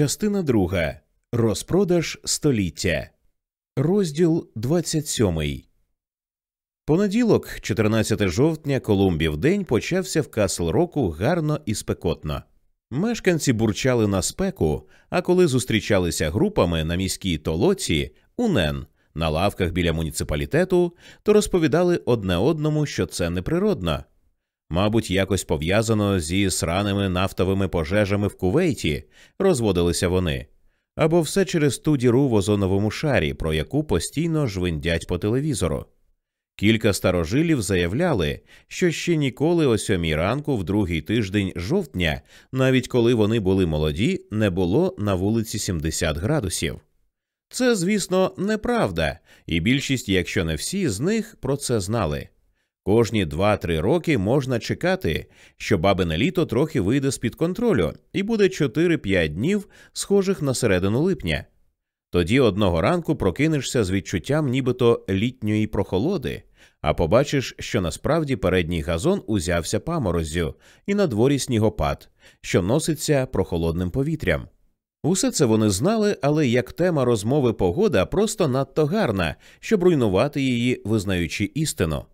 Частина друга. Розпродаж століття. Розділ 27. Понеділок, 14 жовтня, Колумбів день почався в Касл Року гарно і спекотно. Мешканці бурчали на спеку, а коли зустрічалися групами на міській толоці УНЕН на лавках біля муніципалітету, то розповідали одне одному, що це неприродно. Мабуть, якось пов'язано зі сраними нафтовими пожежами в Кувейті, розводилися вони, або все через ту діру в озоновому шарі, про яку постійно жвиндять по телевізору. Кілька старожилів заявляли, що ще ніколи о сьомій ранку, в другий тиждень жовтня, навіть коли вони були молоді, не було на вулиці 70 градусів. Це, звісно, неправда, і більшість, якщо не всі, з них про це знали. Кожні 2-3 роки можна чекати, що бабине літо трохи вийде з під контролю і буде 4-5 днів, схожих на середину липня. Тоді одного ранку прокинешся з відчуттям нібито літньої прохолоди, а побачиш, що насправді передній газон узявся памороззю і на дворі снігопад, що носиться прохолодним повітрям. Усе це вони знали, але як тема розмови погода просто надто гарна, щоб руйнувати її, визнаючи істину.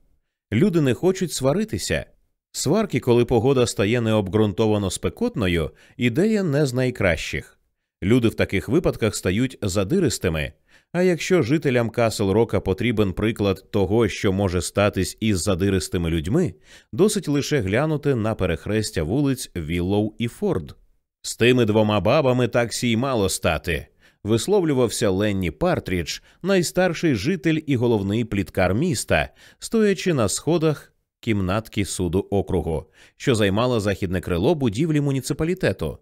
Люди не хочуть сваритися. Сварки, коли погода стає необґрунтовано спекотною, ідея не з найкращих. Люди в таких випадках стають задиристими. А якщо жителям Касл Рока потрібен приклад того, що може статись із задиристими людьми, досить лише глянути на перехрестя вулиць Віллоу і Форд. З тими двома бабами так сі й мало стати. Висловлювався Ленні Партрідж, найстарший житель і головний пліткар міста, стоячи на сходах кімнатки суду округу, що займала західне крило будівлі муніципалітету.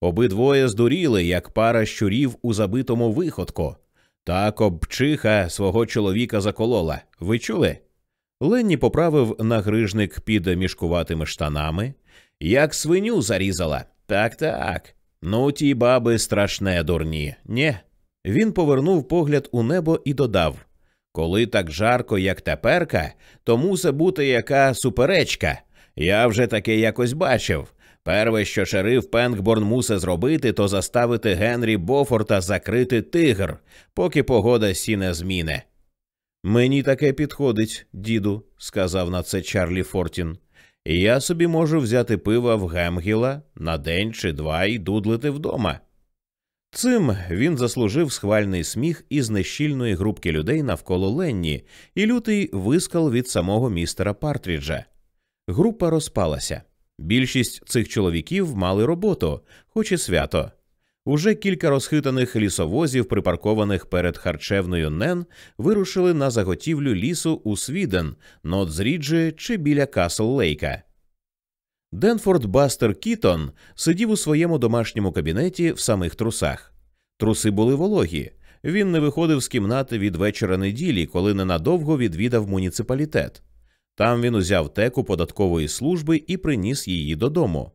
Обидвоє здуріли, як пара щурів у забитому виходку. Так обчиха свого чоловіка заколола. Ви чули? Ленні поправив нагрижник під мішкуватими штанами. Як свиню зарізала. Так, так. Ну, ті баби страшне дурні. Нє. Він повернув погляд у небо і додав Коли так жарко, як теперка, то мусе бути яка суперечка. Я вже таке якось бачив. Перве, що шериф Пенкборн мусе зробити, то заставити Генрі Бофорта закрити тигр, поки погода сі не зміне. Мені таке підходить, діду, сказав на це Чарлі Фортін. Я собі можу взяти пива в Гемгіла на день чи два і дудлити вдома. Цим він заслужив схвальний сміх із нещільної групки людей навколо Ленні і лютий вискал від самого містера Партріджа. Група розпалася. Більшість цих чоловіків мали роботу, хоч і свято. Уже кілька розхитаних лісовозів, припаркованих перед харчевною Нен, вирушили на заготівлю лісу у Свіден, Нотзріджі чи біля Касл Лейка. Денфорд Бастер Кітон сидів у своєму домашньому кабінеті в самих трусах. Труси були вологі. Він не виходив з кімнати від вечора неділі, коли ненадовго відвідав муніципалітет. Там він узяв теку податкової служби і приніс її додому.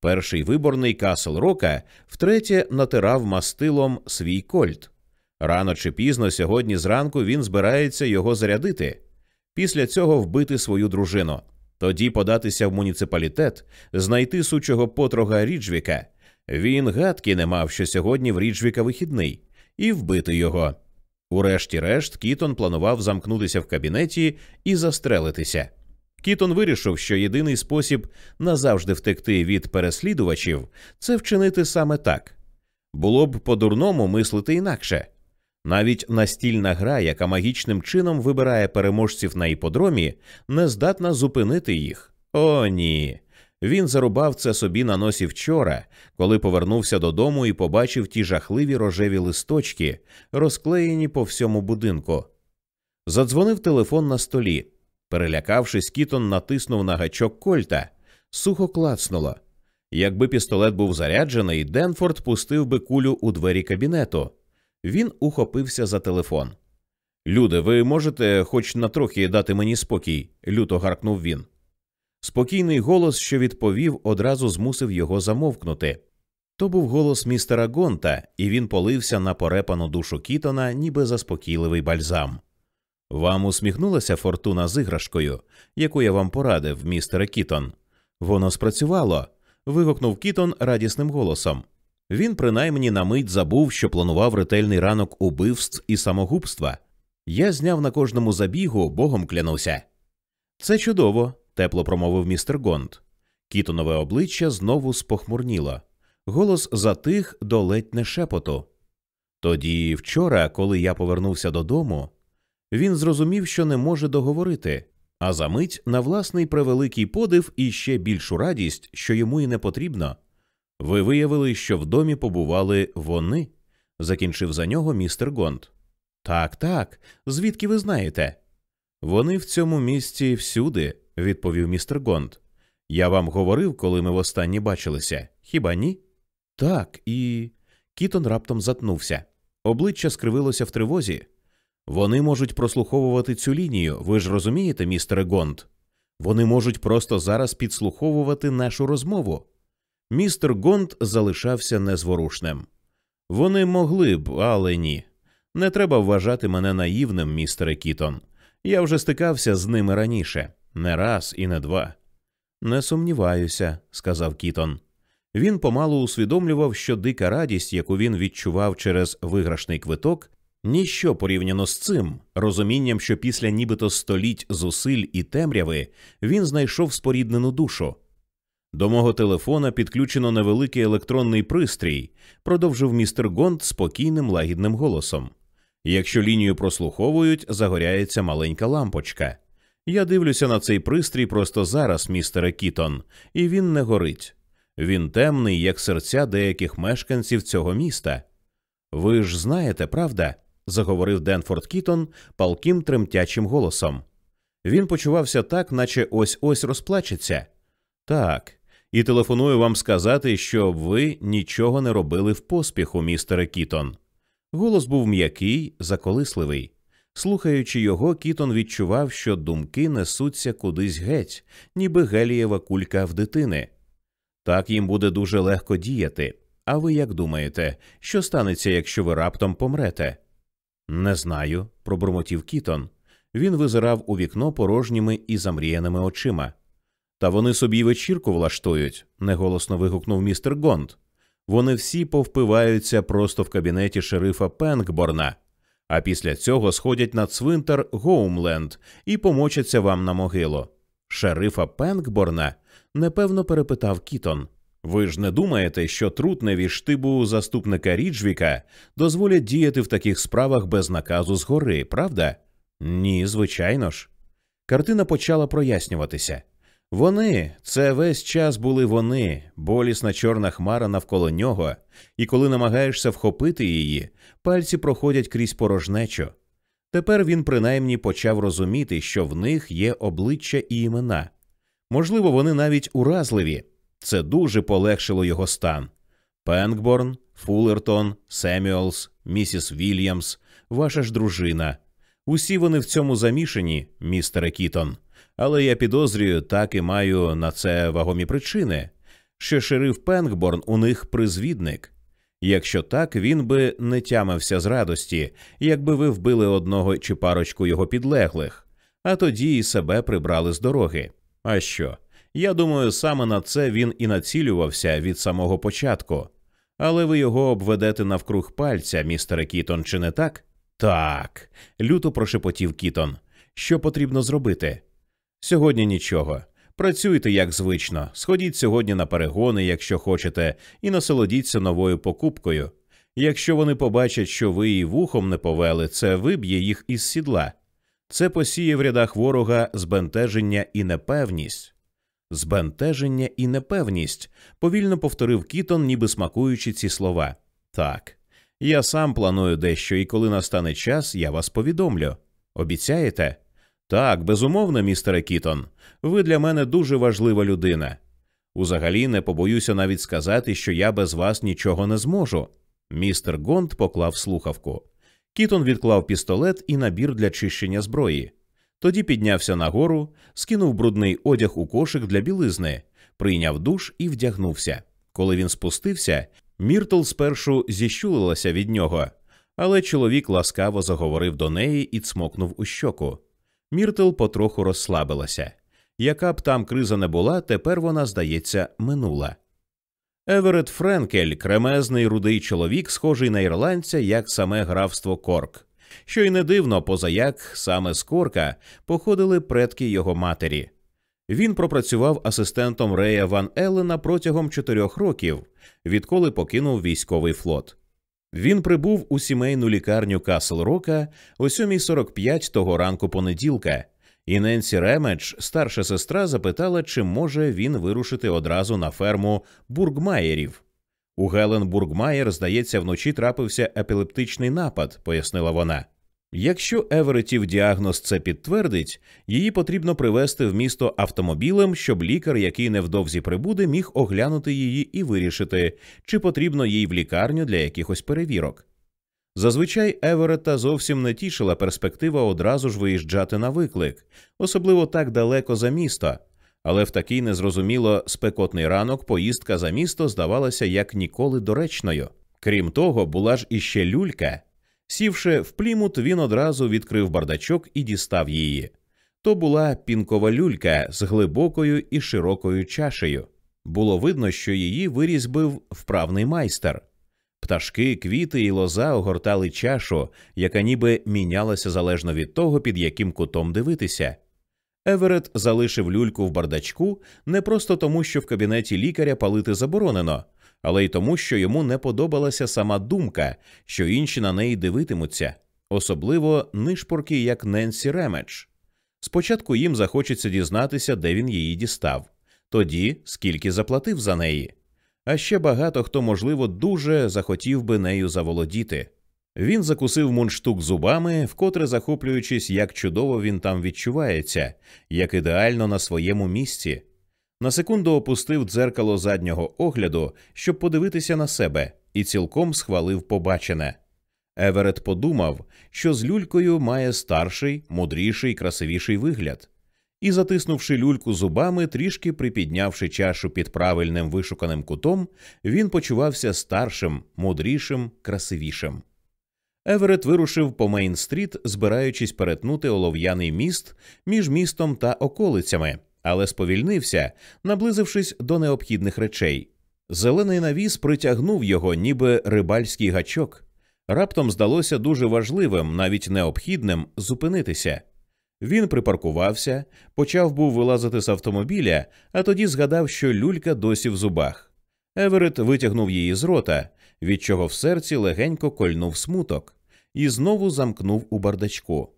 Перший виборний Касл Рока втретє натирав мастилом свій кольт. Рано чи пізно сьогодні зранку він збирається його зарядити, після цього вбити свою дружину, тоді податися в муніципалітет, знайти сучого потрога Ріджвіка. Він гадки не мав, що сьогодні в Ріджвіка вихідний, і вбити його. Урешті-решт, Кітон планував замкнутися в кабінеті і застрелитися. Кітон вирішив, що єдиний спосіб назавжди втекти від переслідувачів це вчинити саме так. Було б по-дурному мислити інакше. Навіть настільна гра, яка магічним чином вибирає переможців на іподромі, не здатна зупинити їх. О, ні. Він зарубав це собі на носі вчора, коли повернувся додому і побачив ті жахливі рожеві листочки, розклеєні по всьому будинку. Задзвонив телефон на столі. Перелякавшись, Кітон натиснув на гачок Кольта, сухо клацнуло. Якби пістолет був заряджений, Денфорд пустив би кулю у двері кабінету. Він ухопився за телефон. Люди, ви можете хоч на трохи дати мені спокій, люто гаркнув він. Спокійний голос, що відповів, одразу змусив його замовкнути. То був голос містера Гонта, і він полився на порепану душу Кітона, ніби заспокійливий бальзам. Вам усміхнулася фортуна з іграшкою, яку я вам порадив, містере Кітон. Воно спрацювало. вигукнув Кітон радісним голосом. Він принаймні на мить забув, що планував ретельний ранок убивств і самогубства. Я зняв на кожному забігу, богом клянуся. Це чудово, тепло промовив містер Гонд. Кітонове обличчя знову спохмурніло. Голос затих до ледь не шепоту. Тоді, вчора, коли я повернувся додому, він зрозумів, що не може договорити, а за мить на власний превеликий подив і ще більшу радість, що йому і не потрібно. Ви виявили, що в домі побували вони, закінчив за нього містер Гонд. Так, так. Звідки ви знаєте? Вони в цьому місці всюди, відповів містер Гонд. Я вам говорив, коли ми востаннє бачилися, хіба ні? Так, і. Кітон раптом затнувся. Обличчя скривилося в тривозі. Вони можуть прослуховувати цю лінію, ви ж розумієте, містере Гонд? Вони можуть просто зараз підслуховувати нашу розмову. Містер Гонд залишався незворушним. Вони могли б, але ні. Не треба вважати мене наївним, містере Кітон. Я вже стикався з ними раніше, не раз і не два. Не сумніваюся, сказав Кітон. Він помалу усвідомлював, що дика радість, яку він відчував через виграшний квиток, ніщо порівняно з цим, розумінням, що після нібито століть зусиль і темряви він знайшов споріднену душу. До мого телефона підключено невеликий електронний пристрій, продовжив містер Гонд спокійним лагідним голосом. Якщо лінію прослуховують, загоряється маленька лампочка. Я дивлюся на цей пристрій просто зараз, містере Кітон, і він не горить. Він темний, як серця деяких мешканців цього міста. Ви ж знаєте, правда? Заговорив Денфорд Кітон палким тремтячим голосом. Він почувався так, наче ось ось розплачеться. Так, і телефоную вам сказати, що ви нічого не робили в поспіху, містере Кітон. Голос був м'який, заколисливий. Слухаючи його, Кітон відчував, що думки несуться кудись геть, ніби гелієва кулька в дитини. Так їм буде дуже легко діяти. А ви як думаєте, що станеться, якщо ви раптом помрете? Не знаю, пробурмотів Кітон. Він визирав у вікно порожніми і замріяними очима. Та вони собі вечірку влаштують, неголосно вигукнув містер Ґонт. Вони всі повпиваються просто в кабінеті шерифа Пенкборна, а після цього сходять на цвинтар Гоумленд і помочаться вам на могилу. Шерифа Пенкборна? непевно перепитав Кітон. Ви ж не думаєте, що трутневі штибу заступника Ріджвіка дозволять діяти в таких справах без наказу згори, правда? Ні, звичайно ж. Картина почала прояснюватися. Вони, це весь час були вони, болісна чорна хмара навколо нього, і коли намагаєшся вхопити її, пальці проходять крізь порожнечу. Тепер він принаймні почав розуміти, що в них є обличчя і імена. Можливо, вони навіть уразливі. Це дуже полегшило його стан. Пенкборн, Фуллертон, Семюелс, місіс Вільямс, ваша ж дружина. Усі вони в цьому замішані, містере Кітон але я підозрюю, так і маю на це вагомі причини, що шериф Пенкборн у них призвідник. Якщо так, він би не тямився з радості, якби ви вбили одного чи парочку його підлеглих, а тоді і себе прибрали з дороги. А що? Я думаю, саме на це він і націлювався від самого початку. Але ви його обведете навкруг пальця, містере Кітон, чи не так? Так, люто прошепотів Кітон. Що потрібно зробити? Сьогодні нічого. Працюйте як звично, сходіть сьогодні на перегони, якщо хочете, і насолодіться новою покупкою. Якщо вони побачать, що ви її вухом не повели, це виб'є їх із сідла. Це посіє в рядах ворога збентеження і непевність. Збентеження і непевність, повільно повторив Кітон, ніби смакуючи ці слова. Так, я сам планую дещо, і коли настане час, я вас повідомлю. Обіцяєте? Так, безумовно, містере Кітон, ви для мене дуже важлива людина. Узагалі не побоюся навіть сказати, що я без вас нічого не зможу. Містер Гонд поклав слухавку. Кітон відклав пістолет і набір для чищення зброї. Тоді піднявся нагору, скинув брудний одяг у кошик для білизни, прийняв душ і вдягнувся. Коли він спустився, Міртл спершу зіщулилася від нього, але чоловік ласкаво заговорив до неї і цмокнув у щоку. Міртл потроху розслабилася. Яка б там криза не була, тепер вона, здається, минула. Еверет Френкель, кремезний рудий чоловік, схожий на ірландця, як саме графство Корк. Що й не дивно, позаяк саме з Корка походили предки його матері. Він пропрацював асистентом Рея Ван Еллена протягом чотирьох років, відколи покинув військовий флот. Він прибув у сімейну лікарню Касл Рока о 7.45 того ранку понеділка, і Ненсі Ремедж, старша сестра, запитала, чи може він вирушити одразу на ферму Бургмаєрів. У Гелен Бургмаєр, здається, вночі трапився епілептичний напад, пояснила вона. Якщо Еверетів діагноз це підтвердить, її потрібно привезти в місто автомобілем, щоб лікар, який невдовзі прибуде, міг оглянути її і вирішити, чи потрібно їй в лікарню для якихось перевірок. Зазвичай Еверета зовсім не тішила перспектива одразу ж виїжджати на виклик, особливо так далеко за місто, але в такий незрозуміло спекотний ранок поїздка за місто здавалася як ніколи доречною. Крім того, була ж іще люлька. Сівши в плімут, він одразу відкрив бардачок і дістав її. То була пінкова люлька з глибокою і широкою чашею. Було видно, що її вирізбив вправний майстер. Пташки, квіти і лоза огортали чашу, яка ніби мінялася залежно від того, під яким кутом дивитися. Еверет залишив люльку в бардачку не просто тому, що в кабінеті лікаря палити заборонено, але й тому, що йому не подобалася сама думка, що інші на неї дивитимуться, особливо нишпорки, як Ненсі Ремедж. Спочатку їм захочеться дізнатися, де він її дістав, тоді скільки заплатив за неї. А ще багато хто, можливо, дуже захотів би нею заволодіти. Він закусив мундштук зубами, вкотре захоплюючись, як чудово він там відчувається, як ідеально на своєму місці. На секунду опустив дзеркало заднього огляду, щоб подивитися на себе, і цілком схвалив побачене. Еверет подумав, що з люлькою має старший, мудріший, красивіший вигляд, і, затиснувши люльку зубами, трішки припіднявши чашу під правильним вишуканим кутом, він почувався старшим, мудрішим, красивішим. Еверет вирушив по Мейн-стріт, збираючись перетнути олов'яний міст між містом та околицями, але сповільнився, наблизившись до необхідних речей. Зелений навіс притягнув його, ніби рибальський гачок. Раптом здалося дуже важливим, навіть необхідним, зупинитися. Він припаркувався, почав був вилазити з автомобіля, а тоді згадав, що люлька досі в зубах. Еверет витягнув її з рота, від чого в серці легенько кольнув смуток, і знову замкнув у бардачку.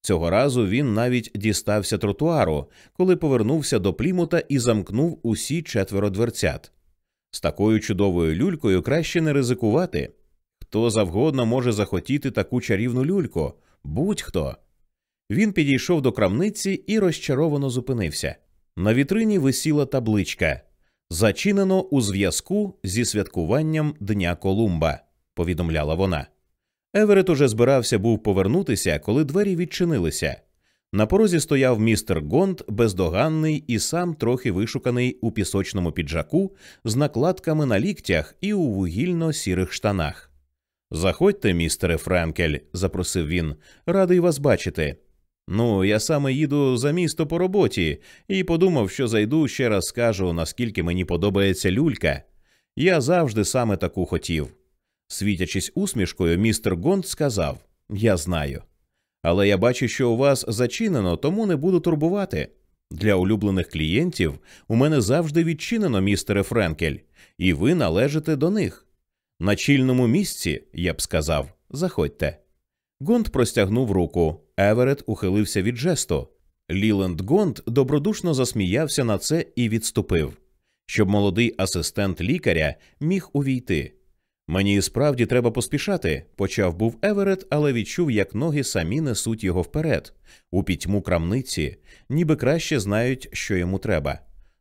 Цього разу він навіть дістався тротуару, коли повернувся до плімута і замкнув усі четверо дверцят. З такою чудовою люлькою краще не ризикувати. Хто завгодно може захотіти таку чарівну люльку, будь-хто. Він підійшов до крамниці і розчаровано зупинився. На вітрині висіла табличка Зачинено у зв'язку зі святкуванням Дня Колумба, повідомляла вона. Еверет уже збирався був повернутися, коли двері відчинилися. На порозі стояв містер Гонд, бездоганний і сам трохи вишуканий у пісочному піджаку з накладками на ліктях і у вугільно сірих штанах. Заходьте, містере Франкель, запросив він, радий вас бачити. Ну, я саме їду за місто по роботі і подумав, що зайду ще раз скажу, наскільки мені подобається люлька. Я завжди саме таку хотів. Світячись усмішкою, містер Гонд сказав Я знаю. Але я бачу, що у вас зачинено, тому не буду турбувати. Для улюблених клієнтів у мене завжди відчинено, містере Френкель, і ви належите до них. На чільному місці, я б сказав, заходьте. Гонд простягнув руку. Еверет ухилився від жесту. Ліленд Гонд добродушно засміявся на це і відступив, щоб молодий асистент лікаря міг увійти. Мені справді треба поспішати, почав був Еверет, але відчув, як ноги самі несуть його вперед, у пітьму крамниці, ніби краще знають, що йому треба.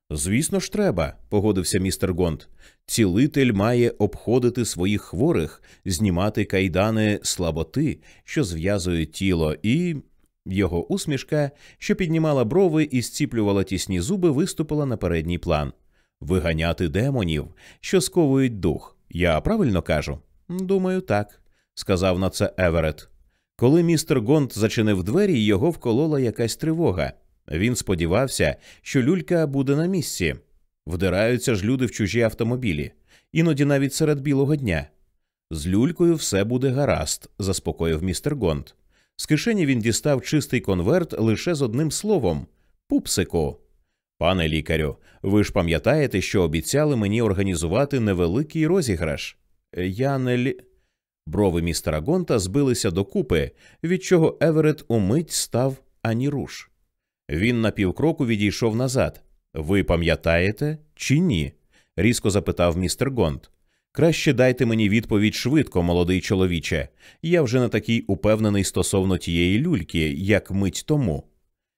Звісно ж, треба, погодився містер Гонд. Цілитель має обходити своїх хворих, знімати кайдани слаботи, що зв'язують тіло, і. Його усмішка, що піднімала брови і зціплювала тісні зуби, виступила на передній план виганяти демонів, що сковують дух. Я правильно кажу? Думаю, так, сказав на це Еверет. Коли містер Гонд зачинив двері, його вколола якась тривога. Він сподівався, що люлька буде на місці. Вдираються ж люди в чужі автомобілі. іноді навіть серед білого дня. З люлькою все буде гаразд, заспокоїв містер Гонт. З кишені він дістав чистий конверт лише з одним словом пупсику. Пане лікарю, ви ж пам'ятаєте, що обіцяли мені організувати невеликий розіграш? Я не лі... Брови містера Гонта збилися докупи, від чого Еверет умить став ані руш. Він на півкроку відійшов назад. Ви пам'ятаєте чи ні? різко запитав містер Гонт. Краще дайте мені відповідь швидко, молодий чоловіче. Я вже не такий упевнений стосовно тієї люльки, як мить тому.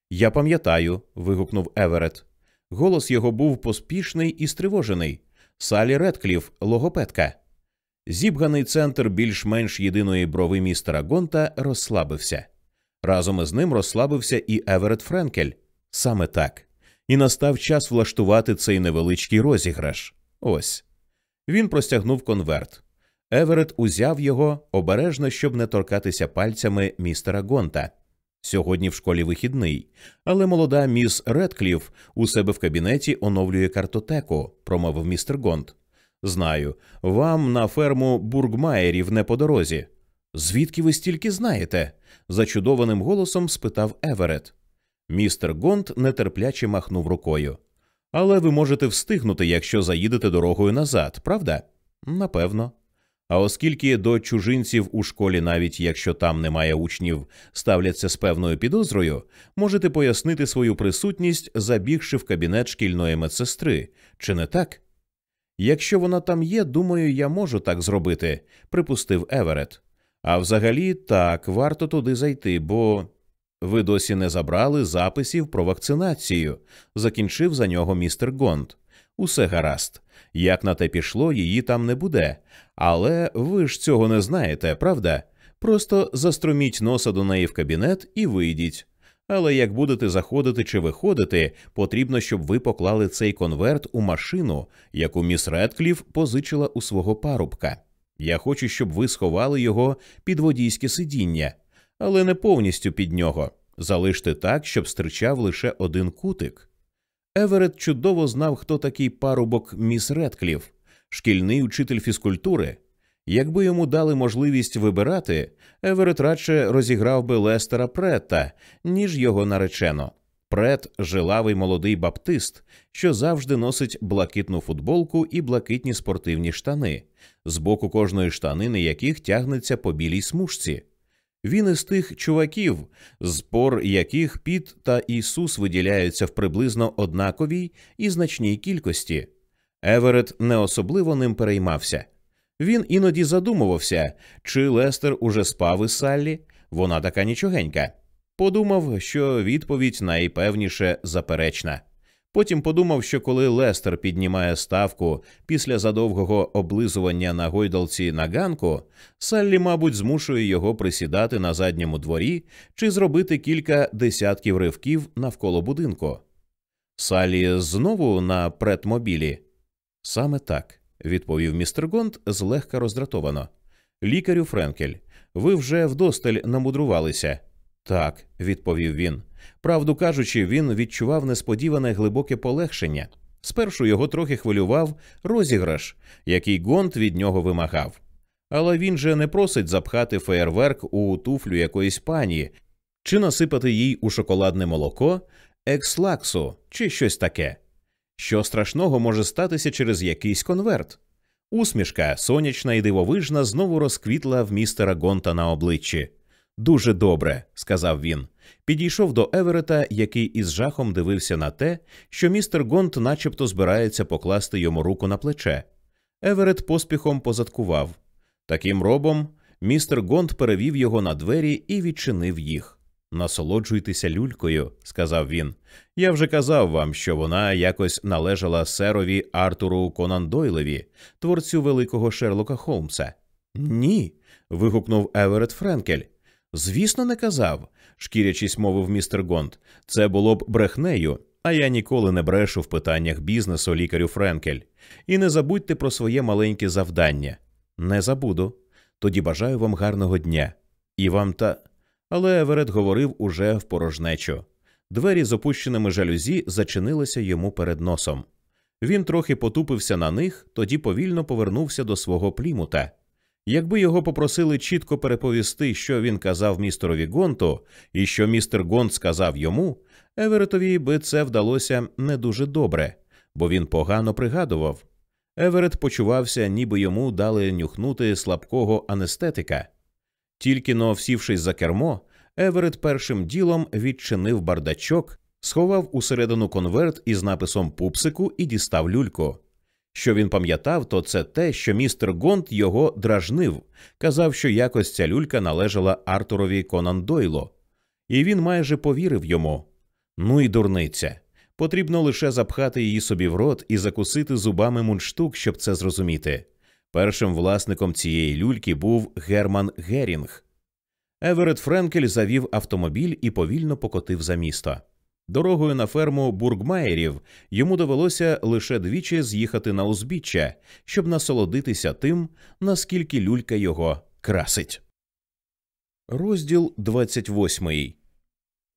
Я пам'ятаю. вигукнув Еверет. Голос його був поспішний і стривожений. Салі Редкліф, логопедка. Зібганий центр більш-менш єдиної брови містера Гонта розслабився. Разом із ним розслабився і Еверет Френкель. Саме так. І настав час влаштувати цей невеличкий розіграш. Ось. Він простягнув конверт. Еверет узяв його обережно, щоб не торкатися пальцями містера Гонта. Сьогодні в школі вихідний, але молода міс Редкліф у себе в кабінеті оновлює картотеку, промовив містер Гонт. Знаю, вам на ферму бургмаєрів не по дорозі. Звідки ви стільки знаєте? зачудованим голосом спитав Еверет. Містер Гонт нетерпляче махнув рукою. Але ви можете встигнути, якщо заїдете дорогою назад, правда? Напевно. А оскільки до чужинців у школі, навіть якщо там немає учнів, ставляться з певною підозрою, можете пояснити свою присутність, забігши в кабінет шкільної медсестри, чи не так? Якщо вона там є, думаю, я можу так зробити, припустив Еверет. А взагалі так, варто туди зайти, бо ви досі не забрали записів про вакцинацію, закінчив за нього містер Гонд. Усе гаразд. Як на те пішло, її там не буде. Але ви ж цього не знаєте, правда? Просто заструміть носа до неї в кабінет і вийдіть. Але як будете заходити чи виходити, потрібно, щоб ви поклали цей конверт у машину, яку міс Редкліф позичила у свого парубка. Я хочу, щоб ви сховали його під водійське сидіння, але не повністю під нього. Залиште так, щоб стирчав лише один кутик. Еверет чудово знав, хто такий парубок міс Редкліф, шкільний учитель фізкультури. Якби йому дали можливість вибирати, Еверет радше розіграв би Лестера Претта, ніж його наречено. Прет жилавий молодий баптист, що завжди носить блакитну футболку і блакитні спортивні штани, з боку кожної штанини яких тягнеться по білій смужці. Він із тих чуваків, з пор яких Піт та Ісус виділяються в приблизно однаковій і значній кількості. Еверет не особливо ним переймався. Він іноді задумувався, чи Лестер уже спав із Саллі, вона така нічогенька. Подумав, що відповідь найпевніше заперечна. Потім подумав, що коли Лестер піднімає ставку після задовгого облизування на гойдалці на ганку, Саллі, мабуть, змушує його присідати на задньому дворі чи зробити кілька десятків ривків навколо будинку. Саллі знову на предмобілі. Саме так, відповів містер Гонд злегка роздратовано. Лікарю Френкель, ви вже вдосталь намудрувалися. Так, відповів він. Правду кажучи, він відчував несподіване глибоке полегшення. Спершу його трохи хвилював розіграш, який Гонт від нього вимагав. Але він же не просить запхати феєрверк у туфлю якоїсь пані, чи насипати їй у шоколадне молоко, екслаксу, чи щось таке. Що страшного може статися через якийсь конверт? Усмішка, сонячна і дивовижна, знову розквітла в містера Гонта на обличчі. Дуже добре, сказав він. Підійшов до Еверета, який із жахом дивився на те, що містер Гонт начебто збирається покласти йому руку на плече. Еверет поспіхом позадкував. Таким робом містер Гонт перевів його на двері і відчинив їх. Насолоджуйтеся люлькою, сказав він. Я вже казав вам, що вона якось належала серові Артуру Конан Дойлеві, творцю великого Шерлока Холмса. Ні. вигукнув Еверет Френкель. Звісно, не казав, шкірячись, мовив містер Гонт. Це було б брехнею, а я ніколи не брешу в питаннях бізнесу лікарю Френкель. І не забудьте про своє маленьке завдання. Не забуду. Тоді бажаю вам гарного дня. І вам та. Але Еверет говорив уже в порожнечу. Двері з опущеними жалюзі зачинилися йому перед носом. Він трохи потупився на них, тоді повільно повернувся до свого плімута. Якби його попросили чітко переповісти, що він казав містерові Гонту, і що містер Гонт сказав йому, Еверетові би це вдалося не дуже добре, бо він погано пригадував. Еверет почувався, ніби йому дали нюхнути слабкого анестетика. Тільки но всівшись за кермо, Еверет першим ділом відчинив бардачок, сховав усередину конверт із написом пупсику і дістав люльку. Що він пам'ятав, то це те, що містер Гонт його дражнив, казав, що якось ця люлька належала Артурові Конан Дойло, і він майже повірив йому. Ну і дурниця. Потрібно лише запхати її собі в рот і закусити зубами мундштук, щоб це зрозуміти. Першим власником цієї люльки був Герман Герінг. Еверет Френкель завів автомобіль і повільно покотив за місто. Дорогою на ферму бургмаєрів йому довелося лише двічі з'їхати на узбіччя, щоб насолодитися тим, наскільки люлька його красить. Розділ 28.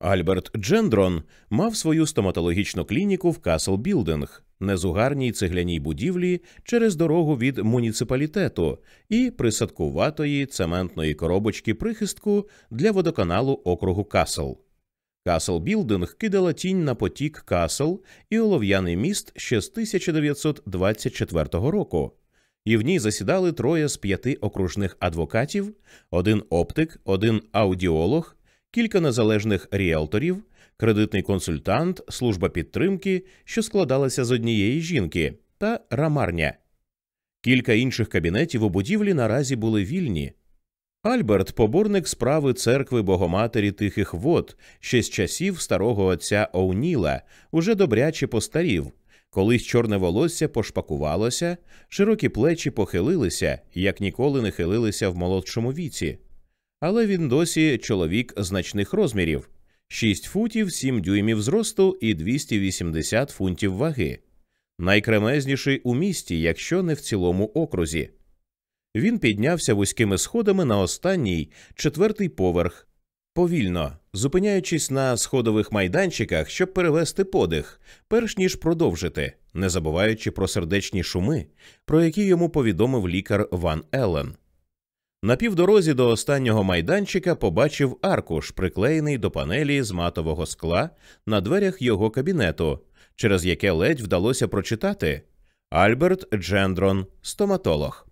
Альберт Джендрон мав свою стоматологічну клініку в Касл Білдинг, незугарній цегляній будівлі через дорогу від муніципалітету і присадкуватої цементної коробочки прихистку для водоканалу округу Касл. Касл Білдинг кидала тінь на потік Касл і олов'яний міст ще з 1924 року, і в ній засідали троє з п'яти окружних адвокатів, один оптик, один аудіолог, кілька незалежних ріелторів, кредитний консультант, служба підтримки, що складалася з однієї жінки, та рамарня. Кілька інших кабінетів у будівлі наразі були вільні. Альберт поборник справи церкви Богоматері Тихих Вод, ще з часів старого отця Оуніла, уже добряче постарів. Колись чорне волосся пошпакувалося, широкі плечі похилилися, як ніколи не хилилися в молодшому віці. Але він досі чоловік значних розмірів 6 футів 7 дюймів зросту і 280 фунтів ваги, найкремезніший у місті, якщо не в цілому окрузі. Він піднявся вузькими сходами на останній четвертий поверх, повільно зупиняючись на сходових майданчиках, щоб перевести подих, перш ніж продовжити, не забуваючи про сердечні шуми, про які йому повідомив лікар Ван Еллен. На півдорозі до останнього майданчика побачив аркуш, приклеєний до панелі з матового скла на дверях його кабінету, через яке ледь вдалося прочитати Альберт Джендрон, стоматолог.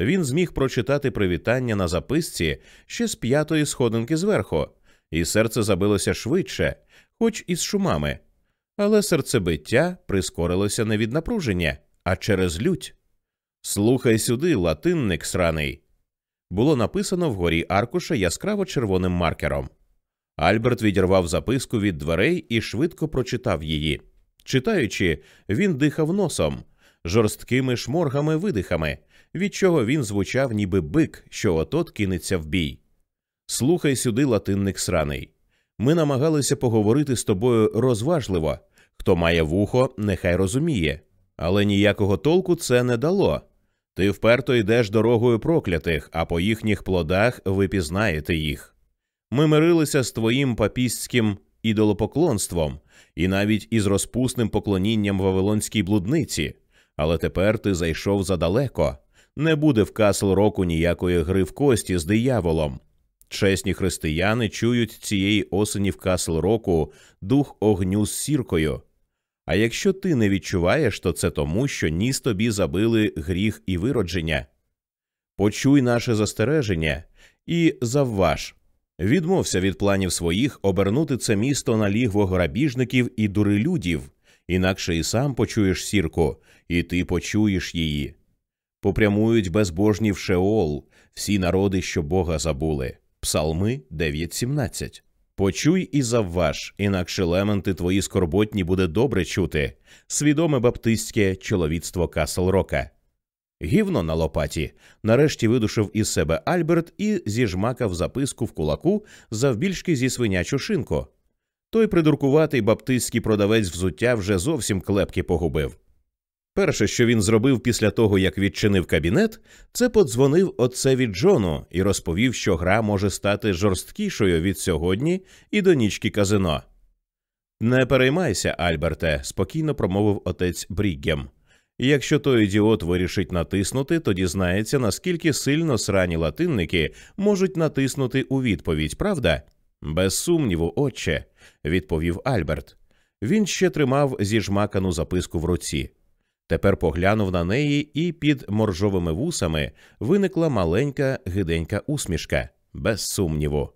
Він зміг прочитати привітання на записці ще з п'ятої сходинки зверху, і серце забилося швидше, хоч і з шумами. Але серцебиття прискорилося не від напруження, а через лють. Слухай сюди, латинник сраний. Було написано вгорі аркуша яскраво червоним маркером. Альберт відірвав записку від дверей і швидко прочитав її. Читаючи, він дихав носом, жорсткими шморгами видихами, від чого він звучав, ніби бик, що отот кинеться в бій. Слухай сюди, латинник сраний. Ми намагалися поговорити з тобою розважливо. Хто має вухо, нехай розуміє, але ніякого толку це не дало. Ти вперто йдеш дорогою проклятих, а по їхніх плодах ви пізнаєте їх. Ми мирилися з твоїм папістським ідолопоклонством і навіть із розпусним поклонінням вавилонській блудниці, але тепер ти зайшов задалеко. Не буде в Касл року ніякої гри в кості з дияволом. Чесні християни чують цієї осені в Касл року дух огню з сіркою. А якщо ти не відчуваєш, то це тому, що ніс тобі забили гріх і виродження. Почуй наше застереження і завваж. Відмовся від планів своїх обернути це місто на лігво грабіжників і дурилюдів, інакше і сам почуєш сірку, і ти почуєш її. Попрямують безбожні в Шеол, всі народи, що Бога забули. Псалми 9.17 Почуй і завваж, інакше лементи твої скорботні буде добре чути. Свідоме баптистське чоловіцтво Касл Рока. Гівно на лопаті. Нарешті видушив із себе Альберт і зіжмакав записку в кулаку завбільшки зі свинячу шинку. Той придуркуватий баптистський продавець взуття вже зовсім клепки погубив. Перше, що він зробив після того, як відчинив кабінет, це подзвонив отцеві Джону і розповів, що гра може стати жорсткішою від сьогодні і до нічки казино. Не переймайся, Альберте, спокійно промовив отець Бріггем. Якщо той ідіот вирішить натиснути, то дізнається, наскільки сильно срані латинники можуть натиснути у відповідь, правда? Без сумніву, отче, відповів Альберт. Він ще тримав зіжмакану записку в руці. Тепер поглянув на неї, і під моржовими вусами виникла маленька гиденька усмішка, без сумніву.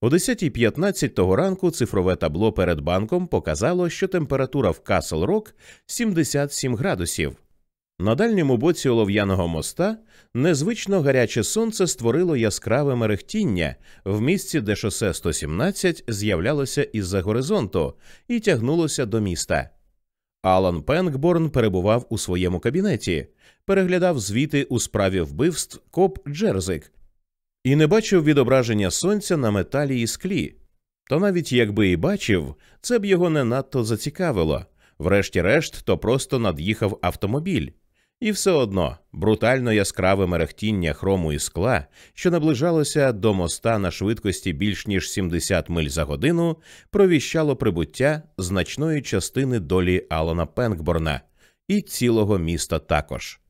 О 10.15 того ранку цифрове табло перед банком показало, що температура в Касл Рок 77 градусів. На дальньому боці олов'яного моста незвично гаряче сонце створило яскраве мерехтіння в місці, де шосе 117 з'являлося із-за горизонту і тягнулося до міста. Алан Пенкборн перебував у своєму кабінеті, переглядав звіти у справі вбивств Коп Джерзик і не бачив відображення сонця на металі і склі. То навіть якби і бачив, це б його не надто зацікавило. Врешті-решт, то просто над'їхав автомобіль. І все одно брутально яскраве мерехтіння хрому і скла, що наближалося до моста на швидкості більш ніж 70 миль за годину, провіщало прибуття значної частини долі Алана Пенкборна і цілого міста також.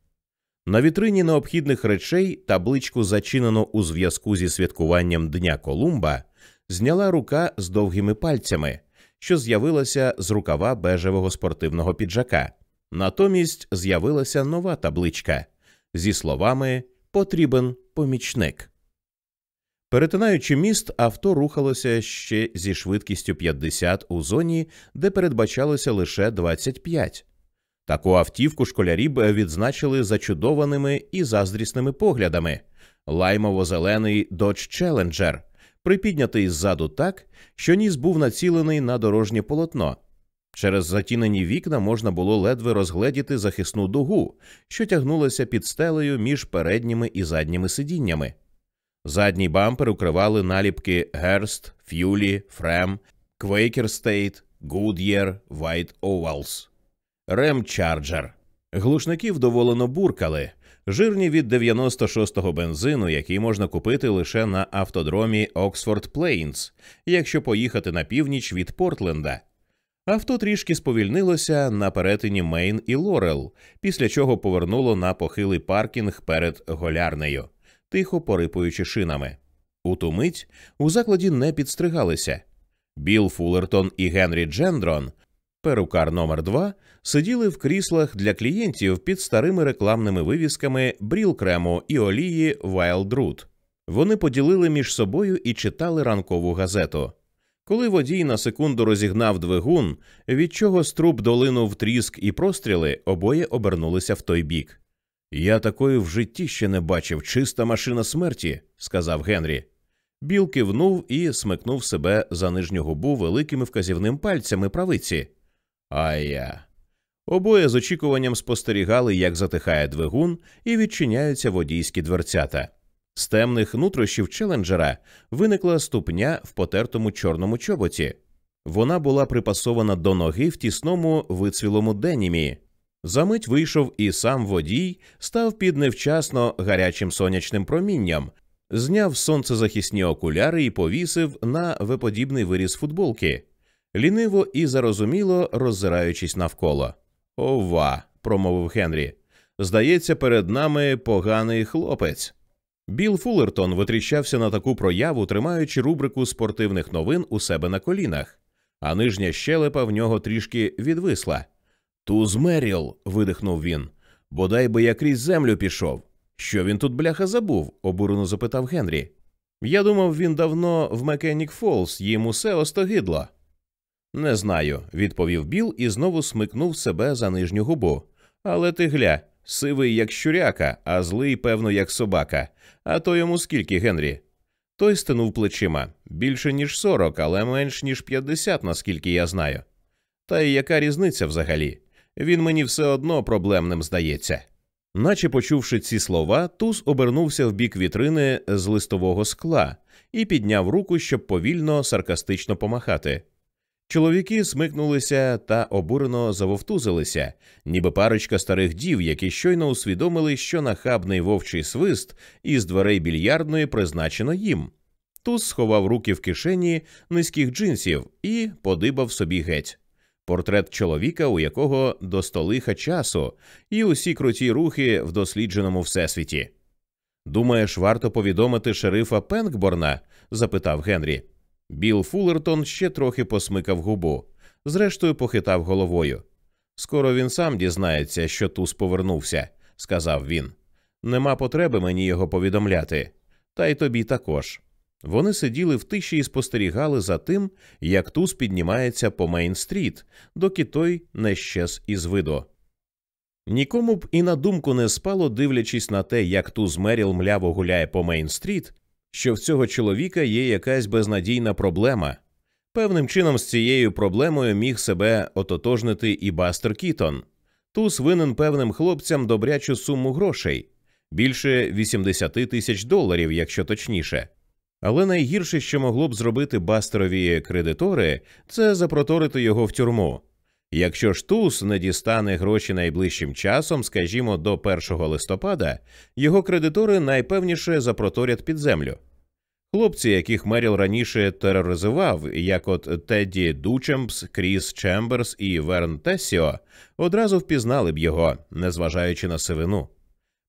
На вітрині необхідних речей табличку зачинено у зв'язку зі святкуванням Дня Колумба, зняла рука з довгими пальцями, що з'явилася з рукава бежевого спортивного піджака. Натомість з'явилася нова табличка зі словами Потрібен помічник. Перетинаючи міст, авто рухалося ще зі швидкістю 50 у зоні, де передбачалося лише 25. Таку автівку школярі б відзначили зачудованими і заздрісними поглядами. Лаймово-зелений Dodge Challenger, припіднятий ззаду так, що ніс був націлений на дорожнє полотно. Через затінені вікна можна було ледве розгледіти захисну дугу, що тягнулася під стелею між передніми і задніми сидіннями. Задній бампер укривали наліпки Герст, Ф'юлі, Фрем, State, Goodyear, White Ovals. Рем Чарджер. Глушники вдоволено буркали, жирні від 96-го бензину, який можна купити лише на автодромі Оксфорд Плейнс, якщо поїхати на північ від Портленда. Авто трішки сповільнилося на перетині Мейн і Лорел, після чого повернуло на похилий паркінг перед голярнею, тихо порипуючи шинами. У ту мить у закладі не підстригалися. Біл Фуллертон і Генрі Джендрон, перукар номер 2 сиділи в кріслах для клієнтів під старими рекламними вивісками бріл крему і олії Root. Вони поділили між собою і читали ранкову газету. Коли водій на секунду розігнав двигун, від чого струб долинув тріск і простріли, обоє обернулися в той бік. Я такої в житті ще не бачив чиста машина смерті, сказав Генрі. Біл кивнув і смикнув себе за нижню губу великими вказівним пальцями правиці. А я. Обоє з очікуванням спостерігали, як затихає двигун і відчиняються водійські дверцята. З темних нутрощів челенджера виникла ступня в потертому чорному чоботі. Вона була припасована до ноги в тісному вицвілому денімі. Замить вийшов і сам водій став під невчасно гарячим сонячним промінням, зняв сонцезахисні окуляри і повісив на веподібний виріз футболки, ліниво і зарозуміло роззираючись навколо. Ова, промовив Генрі. Здається, перед нами поганий хлопець. Біл Фуллертон витріщався на таку прояву, тримаючи рубрику спортивних новин у себе на колінах, а нижня щелепа в нього трішки відвисла. Туз Меріл, видихнув він. Бодай би я крізь землю пішов. Що він тут, бляха, забув? обурено запитав Генрі. Я думав, він давно в Мекенік Фолс, їм усе остогидло. Не знаю, відповів Біл і знову смикнув себе за нижню губу. Але ти гля, сивий, як щуряка, а злий, певно, як собака. А то йому скільки, Генрі? Той стинув плечима більше, ніж сорок, але менш ніж п'ятдесят, наскільки я знаю. Та й яка різниця взагалі? Він мені все одно проблемним здається. Наче почувши ці слова, Туз обернувся в бік вітрини з листового скла і підняв руку, щоб повільно саркастично помахати. Чоловіки смикнулися та обурено завовтузилися, ніби парочка старих дів, які щойно усвідомили, що нахабний вовчий свист із дверей більярдної призначено їм. Туз сховав руки в кишені низьких джинсів і подибав собі геть. Портрет чоловіка, у якого до столиха часу, і усі круті рухи в дослідженому всесвіті. Думаєш, варто повідомити шерифа Пенкборна? запитав Генрі. Біл Фуллертон ще трохи посмикав губу, зрештою похитав головою. Скоро він сам дізнається, що туз повернувся, сказав він. Нема потреби мені його повідомляти, та й тобі також. Вони сиділи в тиші і спостерігали за тим, як туз піднімається по Мейн-стріт, доки той не щез із виду. Нікому б і на думку не спало, дивлячись на те, як туз Меріл мляво гуляє по Мейн-стріт, що в цього чоловіка є якась безнадійна проблема. Певним чином з цією проблемою міг себе ототожнити і Бастер Кітон. Туз винен певним хлопцям добрячу суму грошей більше 80 тисяч доларів, якщо точніше. Але найгірше, що могло б зробити Бастерові кредитори, це запроторити його в тюрму. Якщо ж Туз не дістане гроші найближчим часом, скажімо, до 1 листопада, його кредитори найпевніше запроторять під землю. Хлопці, яких Меріл раніше тероризував, як от Тедді Дучемпс, Кріс Чемберс і Верн Тессіо, одразу впізнали б його, незважаючи на сивину.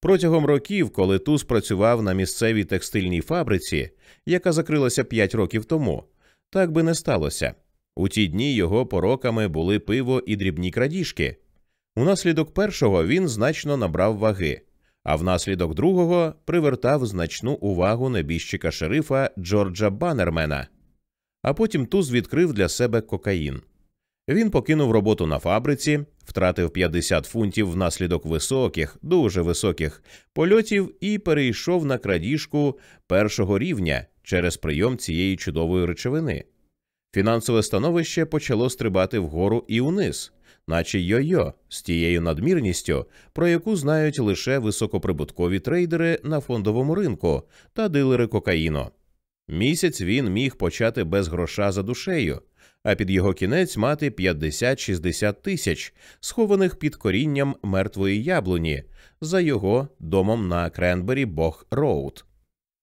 Протягом років, коли Туз працював на місцевій текстильній фабриці, яка закрилася п'ять років тому, так би не сталося. У ті дні його пороками були пиво і дрібні крадіжки. Унаслідок першого він значно набрав ваги, а внаслідок другого привертав значну увагу небіжчика шерифа Джорджа Баннермена. А потім Туз відкрив для себе кокаїн. Він покинув роботу на фабриці, втратив 50 фунтів внаслідок високих, дуже високих польотів і перейшов на крадіжку першого рівня через прийом цієї чудової речовини. Фінансове становище почало стрибати вгору і униз, наче йо-йо, з тією надмірністю, про яку знають лише високоприбуткові трейдери на фондовому ринку та дилери кокаїну. Місяць він міг почати без гроша за душею, а під його кінець мати 50-60 тисяч, схованих під корінням мертвої яблуні, за його домом на Кренбері Бог Роуд.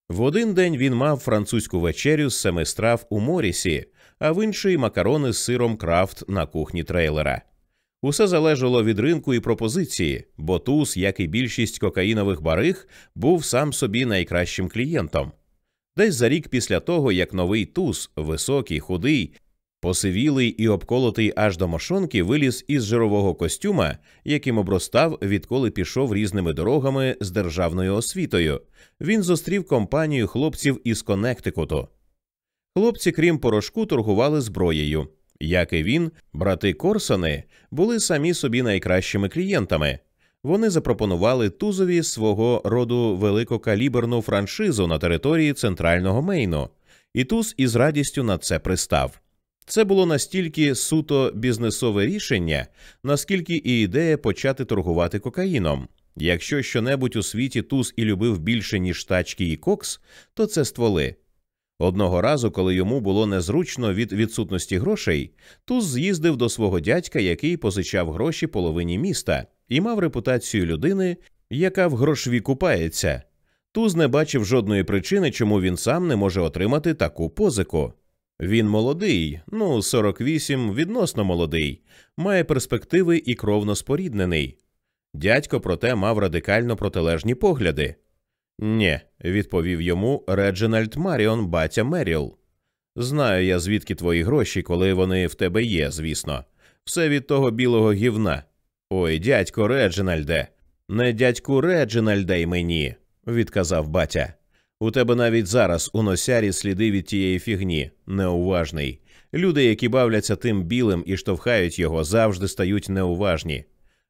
В один день він мав французьку вечерю з семи страв у Морісі, а в інший макарони з сиром крафт на кухні трейлера. Усе залежало від ринку і пропозиції, бо туз, як і більшість кокаїнових бариг, був сам собі найкращим клієнтом. Десь за рік після того, як новий туз, високий, худий, посивілий і обколотий аж до мошонки, виліз із жирового костюма, яким обростав, відколи пішов різними дорогами з державною освітою. Він зустрів компанію хлопців із Коннектикуту. Хлопці, крім порошку, торгували зброєю. Як і він, брати Корсони були самі собі найкращими клієнтами. Вони запропонували тузові свого роду великокаліберну франшизу на території центрального Мейну, і туз із радістю на це пристав. Це було настільки суто бізнесове рішення, наскільки і ідея почати торгувати кокаїном. Якщо щонебудь у світі туз і любив більше, ніж тачки і кокс, то це стволи. Одного разу, коли йому було незручно від відсутності грошей, туз з'їздив до свого дядька, який позичав гроші половині міста, і мав репутацію людини, яка в грошві купається. Туз не бачив жодної причини, чому він сам не може отримати таку позику. Він молодий, ну 48, відносно молодий, має перспективи і кровно споріднений. Дядько, проте, мав радикально протилежні погляди. Нє, відповів йому Реджинальд Маріон, батя Меріл. Знаю я, звідки твої гроші, коли вони в тебе є, звісно. Все від того білого гівна. Ой, дядько Реджинальде, не дядьку Реджинальде й мені, відказав батя. У тебе навіть зараз у носярі сліди від тієї фігні, неуважний. Люди, які бавляться тим білим і штовхають його, завжди стають неуважні,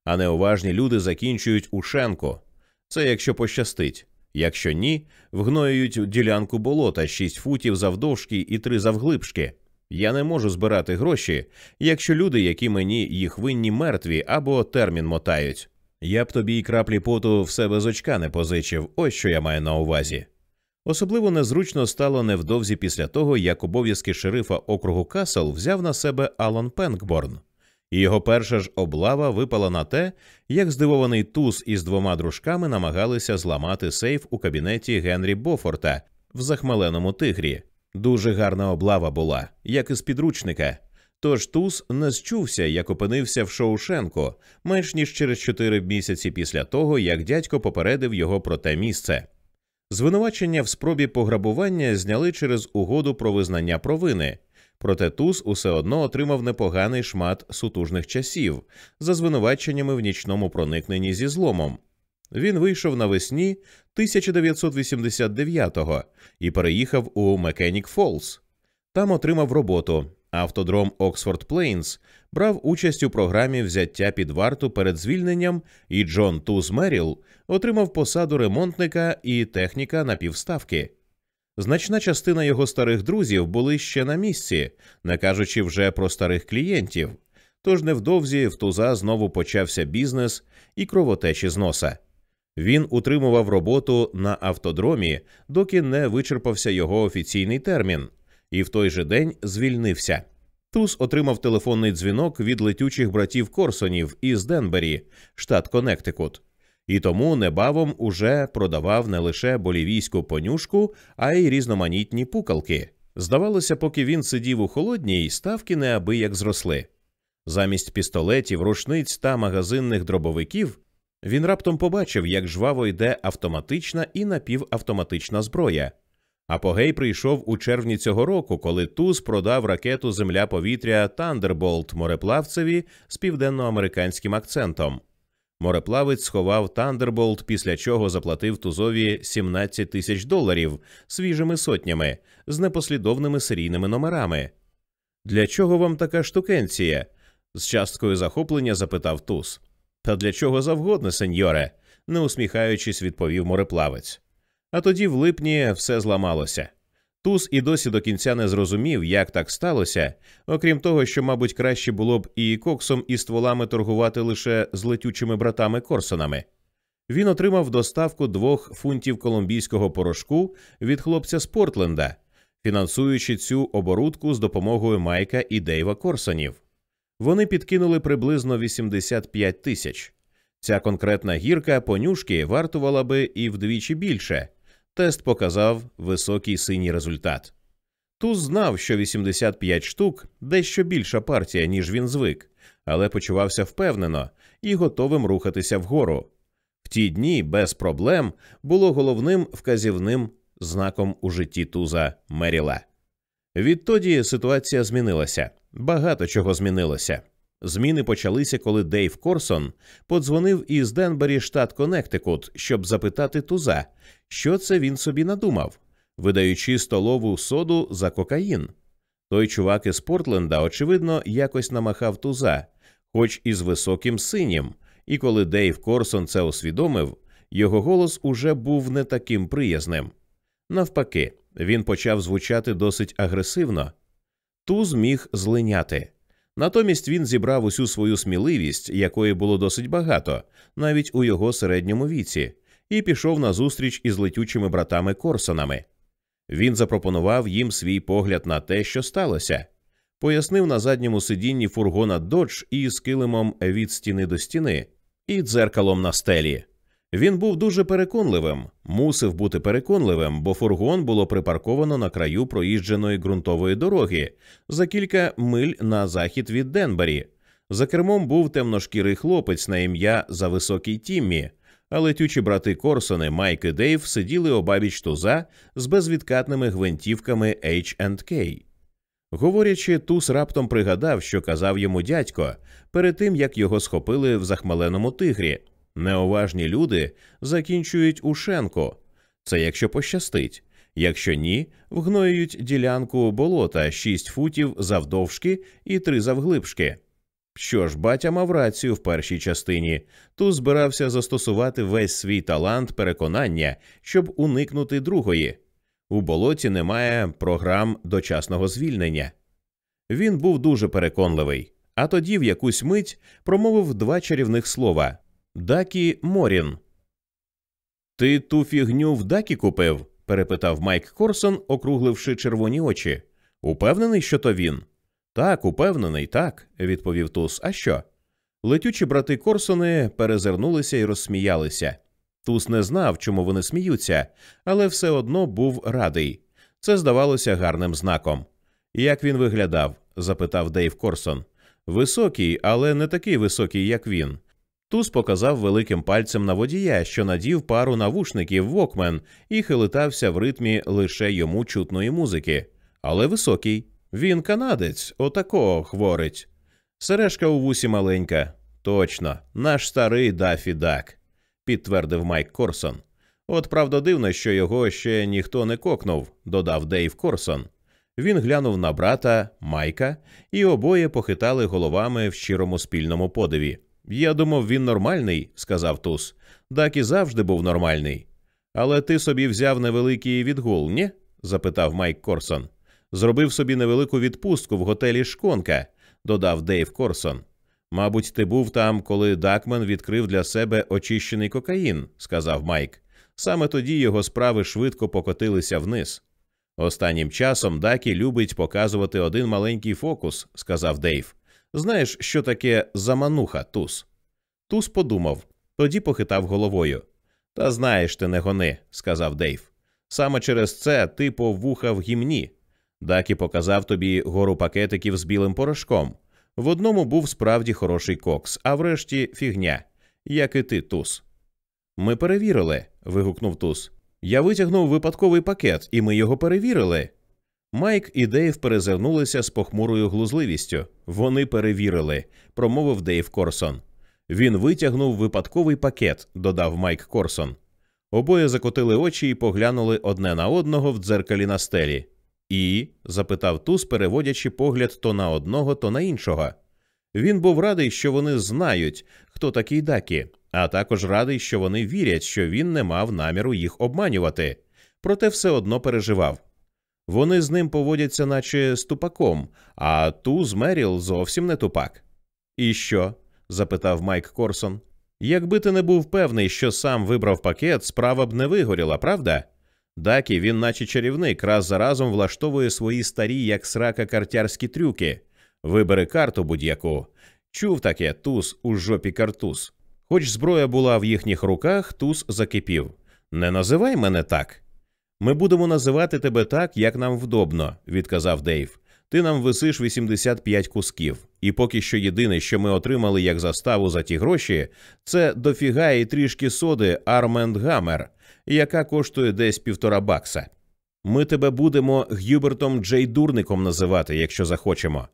а неуважні люди закінчують у шенку. Це якщо пощастить. Якщо ні, вгноюють ділянку болота 6 футів завдовжки і 3 завглибшки. Я не можу збирати гроші, якщо люди, які мені їх винні мертві або термін мотають. Я б тобі й краплі поту в себе з очка не позичив, ось що я маю на увазі. Особливо незручно стало невдовзі після того, як обов'язки шерифа округу Касл взяв на себе Алан Пенкборн, і його перша ж облава випала на те, як здивований туз із двома дружками намагалися зламати сейф у кабінеті Генрі Бофорта в захмеленому тигрі. Дуже гарна облава була, як із підручника. Тож Туз не зчувся, як опинився в Шоушенко менш ніж через чотири місяці після того, як дядько попередив його про те місце. Звинувачення в спробі пограбування зняли через угоду про визнання провини, проте Туз усе одно отримав непоганий шмат сутужних часів за звинуваченнями в нічному проникненні зі зломом. Він вийшов навесні 1989-го і переїхав у Мекенік Фолс. Там отримав роботу. Автодром Оксфорд Плейнс брав участь у програмі взяття під варту перед звільненням, і Джон Туз Меріл отримав посаду ремонтника і техніка на півставки. Значна частина його старих друзів були ще на місці, не кажучи вже про старих клієнтів. Тож невдовзі в туза знову почався бізнес і кровотечі з носа. Він утримував роботу на автодромі, доки не вичерпався його офіційний термін, і в той же день звільнився. Туз отримав телефонний дзвінок від летючих братів Корсонів із Денбері, штат Коннектикут, і тому небавом уже продавав не лише болівійську понюшку, а й різноманітні пукалки. Здавалося, поки він сидів у холодній, ставки неабияк зросли. Замість пістолетів, рушниць та магазинних дробовиків він раптом побачив, як жваво йде автоматична і напівавтоматична зброя. Апогей прийшов у червні цього року, коли Туз продав ракету Земля повітря Тандерболт мореплавцеві з південноамериканським акцентом. Мореплавець сховав Тандерболт, після чого заплатив Тузові 17 тисяч доларів свіжими сотнями з непослідовними серійними номерами. Для чого вам така штукенція? з часткою захоплення запитав Туз. Та для чого завгодно, сеньоре, не усміхаючись, відповів мореплавець. А тоді в липні все зламалося. Туз і досі до кінця не зрозумів, як так сталося, окрім того, що, мабуть, краще було б і коксом і стволами торгувати лише з летючими братами Корсонами. Він отримав доставку двох фунтів колумбійського порошку від хлопця з Портленда, фінансуючи цю оборудку з допомогою Майка і Дейва Корсонів. Вони підкинули приблизно 85 тисяч. Ця конкретна гірка понюшки вартувала би і вдвічі більше. Тест показав високий синій результат. Туз знав, що 85 штук дещо більша партія, ніж він звик, але почувався впевнено і готовим рухатися вгору. В ті дні без проблем було головним вказівним знаком у житті Туза Меріла. Відтоді ситуація змінилася. Багато чого змінилося. Зміни почалися, коли Дейв Корсон подзвонив із Денбері, штат Коннектикут, щоб запитати туза, що це він собі надумав, видаючи столову соду за кокаїн. Той чувак із Портленда, очевидно, якось намахав туза, хоч і з високим синім, і коли Дейв Корсон це усвідомив, його голос уже був не таким приязним. Навпаки, він почав звучати досить агресивно. Туз міг злиняти. Натомість він зібрав усю свою сміливість, якої було досить багато, навіть у його середньому віці, і пішов на зустріч із летючими братами Корсонами. Він запропонував їм свій погляд на те, що сталося, пояснив на задньому сидінні фургона Додж із килимом від стіни до стіни і дзеркалом на стелі. Він був дуже переконливим, мусив бути переконливим, бо фургон було припарковано на краю проїждженої ґрунтової дороги за кілька миль на захід від Денбері. За кермом був темношкірий хлопець на ім'я Зависокий Тіммі, а летючі брати Корсони Майк і Дейв сиділи обабіч туза з безвідкатними гвинтівками H&K. Говорячи, Туз раптом пригадав, що казав йому дядько перед тим як його схопили в захмеленому тигрі. Неуважні люди закінчують у. Це якщо пощастить. Якщо ні, вгноюють ділянку болота 6 футів завдовжки і 3 завглибшки. Що ж, батя мав рацію в першій частині, Туз збирався застосувати весь свій талант переконання, щоб уникнути другої. У болоті немає програм дочасного звільнення. Він був дуже переконливий, а тоді в якусь мить промовив два чарівних слова Дакі Морін. Ти ту фігню в Дакі купив? перепитав Майк Корсон, округливши червоні очі. Упевнений, що то він? Так, упевнений, так, відповів Туз. А що? Летючі брати Корсони перезирнулися і розсміялися. Туз не знав, чому вони сміються, але все одно був радий. Це здавалося гарним знаком. Як він виглядав? запитав Дейв Корсон. Високий, але не такий високий, як він. Туз показав великим пальцем на водія, що надів пару навушників Вокмен і хилитався в ритмі лише йому чутної музики. Але високий. Він канадець, отакого хворить. Сережка у вусі маленька. Точно, наш старий Дафі Дак, підтвердив Майк Корсон. От правда дивно, що його ще ніхто не кокнув, додав Дейв Корсон. Він глянув на брата Майка, і обоє похитали головами в щирому спільному подиві. Я думав, він нормальний, сказав Туз. Дак і завжди був нормальний. Але ти собі взяв невеликий відгул, ні? запитав Майк Корсон. Зробив собі невелику відпустку в готелі Шконка, додав Дейв Корсон. Мабуть, ти був там, коли Дакмен відкрив для себе очищений кокаїн, сказав Майк. Саме тоді його справи швидко покотилися вниз. Останнім часом Дакі любить показувати один маленький фокус, сказав Дейв. Знаєш, що таке замануха, Туз? Туз подумав, тоді похитав головою. Та знаєш ти, не гони, сказав Дейв. Саме через це ти повуха в гімні. Дакі показав тобі гору пакетиків з білим порошком. В одному був справді хороший кокс, а врешті фігня, як і ти, Туз. Ми перевірили. вигукнув Туз. Я витягнув випадковий пакет, і ми його перевірили. Майк і Дейв перезирнулися з похмурою глузливістю. Вони перевірили, промовив Дейв Корсон. Він витягнув випадковий пакет, додав Майк Корсон. Обоє закотили очі і поглянули одне на одного в дзеркалі на стелі. І? запитав Туз, переводячи погляд то на одного, то на іншого. Він був радий, що вони знають, хто такий Дакі, а також радий, що вони вірять, що він не мав наміру їх обманювати, проте все одно переживав. Вони з ним поводяться, наче з тупаком, а Туз Меріл зовсім не тупак. І що? запитав Майк Корсон. Якби ти не був певний, що сам вибрав пакет, справа б не вигоріла, правда? Дакі, він, наче чарівник, раз за разом влаштовує свої старі, як срака картярські трюки. Вибери карту будь-яку. Чув таке туз у жопі картуз. Хоч зброя була в їхніх руках, туз закипів. Не називай мене так. Ми будемо називати тебе так, як нам вдобно, відказав Дейв. Ти нам висиш 85 кусків, і поки що єдине, що ми отримали як заставу за ті гроші, це дофіга і трішки соди Арменд Гаммер, яка коштує десь півтора бакса. Ми тебе будемо Гюбертом Джей Дурником називати, якщо захочемо.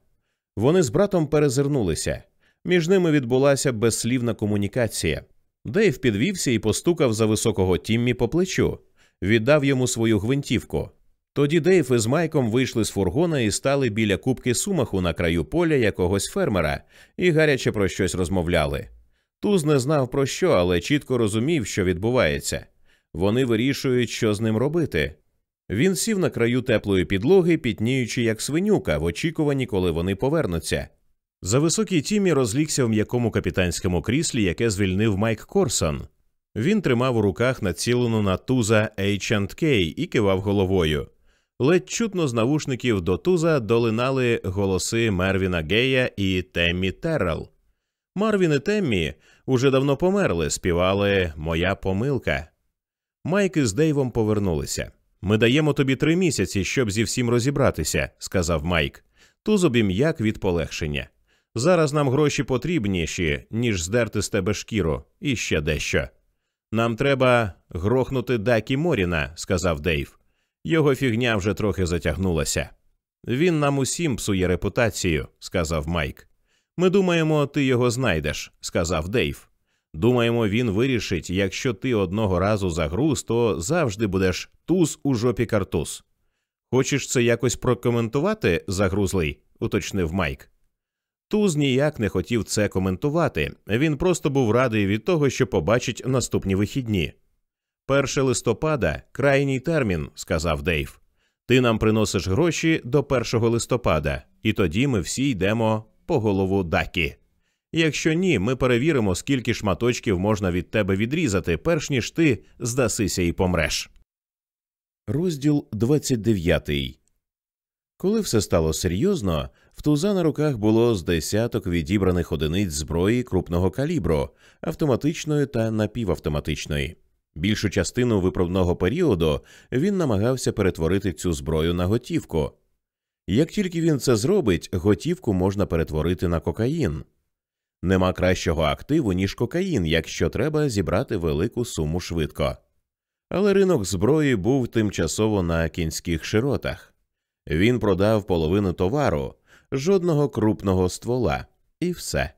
Вони з братом перезирнулися. Між ними відбулася безслівна комунікація. Дейв підвівся і постукав за високого Тіммі по плечу, віддав йому свою гвинтівку. Тоді Дейв із Майком вийшли з фургона і стали біля кубки сумаху на краю поля якогось фермера і гаряче про щось розмовляли. Туз не знав про що, але чітко розумів, що відбувається. Вони вирішують, що з ним робити. Він сів на краю теплої підлоги, пітніючи як свинюка, в очікуванні, коли вони повернуться. За високий тімі розлігся в м'якому капітанському кріслі, яке звільнив Майк Корсон. Він тримав у руках націлену на туза H&K і кивав головою. Ледь чутно з навушників до туза долинали голоси Мервіна Гея і Теммі Террел. Марвін і Теммі уже давно померли, співали Моя помилка. Майк із Дейвом повернулися. Ми даємо тобі три місяці, щоб зі всім розібратися, сказав Майк. Туз обім'як від полегшення. Зараз нам гроші потрібніші, ніж здерти з тебе шкіру, і ще дещо. Нам треба грохнути Дакі Моріна, сказав Дейв. Його фігня вже трохи затягнулася. Він нам усім псує репутацію, сказав Майк. Ми думаємо, ти його знайдеш, сказав Дейв. Думаємо, він вирішить, якщо ти одного разу загруз, то завжди будеш туз у жопі картуз. Хочеш це якось прокоментувати, загрузлий, уточнив Майк. Туз ніяк не хотів це коментувати. Він просто був радий від того, що побачить наступні вихідні. Перше листопада крайній термін, сказав Дейв. Ти нам приносиш гроші до 1 листопада, і тоді ми всі йдемо по голову дакі. Якщо ні, ми перевіримо, скільки шматочків можна від тебе відрізати, перш ніж ти здасися і помреш. Розділ 29 Коли все стало серйозно, в туза на руках було з десяток відібраних одиниць зброї крупного калібру, автоматичної та напівавтоматичної. Більшу частину виправного періоду він намагався перетворити цю зброю на готівку. Як тільки він це зробить, готівку можна перетворити на кокаїн. Нема кращого активу, ніж кокаїн, якщо треба зібрати велику суму швидко. Але ринок зброї був тимчасово на кінських широтах. Він продав половину товару, жодного крупного ствола, і все.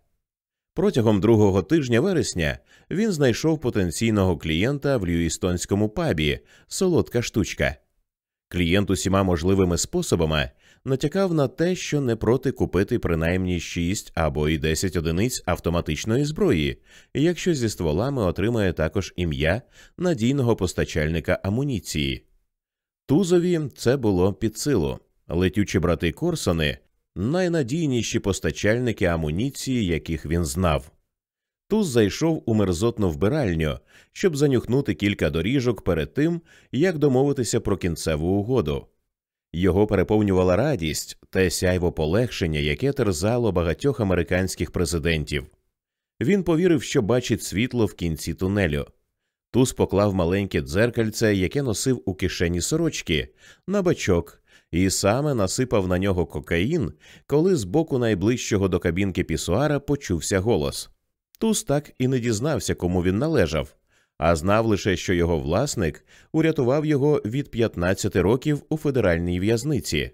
Протягом другого тижня вересня він знайшов потенційного клієнта в Льюістонському пабі солодка штучка. Клієнт усіма можливими способами натякав на те, що не проти купити принаймні 6 або й 10 одиниць автоматичної зброї, якщо зі стволами отримає також ім'я надійного постачальника амуніції. Тузові це було під силу. Летючі брати Корсони найнадійніші постачальники амуніції, яких він знав. Туз зайшов у мерзотну вбиральню, щоб занюхнути кілька доріжок перед тим, як домовитися про кінцеву угоду. Його переповнювала радість те сяйво полегшення, яке терзало багатьох американських президентів. Він повірив, що бачить світло в кінці тунелю. Туз поклав маленьке дзеркальце, яке носив у кишені сорочки, на бачок, і саме насипав на нього кокаїн, коли з боку найближчого до кабінки пісуара почувся голос. Туз так і не дізнався, кому він належав, а знав лише, що його власник урятував його від 15 років у федеральній в'язниці.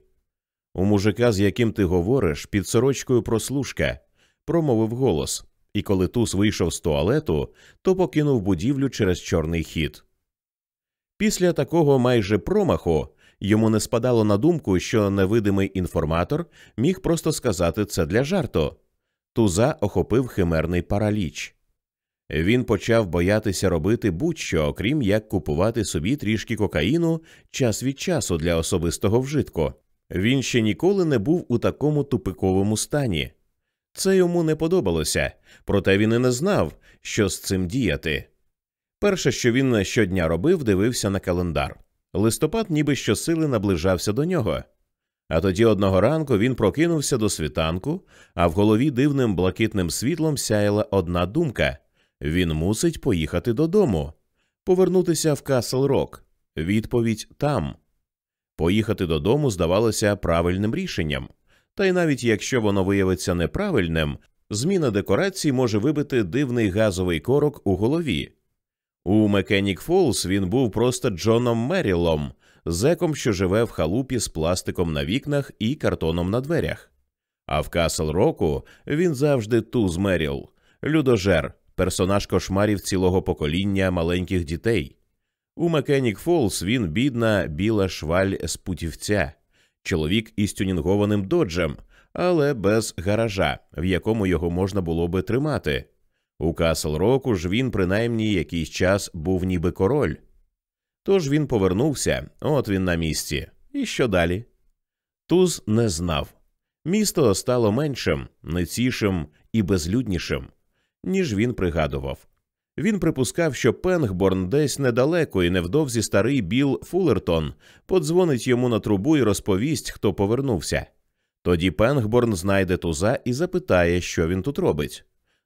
У мужика, з яким ти говориш, під сорочкою прослушка, промовив голос, і коли Туз вийшов з туалету, то покинув будівлю через чорний хід. Після такого майже промаху йому не спадало на думку, що невидимий інформатор міг просто сказати це для жарту. Туза охопив химерний параліч. Він почав боятися робити будь-що, окрім як купувати собі трішки кокаїну час від часу для особистого вжитку. Він ще ніколи не був у такому тупиковому стані. Це йому не подобалося, проте він і не знав, що з цим діяти. Перше, що він щодня робив, дивився на календар. Листопад ніби щосили наближався до нього. А тоді одного ранку він прокинувся до світанку, а в голові дивним блакитним світлом сяяла одна думка він мусить поїхати додому, повернутися в Касл Рок. Відповідь там. Поїхати додому здавалося правильним рішенням, та й навіть якщо воно виявиться неправильним, зміна декорацій може вибити дивний газовий корок у голові. У Мекенік Фолс він був просто Джоном Мерілом, зеком, що живе в халупі з пластиком на вікнах і картоном на дверях. А в Касл Року він завжди туз Меріл, людожер, персонаж кошмарів цілого покоління маленьких дітей. У Мекенік Фолс він бідна біла шваль з путівця, чоловік із тюнінгованим доджем, але без гаража, в якому його можна було би тримати. У Касл Року ж він принаймні якийсь час був ніби король. Тож він повернувся, от він на місці. І що далі? Туз не знав. Місто стало меншим, ницішим і безлюднішим, ніж він пригадував. Він припускав, що Пенгборн десь недалеко і невдовзі старий Біл Фуллертон подзвонить йому на трубу і розповість, хто повернувся. Тоді Пенгборн знайде туза і запитає, що він тут робить.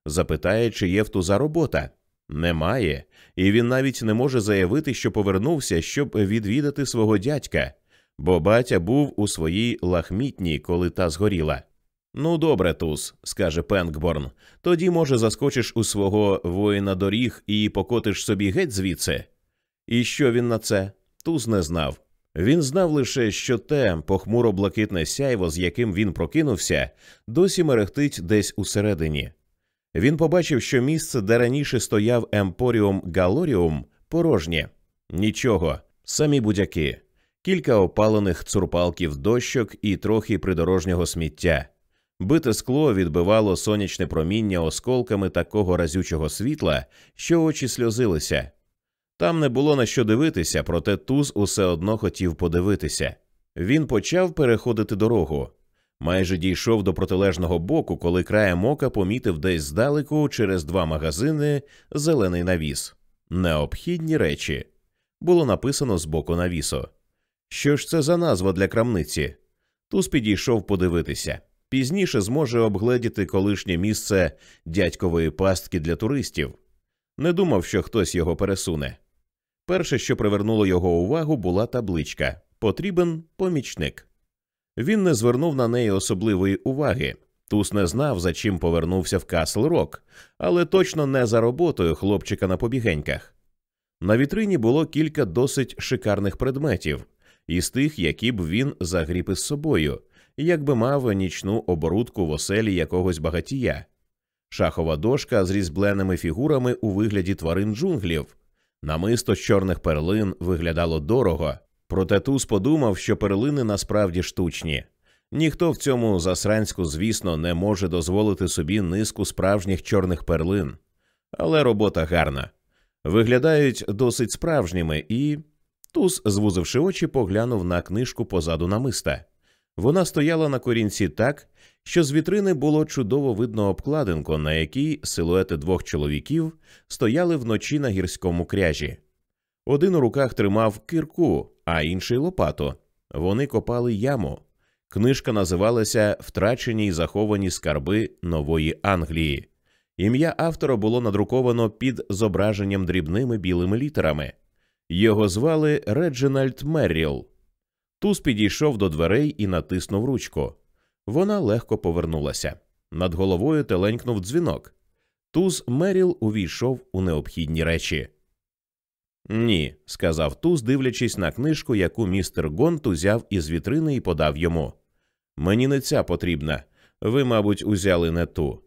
Запитає, чи є в туза робота. Немає, і він навіть не може заявити, що повернувся, щоб відвідати свого дядька, бо батя був у своїй лахмітній, коли та згоріла. Ну, добре, туз, скаже Пенкборн, тоді, може, заскочиш у свого воїна доріг і покотиш собі геть звідси. І що він на це? Туз не знав. Він знав лише, що те похмуро блакитне сяйво, з яким він прокинувся, досі мерехтить десь усередині. Він побачив, що місце, де раніше стояв Емпоріум Галоріум, порожнє. Нічого, самі будяки, кілька опалених цурпалків дощок і трохи придорожнього сміття. Бите скло відбивало сонячне проміння осколками такого разючого світла, що очі сльозилися. Там не було на що дивитися, проте туз усе одно хотів подивитися. Він почав переходити дорогу. Майже дійшов до протилежного боку, коли краєм ока помітив десь здалеку через два магазини зелений навіс. Необхідні речі. Було написано з боку навісу. Що ж це за назва для крамниці? Туз підійшов подивитися. Пізніше зможе обгледіти колишнє місце дядькової пастки для туристів. Не думав, що хтось його пересуне. Перше, що привернуло його увагу, була табличка Потрібен помічник. Він не звернув на неї особливої уваги. Тус не знав, за чим повернувся в Касл Рок, але точно не за роботою хлопчика на побігеньках. На вітрині було кілька досить шикарних предметів, із тих, які б він загріб із собою, якби мав нічну оборудку в оселі якогось багатія, шахова дошка з різьбленими фігурами у вигляді тварин джунглів, намисто з чорних перлин виглядало дорого, проте Туз подумав, що перлини насправді штучні. Ніхто в цьому засранську, звісно, не може дозволити собі низку справжніх чорних перлин, але робота гарна. Виглядають досить справжніми, і Туз, звузивши очі, поглянув на книжку позаду намиста. Вона стояла на корінці так, що з вітрини було чудово видно обкладинку, на якій силуети двох чоловіків стояли вночі на гірському кряжі. Один у руках тримав кирку, а інший лопату. Вони копали яму. Книжка називалася Втрачені й заховані скарби нової Англії. Ім'я автора було надруковано під зображенням дрібними білими літерами. Його звали Реджинальд Мерріл. Туз підійшов до дверей і натиснув ручку. Вона легко повернулася. Над головою теленькнув дзвінок. Туз Меріл увійшов у необхідні речі. Ні, сказав Туз, дивлячись на книжку, яку містер Гонт узяв із вітрини і подав йому. Мені не ця потрібна. Ви, мабуть, узяли не ту.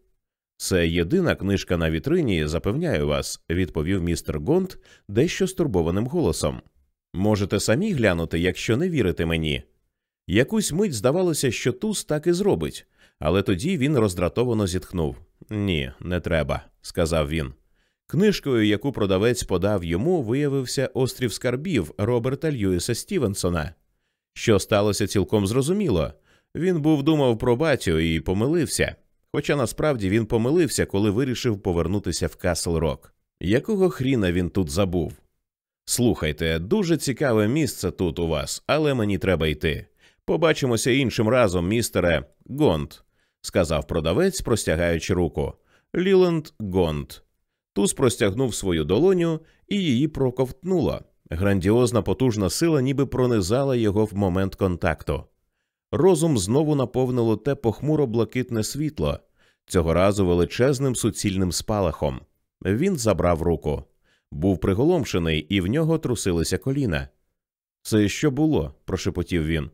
Це єдина книжка на вітрині, запевняю вас, відповів містер Гонт дещо стурбованим голосом. Можете самі глянути, якщо не вірите мені. Якусь мить здавалося, що Туз так і зробить, але тоді він роздратовано зітхнув. Ні, не треба, сказав він. Книжкою, яку продавець подав йому, виявився острів скарбів Роберта Льюіса Стівенсона. Що сталося цілком зрозуміло. Він був думав про батю і помилився. Хоча насправді він помилився, коли вирішив повернутися в Касл Рок. Якого хріна він тут забув? Слухайте, дуже цікаве місце тут у вас, але мені треба йти. Побачимося іншим разом, містере Гонт, сказав продавець, простягаючи руку. Ліленд Гонт. Туз простягнув свою долоню і її проковтнуло. Грандіозна потужна сила ніби пронизала його в момент контакту. Розум знову наповнило те похмуро блакитне світло, цього разу величезним суцільним спалахом. Він забрав руку. Був приголомшений, і в нього трусилися коліна. Це що було? прошепотів він.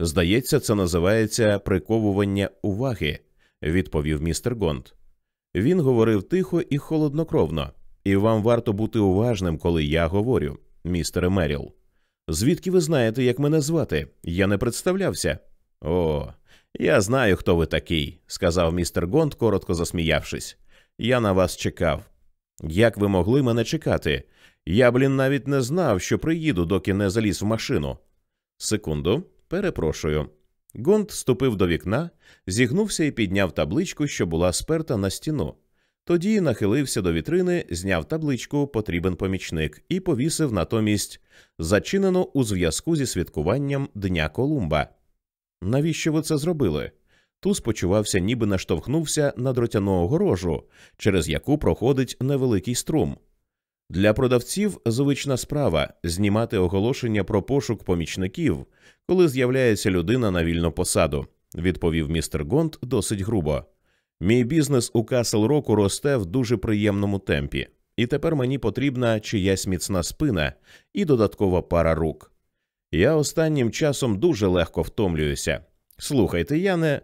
Здається, це називається приковування уваги, відповів містер Гонт. Він говорив тихо і холоднокровно, і вам варто бути уважним, коли я говорю, містере Меріл. Звідки ви знаєте, як мене звати? Я не представлявся. О, я знаю, хто ви такий, сказав містер Гонт, коротко засміявшись. Я на вас чекав. Як ви могли мене чекати? Я, блін, навіть не знав, що приїду, доки не заліз в машину. Секунду, перепрошую. Гонт ступив до вікна, зігнувся і підняв табличку, що була сперта на стіну. Тоді нахилився до вітрини, зняв табличку Потрібен помічник і повісив натомість зачинено у зв'язку зі святкуванням Дня Колумба. Навіщо ви це зробили? Туз почувався, ніби наштовхнувся на дротяну огорожу, через яку проходить невеликий струм. Для продавців звична справа знімати оголошення про пошук помічників, коли з'являється людина на вільну посаду, відповів містер Гонт досить грубо. Мій бізнес у Касл Року росте в дуже приємному темпі, і тепер мені потрібна чиясь міцна спина і додаткова пара рук. Я останнім часом дуже легко втомлююся. Слухайте, я не.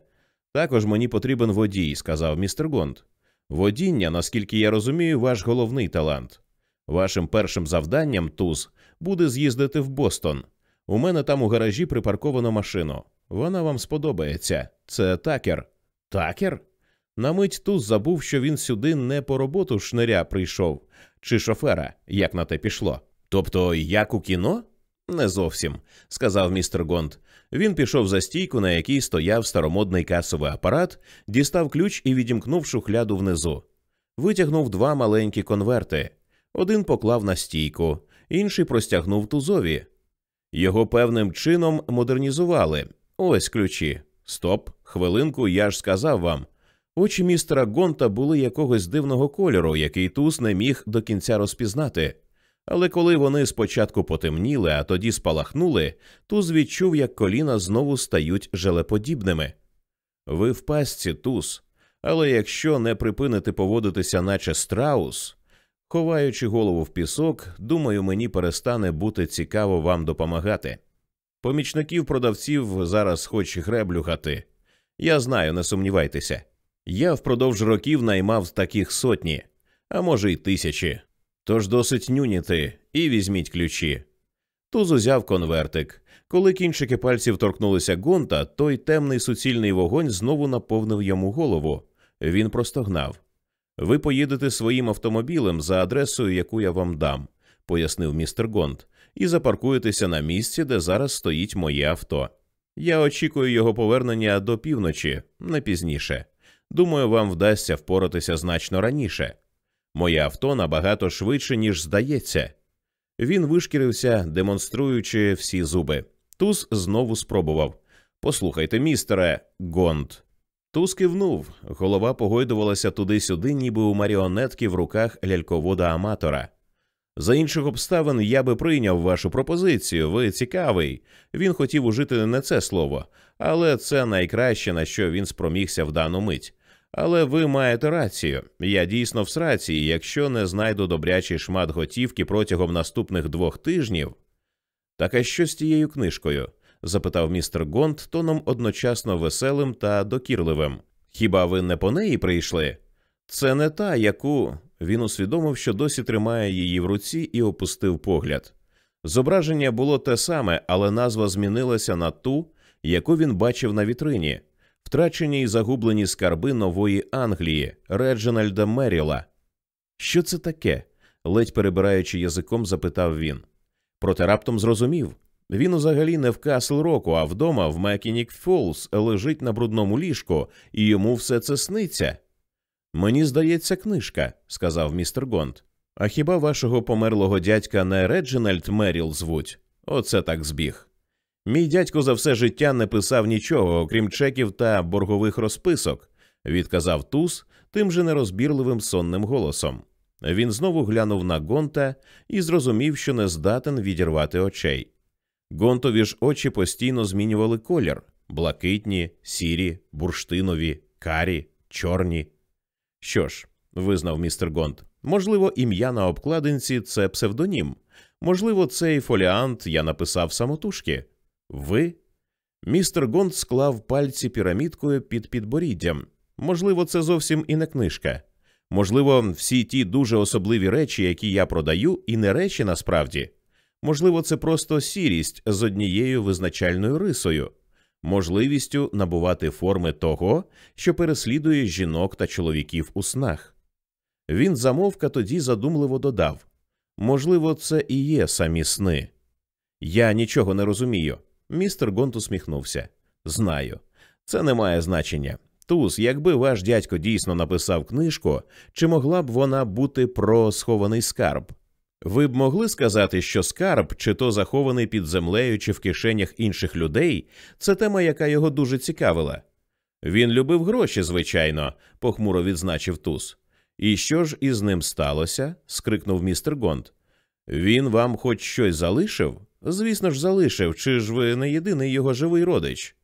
Також мені потрібен водій, сказав містер Гонт. Водіння, наскільки я розумію, ваш головний талант. Вашим першим завданням, туз, буде з'їздити в Бостон. У мене там у гаражі припарковано машину. Вона вам сподобається. Це такер. Такер? На мить туз забув, що він сюди не по роботу шниря прийшов, чи шофера, як на те пішло. Тобто, як у кіно? Не зовсім, сказав містер Гонт. Він пішов за стійку, на якій стояв старомодний касовий апарат, дістав ключ і відімкнув шухляду внизу. Витягнув два маленькі конверти. Один поклав на стійку, інший простягнув тузові. Його певним чином модернізували. Ось ключі. Стоп, хвилинку, я ж сказав вам. Очі містера Гонта були якогось дивного кольору, який туз не міг до кінця розпізнати. Але коли вони спочатку потемніли, а тоді спалахнули, Туз відчув, як коліна знову стають желеподібними. Ви в пастці, Туз, але якщо не припините поводитися, наче страус, ховаючи голову в пісок, думаю, мені перестане бути цікаво вам допомагати. Помічників продавців зараз хоч греблю гати. Я знаю, не сумнівайтеся. Я впродовж років наймав таких сотні, а може, й тисячі. Тож досить нюніти і візьміть ключі. Туз узяв конвертик. Коли кінчики пальців торкнулися гонта, той темний суцільний вогонь знову наповнив йому голову. Він простогнав. Ви поїдете своїм автомобілем за адресою, яку я вам дам, пояснив містер Гонт, і запаркуєтеся на місці, де зараз стоїть моє авто. Я очікую його повернення до півночі, не пізніше. Думаю, вам вдасться впоратися значно раніше. Моє авто набагато швидше, ніж здається. Він вишкірився, демонструючи всі зуби. Туз знову спробував. Послухайте, містере Гонт. Туз кивнув, голова погойдувалася туди-сюди, ніби у маріонетки в руках ляльковода аматора. За інших обставин я би прийняв вашу пропозицію, ви цікавий. Він хотів ужити не це слово, але це найкраще, на що він спромігся в дану мить. Але ви маєте рацію. Я дійсно в срації, якщо не знайду добрячий шмат готівки протягом наступних двох тижнів. Так а що з тією книжкою? Запитав містер Гонт тоном одночасно веселим та докірливим. Хіба ви не по неї прийшли? Це не та, яку. Він усвідомив, що досі тримає її в руці, і опустив погляд. Зображення було те саме, але назва змінилася на ту, яку він бачив на вітрині втрачені й загублені скарби нової Англії Реджинальда Меріла. Що це таке? ледь перебираючи язиком, запитав він. Проте раптом зрозумів він взагалі не в Касл Року, а вдома в Макінік Фолс лежить на брудному ліжку, і йому все це сниться. Мені здається, книжка, сказав містер Гонт. А хіба вашого померлого дядька не Реджинальд Меріл звуть? Оце так збіг. Мій дядько за все життя не писав нічого, окрім чеків та боргових розписок, відказав Туз тим же нерозбірливим сонним голосом. Він знову глянув на Гонта і зрозумів, що не здатен відірвати очей. Гонтові ж очі постійно змінювали колір блакитні, сірі, бурштинові, карі, чорні. Що ж, визнав містер Гонт, можливо, ім'я на обкладинці це псевдонім. Можливо, цей фоліант я написав самотужки. Ви? Містер Гонт склав пальці пірамідкою під підборіддям. Можливо, це зовсім і не книжка. Можливо, всі ті дуже особливі речі, які я продаю, і не речі насправді. Можливо, це просто сірість з однією визначальною рисою, можливістю набувати форми того, що переслідує жінок та чоловіків у снах. Він замовка тоді задумливо додав можливо, це і є самі сни. Я нічого не розумію. Містер Гонт усміхнувся. Знаю, це не має значення. Туз, якби ваш дядько дійсно написав книжку, чи могла б вона бути про схований скарб? Ви б могли сказати, що скарб, чи то захований під землею, чи в кишенях інших людей, це тема, яка його дуже цікавила. Він любив гроші, звичайно, похмуро відзначив Туз. І що ж із ним сталося? скрикнув містер Гонт. Він вам хоч щось залишив? Звісно ж, залишив, чи ж ви не єдиний його живий родич?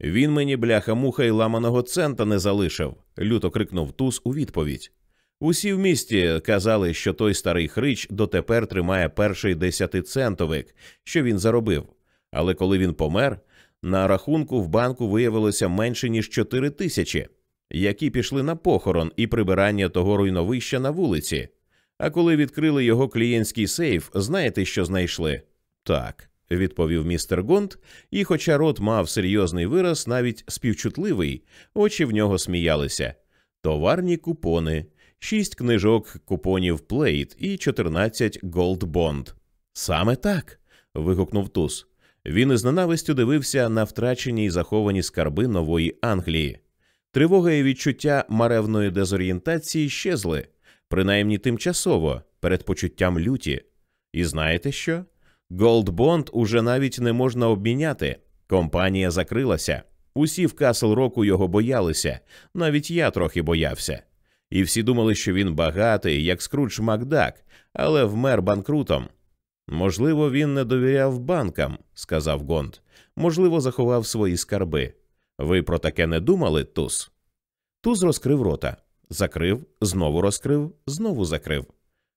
Він мені, бляха, муха й ламаного цента не залишив, люто крикнув Туз у відповідь. Усі в місті казали, що той старий хрич дотепер тримає перший десятицентовик, що він заробив. Але коли він помер, на рахунку в банку виявилося менше ніж чотири тисячі, які пішли на похорон і прибирання того руйновища на вулиці. А коли відкрили його клієнтський сейф, знаєте, що знайшли? Так, відповів містер Гонт, і, хоча рот мав серйозний вираз, навіть співчутливий, очі в нього сміялися. Товарні купони, шість книжок купонів Плейд і чотирнадцять Голд Бонд. Саме так. вигукнув Туз. Він із ненавистю дивився на втрачені й заховані скарби нової Англії. Тривога і відчуття маревної дезорієнтації щезли, принаймні тимчасово, перед почуттям люті. І знаєте що? Голдбонд уже навіть не можна обміняти. Компанія закрилася. Усі в Касл Року його боялися, навіть я трохи боявся. І всі думали, що він багатий, як скрудж Макдак, але вмер банкрутом. Можливо, він не довіряв банкам, сказав Гонд. Можливо, заховав свої скарби. Ви про таке не думали, Туз? Туз розкрив рота, закрив, знову розкрив, знову закрив.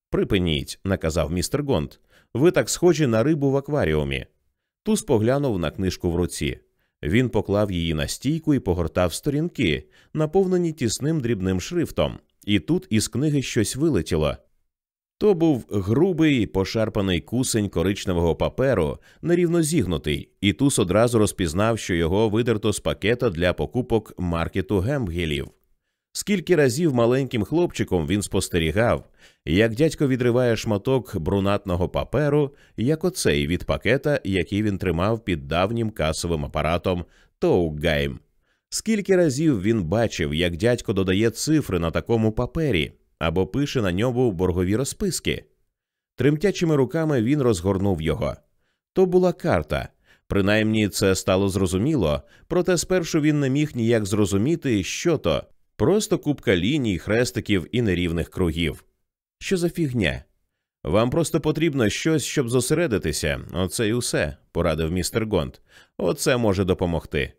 Припиніть, наказав містер Гонд. Ви так схожі на рибу в акваріумі. Туз поглянув на книжку в руці. Він поклав її на стійку і погортав сторінки, наповнені тісним дрібним шрифтом, і тут із книги щось вилетіло. То був грубий, пошарпаний кусень коричневого паперу, нерівно зігнутий, і Туз одразу розпізнав, що його видерто з пакета для покупок маркету Гембгелів. Скільки разів маленьким хлопчиком він спостерігав, як дядько відриває шматок брунатного паперу, як оцей від пакета, який він тримав під давнім касовим апаратом Тоугайм. Скільки разів він бачив, як дядько додає цифри на такому папері або пише на ньому боргові розписки. Тремтячими руками він розгорнув його. То була карта. Принаймні це стало зрозуміло, проте спершу він не міг ніяк зрозуміти, що то просто купка ліній, хрестиків і нерівних кругів. Що за фігня? Вам просто потрібно щось, щоб зосередитися. Оце й усе, порадив містер Гонт. Оце може допомогти.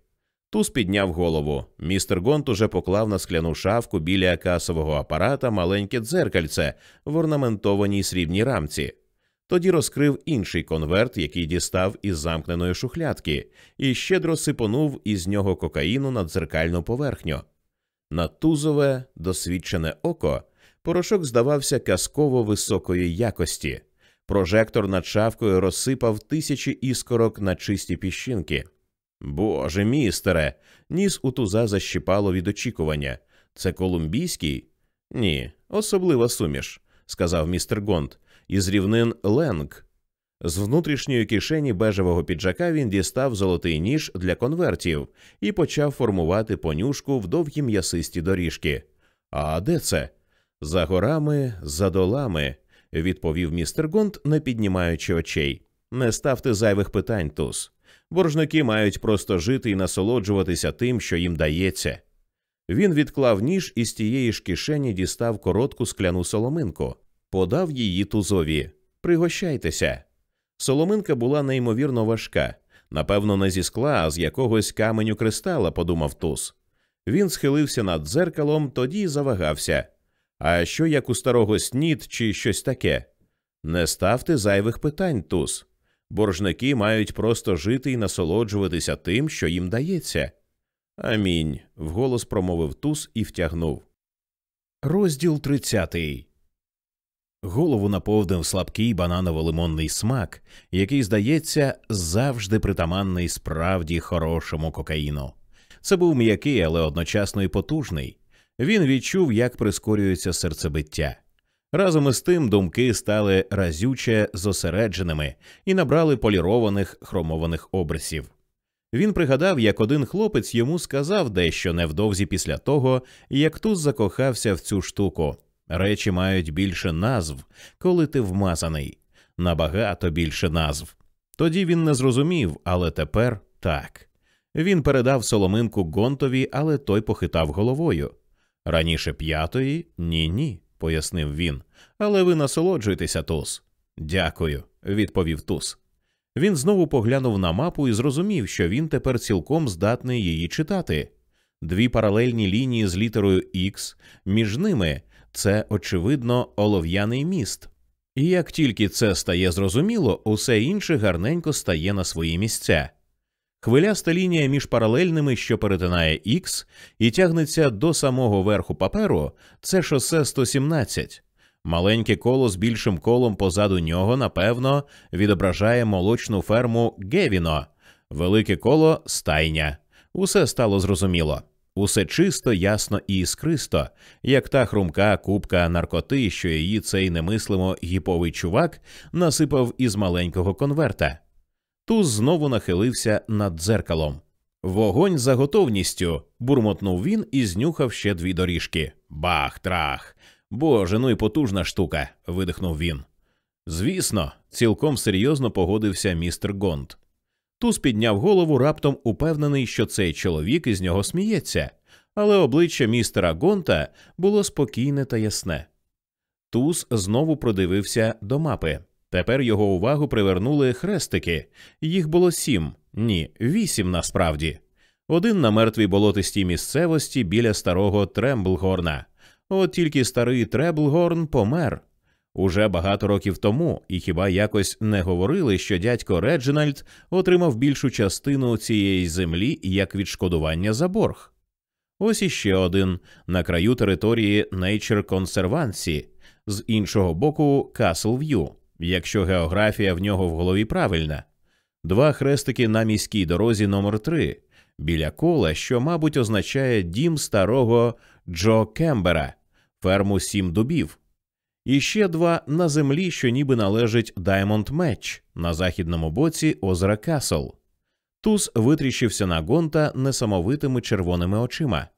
Туз підняв голову. Містер Гонт уже поклав на скляну шавку біля касового апарата маленьке дзеркальце в орнаментованій срібній рамці. Тоді розкрив інший конверт, який дістав із замкненої шухлядки, і щедро сипонув із нього кокаїну на дзеркальну поверхню. На тузове, досвідчене око порошок здавався казково високої якості. Прожектор над шавкою розсипав тисячі іскорок на чисті піщинки. Боже містере, ніс у туза защіпало від очікування. Це колумбійський? Ні, особлива суміш, сказав містер Гонд. Із рівнин Ленг. З внутрішньої кишені бежевого піджака він дістав золотий ніж для конвертів і почав формувати понюшку в довгі м'ясисті доріжки. А де це? За горами, за долами, відповів містер Гонд, не піднімаючи очей. Не ставте зайвих питань, Туз. Боржники мають просто жити і насолоджуватися тим, що їм дається. Він відклав ніж і з тієї ж кишені дістав коротку скляну соломинку, подав її тузові. Пригощайтеся. Соломинка була неймовірно важка, напевно, не зі скла, а з якогось каменю кристала, подумав туз. Він схилився над дзеркалом, тоді завагався. А що як у старого снід чи щось таке? Не ставте зайвих питань, туз. Боржники мають просто жити і насолоджуватися тим, що їм дається. Амінь. вголос промовив туз і втягнув. Розділ тридцятий. Голову наповнив слабкий бананово-лимонний смак, який, здається, завжди притаманний справді хорошому кокаїну. Це був м'який, але одночасно й потужний. Він відчув, як прискорюється серцебиття. Разом із тим думки стали разюче зосередженими і набрали полірованих хромованих обрисів. Він пригадав, як один хлопець йому сказав дещо невдовзі після того, як туз закохався в цю штуку. Речі мають більше назв, коли ти вмазаний, набагато більше назв. Тоді він не зрозумів, але тепер так. Він передав соломинку Гонтові, але той похитав головою. Раніше п'ятої ні, ні, пояснив він. Але ви насолоджуєтеся, Туз. Дякую, відповів Туз. Він знову поглянув на мапу і зрозумів, що він тепер цілком здатний її читати. Дві паралельні лінії з літерою Х, між ними це, очевидно, олов'яний міст. І як тільки це стає зрозуміло, усе інше гарненько стає на свої місця. Хвиляста лінія між паралельними, що перетинає Х, і тягнеться до самого верху паперу, це шосе 117. Маленьке коло з більшим колом позаду нього, напевно, відображає молочну ферму Гевіно, велике коло стайня. Усе стало зрозуміло. Усе чисто, ясно і іскристо, як та хрумка купка наркоти, що її цей немислимо гіповий чувак насипав із маленького конверта. Туз знову нахилився над дзеркалом. Вогонь за готовністю. бурмотнув він і знюхав ще дві доріжки. Бах, трах. Боже, ну і потужна штука. видихнув він. Звісно, цілком серйозно погодився містер Гонт. Туз підняв голову, раптом упевнений, що цей чоловік із нього сміється. але обличчя містера Гонта було спокійне та ясне. Туз знову продивився до мапи. Тепер його увагу привернули хрестики. Їх було сім, ні, вісім насправді. Один на мертвій болотистій місцевості біля старого Тремблгорна. От тільки старий Треблгорн помер уже багато років тому, і хіба якось не говорили, що дядько Реджинальд отримав більшу частину цієї землі як відшкодування за борг. Ось іще один на краю території Nature Conservancy, з іншого боку Castle View, якщо географія в нього в голові правильна, два хрестики на міській дорозі номер 3 біля кола, що, мабуть, означає дім старого Джо Кембера, ферму сім дубів, і ще два на землі, що ніби належить Даймонд Метч на західному боці озера Касл. Туз витріщився на гонта несамовитими червоними очима.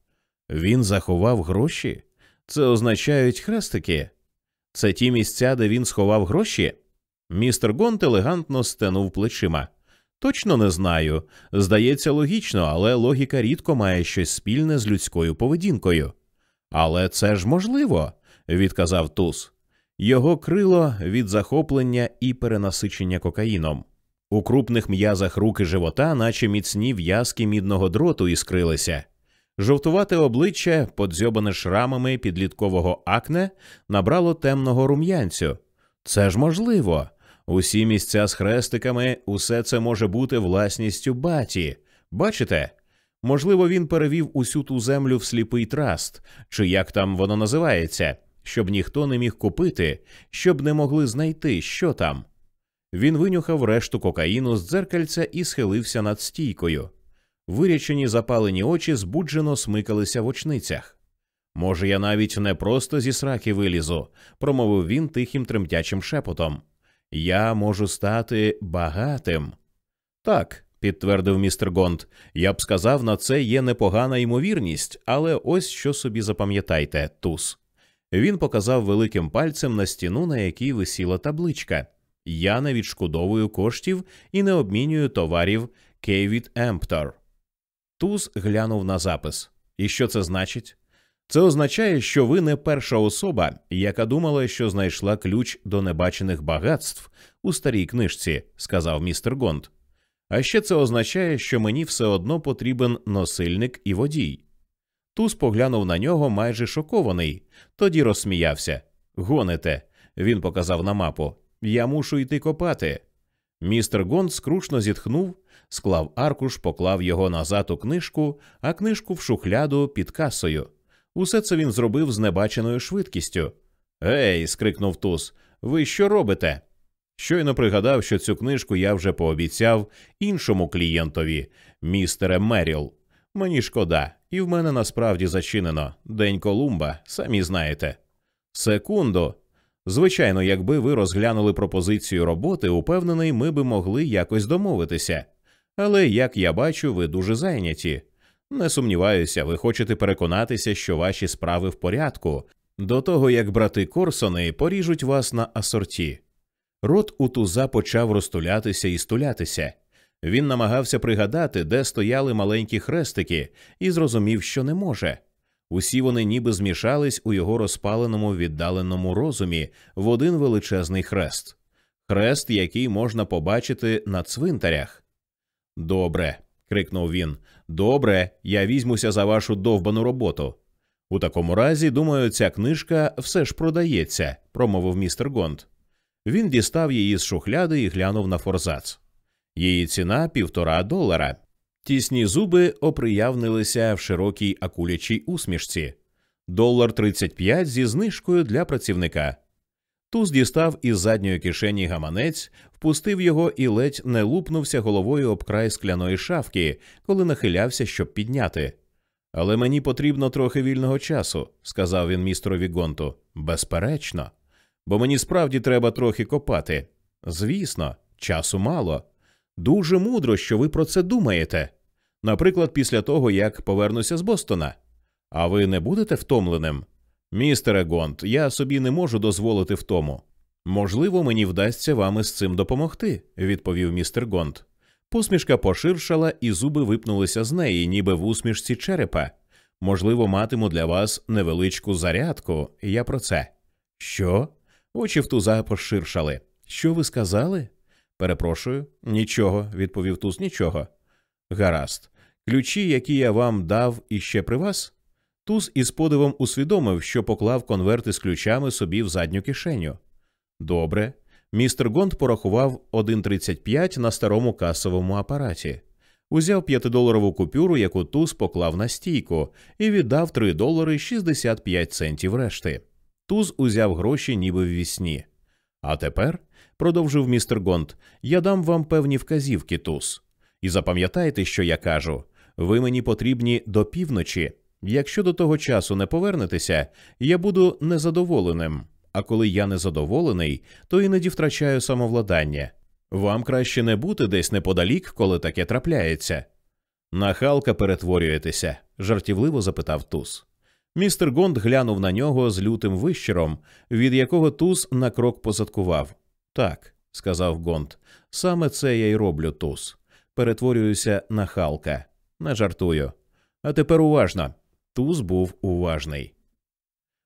Він заховав гроші? Це означають хрестики. Це ті місця, де він сховав гроші? Містер Гонт елегантно стенув плечима. Точно не знаю. Здається, логічно, але логіка рідко має щось спільне з людською поведінкою. Але це ж можливо, відказав Туз. Його крило від захоплення і перенасичення кокаїном. У крупних м'язах руки живота, наче міцні в'язки мідного дроту, іскрилися. Жовтувате обличчя, подзьобане шрамами підліткового акне, набрало темного рум'янцю. Це ж можливо. Усі місця з хрестиками, усе це може бути власністю баті. Бачите? Можливо, він перевів усю ту землю в сліпий траст, чи як там воно називається, щоб ніхто не міг купити, щоб не могли знайти, що там. Він винюхав решту кокаїну з дзеркальця і схилився над стійкою. Вирячені запалені очі збуджено смикалися в очницях. Може, я навіть не просто зі сраки вилізу, промовив він тихим тремтячим шепотом. Я можу стати багатим. Так, підтвердив містер Гонт, я б сказав, на це є непогана ймовірність, але ось що собі запам'ятайте, туз. Він показав великим пальцем на стіну, на якій висіла табличка. Я не відшкодовую коштів і не обмінюю товарів Caveat Emptor. Туз глянув на запис. І що це значить? Це означає, що ви не перша особа, яка думала, що знайшла ключ до небачених багатств у старій книжці, сказав містер Гонд. А ще це означає, що мені все одно потрібен носильник і водій. Туз поглянув на нього майже шокований, тоді розсміявся. Гоните, він показав на мапу. Я мушу йти копати. Містер Гонд скрушно зітхнув, склав аркуш, поклав його назад у книжку, а книжку в шухляду під касою. Усе це він зробив з небаченою швидкістю. Гей, скрикнув Туз, ви що робите? Щойно пригадав, що цю книжку я вже пообіцяв іншому клієнтові, містере Меріл. Мені шкода, і в мене насправді зачинено. День Колумба, самі знаєте. Секунду. Звичайно, якби ви розглянули пропозицію роботи, упевнений, ми би могли якось домовитися. Але як я бачу, ви дуже зайняті. Не сумніваюся, ви хочете переконатися, що ваші справи в порядку, до того як брати Корсони поріжуть вас на асорті. Рот у туза почав розтулятися і стулятися. Він намагався пригадати, де стояли маленькі хрестики, і зрозумів, що не може. Усі вони ніби змішались у його розпаленому віддаленому розумі в один величезний хрест хрест, який можна побачити на цвинтарях. Добре, крикнув він. Добре, я візьмуся за вашу довбану роботу. У такому разі, думаю, ця книжка все ж продається, промовив містер Гонд. Він дістав її з шухляди і глянув на форзац. Її ціна півтора долара. Тісні зуби оприявнилися в широкій акулячій усмішці. Долар 35 зі знижкою для працівника. Туз дістав із задньої кишені гаманець, впустив його і ледь не лупнувся головою об край скляної шафки, коли нахилявся, щоб підняти. Але мені потрібно трохи вільного часу, сказав він містерові Гонту. Безперечно, бо мені справді треба трохи копати. Звісно, часу мало. Дуже мудро, що ви про це думаєте. Наприклад, після того, як повернуся з Бостона. А ви не будете втомленим? Містере Гонт, я собі не можу дозволити втому. Можливо, мені вдасться вам із цим допомогти, відповів містер Гонт. Посмішка поширшала, і зуби випнулися з неї, ніби в усмішці черепа. Можливо, матиму для вас невеличку зарядку. Я про це. Що? Очі в туза поширшали. Що ви сказали? Перепрошую, нічого, відповів туз, нічого. Гаразд. Ключі, які я вам дав, іще при вас? Туз із подивом усвідомив, що поклав конверти з ключами собі в задню кишеню. Добре. Містер Гонд порахував 1,35 на старому касовому апараті, узяв п'ятидоларову купюру, яку туз поклав на стійку, і віддав 3 долари 65 центів решти. Туз узяв гроші, ніби в вісні. А тепер, продовжив містер Гонд, я дам вам певні вказівки, туз. І запам'ятайте, що я кажу. Ви мені потрібні до півночі. Якщо до того часу не повернетеся, я буду незадоволеним. А коли я незадоволений, то іноді втрачаю самовладання. Вам краще не бути десь неподалік, коли таке трапляється. Нахалка перетворюєтеся, жартівливо запитав Туз. Містер Гонд глянув на нього з лютим вищером, від якого Туз на крок позадкував. Так, сказав Гонд, саме це я й роблю Туз. Перетворююся на Халка. Не жартую. А тепер уважно. Туз був уважний.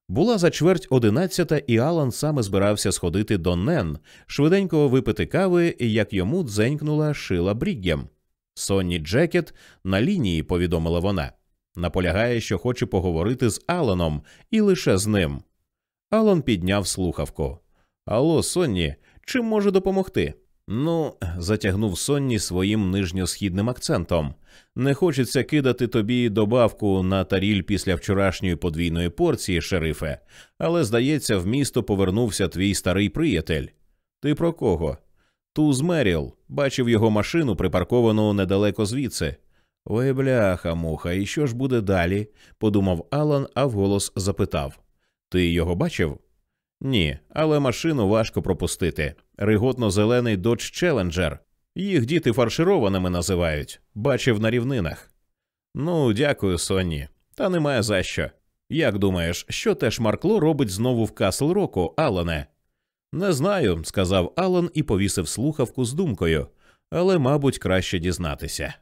Була за чверть одинадцята, і Алан саме збирався сходити до Нен, швиденько випити кави, як йому дзенькнула шила Бріггем. Сонні Джекет на лінії, повідомила вона. Наполягає, що хоче поговорити з Аланом і лише з ним. Алан підняв слухавку. Алло, Сонні, чим можу допомогти? Ну, затягнув Сонні своїм нижньосхідним акцентом. Не хочеться кидати тобі добавку на таріль після вчорашньої подвійної порції, шерифе, але, здається, в місто повернувся твій старий приятель. Ти про кого? Туз Меріл. Бачив його машину, припарковану недалеко звідси. Ой, бляха, муха, і що ж буде далі? подумав Алан, а вголос запитав. Ти його бачив? Ні, але машину важко пропустити. Риготно зелений Dodge Challenger. Їх діти фаршированими називають, бачив на рівнинах. Ну, дякую, Сонні. Та немає за що. Як думаєш, що те Маркло робить знову в Касл Року, Алане? Не знаю, сказав Алан і повісив слухавку з думкою, але, мабуть, краще дізнатися.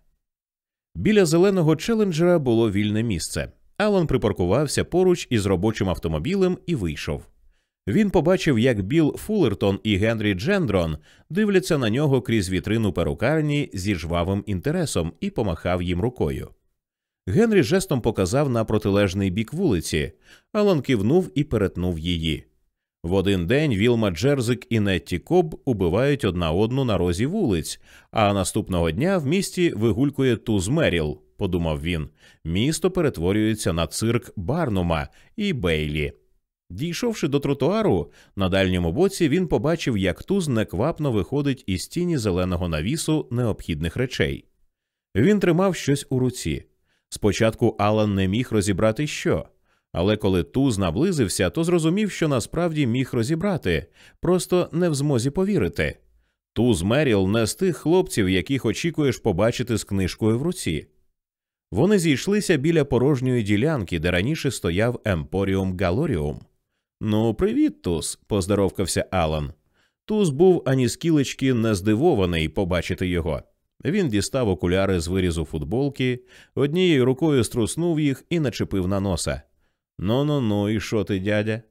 Біля зеленого челенджера було вільне місце. Алан припаркувався поруч із робочим автомобілем і вийшов. Він побачив, як Біл Фуллертон і Генрі Джендрон дивляться на нього крізь вітрину перукарні зі жвавим інтересом і помахав їм рукою. Генрі жестом показав на протилежний бік вулиці, Алан кивнув і перетнув її. В один день Вілма Джерзик і Нетті Коб убивають одна одну на розі вулиць, а наступного дня в місті вигулькує Туз Меріл, подумав він. Місто перетворюється на цирк Барнума і Бейлі. Дійшовши до тротуару, на дальньому боці він побачив, як туз неквапно виходить із тіні зеленого навісу необхідних речей. Він тримав щось у руці. Спочатку Алан не міг розібрати що, але коли туз наблизився, то зрозумів, що насправді міг розібрати, просто не в змозі повірити. Туз Меріл не з тих хлопців, яких очікуєш побачити з книжкою в руці. Вони зійшлися біля порожньої ділянки, де раніше стояв Емпоріум Галоріум. Ну, привіт, Туз, поздоровкався Алан. Туз був ані скілечки не здивований побачити його. Він дістав окуляри з вирізу футболки, однією рукою струснув їх і начепив на носа. Ну ну ну, і що ти, дядя?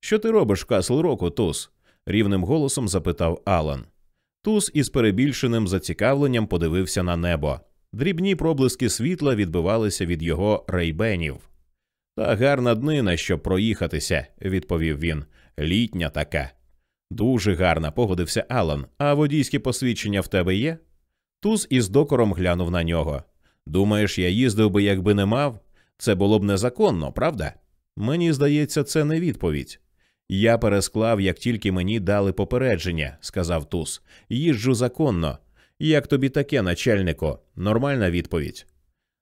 Що ти робиш в Касл Року, Туз? рівним голосом запитав Алан. Туз із перебільшеним зацікавленням подивився на небо. Дрібні проблиски світла відбивалися від його рейбенів. Та гарна днина, щоб проїхатися, відповів він. Літня така. Дуже гарна, погодився Алан. А водійське посвідчення в тебе є? Туз із докором глянув на нього. Думаєш, я їздив би, якби не мав? Це було б незаконно, правда? Мені здається, це не відповідь. Я пересклав, як тільки мені дали попередження, сказав Туз. Їжджу законно. Як тобі таке, начальнику? Нормальна відповідь.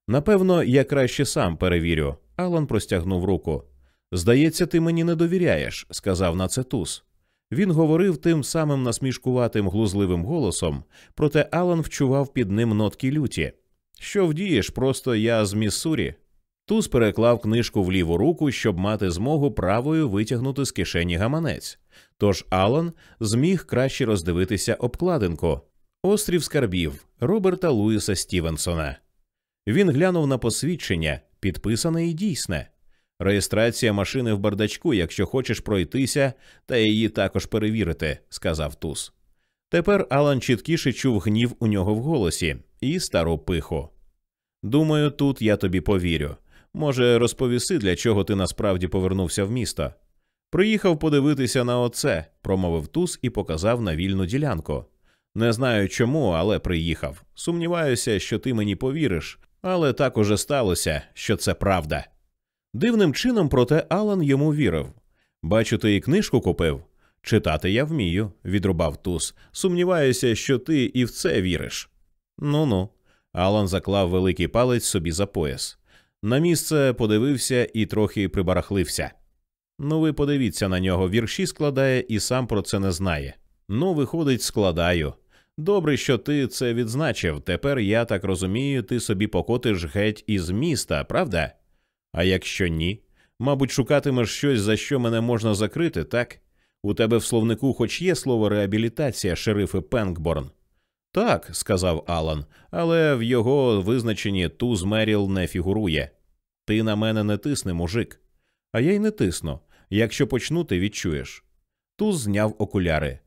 Напевно, я краще сам перевірю. Алан простягнув руку. Здається, ти мені не довіряєш, сказав на це Туз. Він говорив тим самим насмішкуватим глузливим голосом, проте Алан вчував під ним нотки люті. Що вдієш, просто я з Міссурі. Туз переклав книжку в ліву руку, щоб мати змогу правою витягнути з кишені гаманець. Тож Алан зміг краще роздивитися обкладинку Острів скарбів Роберта Луїса Стівенсона. Він глянув на посвідчення, підписане і дійсне. Реєстрація машини в бардачку, якщо хочеш пройтися, та її також перевірити, сказав Туз. Тепер Алан чіткіше чув гнів у нього в голосі і стару пиху. Думаю, тут я тобі повірю. Може, розповіси, для чого ти насправді повернувся в місто. Приїхав подивитися на оце, промовив Туз і показав на вільну ділянку. Не знаю чому, але приїхав. Сумніваюся, що ти мені повіриш, але так уже сталося, що це правда. Дивним чином, проте Алан йому вірив. Бачу, ти і книжку купив. Читати я вмію, відрубав Туз. Сумніваюся, що ти і в це віриш. Ну ну. Алан заклав великий палець собі за пояс. На місце подивився і трохи прибарахлився. Ну, ви подивіться на нього, вірші складає і сам про це не знає. Ну, виходить, складаю. Добре, що ти це відзначив. Тепер я так розумію, ти собі покотиш геть із міста, правда? А якщо ні, мабуть, шукатимеш щось, за що мене можна закрити, так? У тебе в словнику хоч є слово реабілітація, шерифи Пенкборн. Так, сказав Алан, але в його визначенні туз Меріл не фігурує. Ти на мене не тисни, мужик. А я й не тисну. Якщо почну, ти відчуєш. Туз зняв окуляри.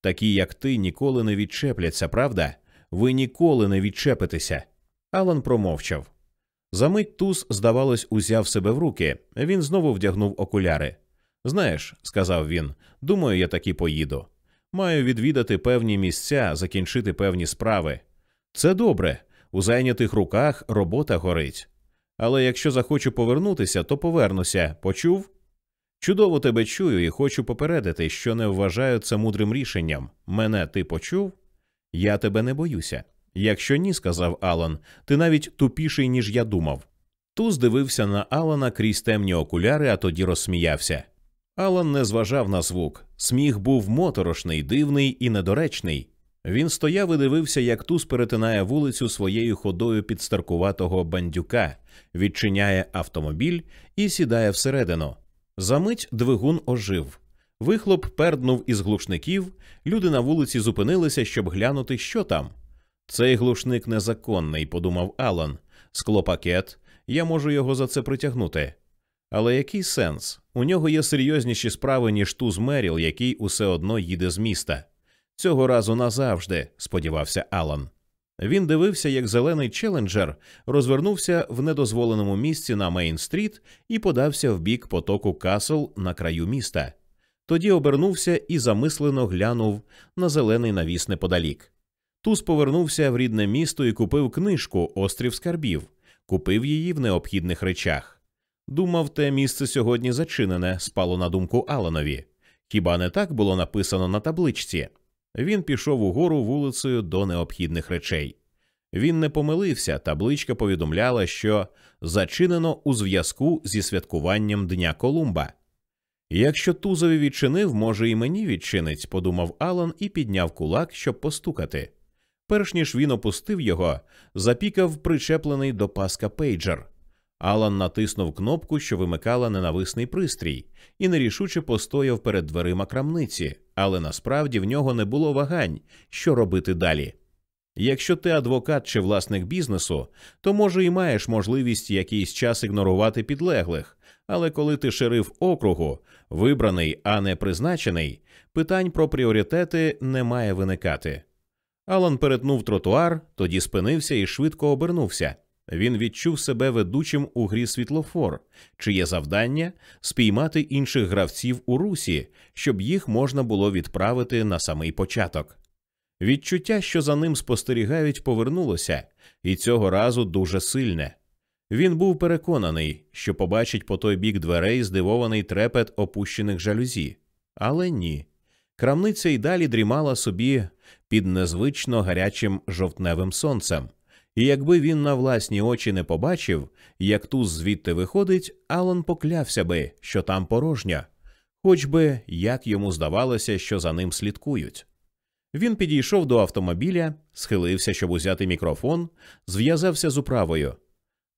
Такі, як ти, ніколи не відчепляться, правда? Ви ніколи не відчепитеся. Алан промовчав. Замить Туз, здавалось, узяв себе в руки. Він знову вдягнув окуляри. Знаєш, сказав він, думаю, я таки поїду. Маю відвідати певні місця, закінчити певні справи. Це добре. У зайнятих руках робота горить. Але якщо захочу повернутися, то повернуся. Почув? Чудово тебе чую і хочу попередити, що не вважаю це мудрим рішенням. Мене ти почув? Я тебе не боюся. Якщо ні, сказав Алан, ти навіть тупіший, ніж я думав. Туз дивився на Алана крізь темні окуляри, а тоді розсміявся. Алан не зважав на звук. Сміх був моторошний, дивний і недоречний. Він стояв і дивився, як туз перетинає вулицю своєю ходою підстаркуватого бандюка, відчиняє автомобіль і сідає всередину. Замить двигун ожив. Вихлоп перднув із глушників, люди на вулиці зупинилися, щоб глянути, що там. Цей глушник незаконний, подумав Алан. Склопакет, я можу його за це притягнути. Але який сенс? У нього є серйозніші справи, ніж туз Меріл, який усе одно їде з міста. Цього разу назавжди, сподівався Алан. Він дивився, як зелений челенджер розвернувся в недозволеному місці на Мейн-стріт і подався в бік потоку Касл на краю міста. Тоді обернувся і замислено глянув на зелений навіс неподалік. Туз повернувся в рідне місто і купив книжку Острів скарбів, купив її в необхідних речах. Думав, те місце сьогодні зачинене, спало на думку Аланові. Хіба не так було написано на табличці? Він пішов угору вулицею до необхідних речей. Він не помилився, табличка повідомляла, що зачинено у зв'язку зі святкуванням Дня Колумба. Якщо Тузові відчинив, може, і мені відчинить, подумав Алан і підняв кулак, щоб постукати. Перш ніж він опустив його, запікав причеплений до паска пейджер. Алан натиснув кнопку, що вимикала ненависний пристрій, і нерішуче постояв перед дверима крамниці, але насправді в нього не було вагань, що робити далі. Якщо ти адвокат чи власник бізнесу, то може і маєш можливість якийсь час ігнорувати підлеглих, але коли ти шериф округу, вибраний, а не призначений, питань про пріоритети не має виникати. Алан перетнув тротуар, тоді спинився і швидко обернувся. Він відчув себе ведучим у грі світлофор, чиє завдання спіймати інших гравців у русі, щоб їх можна було відправити на самий початок. Відчуття, що за ним спостерігають, повернулося, і цього разу дуже сильне. Він був переконаний, що побачить по той бік дверей здивований трепет опущених жалюзі, але ні. Крамниця й далі дрімала собі під незвично гарячим жовтневим сонцем. І якби він на власні очі не побачив, як туз звідти виходить, Алан поклявся би, що там порожня, хоч би як йому здавалося, що за ним слідкують. Він підійшов до автомобіля, схилився, щоб узяти мікрофон, зв'язався з управою.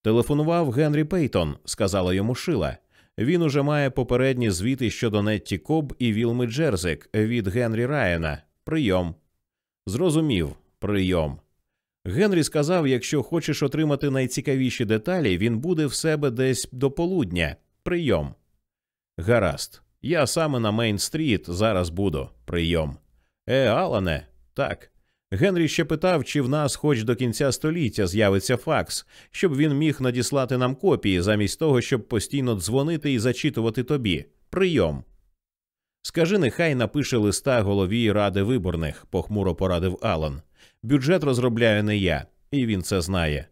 Телефонував Генрі Пейтон, сказала йому Шила. Він уже має попередні звіти щодо Нетті Коб і Вілми Джерзик від Генрі Райана. Прийом. Зрозумів, прийом. Генрі сказав: якщо хочеш отримати найцікавіші деталі, він буде в себе десь до полудня. Прийом. Гаразд. Я саме на Мейн-стріт зараз буду. Прийом. Е, Алане, так. Генрі ще питав, чи в нас хоч до кінця століття з'явиться факс, щоб він міг надіслати нам копії, замість того, щоб постійно дзвонити і зачитувати тобі. Прийом. Скажи, нехай напише листа голові ради виборних, похмуро порадив Алан. Бюджет розробляю не я, і він це знає.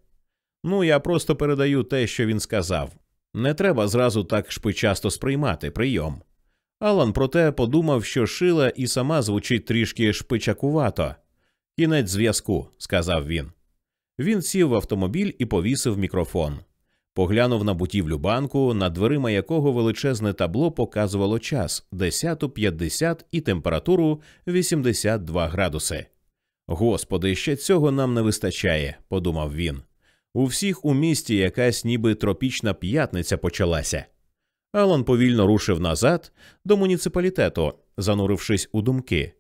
Ну, я просто передаю те, що він сказав. Не треба зразу так шпичасто сприймати прийом. Алан проте подумав, що шила і сама звучить трішки шпичакувато. Кінець зв'язку, сказав він. Він сів в автомобіль і повісив мікрофон. Поглянув на бутівлю банку, над дверима якого величезне табло показувало час 10.50 і температуру 82 градуси. Господи, ще цього нам не вистачає, подумав він. У всіх у місті якась ніби тропічна п'ятниця почалася. Алан повільно рушив назад до муніципалітету, занурившись у думки.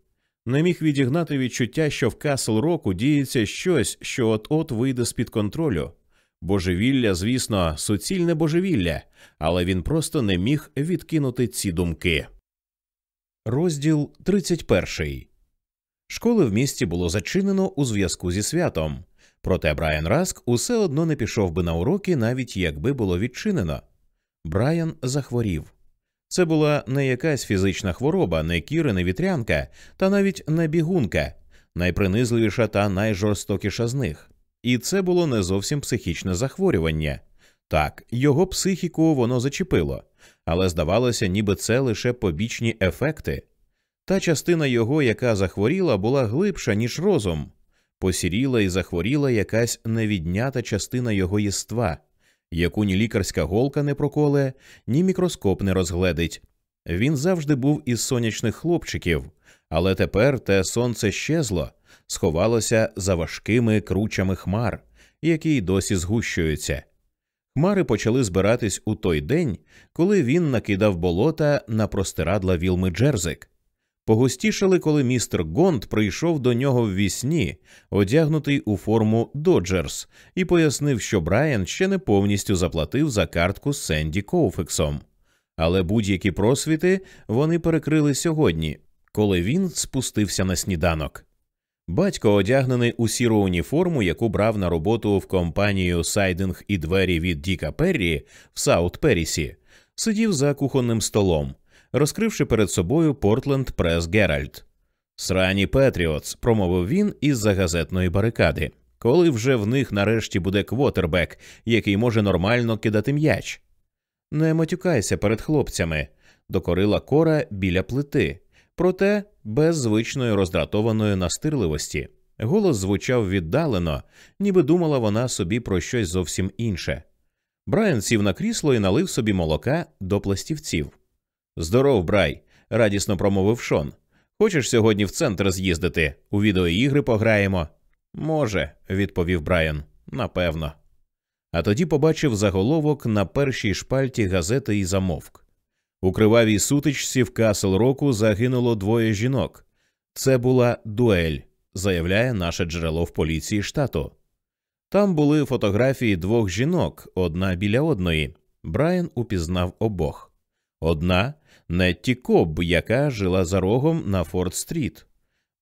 Не міг відігнати відчуття, що в Касл Року діється щось, що от-от вийде з під контролю. Божевілля, звісно, суцільне божевілля, але він просто не міг відкинути ці думки. Розділ 31. Школи в місті було зачинено у зв'язку зі святом. Проте Брайан Раск усе одно не пішов би на уроки, навіть якби було відчинено. Брайан захворів. Це була не якась фізична хвороба, не кіри, не вітрянка, та навіть не бігунка, найпринизливіша та найжорстокіша з них. І це було не зовсім психічне захворювання. Так, його психіку воно зачепило, але здавалося, ніби це лише побічні ефекти. Та частина його, яка захворіла, була глибша, ніж розум, посіріла і захворіла якась невіднята частина його єства, яку ні лікарська голка не проколе, ні мікроскоп не розгледить. Він завжди був із сонячних хлопчиків, але тепер те сонце щезло, сховалося за важкими кручами хмар, які й досі згущуються. Хмари почали збиратись у той день, коли він накидав болота на простирадла Вілми Джерзик. Погустішали, коли містер Гонд прийшов до нього в вісні, одягнутий у форму Доджерс, і пояснив, що Брайан ще не повністю заплатив за картку з Сенді Коуфексом. Але будь-які просвіти вони перекрили сьогодні, коли він спустився на сніданок. Батько, одягнений у сіру уніформу, яку брав на роботу в компанію Сайдинг і двері від Діка Перрі в Саут Перісі, сидів за кухонним столом розкривши перед собою Портленд Прес Геральд. Срані Петріотс, промовив він із за газетної барикади, коли вже в них нарешті буде квотербек, який може нормально кидати м'яч. Не матюкайся перед хлопцями, докорила кора біля плити, проте без звичної роздратованої настирливості. Голос звучав віддалено, ніби думала вона собі про щось зовсім інше. Брайан сів на крісло і налив собі молока до пластівців. Здоров, брай, радісно промовив Шон. Хочеш сьогодні в центр з'їздити? У відеоігри пограємо? Може, відповів Брайан. Напевно. А тоді побачив заголовок на першій шпальті газети і замовк. У кривавій сутичці в Касл Року загинуло двоє жінок. Це була дуель, заявляє наше джерело в поліції штату. Там були фотографії двох жінок, одна біля одної. Брайан упізнав обох. Одна Нетті Кобб, яка жила за рогом на Форт Стріт.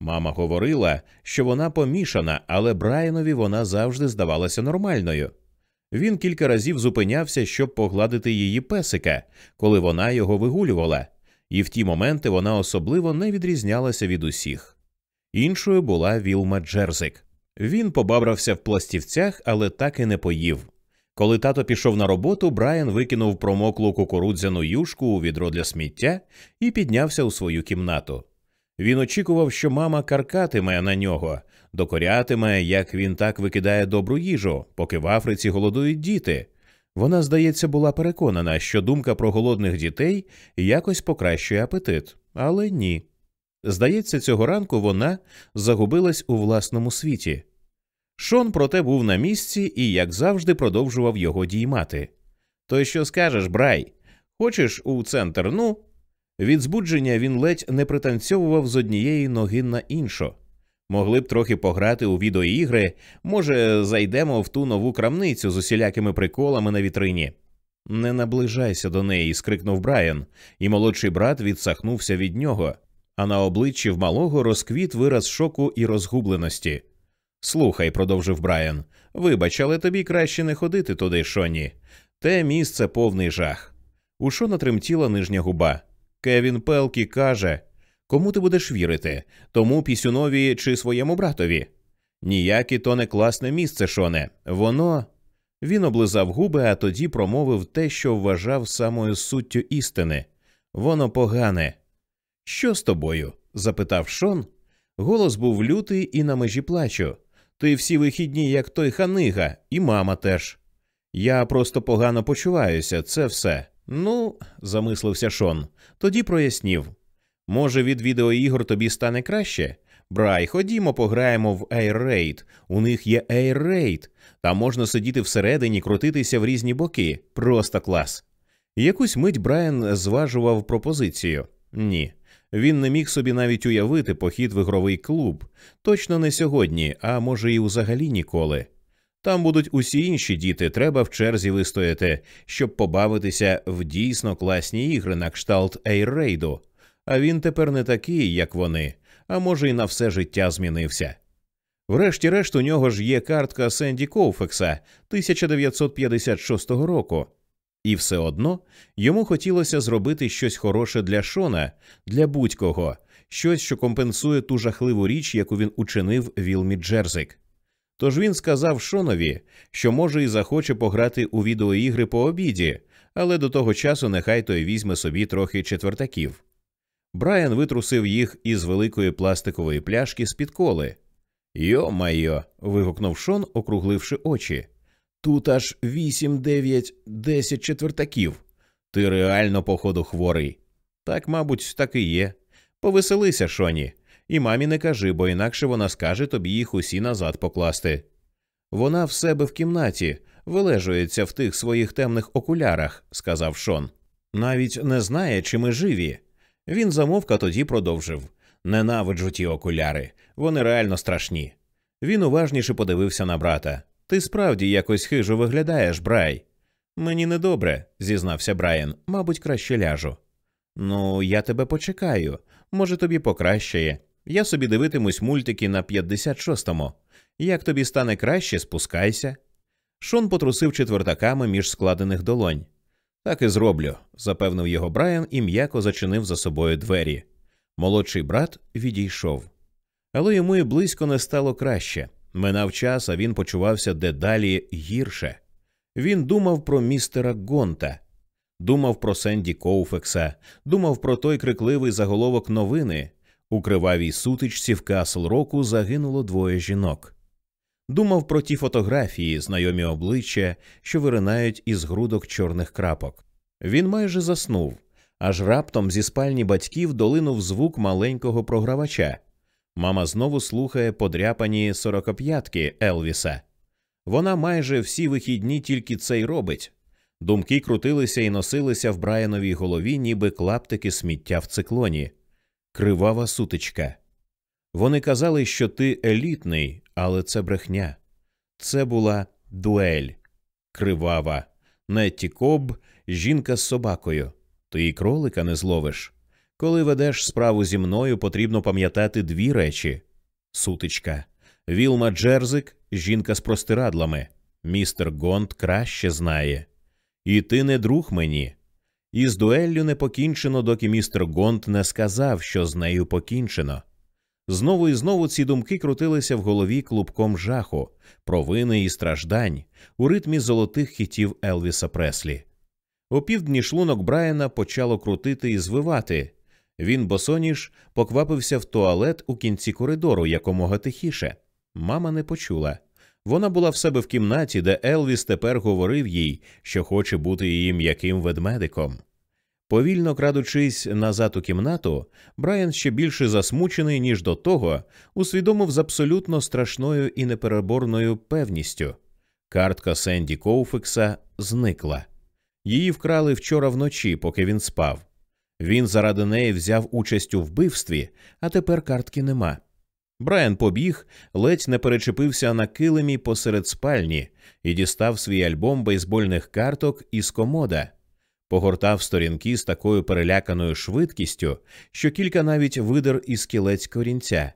Мама говорила, що вона помішана, але Брайанові вона завжди здавалася нормальною. Він кілька разів зупинявся, щоб погладити її песика, коли вона його вигулювала, і в ті моменти вона особливо не відрізнялася від усіх. Іншою була Вілма Джерзик. Він побабрався в пластівцях, але так і не поїв. Коли тато пішов на роботу, Брайан викинув промоклу кукурудзяну юшку у відро для сміття і піднявся у свою кімнату. Він очікував, що мама каркатиме на нього, докорятиме, як він так викидає добру їжу, поки в Африці голодують діти. Вона, здається, була переконана, що думка про голодних дітей якось покращує апетит, але ні. Здається, цього ранку вона загубилась у власному світі. Шон, проте, був на місці і, як завжди, продовжував його діймати. То що скажеш, брай? Хочеш у центр? Ну? Від збудження він ледь не пританцьовував з однієї ноги на іншу. Могли б трохи пограти у відеоігри, може, зайдемо в ту нову крамницю з усілякими приколами на вітрині. Не наближайся до неї, скрикнув Брайан, і молодший брат відсахнувся від нього, а на обличчі в малого розквіт вираз шоку і розгубленості. Слухай, продовжив Брайан, вибач, але тобі краще не ходити туди, Шоні. Те місце повний жах. У Шона тремтіла нижня губа. Кевін Пелкі каже Кому ти будеш вірити? Тому пісюнові чи своєму братові? Ніяке то не класне місце, Шоне. Воно. Він облизав губи, а тоді промовив те, що вважав самою суттю істини. Воно погане. Що з тобою? запитав Шон. Голос був лютий і на межі плачу. Ти всі вихідні, як той ханига, і мама теж. Я просто погано почуваюся, це все. Ну, замислився Шон, тоді прояснів. Може, від відеоігор тобі стане краще? Брай, ходімо, пограємо в Air Raid. У них є Air Raid. Там можна сидіти всередині, крутитися в різні боки. Просто клас. Якусь мить Брайан зважував пропозицію. Ні. Він не міг собі навіть уявити похід в ігровий клуб. Точно не сьогодні, а може, і взагалі ніколи. Там будуть усі інші діти, треба в черзі вистояти, щоб побавитися в дійсно класні ігри на кшталт Ейррейду. А він тепер не такий, як вони, а може, й на все життя змінився. Врешті-решт, у нього ж є картка Сенді Коуфекса 1956 року, і все одно йому хотілося зробити щось хороше для Шона, для будь-кого, щось, що компенсує ту жахливу річ, яку він учинив Вілмі Джерзик. Тож він сказав Шонові, що може і захоче пограти у відеоігри по обіді, але до того часу нехай той візьме собі трохи четвертаків. Брайан витрусив їх із великої пластикової пляшки з під коли. Йо майо. вигукнув Шон, округливши очі. Тут аж вісім, дев'ять, десять четвертаків. Ти реально, походу, хворий. Так, мабуть, так і є. Повеселися, Шоні, і мамі не кажи, бо інакше вона скаже тобі їх усі назад покласти. Вона в себе в кімнаті вилежується в тих своїх темних окулярах, сказав Шон. Навіть не знає, чи ми живі. Він замовк, а тоді продовжив Ненавиджу ті окуляри, вони реально страшні. Він уважніше подивився на брата. Ти справді якось хижо виглядаєш, Брай. Мені недобре, зізнався Брайан, мабуть, краще ляжу. Ну, я тебе почекаю. Може, тобі покращає. Я собі дивитимусь мультики на 56-му. Як тобі стане краще, спускайся. Шон потрусив четвертаками між складених долонь. Так і зроблю, запевнив його Брайан і м'яко зачинив за собою двері. Молодший брат відійшов. Але йому і близько не стало краще. Минав час, а він почувався дедалі гірше. Він думав про містера Гонта, думав про Сенді Коуфекса, думав про той крикливий заголовок новини. У кривавій сутичці в Касл Року загинуло двоє жінок. Думав про ті фотографії, знайомі обличчя, що виринають із грудок чорних крапок. Він майже заснув, аж раптом зі спальні батьків долинув звук маленького програвача. Мама знову слухає подряпані сорокоп'ятки Елвіса. Вона майже всі вихідні тільки це й робить. Думки крутилися і носилися в Брайановій голові, ніби клаптики сміття в циклоні. Кривава сутичка. Вони казали, що ти елітний, але це брехня. Це була дуель, кривава, Нетті Коб, жінка з собакою. Ти і кролика не зловиш. Коли ведеш справу зі мною, потрібно пам'ятати дві речі: сутичка, Вілма Джерзик, жінка з простирадлами. Містер Гонт краще знає. І ти не друг мені. І з дуеллю не покінчено, доки містер Гонт не сказав, що з нею покінчено. Знову і знову ці думки крутилися в голові клубком жаху, провини і страждань у ритмі золотих хітів Елвіса Преслі. У півдні шлунок Брайана почало крутити і звивати. Він босоніж поквапився в туалет у кінці коридору якомога тихіше. Мама не почула. Вона була в себе в кімнаті, де Елвіс тепер говорив їй, що хоче бути її м'яким ведмедиком. Повільно крадучись назад у кімнату, Брайан ще більше засмучений, ніж до того, усвідомив з абсолютно страшною і непереборною певністю. Картка Сенді Коуфекса зникла. Її вкрали вчора вночі, поки він спав. Він заради неї взяв участь у вбивстві, а тепер картки нема. Брайан побіг, ледь не перечепився на килимі посеред спальні і дістав свій альбом бейсбольних карток із комода, погортав сторінки з такою переляканою швидкістю, що кілька навіть видер із кілець корінця.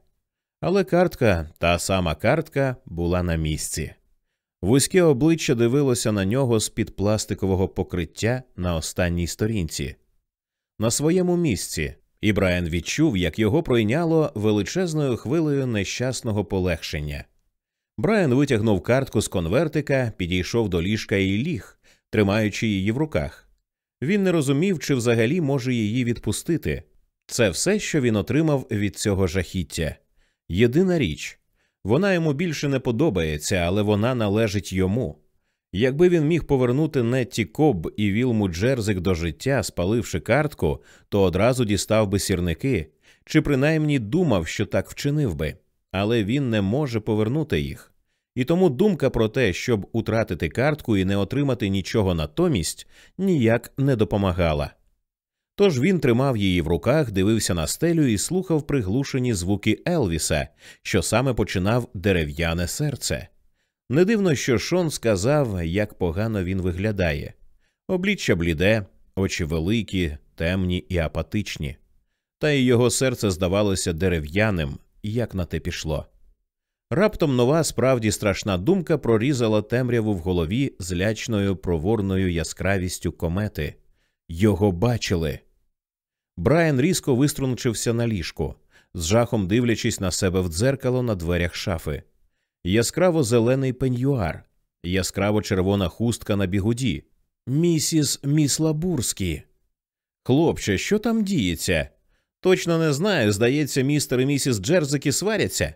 Але картка, та сама картка, була на місці. Вузьке обличчя дивилося на нього з під пластикового покриття на останній сторінці. На своєму місці, і Брайан відчув, як його пройняло величезною хвилею нещасного полегшення. Брайан витягнув картку з конвертика, підійшов до ліжка і ліг, тримаючи її в руках. Він не розумів, чи взагалі може її відпустити. Це все, що він отримав від цього жахіття. Єдина річ вона йому більше не подобається, але вона належить йому. Якби він міг повернути Нетті Коб і Вілму Джерзик до життя, спаливши картку, то одразу дістав би сірники, чи принаймні думав, що так вчинив би, але він не може повернути їх. І тому думка про те, щоб утратити картку і не отримати нічого натомість, ніяк не допомагала. Тож він тримав її в руках, дивився на стелю і слухав приглушені звуки Елвіса, що саме починав дерев'яне серце. Не дивно, що Шон сказав, як погано він виглядає обличчя бліде, очі великі, темні і апатичні, та й його серце здавалося дерев'яним, як на те пішло. Раптом нова справді страшна думка прорізала темряву в голові з лячною проворною яскравістю комети. Його бачили. Брайан різко виструнчився на ліжку, з жахом дивлячись на себе в дзеркало на дверях шафи. Яскраво зелений пеньюар, яскраво червона хустка на бігуді. Місіс Міслабурські. Хлопче, що там діється? Точно не знаю. Здається, містер і місіс Джерзики сваряться.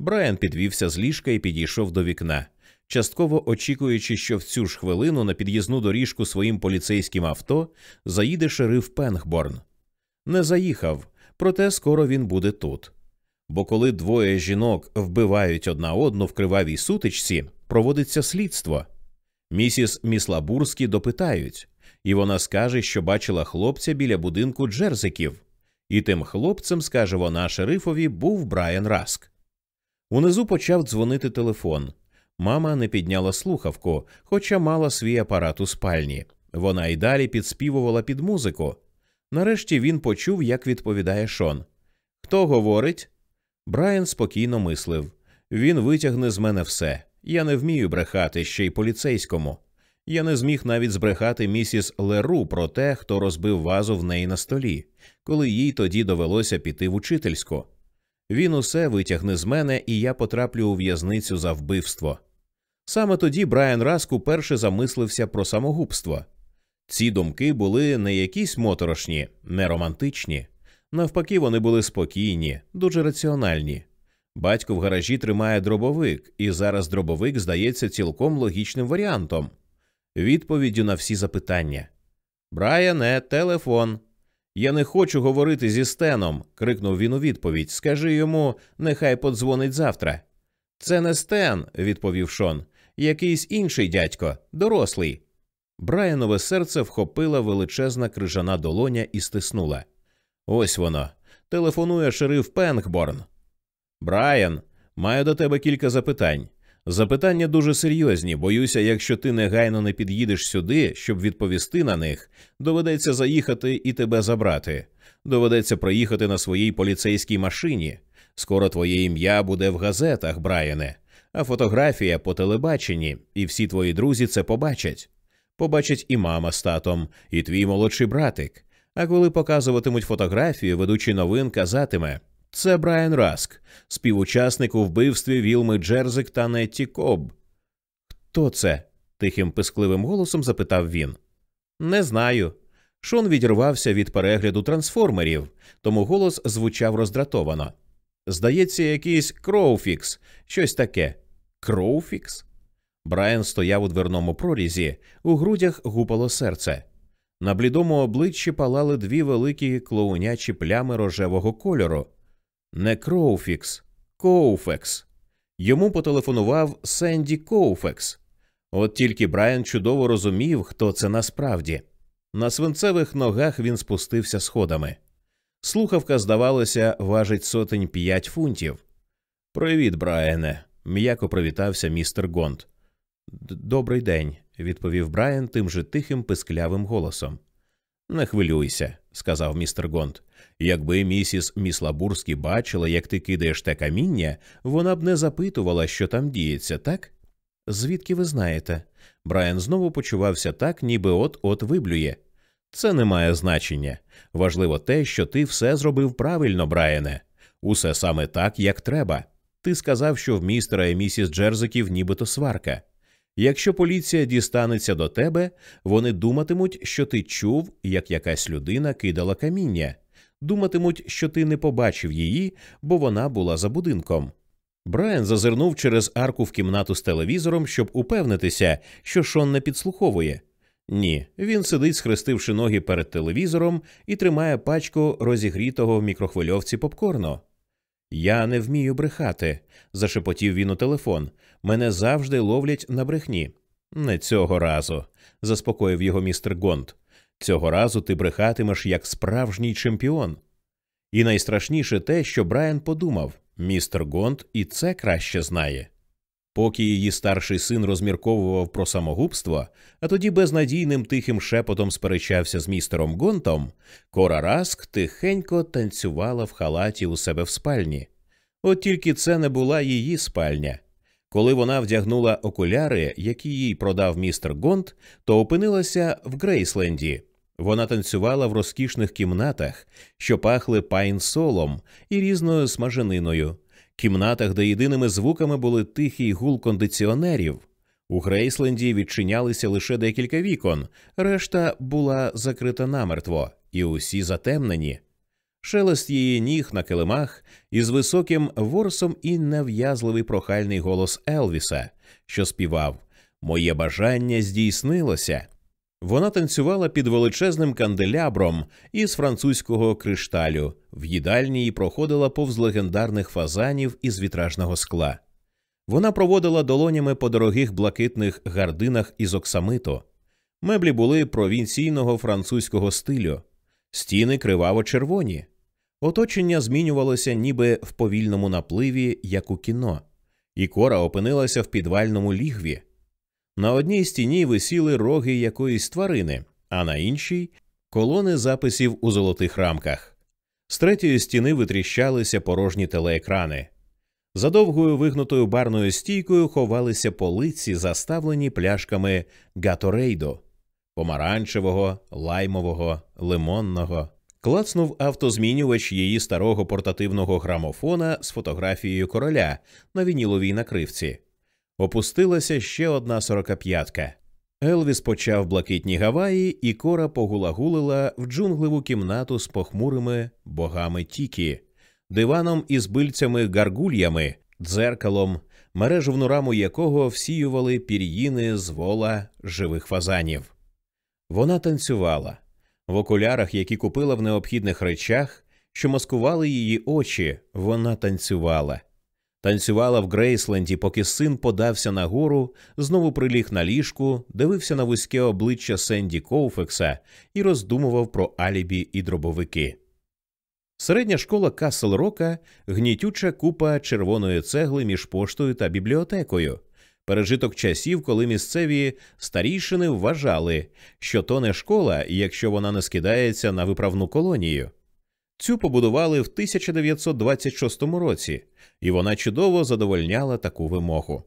Брайан підвівся з ліжка і підійшов до вікна, частково очікуючи, що в цю ж хвилину на під'їзну доріжку своїм поліцейським авто заїде шериф Пенгборн. Не заїхав, проте скоро він буде тут. Бо коли двоє жінок вбивають одна одну в кривавій сутичці, проводиться слідство. Місіс Міслабурські допитають, і вона скаже, що бачила хлопця біля будинку Джерзиків, і тим хлопцем, скаже вона шерифові, був Брайан Раск. Унизу почав дзвонити телефон. Мама не підняла слухавку, хоча мала свій апарат у спальні. Вона й далі підспівувала під музику. Нарешті він почув, як відповідає Шон. Хто говорить? Брайан спокійно мислив він витягне з мене все. Я не вмію брехати ще й поліцейському. Я не зміг навіть збрехати місіс Леру про те, хто розбив вазу в неї на столі, коли їй тоді довелося піти в учительську. Він усе витягне з мене, і я потраплю у в'язницю за вбивство. Саме тоді Брайан Раск уперше замислився про самогубство. Ці думки були не якісь моторошні, не романтичні. Навпаки, вони були спокійні, дуже раціональні. Батько в гаражі тримає дробовик, і зараз дробовик здається цілком логічним варіантом. Відповіддю на всі запитання. Брайане, телефон. Я не хочу говорити зі Стеном, крикнув він у відповідь. Скажи йому, нехай подзвонить завтра. Це не Стен, відповів Шон. Якийсь інший дядько, дорослий. Брайанове серце вхопила величезна крижана долоня і стиснула. Ось воно. Телефонує шериф Пенгборн. Брайан, маю до тебе кілька запитань. Запитання дуже серйозні. Боюся, якщо ти негайно не під'їдеш сюди, щоб відповісти на них, доведеться заїхати і тебе забрати. Доведеться проїхати на своїй поліцейській машині. Скоро твоє ім'я буде в газетах, Брайане, а фотографія по телебаченні, і всі твої друзі це побачать. Побачать і мама з татом, і твій молодший братик. А коли показуватимуть фотографію, ведучий новин казатиме це Брайан Раск, співучасник у вбивстві Вілми Джерзик та Нетті Коб. Хто це? тихим пискливим голосом запитав він. Не знаю. Шон відірвався від перегляду трансформерів, тому голос звучав роздратовано. Здається, якийсь Кроуфікс, щось таке. Кроуфікс? Брайан стояв у дверному прорізі, у грудях гупало серце. На блідому обличчі палали дві великі клоунячі плями рожевого кольору. Не Кроуфікс, Коуфекс. Йому потелефонував Сенді Коуфекс. От тільки Брайан чудово розумів, хто це насправді. На свинцевих ногах він спустився сходами. Слухавка, здавалося, важить сотень п'ять фунтів. Привіт, Брайане, м'яко привітався містер Гонт. Добрий день, відповів Брайан тим же тихим писклявим голосом. Не хвилюйся, сказав містер Гонт. Якби місіс Міслабурський бачила, як ти кидаєш те каміння, вона б не запитувала, що там діється, так? Звідки ви знаєте? Брайан знову почувався так, ніби от от виблює. Це не має значення. Важливо те, що ти все зробив правильно, Брайане. Усе саме так, як треба. Ти сказав, що в містера і місіс Джерзиків нібито сварка. Якщо поліція дістанеться до тебе, вони думатимуть, що ти чув, як якась людина кидала каміння, думатимуть, що ти не побачив її, бо вона була за будинком. Брайан зазирнув через арку в кімнату з телевізором, щоб упевнитися, що Шон не підслуховує. Ні, він сидить, схрестивши ноги перед телевізором і тримає пачку розігрітого в мікрохвильовці попкорну. Я не вмію брехати, зашепотів він у телефон. Мене завжди ловлять на брехні. Не цього разу, заспокоїв його містер Гонд. Цього разу ти брехатимеш як справжній чемпіон. І найстрашніше те, що Брайан подумав містер Гонд і це краще знає. Поки її старший син розмірковував про самогубство, а тоді безнадійним тихим шепотом сперечався з містером Гонтом, Кора Раск тихенько танцювала в халаті у себе в спальні. От тільки це не була її спальня. Коли вона вдягнула окуляри, які їй продав містер Гонт, то опинилася в Грейсленді. Вона танцювала в розкішних кімнатах, що пахли пайнсолом і різною смажениною, кімнатах, де єдиними звуками були тихий гул кондиціонерів. У Грейсленді відчинялися лише декілька вікон, решта була закрита намертво, і усі затемнені. Шелест її ніг на килимах із високим ворсом і нев'язливий прохальний голос Елвіса, що співав Моє бажання здійснилося. Вона танцювала під величезним канделябром із французького кришталю, в їдальні і проходила повз легендарних фазанів із вітражного скла. Вона проводила долонями по дорогих блакитних гардинах із оксамиту. Меблі були провінційного французького стилю, стіни криваво червоні. Оточення змінювалося ніби в повільному напливі, як у кіно, і кора опинилася в підвальному лігві. На одній стіні висіли роги якоїсь тварини, а на іншій колони записів у золотих рамках. З третьої стіни витріщалися порожні телеекрани. За довгою вигнутою барною стійкою ховалися полиці, заставлені пляшками Гаторейдо помаранчевого, лаймового, лимонного. Клацнув автозмінювач її старого портативного грамофона з фотографією короля на вініловій накривці. Опустилася ще одна сорокап'ятка. Елвіс почав блакитні гаваї, і кора погулагулила в джунглеву кімнату з похмурими богами Тікі, диваном із бильцями гаргульями, дзеркалом, мережевну раму якого всіювали пір'їни з вола живих фазанів. Вона танцювала в окулярах, які купила в необхідних речах, що маскували її очі, вона танцювала. Танцювала в Грейсленді, поки син подався нагору, знову приліг на ліжку, дивився на вузьке обличчя Сенді Коуфекса і роздумував про алібі і дробовики. Середня школа Касл Рока гнітюча купа червоної цегли між поштою та бібліотекою, пережиток часів, коли місцеві старійшини вважали, що то не школа, якщо вона не скидається на виправну колонію. Цю побудували в 1926 році, і вона чудово задовольняла таку вимогу.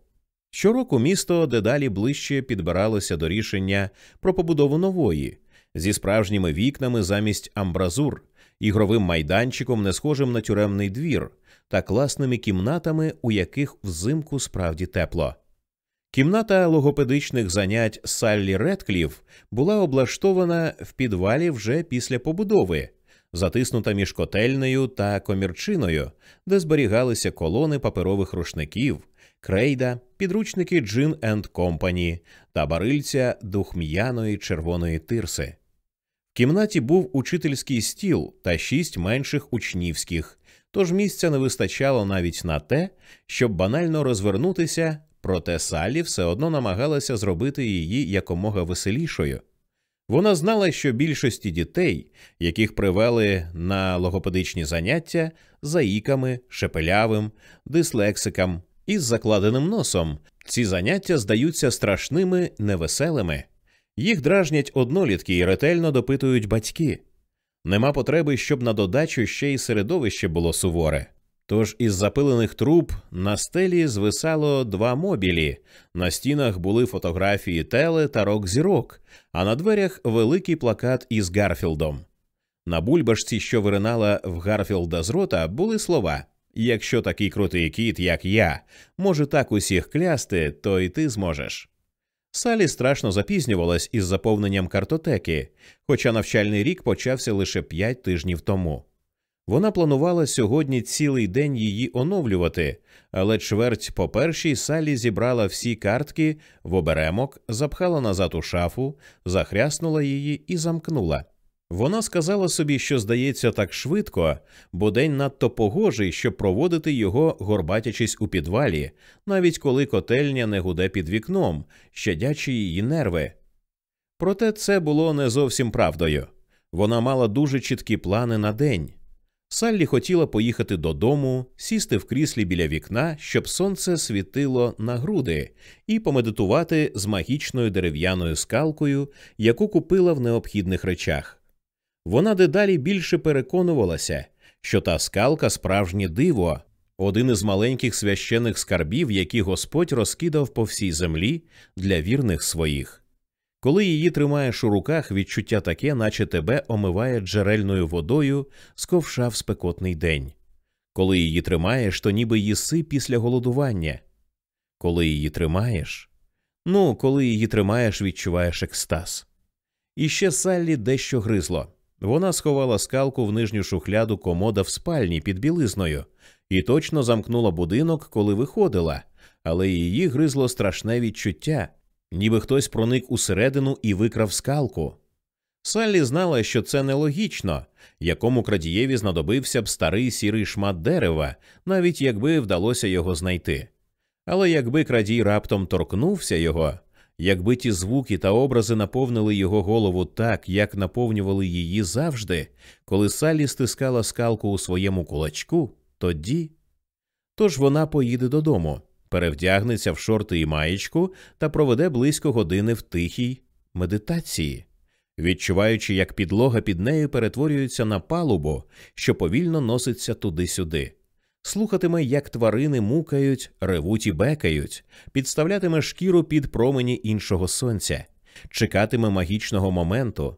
Щороку місто дедалі ближче підбиралося до рішення про побудову нової, зі справжніми вікнами замість амбразур, ігровим майданчиком, не схожим на тюремний двір, та класними кімнатами, у яких взимку справді тепло. Кімната логопедичних занять Саллі Редкліф була облаштована в підвалі вже після побудови, затиснута між котельнею та комірчиною, де зберігалися колони паперових рушників, крейда, підручники Джин енд Компані та барильця духм'яної червоної тирси. В кімнаті був учительський стіл та шість менших учнівських, тож місця не вистачало навіть на те, щоб банально розвернутися, проте Саллі все одно намагалася зробити її якомога веселішою. Вона знала, що більшості дітей, яких привели на логопедичні заняття заїками, шепелявим, дислексикам із закладеним носом, ці заняття здаються страшними невеселими. Їх дражнять однолітки і ретельно допитують батьки. Нема потреби, щоб на додачу ще й середовище було суворе. Тож із запилених труб на стелі звисало два мобілі, на стінах були фотографії теле та рок зірок, а на дверях великий плакат із Гарфілдом. На бульбашці, що виринала в Гарфілда з рота, були слова Якщо такий крутий кіт, як я, може так усіх клясти, то й ти зможеш. Салі страшно запізнювалась із заповненням картотеки, хоча навчальний рік почався лише п'ять тижнів тому. Вона планувала сьогодні цілий день її оновлювати, але чверть по першій Салі зібрала всі картки в оберемок, запхала назад у шафу, захряснула її і замкнула. Вона сказала собі, що здається так швидко, бо день надто погожий, щоб проводити його, горбатячись у підвалі, навіть коли котельня не гуде під вікном, щадячи її нерви. Проте це було не зовсім правдою. Вона мала дуже чіткі плани на день. Саллі хотіла поїхати додому, сісти в кріслі біля вікна, щоб сонце світило на груди, і помедитувати з магічною дерев'яною скалкою, яку купила в необхідних речах. Вона дедалі більше переконувалася, що та скалка справжнє диво, один із маленьких священих скарбів, які Господь розкидав по всій землі для вірних своїх. Коли її тримаєш у руках, відчуття таке, наче тебе омиває джерельною водою з ковша в спекотний день. Коли її тримаєш, то ніби їси після голодування. Коли її тримаєш, ну, коли її тримаєш, відчуваєш екстаз. І ще Саллі дещо гризло. Вона сховала скалку в нижню шухляду комода в спальні під білизною і точно замкнула будинок, коли виходила, але її гризло страшне відчуття, ніби хтось проник усередину і викрав скалку. Саллі знала, що це нелогічно, якому крадієві знадобився б старий сірий шмат дерева, навіть якби вдалося його знайти. Але якби крадій раптом торкнувся його, якби ті звуки та образи наповнили його голову так, як наповнювали її завжди, коли Саллі стискала скалку у своєму кулачку, тоді. Тож вона поїде додому, перевдягнеться в шорти і маєчку та проведе близько години в тихій медитації, відчуваючи, як підлога під нею перетворюється на палубу, що повільно носиться туди-сюди. Слухатиме, як тварини мукають, ревуть і бекають, підставлятиме шкіру під промені іншого сонця, чекатиме магічного моменту.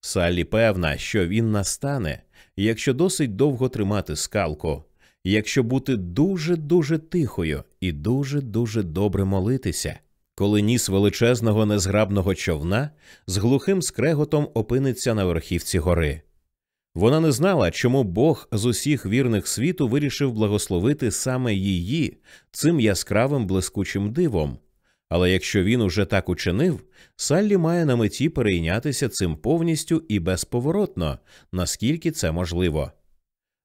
Саллі певна, що він настане, якщо досить довго тримати скалку, якщо бути дуже дуже тихою і дуже дуже добре молитися, коли ніс величезного незграбного човна з глухим скреготом опиниться на верхівці гори. Вона не знала, чому Бог з усіх вірних світу вирішив благословити саме її цим яскравим блискучим дивом. Але якщо він уже так учинив, Саллі має на меті перейнятися цим повністю і безповоротно, наскільки це можливо.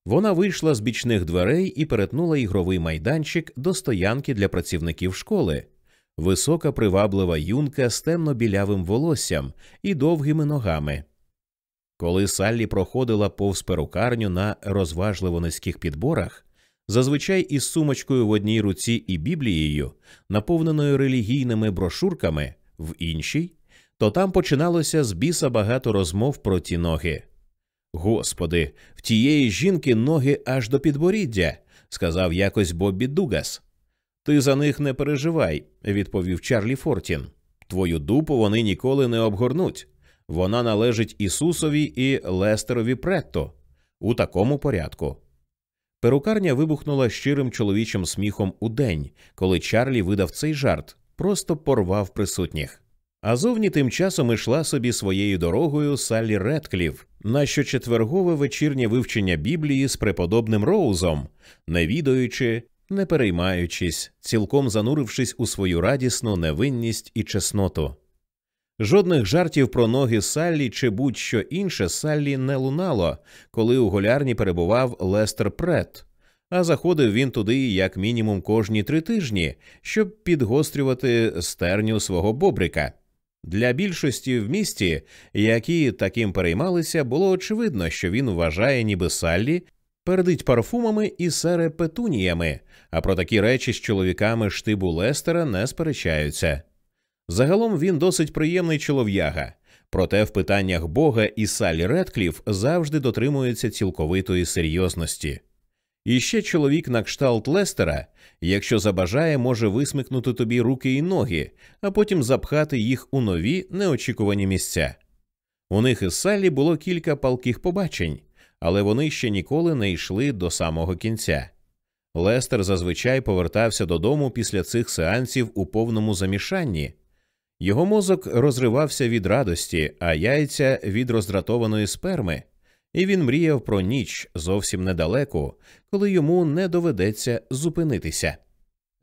Вона вийшла з бічних дверей і перетнула ігровий майданчик до стоянки для працівників школи. Висока приваблива юнка з темно білявим волоссям і довгими ногами. Коли Саллі проходила повз перукарню на розважливо низьких підборах, зазвичай із сумочкою в одній руці і біблією, наповненою релігійними брошурками, в іншій, то там починалося з біса багато розмов про ті ноги. Господи, в тієї жінки ноги аж до підборіддя, сказав якось Боббі Дугас. Ти за них не переживай, відповів Чарлі Фортін. Твою дупу вони ніколи не обгорнуть. Вона належить Ісусові і Лестерові Претто у такому порядку. Перукарня вибухнула щирим чоловічим сміхом у день, коли Чарлі видав цей жарт, просто порвав присутніх. А зовні тим часом ішла собі своєю дорогою Саллі Редклів на щочетвергове вечірнє вивчення Біблії з преподобним Роузом, не відаючи, не переймаючись, цілком занурившись у свою радісну невинність і чесноту. Жодних жартів про ноги Саллі чи будь-що інше Саллі не лунало, коли у голярні перебував Лестер Прет, а заходив він туди як мінімум кожні три тижні, щоб підгострювати стерню свого бобрика. Для більшості в місті, які таким переймалися, було очевидно, що він вважає, ніби Саллі пердить парфумами і сере петуніями, а про такі речі з чоловіками штибу Лестера не сперечаються. Загалом він досить приємний чолов'яга, проте в питаннях Бога і Саллі Редкліф завжди дотримується цілковитої серйозності. І ще чоловік на кшталт Лестера, якщо забажає, може висмикнути тобі руки і ноги, а потім запхати їх у нові неочікувані місця. У них із Саллі було кілька палких побачень, але вони ще ніколи не йшли до самого кінця. Лестер зазвичай повертався додому після цих сеансів у повному замішанні. Його мозок розривався від радості, а яйця від роздратованої сперми, і він мріяв про ніч зовсім недалеку, коли йому не доведеться зупинитися.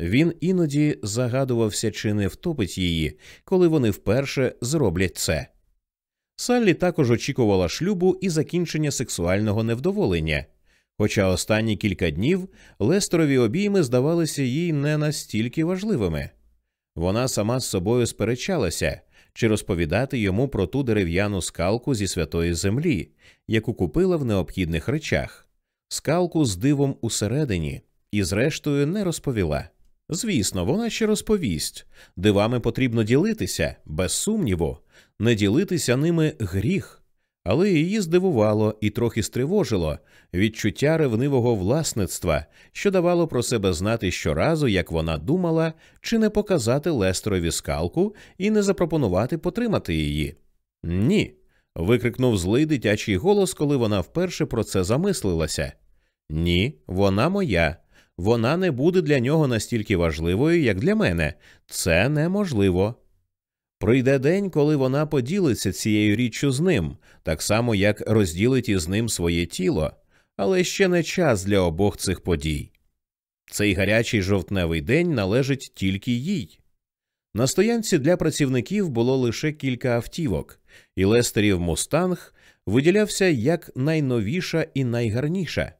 Він іноді загадувався, чи не втопить її, коли вони вперше зроблять це. Саллі також очікувала шлюбу і закінчення сексуального невдоволення, хоча останні кілька днів Лестерові обійми здавалися їй не настільки важливими. Вона сама з собою сперечалася, чи розповідати йому про ту дерев'яну скалку зі святої землі, яку купила в необхідних речах, скалку з дивом усередині, і, зрештою, не розповіла. Звісно, вона ще розповість. Дивами потрібно ділитися, без сумніву, не ділитися ними гріх, але її здивувало і трохи стривожило відчуття ревнивого власництва, що давало про себе знати щоразу, як вона думала, чи не показати Лестерові скалку і не запропонувати потримати її. Ні. викрикнув злий дитячий голос, коли вона вперше про це замислилася. Ні, вона моя. Вона не буде для нього настільки важливою, як для мене. Це неможливо. Прийде день, коли вона поділиться цією річчю з ним, так само як розділить із ним своє тіло, але ще не час для обох цих подій. Цей гарячий жовтневий день належить тільки їй. На стоянці для працівників було лише кілька автівок, і Лестерів Мустанг виділявся як найновіша і найгарніша.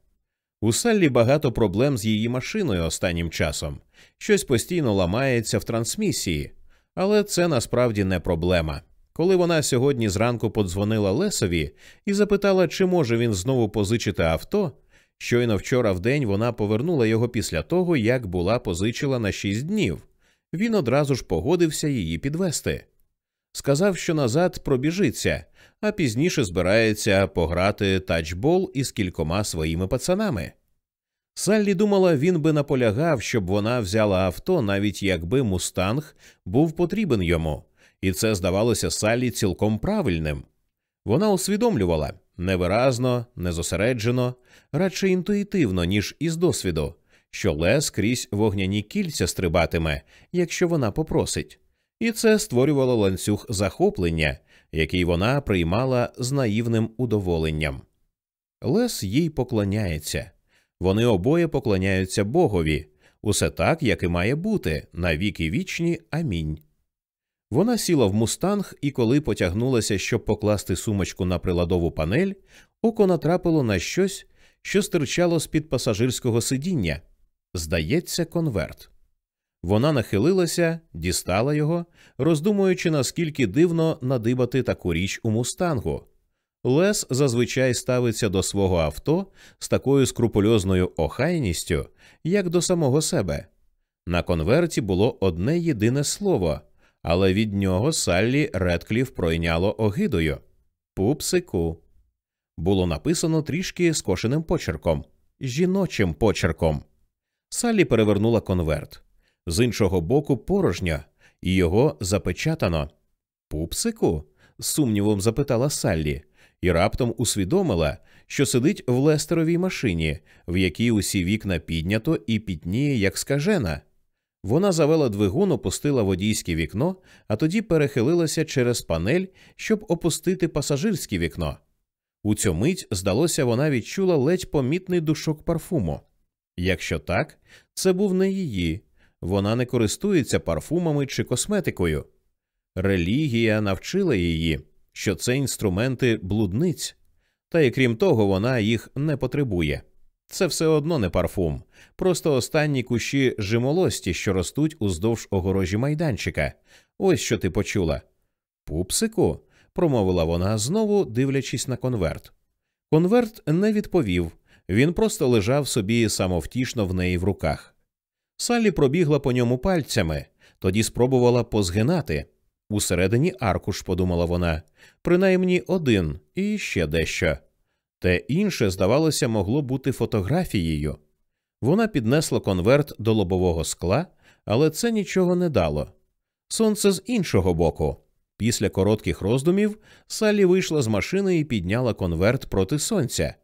У Саллі багато проблем з її машиною останнім часом, щось постійно ламається в трансмісії. Але це насправді не проблема. Коли вона сьогодні зранку подзвонила Лесові і запитала, чи може він знову позичити авто, щойно вчора в день вона повернула його після того, як була позичила на шість днів. Він одразу ж погодився її підвести. Сказав, що назад пробіжиться, а пізніше збирається пограти тачбол із кількома своїми пацанами. Саллі думала, він би наполягав, щоб вона взяла авто, навіть якби мустанг був потрібен йому, і це здавалося Саллі цілком правильним. Вона усвідомлювала невиразно, незосереджено, радше інтуїтивно, ніж із досвіду, що Лес крізь вогняні кільця стрибатиме, якщо вона попросить, і це створювало ланцюг захоплення, який вона приймала з наївним удоволенням. Лес їй поклоняється. Вони обоє поклоняються Богові, усе так, як і має бути, на віки вічні. Амінь. Вона сіла в мустанг, і коли потягнулася, щоб покласти сумочку на приладову панель, око натрапило на щось, що стирчало з під пасажирського сидіння. Здається, конверт. Вона нахилилася, дістала його, роздумуючи, наскільки дивно надибати таку річ у мустангу. Лес зазвичай ставиться до свого авто з такою скрупульозною охайністю, як до самого себе. На конверті було одне єдине слово, але від нього Саллі Редкліф пройняло огидою пупсику. Було написано трішки скошеним почерком, жіночим почерком. Саллі перевернула конверт. З іншого боку порожньо, і його запечатано. Пупсику? з сумнівом запитала Саллі і раптом усвідомила, що сидить в лестеровій машині, в якій усі вікна піднято і пітніє, як скажена. Вона завела двигун, опустила водійське вікно, а тоді перехилилася через панель, щоб опустити пасажирське вікно. У цю мить, здалося, вона відчула ледь помітний душок парфуму. Якщо так, це був не її, вона не користується парфумами чи косметикою. Релігія навчила її, що це інструменти блудниць, та й крім того, вона їх не потребує. Це все одно не парфум, просто останні кущі жимолості, що ростуть уздовж огорожі майданчика. Ось що ти почула. Пупсику? промовила вона знову, дивлячись на конверт. Конверт не відповів, він просто лежав собі самовтішно в неї в руках. Саллі пробігла по ньому пальцями, тоді спробувала позгинати. Усередині аркуш, подумала вона, принаймні один і ще дещо. Те інше, здавалося, могло бути фотографією. Вона піднесла конверт до лобового скла, але це нічого не дало. Сонце з іншого боку. Після коротких роздумів Саллі вийшла з машини і підняла конверт проти сонця.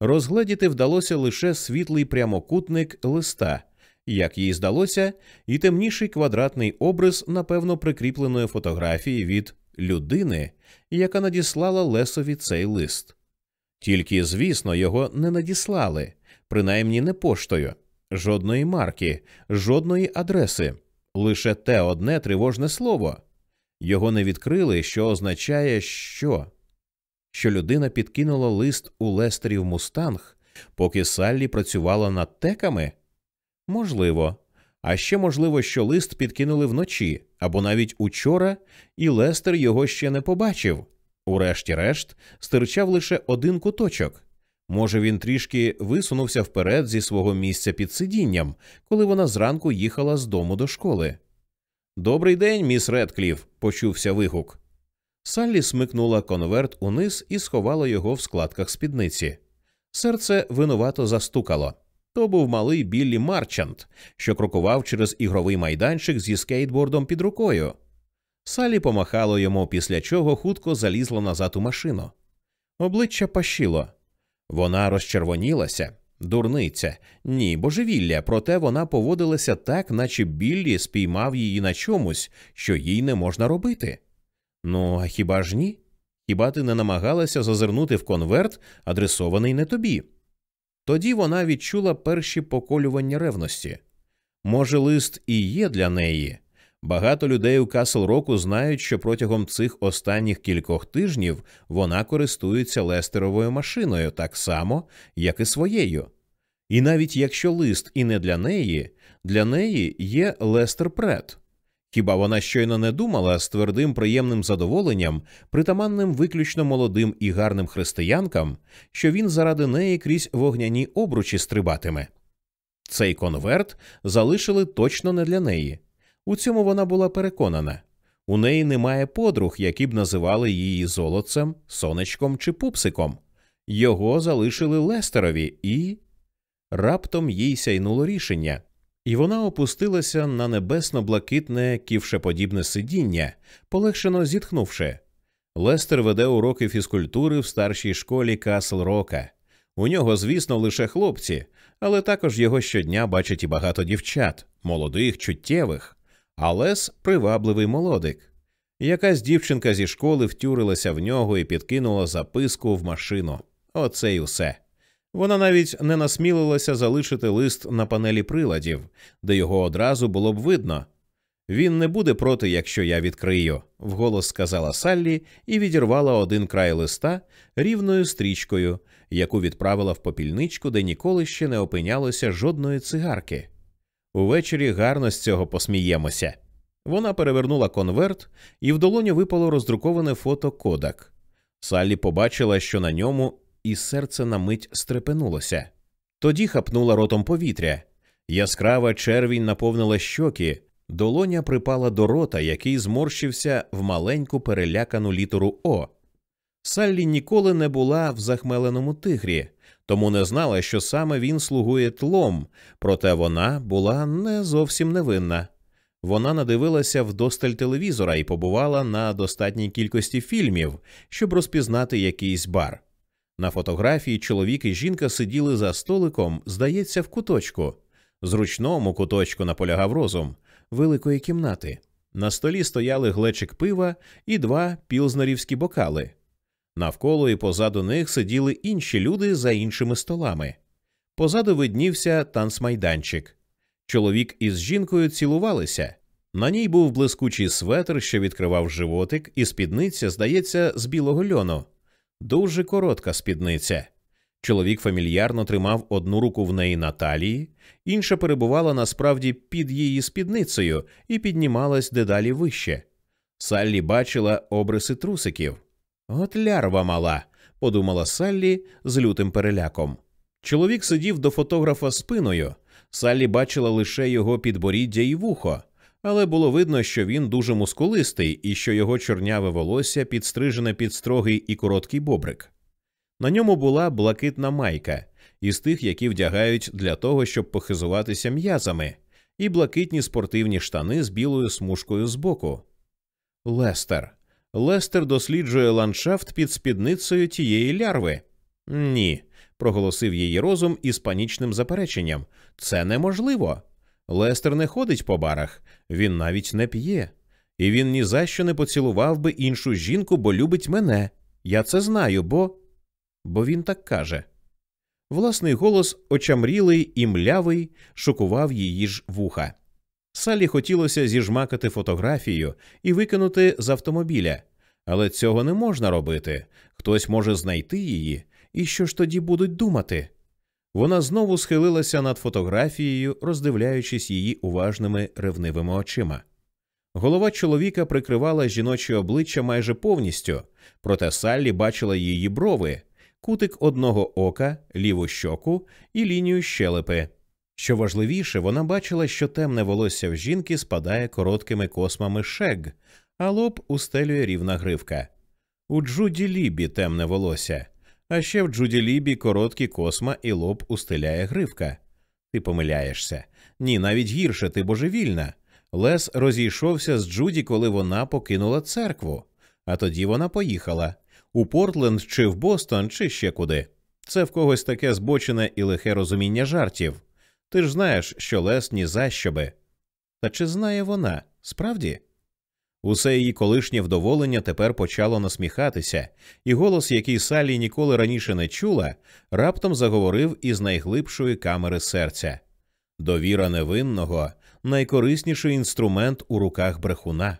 Розгледіти вдалося лише світлий прямокутник листа, як їй здалося, і темніший квадратний обрис, напевно, прикріпленої фотографії від людини, яка надіслала Лесові цей лист. Тільки, звісно, його не надіслали, принаймні не поштою, жодної марки, жодної адреси, лише те одне тривожне слово. Його не відкрили, що означає, що Що людина підкинула лист у Лестерів Мустанг, поки Саллі працювала над теками? Можливо. А ще можливо, що лист підкинули вночі або навіть учора, і Лестер його ще не побачив. Урешті-решт, стирчав лише один куточок. Може, він трішки висунувся вперед зі свого місця під сидінням, коли вона зранку їхала з дому до школи. Добрий день, міс Редкліф, почувся вигук. Саллі смикнула конверт униз і сховала його в складках спідниці. Серце винувато застукало. То був малий Біллі Марчант, що крокував через ігровий майданчик зі скейтбордом під рукою. Салі помахало йому, після чого хутко залізла назад у машину. Обличчя пащило. Вона розчервонілася. Дурниця, ні, божевілля, проте вона поводилася так, наче Біллі спіймав її на чомусь, що їй не можна робити. Ну, а хіба ж ні? Хіба ти не намагалася зазирнути в конверт, адресований не тобі? Тоді вона відчула перші поколювання ревності. Може, лист і є для неї. Багато людей у Касл Року знають, що протягом цих останніх кількох тижнів вона користується лестеровою машиною так само, як і своєю. І навіть якщо лист і не для неї, для неї є Лестер Прет. Хіба вона щойно не думала з твердим приємним задоволенням, притаманним виключно молодим і гарним християнкам, що він заради неї крізь вогняні обручі стрибатиме? Цей конверт залишили точно не для неї. У цьому вона була переконана. У неї немає подруг, які б називали її золотцем, сонечком чи пупсиком. Його залишили Лестерові, і раптом їй сяйнуло рішення, і вона опустилася на небесно-блакитне ківшеподібне сидіння, полегшено зітхнувши. Лестер веде уроки фізкультури в старшій школі Касл Рока. У нього, звісно, лише хлопці, але також його щодня бачать і багато дівчат, молодих, чуттєвих. Алес привабливий молодик. Якась дівчинка зі школи втюрилася в нього і підкинула записку в машину. Оце й усе. Вона навіть не насмілилася залишити лист на панелі приладів, де його одразу було б видно. Він не буде проти, якщо я відкрию, вголос сказала Саллі і відірвала один край листа рівною стрічкою, яку відправила в попільничку, де ніколи ще не опинялося жодної цигарки. Увечері гарно з цього посміємося. Вона перевернула конверт, і в долоні випало роздруковане фото Кодак. Саллі побачила, що на ньому і серце на мить стрепенулося. Тоді хапнула ротом повітря. Яскрава червінь наповнила щоки, долоня припала до рота, який зморщився в маленьку перелякану літеру О. Саллі ніколи не була в захмеленому тигрі, тому не знала, що саме він слугує тлом, проте вона була не зовсім невинна. Вона надивилася вдосталь телевізора і побувала на достатній кількості фільмів, щоб розпізнати якийсь бар. На фотографії чоловік і жінка сиділи за столиком, здається, в куточку. Зручному куточку наполягав розум великої кімнати. На столі стояли глечик пива і два пілзнерівські бокали. Навколо і позаду них сиділи інші люди за іншими столами. Позаду виднівся танцмайданчик. Чоловік із жінкою цілувалися. На ній був блискучий светр, що відкривав животик, і спідниця, здається, з білого льону. Дуже коротка спідниця. Чоловік фамільярно тримав одну руку в неї на талії, інша перебувала насправді під її спідницею і піднімалась дедалі вище. Саллі бачила обриси трусиків. От лярва мала, подумала Саллі з лютим переляком. Чоловік сидів до фотографа спиною. Саллі бачила лише його підборіддя і вухо, але було видно, що він дуже мускулистий і що його чорняве волосся підстрижене під строгий і короткий бобрик. На ньому була блакитна майка із тих, які вдягають для того, щоб похизуватися м'язами, і блакитні спортивні штани з білою смужкою збоку. Лестер. Лестер досліджує ландшафт під спідницею тієї лярви. Ні, проголосив її розум із панічним запереченням. Це неможливо. Лестер не ходить по барах, він навіть не п'є. І він ні за що не поцілував би іншу жінку, бо любить мене. Я це знаю, бо. Бо він так каже. Власний голос, очамрілий і млявий, шокував її ж вуха. Салі хотілося зіжмакати фотографію і викинути з автомобіля, але цього не можна робити. Хтось може знайти її, і що ж тоді будуть думати? Вона знову схилилася над фотографією, роздивляючись її уважними ревнивими очима. Голова чоловіка прикривала жіноче обличчя майже повністю, проте Саллі бачила її брови, кутик одного ока, ліву щоку і лінію щелепи. Що важливіше, вона бачила, що темне волосся в жінки спадає короткими космами шег, а лоб устелює рівна гривка. У Джуді Лібі темне волосся, а ще в Джуді Лібі короткі косма і лоб устеляє гривка. Ти помиляєшся. Ні, навіть гірше, ти божевільна. Лес розійшовся з Джуді, коли вона покинула церкву, а тоді вона поїхала у Портленд чи в Бостон, чи ще куди. Це в когось таке збочене і лихе розуміння жартів. Ти ж знаєш, що Лес ні за що би. Та чи знає вона справді? Усе її колишнє вдоволення тепер почало насміхатися, і голос, який Салі ніколи раніше не чула, раптом заговорив із найглибшої камери серця. Довіра невинного найкорисніший інструмент у руках брехуна.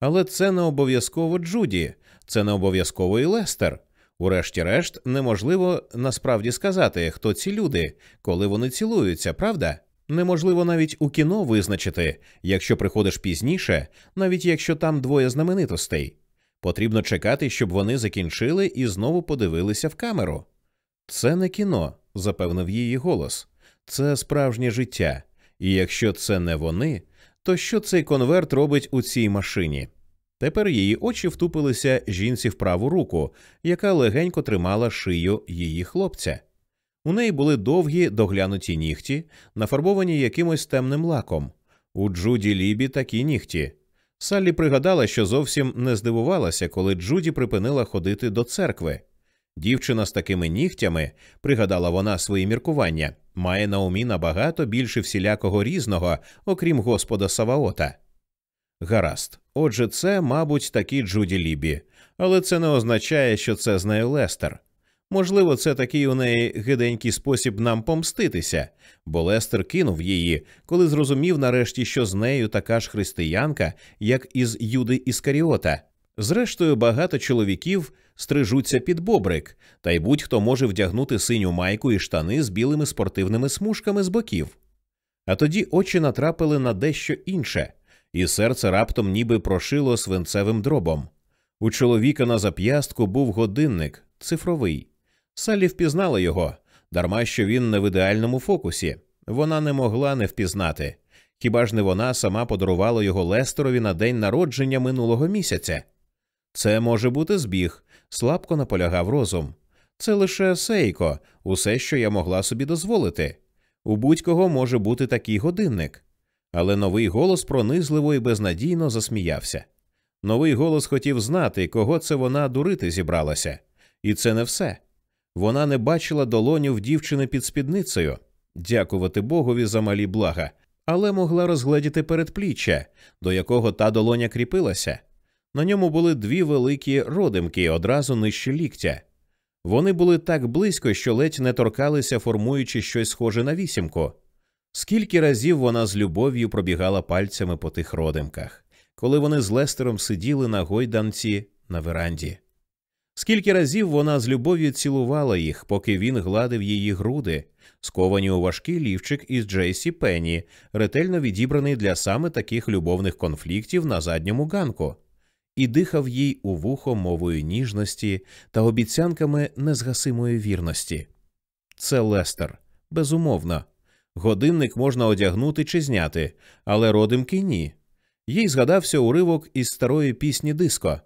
Але це не обов'язково Джуді, це не обов'язково і Лестер. Урешті-решт, неможливо насправді сказати, хто ці люди, коли вони цілуються, правда? Неможливо навіть у кіно визначити, якщо приходиш пізніше, навіть якщо там двоє знаменитостей. Потрібно чекати, щоб вони закінчили і знову подивилися в камеру. Це не кіно, запевнив її голос, це справжнє життя. І якщо це не вони, то що цей конверт робить у цій машині? Тепер її очі втупилися жінці в праву руку, яка легенько тримала шию її хлопця. У неї були довгі доглянуті нігті, нафарбовані якимось темним лаком. У Джуді Лібі такі нігті. Саллі пригадала, що зовсім не здивувалася, коли Джуді припинила ходити до церкви. Дівчина з такими нігтями, пригадала вона свої міркування, має на умі набагато більше всілякого різного, окрім господа Саваота. Гаразд, отже, це, мабуть, такі Джуді Лібі, але це не означає, що це з нею Лестер. Можливо, це такий у неї гиденький спосіб нам помститися, бо Лестер кинув її, коли зрозумів нарешті, що з нею така ж християнка, як із Юди Іскаріота. Зрештою, багато чоловіків стрижуться під бобрик, та й будь-хто може вдягнути синю майку і штани з білими спортивними смужками з боків. А тоді очі натрапили на дещо інше, і серце раптом ніби прошило свинцевим дробом. У чоловіка на зап'ястку був годинник цифровий. Саллі впізнала його, дарма що він не в ідеальному фокусі. Вона не могла не впізнати. Хіба ж не вона сама подарувала його Лестерові на день народження минулого місяця? Це може бути збіг, слабко наполягав розум. Це лише сейко, усе, що я могла собі дозволити. У будь-кого може бути такий годинник. Але новий голос пронизливо і безнадійно засміявся. Новий голос хотів знати, кого це вона дурити зібралася, і це не все. Вона не бачила долоню в дівчини під спідницею, дякувати Богові за малі блага, але могла розгледіти передпліччя, до якого та долоня кріпилася. На ньому були дві великі родимки одразу нижче ліктя. Вони були так близько, що ледь не торкалися, формуючи щось схоже на вісімку. Скільки разів вона з любов'ю пробігала пальцями по тих родимках, коли вони з Лестером сиділи на гойданці на веранді. Скільки разів вона з любов'ю цілувала їх, поки він гладив її груди, сковані у важкий лівчик із Джейсі Пенні, ретельно відібраний для саме таких любовних конфліктів на задньому ганку. і дихав їй у вухо мовою ніжності та обіцянками незгасимої вірності. Це Лестер, безумовно. Годинник можна одягнути чи зняти, але родимки ні. Їй згадався уривок із старої пісні диско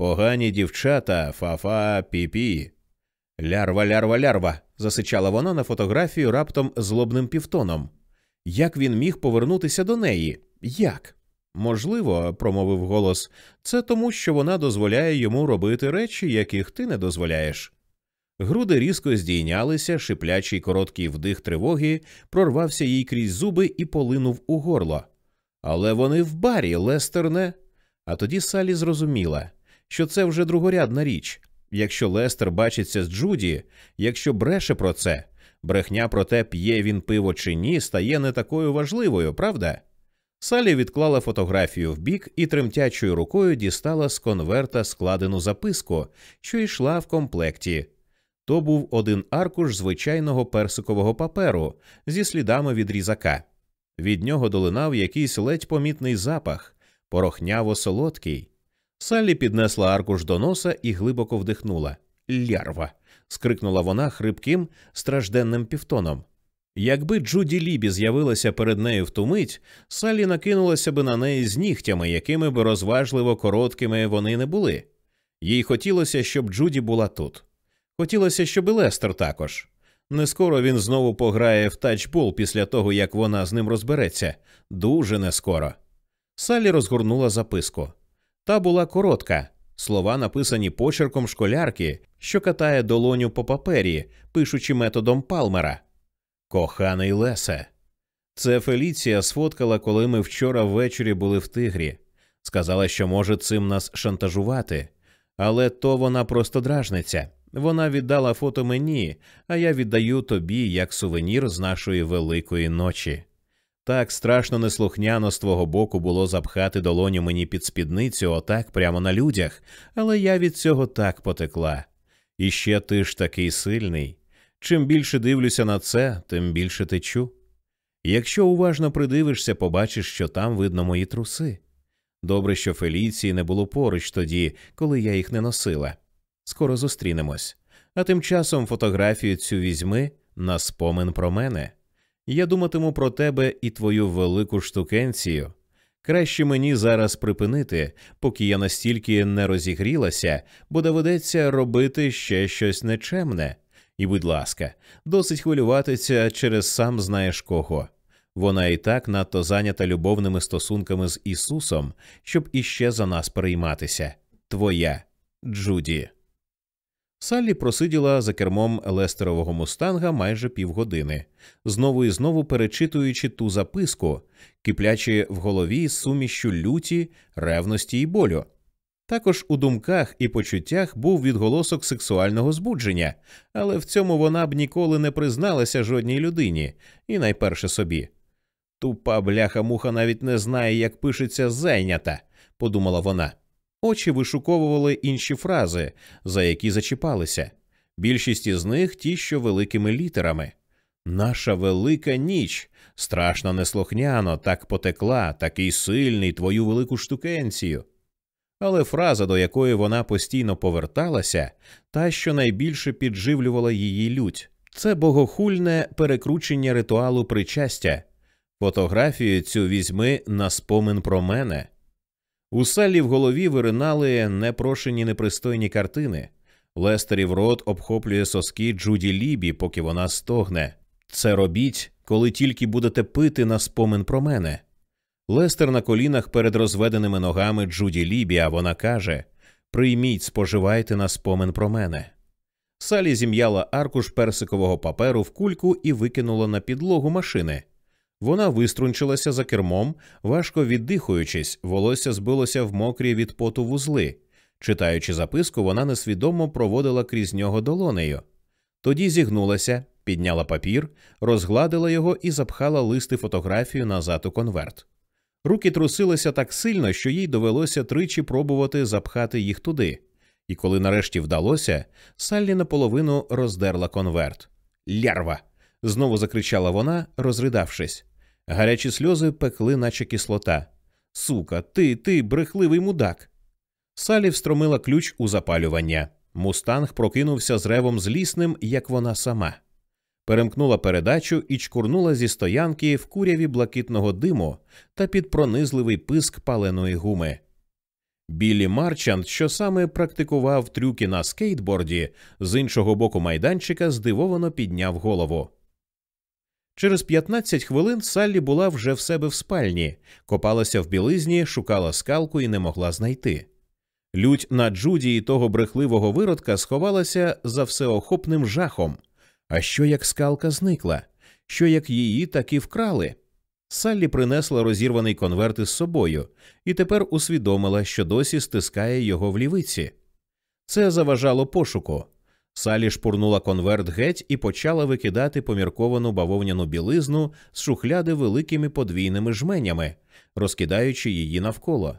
Погані дівчата, фа-фа, пі-пі». Лярва, лярва, лярва. засичала вона на фотографію раптом злобним півтоном. Як він міг повернутися до неї? Як? Можливо, промовив голос, це тому, що вона дозволяє йому робити речі, яких ти не дозволяєш. Груди різко здійнялися, шиплячий короткий вдих тривоги прорвався їй крізь зуби і полинув у горло. Але вони в барі, Лестер не. А тоді Салі зрозуміла, що це вже другорядна річ. Якщо Лестер бачиться з Джуді, якщо бреше про це, брехня про те, п'є він пиво чи ні, стає не такою важливою, правда? Салі відклала фотографію вбік і тремтячою рукою дістала з конверта складену записку, що йшла в комплекті. То був один аркуш звичайного персикового паперу зі слідами від різака. Від нього долинав якийсь ледь помітний запах, порохняво солодкий. Саллі піднесла аркуш до носа і глибоко вдихнула. Лярва. скрикнула вона хрипким, стражденним півтоном. Якби Джуді Лібі з'явилася перед нею в ту мить, Саллі накинулася би на неї з нігтями, якими б розважливо короткими вони не були. Їй хотілося, щоб Джуді була тут. Хотілося, щоб і Лестер також. Не скоро він знову пограє в тачбол після того, як вона з ним розбереться. Дуже не скоро. Саллі розгорнула записку. Та була коротка. Слова написані почерком школярки, що катає долоню по папері, пишучи методом Палмера. Коханий Лесе. Це Феліція сфоткала, коли ми вчора ввечері були в тигрі. Сказала, що може цим нас шантажувати, але то вона просто дражниця. Вона віддала фото мені, а я віддаю тобі як сувенір з нашої великої ночі. Так страшно неслухняно з твого боку було запхати долоню мені під спідницю, отак прямо на людях, але я від цього так потекла. І ще ти ж такий сильний. Чим більше дивлюся на це, тим більше течу. Якщо уважно придивишся, побачиш, що там видно мої труси. Добре, що Феліції не було поруч тоді, коли я їх не носила. Скоро зустрінемось. А тим часом фотографію цю візьми на спомин про мене. Я думатиму про тебе і твою велику штукенцію. Краще мені зараз припинити, поки я настільки не розігрілася, бо доведеться робити ще щось нечемне. І, будь ласка, досить хвилюватися через сам знаєш кого. Вона і так надто зайнята любовними стосунками з Ісусом, щоб іще за нас перейматися. Твоя Джуді. Саллі просиділа за кермом лестерового мустанга майже півгодини, знову і знову перечитуючи ту записку, киплячи в голові сумішю люті, ревності і болю. Також у думках і почуттях був відголосок сексуального збудження, але в цьому вона б ніколи не призналася жодній людині, і найперше собі. Тупа бляха муха навіть не знає, як пишеться зайнята, подумала вона. Очі вишуковували інші фрази, за які зачіпалися. Більшість із них ті, що великими літерами. Наша велика ніч страшно неслухняно, так потекла, такий сильний твою велику штукенцію. Але фраза, до якої вона постійно поверталася, та, що найбільше підживлювала її лють, це богохульне перекручення ритуалу причастя. Фотографію цю візьми на спомин про мене. У Саллі в голові виринали непрошені непристойні картини. Лестерів рот обхоплює соски Джуді Лібі, поки вона стогне. Це робіть, коли тільки будете пити на спомин про мене. Лестер на колінах перед розведеними ногами Джуді Лібі, а вона каже Прийміть, споживайте на спомин про мене. Салі зім'яла аркуш персикового паперу в кульку і викинула на підлогу машини. Вона виструнчилася за кермом, важко віддихуючись, волосся збилося в мокрі від поту вузли. Читаючи записку, вона несвідомо проводила крізь нього долонею. Тоді зігнулася, підняла папір, розгладила його і запхала листи фотографію назад у конверт. Руки трусилися так сильно, що їй довелося тричі пробувати запхати їх туди. І коли нарешті вдалося, Саллі наполовину роздерла конверт. Лярва. знову закричала вона, розридавшись. Гарячі сльози пекли, наче кислота. Сука, ти, ти, брехливий мудак. Салі встромила ключ у запалювання. Мустанг прокинувся з ревом злісним, як вона сама. Перемкнула передачу і чкурнула зі стоянки в куряві блакитного диму та під пронизливий писк паленої гуми. Білі Марчант, що саме практикував трюки на скейтборді, з іншого боку майданчика здивовано підняв голову. Через 15 хвилин Саллі була вже в себе в спальні, копалася в білизні, шукала скалку і не могла знайти. Лють на Джуді і того брехливого виродка сховалася за всеохопним жахом. А що як скалка зникла? Що як її таки вкрали? Саллі принесла розірваний конверт із собою і тепер усвідомила, що досі стискає його в лівиці. Це заважало пошуку. Салі шпурнула конверт геть і почала викидати помірковану бавовняну білизну з шухляди великими подвійними жменями, розкидаючи її навколо.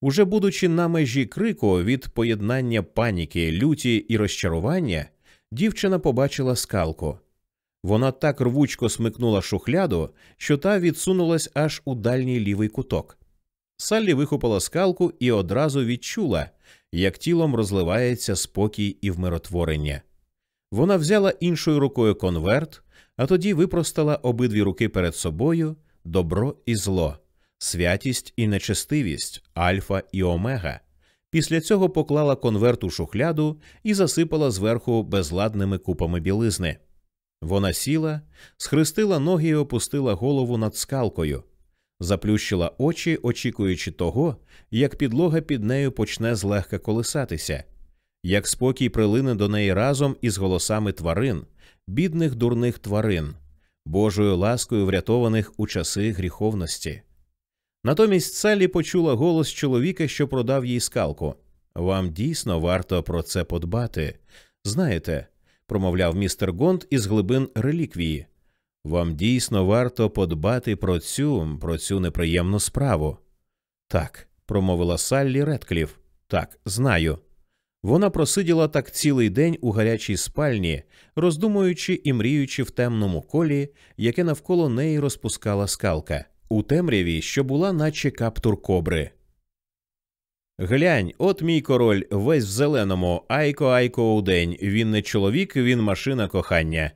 Уже будучи на межі крику від поєднання паніки, люті і розчарування, дівчина побачила скалку. Вона так рвучко смикнула шухляду, що та відсунулась аж у дальній лівий куток. Саллі вихопила скалку і одразу відчула, як тілом розливається спокій і вмиротворення. Вона взяла іншою рукою конверт, а тоді випростала обидві руки перед собою добро і зло, святість і нечестивість, альфа і омега. Після цього поклала конверт у шухляду і засипала зверху безладними купами білизни. Вона сіла, схрестила ноги і опустила голову над скалкою, заплющила очі, очікуючи того, як підлога під нею почне злегка колисатися, як спокій прилине до неї разом із голосами тварин, бідних дурних тварин, Божою ласкою врятованих у часи гріховності. Натомість Саллі почула голос чоловіка, що продав їй скалку. Вам дійсно варто про це подбати. Знаєте, промовляв містер Гонд із глибин реліквії. Вам дійсно варто подбати про цю про цю неприємну справу. Так, промовила Саллі Редкліф. Так, знаю. Вона просиділа так цілий день у гарячій спальні, роздумуючи і мріючи в темному колі, яке навколо неї розпускала скалка, у темряві, що була, наче каптур кобри. Глянь, от мій король, весь в зеленому, айко айко у день. Він не чоловік, він машина кохання.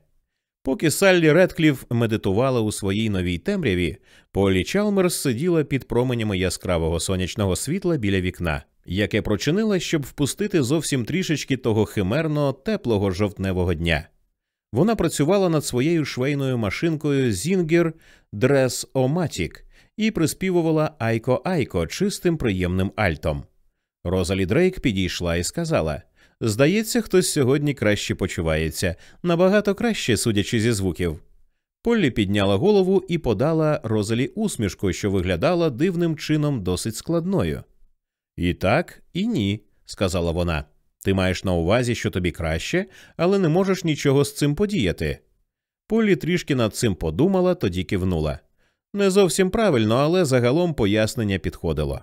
Поки Саллі Редкліф медитувала у своїй новій темряві, Полі Чалмерс сиділа під променями яскравого сонячного світла біля вікна, яке прочинила, щоб впустити зовсім трішечки того химерного теплого жовтневого дня. Вона працювала над своєю швейною машинкою Зінгер Дрес Оматік і приспівувала Айко Айко чистим приємним альтом. Розалі Дрейк підійшла і сказала Здається, хтось сьогодні краще почувається, набагато краще, судячи зі звуків. Поллі підняла голову і подала Розалі усмішку, що виглядала дивним чином досить складною. І так, і ні, сказала вона. Ти маєш на увазі, що тобі краще, але не можеш нічого з цим подіяти. Полі трішки над цим подумала, тоді кивнула. Не зовсім правильно, але загалом пояснення підходило.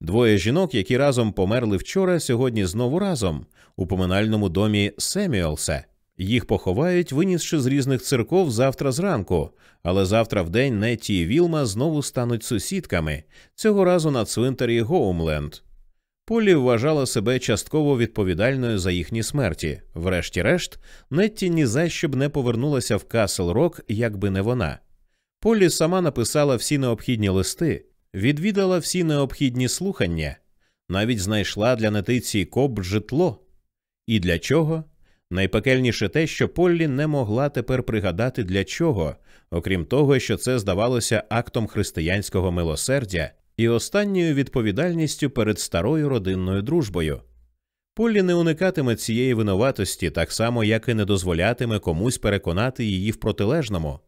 Двоє жінок, які разом померли вчора, сьогодні знову разом у поминальному домі Семюелса. Їх поховають, винісши з різних церков завтра зранку, але завтра в день Нетті і Вілма знову стануть сусідками, цього разу на цвинтарі Гоумленд. Полі вважала себе частково відповідальною за їхні смерті. Врешті-решт, Нетті ні за що б не повернулася в Касл Рок, якби не вона. Полі сама написала всі необхідні листи, відвідала всі необхідні слухання, навіть знайшла для Нетиці Коб житло. І для чого? Найпекельніше те, що Поллі не могла тепер пригадати для чого, окрім того, що це здавалося актом християнського милосердя і останньою відповідальністю перед старою родинною дружбою. Поллі не уникатиме цієї винуватості, так само, як і не дозволятиме комусь переконати її в протилежному.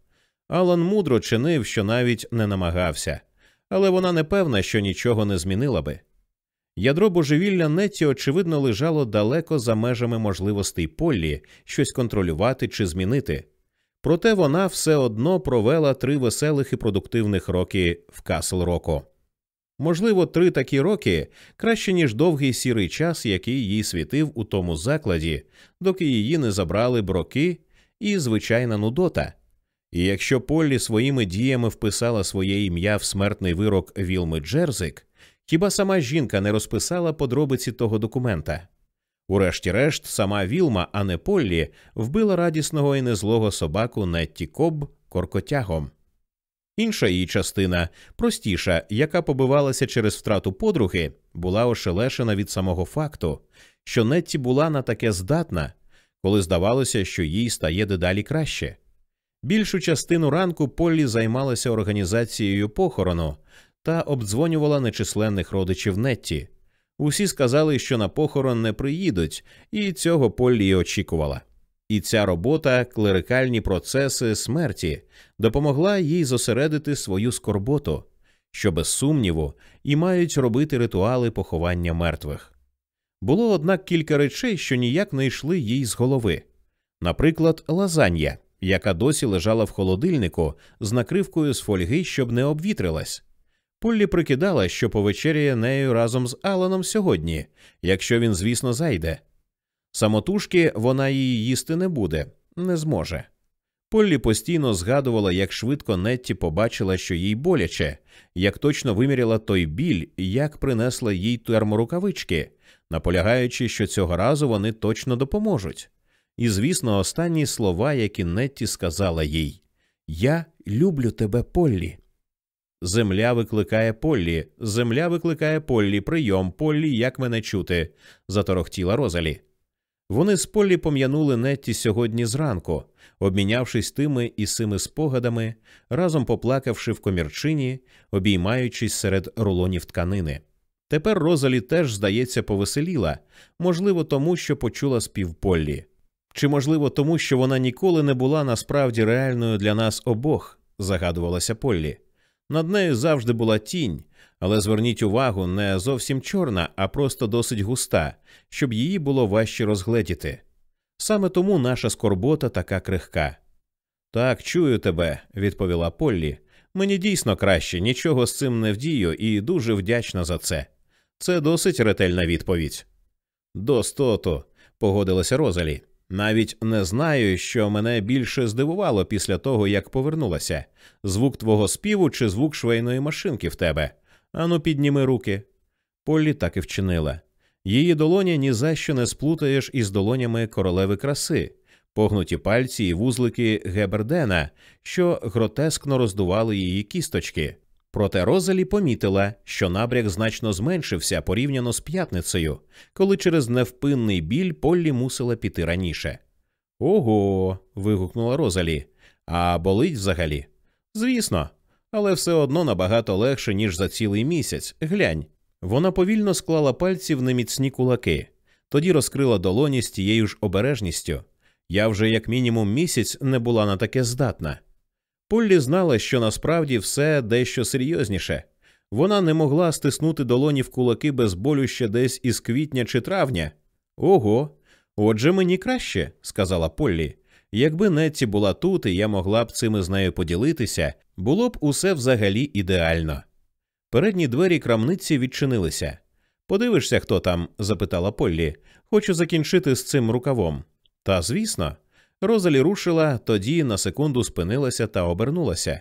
Алан мудро чинив, що навіть не намагався, але вона не певна, що нічого не змінила би. Ядро божевілля Нетті, очевидно, лежало далеко за межами можливостей Поллі щось контролювати чи змінити. Проте вона все одно провела три веселих і продуктивних роки в Касл Роко. Можливо, три такі роки краще, ніж довгий сірий час, який їй світив у тому закладі, доки її не забрали броки і звичайна нудота. І якщо Поллі своїми діями вписала своє ім'я в смертний вирок Вілми Джерзик, Хіба сама жінка не розписала подробиці того документа? Урешті-решт, сама Вілма, а не Поллі, вбила радісного і незлого собаку Нетті Коб коркотягом. Інша її частина, простіша, яка побивалася через втрату подруги, була ошелешена від самого факту, що Нетті була на таке здатна, коли здавалося, що їй стає дедалі краще. Більшу частину ранку Поллі займалася організацією похорону та обдзвонювала нечисленних родичів Нетті. Усі сказали, що на похорон не приїдуть, і цього Поллі очікувала. І ця робота, клерикальні процеси смерті, допомогла їй зосередити свою скорботу, що без сумніву і мають робити ритуали поховання мертвих. Було однак кілька речей, що ніяк не йшли їй з голови. Наприклад, лазанья, яка досі лежала в холодильнику з накривкою з фольги, щоб не обвітрилась. Поллі прикидала, що повечеряє нею разом з Аланом сьогодні, якщо він, звісно, зайде. Самотужки вона її їсти не буде, не зможе. Поллі постійно згадувала, як швидко Нетті побачила, що їй боляче, як точно виміряла той біль, як принесла їй терморукавички, наполягаючи, що цього разу вони точно допоможуть. І, звісно, останні слова, які Нетті сказала їй Я люблю тебе, Поллі. Земля викликає Поллі, земля викликає Поллі, прийом, Поллі, як мене чути, заторохтіла Розалі. Вони з Поллі пом'янули Нетті сьогодні зранку, обмінявшись тими і сими спогадами, разом поплакавши в комірчині, обіймаючись серед рулонів тканини. Тепер Розалі теж, здається, повеселіла, можливо, тому що почула спів Поллі. Чи, можливо, тому, що вона ніколи не була насправді реальною для нас обох, загадувалася Поллі. Над нею завжди була тінь, але зверніть увагу, не зовсім чорна, а просто досить густа, щоб її було важче розгледіти. Саме тому наша скорбота така крихка. Так, чую тебе, відповіла Поллі. Мені дійсно краще, нічого з цим не вдію і дуже вдячна за це. Це досить ретельна відповідь. Достото, погодилася Розалі. Навіть не знаю, що мене більше здивувало після того, як повернулася звук твого співу чи звук швейної машинки в тебе. Ану, підніми руки. Поллі так і вчинила. Її долоні ні за що не сплутаєш із долонями королеви краси, погнуті пальці і вузлики Гебердена, що гротескно роздували її кісточки. Проте Розалі помітила, що набряк значно зменшився порівняно з п'ятницею, коли через невпинний біль Поллі мусила піти раніше. Ого. вигукнула Розалі. А болить взагалі? Звісно, але все одно набагато легше, ніж за цілий місяць. Глянь. Вона повільно склала пальці в неміцні кулаки, тоді розкрила долоні з тією ж обережністю. Я вже як мінімум місяць не була на таке здатна. Поллі знала, що насправді все дещо серйозніше. Вона не могла стиснути долоні в кулаки без болю ще десь із квітня чи травня. Ого, отже, мені краще, сказала Поллі. Якби Нетті була тут, і я могла б цими з нею поділитися, було б усе взагалі ідеально. Передні двері крамниці відчинилися. Подивишся, хто там? запитала Поллі. Хочу закінчити з цим рукавом. Та звісно. Розалі рушила, тоді на секунду спинилася та обернулася.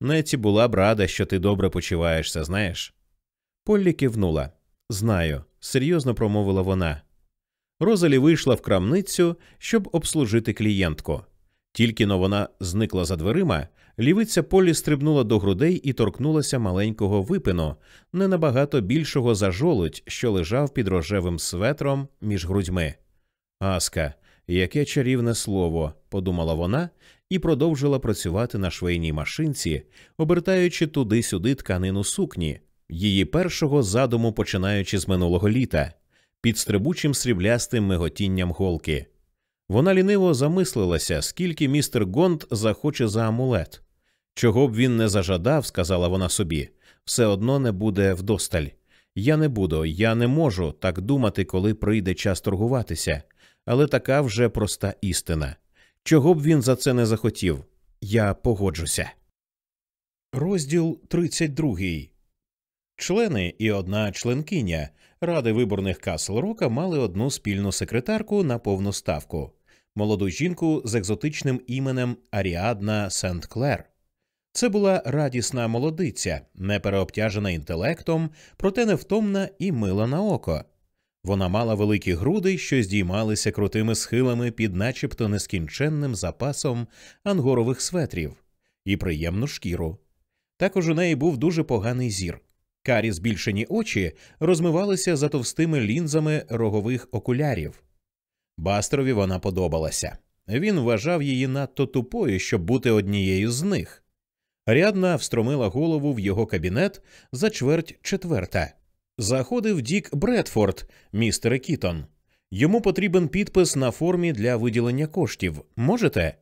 Неці була б рада, що ти добре почуваєшся, знаєш. Поллі кивнула. Знаю, серйозно промовила вона. Розалі вийшла в крамницю, щоб обслужити клієнтку. Тільки но вона зникла за дверима, лівиця Полі стрибнула до грудей і торкнулася маленького випину, не набагато більшого за жолудь, що лежав під рожевим светром між грудьми. Аска, яке чарівне слово, подумала вона і продовжила працювати на швейній машинці, обертаючи туди-сюди тканину сукні, її першого задуму починаючи з минулого літа, під стрибучим сріблястим миготінням голки. Вона ліниво замислилася, скільки містер Гонд захоче за амулет. Чого б він не зажадав, сказала вона собі, все одно не буде вдосталь. Я не буду, я не можу так думати, коли прийде час торгуватися але така вже проста істина. Чого б він за це не захотів? Я погоджуся. Розділ 32. Члени і одна членкиня Ради виборних Касл Рока мали одну спільну секретарку на повну ставку молоду жінку з екзотичним іменем Аріадна Сент Клер. Це була радісна молодиця, не переобтяжена інтелектом, проте невтомна і мила на око. Вона мала великі груди, що здіймалися крутими схилами під начебто нескінченним запасом ангорових светрів, і приємну шкіру. Також у неї був дуже поганий зір. Карі збільшені очі розмивалися за товстими лінзами рогових окулярів. Бастерові вона подобалася. Він вважав її надто тупою, щоб бути однією з них. Рядна встромила голову в його кабінет за чверть четверта. Заходив Дік Бредфорд, містер Кітон. Йому потрібен підпис на формі для виділення коштів. Можете?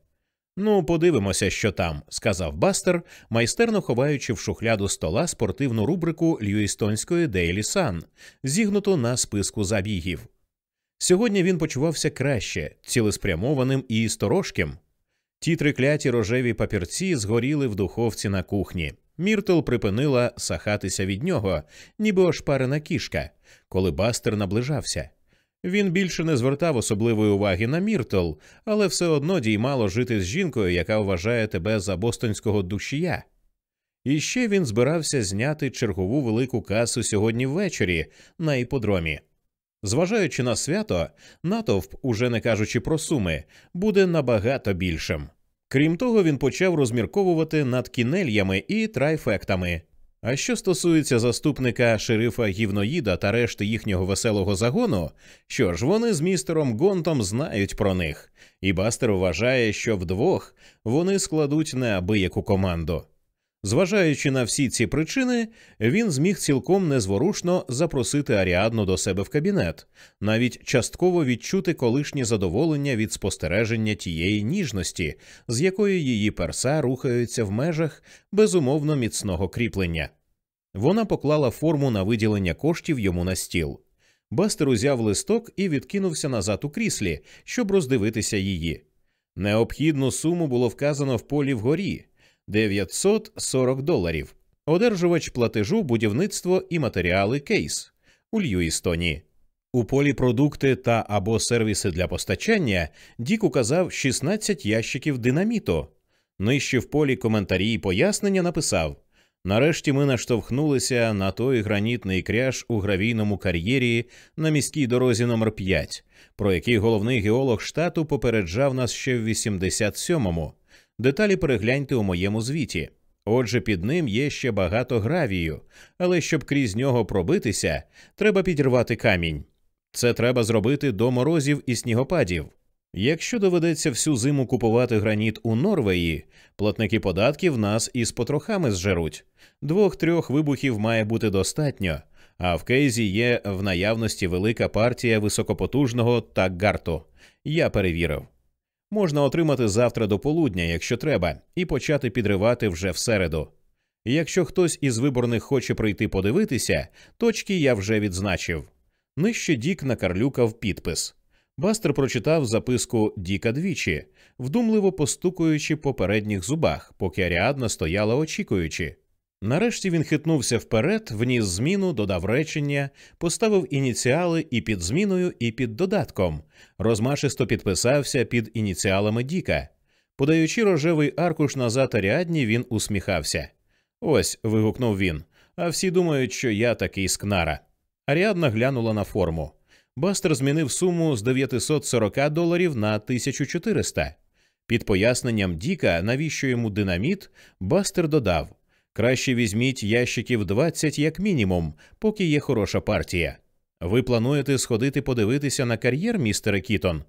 Ну, подивимося, що там, сказав Бастер, майстерно ховаючи в шухляду стола спортивну рубрику Льюістонської Дейлі Сан, зігнуту на списку забігів. Сьогодні він почувався краще, цілеспрямованим і сторожким. Ті трикляті рожеві папірці згоріли в духовці на кухні. Міртл припинила сахатися від нього, ніби ошпарена кішка, коли Бастер наближався. Він більше не звертав особливої уваги на Міртл, але все одно діймало жити з жінкою, яка вважає тебе за бостонського душія. І ще він збирався зняти чергову велику касу сьогодні ввечері на іподромі. Зважаючи на свято, натовп, уже не кажучи про суми, буде набагато більшим. Крім того, він почав розмірковувати над кінельями і трайфектами. А що стосується заступника шерифа Гівноїда та решти їхнього веселого загону, що ж вони з містером Гонтом знають про них, і Бастер вважає, що вдвох вони складуть неабияку команду. Зважаючи на всі ці причини, він зміг цілком незворушно запросити Аріадну до себе в кабінет, навіть частково відчути колишнє задоволення від спостереження тієї ніжності, з якою її перса рухаються в межах безумовно міцного кріплення. Вона поклала форму на виділення коштів йому на стіл. Бастер узяв листок і відкинувся назад у кріслі, щоб роздивитися її. Необхідну суму було вказано в полі вгорі. 940 доларів. Одержувач платежу будівництво і матеріали кейс у Льюістоні. У полі продукти та або сервіси для постачання Дік указав 16 ящиків динаміту. Нижче в полі коментарі і пояснення написав Нарешті ми наштовхнулися на той гранітний кряж у гравійному кар'єрі на міській дорозі номер 5 про який головний геолог штату попереджав нас ще в 87-му. Деталі перегляньте у моєму звіті. Отже, під ним є ще багато гравію, але щоб крізь нього пробитися, треба підірвати камінь. Це треба зробити до морозів і снігопадів. Якщо доведеться всю зиму купувати граніт у Норвеї, платники податків нас із потрохами зжеруть. Двох-трьох вибухів має бути достатньо, а в Кейзі є в наявності велика партія високопотужного такгарту. Я перевірив можна отримати завтра до полудня, якщо треба, і почати підривати вже в середу. Якщо хтось із виборних хоче прийти подивитися, точки я вже відзначив. Нижче Дік накарлюкав підпис. Бастер прочитав записку Діка двічі, вдумливо постукуючи по передніх зубах, поки Аріадна стояла очікуючи. Нарешті він хитнувся вперед, вніс зміну, додав речення, поставив ініціали і під зміною, і під додатком, розмашисто підписався під ініціалами Діка. Подаючи рожевий аркуш назад Аріадні, він усміхався. Ось. вигукнув він. А всі думають, що я такий скнара. Аріадна глянула на форму. Бастер змінив суму з 940 доларів на 1400. Під поясненням Діка, навіщо йому динаміт, Бастер додав. Краще візьміть ящиків 20 як мінімум, поки є хороша партія. Ви плануєте сходити подивитися на кар'єр, містере Кітон?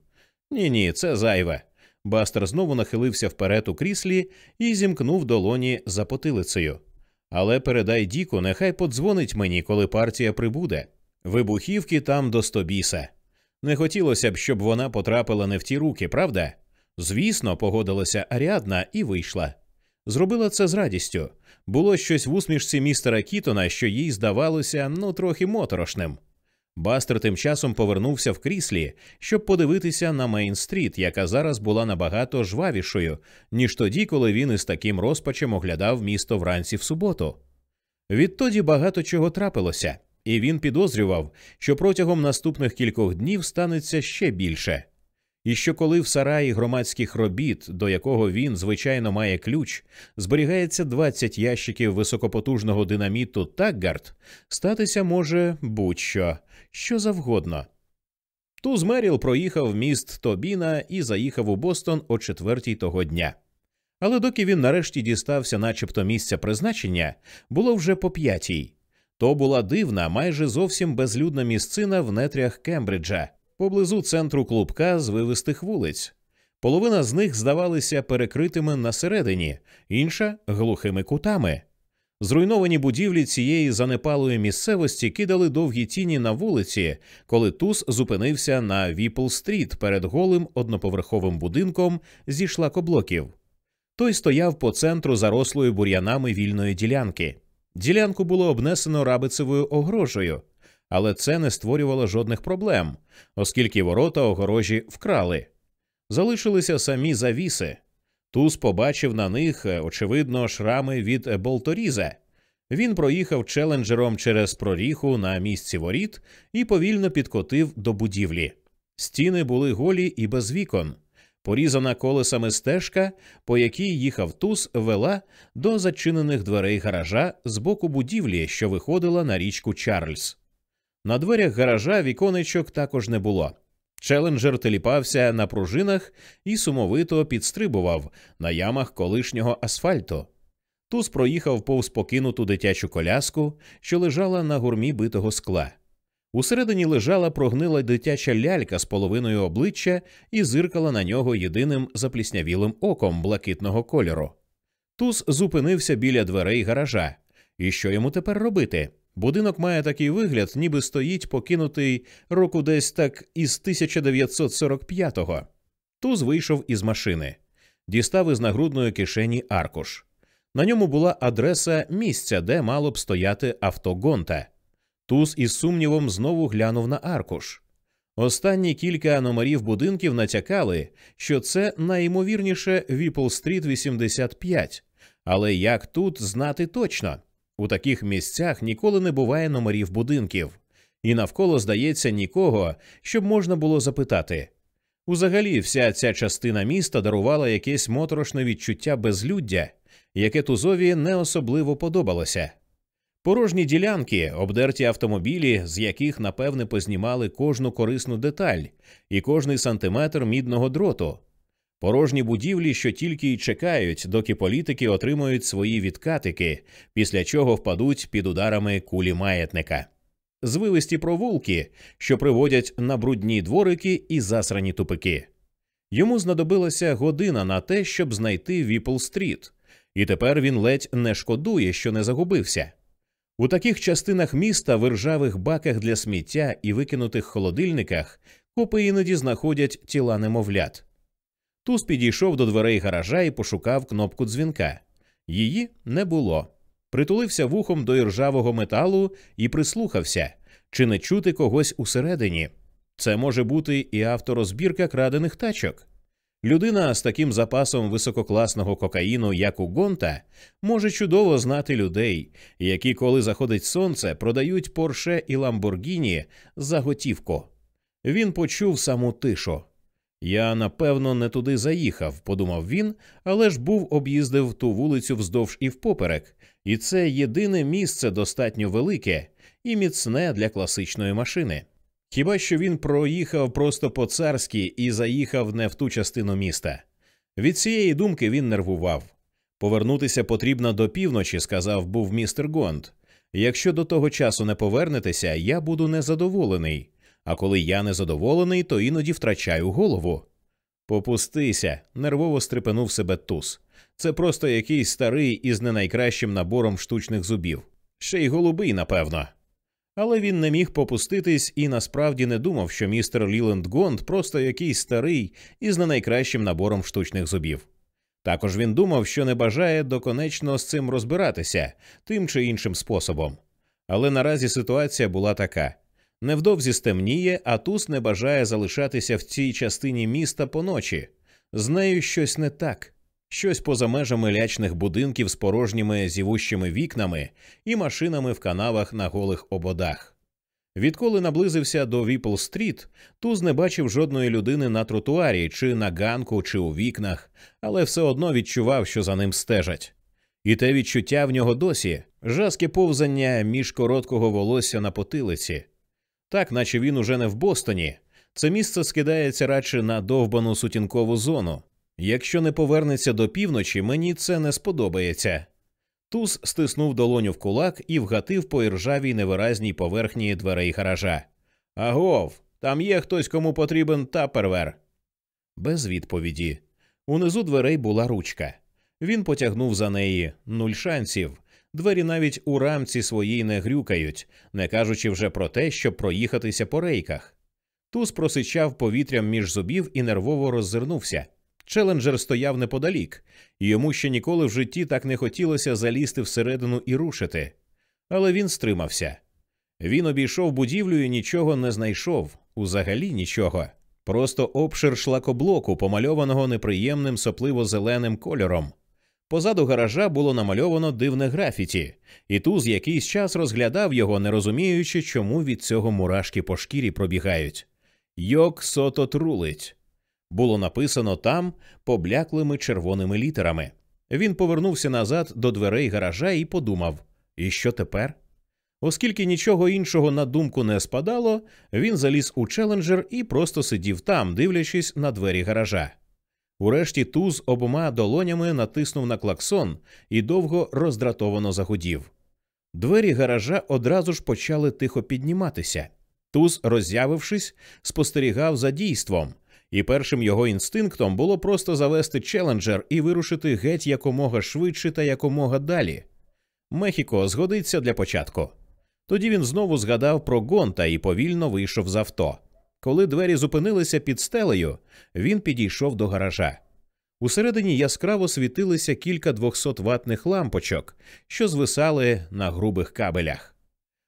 Ні, ні, це зайве. Бастер знову нахилився вперед у кріслі і зімкнув долоні за потилицею. Але передай Діку, нехай подзвонить мені, коли партія прибуде. Вибухівки там до стобіса. Не хотілося б, щоб вона потрапила не в ті руки, правда? Звісно, погодилася Аріадна і вийшла. Зробила це з радістю. Було щось в усмішці містера Кітона, що їй здавалося ну трохи моторошним. Бастер тим часом повернувся в кріслі, щоб подивитися на Мейн-стріт, яка зараз була набагато жвавішою, ніж тоді, коли він із таким розпачем оглядав місто вранці в суботу. Відтоді багато чого трапилося, і він підозрював, що протягом наступних кількох днів станеться ще більше. І що коли в сараї громадських робіт, до якого він, звичайно, має ключ, зберігається 20 ящиків високопотужного динаміту Таггард, статися може будь-що, що завгодно. Туз Меріл проїхав міст Тобіна і заїхав у Бостон о четвертій того дня. Але доки він нарешті дістався, начебто місця призначення, було вже по п'ятій. То була дивна, майже зовсім безлюдна місцина в нетрях Кембриджа, поблизу центру клубка з вивистих вулиць. Половина з них здавалися перекритими на середині, інша глухими кутами. Зруйновані будівлі цієї занепалої місцевості кидали довгі тіні на вулиці, коли Туз зупинився на Віпл-стріт перед голим одноповерховим будинком зі шлакоблоків. Той стояв по центру зарослої бур'янами вільної ділянки. Ділянку було обнесено рабицевою огорожею, але це не створювало жодних проблем, оскільки ворота огорожі вкрали. Залишилися самі завіси. Туз побачив на них, очевидно, шрами від болторіза. Він проїхав челенджером через проріху на місці воріт і повільно підкотив до будівлі. Стіни були голі і без вікон. Порізана колесами стежка, по якій їхав туз, вела до зачинених дверей гаража з боку будівлі, що виходила на річку Чарльз. На дверях гаража віконечок також не було. Челенджер теліпався на пружинах і сумовито підстрибував на ямах колишнього асфальту. Туз проїхав повз покинуту дитячу коляску, що лежала на гурмі битого скла. Усередині лежала прогнила дитяча лялька з половиною обличчя і зиркала на нього єдиним запліснявілим оком блакитного кольору. Туз зупинився біля дверей гаража. І що йому тепер робити? Будинок має такий вигляд, ніби стоїть покинутий року десь так із 1945-го. Туз вийшов із машини, дістав із нагрудної кишені аркуш. На ньому була адреса місця, де мало б стояти авто Гонта. Туз із сумнівом знову глянув на аркуш. Останні кілька номерів будинків натякали, що це найімовірніше Віпл Стріт 85. Але як тут знати точно? У таких місцях ніколи не буває номерів будинків, і навколо здається нікого, щоб можна було запитати. Узагалі, вся ця частина міста дарувала якесь моторошне відчуття безлюддя, яке Тузові не особливо подобалося. Порожні ділянки, обдерті автомобілі, з яких, напевне, познімали кожну корисну деталь і кожний сантиметр мідного дроту, порожні будівлі, що тільки й чекають, доки політики отримують свої відкатики, після чого впадуть під ударами кулі маятника, звивисті провулки, що приводять на брудні дворики і засрані тупики. Йому знадобилася година на те, щоб знайти Віпл-стріт, і тепер він ледь не шкодує, що не загубився. У таких частинах міста в ржавих баках для сміття і викинутих холодильниках копи іноді знаходять тіла немовлят. Туз підійшов до дверей гаража і пошукав кнопку дзвінка. Її не було. Притулився вухом до іржавого металу і прислухався, чи не чути когось усередині. Це може бути і авторозбірка крадених тачок. Людина з таким запасом висококласного кокаїну, як у Гонта, може чудово знати людей, які, коли заходить сонце, продають Порше і Ламборгіні за готівку. Він почув саму тишу. Я напевно не туди заїхав, подумав він, але ж був об'їздив ту вулицю вздовж і впоперек, і це єдине місце достатньо велике і міцне для класичної машини. Хіба що він проїхав просто по царськи і заїхав не в ту частину міста. Від цієї думки він нервував. Повернутися потрібно до півночі, сказав був містер Гонд. Якщо до того часу не повернетеся, я буду незадоволений. А коли я незадоволений, то іноді втрачаю голову. Попустися, нервово стрепенув себе туз. Це просто якийсь старий із не найкращим набором штучних зубів. Ще й голубий, напевно. Але він не міг попуститись і насправді не думав, що містер Ліленд Гонд просто якийсь старий із не найкращим набором штучних зубів. Також він думав, що не бажає доконечно з цим розбиратися тим чи іншим способом. Але наразі ситуація була така невдовзі стемніє, а Туз не бажає залишатися в цій частині міста поночі. З нею щось не так щось поза межами лячних будинків з порожніми зівущими вікнами і машинами в канавах на голих ободах. Відколи наблизився до Віпл-стріт, Туз не бачив жодної людини на тротуарі, чи на ганку, чи у вікнах, але все одно відчував, що за ним стежать. І те відчуття в нього досі жаске повзання між короткого волосся на потилиці. Так, наче він уже не в Бостоні. Це місце скидається радше на довбану сутінкову зону. Якщо не повернеться до півночі, мені це не сподобається. Туз стиснув долоню в кулак і вгатив по іржавій невиразній поверхні дверей гаража. Агов, там є хтось, кому потрібен тапервер. Без відповіді. Унизу дверей була ручка. Він потягнув за неї нуль шансів. Двері навіть у рамці своїй не грюкають, не кажучи вже про те, щоб проїхатися по рейках. Туз просичав повітрям між зубів і нервово роззирнувся. Челенджер стояв неподалік, йому ще ніколи в житті так не хотілося залізти всередину і рушити. Але він стримався. Він обійшов будівлю і нічого не знайшов, узагалі нічого. Просто обшир шлакоблоку, помальованого неприємним сопливо зеленим кольором. Позаду гаража було намальовано дивне графіті, і туз якийсь час розглядав його, не розуміючи, чому від цього мурашки по шкірі пробігають. Йок сото трулить. Було написано там побляклими червоними літерами. Він повернувся назад до дверей гаража і подумав: і що тепер? Оскільки нічого іншого на думку не спадало, він заліз у челенджер і просто сидів там, дивлячись на двері гаража. Урешті туз обома долонями натиснув на клаксон і довго роздратовано загудів. Двері гаража одразу ж почали тихо підніматися. Туз, роззявившись, спостерігав за дійством, і першим його інстинктом було просто завести челенджер і вирушити геть якомога швидше та якомога далі. Мехіко згодиться для початку. Тоді він знову згадав про гонта і повільно вийшов з авто. Коли двері зупинилися під стелею, він підійшов до гаража. Усередині яскраво світилися кілька двохсотватних лампочок, що звисали на грубих кабелях.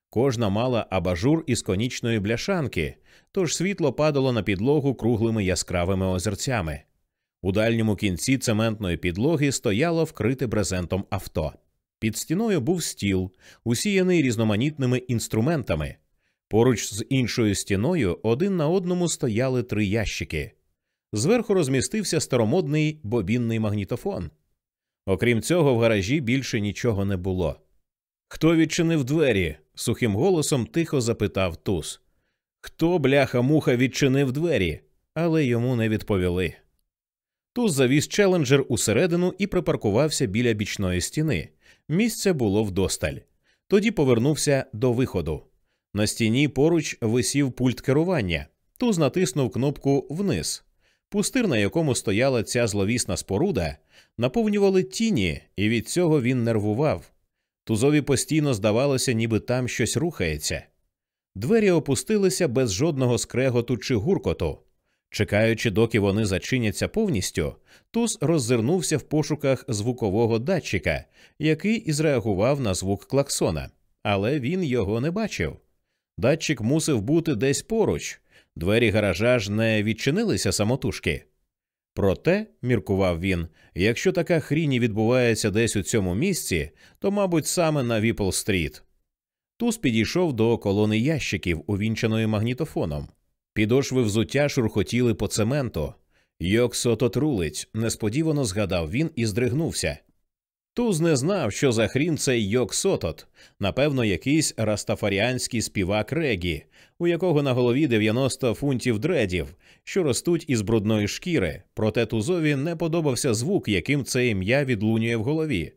Кожна мала абажур із конічної бляшанки, тож світло падало на підлогу круглими яскравими озерцями. У дальньому кінці цементної підлоги стояло вкрите брезентом авто. Під стіною був стіл, усіяний різноманітними інструментами. Поруч з іншою стіною один на одному стояли три ящики. Зверху розмістився старомодний бобінний магнітофон. Окрім цього, в гаражі більше нічого не було. Хто відчинив двері? сухим голосом тихо запитав Туз. Хто, бляха муха, відчинив двері, але йому не відповіли. Туз завіз челенджер усередину і припаркувався біля бічної стіни. Місця було вдосталь. Тоді повернувся до виходу. На стіні поруч висів пульт керування. Туз натиснув кнопку вниз. Пустир, на якому стояла ця зловісна споруда, наповнювали тіні, і від цього він нервував. Тузові постійно здавалося, ніби там щось рухається. Двері опустилися без жодного скреготу чи гуркоту. Чекаючи, доки вони зачиняться повністю, Туз роззирнувся в пошуках звукового датчика, який і зреагував на звук клаксона, але він його не бачив. Датчик мусив бути десь поруч, двері гаража ж не відчинилися самотужки. Проте, міркував він, якщо така хрінь відбувається десь у цьому місці, то, мабуть, саме на Віпл-стріт. Туз підійшов до колони ящиків, увінчаної магнітофоном. Підошви взуття шурхотіли по цементу. Йок сото трулить, несподівано згадав він і здригнувся. Туз не знав, що за хрін цей Йок Сотот, напевно, якийсь растафаріанський співак регі, у якого на голові 90 фунтів дредів, що ростуть із брудної шкіри, проте тузові не подобався звук, яким це ім'я відлунює в голові.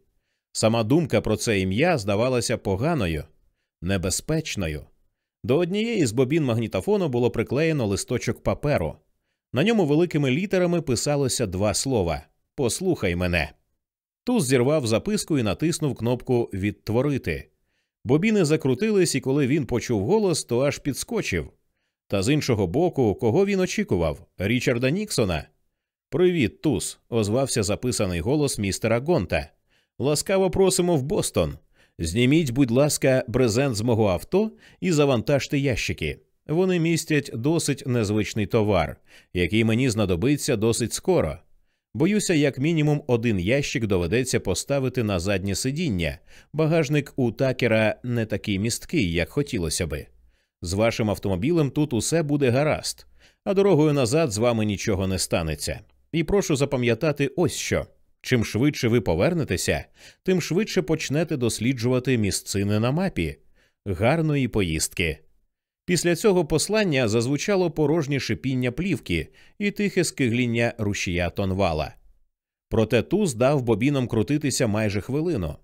Сама думка про це ім'я здавалася поганою, небезпечною. До однієї з бобін магнітофону було приклеєно листочок паперу. На ньому великими літерами писалося два слова Послухай мене. Туз зірвав записку і натиснув кнопку Відтворити. Бобіни закрутились, і коли він почув голос, то аж підскочив. Та з іншого боку, кого він очікував? Річарда Ніксона. Привіт, Туз, озвався записаний голос містера Гонта. Ласкаво просимо в Бостон. Зніміть, будь ласка, брезент з мого авто і завантажте ящики. Вони містять досить незвичний товар, який мені знадобиться досить скоро. Боюся, як мінімум один ящик доведеться поставити на заднє сидіння. Багажник у такера не такий місткий, як хотілося би. З вашим автомобілем тут усе буде гаразд, а дорогою назад з вами нічого не станеться. І прошу запам'ятати ось що. Чим швидше ви повернетеся, тим швидше почнете досліджувати місцини на мапі. Гарної поїздки. Після цього послання зазвучало порожнє шипіння плівки і тихе скигління рушія тонвала. Проте туз дав бобіном крутитися майже хвилину.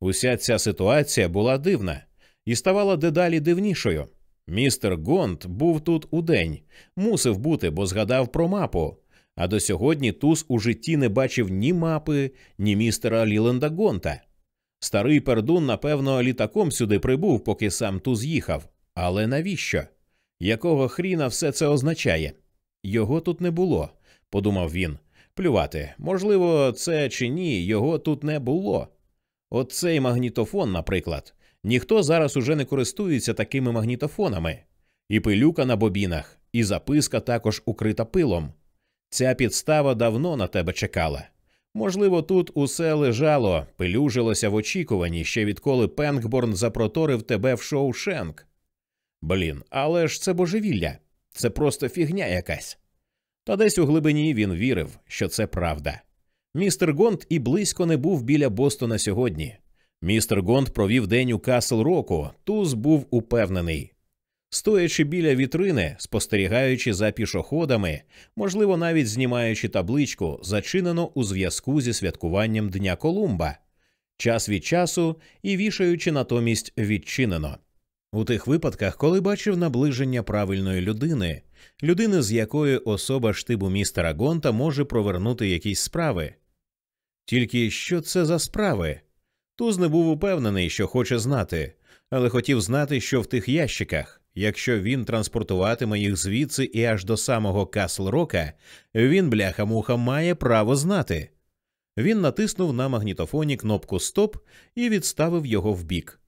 Уся ця ситуація була дивна і ставала дедалі дивнішою. Містер Гонт був тут удень, мусив бути, бо згадав про мапу. А до сьогодні Туз у житті не бачив ні мапи, ні містера Ліленда Гонта. Старий пердун, напевно, літаком сюди прибув, поки сам Туз їхав. Але навіщо? Якого хріна все це означає? Його тут не було, подумав він. Плювати, можливо, це чи ні, його тут не було. От цей магнітофон, наприклад, ніхто зараз уже не користується такими магнітофонами, і пилюка на бобінах, і записка також укрита пилом. Ця підстава давно на тебе чекала. Можливо, тут усе лежало, пилюжилося в очікуванні ще відколи Пенкборн запроторив тебе в Шоушенк. Блін, але ж це божевілля, це просто фігня якась. Та десь у глибині він вірив, що це правда. Містер Гонт і близько не був біля Бостона сьогодні. Містер Гонт провів день у Касл Року, туз був упевнений. Стоячи біля вітрини, спостерігаючи за пішоходами, можливо, навіть знімаючи табличку, зачинено у зв'язку зі святкуванням Дня Колумба, час від часу і вішаючи натомість відчинено. У тих випадках, коли бачив наближення правильної людини, людини, з якої особа штибу містера Гонта може провернути якісь справи. Тільки що це за справи? Туз не був упевнений, що хоче знати, але хотів знати, що в тих ящиках. Якщо він транспортуватиме їх звідси і аж до самого Касл Рока, він, бляха-муха, має право знати. Він натиснув на магнітофоні кнопку Стоп і відставив його вбік.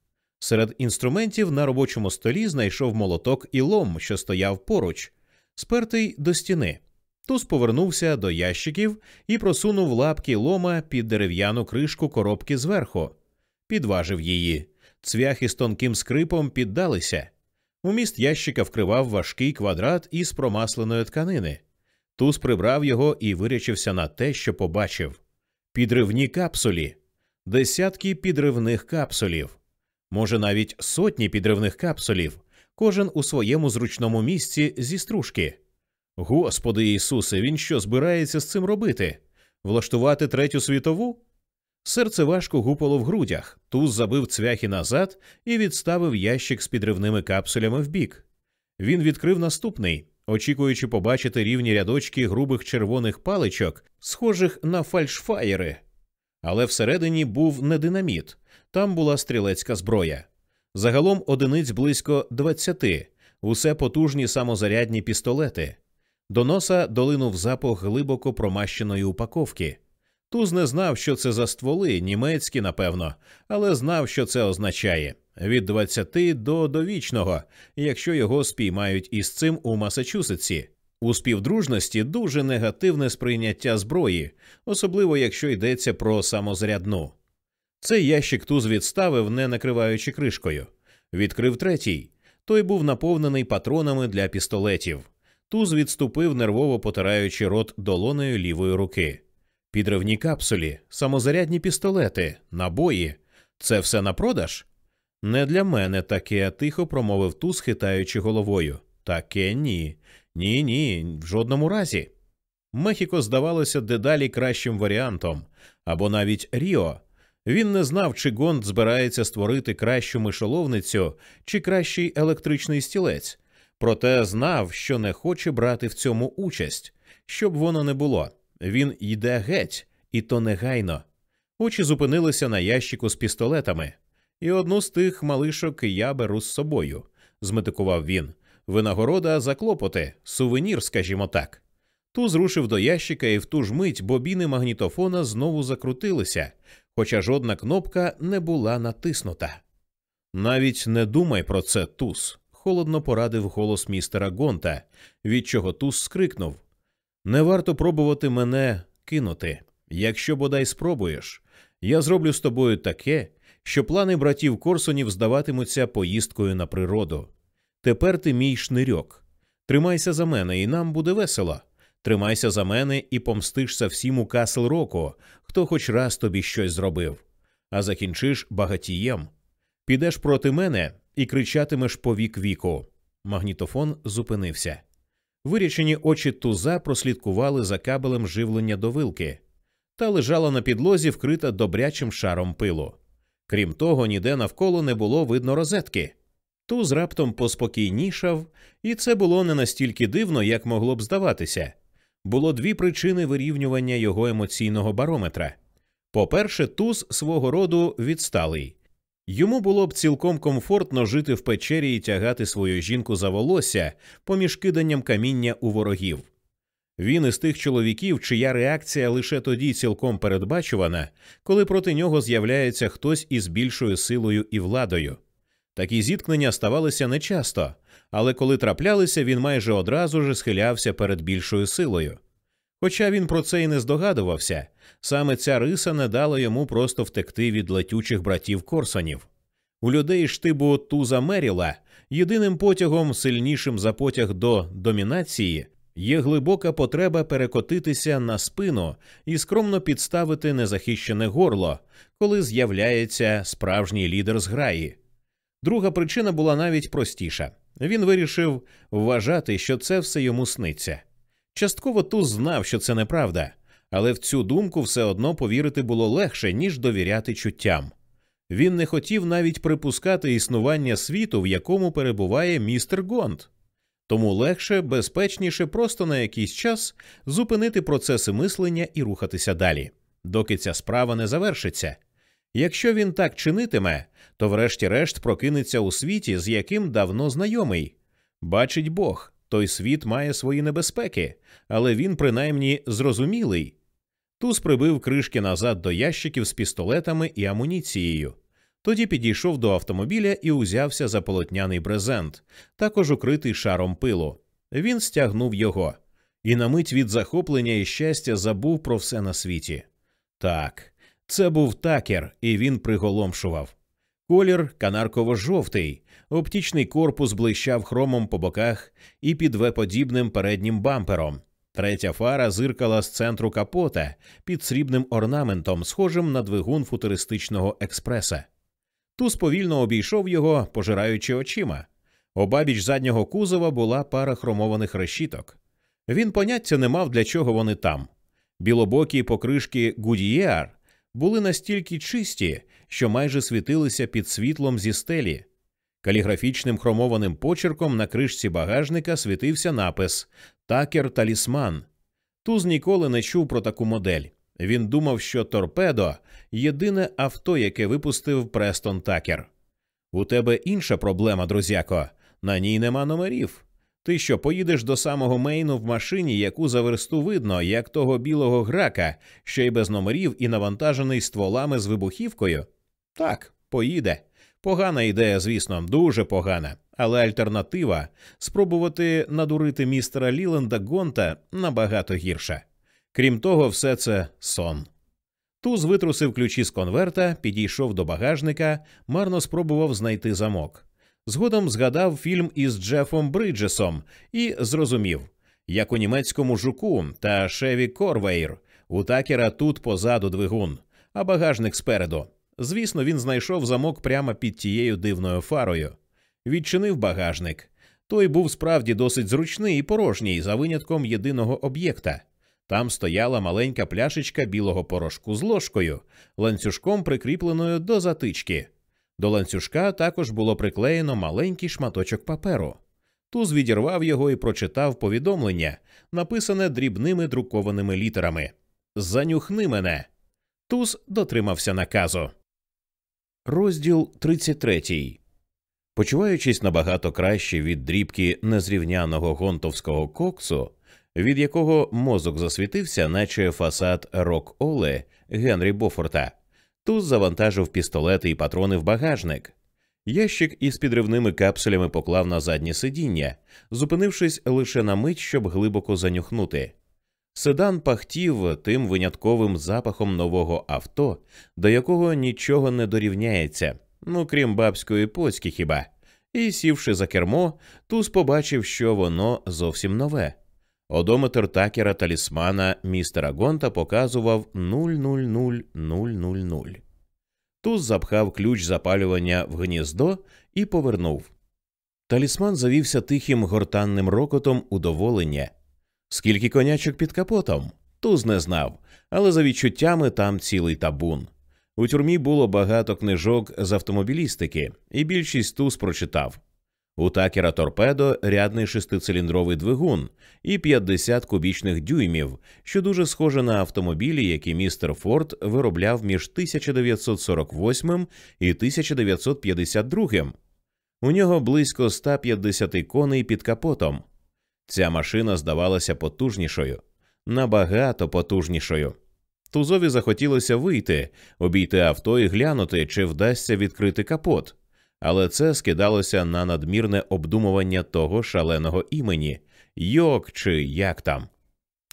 Серед інструментів на робочому столі знайшов молоток і лом, що стояв поруч, спертий до стіни. Туз повернувся до ящиків і просунув лапки лома під дерев'яну кришку коробки зверху, підважив її. Цвяхи з тонким скрипом піддалися. Уміст ящика вкривав важкий квадрат із промасленої тканини. Туз прибрав його і вирячився на те, що побачив підривні капсулі, десятки підривних капсулів, може навіть сотні підривних капсулів, кожен у своєму зручному місці зі стружки. Господи Ісусе, він що збирається з цим робити? Влаштувати третю світову? Серце важко гупало в грудях, туз забив цвяхи назад і відставив ящик з підривними капсулями вбік. Він відкрив наступний, очікуючи побачити рівні рядочки грубих червоних паличок, схожих на фальшфаєри. Але всередині був не динаміт, там була стрілецька зброя. Загалом одиниць близько двадцяти, усе потужні самозарядні пістолети. До носа долинув запах глибоко промащеної упаковки. Туз не знав, що це за стволи, німецькі, напевно, але знав, що це означає від 20 до довічного, якщо його спіймають із цим у Масачусетсі. У співдружності дуже негативне сприйняття зброї, особливо якщо йдеться про самозарядну. Цей ящик туз відставив, не накриваючи кришкою. Відкрив третій. Той був наповнений патронами для пістолетів. Туз відступив, нервово потираючи рот долонею лівої руки. Підривні капсулі, самозарядні пістолети, набої це все на продаж? Не для мене таке, тихо промовив туз, хитаючи головою. Таке ні. Ні, ні, в жодному разі. Мехіко здавалося дедалі кращим варіантом, або навіть Ріо. Він не знав, чи Гонд збирається створити кращу мишоловницю чи кращий електричний стілець, проте знав, що не хоче брати в цьому участь, щоб воно не було. Він йде геть, і то негайно. Очі зупинилися на ящику з пістолетами, і одну з тих малишок я беру з собою, зметикував він. Винагорода за клопоти, сувенір, скажімо так. Ту зрушив до ящика, і в ту ж мить бобіни магнітофона знову закрутилися, хоча жодна кнопка не була натиснута. Навіть не думай про це, Туз, холодно порадив голос містера Гонта, від чого Туз скрикнув. Не варто пробувати мене кинути. Якщо бодай спробуєш, я зроблю з тобою таке, що плани братів Корсонів здаватимуться поїздкою на природу. Тепер ти мій шнирьок. Тримайся за мене, і нам буде весело. Тримайся за мене і помстишся всім у Касл Року, хто хоч раз тобі щось зробив. А закінчиш багатієм. Підеш проти мене і кричатимеш по вік віку. Магнітофон зупинився. Вирячені очі туза прослідкували за кабелем живлення до вилки, та лежала на підлозі, вкрита добрячим шаром пилу. Крім того, ніде навколо не було видно розетки. Туз раптом поспокійнішав, і це було не настільки дивно, як могло б здаватися. Було дві причини вирівнювання його емоційного барометра. По-перше, туз свого роду відсталий. Йому було б цілком комфортно жити в печері і тягати свою жінку за волосся поміж киданням каміння у ворогів. Він із тих чоловіків, чия реакція лише тоді цілком передбачувана, коли проти нього з'являється хтось із більшою силою і владою. Такі зіткнення ставалися нечасто, але коли траплялися, він майже одразу ж схилявся перед більшою силою. Хоча він про це й не здогадувався, саме ця риса не дала йому просто втекти від летючих братів Корсонів. У людей штибу Туза Меріла єдиним потягом, сильнішим за потяг до домінації, є глибока потреба перекотитися на спину і скромно підставити незахищене горло, коли з'являється справжній лідер зграї. Друга причина була навіть простіша він вирішив вважати, що це все йому сниться. Частково Туз знав, що це неправда, але в цю думку все одно повірити було легше, ніж довіряти чуттям. Він не хотів навіть припускати існування світу, в якому перебуває містер Гонт. Тому легше, безпечніше просто на якийсь час зупинити процеси мислення і рухатися далі, доки ця справа не завершиться. Якщо він так чинитиме, то врешті-решт прокинеться у світі, з яким давно знайомий. Бачить Бог, той світ має свої небезпеки, але він принаймні зрозумілий. Туз прибив кришки назад до ящиків з пістолетами і амуніцією. Тоді підійшов до автомобіля і узявся за полотняний брезент, також укритий шаром пилу. Він стягнув його, і на мить від захоплення і щастя забув про все на світі. Так, це був такер, і він приголомшував. Колір канарково-жовтий, оптічний корпус блищав хромом по боках і під веподібним переднім бампером. Третя фара зиркала з центру капота під срібним орнаментом, схожим на двигун футуристичного експреса. Туз повільно обійшов його, пожираючи очима. Обабіч заднього кузова була пара хромованих решіток. Він поняття не мав, для чого вони там. Білобокі покришки Гудієр були настільки чисті, що майже світилися під світлом зі стелі. Каліграфічним хромованим почерком на кришці багажника світився напис Такер Талісман. Туз ніколи не чув про таку модель. Він думав, що торпедо єдине авто, яке випустив Престон Такер. У тебе інша проблема, друзяко. На ній нема номерів. Ти що, поїдеш до самого Мейну в машині, яку за версту видно, як того білого грака, ще й без номерів і навантажений стволами з вибухівкою? Так, поїде. Погана ідея, звісно, дуже погана, але альтернатива спробувати надурити містера Ліленда Гонта набагато гірша. Крім того, все це сон. Туз витрусив ключі з конверта, підійшов до багажника, марно спробував знайти замок. Згодом згадав фільм із Джефом Бриджесом і зрозумів, як у німецькому жуку та Шеві Корвейр у такера тут позаду двигун, а багажник спереду. Звісно, він знайшов замок прямо під тією дивною фарою. Відчинив багажник. Той був справді досить зручний і порожній, за винятком єдиного об'єкта. Там стояла маленька пляшечка білого порошку з ложкою, ланцюжком прикріпленою до затички. До ланцюжка також було приклеєно маленький шматочок паперу. Туз відірвав його і прочитав повідомлення, написане дрібними друкованими літерами Занюхни мене. Туз дотримався наказу. Розділ 33. Почуваючись набагато краще від дрібки незрівняного гонтовського коксу, від якого мозок засвітився, наче фасад рок Оле Генрі Бофорта, Туз завантажив пістолети і патрони в багажник. Ящик із підривними капсулями поклав на заднє сидіння, зупинившись лише на мить, щоб глибоко занюхнути. Седан пахтів тим винятковим запахом нового авто, до якого нічого не дорівняється, ну крім бабської поцьки хіба, І, сівши за кермо, Туз побачив, що воно зовсім нове. Одометр такера талісмана містера Гонта показував 000000. Туз запхав ключ запалювання в гніздо і повернув. Талісман завівся тихим гортанним рокотом удоволення. Скільки конячок під капотом? Туз не знав, але за відчуттями там цілий табун. У тюрмі було багато книжок з автомобілістики, і більшість Туз прочитав. У Такера Торпедо рядний шестициліндровий двигун і 50 кубічних дюймів, що дуже схоже на автомобілі, які містер Форд виробляв між 1948 і 1952. У нього близько 150 коней під капотом. Ця машина здавалася потужнішою, набагато потужнішою. Тузові захотілося вийти, обійти авто і глянути, чи вдасться відкрити капот але це скидалося на надмірне обдумування того шаленого імені Йок чи як там.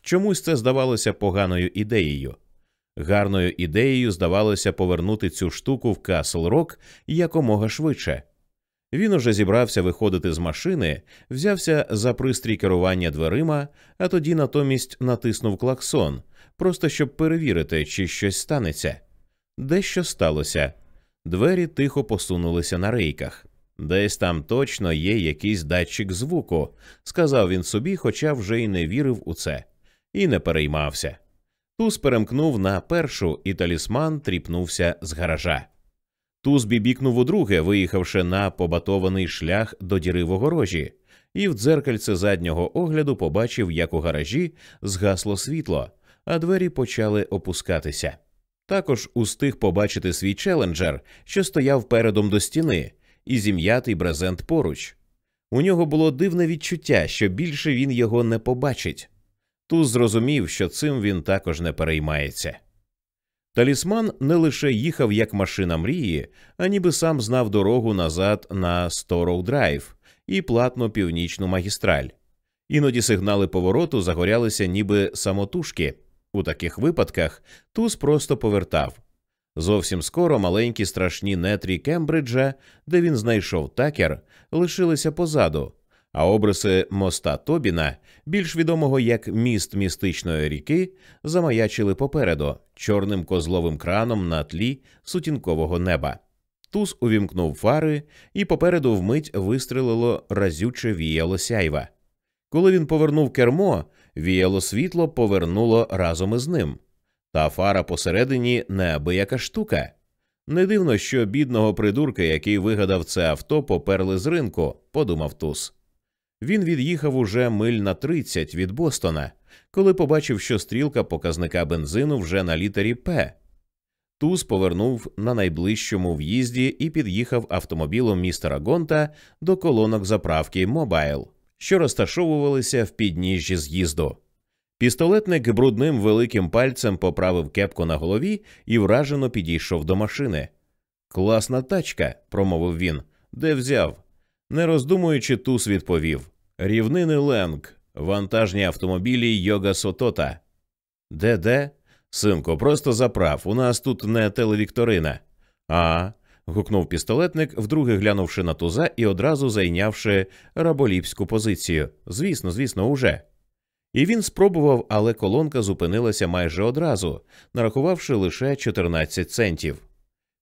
Чомусь це здавалося поганою ідеєю. Гарною ідеєю здавалося повернути цю штуку в Касл Рок якомога швидше. Він уже зібрався виходити з машини, взявся за пристрій керування дверима, а тоді натомість натиснув клаксон, просто щоб перевірити, чи щось станеться. Дещо сталося. Двері тихо посунулися на рейках. Десь там точно є якийсь датчик звуку, сказав він собі, хоча вже й не вірив у це, і не переймався. Туз перемкнув на першу, і талісман тріпнувся з гаража. Туз бібікнув удруге, виїхавши на побатований шлях до діри в огорожі, і в дзеркальце заднього огляду побачив, як у гаражі згасло світло, а двері почали опускатися. Також устиг побачити свій челенджер, що стояв передом до стіни, і зім'ятий брезент поруч. У нього було дивне відчуття, що більше він його не побачить. Туз зрозумів, що цим він також не переймається. Талісман не лише їхав як машина мрії, а ніби сам знав дорогу назад на Стороу Драйв і платну північну магістраль. Іноді сигнали повороту загорялися ніби самотужки. У таких випадках туз просто повертав. Зовсім скоро маленькі страшні нетрі Кембриджа, де він знайшов такер, лишилися позаду, а обриси моста Тобіна, більш відомого як міст містичної ріки, замаячили попереду чорним козловим краном на тлі сутінкового неба. Туз увімкнув фари, і попереду вмить вистрелило разюче віяло сяйва. Коли він повернув кермо, віяло світло повернуло разом із ним. Та фара посередині неабияка штука. Не дивно, що бідного придурка, який вигадав це авто, поперли з ринку, подумав Туз. Він від'їхав уже миль на 30 від Бостона, коли побачив, що стрілка показника бензину вже на літері П. Туз повернув на найближчому в'їзді і під'їхав автомобілем містера Гонта до колонок заправки Мобайл що розташовувалися в підніжжі з'їзду. Пістолетник брудним великим пальцем поправив кепку на голові і вражено підійшов до машини. Класна тачка, промовив він. Де взяв? Не роздумуючи, туз відповів Рівнини Ленг, вантажні автомобілі Йога Сотота. Де де? Синку, просто заправ. У нас тут не телевікторина. А, гукнув пістолетник, вдруге глянувши на туза і одразу зайнявши раболіпську позицію. Звісно, звісно, уже. І він спробував, але колонка зупинилася майже одразу, нарахувавши лише 14 центів.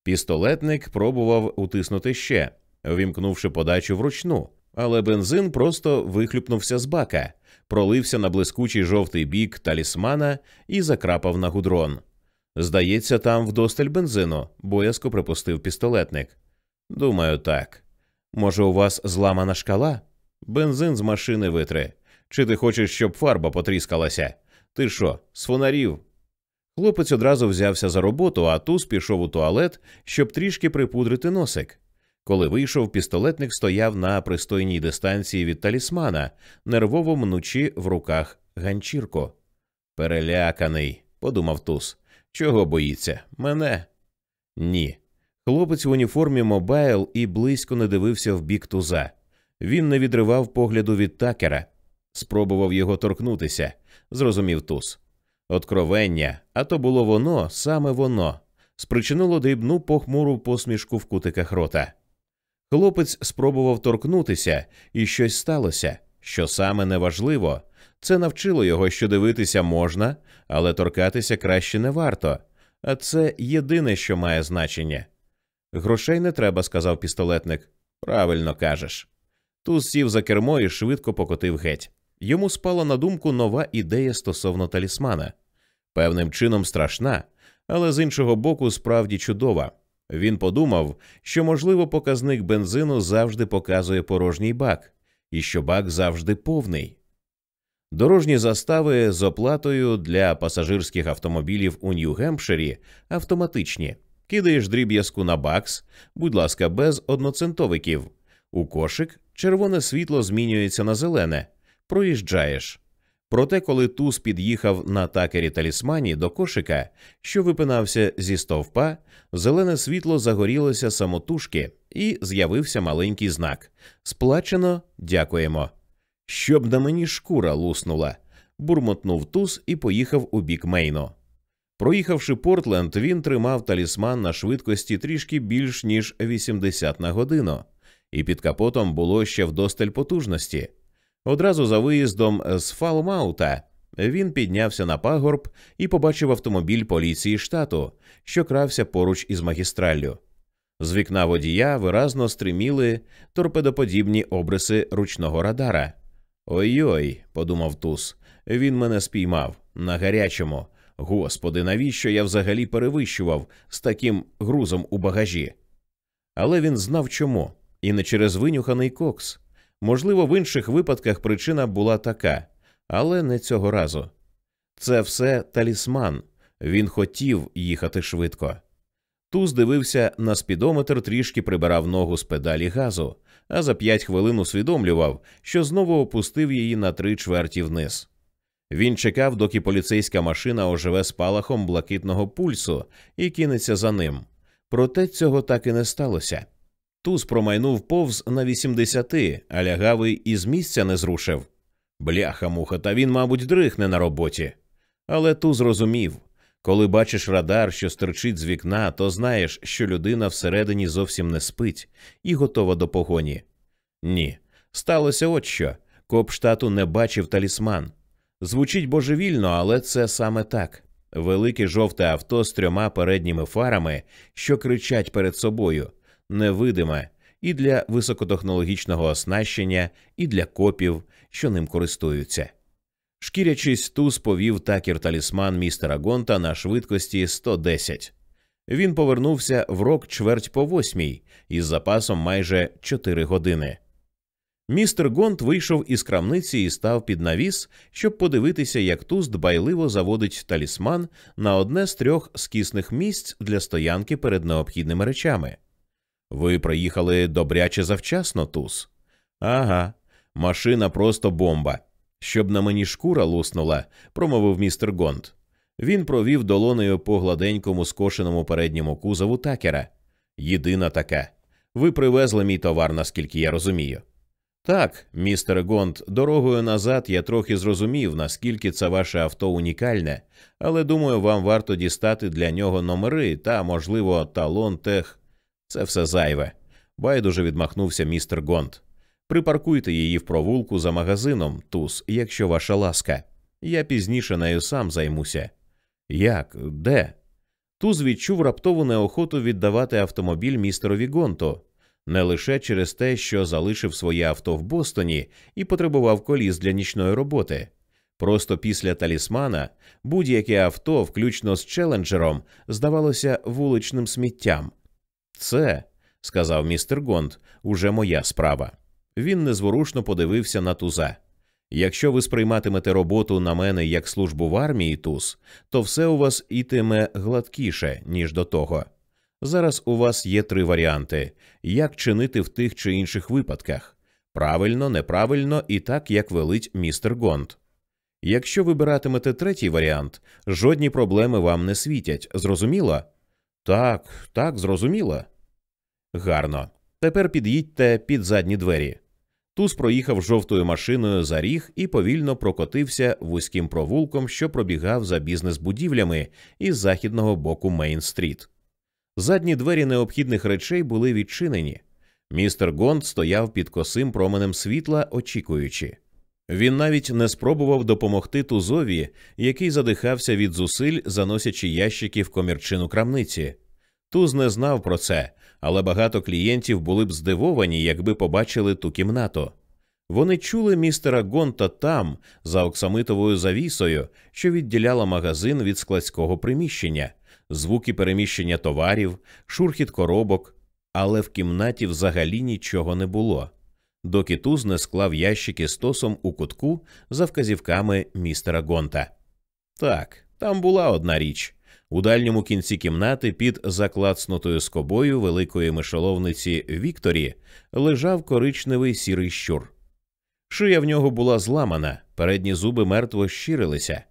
Пістолетник пробував утиснути ще, вімкнувши подачу вручну, але бензин просто вихлюпнувся з бака, пролився на блискучий жовтий бік талісмана і закрапав на гудрон. Здається, там вдосталь бензину, боязко припустив пістолетник. Думаю, так. Може, у вас зламана шкала? Бензин з машини витри. Чи ти хочеш, щоб фарба потріскалася? Ти що, з фонарів? Хлопець одразу взявся за роботу, а туз пішов у туалет, щоб трішки припудрити носик. Коли вийшов, пістолетник стояв на пристойній дистанції від талісмана, нервово мнучи в руках ганчірку. Переляканий, подумав туз. Чого боїться? Мене? Ні. Хлопець в уніформі Мобайл і близько не дивився в бік туза. Він не відривав погляду від такера, спробував його торкнутися, зрозумів туз. Откровення, а то було воно, саме воно, спричинило дрібну похмуру посмішку в кутиках рота. Хлопець спробував торкнутися, і щось сталося, що саме неважливо. Це навчило його, що дивитися можна, але торкатися краще не варто. А це єдине, що має значення. Грошей не треба, сказав пістолетник. Правильно кажеш. Туз сів за кермо і швидко покотив геть. Йому спала на думку нова ідея стосовно талісмана. Певним чином страшна, але з іншого боку, справді чудова. Він подумав, що, можливо, показник бензину завжди показує порожній бак, і що бак завжди повний. Дорожні застави з оплатою для пасажирських автомобілів у Нью-Гемпширі автоматичні. Кидаєш дріб'язку на бакс, будь ласка, без одноцентовиків. У кошик червоне світло змінюється на зелене, проїжджаєш. Проте, коли туз під'їхав на такері талісмані до кошика, що випинався зі стовпа, зелене світло загорілося самотужки, і з'явився маленький знак Сплачено, дякуємо. Щоб на мені шкура луснула, бурмотнув Туз і поїхав у бік Мейну. Проїхавши Портленд, він тримав талісман на швидкості трішки більш ніж 80 на годину, і під капотом було ще вдосталь потужності. Одразу за виїздом з Фалмаута він піднявся на пагорб і побачив автомобіль поліції штату, що крався поруч із магістраллю. З вікна водія виразно стриміли торпедоподібні обриси ручного радара. Ой-ой, подумав Туз, він мене спіймав на гарячому. Господи, навіщо я взагалі перевищував з таким грузом у багажі? Але він знав чому, і не через винюханий кокс. Можливо, в інших випадках причина була така, але не цього разу. Це все талісман. Він хотів їхати швидко. Туз дивився на спідометр, трішки прибирав ногу з педалі газу, а за п'ять хвилин усвідомлював, що знову опустив її на три чверті вниз. Він чекав, доки поліцейська машина оживе спалахом блакитного пульсу і кинеться за ним. Проте цього так і не сталося. Туз промайнув повз на 80, а лягавий із місця не зрушив. Бляха муха, та він, мабуть, дрихне на роботі. Але туз розумів коли бачиш радар, що стерчить з вікна, то знаєш, що людина всередині зовсім не спить і готова до погоні. Ні, сталося от що коп штату не бачив талісман. Звучить божевільно, але це саме так. Велике жовте авто з трьома передніми фарами, що кричать перед собою, невидиме і для високотехнологічного оснащення, і для копів, що ним користуються. Шкірячись, туз повів такір талісман містера Гонта на швидкості 110. Він повернувся в рок чверть по восьмій із запасом майже 4 години. Містер Гонт вийшов із крамниці і став під навіс, щоб подивитися, як туз дбайливо заводить талісман на одне з трьох скісних місць для стоянки перед необхідними речами. Ви приїхали добряче завчасно, туз? Ага, машина просто бомба. Щоб на мені шкура луснула, промовив містер Гонт. Він провів долонею по гладенькому скошеному передньому кузову такера. Єдина така. Ви привезли мій товар, наскільки я розумію. Так, містер Гонт, дорогою назад я трохи зрозумів, наскільки це ваше авто унікальне, але думаю, вам варто дістати для нього номери та, можливо, талон тех. Це все зайве. Байдуже відмахнувся містер Гонт. Припаркуйте її в провулку за магазином, туз, якщо ваша ласка. Я пізніше нею сам займуся. Як? Де? Туз відчув раптову неохоту віддавати автомобіль містерові Гонту. не лише через те, що залишив своє авто в Бостоні і потребував коліс для нічної роботи. Просто після талісмана будь-яке авто, включно з челенджером, здавалося вуличним сміттям. Це, сказав містер Гонт, уже моя справа. Він незворушно подивився на туза. Якщо ви сприйматимете роботу на мене як службу в армії, туз, то все у вас ітиме гладкіше, ніж до того. Зараз у вас є три варіанти як чинити в тих чи інших випадках правильно, неправильно і так, як велить містер Гонт. Якщо вибиратимете третій варіант, жодні проблеми вам не світять. Зрозуміло? Так, так, зрозуміло. Гарно. Тепер під'їдьте під задні двері. Туз проїхав жовтою машиною за ріг і повільно прокотився вузьким провулком, що пробігав за бізнес-будівлями із західного боку Мейн-стріт. Задні двері необхідних речей були відчинені. Містер Гонт стояв під косим променем світла, очікуючи. Він навіть не спробував допомогти тузові, який задихався від зусиль, заносячи ящики в комірчину крамниці. Туз не знав про це, але багато клієнтів були б здивовані, якби побачили ту кімнату. Вони чули містера Гонта там, за оксамитовою завісою, що відділяла магазин від складського приміщення, звуки переміщення товарів, шурхіт коробок, але в кімнаті взагалі нічого не було. Доки Туз не склав ящики стосом у кутку за вказівками містера Гонта. Так, там була одна річ. У дальньому кінці кімнати під заклацнутою скобою великої мишоловниці Вікторі лежав коричневий сірий щур. Шия в нього була зламана, передні зуби мертво щирилися.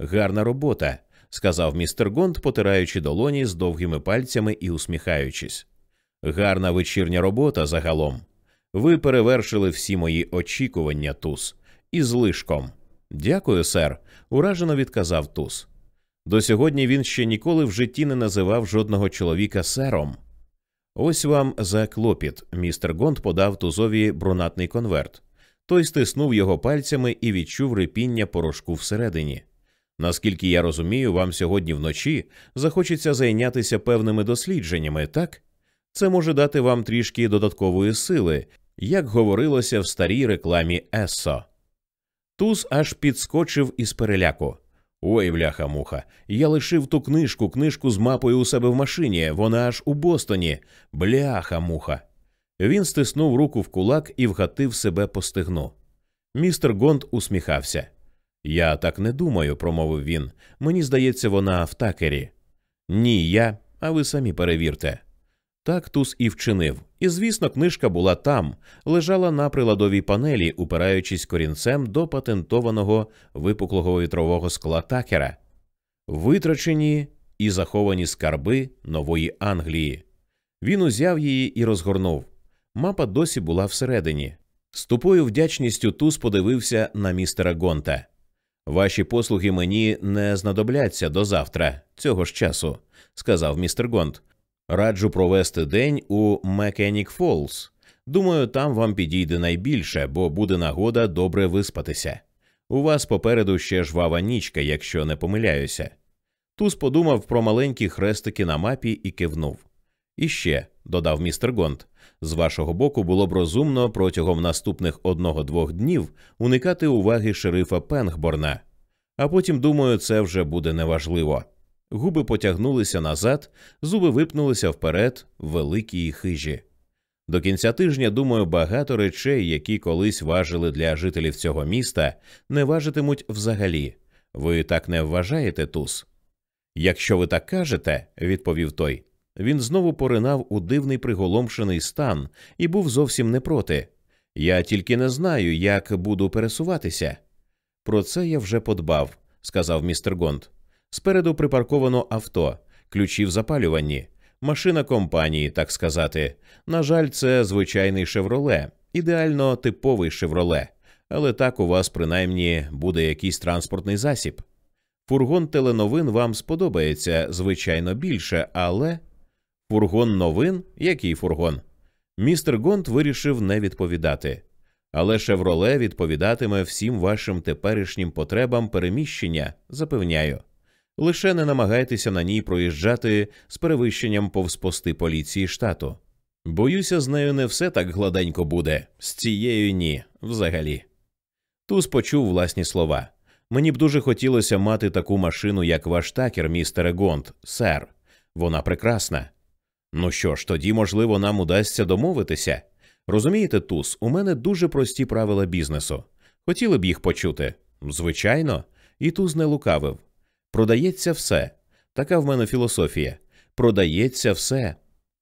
Гарна робота, сказав містер Гонд, потираючи долоні з довгими пальцями і усміхаючись. Гарна вечірня робота загалом. Ви перевершили всі мої очікування, Туз, і злишком. Дякую, сер, уражено відказав Туз. До сьогодні він ще ніколи в житті не називав жодного чоловіка сером. Ось вам за клопіт. Містер Гонд подав тузові брунатний конверт. Той стиснув його пальцями і відчув рипіння порошку всередині. Наскільки я розумію, вам сьогодні вночі захочеться зайнятися певними дослідженнями, так? Це може дати вам трішки додаткової сили, як говорилося в старій рекламі Ессо. Туз аж підскочив із переляку. Ой, бляха муха. Я лишив ту книжку, книжку з мапою у себе в машині. Вона аж у Бостоні. Бляха муха. Він стиснув руку в кулак і вгатив себе по стегну. Містер Гонд усміхався. Я так не думаю, промовив він. Мені здається, вона в такері. Ні, я, а ви самі перевірте. Так Туз і вчинив. І, звісно, книжка була там, лежала на приладовій панелі, упираючись корінцем до патентованого випуклого вітрового скла такера, витрачені і заховані скарби нової Англії. Він узяв її і розгорнув. Мапа досі була всередині. З тупою вдячністю Туз подивився на містера Гонта. Ваші послуги мені не знадобляться до завтра, цього ж часу, сказав містер Гонт. Раджу провести день у Мекенік Фолз. Думаю, там вам підійде найбільше, бо буде нагода добре виспатися. У вас попереду ще жвава нічка, якщо не помиляюся. Туз подумав про маленькі хрестики на мапі і кивнув. І ще, додав містер Гонт, з вашого боку було б розумно протягом наступних одного-двох днів уникати уваги шерифа Пенгборна, а потім, думаю, це вже буде неважливо. Губи потягнулися назад, зуби випнулися вперед, великі і хижі. До кінця тижня, думаю, багато речей, які колись важили для жителів цього міста, не важитимуть взагалі. Ви так не вважаєте, Туз? Якщо ви так кажете, відповів той, він знову поринав у дивний приголомшений стан і був зовсім не проти. Я тільки не знаю, як буду пересуватися. Про це я вже подбав, сказав містер Гонд. Спереду припарковано авто, ключі в запалюванні, машина компанії, так сказати. На жаль, це звичайний шевроле, ідеально типовий шевроле, але так у вас принаймні буде якийсь транспортний засіб. Фургон теленовин вам сподобається, звичайно, більше, але. Фургон новин? Який фургон? Містер Гонт вирішив не відповідати. Але Шевроле відповідатиме всім вашим теперішнім потребам переміщення, запевняю. Лише не намагайтеся на ній проїжджати з перевищенням повспости поліції штату. Боюся, з нею не все так гладенько буде, з цією ні, взагалі. Туз почув власні слова. Мені б дуже хотілося мати таку машину, як ваш такер, містере Гонт, сер. Вона прекрасна. Ну що ж, тоді, можливо, нам удасться домовитися. Розумієте, Туз, у мене дуже прості правила бізнесу. Хотіли б їх почути? Звичайно, і Туз не лукавив. Продається все. Така в мене філософія. Продається все.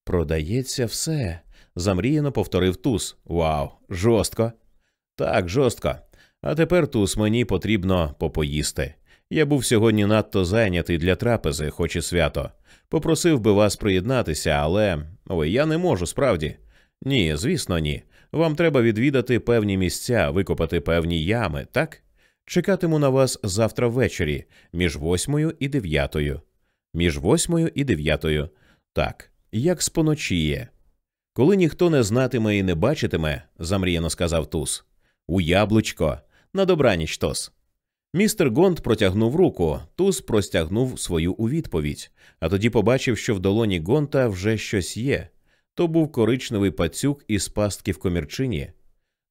Продається все. замріяно повторив Туз. Вау, жорстко. Так, жорстко. А тепер Туз мені потрібно попоїсти. Я був сьогодні надто зайнятий для трапези, хоч і свято. Попросив би вас приєднатися, але ой, я не можу справді. Ні, звісно, ні. Вам треба відвідати певні місця, викопати певні ями, так? Чекатиму на вас завтра ввечері, між восьмою і дев'ятою. Між восьмою і дев'ятою. Так, як споночіє. Коли ніхто не знатиме і не бачитиме, замріяно сказав Туз. У яблучко. На добраніч, Тос. Містер Гонд протягнув руку, Туз простягнув свою у відповідь, а тоді побачив, що в долоні Гонта вже щось є. То був коричневий пацюк із пастки в комірчині.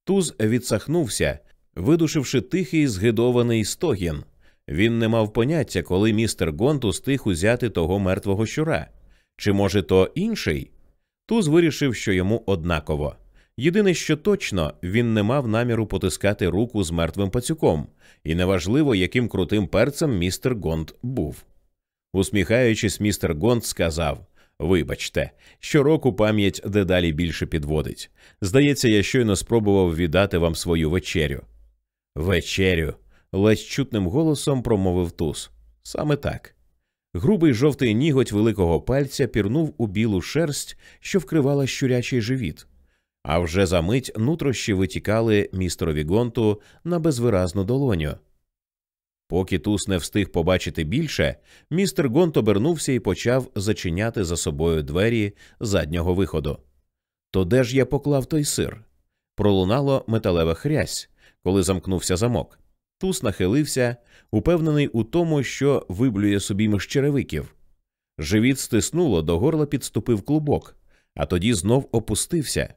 Туз відсахнувся, видушивши тихий згидований стогін. Він не мав поняття, коли містер Гонт устиг узяти того мертвого щура. Чи, може, то інший? Туз вирішив, що йому однаково. Єдине, що точно, він не мав наміру потискати руку з мертвим пацюком, і неважливо, яким крутим перцем містер Гонд був. Усміхаючись, містер Гонд сказав Вибачте, щороку пам'ять дедалі більше підводить. Здається, я щойно спробував віддати вам свою вечерю. Вечерю. ледь чутним голосом промовив туз. Саме так. Грубий жовтий ніготь великого пальця пірнув у білу шерсть, що вкривала щурячий живіт. А вже за мить нутрощі витікали містерові гонту на безвиразну долоню. Поки Тус не встиг побачити більше, містер Гонт обернувся і почав зачиняти за собою двері заднього виходу. То де ж я поклав той сир? Пролунало металеве хрясь, коли замкнувся замок. Тус нахилився, упевнений у тому, що виблює собі між черевиків. Живіт стиснуло, до горла підступив клубок, а тоді знов опустився,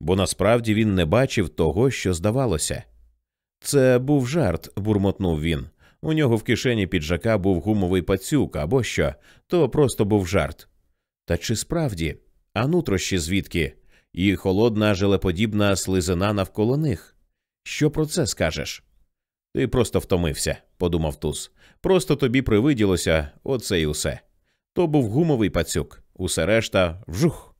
бо насправді він не бачив того, що здавалося. Це був жарт, бурмотнув він. У нього в кишені піджака був гумовий пацюк або що, то просто був жарт. Та чи справді, а нутрощі звідки? І холодна желеподібна слизина навколо них. Що про це скажеш? Ти просто втомився, подумав Туз. Просто тобі привиділося оце й усе. То був гумовий пацюк, усе решта вжух.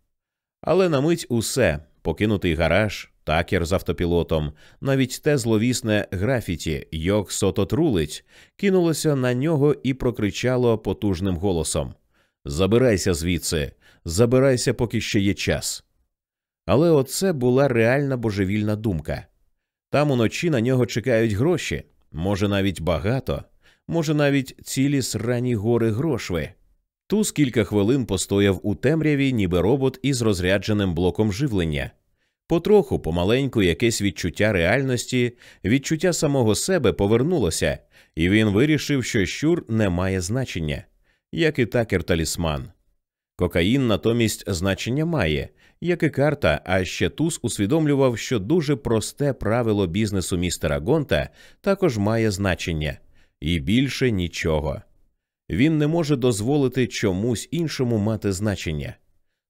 Але на мить усе покинутий гараж, такер з автопілотом, навіть те зловісне графіті Йок сототрулить, кинулося на нього і прокричало потужним голосом Забирайся звідси, забирайся, поки ще є час. Але оце була реальна божевільна думка. Там уночі на нього чекають гроші, може навіть багато, може навіть цілі срані гори грошви. Туз кілька хвилин постояв у темряві, ніби робот із розрядженим блоком живлення. Потроху, помаленьку, якесь відчуття реальності, відчуття самого себе повернулося, і він вирішив, що щур не має значення, як і такер талісман. Кокаїн натомість значення має, як і карта, а ще туз усвідомлював, що дуже просте правило бізнесу містера Гонта також має значення, і більше нічого. Він не може дозволити чомусь іншому мати значення.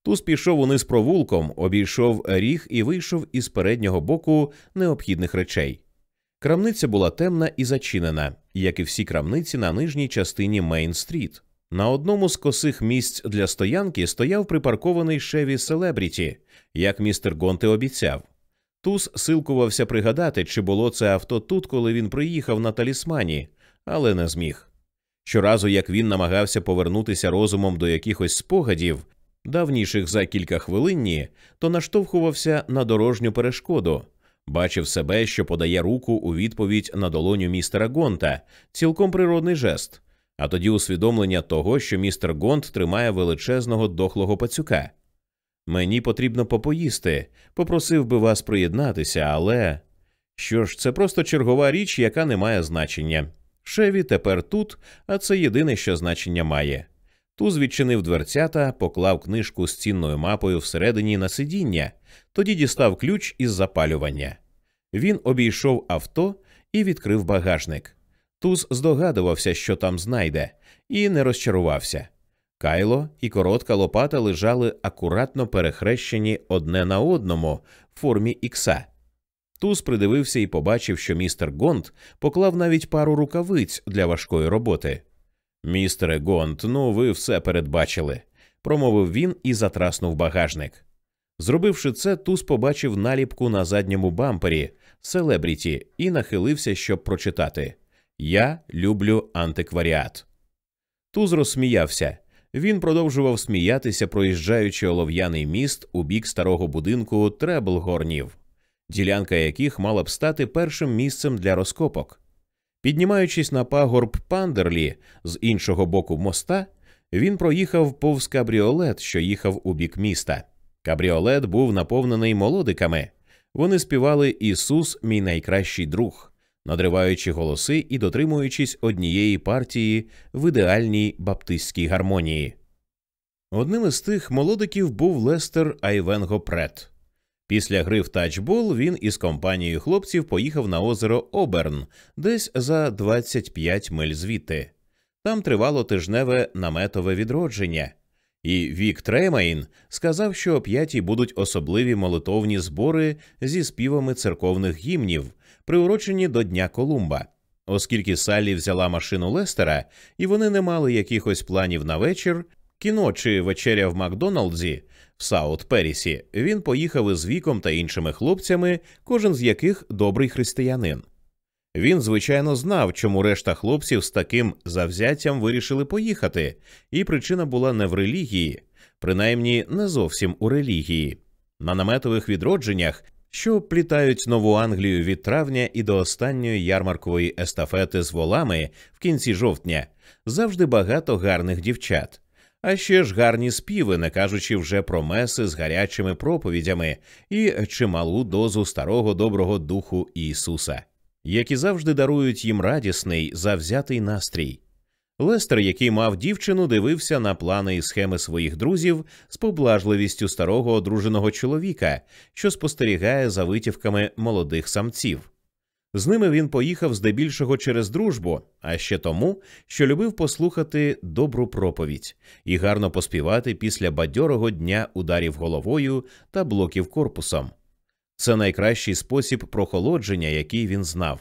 Туз пішов униз провулком, обійшов ріг і вийшов із переднього боку необхідних речей. Крамниця була темна і зачинена, як і всі крамниці на нижній частині Мейн-стріт. На одному з косих місць для стоянки стояв припаркований Шеві Селебріті, як містер Гонте обіцяв. Туз силкувався пригадати, чи було це авто тут, коли він приїхав на талісмані, але не зміг. Щоразу, як він намагався повернутися розумом до якихось спогадів, давніших за кілька хвилин, ні, то наштовхувався на дорожню перешкоду, бачив себе, що подає руку у відповідь на долоню містера Гонта, цілком природний жест а тоді усвідомлення того, що містер Гонд тримає величезного дохлого пацюка. Мені потрібно попоїсти, попросив би вас приєднатися, але що ж, це просто чергова річ, яка не має значення. Шеві тепер тут, а це єдине, що значення має. Туз відчинив дверцята, поклав книжку з цінною мапою всередині на сидіння, тоді дістав ключ із запалювання. Він обійшов авто і відкрив багажник. Туз здогадувався, що там знайде, і не розчарувався. Кайло і коротка лопата лежали акуратно перехрещені одне на одному в формі ікса. Туз придивився і побачив, що містер Гонт поклав навіть пару рукавиць для важкої роботи. Містере Гонт, ну ви все передбачили, промовив він і затраснув багажник. Зробивши це, Туз побачив наліпку на задньому бампері селебріті і нахилився, щоб прочитати. Я люблю антикваріат. Туз розсміявся. Він продовжував сміятися, проїжджаючи олов'яний міст у бік старого будинку Треблгорнів, ділянка яких мала б стати першим місцем для розкопок. Піднімаючись на пагорб Пандерлі з іншого боку моста, він проїхав повз кабріолет, що їхав у бік міста. Кабріолет був наповнений молодиками. Вони співали Ісус, мій найкращий друг, надриваючи голоси і дотримуючись однієї партії в ідеальній баптистській гармонії. Одним із тих молодиків був Лестер Айвенго Прет. Після гри в тачбол він із компанією хлопців поїхав на озеро Оберн, десь за 25 миль звідти. Там тривало тижневе наметове відродження, і Вік Тремейн сказав, що о п'ятій будуть особливі молитовні збори зі співами церковних гімнів, приурочені до Дня Колумба. Оскільки Саллі взяла машину Лестера, і вони не мали якихось планів на вечір, кіно чи вечеря в Макдоналдзі в Саут Перісі, він поїхав із Віком та іншими хлопцями, кожен з яких добрий християнин. Він, звичайно, знав, чому решта хлопців з таким завзяттям вирішили поїхати, і причина була не в релігії, принаймні не зовсім у релігії. На наметових відродженнях, що плітають нову Англію від травня і до останньої ярмаркової естафети з волами в кінці жовтня, завжди багато гарних дівчат. А ще ж гарні співи, не кажучи вже про меси з гарячими проповідями і чималу дозу старого доброго духу Ісуса які завжди дарують їм радісний, завзятий настрій. Лестер, який мав дівчину, дивився на плани і схеми своїх друзів з поблажливістю старого одруженого чоловіка, що спостерігає за витівками молодих самців. З ними він поїхав здебільшого через дружбу, а ще тому, що любив послухати добру проповідь і гарно поспівати після бадьорого дня ударів головою та блоків корпусом. Це найкращий спосіб прохолодження, який він знав.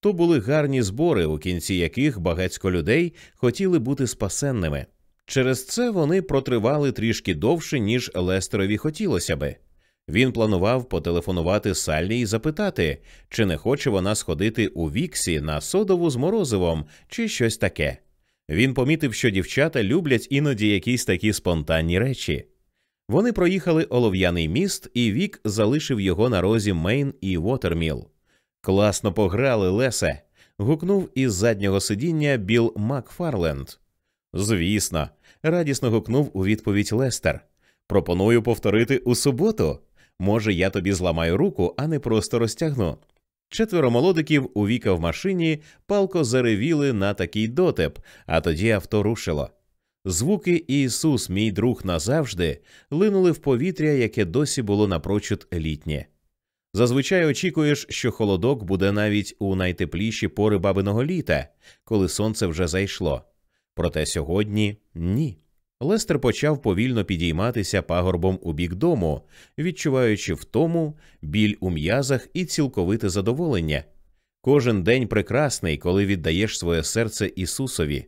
То були гарні збори, у кінці яких багацько людей хотіли бути спасенними. Через це вони протривали трішки довше, ніж Лестерові хотілося би. Він планував потелефонувати Саллі і запитати, чи не хоче вона сходити у віксі на содову з морозивом чи щось таке. Він помітив, що дівчата люблять іноді якісь такі спонтанні речі. Вони проїхали олов'яний міст, і Вік залишив його на розі Мейн і Вотерміл. Класно пограли, Лесе. гукнув із заднього сидіння Біл Макфарленд. Звісно, радісно гукнув у відповідь Лестер. Пропоную повторити у суботу. Може, я тобі зламаю руку, а не просто розтягну. Четверо молодиків у віка в машині палко заревіли на такий дотеп, а тоді авто рушило. Звуки Ісус, мій друг назавжди, линули в повітря, яке досі було напрочуд літнє. Зазвичай очікуєш, що холодок буде навіть у найтепліші пори бабиного літа, коли сонце вже зайшло. Проте сьогодні ні. Лестер почав повільно підійматися пагорбом у бік дому, відчуваючи втому, біль у м'язах і цілковите задоволення. Кожен день прекрасний, коли віддаєш своє серце Ісусові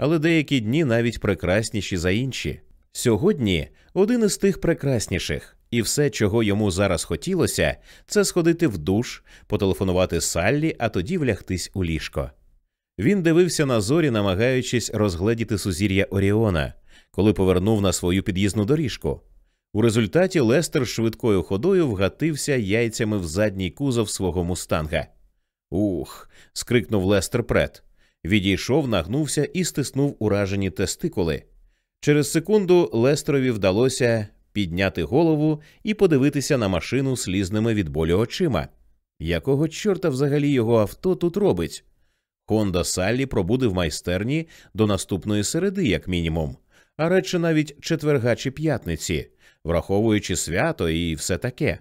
але деякі дні навіть прекрасніші за інші. Сьогодні один із тих прекрасніших, і все, чого йому зараз хотілося, це сходити в душ, потелефонувати Саллі, а тоді влягтись у ліжко. Він дивився на зорі, намагаючись розгледіти сузір'я Оріона, коли повернув на свою під'їзну доріжку. У результаті Лестер швидкою ходою вгатився яйцями в задній кузов свого мустанга. Ух. скрикнув Лестер Прет відійшов, нагнувся і стиснув уражені тестикули. Через секунду Лестерові вдалося підняти голову і подивитися на машину слізними від болю очима. Якого чорта взагалі його авто тут робить? Хонда Саллі пробуде в майстерні до наступної середи, як мінімум, а радше навіть четверга чи п'ятниці, враховуючи свято і все таке.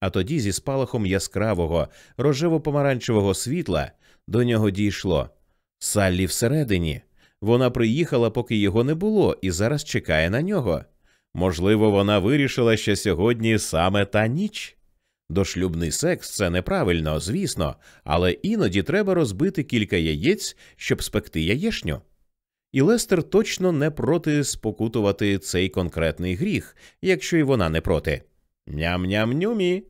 А тоді зі спалахом яскравого рожево-помаранчевого світла до нього дійшло. Саллі всередині. Вона приїхала, поки його не було, і зараз чекає на нього. Можливо, вона вирішила, що сьогодні саме та ніч. Дошлюбний секс це неправильно, звісно, але іноді треба розбити кілька яєць, щоб спекти яєшню. І Лестер точно не проти спокутувати цей конкретний гріх, якщо й вона не проти. Ням-ням-нюмі.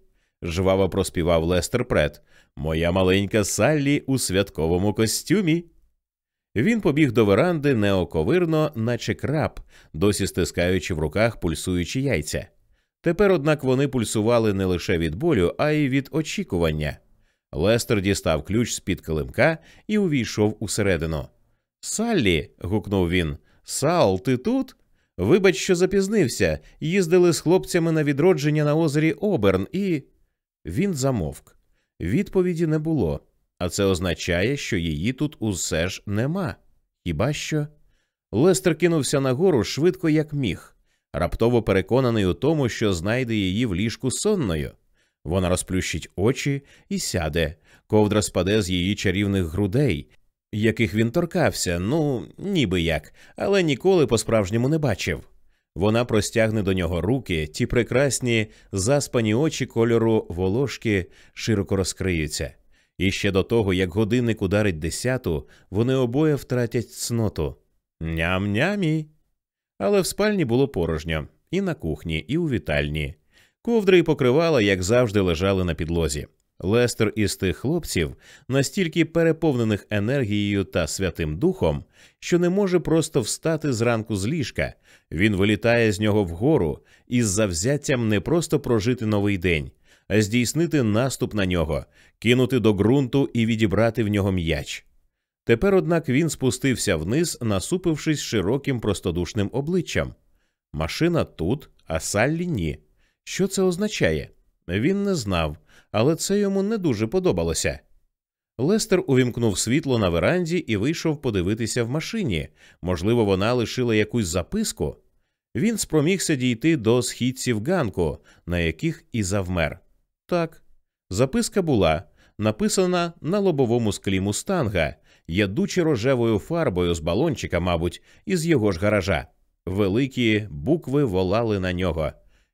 жваво проспівав Лестер Прет. Моя маленька Саллі у святковому костюмі. Він побіг до веранди неоковирно, наче краб, досі стискаючи в руках пульсуючі яйця. Тепер, однак, вони пульсували не лише від болю, а й від очікування. Лестер дістав ключ з під килимка і увійшов усередину. Саллі. гукнув він. Сал, ти тут? Вибач, що запізнився, їздили з хлопцями на відродження на озері Оберн, і. Він замовк. Відповіді не було, а це означає, що її тут усе ж нема. Хіба що? Лестер кинувся нагору швидко, як міг, раптово переконаний у тому, що знайде її в ліжку сонною. Вона розплющить очі і сяде, ковдра спаде з її чарівних грудей, яких він торкався, ну, ніби як, але ніколи по-справжньому не бачив. Вона простягне до нього руки, ті прекрасні заспані очі кольору волошки широко розкриються. І ще до того, як годинник ударить десяту, вони обоє втратять цноту. Ням-нямі. Але в спальні було порожньо, і на кухні, і у вітальні. Ковдри і покривала, як завжди, лежали на підлозі. Лестер із тих хлопців настільки переповнених енергією та святим духом, що не може просто встати зранку з ліжка. Він вилітає з нього вгору із завзяттям не просто прожити новий день, здійснити наступ на нього, кинути до ґрунту і відібрати в нього м'яч. Тепер, однак, він спустився вниз, насупившись широким простодушним обличчям. Машина тут, а Саллі ні. Що це означає? Він не знав, але це йому не дуже подобалося. Лестер увімкнув світло на веранді і вийшов подивитися в машині. Можливо, вона лишила якусь записку. Він спромігся дійти до східців ганку, на яких і завмер. Так, записка була написана на лобовому склі мустанга, ядучи рожевою фарбою з балончика, мабуть, із його ж гаража. Великі букви волали на нього.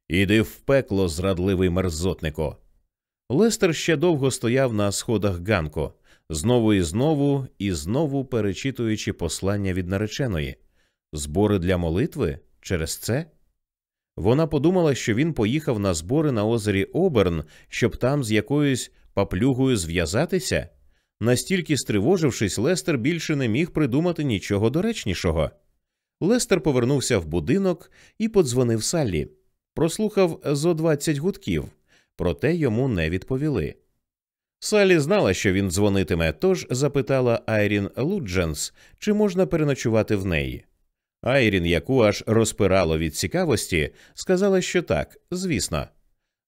Іди в пекло, зрадливий мерзотнику. Лестер ще довго стояв на сходах ганку, знову і знову і знову перечитуючи послання від нареченої. Збори для молитви через це? Вона подумала, що він поїхав на збори на озері Оберн, щоб там з якоюсь паплюгою зв'язатися. Настільки стривожившись, Лестер більше не міг придумати нічого доречнішого. Лестер повернувся в будинок і подзвонив Саллі. Прослухав зо двадцять гудків, проте йому не відповіли. Саллі знала, що він дзвонитиме, тож запитала Айрін Лудженс, чи можна переночувати в неї. Айрін, яку аж розпирало від цікавості, сказала, що так, звісно.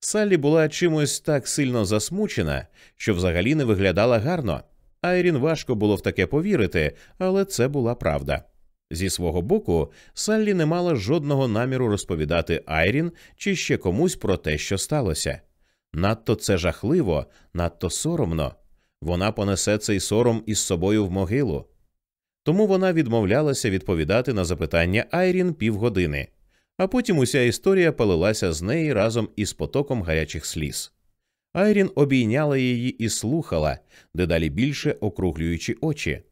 Саллі була чимось так сильно засмучена, що взагалі не виглядала гарно. Айрін важко було в таке повірити, але це була правда. Зі свого боку, Саллі не мала жодного наміру розповідати Айрін чи ще комусь про те, що сталося. Надто це жахливо, надто соромно. Вона понесе цей сором із собою в могилу. Тому вона відмовлялася відповідати на запитання Айрін півгодини, а потім уся історія полилася з неї разом із потоком гарячих сліз. Айрін обійняла її і слухала, дедалі більше округлюючи очі.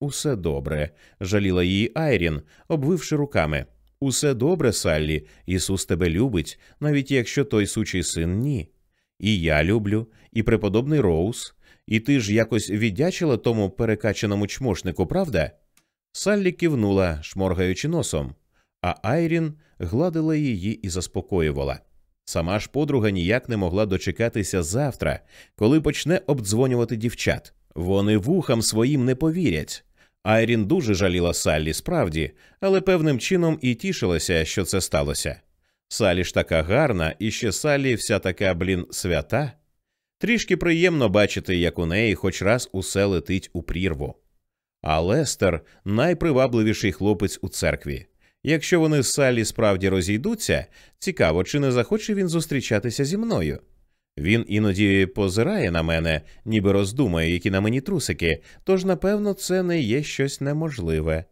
Усе добре, жаліла її Айрін, обвивши руками. Усе добре, Саллі, Ісус тебе любить, навіть якщо той сучий син ні. І я люблю, і преподобний Роуз, і ти ж якось віддячила тому перекачаному чмошнику, правда? Саллі кивнула, шморгаючи носом, а Айрін гладила її і заспокоювала. Сама ж подруга ніяк не могла дочекатися завтра, коли почне обдзвонювати дівчат. Вони вухам своїм не повірять. Айрін дуже жаліла Саллі справді, але певним чином і тішилася, що це сталося. Салі ж така гарна, і ще Саллі вся така, блін, свята. Трішки приємно бачити, як у неї хоч раз усе летить у прірву. А Лестер найпривабливіший хлопець у церкві. Якщо вони з Саллі справді розійдуться, цікаво, чи не захоче він зустрічатися зі мною. Він іноді позирає на мене, ніби роздумає, які на мені трусики, тож, напевно, це не є щось неможливе.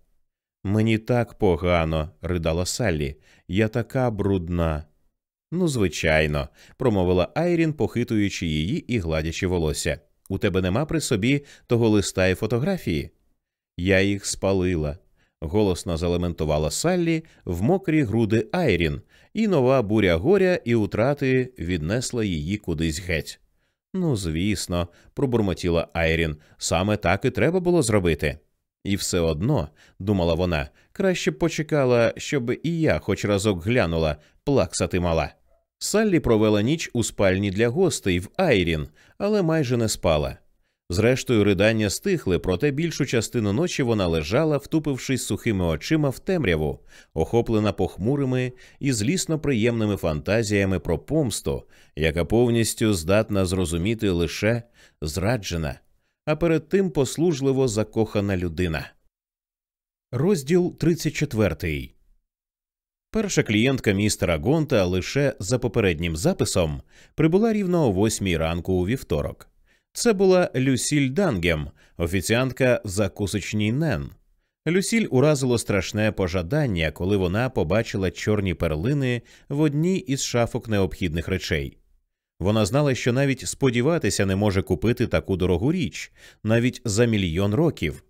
Мені так погано, ридала Саллі, я така брудна. Ну, звичайно, промовила Айрін, похитуючи її і гладячи волосся. У тебе нема при собі того листа і фотографії? Я їх спалила. Голосно залементувала Саллі в мокрі груди Айрін, і нова буря горя і утрати віднесла її кудись геть. Ну, звісно, пробурмотіла Айрін, саме так і треба було зробити. І все одно, думала вона, краще б почекала, щоб і я хоч разок глянула, плаксати мала. Саллі провела ніч у спальні для гостей в Айрін, але майже не спала. Зрештою, ридання стихли, проте більшу частину ночі вона лежала, втупившись сухими очима в темряву, охоплена похмурими і злісно приємними фантазіями про помсту, яка повністю здатна зрозуміти лише зраджена, а перед тим послужливо закохана людина. Розділ 34 Перша клієнтка містера Гонта лише за попереднім записом прибула рівно о восьмій ранку у вівторок. Це була Люсіль Дангем, офіціантка в закусочній Нен. Люсіль уразило страшне пожадання, коли вона побачила чорні перлини в одній із шафок необхідних речей. Вона знала, що навіть сподіватися не може купити таку дорогу річ, навіть за мільйон років,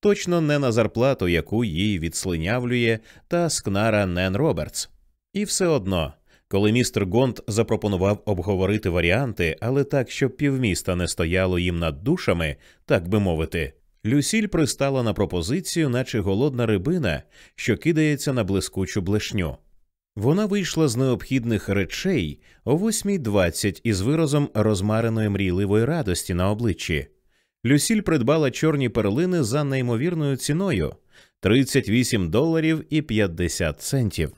точно не на зарплату, яку їй відслинявлює та скнара Нен Робертс. І все одно коли містер Гонт запропонував обговорити варіанти, але так, щоб півміста не стояло їм над душами, так би мовити, Люсіль пристала на пропозицію, наче голодна рибина, що кидається на блискучу блешню. Вона вийшла з необхідних речей о 8.20 із виразом розмареної мрійливої радості на обличчі. Люсіль придбала чорні перлини за неймовірною ціною 38 доларів і 50 центів.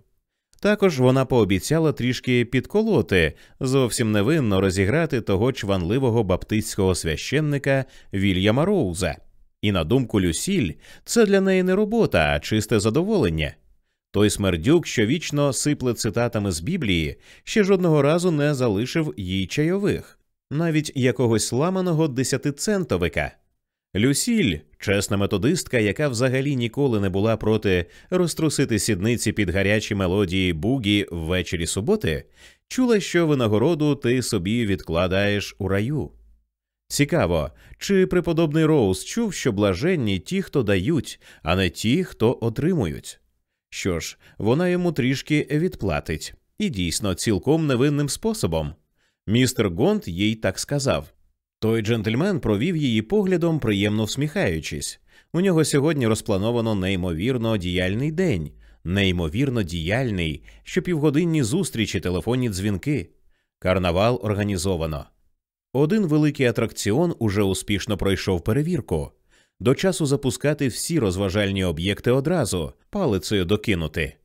Також вона пообіцяла трішки підколоти, зовсім невинно розіграти того чванливого баптистського священника Вільяма Роуза. І на думку Люсіль, це для неї не робота, а чисте задоволення. Той смердюк, що вічно сипле цитатами з Біблії, ще жодного разу не залишив їй чайових, навіть якогось ламаного десятицентовика. Люсіль, чесна методистка, яка взагалі ніколи не була проти розтрусити сідниці під гарячі мелодії бугі ввечері суботи, чула, що винагороду ти собі відкладаєш у раю. Цікаво, чи преподобний Роуз чув, що блаженні ті, хто дають, а не ті, хто отримують. Що ж, вона йому трішки відплатить, і дійсно цілком невинним способом. Містер Гонт їй так сказав. Той джентльмен провів її поглядом, приємно всміхаючись. У нього сьогодні розплановано неймовірно діяльний день, неймовірно діяльний, щопівгодинні зустрічі, телефонні дзвінки. Карнавал організовано. Один великий атракціон уже успішно пройшов перевірку. До часу запускати всі розважальні об'єкти одразу, палицею докинути.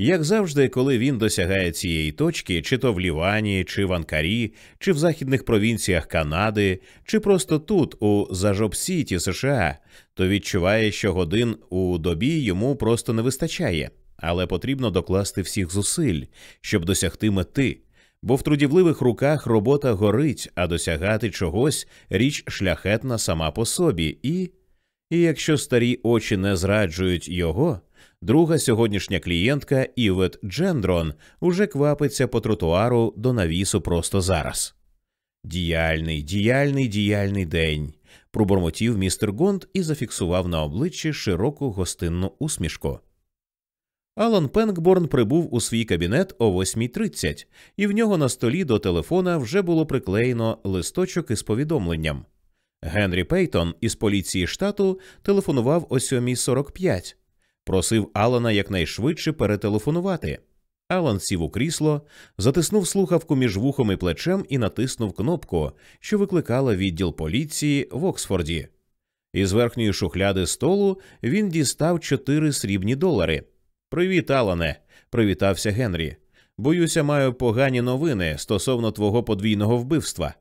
Як завжди, коли він досягає цієї точки, чи то в Лівані, чи в Анкарі, чи в західних провінціях Канади, чи просто тут, у Зажоб-Сіті, США, то відчуває, що годин у добі йому просто не вистачає, але потрібно докласти всіх зусиль, щоб досягти мети. Бо в трудівливих руках робота горить, а досягати чогось річ шляхетна сама по собі, і, і якщо старі очі не зраджують його. Друга сьогоднішня клієнтка Івет Джендрон уже квапиться по тротуару до навісу просто зараз. Діяльний, діяльний, діяльний день. пробурмотів містер Гонд і зафіксував на обличчі широку гостинну усмішку. Алан Пенкборн прибув у свій кабінет о 8.30, і в нього на столі до телефона вже було приклеєно листочок із повідомленням. Генрі Пейтон із поліції штату телефонував о 7.45 просив Алана якнайшвидше перетелефонувати. Алан сів у крісло, затиснув слухавку між вухом і плечем і натиснув кнопку, що викликала відділ поліції в Оксфорді. Із верхньої шухляди столу він дістав чотири срібні долари. Привіт, Алане, привітався Генрі. Боюся, маю погані новини стосовно твого подвійного вбивства.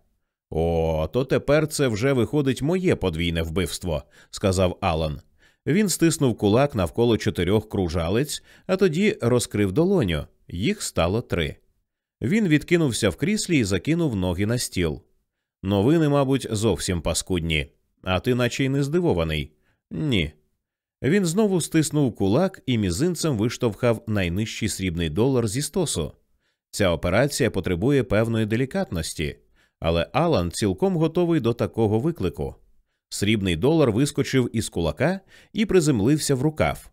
О, то тепер це вже виходить моє подвійне вбивство, сказав Алан. Він стиснув кулак навколо чотирьох кружалець, а тоді розкрив долоню. Їх стало три. Він відкинувся в кріслі і закинув ноги на стіл. Новини, мабуть, зовсім паскудні. А ти наче й не здивований? Ні. Він знову стиснув кулак і мізинцем виштовхав найнижчий срібний долар зі стосу. Ця операція потребує певної делікатності, але Алан цілком готовий до такого виклику. Срібний долар вискочив із кулака і приземлився в рукав.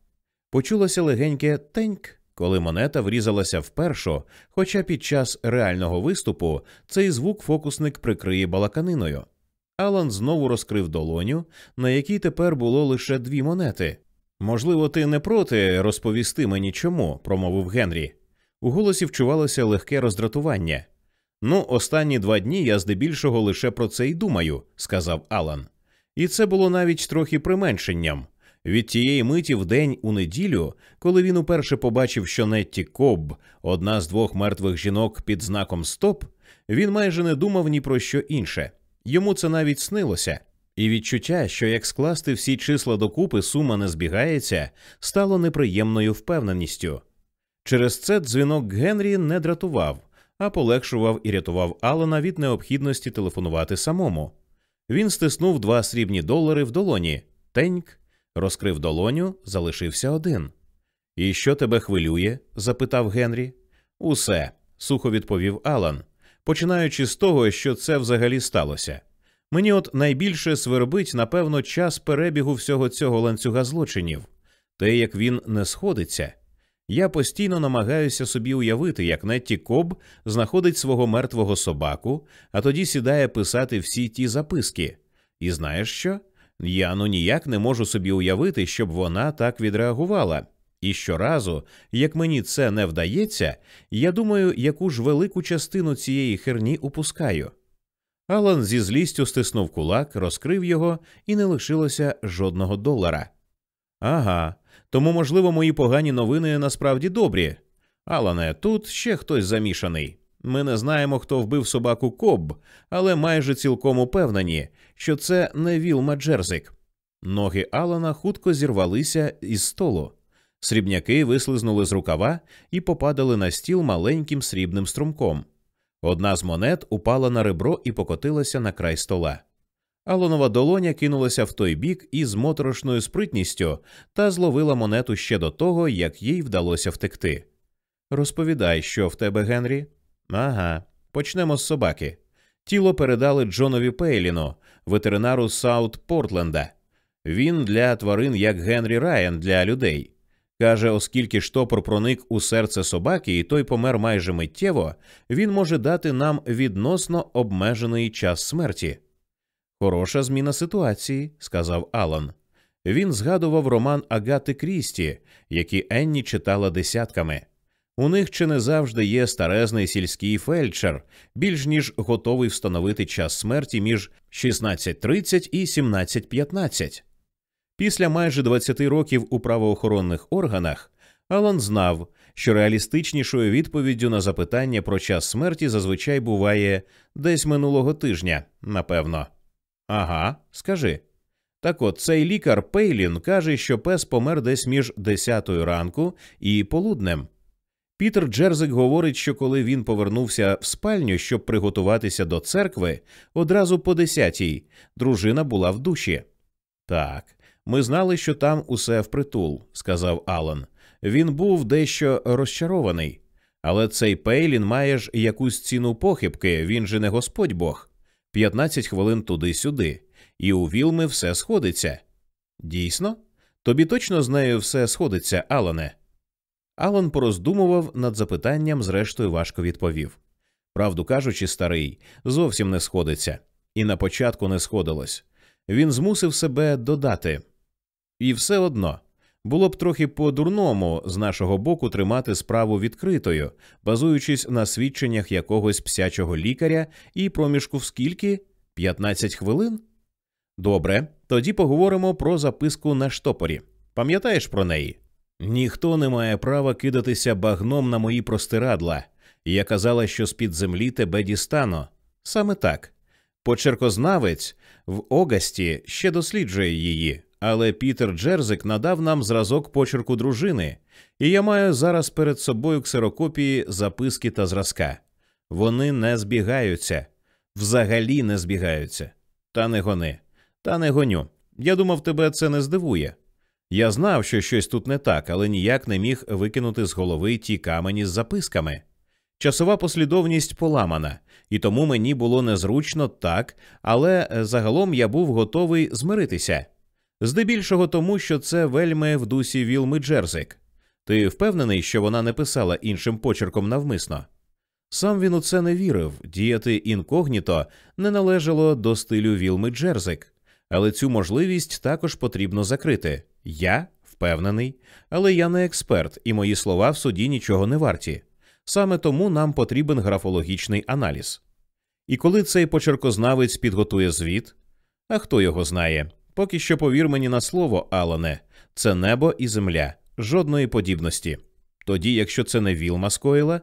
Почулося легеньке теньк, коли монета врізалася вперше, хоча під час реального виступу цей звук фокусник прикриє балаканиною. Алан знову розкрив долоню, на якій тепер було лише дві монети. Можливо, ти не проти розповісти мені чому, промовив Генрі. У голосі вчувалося легке роздратування. Ну, останні два дні я здебільшого лише про це й думаю, сказав Алан. І це було навіть трохи применшенням. Від тієї миті в день у неділю, коли він уперше побачив, що Нетті Кобб одна з двох мертвих жінок під знаком Стоп, він майже не думав ні про що інше. Йому це навіть снилося, і відчуття, що як скласти всі числа докупи сума не збігається, стало неприємною впевненістю. Через це дзвінок Генрі не дратував, а полегшував і рятував Алана від необхідності телефонувати самому. Він стиснув два срібні долари в долоні. Теньк, розкрив долоню, залишився один. І що тебе хвилює? запитав Генрі. Усе, сухо відповів Алан, починаючи з того, що це взагалі сталося. Мені от найбільше свербить, напевно, час перебігу всього цього ланцюга злочинів, те, як він не сходиться. Я постійно намагаюся собі уявити, як Нетті Коб знаходить свого мертвого собаку, а тоді сідає писати всі ті записки. І знаєш що? Я ну ніяк не можу собі уявити, щоб вона так відреагувала. І щоразу, як мені це не вдається, я думаю, яку ж велику частину цієї херні упускаю. Алан зі злістю стиснув кулак, розкрив його, і не лишилося жодного долара. Ага, тому, можливо, мої погані новини насправді добрі. Алане, тут ще хтось замішаний. Ми не знаємо, хто вбив собаку Коб, але майже цілком упевнені, що це не Вілма Джерзик. Ноги Алана хутко зірвалися із столу. Срібняки вислизнули з рукава і попадали на стіл маленьким срібним струмком. Одна з монет упала на ребро і покотилася на край стола. Алонова долоня кинулася в той бік із моторошною спритністю та зловила монету ще до того, як їй вдалося втекти. Розповідай, що в тебе, Генрі? Ага, почнемо з собаки. Тіло передали Джонові Пейліну, ветеринару Саут Портленда. Він для тварин як Генрі Райан для людей. Каже, оскільки штопор проник у серце собаки, і той помер майже миттєво, він може дати нам відносно обмежений час смерті. Хороша зміна ситуації, сказав Алан. Він згадував роман Агати Крісті, який Енні читала десятками. У них чи не завжди є старезний сільський фельдшер, більш ніж готовий встановити час смерті між 16.30 і 17.15. Після майже 20 років у правоохоронних органах Алан знав, що реалістичнішою відповіддю на запитання про час смерті зазвичай буває десь минулого тижня, напевно. Ага, скажи. Так от цей лікар Пейлін каже, що пес помер десь між 10 ранку і полуднем. Пітер Джерзик говорить, що коли він повернувся в спальню, щоб приготуватися до церкви, одразу по десятій дружина була в душі. Так, ми знали, що там усе впритул, сказав Алан. Він був дещо розчарований. Але цей Пейлін має ж якусь ціну похибки, він же не Господь Бог. 15 хвилин туди-сюди, і у Вілми все сходиться. Дійсно? Тобі точно з нею все сходиться, Алане? Алан пороздумував над запитанням, зрештою важко відповів. Правду кажучи, старий, зовсім не сходиться, і на початку не сходилось. Він змусив себе додати. І все одно було б трохи по дурному з нашого боку тримати справу відкритою, базуючись на свідченнях якогось псячого лікаря і проміжку в скільки 15 хвилин. Добре, тоді поговоримо про записку на штопорі. Пам'ятаєш про неї? Ніхто не має права кидатися багном на мої простирадла. Я казала, що з під землі тебе дістану. Саме так. Почеркознавець в Огасті ще досліджує її, але Пітер Джерзик надав нам зразок почерку дружини, і я маю зараз перед собою ксерокопії записки та зразка. Вони не збігаються, взагалі не збігаються. Та не гони, та не гоню. Я думав, тебе це не здивує. Я знав, що щось тут не так, але ніяк не міг викинути з голови ті камені з записками. Часова послідовність поламана, і тому мені було незручно так, але загалом я був готовий змиритися здебільшого тому, що це вельми в дусі Вілми Джерзик. Ти впевнений, що вона не писала іншим почерком навмисно? Сам він у це не вірив, діяти інкогніто не належало до стилю Вілми Джерзик, але цю можливість також потрібно закрити. Я впевнений, але я не експерт, і мої слова в суді нічого не варті. Саме тому нам потрібен графологічний аналіз. І коли цей почеркознавець підготує звіт, а хто його знає, поки що повір мені на слово, Алане, це небо і земля, жодної подібності. Тоді, якщо це не Вілма скоїла,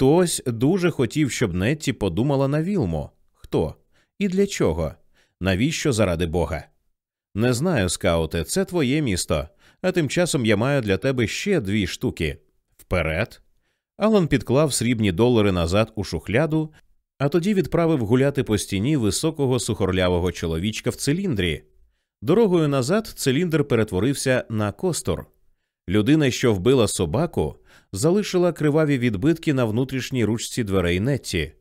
хтось дуже хотів, щоб Нетті подумала на Вілму. Хто? І для чого? Навіщо заради Бога? Не знаю, скауте, це твоє місто, а тим часом я маю для тебе ще дві штуки. Вперед. Алан підклав срібні долари назад у шухляду, а тоді відправив гуляти по стіні високого сухорлявого чоловічка в циліндрі. Дорогою назад циліндр перетворився на костор. Людина, що вбила собаку, залишила криваві відбитки на внутрішній ручці дверей Нетті.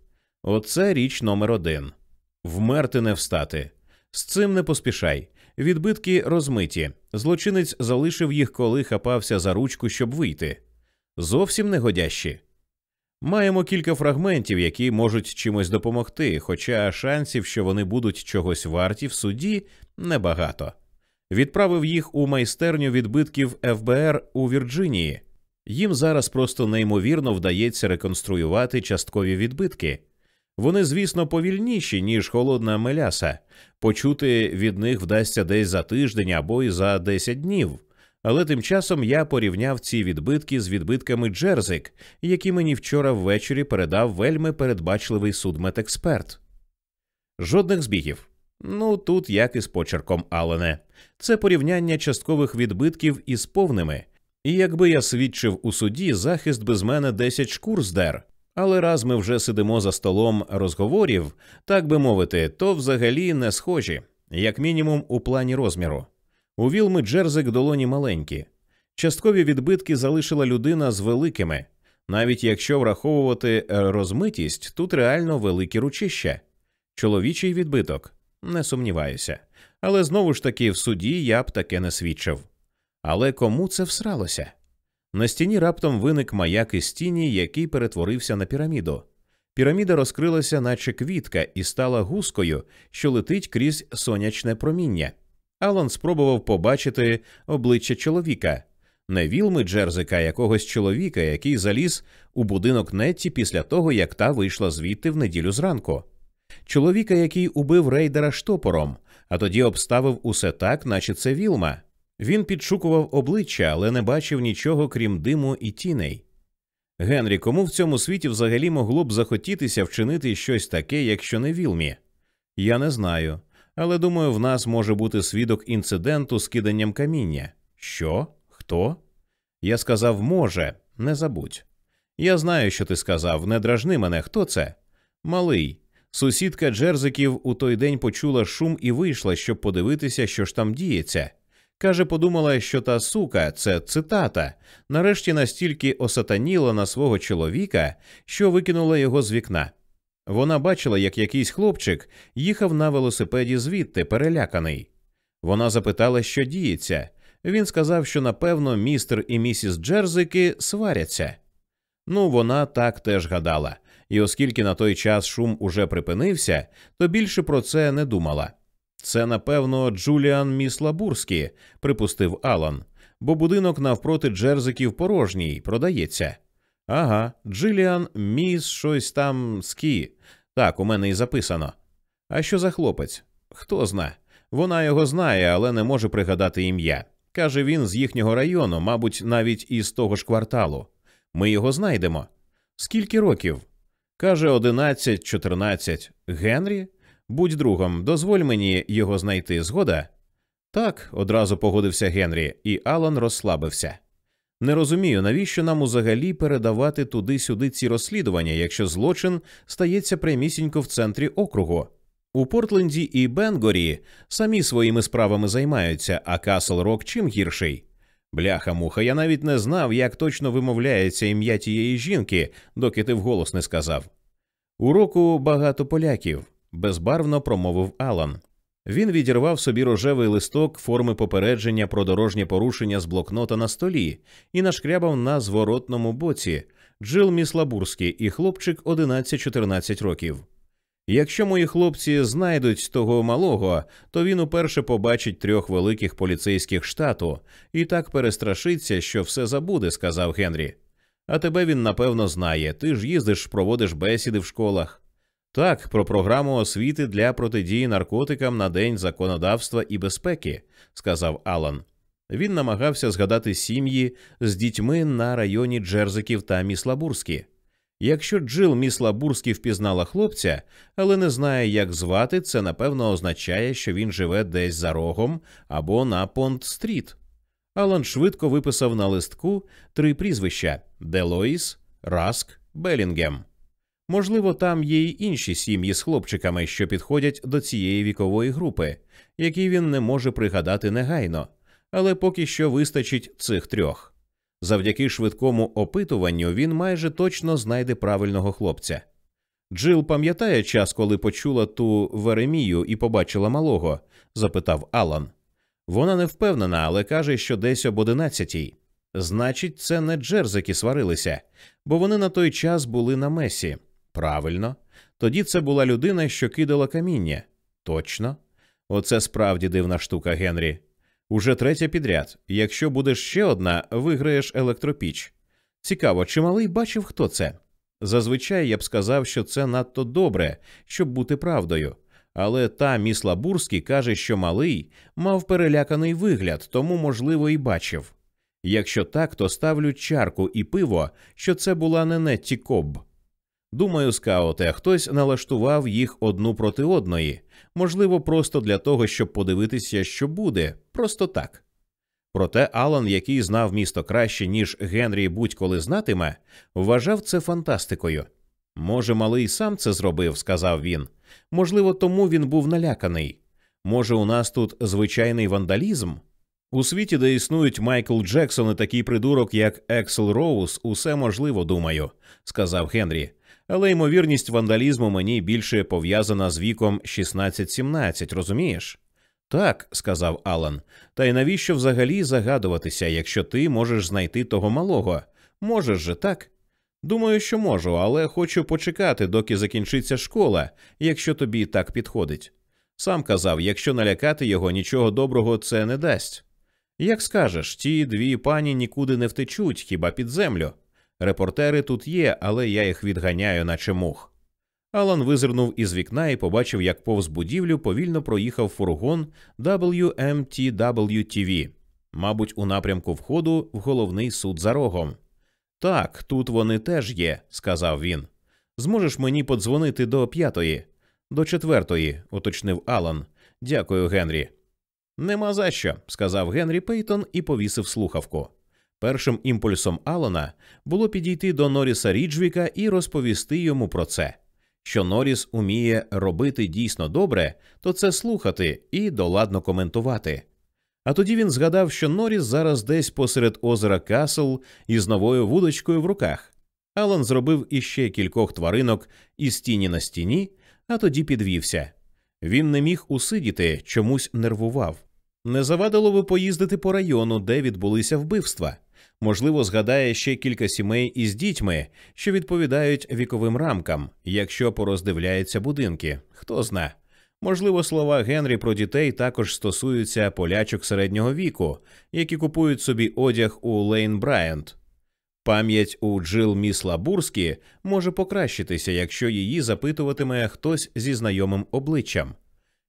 Оце річ номер один вмерти не встати. З цим не поспішай. Відбитки розмиті. Злочинець залишив їх, коли хапався за ручку, щоб вийти. Зовсім негодящі. Маємо кілька фрагментів, які можуть чимось допомогти, хоча шансів, що вони будуть чогось варті в суді, небагато. Відправив їх у майстерню відбитків ФБР у Вірджинії. Їм зараз просто неймовірно вдається реконструювати часткові відбитки. Вони, звісно, повільніші, ніж холодна меляса. Почути від них вдасться десь за тиждень або й за 10 днів. Але тим часом я порівняв ці відбитки з відбитками Джерзик, які мені вчора ввечері передав вельми передбачливий судмедексперт. Жодних збігів. Ну тут як і з почерком Алене. Це порівняння часткових відбитків із повними. І якби я свідчив у суді, захист без мене 10 шкур здер. Але раз ми вже сидимо за столом розговорів, так би мовити, то взагалі не схожі, як мінімум у плані розміру. У Вілми Джерзик долоні маленькі. Часткові відбитки залишила людина з великими, навіть якщо враховувати розмитість, тут реально великі ручища. Чоловічий відбиток, не сумніваюся. Але знову ж таки в суді я б таке не свідчив. Але кому це всралося? На стіні раптом виник маяк із тіні, який перетворився на піраміду. Піраміда розкрилася, наче квітка, і стала гускою, що летить крізь сонячне проміння. Алан спробував побачити обличчя чоловіка, не вілми Джерзика, якогось чоловіка, який заліз у будинок Нетті після того, як та вийшла звідти в неділю зранку. Чоловіка, який убив рейдера штопором, а тоді обставив усе так, наче це вілма. Він підшукував обличчя, але не бачив нічого, крім диму і тіней. Генрі, кому в цьому світі взагалі могло б захотітися вчинити щось таке, якщо не вілмі? Я не знаю, але думаю, в нас може бути свідок інциденту з киданням каміння. Що? Хто? Я сказав, може, не забудь. Я знаю, що ти сказав, не дражни мене, хто це? Малий. Сусідка Джерзиків у той день почула шум і вийшла, щоб подивитися, що ж там діється. Каже, подумала, що та сука, це цитата, нарешті настільки осатаніла на свого чоловіка, що викинула його з вікна. Вона бачила, як якийсь хлопчик їхав на велосипеді звідти, переляканий. Вона запитала, що діється. Він сказав, що напевно містер і місіс Джерзики сваряться. Ну, вона так теж гадала, і оскільки на той час шум уже припинився, то більше про це не думала. Це, напевно, Джуліан Міс Лабурський, припустив Алан, бо будинок навпроти Джерзиків порожній, продається. Ага, Джиліан Міс щось там скі. Так, у мене і записано. А що за хлопець? Хто зна? Вона його знає, але не може пригадати ім'я. Каже він з їхнього району, мабуть, навіть із того ж кварталу. Ми його знайдемо. Скільки років? Каже, одинадцять, чотирнадцять. Генрі? Будь другом, дозволь мені його знайти, згода? Так, одразу погодився Генрі, і Алан розслабився. Не розумію, навіщо нам взагалі передавати туди-сюди ці розслідування, якщо злочин стається прямісінько в центрі округу. У Портленді і Бенгорі самі своїми справами займаються, а Касл Рок чим гірший. Бляха муха, я навіть не знав, як точно вимовляється ім'я тієї жінки, доки ти вголос не сказав. У року багато поляків безбарвно промовив Алан. Він відірвав собі рожевий листок форми попередження про дорожнє порушення з блокнота на столі і нашкрябав на зворотному боці Джил Міслабурський і хлопчик 11-14 років. Якщо мої хлопці знайдуть того малого, то він уперше побачить трьох великих поліцейських штату і так перестрашиться, що все забуде, сказав Генрі. А тебе він напевно знає. Ти ж їздиш, проводиш бесіди в школах. Так, про програму освіти для протидії наркотикам на день законодавства і безпеки, сказав Алан. Він намагався згадати сім'ї з дітьми на районі Джерзиків та Міслабурські. Якщо Джил Міслабурський впізнала хлопця, але не знає, як звати, це напевно означає, що він живе десь за рогом або на Понт-стріт. Алан швидко виписав на листку три прізвища Делоїс, Раск, Белінгем. Можливо, там є й інші сім'ї з хлопчиками, що підходять до цієї вікової групи, які він не може пригадати негайно, але поки що вистачить цих трьох. Завдяки швидкому опитуванню він майже точно знайде правильного хлопця. Джил пам'ятає час, коли почула ту Веремію і побачила малого? запитав Алан. Вона не впевнена, але каже, що десь об одинадцятій. Значить, це не джерзики сварилися, бо вони на той час були на месі. Правильно. Тоді це була людина, що кидала каміння. Точно. Оце справді дивна штука, Генрі. Уже третя підряд. Якщо будеш ще одна, виграєш електропіч. Цікаво, чи малий бачив, хто це? Зазвичай я б сказав, що це надто добре, щоб бути правдою. Але та міс Лабурський каже, що малий мав переляканий вигляд, тому, можливо, і бачив. Якщо так, то ставлю чарку і пиво, що це була не Нетті Кобб. Думаю, скауте, хтось налаштував їх одну проти одної, можливо, просто для того, щоб подивитися, що буде, просто так. Проте Алан, який знав місто краще, ніж Генрі будь-коли знатиме, вважав це фантастикою. Може, малий сам це зробив, сказав він. Можливо, тому він був наляканий. Може, у нас тут звичайний вандалізм? У світі, де існують Майкл Джексон і такий придурок, як Ексел Роуз, усе можливо, думаю, сказав Генрі але ймовірність вандалізму мені більше пов'язана з віком 16-17, розумієш? Так, сказав Алан. Та й навіщо взагалі загадуватися, якщо ти можеш знайти того малого? Можеш же так? Думаю, що можу, але хочу почекати, доки закінчиться школа, якщо тобі так підходить. Сам казав, якщо налякати його, нічого доброго це не дасть. Як скажеш, ті дві пані нікуди не втечуть, хіба під землю. Репортери тут є, але я їх відганяю, наче мух. Алан визирнув із вікна і побачив, як повз будівлю повільно проїхав фургон WMTW-TV, мабуть, у напрямку входу в головний суд за рогом. Так, тут вони теж є, сказав він. Зможеш мені подзвонити до п'ятої, до четвертої, уточнив Алан. Дякую, Генрі. Нема за що, сказав Генрі Пейтон і повісив слухавку. Першим імпульсом Алана було підійти до Норіса Ріджвіка і розповісти йому про це. Що Норіс уміє робити дійсно добре, то це слухати і доладно коментувати. А тоді він згадав, що Норіс зараз десь посеред озера Касл із новою вудочкою в руках. Алан зробив іще кількох тваринок із тіні на стіні, а тоді підвівся. Він не міг усидіти, чомусь нервував. Не завадило би поїздити по району, де відбулися вбивства. Можливо, згадає ще кілька сімей із дітьми, що відповідають віковим рамкам, якщо пороздивляється будинки. Хто зна. Можливо, слова Генрі про дітей також стосуються полячок середнього віку, які купують собі одяг у Лейн Брайант. Пам'ять у Джил Міс Лабурські може покращитися, якщо її запитуватиме хтось зі знайомим обличчям.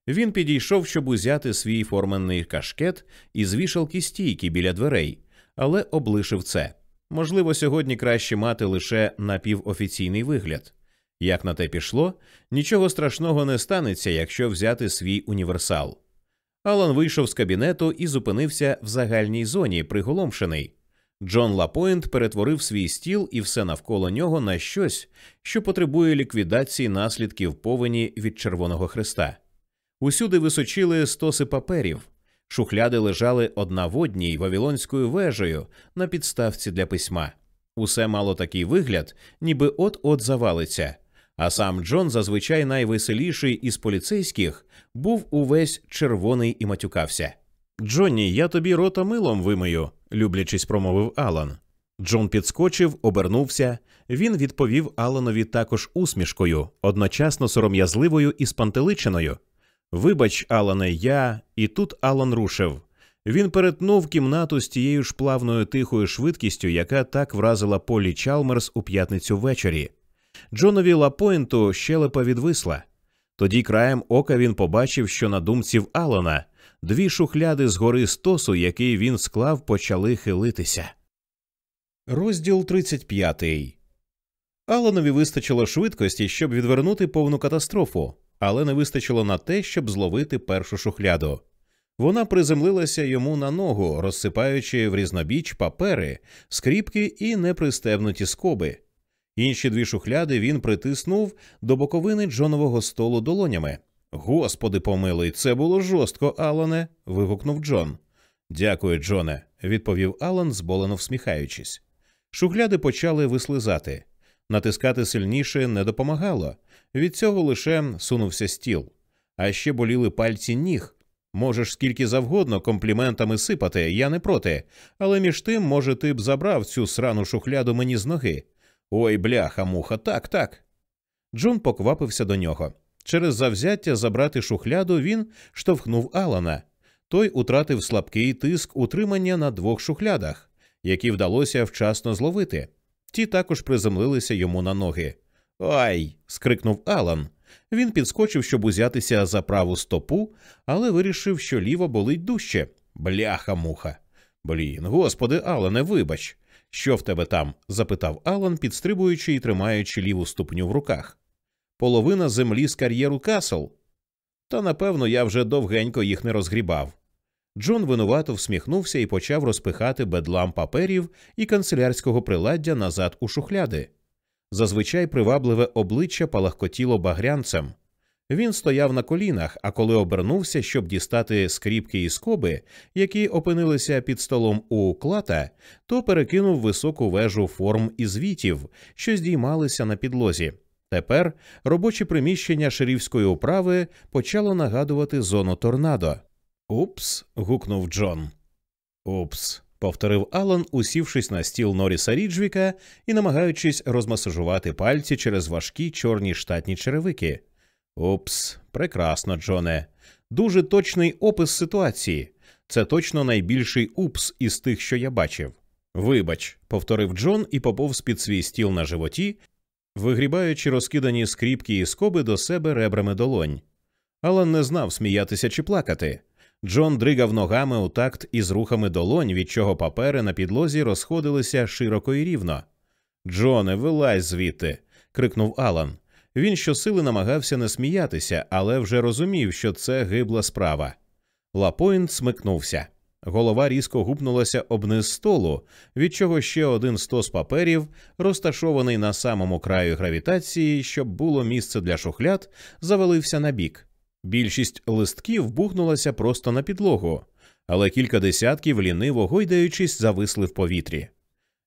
Він підійшов, щоб узяти свій форменний кашкет із вішалки стійки біля дверей але облишив це. Можливо, сьогодні краще мати лише напівофіційний вигляд. Як на те пішло, нічого страшного не станеться, якщо взяти свій універсал. Алан вийшов з кабінету і зупинився в загальній зоні, приголомшений. Джон Лапойнт перетворив свій стіл і все навколо нього на щось, що потребує ліквідації наслідків повені від Червоного Христа. Усюди височили стоси паперів, Шухляди лежали одна в одній вавілонською вежею на підставці для письма. Усе мало такий вигляд, ніби от-от завалиться. А сам Джон, зазвичай найвеселіший із поліцейських, був увесь червоний і матюкався. Джонні, я тобі рота милом вимию, люблячись, промовив Алан. Джон підскочив, обернувся. Він відповів Аланові також усмішкою, одночасно сором'язливою і спантеличеною. Вибач, Алане, я. І тут Алан рушив. Він перетнув кімнату з тією ж плавною тихою швидкістю, яка так вразила Полі Чалмерс у п'ятницю ввечері. Джонові Лапойнту щелепа відвисла. Тоді краєм ока він побачив, що на думці в Алана дві шухляди з гори стосу, який він склав, почали хилитися. Розділ 35. Аланові вистачило швидкості, щоб відвернути повну катастрофу, але не вистачило на те, щоб зловити першу шухляду. Вона приземлилася йому на ногу, розсипаючи в різнобіч папери, скріпки і непристебнуті скоби. Інші дві шухляди він притиснув до боковини Джонового столу долонями. Господи помилуй, це було жорстко, Алане. вигукнув Джон. Дякую, Джоне, відповів Алан, зболено всміхаючись. Шухляди почали вислизати. Натискати сильніше не допомагало. Від цього лише сунувся стіл. А ще боліли пальці ніг. Можеш скільки завгодно компліментами сипати, я не проти, але між тим, може, ти б забрав цю срану шухляду мені з ноги. Ой, бляха, муха, так, так. Джон поквапився до нього. Через завзяття забрати шухляду він штовхнув Алана. Той утратив слабкий тиск утримання на двох шухлядах, які вдалося вчасно зловити. Ті також приземлилися йому на ноги. Ай. скрикнув Алан. Він підскочив, щоб узятися за праву стопу, але вирішив, що ліво болить дужче. Бляха муха. Блін, господи, Алане, вибач. Що в тебе там? запитав Алан, підстрибуючи і тримаючи ліву ступню в руках. Половина землі з кар'єру Касл. Та напевно я вже довгенько їх не розгрібав. Джон винувато всміхнувся і почав розпихати бедлам паперів і канцелярського приладдя назад у шухляди. Зазвичай привабливе обличчя палахкотіло багрянцем. Він стояв на колінах, а коли обернувся, щоб дістати скріпки і скоби, які опинилися під столом у клата, то перекинув високу вежу форм і звітів, що здіймалися на підлозі. Тепер робоче приміщення шерівської управи почало нагадувати зону торнадо. Упс. гукнув Джон. Упс. повторив Алан, усівшись на стіл Норіса Ріджвіка і намагаючись розмасажувати пальці через важкі чорні штатні черевики. Упс, прекрасно, Джоне. Дуже точний опис ситуації. Це точно найбільший упс із тих, що я бачив. Вибач, повторив Джон і поповз під свій стіл на животі, вигрібаючи розкидані скріпки і скоби до себе ребрами долонь. Алан не знав сміятися чи плакати. Джон дригав ногами у такт із рухами долонь, від чого папери на підлозі розходилися широко і рівно. Джоне, вилазь звідти. крикнув Алан. Він щосили намагався не сміятися, але вже розумів, що це гибла справа. Лапойнт смикнувся. Голова різко гупнулася об низ столу, від чого ще один стос паперів, розташований на самому краю гравітації, щоб було місце для шухляд, завалився на бік. Більшість листків бухнулася просто на підлогу, але кілька десятків, ліниво гойдаючись, зависли в повітрі.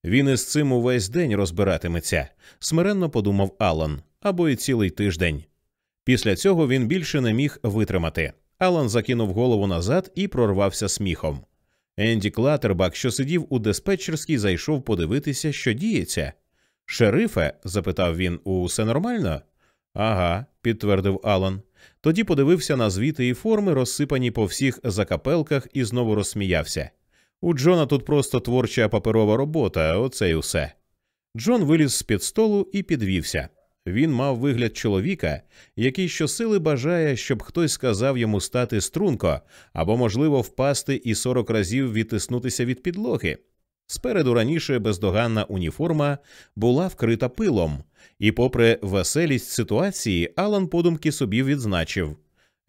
Він із цим увесь день розбиратиметься, смиренно подумав Алан, або й цілий тиждень. Після цього він більше не міг витримати. Алан закинув голову назад і прорвався сміхом. Енді Клатербак, що сидів у диспетчерській, зайшов подивитися, що діється. Шерифе? запитав він, усе нормально? Ага, підтвердив Алан. Тоді подивився на звіти і форми, розсипані по всіх закапелках, і знову розсміявся. У Джона тут просто творча паперова робота, оце й усе. Джон виліз з під столу і підвівся. Він мав вигляд чоловіка, який щосили бажає, щоб хтось сказав йому стати струнко або, можливо, впасти і сорок разів відтиснутися від підлоги. Спереду раніше бездоганна уніформа була вкрита пилом, і, попри веселість ситуації, Алан подумки собі відзначив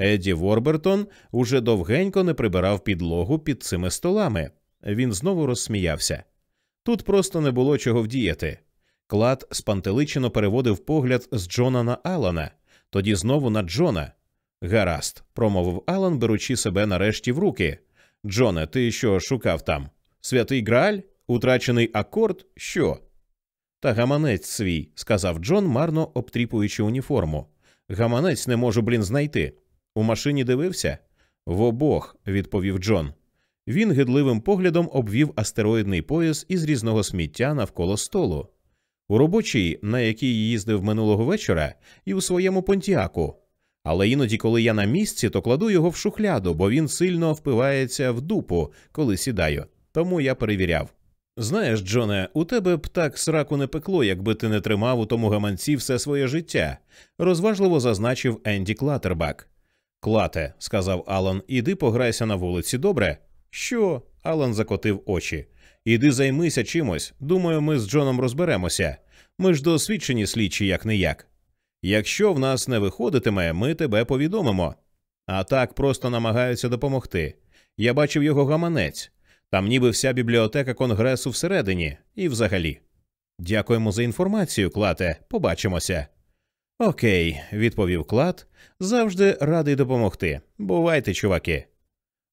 Едді Ворбертон уже довгенько не прибирав підлогу під цими столами. Він знову розсміявся. Тут просто не було чого вдіяти. Клад спантеличено переводив погляд з Джона на Алана, тоді знову на Джона. Гаразд, промовив Алан, беручи себе нарешті в руки. Джоне, ти що шукав там? Святий Грааль? Утрачений акорд? Що? Та гаманець свій, сказав Джон, марно обтріпуючи уніформу. Гаманець не можу, блін, знайти. У машині дивився? В обох, відповів Джон. Він гидливим поглядом обвів астероїдний пояс із різного сміття навколо столу. У робочій, на якій їздив минулого вечора, і у своєму понтіаку. Але іноді, коли я на місці, то кладу його в шухляду, бо він сильно впивається в дупу, коли сідаю. Тому я перевіряв. Знаєш, Джоне, у тебе б так сраку не пекло, якби ти не тримав у тому гаманці все своє життя, розважливо зазначив Енді Клатербак. Клате, сказав Алан, іди пограйся на вулиці, добре? Що? Алан закотив очі. Іди займися чимось. Думаю, ми з Джоном розберемося. Ми ж досвідчені слідчі, як не як. Якщо в нас не виходитиме, ми тебе повідомимо. А так просто намагаються допомогти. Я бачив його гаманець. Там ніби вся бібліотека конгресу всередині, і взагалі. Дякуємо за інформацію, Клате. Побачимося. Окей, відповів Клад. Завжди радий допомогти. Бувайте, чуваки.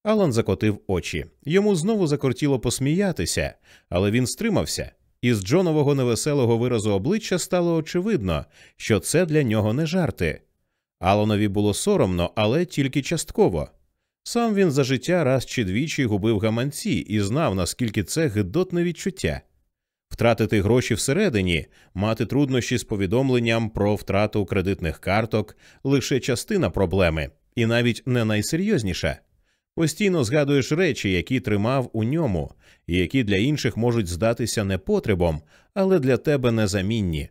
Алан закотив очі. Йому знову закортіло посміятися, але він стримався. Із Джонового невеселого виразу обличчя стало очевидно, що це для нього не жарти. Аланові було соромно, але тільки частково. Сам він за життя раз чи двічі губив гаманці і знав, наскільки це гидотне відчуття. Втратити гроші всередині, мати труднощі з повідомленням про втрату кредитних карток лише частина проблеми, і навіть не найсерйозніша. Постійно згадуєш речі, які тримав у ньому, і які для інших можуть здатися непотребом, але для тебе незамінні.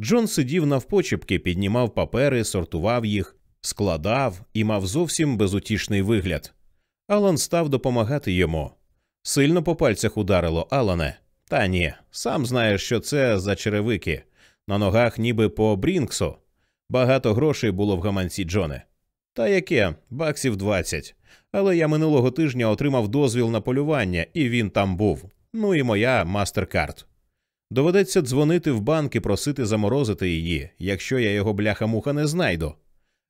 Джон сидів навпочепки, піднімав папери, сортував їх, складав і мав зовсім безутішний вигляд. Алан став допомагати йому. Сильно по пальцях ударило Алане. Та ні, сам знаєш, що це за черевики. На ногах ніби по Брінксу. Багато грошей було в гаманці Джоне. Та яке, баксів двадцять. Але я минулого тижня отримав дозвіл на полювання, і він там був. Ну і моя мастеркард. Доведеться дзвонити в банк і просити заморозити її, якщо я його бляха-муха не знайду.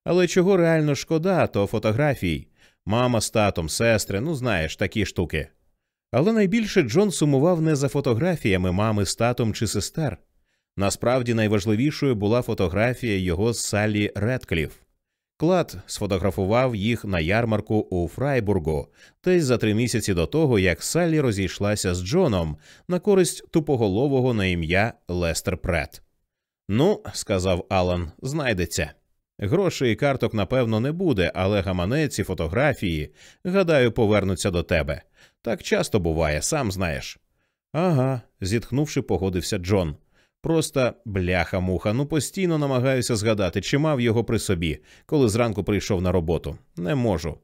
Але чого реально шкода, то фотографій. Мама з татом, сестри, ну знаєш, такі штуки. Але найбільше Джон сумував не за фотографіями мами з татом чи сестер. Насправді найважливішою була фотографія його з Саллі Редкліф. Клад сфотографував їх на ярмарку у Фрайбургу, десь за три місяці до того, як Саллі розійшлася з Джоном на користь тупоголового на ім'я Лестер Прет. Ну, сказав Алан, знайдеться. Грошей і карток, напевно, не буде, але гаманець і фотографії, гадаю, повернуться до тебе. Так часто буває, сам знаєш. Ага, зітхнувши, погодився Джон. Просто бляха-муха, ну постійно намагаюся згадати, чи мав його при собі, коли зранку прийшов на роботу. Не можу.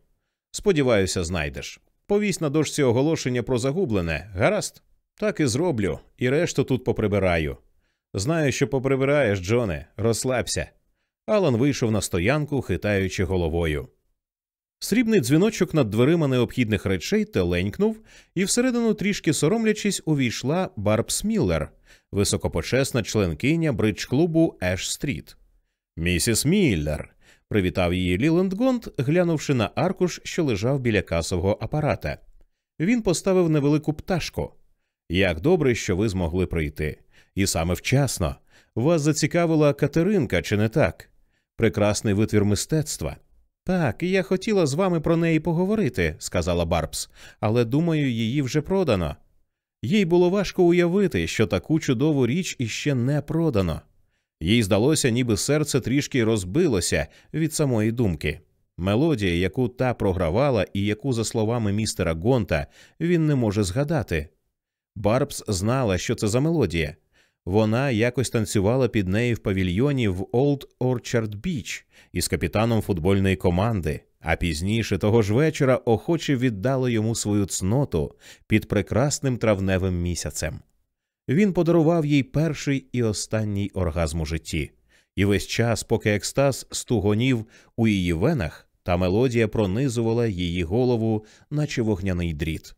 Сподіваюся, знайдеш. Повісь на дошці оголошення про загублене, гаразд? Так і зроблю, і решту тут поприбираю. Знаю, що поприбираєш, Джоне, розслабся. Алан вийшов на стоянку, хитаючи головою. Срібний дзвіночок над дверима необхідних речей теленькнув, і всередину, трішки соромлячись, увійшла Барбс Міллер, високопочесна членкиня бридж клубу Еш Стріт. Місіс Міллер. привітав її Ліленд Гонт, глянувши на аркуш, що лежав біля касового апарата. Він поставив невелику пташку. Як добре, що ви змогли прийти. І саме вчасно. Вас зацікавила Катеринка, чи не так? Прекрасний витвір мистецтва. Так, я хотіла з вами про неї поговорити, сказала Барбс, але думаю, її вже продано. Їй було важко уявити, що таку чудову річ іще не продано. Їй здалося, ніби серце трішки розбилося від самої думки. Мелодія, яку та програвала, і яку, за словами містера Гонта, він не може згадати. Барбс знала, що це за мелодія. Вона якось танцювала під неї в павільйоні в Олд Орчард Біч із капітаном футбольної команди, а пізніше того ж вечора охоче віддала йому свою цноту під прекрасним травневим місяцем. Він подарував їй перший і останній оргазм у житті, і весь час, поки екстаз стугонів у її венах, та мелодія пронизувала її голову, наче вогняний дріт.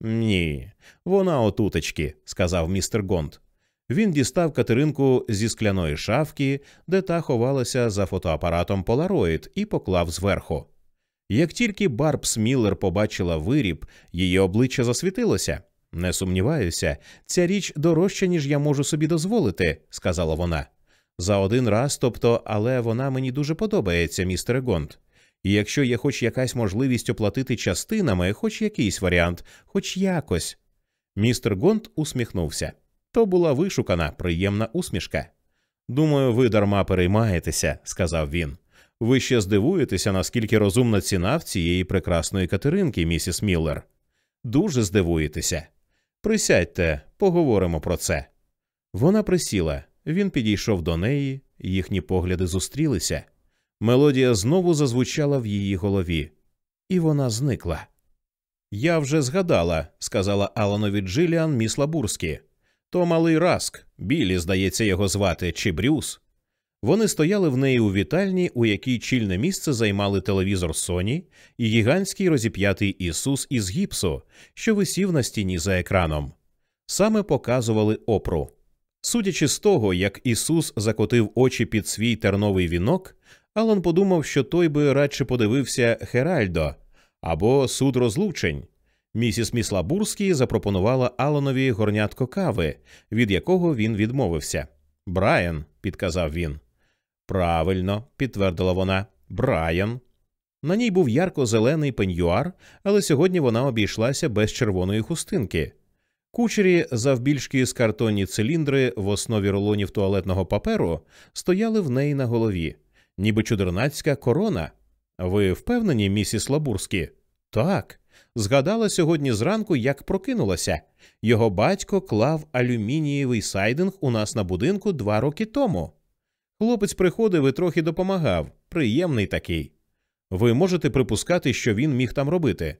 Ні, вона отутечки, сказав містер Гонд. Він дістав Катеринку зі скляної шафки, де та ховалася за фотоапаратом Polaroid, і поклав зверху. Як тільки Барбс Міллер побачила виріб, її обличчя засвітилося. Не сумніваюся, ця річ дорожча, ніж я можу собі дозволити, сказала вона. За один раз, тобто, але вона мені дуже подобається, містер Гонт. І якщо є хоч якась можливість оплатити частинами, хоч якийсь варіант, хоч якось. Містер Гонт усміхнувся. То була вишукана, приємна усмішка. Думаю, ви дарма переймаєтеся, сказав він. Ви ще здивуєтеся, наскільки розумна ціна в цієї прекрасної Катеринки, місіс Міллер. Дуже здивуєтеся. Присядьте, поговоримо про це. Вона присіла, він підійшов до неї, їхні погляди зустрілися. Мелодія знову зазвучала в її голові, і вона зникла. Я вже згадала, сказала Аланові Джиліан міс Лабурські. То малий Раск, Білі, здається, його звати, чи Брюс. Вони стояли в неї у вітальні, у якій чільне місце займали телевізор Соні і гігантський розіп'ятий Ісус із гіпсу, що висів на стіні за екраном. Саме показували опру. Судячи з того, як Ісус закотив очі під свій терновий вінок, Алан подумав, що той би радше подивився Херальдо або суд розлучень. Місіс Міслабурський запропонувала Аланові горнятко кави, від якого він відмовився. Брайан, підказав він. Правильно, підтвердила вона. Брайан. На ній був ярко-зелений пеньюар, але сьогодні вона обійшлася без червоної хустинки. Кучері, завбільшки з картонні циліндри в основі рулонів туалетного паперу, стояли в неї на голові, ніби чудернацька корона. Ви впевнені, місіс Лабурські? Так. Згадала сьогодні зранку, як прокинулася. Його батько клав алюмінієвий сайдинг у нас на будинку два роки тому. Хлопець приходив і трохи допомагав, приємний такий. Ви можете припускати, що він міг там робити.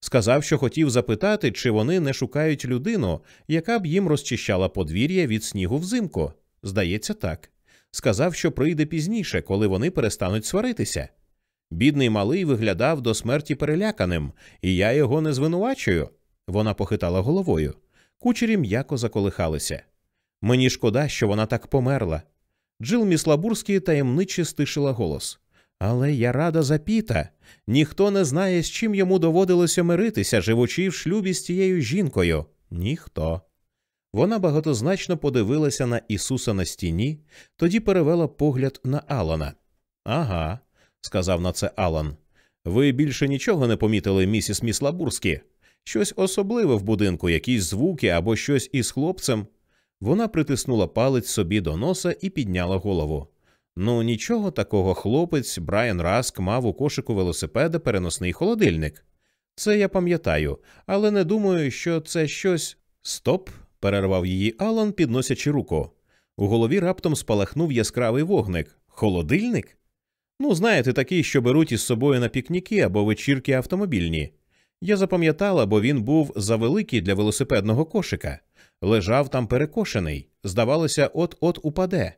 Сказав, що хотів запитати, чи вони не шукають людину, яка б їм розчищала подвір'я від снігу взимку. Здається, так. Сказав, що прийде пізніше, коли вони перестануть сваритися. Бідний малий виглядав до смерті переляканим, і я його не звинувачую. Вона похитала головою. Кучері м'яко заколихалися. Мені шкода, що вона так померла. Джил Міслабурський таємниче стишила голос. Але я рада за Піта. Ніхто не знає, з чим йому доводилося миритися, живучи в шлюбі з тією жінкою. Ніхто. Вона багатозначно подивилася на Ісуса на стіні, тоді перевела погляд на Алана. Ага, сказав на це Алан. Ви більше нічого не помітили, місіс Міслабурські? Щось особливе в будинку, якісь звуки або щось із хлопцем. Вона притиснула палець собі до носа і підняла голову. Ну, нічого такого хлопець Брайан Раск мав у кошику велосипеда переносний холодильник. Це я пам'ятаю, але не думаю, що це щось. Стоп. перервав її Алан, підносячи руку. У голові раптом спалахнув яскравий вогник. Холодильник? Ну, знаєте, такий, що беруть із собою на пікніки або вечірки автомобільні. Я запам'ятала, бо він був завеликий для велосипедного кошика, лежав там перекошений, здавалося, от-от упаде.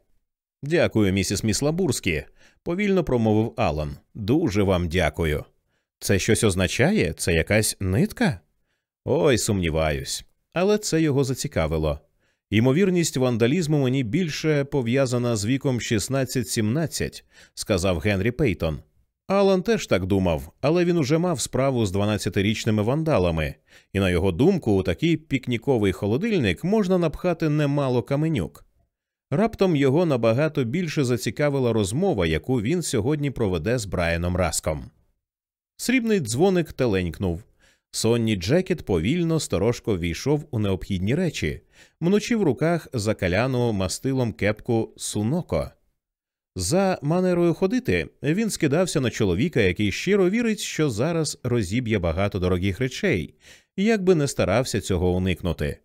Дякую, місіс Міслабурські, повільно промовив Алан. Дуже вам дякую. Це щось означає? Це якась нитка? Ой, сумніваюсь. Але це його зацікавило. Ймовірність вандалізму мені більше пов'язана з віком 16-17, сказав Генрі Пейтон. Алан теж так думав, але він уже мав справу з 12-річними вандалами, і на його думку, у такий пікніковий холодильник можна напхати немало каменюк. Раптом його набагато більше зацікавила розмова, яку він сьогодні проведе з Брайаном Раском. Срібний дзвоник теленькнув. Сонні Джекет повільно сторожко війшов у необхідні речі, мнучи в руках закаляну мастилом кепку суноко. За манерою ходити він скидався на чоловіка, який щиро вірить, що зараз розіб'є багато дорогих речей, як би не старався цього уникнути.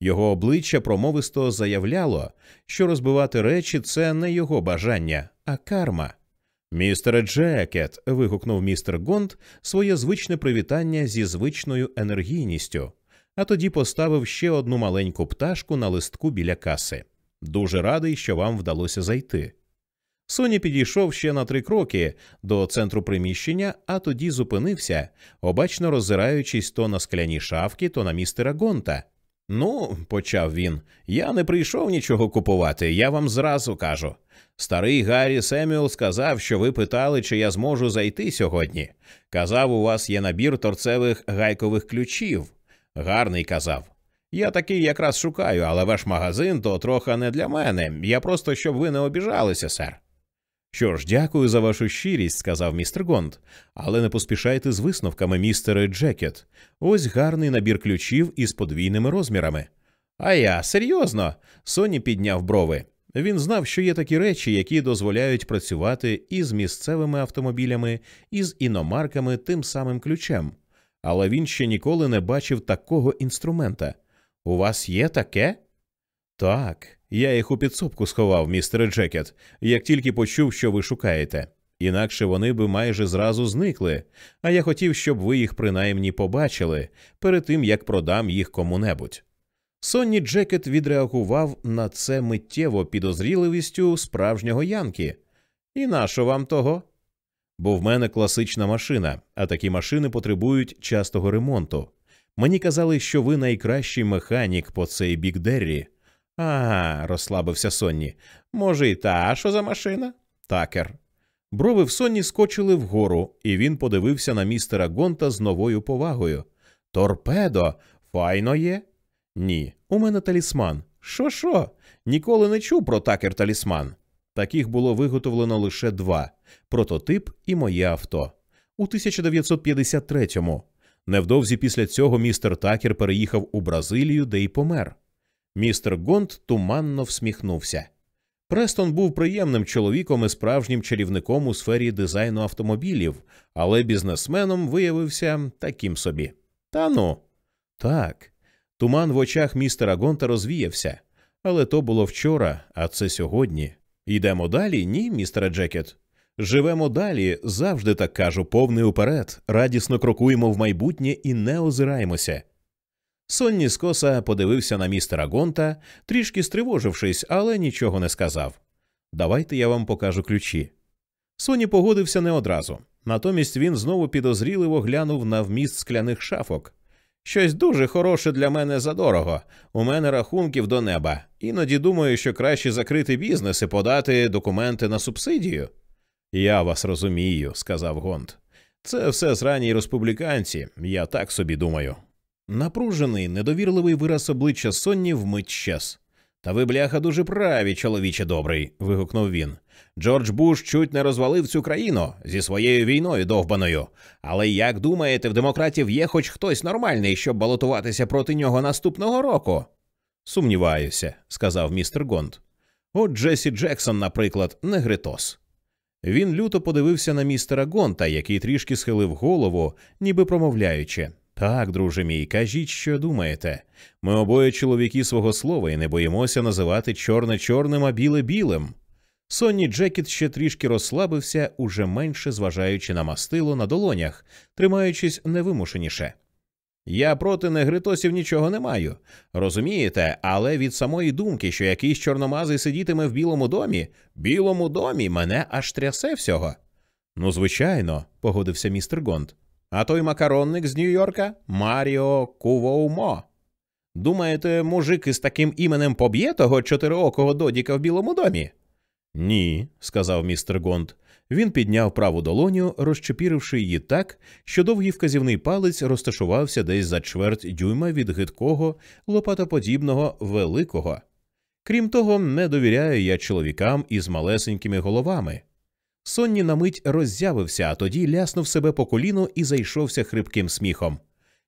Його обличчя промовисто заявляло, що розбивати речі це не його бажання, а карма. Містере Джекет. вигукнув містер Гонд своє звичне привітання зі звичною енергійністю, а тоді поставив ще одну маленьку пташку на листку біля каси. Дуже радий, що вам вдалося зайти. Соні підійшов ще на три кроки до центру приміщення, а тоді зупинився, обачно роззираючись то на скляні шавки, то на містера Гонта. Ну, почав він, я не прийшов нічого купувати, я вам зразу кажу. Старий Гаррі Семюел сказав, що ви питали, чи я зможу зайти сьогодні. Казав, у вас є набір торцевих гайкових ключів. Гарний казав. Я такий якраз шукаю, але ваш магазин то трохи не для мене. Я просто щоб ви не обіжалися, сер. Що ж, дякую за вашу щирість, сказав містер Гонд, але не поспішайте з висновками, містере Джекет. Ось гарний набір ключів із подвійними розмірами. А я серйозно. Соні підняв брови. Він знав, що є такі речі, які дозволяють працювати із місцевими автомобілями, із іномарками тим самим ключем, але він ще ніколи не бачив такого інструмента. У вас є таке? Так, я їх у підсобку сховав, містере Джекет, як тільки почув, що ви шукаєте. Інакше вони би майже зразу зникли, а я хотів, щоб ви їх принаймні побачили перед тим, як продам їх кому-небудь. Сонні Джекет відреагував на це миттєво підозріливістю справжнього Янки. І нащо вам того? Бо в мене класична машина, а такі машини потребують частого ремонту. Мені казали, що ви найкращий механік по цей бік Деррі. Ага, розслабився Сонні. Може, і та а що за машина? Такер. Брови в Сонні скочили вгору, і він подивився на містера Гонта з новою повагою. Торпедо, файно є? Ні, у мене талісман. Що що? Ніколи не чув про такер талісман. Таких було виготовлено лише два прототип і моє авто. У 1953-му. Невдовзі після цього містер Такер переїхав у Бразилію, де й помер. Містер Гонт туманно всміхнувся. Престон був приємним чоловіком і справжнім чарівником у сфері дизайну автомобілів, але бізнесменом виявився таким собі. Та ну. Так. Туман в очах містера Гонта розвіявся, але то було вчора, а це сьогодні. Йдемо далі, ні, містере Джекет. Живемо далі, завжди так кажу, повний уперед, радісно крокуємо в майбутнє і не озираємося. Сонні скоса подивився на містера Гонта, трішки стривожившись, але нічого не сказав. Давайте я вам покажу ключі. Соні погодився не одразу. Натомість він знову підозріливо глянув на вміст скляних шафок. Щось дуже хороше для мене задорого. У мене рахунків до неба. Іноді думаю, що краще закрити бізнес і подати документи на субсидію. Я вас розумію, сказав Гонт. Це все зранні республіканці, я так собі думаю. Напружений, недовірливий вираз обличчя Сонні вмить щез. Та ви, бляха, дуже праві, чоловіче добрий. вигукнув він. Джордж Буш чуть не розвалив цю країну зі своєю війною довбаною. Але як думаєте, в демократів є хоч хтось нормальний, щоб балотуватися проти нього наступного року? Сумніваюся, сказав містер Гонд. От Джесі Джексон, наприклад, не гритос. Він люто подивився на містера Гонта, який трішки схилив голову, ніби промовляючи. Так, друже мій, кажіть, що думаєте. Ми обоє чоловіки свого слова і не боїмося називати чорне чорним, а біле білим. Сонні Джекет ще трішки розслабився, уже менше зважаючи на мастило на долонях, тримаючись невимушеніше. Я проти негритосів нічого не маю. Розумієте, але від самої думки, що якийсь чорномазий сидітиме в Білому домі, білому домі мене аж трясе всього. Ну, звичайно, погодився містер Гонд. А той макаронник з Нью-Йорка Маріо Кувоумо. Думаєте, мужик із таким іменем поб'є того чотириокого додіка в Білому домі? Ні, сказав містер Гонд. Він підняв праву долоню, розчепіривши її так, що довгий вказівний палець розташувався десь за чверть дюйма від гидкого, лопатоподібного великого. Крім того, не довіряю я чоловікам із малесенькими головами. Сонні на мить роззявився, а тоді ляснув себе по коліну і зайшовся хрипким сміхом.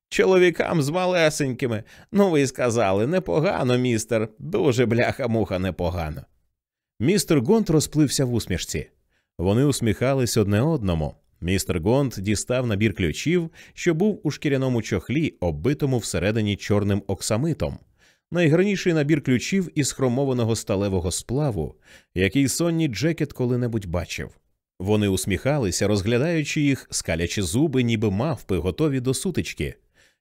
Чоловікам з малесенькими, ну ви сказали, непогано, містер, дуже бляха муха непогано. Містер Гонт розплився в усмішці. Вони усміхались одне одному. Містер Гонт дістав набір ключів, що був у шкіряному чохлі, оббитому всередині чорним оксамитом. Найгарніший набір ключів із хромованого сталевого сплаву, який сонні Джекет коли-небудь бачив. Вони усміхалися, розглядаючи їх, скалячи зуби, ніби мавпи, готові до сутички.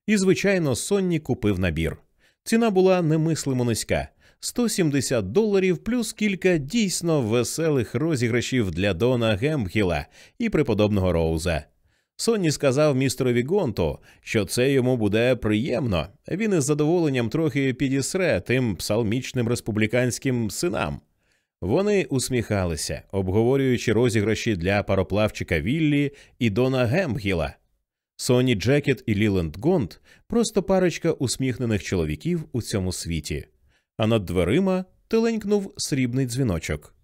І, звичайно, Сонні купив набір. Ціна була немислимо низька 170 доларів плюс кілька дійсно веселих розіграшів для Дона Гембхіла і преподобного Роуза. Сонні сказав містерові Гонту, що це йому буде приємно. Він із задоволенням трохи підісре тим псалмічним республіканським синам. Вони усміхалися, обговорюючи розіграші для пароплавчика Віллі і Дона Гембгіла. Соні Джекет і Ліленд Гонт просто парочка усміхнених чоловіків у цьому світі, а над дверима теленькнув срібний дзвіночок.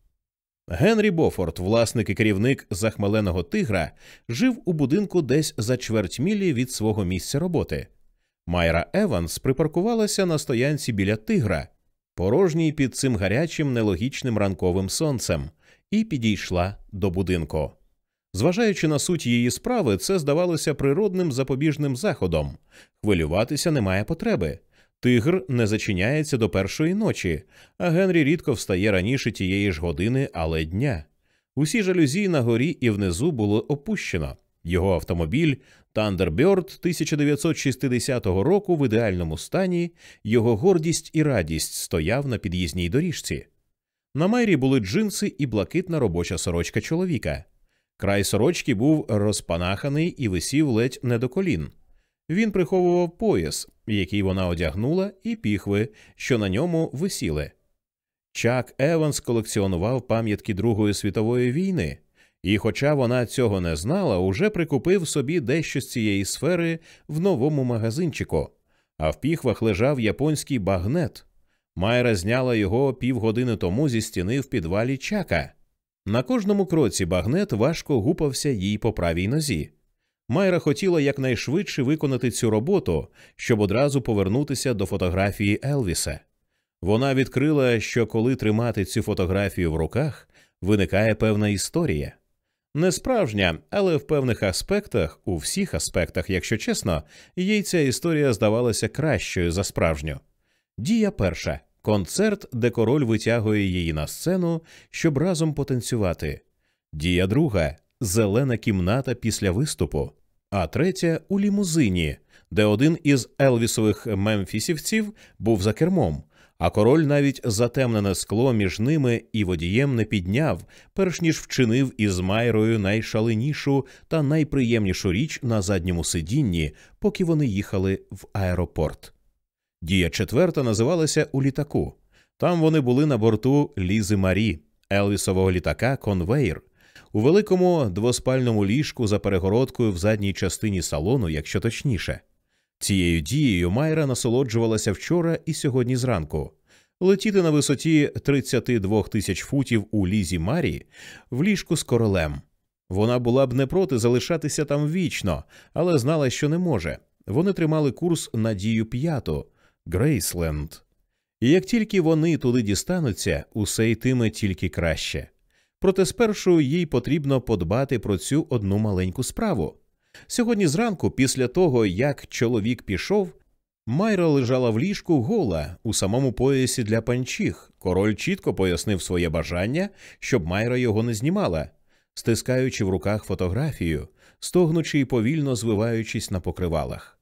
Генрі Бофорд, власник і керівник захмеленого тигра, жив у будинку десь за чверть мілі від свого місця роботи. Майра Еванс припаркувалася на стоянці біля тигра. Порожній під цим гарячим нелогічним ранковим сонцем, і підійшла до будинку. Зважаючи на суть її справи, це здавалося природним запобіжним заходом. Хвилюватися немає потреби. Тигр не зачиняється до першої ночі, а Генрі рідко встає раніше тієї ж години, але дня. Усі жалюзі на горі і внизу було опущено. Його автомобіль Thunderbird 1960 року в ідеальному стані, його гордість і радість стояв на під'їзній доріжці. На майрі були джинси і блакитна робоча сорочка чоловіка. Край сорочки був розпанаханий і висів ледь не до колін. Він приховував пояс, який вона одягнула, і піхви, що на ньому висіли. Чак Еванс колекціонував пам'ятки Другої світової війни, і, хоча вона цього не знала, уже прикупив собі дещо з цієї сфери в новому магазинчику, а в піхвах лежав японський багнет. Майра зняла його півгодини тому зі стіни в підвалі чака. На кожному кроці багнет важко гупався їй по правій нозі. Майра хотіла якнайшвидше виконати цю роботу, щоб одразу повернутися до фотографії Елвіса. Вона відкрила, що коли тримати цю фотографію в руках, виникає певна історія. Не справжня, але в певних аспектах, у всіх аспектах, якщо чесно, їй ця історія здавалася кращою за справжню. Дія перша концерт, де король витягує її на сцену, щоб разом потанцювати. Дія друга зелена кімната після виступу, а третя у лімузині, де один із Елвісових мемфісівців був за кермом, а король навіть затемнене скло між ними і водієм не підняв, перш ніж вчинив із Майрою найшаленішу та найприємнішу річ на задньому сидінні, поки вони їхали в аеропорт. Дія четверта називалася у літаку. Там вони були на борту Лізи Марі, Елвісового літака Конвейр, у великому двоспальному ліжку за перегородкою в задній частині салону, якщо точніше. Цією дією Майра насолоджувалася вчора і сьогодні зранку. Летіти на висоті 32 тисяч футів у лізі Марі в ліжку з королем. Вона була б не проти залишатися там вічно, але знала, що не може. Вони тримали курс на дію п'яту Грейсленд. І як тільки вони туди дістануться, усе йтиме тільки краще. Проте спершу їй потрібно подбати про цю одну маленьку справу. Сьогодні зранку, після того, як чоловік пішов, Майра лежала в ліжку гола у самому поясі для панчіх. Король чітко пояснив своє бажання, щоб Майра його не знімала, стискаючи в руках фотографію, стогнучи і повільно звиваючись на покривалах.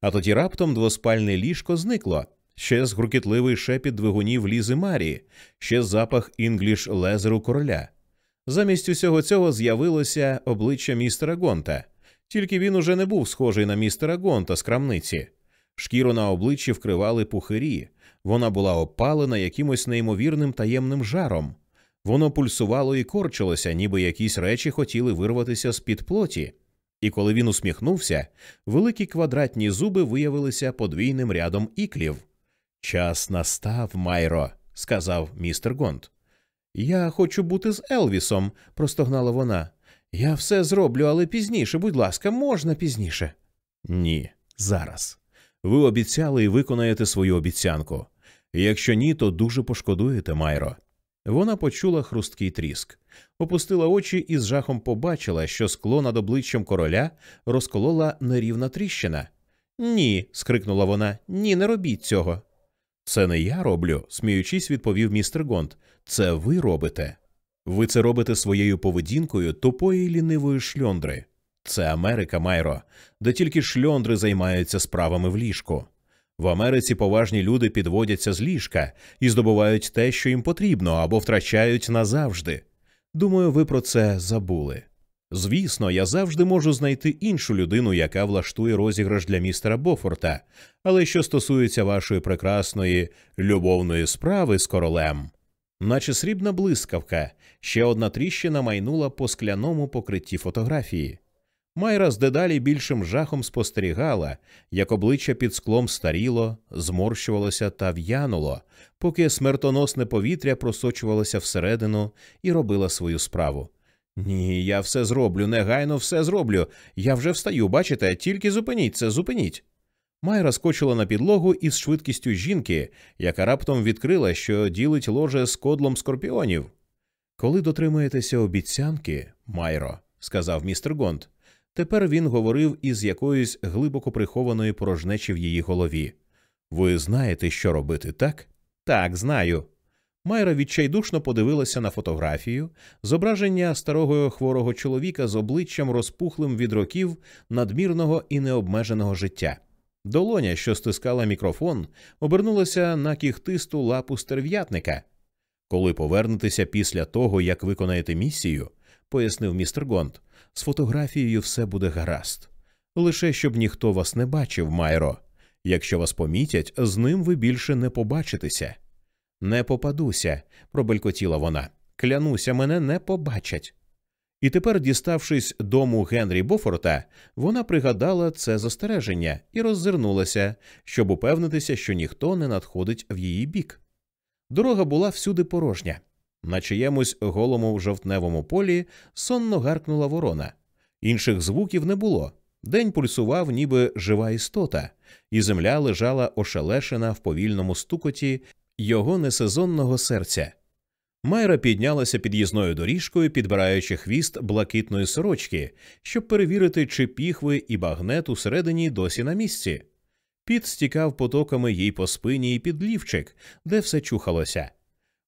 А тоді раптом двоспальне ліжко зникло. Щез гуркітливий шепіт двигунів Лізи Марі, щез запах Інгліш Лезеру короля. Замість усього цього з'явилося обличчя містера Гонта, тільки він уже не був схожий на містера Гонта з крамниці. Шкіру на обличчі вкривали пухирі, вона була опалена якимось неймовірним таємним жаром. Воно пульсувало і корчилося, ніби якісь речі хотіли вирватися з під плоті. І коли він усміхнувся, великі квадратні зуби виявилися подвійним рядом іклів. Час настав, Майро, сказав містер Гонт. Я хочу бути з Елвісом, простогнала вона. Я все зроблю, але пізніше, будь ласка, можна пізніше. Ні, зараз. Ви обіцяли і виконаєте свою обіцянку. Якщо ні, то дуже пошкодуєте, Майро. Вона почула хрусткий тріск, опустила очі і з жахом побачила, що скло над обличчям короля розколола нерівна тріщина. Ні, скрикнула вона, ні, не робіть цього. Це не я роблю, сміючись, відповів містер Гонт. Це ви робите. Ви це робите своєю поведінкою тупої лінивої шльондри. Це Америка, Майро, де тільки шльондри займаються справами в ліжку. В Америці поважні люди підводяться з ліжка і здобувають те, що їм потрібно, або втрачають назавжди. Думаю, ви про це забули. Звісно, я завжди можу знайти іншу людину, яка влаштує розіграш для містера Бофорта, але що стосується вашої прекрасної любовної справи з королем, наче срібна блискавка, ще одна тріщина майнула по скляному покритті фотографії. Майра з дедалі більшим жахом спостерігала, як обличчя під склом старіло, зморщувалося та в'януло, поки смертоносне повітря просочувалося всередину і робила свою справу. Ні, я все зроблю, негайно все зроблю. Я вже встаю, бачите, тільки зупиніть це, зупиніть. Майра скочила на підлогу із швидкістю жінки, яка раптом відкрила, що ділить ложе з кодлом скорпіонів. Коли дотримуєтеся обіцянки, Майро, сказав містер Гонт. Тепер він говорив із якоїсь глибоко прихованої порожнечі в її голові. Ви знаєте, що робити, так? Так, знаю. Майра відчайдушно подивилася на фотографію, зображення старого хворого чоловіка з обличчям розпухлим від років надмірного і необмеженого життя. Долоня, що стискала мікрофон, обернулася на кіхтисту лапу стерв'ятника. Коли повернетеся після того, як виконаєте місію, пояснив містер Гонт, з фотографією все буде гаразд. Лише щоб ніхто вас не бачив, Майро. Якщо вас помітять, з ним ви більше не побачитеся. Не попадуся, пробелькотіла вона. Клянуся, мене не побачать. І тепер, діставшись дому Генрі Бофорта, вона пригадала це застереження і роззирнулася, щоб упевнитися, що ніхто не надходить в її бік. Дорога була всюди порожня. На чиємусь голому жовтневому полі сонно гаркнула ворона. Інших звуків не було. День пульсував, ніби жива істота, і земля лежала ошелешена в повільному стукоті його несезонного серця. Майра піднялася під'їзною доріжкою, підбираючи хвіст блакитної сорочки, щоб перевірити, чи піхви і багнет усередині досі на місці. Піт стікав потоками їй по спині і під лівчик, де все чухалося.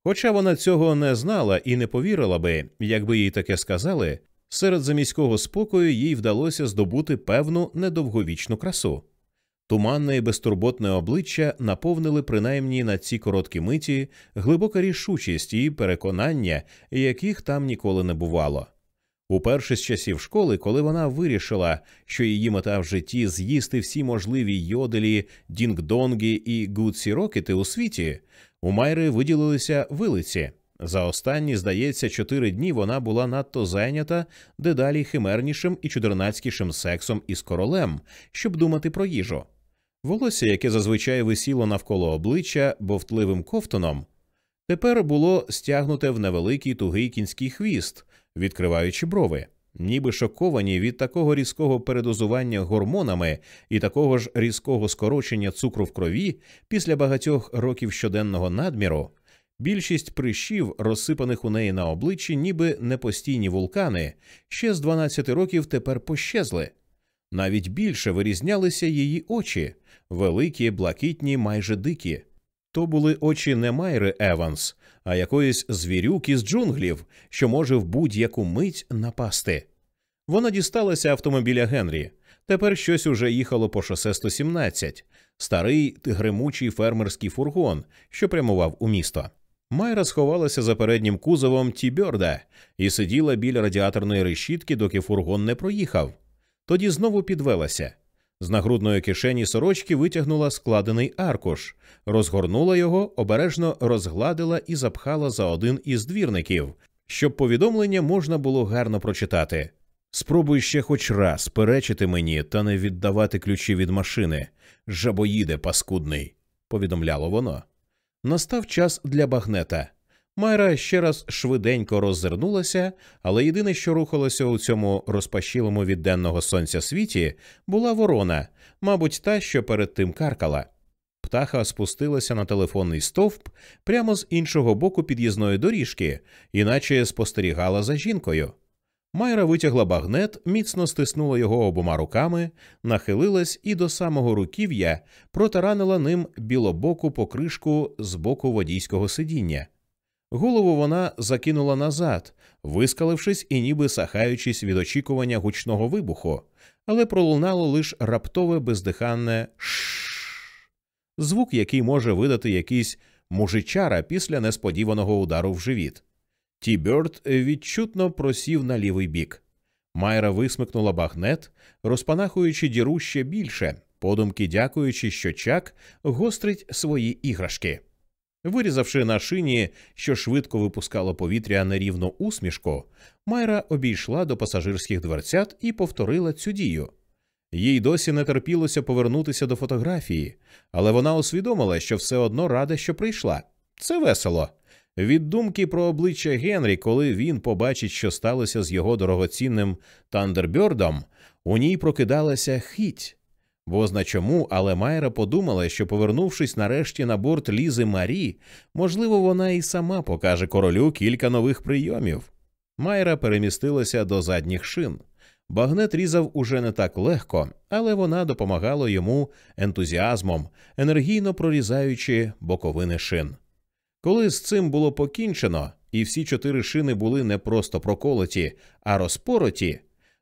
Хоча вона цього не знала і не повірила би, якби їй таке сказали, серед заміського спокою їй вдалося здобути певну недовговічну красу. Туманне і безтурботне обличчя наповнили принаймні на ці короткі миті глибока рішучість і переконання, яких там ніколи не бувало. Уперше з часів школи, коли вона вирішила, що її мета в житті з'їсти всі можливі йоделі, дінг-донги і гудсі рокети у світі, у Майри виділилися вилиці. За останні, здається, чотири дні вона була надто зайнята дедалі химернішим і чудернацькішим сексом із королем, щоб думати про їжу. Волосся, яке зазвичай висіло навколо обличчя бовтливим ковтоном, тепер було стягнуте в невеликий тугий кінський хвіст, відкриваючи брови, ніби шоковані від такого різкого передозування гормонами і такого ж різкого скорочення цукру в крові після багатьох років щоденного надміру. Більшість прищів, розсипаних у неї на обличчі, ніби непостійні вулкани, ще з 12 років тепер пощезли. Навіть більше вирізнялися її очі, великі, блакитні, майже дикі. То були очі не Майри Еванс, а якоїсь звірюки з джунглів, що може в будь-яку мить напасти. Вона дісталася автомобіля Генрі. Тепер щось уже їхало по шосе 117, старий гримучий фермерський фургон, що прямував у місто. Майра сховалася за переднім кузовом Тіберда і сиділа біля радіаторної решітки, доки фургон не проїхав. Тоді знову підвелася. З нагрудної кишені сорочки витягнула складений аркуш, розгорнула його, обережно розгладила і запхала за один із двірників, щоб повідомлення можна було гарно прочитати. Спробуй ще хоч раз перечити мені та не віддавати ключі від машини. Жабоїде паскудний, повідомляло воно. Настав час для багнета. Майра ще раз швиденько роззирнулася, але єдине, що рухалося у цьому розпашілому від денного сонця світі, була ворона, мабуть, та, що перед тим каркала. Птаха спустилася на телефонний стовп прямо з іншого боку під'їзної доріжки, іначе спостерігала за жінкою. Майра витягла багнет, міцно стиснула його обома руками, нахилилась і до самого руків'я протаранила ним білобоку покришку з боку водійського сидіння. Голову вона закинула назад, вискалившись і ніби сахаючись від очікування гучного вибуху, але пролунало лише раптове бездиханне «шшш», звук, який може видати якийсь мужичара після несподіваного удару в живіт. Ті Бьорд відчутно просів на лівий бік. Майра висмикнула багнет, розпанахуючи діру ще більше, подумки дякуючи, що чак гострить свої іграшки. Вирізавши на шині, що швидко випускало повітря нерівну усмішку, Майра обійшла до пасажирських дверцят і повторила цю дію. Їй досі не терпілося повернутися до фотографії, але вона усвідомила, що все одно рада, що прийшла. Це весело. Від думки про обличчя Генрі, коли він побачить, що сталося з його дорогоцінним Тандербьордом, у ній прокидалася хіть. Бозна чому, але Майра подумала, що, повернувшись нарешті на борт Лізи Марі, можливо, вона і сама покаже королю кілька нових прийомів. Майра перемістилася до задніх шин. Багнет різав уже не так легко, але вона допомагала йому ентузіазмом, енергійно прорізаючи боковини шин. Коли з цим було покінчено, і всі чотири шини були не просто проколоті, а розпороті,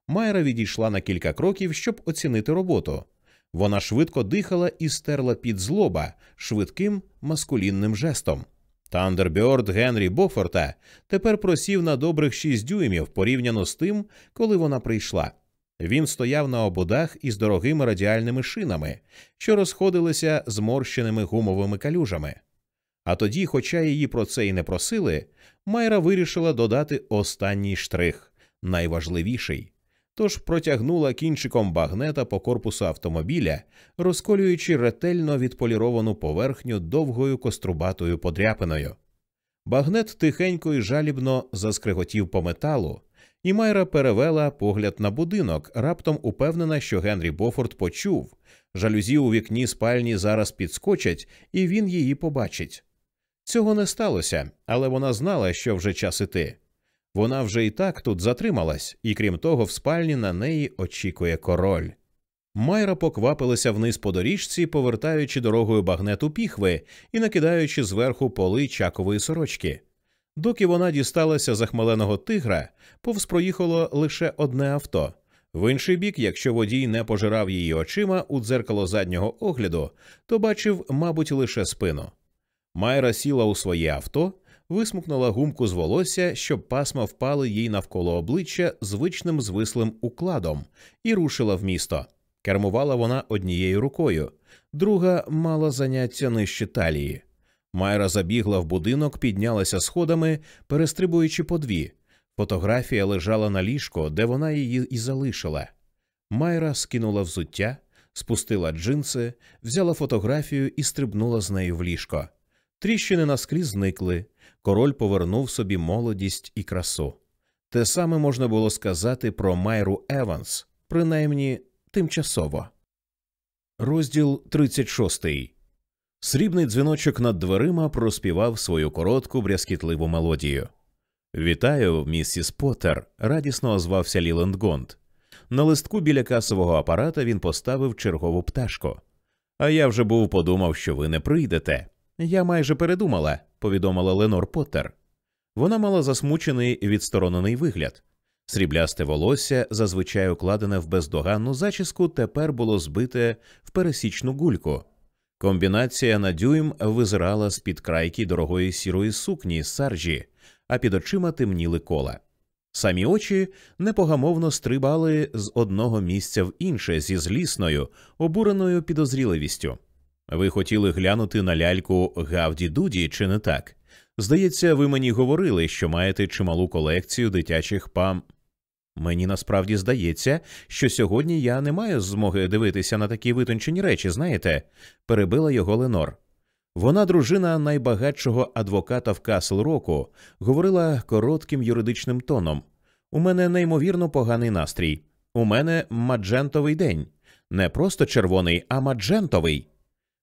Майра відійшла на кілька кроків, щоб оцінити роботу. Вона швидко дихала і стерла під злоба швидким маскулінним жестом. Тандербьорд Генрі Бофорта тепер просів на добрих шість дюймів порівняно з тим, коли вона прийшла. Він стояв на ободах із дорогими радіальними шинами, що розходилися зморщеними гумовими калюжами. А тоді, хоча її про це й не просили, Майра вирішила додати останній штрих найважливіший. Тож протягнула кінчиком багнета по корпусу автомобіля, розколюючи ретельно відполіровану поверхню довгою кострубатою подряпиною. Багнет тихенько і жалібно заскриготів по металу, і Майра перевела погляд на будинок, раптом упевнена, що Генрі Бофорд почув жалюзі у вікні спальні зараз підскочать, і він її побачить. Цього не сталося, але вона знала, що вже час іти. Вона вже і так тут затрималась, і крім того, в спальні на неї очікує король. Майра поквапилася вниз по доріжці, повертаючи дорогою багнету піхви і накидаючи зверху поли чакової сорочки. Доки вона дісталася захмеленого тигра, повз проїхало лише одне авто. В інший бік, якщо водій не пожирав її очима у дзеркало заднього огляду, то бачив, мабуть, лише спину. Майра сіла у своє авто, висмукнула гумку з волосся, щоб пасма впали їй навколо обличчя звичним звислим укладом, і рушила в місто. Кермувала вона однією рукою, друга мала заняття нижче талії. Майра забігла в будинок, піднялася сходами, перестрибуючи по дві. Фотографія лежала на ліжко, де вона її і залишила. Майра скинула взуття, спустила джинси, взяла фотографію і стрибнула з нею в ліжко. Тріщини наскрізь зникли, король повернув собі молодість і красу. Те саме можна було сказати про Майру Еванс, принаймні тимчасово. Розділ 36. Срібний дзвіночок над дверима проспівав свою коротку брязкітливу мелодію. Вітаю, місіс Поттер!» – радісно озвався Ліленд Гонд. На листку біля касового апарата він поставив чергову пташку. А я вже був подумав, що ви не прийдете. Я майже передумала, повідомила Ленор Поттер. Вона мала засмучений відсторонений вигляд. Сріблясте волосся, зазвичай укладене в бездоганну зачіску, тепер було збите в пересічну гульку. Комбінація на дюйм визирала з під крайки дорогої сірої сукні саржі, а під очима темніли кола. Самі очі непогамовно стрибали з одного місця в інше зі злісною, обуреною підозріливістю. Ви хотіли глянути на ляльку Гавді Дуді, чи не так? Здається, ви мені говорили, що маєте чималу колекцію дитячих пам. Мені насправді здається, що сьогодні я не маю змоги дивитися на такі витончені речі, знаєте, перебила його Ленор. Вона, дружина найбагатшого адвоката в Касл Року, говорила коротким юридичним тоном. У мене неймовірно поганий настрій. У мене маджентовий день. Не просто червоний, а маджентовий.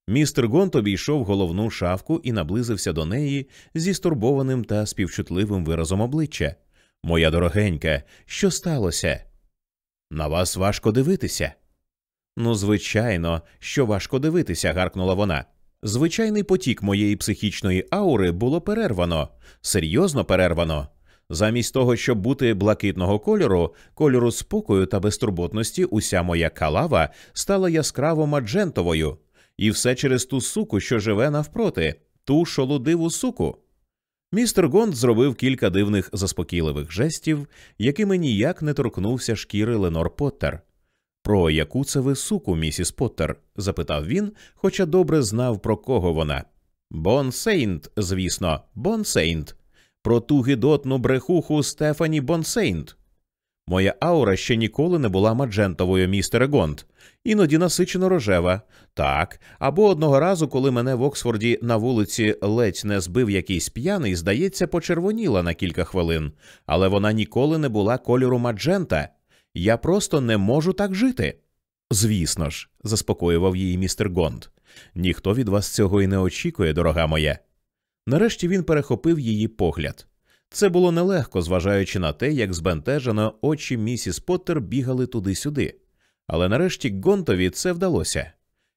Містер Гонт обійшов головну шавку і наблизився до неї зі стурбованим та співчутливим виразом обличчя. Моя дорогенька, що сталося? На вас важко дивитися. Ну, звичайно, що важко дивитися, гаркнула вона. Звичайний потік моєї психічної аури було перервано, серйозно перервано. Замість того, щоб бути блакитного кольору, кольору спокою та безтурботності, уся моя калава стала яскраво маджентовою, і все через ту суку, що живе навпроти, ту шолудиву суку. Містер Гонд зробив кілька дивних заспокійливих жестів, якими ніяк не торкнувся шкіри Ленор Поттер. Про яку це ви суку, місіс Поттер? запитав він, хоча добре знав, про кого вона. Бонсейнт, звісно, Бонсейнт. Про ту гидотну брехуху Стефані Бонсейнт. Моя аура ще ніколи не була маджентовою, містере Гонт, іноді насичено рожева. Так, або одного разу, коли мене в Оксфорді на вулиці ледь не збив якийсь п'яний, здається, почервоніла на кілька хвилин, але вона ніколи не була кольору маджента. Я просто не можу так жити. Звісно ж, заспокоював її містер Гонд. Ніхто від вас цього і не очікує, дорога моя. Нарешті він перехопив її погляд. Це було нелегко, зважаючи на те, як збентежено очі місіс Поттер бігали туди-сюди. Але нарешті Гонтові це вдалося.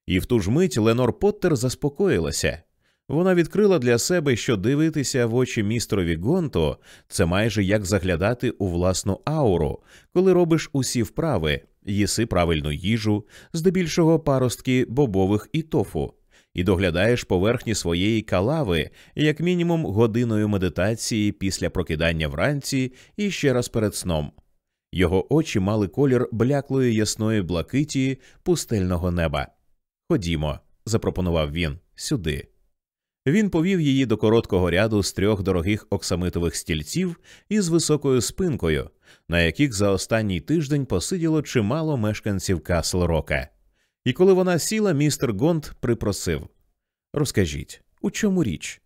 І в ту ж мить Ленор Поттер заспокоїлася. Вона відкрила для себе, що дивитися в очі містрові Гонту це майже як заглядати у власну ауру, коли робиш усі вправи, їси правильну їжу, здебільшого паростки бобових і тофу, і доглядаєш поверхні своєї калави, як мінімум годиною медитації після прокидання вранці і ще раз перед сном. Його очі мали колір бляклої ясної блакиті пустельного неба. Ходімо, запропонував він, сюди. Він повів її до короткого ряду з трьох дорогих оксамитових стільців із високою спинкою, на яких за останній тиждень посиділо чимало мешканців Касл Рока. І коли вона сіла, містер Гонт припросив Розкажіть, у чому річ?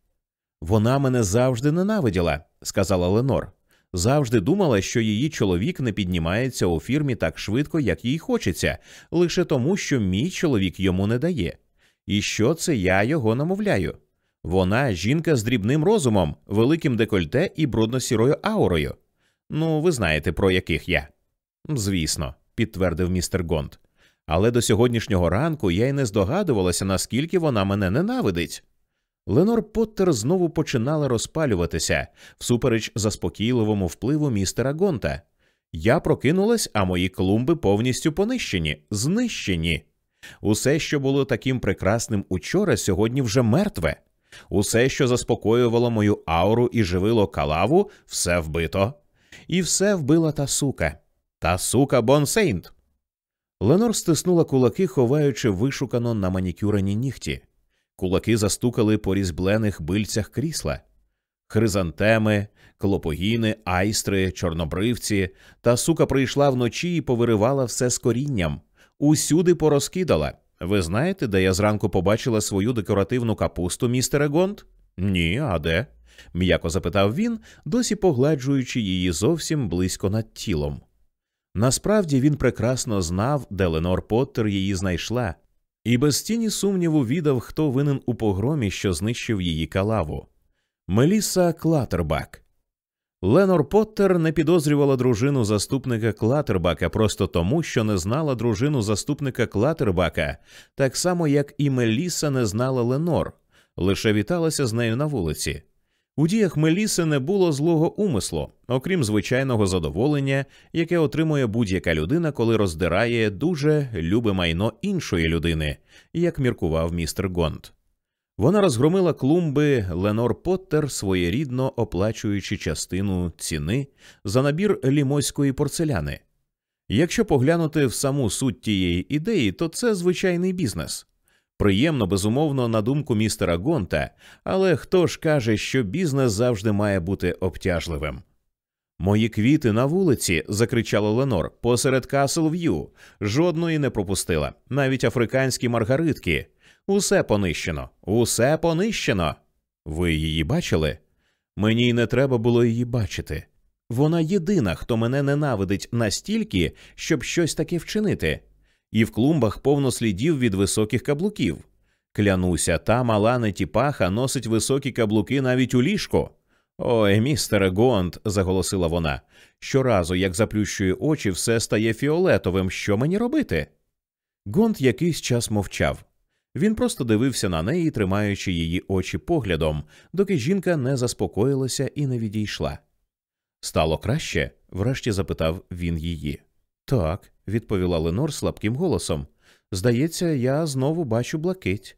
Вона мене завжди ненавиділа, сказала Ленор. Завжди думала, що її чоловік не піднімається у фірмі так швидко, як їй хочеться, лише тому, що мій чоловік йому не дає. І що це я його намовляю? Вона жінка з дрібним розумом, великим декольте і брудно-сірою аурою. Ну, ви знаєте, про яких я. Звісно, підтвердив містер Гонд. Але до сьогоднішнього ранку я й не здогадувалася, наскільки вона мене ненавидить. Ленор Поттер знову починала розпалюватися всупереч заспокійливому впливу містера Гонта. Я прокинулась, а мої клумби повністю понищені, знищені. Усе, що було таким прекрасним учора, сьогодні вже мертве. Усе, що заспокоювало мою ауру і живило калаву, все вбито. І все вбила та сука. Та сука Бонсейнт. Ленор стиснула кулаки, ховаючи вишукано наманікюрені нігті. Кулаки застукали по різьблених бильцях крісла. Хризантеми, клопогіни, айстри, чорнобривці, та сука прийшла вночі і повиривала все з корінням, усюди порозкидала. Ви знаєте, де я зранку побачила свою декоративну капусту, містере Гонт? Ні, а де? м'яко запитав він, досі погладжуючи її зовсім близько над тілом. Насправді він прекрасно знав, де Ленор Поттер її знайшла, і без тіні сумніву віддав, хто винен у погромі, що знищив її калаву. Меліса Клатербак. Ленор Поттер не підозрювала дружину заступника Клатербака просто тому, що не знала дружину заступника Клатербака, так само як і Меліса не знала Ленор, лише віталася з нею на вулиці. У діях Меліси не було злого умислу, окрім звичайного задоволення, яке отримує будь-яка людина, коли роздирає дуже любе майно іншої людини, як міркував містер Гонт. Вона розгромила клумби Ленор Поттер, своєрідно оплачуючи частину ціни за набір лімойської порцеляни. Якщо поглянути в саму суть тієї ідеї, то це звичайний бізнес. Приємно, безумовно, на думку містера Гонта, але хто ж каже, що бізнес завжди має бути обтяжливим? Мої квіти на вулиці, закричала Ленор, посеред Касл В'ю. Жодної не пропустила, навіть африканські маргаритки. Усе понищено, усе понищено. Ви її бачили? Мені й не треба було її бачити. Вона єдина, хто мене ненавидить настільки, щоб щось таке вчинити і в клумбах повно слідів від високих каблуків. Клянуся, та мала нетіпаха носить високі каблуки навіть у ліжко. Ой, містере Гонд, заголосила вона. Щоразу, як заплющую очі, все стає фіолетовим. Що мені робити? Гонд якийсь час мовчав. Він просто дивився на неї, тримаючи її очі поглядом, доки жінка не заспокоїлася і не відійшла. Стало краще? врешті запитав він її. Так, відповіла Ленор слабким голосом. Здається, я знову бачу блакить.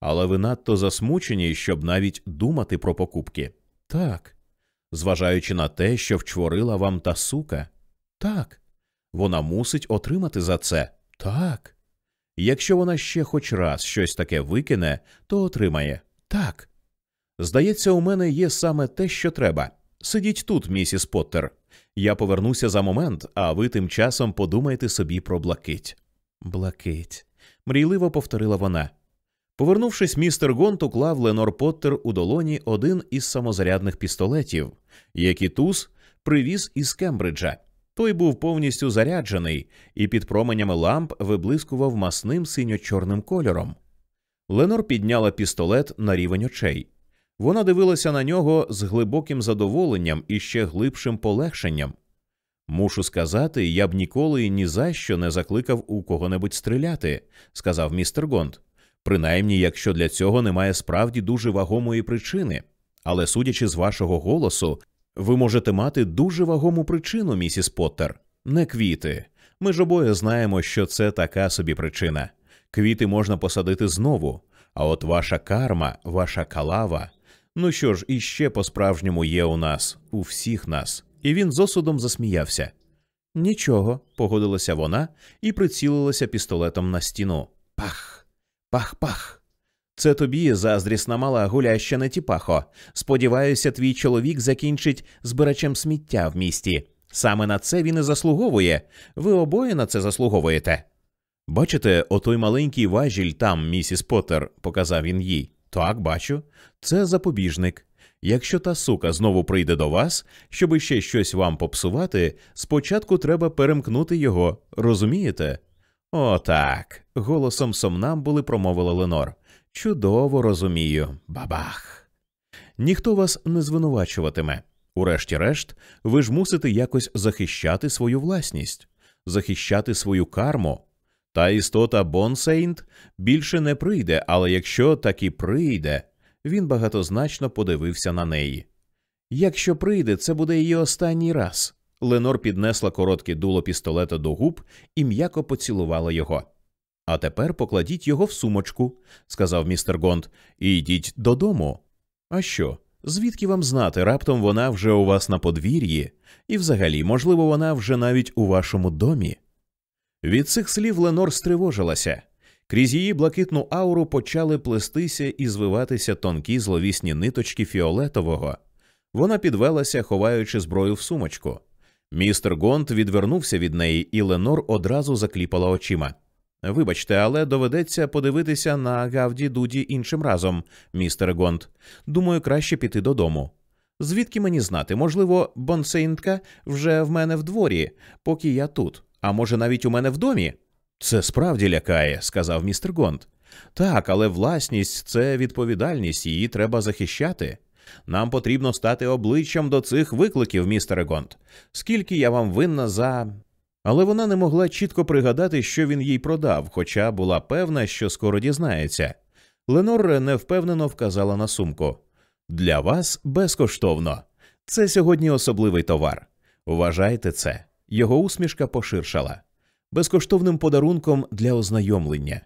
Але ви надто засмучені, щоб навіть думати про покупки. Так. Зважаючи на те, що вчворила вам та сука. Так. Вона мусить отримати за це. Так. Якщо вона ще хоч раз щось таке викине, то отримає. Так. Здається, у мене є саме те, що треба. Сидіть тут, місіс Поттер. Я повернуся за момент, а ви тим часом подумайте собі про блакить. Блакить. мрійливо повторила вона. Повернувшись, містер Гонт уклав Ленор Поттер у долоні один із самозарядних пістолетів, які Туз привіз із Кембриджа. Той був повністю заряджений і під променями ламп виблискував масним синьо-чорним кольором. Ленор підняла пістолет на рівень очей. Вона дивилася на нього з глибоким задоволенням і ще глибшим полегшенням. Мушу сказати, я б ніколи і ні за що не закликав у кого-небудь стріляти, сказав містер Гонд. Принаймні, якщо для цього немає справді дуже вагомої причини. Але судячи з вашого голосу, ви можете мати дуже вагому причину, місіс Поттер. Не квіти. Ми ж обоє знаємо, що це така собі причина. Квіти можна посадити знову, а от ваша карма, ваша калава. Ну що ж, іще по-справжньому є у нас, у всіх нас. І він з осудом засміявся. Нічого, погодилася вона і прицілилася пістолетом на стіну. Пах, пах, пах. Це тобі, заздрісна мала гуляща не тіпахо. Сподіваюся, твій чоловік закінчить збирачем сміття в місті. Саме на це він і заслуговує. Ви обоє на це заслуговуєте. Бачите, отой маленький важіль там, місіс Поттер», – показав він їй. Так, бачу, це запобіжник. Якщо та сука знову прийде до вас, щоби ще щось вам попсувати, спочатку треба перемкнути його, розумієте? «О, так!» – голосом сомнамбули промовила Ленор. Чудово розумію, бабах. Ніхто вас не звинувачуватиме. Урешті-решт, ви ж мусите якось захищати свою власність, захищати свою карму. Та істота Бонсейнт більше не прийде, але якщо таки прийде, він багатозначно подивився на неї. Якщо прийде, це буде її останній раз. Ленор піднесла коротке дуло пістолета до губ і м'яко поцілувала його. А тепер покладіть його в сумочку, сказав містер Гонд, і йдіть додому. А що? Звідки вам знати, раптом вона вже у вас на подвір'ї, і взагалі, можливо, вона вже навіть у вашому домі? Від цих слів Ленор стривожилася. Крізь її блакитну ауру почали плестися і звиватися тонкі зловісні ниточки фіолетового. Вона підвелася, ховаючи зброю в сумочку. Містер Гонт відвернувся від неї, і Ленор одразу закліпала очима. Вибачте, але доведеться подивитися на Гавді Дуді іншим разом, містер Гонт. Думаю, краще піти додому. Звідки мені знати? Можливо, Бонсейнтка вже в мене в дворі, поки я тут, а може, навіть у мене в домі? Це справді лякає, сказав містер Гонт. Так, але власність це відповідальність, її треба захищати. Нам потрібно стати обличчям до цих викликів, містере Гонт. Скільки я вам винна за. Але вона не могла чітко пригадати, що він їй продав, хоча була певна, що скоро дізнається. Ленор невпевнено вказала на сумку. Для вас безкоштовно. Це сьогодні особливий товар. Вважайте це. Його усмішка поширшала. Безкоштовним подарунком для ознайомлення.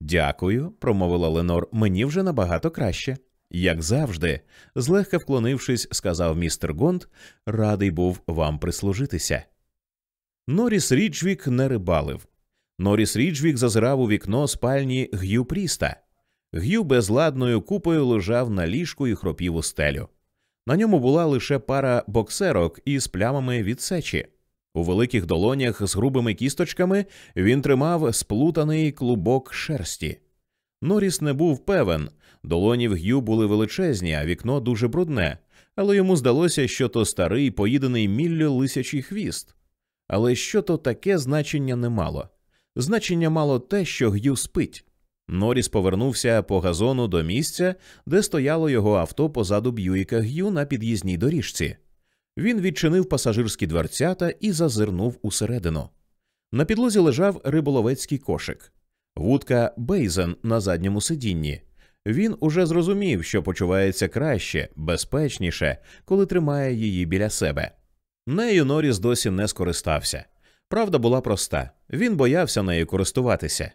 Дякую, промовила Ленор. Мені вже набагато краще. Як завжди, злегка вклонившись, сказав містер Гонт, радий був вам прислужитися. Норіс Ріджвік не рибалив. Норіс Ріджвік зазирав у вікно спальні Г'ю Пріста. Г'ю безладною купою лежав на ліжку і хропів у стелю. На ньому була лише пара боксерок із плямами від сечі. У великих долонях з грубими кісточками він тримав сплутаний клубок шерсті. Норіс не був певен, долоні в Г'ю були величезні, а вікно дуже брудне, але йому здалося, що то старий поїдений міллю лисячий хвіст. Але що то таке значення не мало. Значення мало те, що Г'ю спить. Норіс повернувся по газону до місця, де стояло його авто позаду Б'юїка Г'ю на під'їзній доріжці. Він відчинив пасажирські дверцята і зазирнув усередину. На підлозі лежав риболовецький кошик, вудка Бейзен на задньому сидінні. Він уже зрозумів, що почувається краще, безпечніше, коли тримає її біля себе. Нею Норіс досі не скористався. Правда була проста він боявся нею користуватися.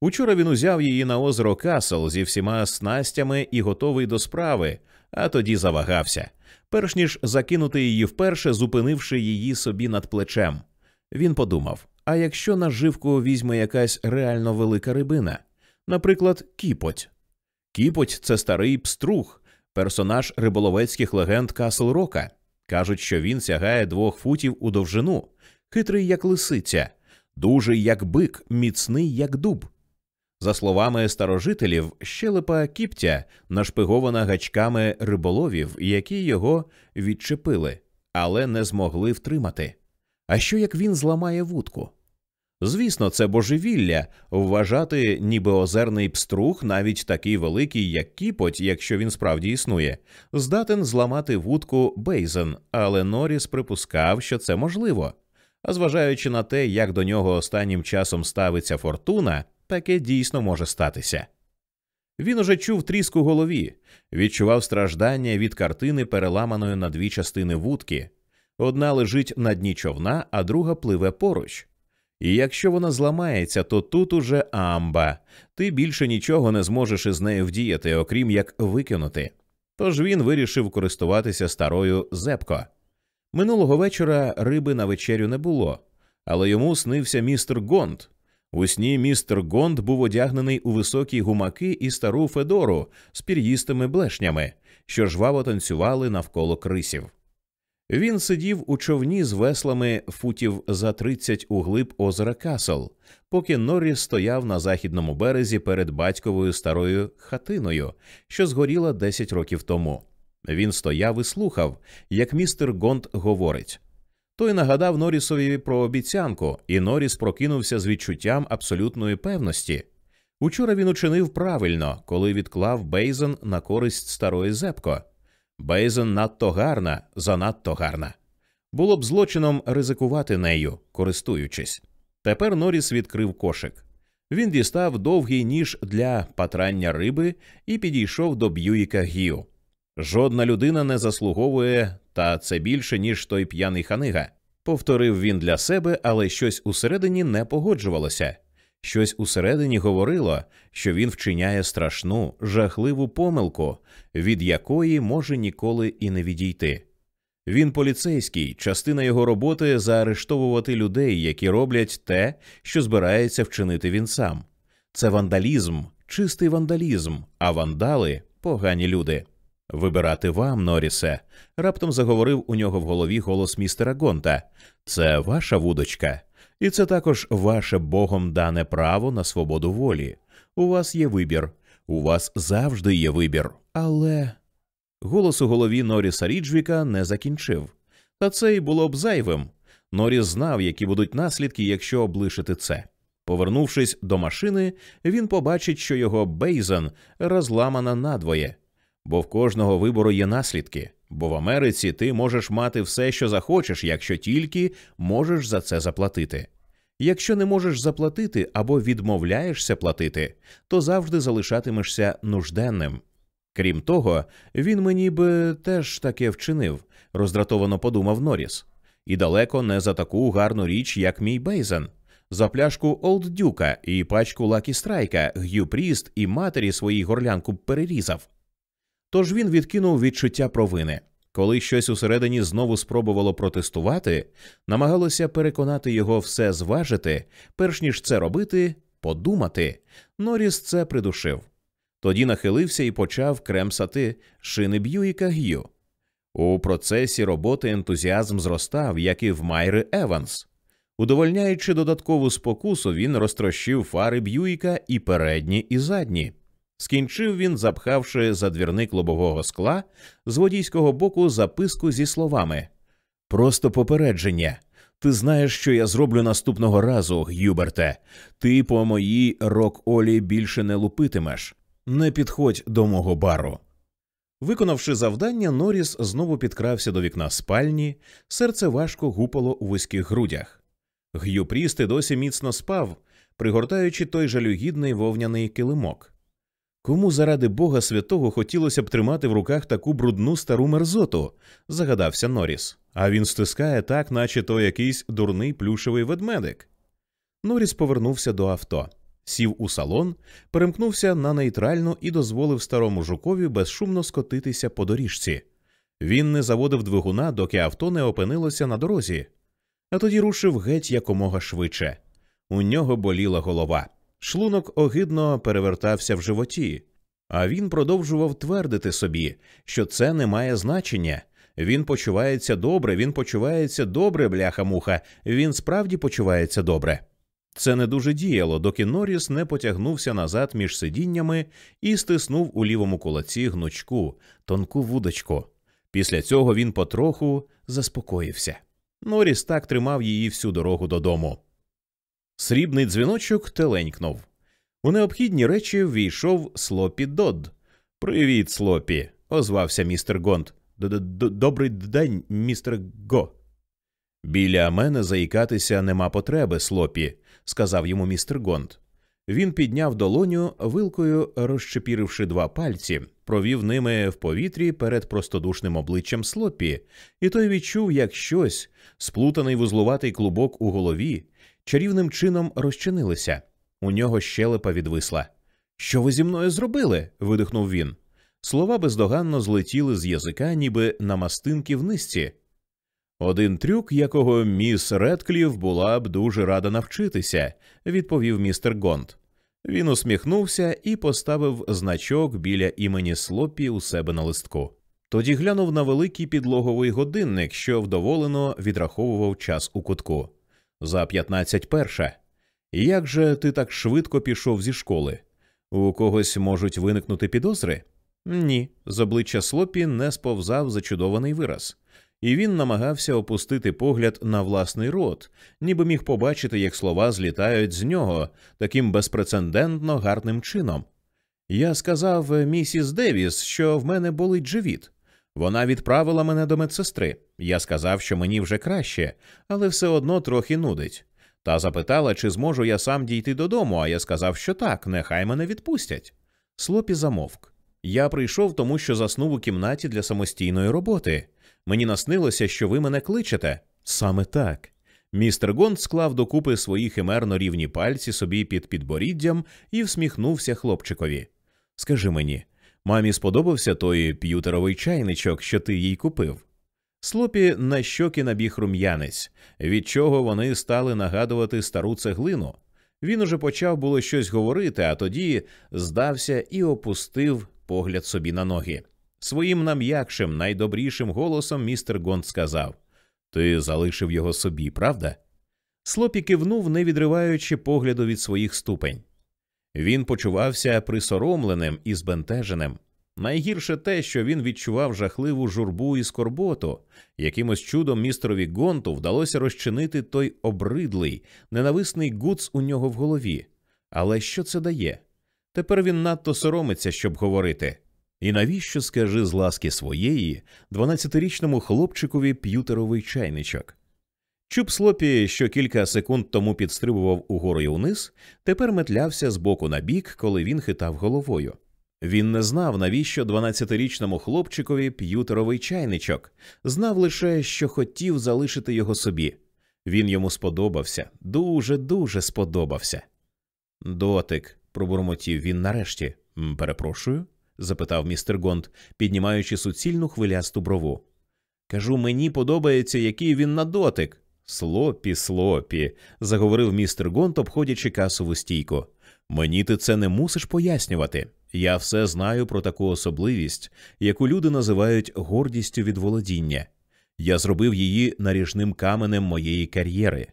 Учора він узяв її на озеро Касл зі всіма снастями і готовий до справи, а тоді завагався, перш ніж закинути її вперше, зупинивши її собі над плечем. Він подумав: а якщо наживку візьме якась реально велика рибина, наприклад, кіпоть. Кіпоть це старий пструг, персонаж риболовецьких легенд Касл Рока. Кажуть, що він сягає двох футів у довжину, хитрий, як лисиця, дужий, як бик, міцний, як дуб. За словами старожителів, щелепа кіптя нашпигована гачками риболовів, які його відчепили, але не змогли втримати. А що як він зламає вудку? Звісно, це божевілля вважати, ніби озерний пструх, навіть такий великий, як кіпоть, якщо він справді існує, здатен зламати вудку Бейзен, але Норріс припускав, що це можливо. А зважаючи на те, як до нього останнім часом ставиться фортуна, таке дійсно може статися. Він уже чув тріск у голові, відчував страждання від картини, переламаної на дві частини вудки. Одна лежить на дні човна, а друга пливе поруч. І якщо вона зламається, то тут уже амба, ти більше нічого не зможеш із нею вдіяти, окрім як викинути. Тож він вирішив користуватися старою зепко. Минулого вечора риби на вечерю не було, але йому снився містер Гонд. У сні містер Гонд був одягнений у високі гумаки і стару Федору з пір'їстими блешнями, що жваво танцювали навколо крисів. Він сидів у човні з веслами футів за тридцять у глиб озера Касл, поки Норріс стояв на західному березі перед батьковою старою хатиною, що згоріла десять років тому. Він стояв і слухав, як містер Гонд говорить. Той нагадав Норрісові про обіцянку, і Норріс прокинувся з відчуттям абсолютної певності. Учора він учинив правильно, коли відклав Бейзен на користь старої зепко. Бейзен надто гарна, занадто гарна. Було б злочином ризикувати нею, користуючись. Тепер Норріс відкрив кошик. Він дістав довгий ніж для патрання риби і підійшов до Б'юїка Гіо. Жодна людина не заслуговує, та це більше, ніж той п'яний ханига. Повторив він для себе, але щось усередині не погоджувалося. Щось усередині говорило, що він вчиняє страшну, жахливу помилку, від якої може ніколи і не відійти. Він поліцейський, частина його роботи заарештовувати людей, які роблять те, що збирається вчинити він сам. Це вандалізм, чистий вандалізм, а вандали погані люди. Вибирати вам, Норісе, раптом заговорив у нього в голові голос містера Гонта. Це ваша вудочка, і це також ваше Богом дане право на свободу волі. У вас є вибір, у вас завжди є вибір, але. Голос у голові Норіса Ріджвіка не закінчив. Та це й було б зайвим. Норіс знав, які будуть наслідки, якщо облишити це. Повернувшись до машини, він побачить, що його Бейзен розламана надвоє бо в кожного вибору є наслідки, бо в Америці ти можеш мати все, що захочеш, якщо тільки можеш за це заплатити. Якщо не можеш заплатити або відмовляєшся платити, то завжди залишатимешся нужденним. Крім того, він мені би теж таке вчинив, роздратовано подумав Норріс. І далеко не за таку гарну річ, як мій Бейзен. За пляшку Олд Дюка і пачку Лакі Страйка Г'ю Пріст і матері своїй горлянку перерізав. Тож він відкинув відчуття провини. Коли щось усередині знову спробувало протестувати, намагалося переконати його все зважити, перш ніж це робити, подумати. Норіс це придушив. Тоді нахилився і почав кремсати шини Б'юїка Г'ю. У процесі роботи ентузіазм зростав, як і в Майри Еванс. Удовольняючи додаткову спокусу, він розтрощив фари Б'юїка і передні, і задні. Скінчив він, запхавши за двірник лобового скла з водійського боку записку зі словами Просто попередження. Ти знаєш, що я зроблю наступного разу, Гюберте. Ти по моїй рок Олі більше не лупитимеш. Не підходь до мого бару. Виконавши завдання, Норріс знову підкрався до вікна спальні, серце важко гупало у вузьких грудях. Г'ю Прісти досі міцно спав, пригортаючи той жалюгідний вовняний килимок. Кому заради Бога святого хотілося б тримати в руках таку брудну стару мерзоту, загадався Норріс. А він стискає так, наче то якийсь дурний плюшевий ведмедик. Норріс повернувся до авто, сів у салон, перемкнувся на нейтральну і дозволив старому жукові безшумно скотитися по доріжці. Він не заводив двигуна, доки авто не опинилося на дорозі, а тоді рушив геть якомога швидше. У нього боліла голова. Шлунок огидно перевертався в животі, а він продовжував твердити собі, що це не має значення. Він почувається добре, він почувається добре, бляха-муха, він справді почувається добре. Це не дуже діяло, доки Норріс не потягнувся назад між сидіннями і стиснув у лівому кулаці гнучку, тонку вудочку. Після цього він потроху заспокоївся. Норіс так тримав її всю дорогу додому. Срібний дзвіночок теленькнув. У необхідні речі ввійшов Слопі Додд. Привіт, Слопі, озвався містер Гонт. Добрий день, містер Го. Біля мене заїкатися нема потреби, Слопі, сказав йому містер Гонт. Він підняв долоню, вилкою розчепіривши два пальці, провів ними в повітрі перед простодушним обличчям Слопі, і той відчув, як щось, сплутаний вузлуватий клубок у голові, чарівним чином розчинилися. У нього щелепа відвисла. Що ви зі мною зробили? видихнув він. Слова бездоганно злетіли з язика, ніби на мастинки в низці. Один трюк, якого міс Редклів була б дуже рада навчитися, відповів містер Гонт. Він усміхнувся і поставив значок біля імені Слопі у себе на листку. Тоді глянув на великий підлоговий годинник, що вдоволено відраховував час у кутку. За п'ятнадцять перша. Як же ти так швидко пішов зі школи? У когось можуть виникнути підозри? Ні, з обличчя Слопі не сповзав зачудований вираз, і він намагався опустити погляд на власний рот, ніби міг побачити, як слова злітають з нього таким безпрецедентно гарним чином. Я сказав місіс Девіс, що в мене болить живіт. Вона відправила мене до медсестри. Я сказав, що мені вже краще, але все одно трохи нудить. Та запитала, чи зможу я сам дійти додому, а я сказав, що так, нехай мене відпустять. Слопі замовк. Я прийшов, тому що заснув у кімнаті для самостійної роботи. Мені наснилося, що ви мене кличете. Саме так. Містер Гонд склав докупи свої химерно рівні пальці собі під підборіддям і всміхнувся хлопчикові. Скажи мені, мамі сподобався той п'ютеровий чайничок, що ти їй купив? Слопі на щоки набіг рум'янець, від чого вони стали нагадувати стару цеглину. Він уже почав було щось говорити, а тоді здався і опустив погляд собі на ноги. Своїм нам'якшим, найдобрішим голосом містер Гонд сказав Ти залишив його собі, правда? Слопі кивнув, не відриваючи погляду від своїх ступень. Він почувався присоромленим і збентеженим. Найгірше те, що він відчував жахливу журбу і скорботу. Якимось чудом містерові Гонту вдалося розчинити той обридлий, ненависний гуц у нього в голові. Але що це дає? Тепер він надто соромиться, щоб говорити. І навіщо, скажи з ласки своєї, дванадцятирічному хлопчикові п'ютеровий чайничок? Чуб слопі, що кілька секунд тому підстрибував угору і униз, тепер метлявся з боку на бік, коли він хитав головою. Він не знав, навіщо дванадцятирічному хлопчикові п'ютеровий чайничок, знав лише, що хотів залишити його собі. Він йому сподобався, дуже дуже сподобався. Дотик, пробурмотів він нарешті. Перепрошую? запитав містер Гонд, піднімаючи суцільну хвилясту брову. Кажу, мені подобається, який він на дотик. Слопі, слопі, заговорив містер Гонд, обходячи касову стійку. Мені ти це не мусиш пояснювати. Я все знаю про таку особливість, яку люди називають гордістю від володіння. Я зробив її наріжним каменем моєї кар'єри.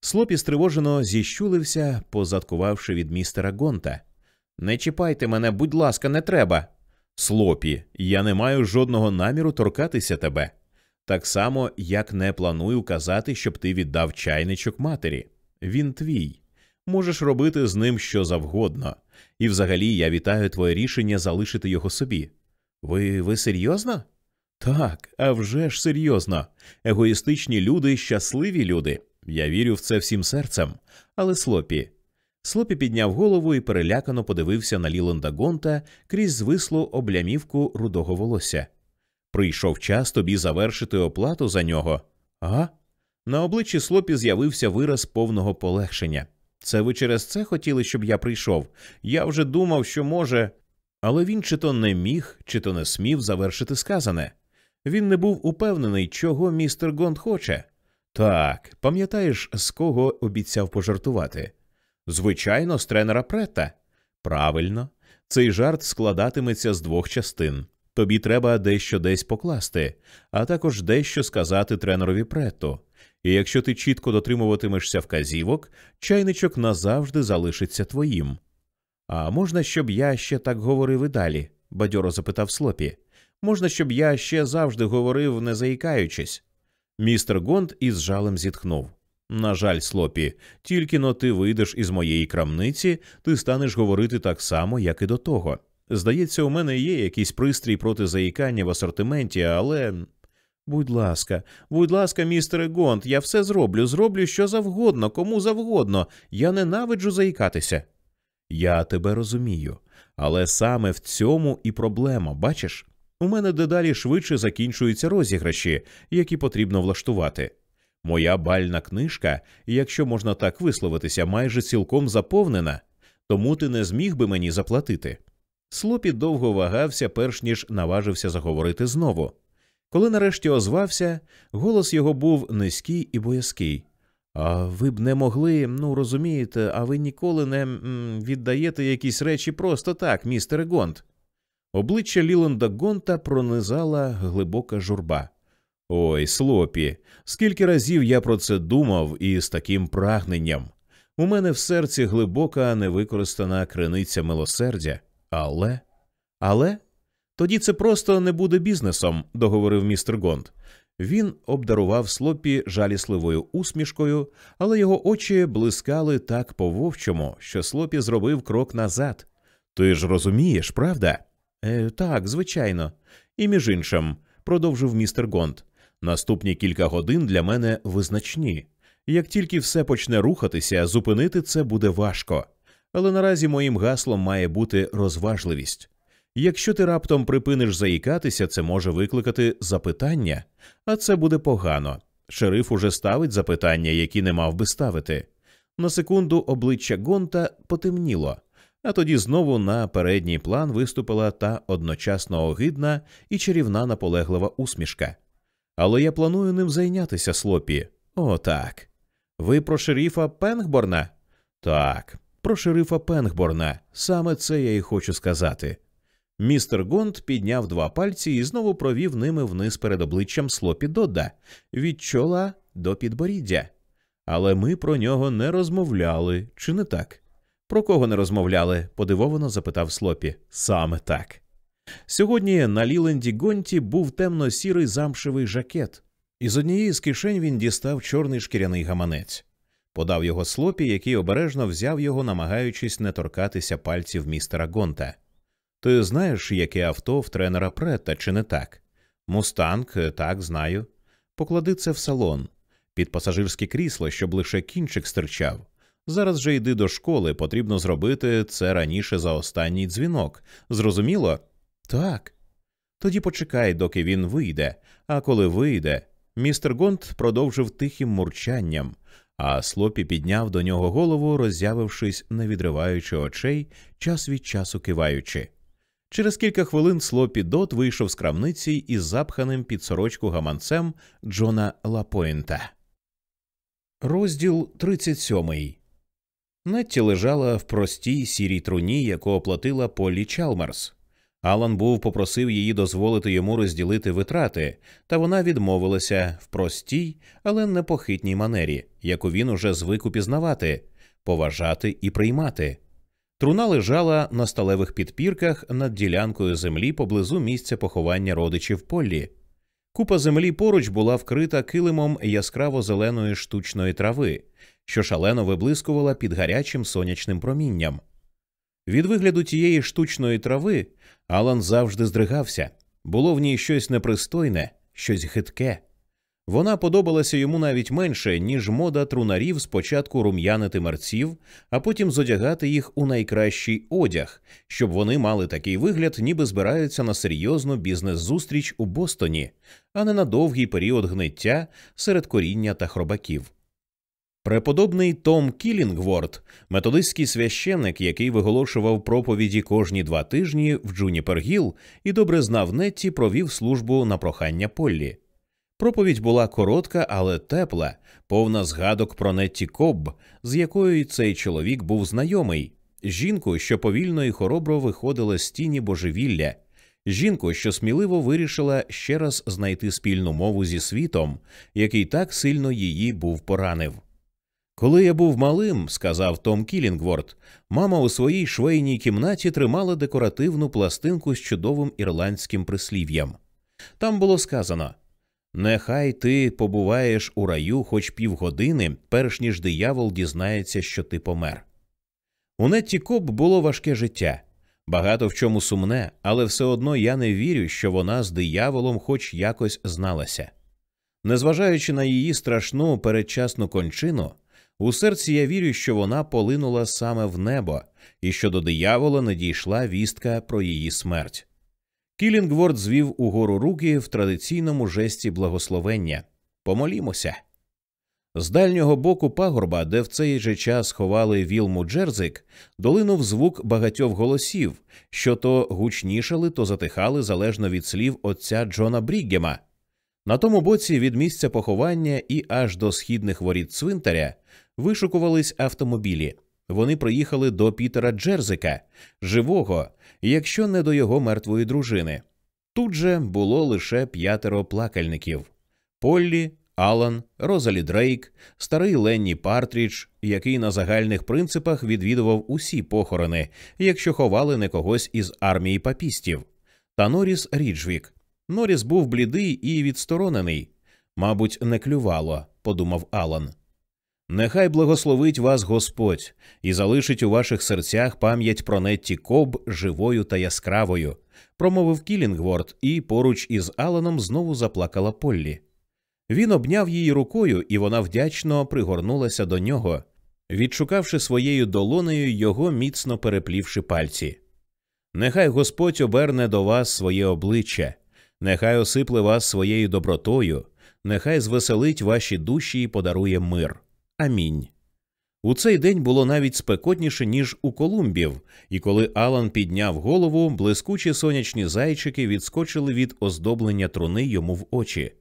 Слопі стривожено зіщулився, позадкувавши від містера Гонта. Не чіпайте мене, будь ласка, не треба. Слопі, я не маю жодного наміру торкатися тебе. Так само, як не планую казати, щоб ти віддав чайничок матері. Він твій. Можеш робити з ним що завгодно. І взагалі я вітаю твоє рішення залишити його собі. Ви ви серйозно? Так, а вже ж серйозно. Егоїстичні люди, щасливі люди. Я вірю в це всім серцем. Але слопі. Слопі підняв голову і перелякано подивився на Ліланда Гонта крізь звислу облямівку рудого волосся. Прийшов час тобі завершити оплату за нього. Ага. На обличчі слопі з'явився вираз повного полегшення. Це ви через це хотіли, щоб я прийшов? Я вже думав, що може. Але він чи то не міг, чи то не смів завершити сказане. Він не був упевнений, чого містер Гонд хоче. Так, пам'ятаєш, з кого обіцяв пожартувати? Звичайно, з тренера Претта. Правильно, цей жарт складатиметься з двох частин. Тобі треба дещо десь покласти, а також дещо сказати тренерові Претту. І якщо ти чітко дотримуватимешся вказівок, чайничок назавжди залишиться твоїм. А можна, щоб я ще так говорив і далі? бадьоро запитав слопі. Можна, щоб я ще завжди говорив, не заїкаючись? Містер Гонд із жалем зітхнув. На жаль, слопі, тільки но ти вийдеш із моєї крамниці, ти станеш говорити так само, як і до того. Здається, у мене є якийсь пристрій проти заїкання в асортименті, але. Будь ласка, будь ласка, містере Гонд, я все зроблю, зроблю що завгодно, кому завгодно. Я ненавиджу заїкатися. Я тебе розумію, але саме в цьому і проблема, бачиш? У мене дедалі швидше закінчуються розіграші, які потрібно влаштувати. Моя бальна книжка, якщо можна так висловитися, майже цілком заповнена, тому ти не зміг би мені заплатити. Слопі довго вагався, перш ніж наважився заговорити знову. Коли нарешті озвався, голос його був низький і боязкий. А ви б не могли, ну розумієте, а ви ніколи не м, віддаєте якісь речі просто так, містере Гонт. Обличчя Ліленда Гонта пронизала глибока журба. Ой, слопі, скільки разів я про це думав і з таким прагненням. У мене в серці глибока невикористана криниця милосердя, але. Але тоді це просто не буде бізнесом, договорив містер Гонд. Він обдарував слопі жалісливою усмішкою, але його очі блискали так по вовчому, що слопі зробив крок назад. Ти ж розумієш, правда? «Е, Так, звичайно. І між іншим, продовжив містер Гонд, наступні кілька годин для мене визначні. Як тільки все почне рухатися, зупинити це буде важко. Але наразі моїм гаслом має бути розважливість. Якщо ти раптом припиниш заїкатися, це може викликати запитання, а це буде погано. Шериф уже ставить запитання, які не мав би ставити. На секунду обличчя Гонта потемніло, а тоді знову на передній план виступила та одночасно огидна і чарівна наполеглива усмішка. Але я планую ним зайнятися, слопі. О, так. Ви про шерифа Пенгборна? Так, про шерифа Пенгборна. Саме це я і хочу сказати. Містер Гонд підняв два пальці і знову провів ними вниз перед обличчям слопі Додда, від чола до підборіддя. Але ми про нього не розмовляли, чи не так? Про кого не розмовляли? подивовано запитав слопі. Саме так. Сьогодні на Ліленді Гонті був темно-сірий замшевий жакет, і з однієї з кишень він дістав чорний шкіряний гаманець, подав його слопі, який обережно взяв його, намагаючись не торкатися пальців містера Гонта. Ти знаєш, яке авто в тренера Претта, чи не так? Мустанг, так, знаю. Поклади це в салон, під пасажирське крісло, щоб лише кінчик стирчав. Зараз же йди до школи, потрібно зробити це раніше за останній дзвінок. Зрозуміло? Так. Тоді почекай, доки він вийде, а коли вийде. Містер Гонт продовжив тихим мурчанням, а слопі підняв до нього голову, роззявившись, не відриваючи очей, час від часу киваючи. Через кілька хвилин Слопі Дот вийшов з крамниці із запханим під сорочку гаманцем Джона Лапойнта. Розділ 37 Нетті лежала в простій сірій труні, яку оплатила Полі Чалмерс. Алан був попросив її дозволити йому розділити витрати, та вона відмовилася в простій, але непохитній манері, яку він уже звик упізнавати, поважати і приймати. Труна лежала на сталевих підпірках над ділянкою землі поблизу місця поховання родичів Поллі. Купа землі поруч була вкрита килимом яскраво зеленої штучної трави, що шалено виблискувала під гарячим сонячним промінням. Від вигляду тієї штучної трави Алан завжди здригався було в ній щось непристойне, щось гидке. Вона подобалася йому навіть менше, ніж мода трунарів спочатку рум'янити мерців, а потім зодягати їх у найкращий одяг, щоб вони мали такий вигляд, ніби збираються на серйозну бізнес-зустріч у Бостоні, а не на довгий період гниття серед коріння та хробаків. Преподобний Том Кілінгворд, методистський священник, який виголошував проповіді кожні два тижні в Джуніпергіл і добре знав Нетті, провів службу на прохання Поллі. Проповідь була коротка, але тепла, повна згадок про Нетті Кобб, з якою цей чоловік був знайомий, жінку, що повільно і хоробро виходила з тіні божевілля, жінку, що сміливо вирішила ще раз знайти спільну мову зі світом, який так сильно її був поранив. Коли я був малим, сказав Том Кілінгворд, мама у своїй швейній кімнаті тримала декоративну пластинку з чудовим ірландським прислів'ям. Там було сказано Нехай ти побуваєш у раю хоч півгодини, перш ніж диявол дізнається, що ти помер. У Нетті Коб було важке життя, багато в чому сумне, але все одно я не вірю, що вона з дияволом хоч якось зналася. Незважаючи на її страшну передчасну кончину, у серці я вірю, що вона полинула саме в небо і що до диявола не дійшла вістка про її смерть. Кілінгворд звів угору руки в традиційному жесті благословення Помолімося. З дальнього боку пагорба, де в цей же час ховали вілму Джерзик, долинув звук багатьох голосів, що то гучнішали, то затихали залежно від слів отця Джона Бріггема. На тому боці від місця поховання і аж до східних воріт цвинтаря вишукувались автомобілі. Вони приїхали до Пітера Джерзика, живого, якщо не до його мертвої дружини. Тут же було лише п'ятеро плакальників Поллі, Алан, Розалі Дрейк, старий Ленні Партрідж, який на загальних принципах відвідував усі похорони, якщо ховали не когось із армії папістів, та Норіс Ріджвік. Норіс був блідий і відсторонений. Мабуть, не клювало, подумав Алан. Нехай благословить вас Господь і залишить у ваших серцях пам'ять про Нетті Коб живою та яскравою, промовив Кілінгворд, і поруч із Аланом знову заплакала Поллі. Він обняв її рукою, і вона вдячно пригорнулася до нього, відшукавши своєю долонею його, міцно переплівши пальці. Нехай Господь оберне до вас своє обличчя, нехай осипле вас своєю добротою, нехай звеселить ваші душі і подарує мир. Амінь. У цей день було навіть спекотніше, ніж у Колумбів, і коли Алан підняв голову, блискучі сонячні зайчики відскочили від оздоблення труни йому в очі.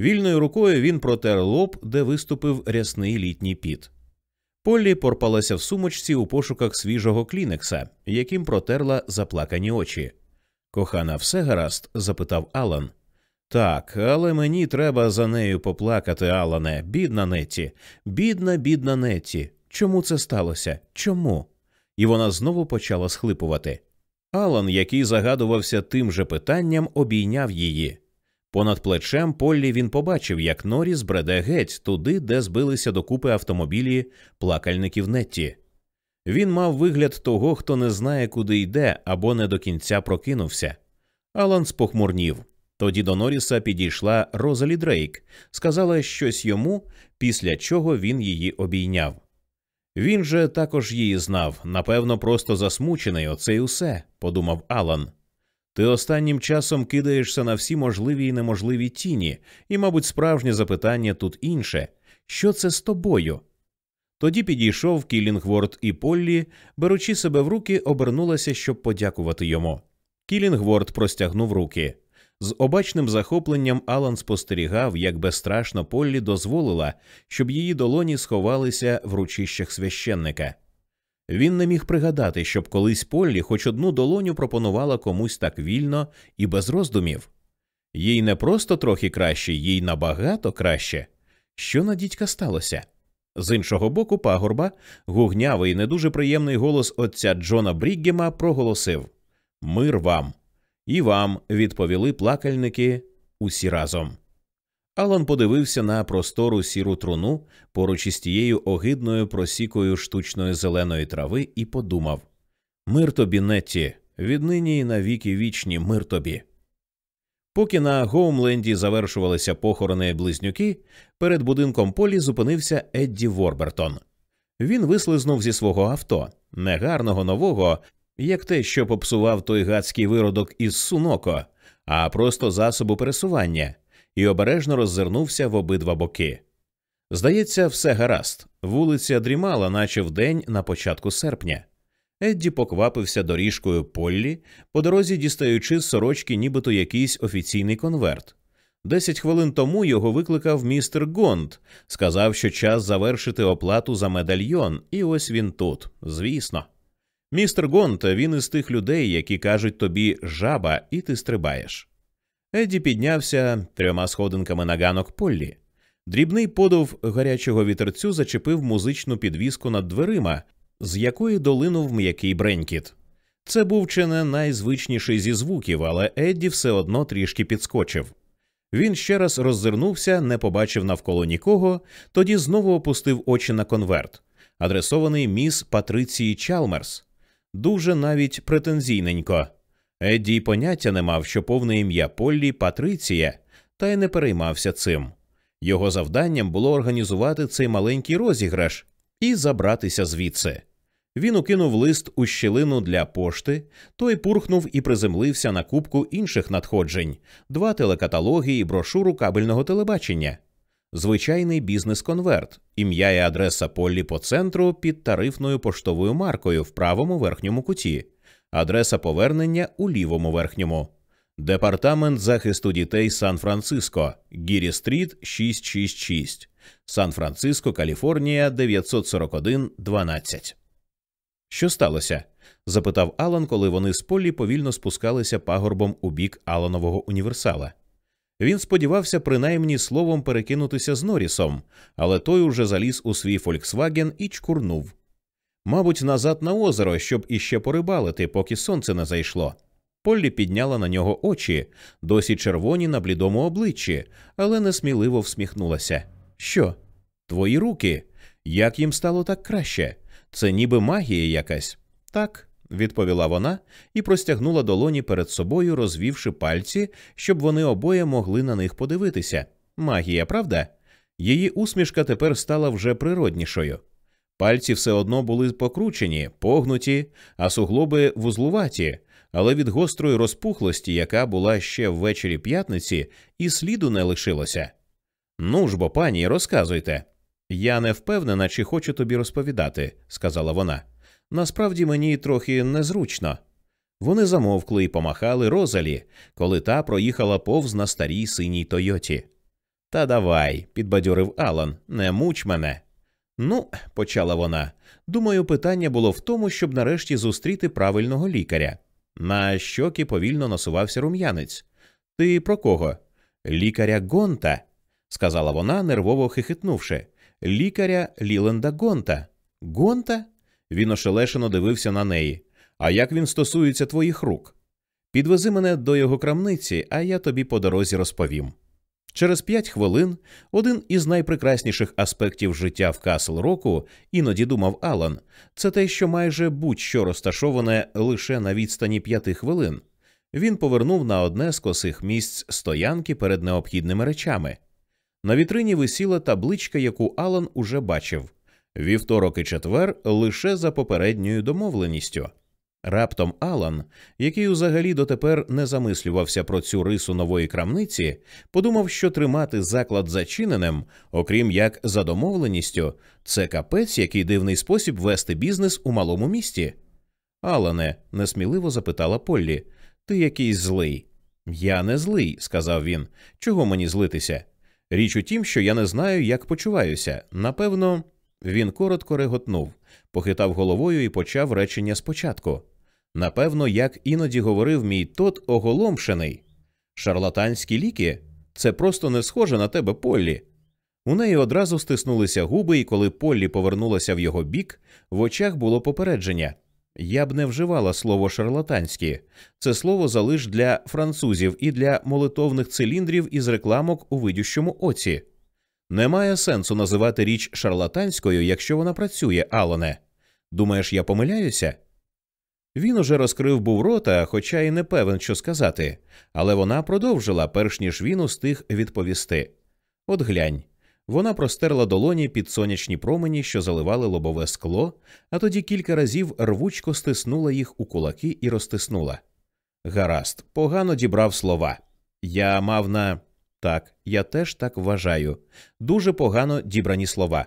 Вільною рукою він протер лоб, де виступив рясний літній піт. Поллі порпалася в сумочці у пошуках свіжого клінекса, яким протерла заплакані очі. Кохана, все гаразд? запитав Алан. Так, але мені треба за нею поплакати, Алане, бідна Нетті, бідна, бідна Нетті. Чому це сталося? Чому? І вона знову почала схлипувати. Алан, який задавався тим же питанням, обійняв її. Понад плечем Поллі він побачив, як Норіс бреде геть туди, де збилися докупи автомобілі плакальників Нетті. Він мав вигляд того, хто не знає, куди йде, або не до кінця прокинувся. Алан спохмурнів. Тоді до Норріса підійшла Розалі Дрейк, сказала щось йому, після чого він її обійняв. Він же також її знав, напевно, просто засмучений, оце й усе, подумав Алан. Ти останнім часом кидаєшся на всі можливі і неможливі тіні, і, мабуть, справжнє запитання тут інше що це з тобою? Тоді підійшов Кілінгворд і Поллі, беручи себе в руки, обернулася, щоб подякувати йому. Кілінгворд простягнув руки. З обачним захопленням Алан спостерігав, як безстрашно Поллі дозволила, щоб її долоні сховалися в ручищах священника. Він не міг пригадати, щоб колись Поллі хоч одну долоню пропонувала комусь так вільно і без роздумів. Їй не просто трохи краще, їй набагато краще. Що на дідька сталося? З іншого боку, пагорба, гугнявий, не дуже приємний голос отця Джона Бріггема проголосив Мир вам. І вам відповіли плакальники усі разом. Алан подивився на простору сіру труну поруч із тією огидною просікою штучної зеленої трави і подумав Мир тобі, Нетті, віднині і навіки вічні мир тобі. Поки на Гоумленді завершувалися похорони близнюки, перед будинком Полі зупинився Едді Ворбертон. Він вислизнув зі свого авто, негарного нового, як те, що попсував той гадський виродок із суноко, а просто засобу пересування, і обережно роззирнувся в обидва боки. Здається, все гаразд. Вулиця дрімала, наче вдень на початку серпня. Едді поквапився доріжкою Поллі, по дорозі дістаючи з сорочки, нібито якийсь офіційний конверт. Десять хвилин тому його викликав містер Гонд, сказав, що час завершити оплату за медальйон, і ось він тут, звісно. Містер Гонт, він із тих людей, які кажуть тобі жаба, і ти стрибаєш. Едді піднявся трьома сходинками на ганок Поллі. Дрібний подув гарячого вітерцю зачепив музичну підвіску над дверима, з якої долинув м'який бренькіт. Це був чи не найзвичніший зі звуків, але Едді все одно трішки підскочив. Він ще раз роззирнувся, не побачив навколо нікого, тоді знову опустив очі на конверт, адресований міс Патриції Чалмерс. Дуже навіть претензійненько. Едді поняття не мав, що повне ім'я Поллі Патриція, та й не переймався цим. Його завданням було організувати цей маленький розіграш і забратися звідси. Він укинув лист у щілину для пошти, той пурхнув і приземлився на кубку інших надходжень, два телекаталоги і брошуру кабельного телебачення. Звичайний бізнес-конверт, ім'я і адреса Поллі по центру під тарифною поштовою маркою в правому верхньому куті, адреса повернення у лівому верхньому. Департамент захисту дітей Сан-Франциско, Гірі Стріт 666, Сан-Франциско, Каліфорнія 941 12. Що сталося? запитав Алан, коли вони з Полі повільно спускалися пагорбом у бік Аланового універсала. Він сподівався принаймні словом перекинутися з Норрісом, але той уже заліз у свій Фольксваген і чкурнув. Мабуть, назад на озеро, щоб іще порибалити, поки сонце не зайшло. Поллі підняла на нього очі, досі червоні на блідому обличчі, але несміливо всміхнулася. Що? Твої руки? Як їм стало так краще? Це ніби магія якась. Так, відповіла вона і простягнула долоні перед собою, розвівши пальці, щоб вони обоє могли на них подивитися. Магія, правда? Її усмішка тепер стала вже природнішою. Пальці все одно були покручені, погнуті, а суглоби вузлуваті, але від гострої розпухлості, яка була ще ввечері п'ятниці, і сліду не лишилося. Ну ж бо, пані, розказуйте. Я не впевнена, чи хочу тобі розповідати, сказала вона. Насправді мені трохи незручно. Вони замовкли і помахали розалі, коли та проїхала повз на старій синій Тойоті. Та давай, підбадьорив Алан, не муч мене. Ну, почала вона. Думаю, питання було в тому, щоб нарешті зустріти правильного лікаря. На щоки повільно насувався рум'янець. Ти про кого? Лікаря Гонта, сказала вона, нервово хихитнувши лікаря Ліленда Гонта. Гонта? Він ошелешено дивився на неї. А як він стосується твоїх рук? Підвези мене до його крамниці, а я тобі по дорозі розповім. Через п'ять хвилин один із найпрекрасніших аспектів життя в Касл Року, іноді думав Алан, це те, що майже будь-що розташоване лише на відстані п'яти хвилин. Він повернув на одне з косих місць стоянки перед необхідними речами. На вітрині висіла табличка, яку Алан уже бачив вівторок і четвер лише за попередньою домовленістю. Раптом Алан, який взагалі дотепер не замислювався про цю рису нової крамниці, подумав, що тримати заклад зачиненим, окрім як за домовленістю, це капець, який дивний спосіб вести бізнес у малому місті. Алане, несміливо запитала Поллі, ти якийсь злий. Я не злий, сказав він. Чого мені злитися? Річ у тім, що я не знаю, як почуваюся. Напевно, він коротко реготнув, похитав головою і почав речення спочатку. Напевно, як іноді говорив мій тот оголомшений. Шарлатанські ліки це просто не схоже на тебе Поллі. У неї одразу стиснулися губи, і коли Поллі повернулася в його бік, в очах було попередження. Я б не вживала слово шарлатанські. Це слово залиш для французів і для молитовних циліндрів із рекламок у видющому оці. Немає сенсу називати річ шарлатанською, якщо вона працює, Алане. Думаєш, я помиляюся? Він уже розкрив був рота, хоча й не певен, що сказати, але вона продовжила, перш ніж він устиг відповісти. От глянь, вона простерла долоні під сонячні промені, що заливали лобове скло, а тоді кілька разів рвучко стиснула їх у кулаки і розтиснула. Гаразд, погано дібрав слова. Я мав на так, я теж так вважаю. Дуже погано дібрані слова.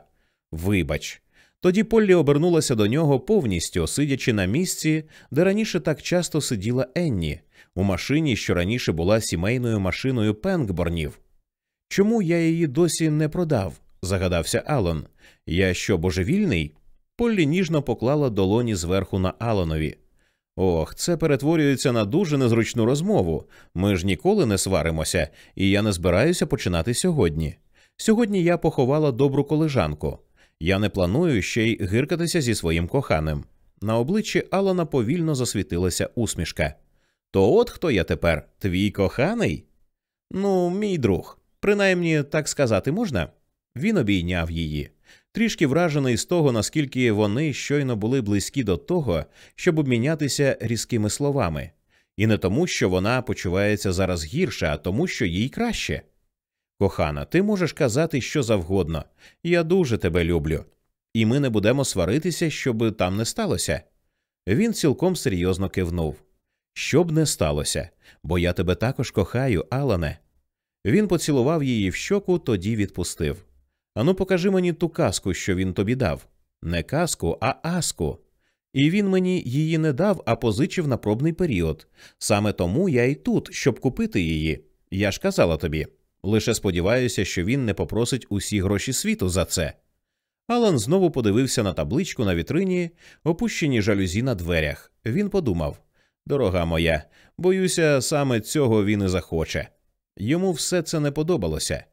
Вибач. Тоді Поллі обернулася до нього повністю, сидячи на місці, де раніше так часто сиділа Енні, у машині, що раніше була сімейною машиною Пенгборнів. Чому я її досі не продав? загадався Алан. Я що, божевільний? Поллі ніжно поклала долоні зверху на Аланові. Ох, це перетворюється на дуже незручну розмову. Ми ж ніколи не сваримося, і я не збираюся починати сьогодні. Сьогодні я поховала добру колежанку. Я не планую ще й гиркатися зі своїм коханим. На обличчі Алана повільно засвітилася усмішка. То от хто я тепер? Твій коханий? Ну, мій друг, принаймні так сказати можна? Він обійняв її, трішки вражений з того, наскільки вони щойно були близькі до того, щоб обмінятися різкими словами, і не тому, що вона почувається зараз гірше, а тому, що їй краще. Кохана, ти можеш казати що завгодно. Я дуже тебе люблю, і ми не будемо сваритися, щоб там не сталося. Він цілком серйозно кивнув. Щоб не сталося, бо я тебе також кохаю, Алане. Він поцілував її в щоку, тоді відпустив. Ану, покажи мені ту казку, що він тобі дав. Не казку, а аску. І він мені її не дав, а позичив на пробний період. Саме тому я й тут, щоб купити її. Я ж казала тобі. Лише сподіваюся, що він не попросить усі гроші світу за це. Алан знову подивився на табличку на вітрині, опущені жалюзі на дверях. Він подумав Дорога моя, боюся, саме цього він і захоче. Йому все це не подобалося.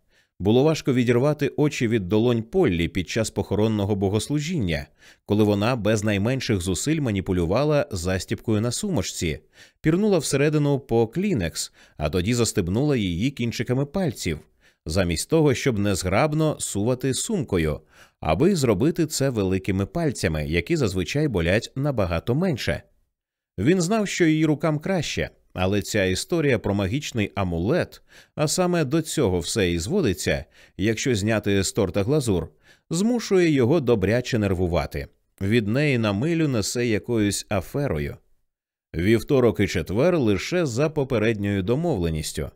Було важко відірвати очі від долонь Поллі під час похоронного богослужіння, коли вона без найменших зусиль маніпулювала застіпкою на сумочці, пірнула всередину по клінекс, а тоді застебнула її кінчиками пальців, замість того, щоб незграбно сувати сумкою, аби зробити це великими пальцями, які зазвичай болять набагато менше. Він знав, що її рукам краще, але ця історія про магічний амулет, а саме до цього все і зводиться, якщо зняти з торта глазур, змушує його добряче нервувати. Від неї на милю несе якоюсь аферою. Вівторок і четвер лише за попередньою домовленістю.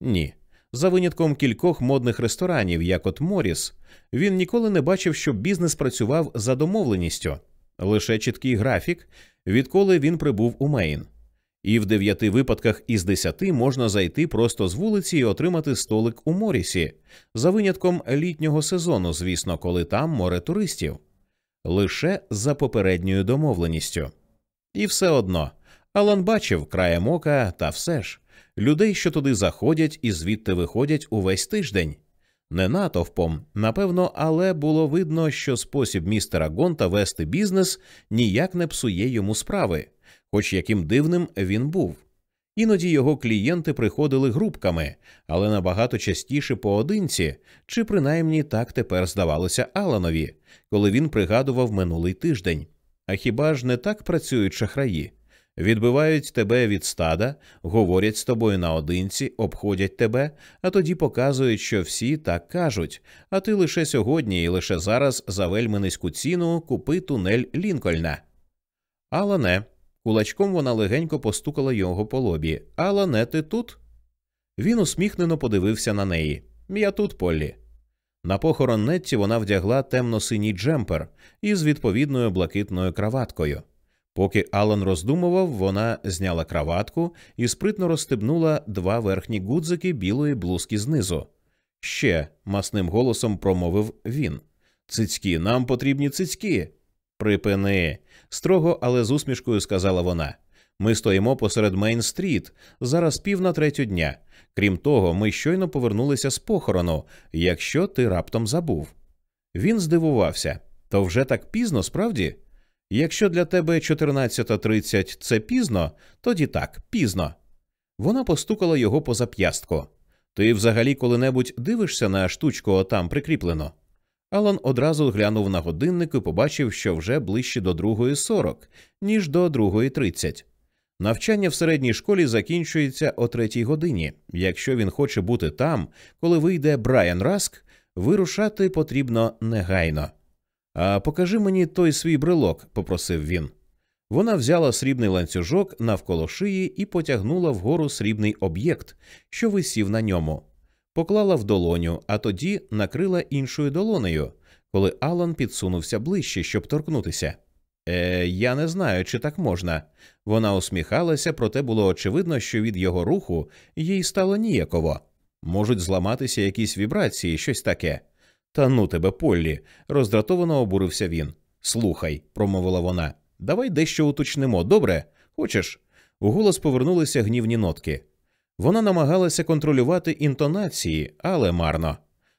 Ні. За винятком кількох модних ресторанів, як от Моріс, він ніколи не бачив, щоб бізнес працював за домовленістю, лише чіткий графік, відколи він прибув у Мейн і в дев'яти випадках із десяти можна зайти просто з вулиці і отримати столик у Морісі, за винятком літнього сезону, звісно, коли там море туристів, лише за попередньою домовленістю. І все одно. Алан бачив краєм ока, та все ж. Людей, що туди заходять і звідти виходять увесь тиждень. Не натовпом, напевно, але було видно, що спосіб містера Гонта вести бізнес ніяк не псує йому справи хоч яким дивним він був. Іноді його клієнти приходили групками, але набагато частіше поодинці, чи принаймні так тепер здавалося Аланові, коли він пригадував минулий тиждень. А хіба ж не так працюють шахраї? Відбивають тебе від стада, говорять з тобою наодинці, обходять тебе, а тоді показують, що всі так кажуть, а ти лише сьогодні і лише зараз за вельми низьку ціну купи тунель Лінкольна. Алане, Кулачком вона легенько постукала його по лобі. Алла, не ти тут? Він усміхнено подивився на неї. Я тут, Поллі. На похорон Нетті вона вдягла темно-синій джемпер із відповідною блакитною краваткою. Поки Алан роздумував, вона зняла краватку і спритно розстебнула два верхні гудзики білої блузки знизу. Ще масним голосом промовив він. Цицькі, нам потрібні цицькі. Припини, строго, але з усмішкою сказала вона. Ми стоїмо посеред Мейн-стріт, зараз пів на третю дня. Крім того, ми щойно повернулися з похорону, якщо ти раптом забув. Він здивувався то вже так пізно, справді? Якщо для тебе 14.30 це пізно, тоді так, пізно. Вона постукала його по зап'ястку. Ти взагалі коли-небудь дивишся на штучку отам прикріплено? Алан одразу глянув на годинник і побачив, що вже ближче до другої сорок, ніж до другої тридцять. Навчання в середній школі закінчується о третій годині. Якщо він хоче бути там, коли вийде Брайан Раск, вирушати потрібно негайно. А покажи мені той свій брелок, попросив він. Вона взяла срібний ланцюжок навколо шиї і потягнула вгору срібний об'єкт, що висів на ньому поклала в долоню, а тоді накрила іншою долонею, коли Алан підсунувся ближче, щоб торкнутися. Е, я не знаю, чи так можна. Вона усміхалася, проте було очевидно, що від його руху їй стало ніяково. Можуть зламатися якісь вібрації, щось таке. Та ну тебе, Поллі, роздратовано обурився він. Слухай, промовила вона, давай дещо уточнимо, добре? Хочеш? У голос повернулися гнівні нотки. Вона намагалася контролювати інтонації, але марно.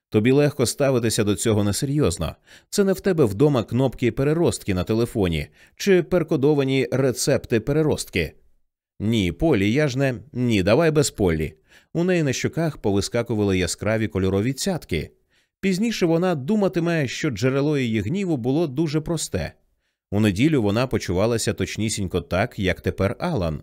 Тобі легко ставитися до цього несерйозно. Це не в тебе вдома кнопки переростки на телефоні чи перкодовані рецепти переростки. Ні, Полі, я ж не ні, давай без Полі. У неї на щоках повискакували яскраві кольорові цятки. Пізніше вона думатиме, що джерело її гніву було дуже просте. У неділю вона почувалася точнісінько так, як тепер Алан.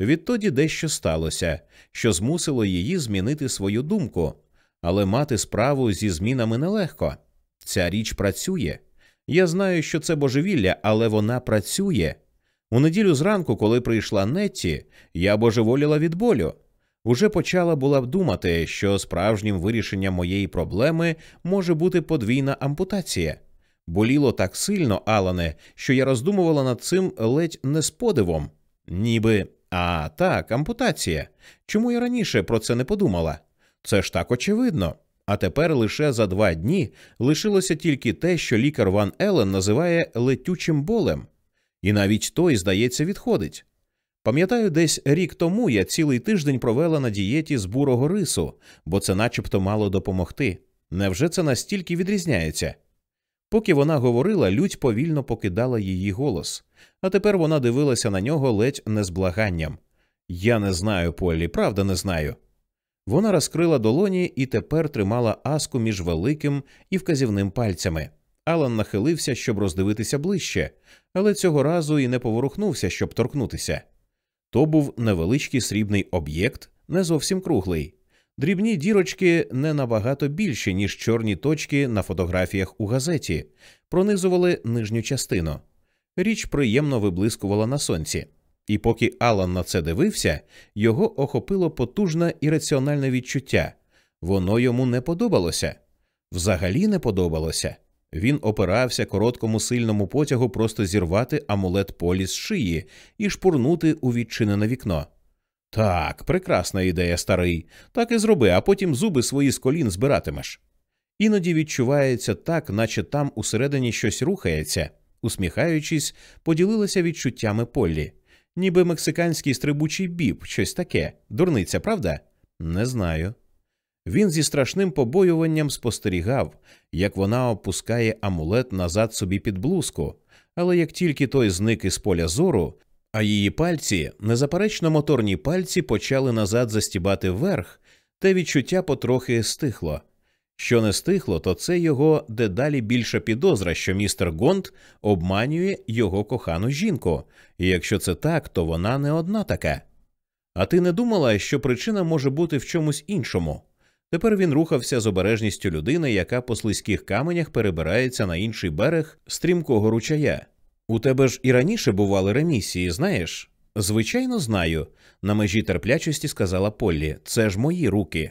Відтоді дещо сталося, що змусило її змінити свою думку, але мати справу зі змінами нелегко. Ця річ працює. Я знаю, що це божевілля, але вона працює. У неділю зранку, коли прийшла Нетті, я божеволіла від болю. Уже почала була б думати, що справжнім вирішенням моєї проблеми може бути подвійна ампутація. Боліло так сильно, Алане, що я роздумувала над цим ледь не з подивом. Ніби а так, ампутація. Чому я раніше про це не подумала? Це ж так очевидно. А тепер лише за два дні лишилося тільки те, що лікар Ван Елен називає летючим болем, і навіть той, здається, відходить. Пам'ятаю, десь рік тому я цілий тиждень провела на дієті з бурого рису, бо це начебто мало допомогти. Невже це настільки відрізняється? Поки вона говорила, лють повільно покидала її голос, а тепер вона дивилася на нього ледь не з благанням. Я не знаю, Поллі, правда не знаю. Вона розкрила долоні і тепер тримала аску між великим і вказівним пальцями. Алан нахилився, щоб роздивитися ближче, але цього разу і не поворухнувся, щоб торкнутися. То був невеличкий срібний об'єкт, не зовсім круглий. Дрібні дірочки не набагато більші, ніж чорні точки на фотографіях у газеті, пронизували нижню частину. Річ приємно виблискувала на сонці. І поки Алан на це дивився, його охопило потужне і раціональне відчуття воно йому не подобалося. Взагалі не подобалося. Він опирався короткому сильному потягу просто зірвати амулет полі з шиї і шпурнути у відчинене вікно. Так, прекрасна ідея, старий. Так і зроби, а потім зуби свої з колін збиратимеш. Іноді відчувається так, наче там усередині щось рухається, усміхаючись, поділилася відчуттями Поллі ніби мексиканський стрибучий біб, щось таке. Дурниця, правда? Не знаю. Він зі страшним побоюванням спостерігав, як вона опускає амулет назад собі під блузку, але як тільки той зник із поля зору, а її пальці, незаперечно моторні пальці, почали назад застібати вверх, те відчуття потрохи стихло. Що не стихло, то це його дедалі більша підозра, що містер Гонт обманює його кохану жінку, і якщо це так, то вона не одна така. А ти не думала, що причина може бути в чомусь іншому? Тепер він рухався з обережністю людини, яка по слизьких каменях перебирається на інший берег стрімкого ручая. У тебе ж і раніше бували ремісії, знаєш? Звичайно, знаю, на межі терплячості сказала Поллі. Це ж мої руки.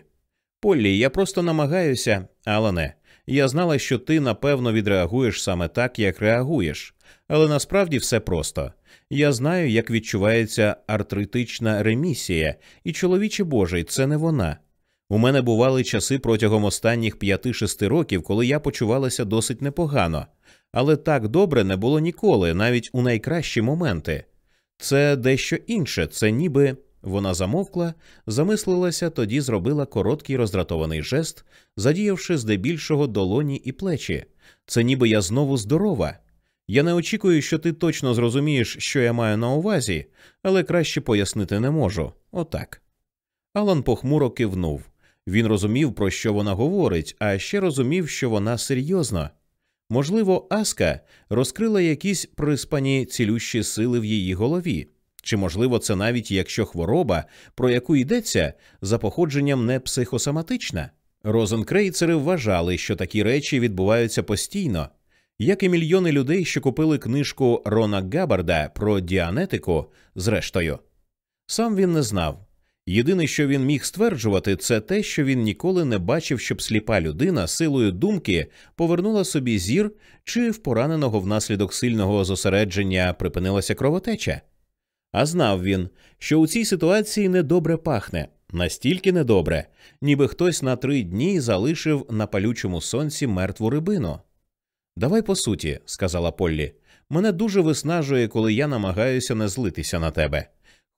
Поллі, я просто намагаюся, Алане. Я знала, що ти напевно відреагуєш саме так, як реагуєш, але насправді все просто. Я знаю, як відчувається артритична ремісія, і чоловіче Божий, це не вона. У мене бували часи протягом останніх п'яти-шести років, коли я почувалася досить непогано, але так добре не було ніколи, навіть у найкращі моменти. Це дещо інше, це ніби вона замовкла, замислилася, тоді зробила короткий роздратований жест, задіявши здебільшого долоні і плечі. Це ніби я знову здорова. Я не очікую, що ти точно зрозумієш, що я маю на увазі, але краще пояснити не можу. Отак. Алан похмуро кивнув. Він розумів, про що вона говорить, а ще розумів, що вона серйозна. Можливо, Аска розкрила якісь приспані цілющі сили в її голові. Чи можливо це навіть якщо хвороба, про яку йдеться, за походженням не психосоматична? Розенкрейцери вважали, що такі речі відбуваються постійно, як і мільйони людей, що купили книжку Рона Габарда про діанетику, зрештою. Сам він не знав. Єдине, що він міг стверджувати, це те, що він ніколи не бачив, щоб сліпа людина силою думки повернула собі зір чи в пораненого внаслідок сильного зосередження припинилася кровотеча. А знав він, що у цій ситуації недобре пахне, настільки недобре, ніби хтось на три дні залишив на палючому сонці мертву рибину. Давай по суті, сказала Поллі. Мене дуже виснажує, коли я намагаюся не злитися на тебе.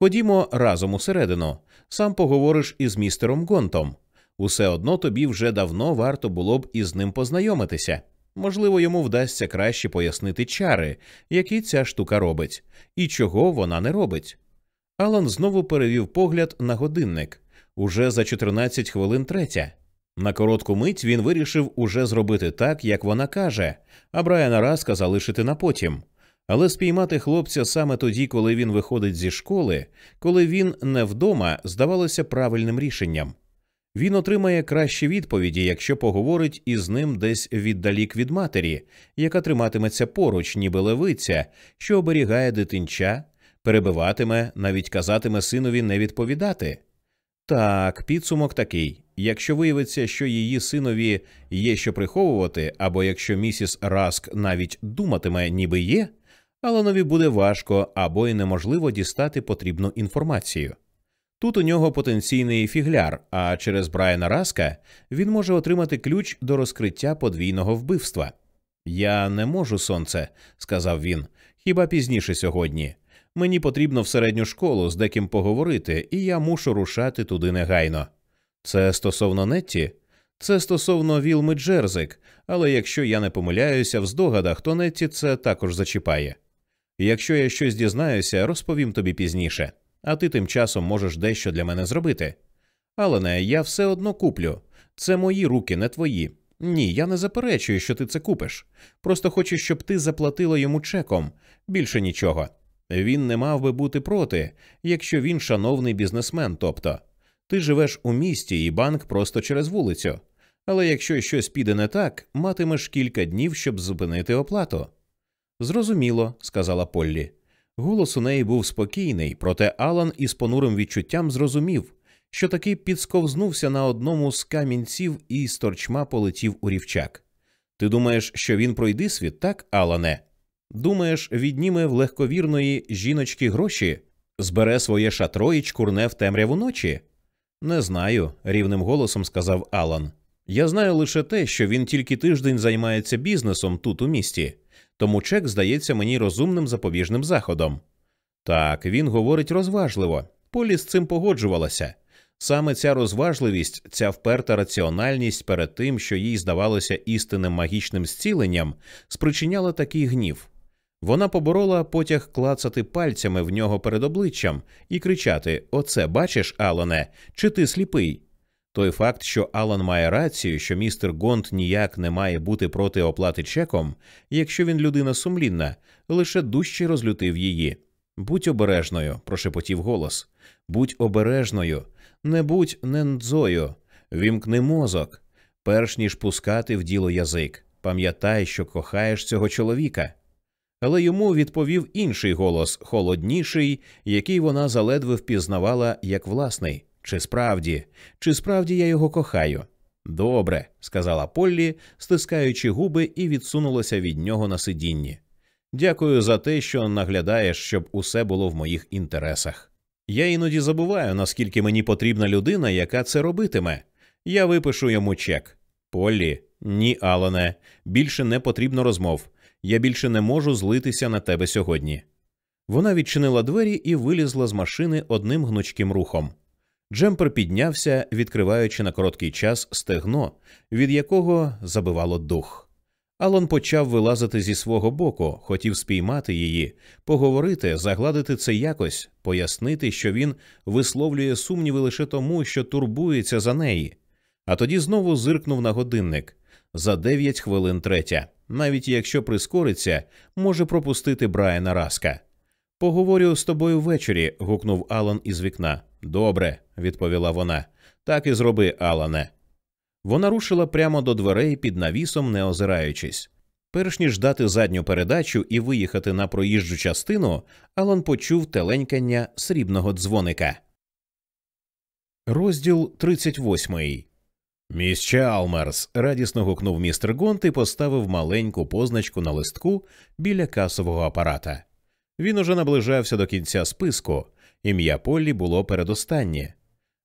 Ходімо разом усередину, сам поговориш із містером Гонтом. Усе одно тобі вже давно варто було б із ним познайомитися. Можливо, йому вдасться краще пояснити чари, які ця штука робить, і чого вона не робить. Алан знову перевів погляд на годинник. Уже за 14 хвилин третя. На коротку мить він вирішив уже зробити так, як вона каже, а Брайана Раска залишити на потім. Але спіймати хлопця саме тоді, коли він виходить зі школи, коли він не вдома, здавалося правильним рішенням. Він отримає кращі відповіді, якщо поговорить із ним десь віддалік від матері, яка триматиметься поруч, ніби левиця, що оберігає дитинча, перебиватиме, навіть казатиме синові не відповідати. Так, підсумок такий якщо виявиться, що її синові є що приховувати, або якщо місіс Раск навіть думатиме, ніби є, Аланові буде важко або й неможливо дістати потрібну інформацію. Тут у нього потенційний фігляр, а через Брайана Раска він може отримати ключ до розкриття подвійного вбивства. Я не можу, сонце, сказав він, хіба пізніше сьогодні. Мені потрібно в середню школу з деким поговорити, і я мушу рушати туди негайно. Це стосовно Нетті? Це стосовно Вілми Джерзик, але якщо я не помиляюся в здогадах, то Нетті це також зачіпає. Якщо я щось дізнаюся, розповім тобі пізніше, а ти тим часом можеш дещо для мене зробити. Але не, я все одно куплю. Це мої руки, не твої. Ні, я не заперечую, що ти це купиш. Просто хочу, щоб ти заплатила йому чеком. Більше нічого. Він не мав би бути проти, якщо він шановний бізнесмен, тобто ти живеш у місті і банк просто через вулицю. Але якщо щось піде не так, матимеш кілька днів, щоб зупинити оплату. Зрозуміло, сказала Поллі. Голос у неї був спокійний, проте Алан із понурим відчуттям зрозумів, що таки підсковзнувся на одному з камінців і з торчма полетів у рівчак. Ти думаєш, що він пройде світ, так, Алане? Думаєш, відніме в легковірної жіночки гроші, збере своє шатро і чкурне в темряву ночі? Не знаю, рівним голосом сказав Алан. Я знаю лише те, що він тільки тиждень займається бізнесом тут у місті, тому чек здається мені розумним запобіжним заходом. Так, він говорить розважливо. Полі з цим погоджувалася. Саме ця розважливість, ця вперта раціональність перед тим, що їй здавалося істинним магічним зціленням, спричиняла такий гнів. Вона поборола потяг клацати пальцями в нього перед обличчям і кричати: Оце бачиш, Алане, чи ти сліпий? Той факт, що Алан має рацію, що містер Гонт ніяк не має бути проти оплати чеком, якщо він людина сумлінна, лише дужче розлютив її. Будь обережною, прошепотів голос. Будь обережною, не будь нендзою, вімкни мозок, перш ніж пускати в діло язик. Пам'ятай, що кохаєш цього чоловіка. Але йому відповів інший голос, холодніший, який вона заледве впізнавала як власний. Чи справді, чи справді я його кохаю? Добре, сказала Поллі, стискаючи губи, і відсунулася від нього на сидінні. Дякую за те, що наглядаєш, щоб усе було в моїх інтересах. Я іноді забуваю, наскільки мені потрібна людина, яка це робитиме. Я випишу йому чек. Поллі, ні, Алане, більше не потрібно розмов. Я більше не можу злитися на тебе сьогодні. Вона відчинила двері і вилізла з машини одним гнучким рухом. Джемпер піднявся, відкриваючи на короткий час стегно, від якого забивало дух. Алон почав вилазити зі свого боку, хотів спіймати її, поговорити, загладити це якось, пояснити, що він висловлює сумніви лише тому, що турбується за неї. А тоді знову зиркнув на годинник за дев'ять хвилин третя. Навіть якщо прискориться, може пропустити Брайана Раска. Поговорю з тобою ввечері. гукнув Алан із вікна. Добре, відповіла вона. Так і зроби, Алане. Вона рушила прямо до дверей під навісом, не озираючись. Перш ніж дати задню передачу і виїхати на проїжджу частину, Алан почув теленькання срібного дзвоника. Розділ 38 Міс Чалмерс, радісно гукнув містер Гонт і поставив маленьку позначку на листку біля касового апарата. Він уже наближався до кінця списку. Ім'я Поллі було передостаннє.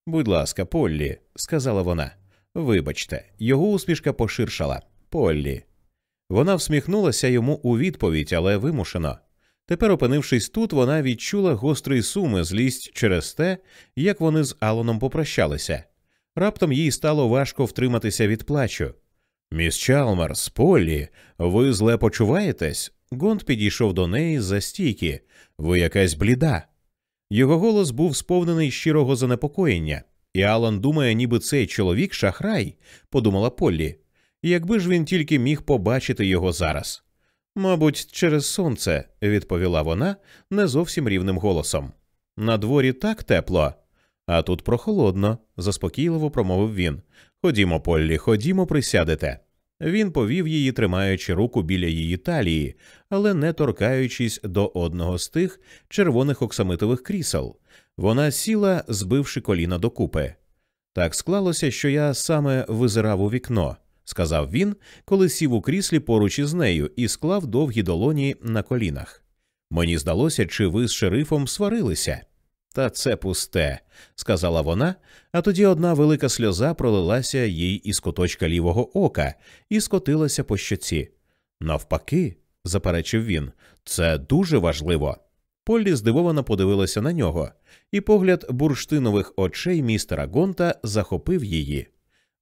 Будь ласка, Поллі, сказала вона. Вибачте, його усмішка поширшала. Поллі. Вона всміхнулася йому у відповідь, але вимушено. Тепер, опинившись тут, вона відчула гострий сум і злість через те, як вони з Алоном попрощалися. Раптом їй стало важко втриматися від плачу. Міс Чалмерс, Поллі, ви зле почуваєтесь? Гонт підійшов до неї за стійки. Ви якась бліда. Його голос був сповнений щирого занепокоєння. І Алан думає, ніби цей чоловік шахрай, подумала Поллі. Якби ж він тільки міг побачити його зараз. Мабуть, через сонце, відповіла вона не зовсім рівним голосом. На дворі так тепло, а тут прохолодно, заспокійливо промовив він. Ходімо, Поллі, ходімо, присядете. Він повів її, тримаючи руку біля її талії, але не торкаючись до одного з тих червоних оксамитових крісел. Вона сіла, збивши коліна докупи. Так склалося, що я саме визирав у вікно, сказав він, коли сів у кріслі поруч із нею і склав довгі долоні на колінах. Мені здалося, чи ви з шерифом сварилися. Та це пусте, сказала вона, а тоді одна велика сльоза пролилася їй із куточка лівого ока і скотилася по щоці. Навпаки, заперечив він, це дуже важливо. Поллі здивовано подивилася на нього, і погляд бурштинових очей містера Гонта захопив її.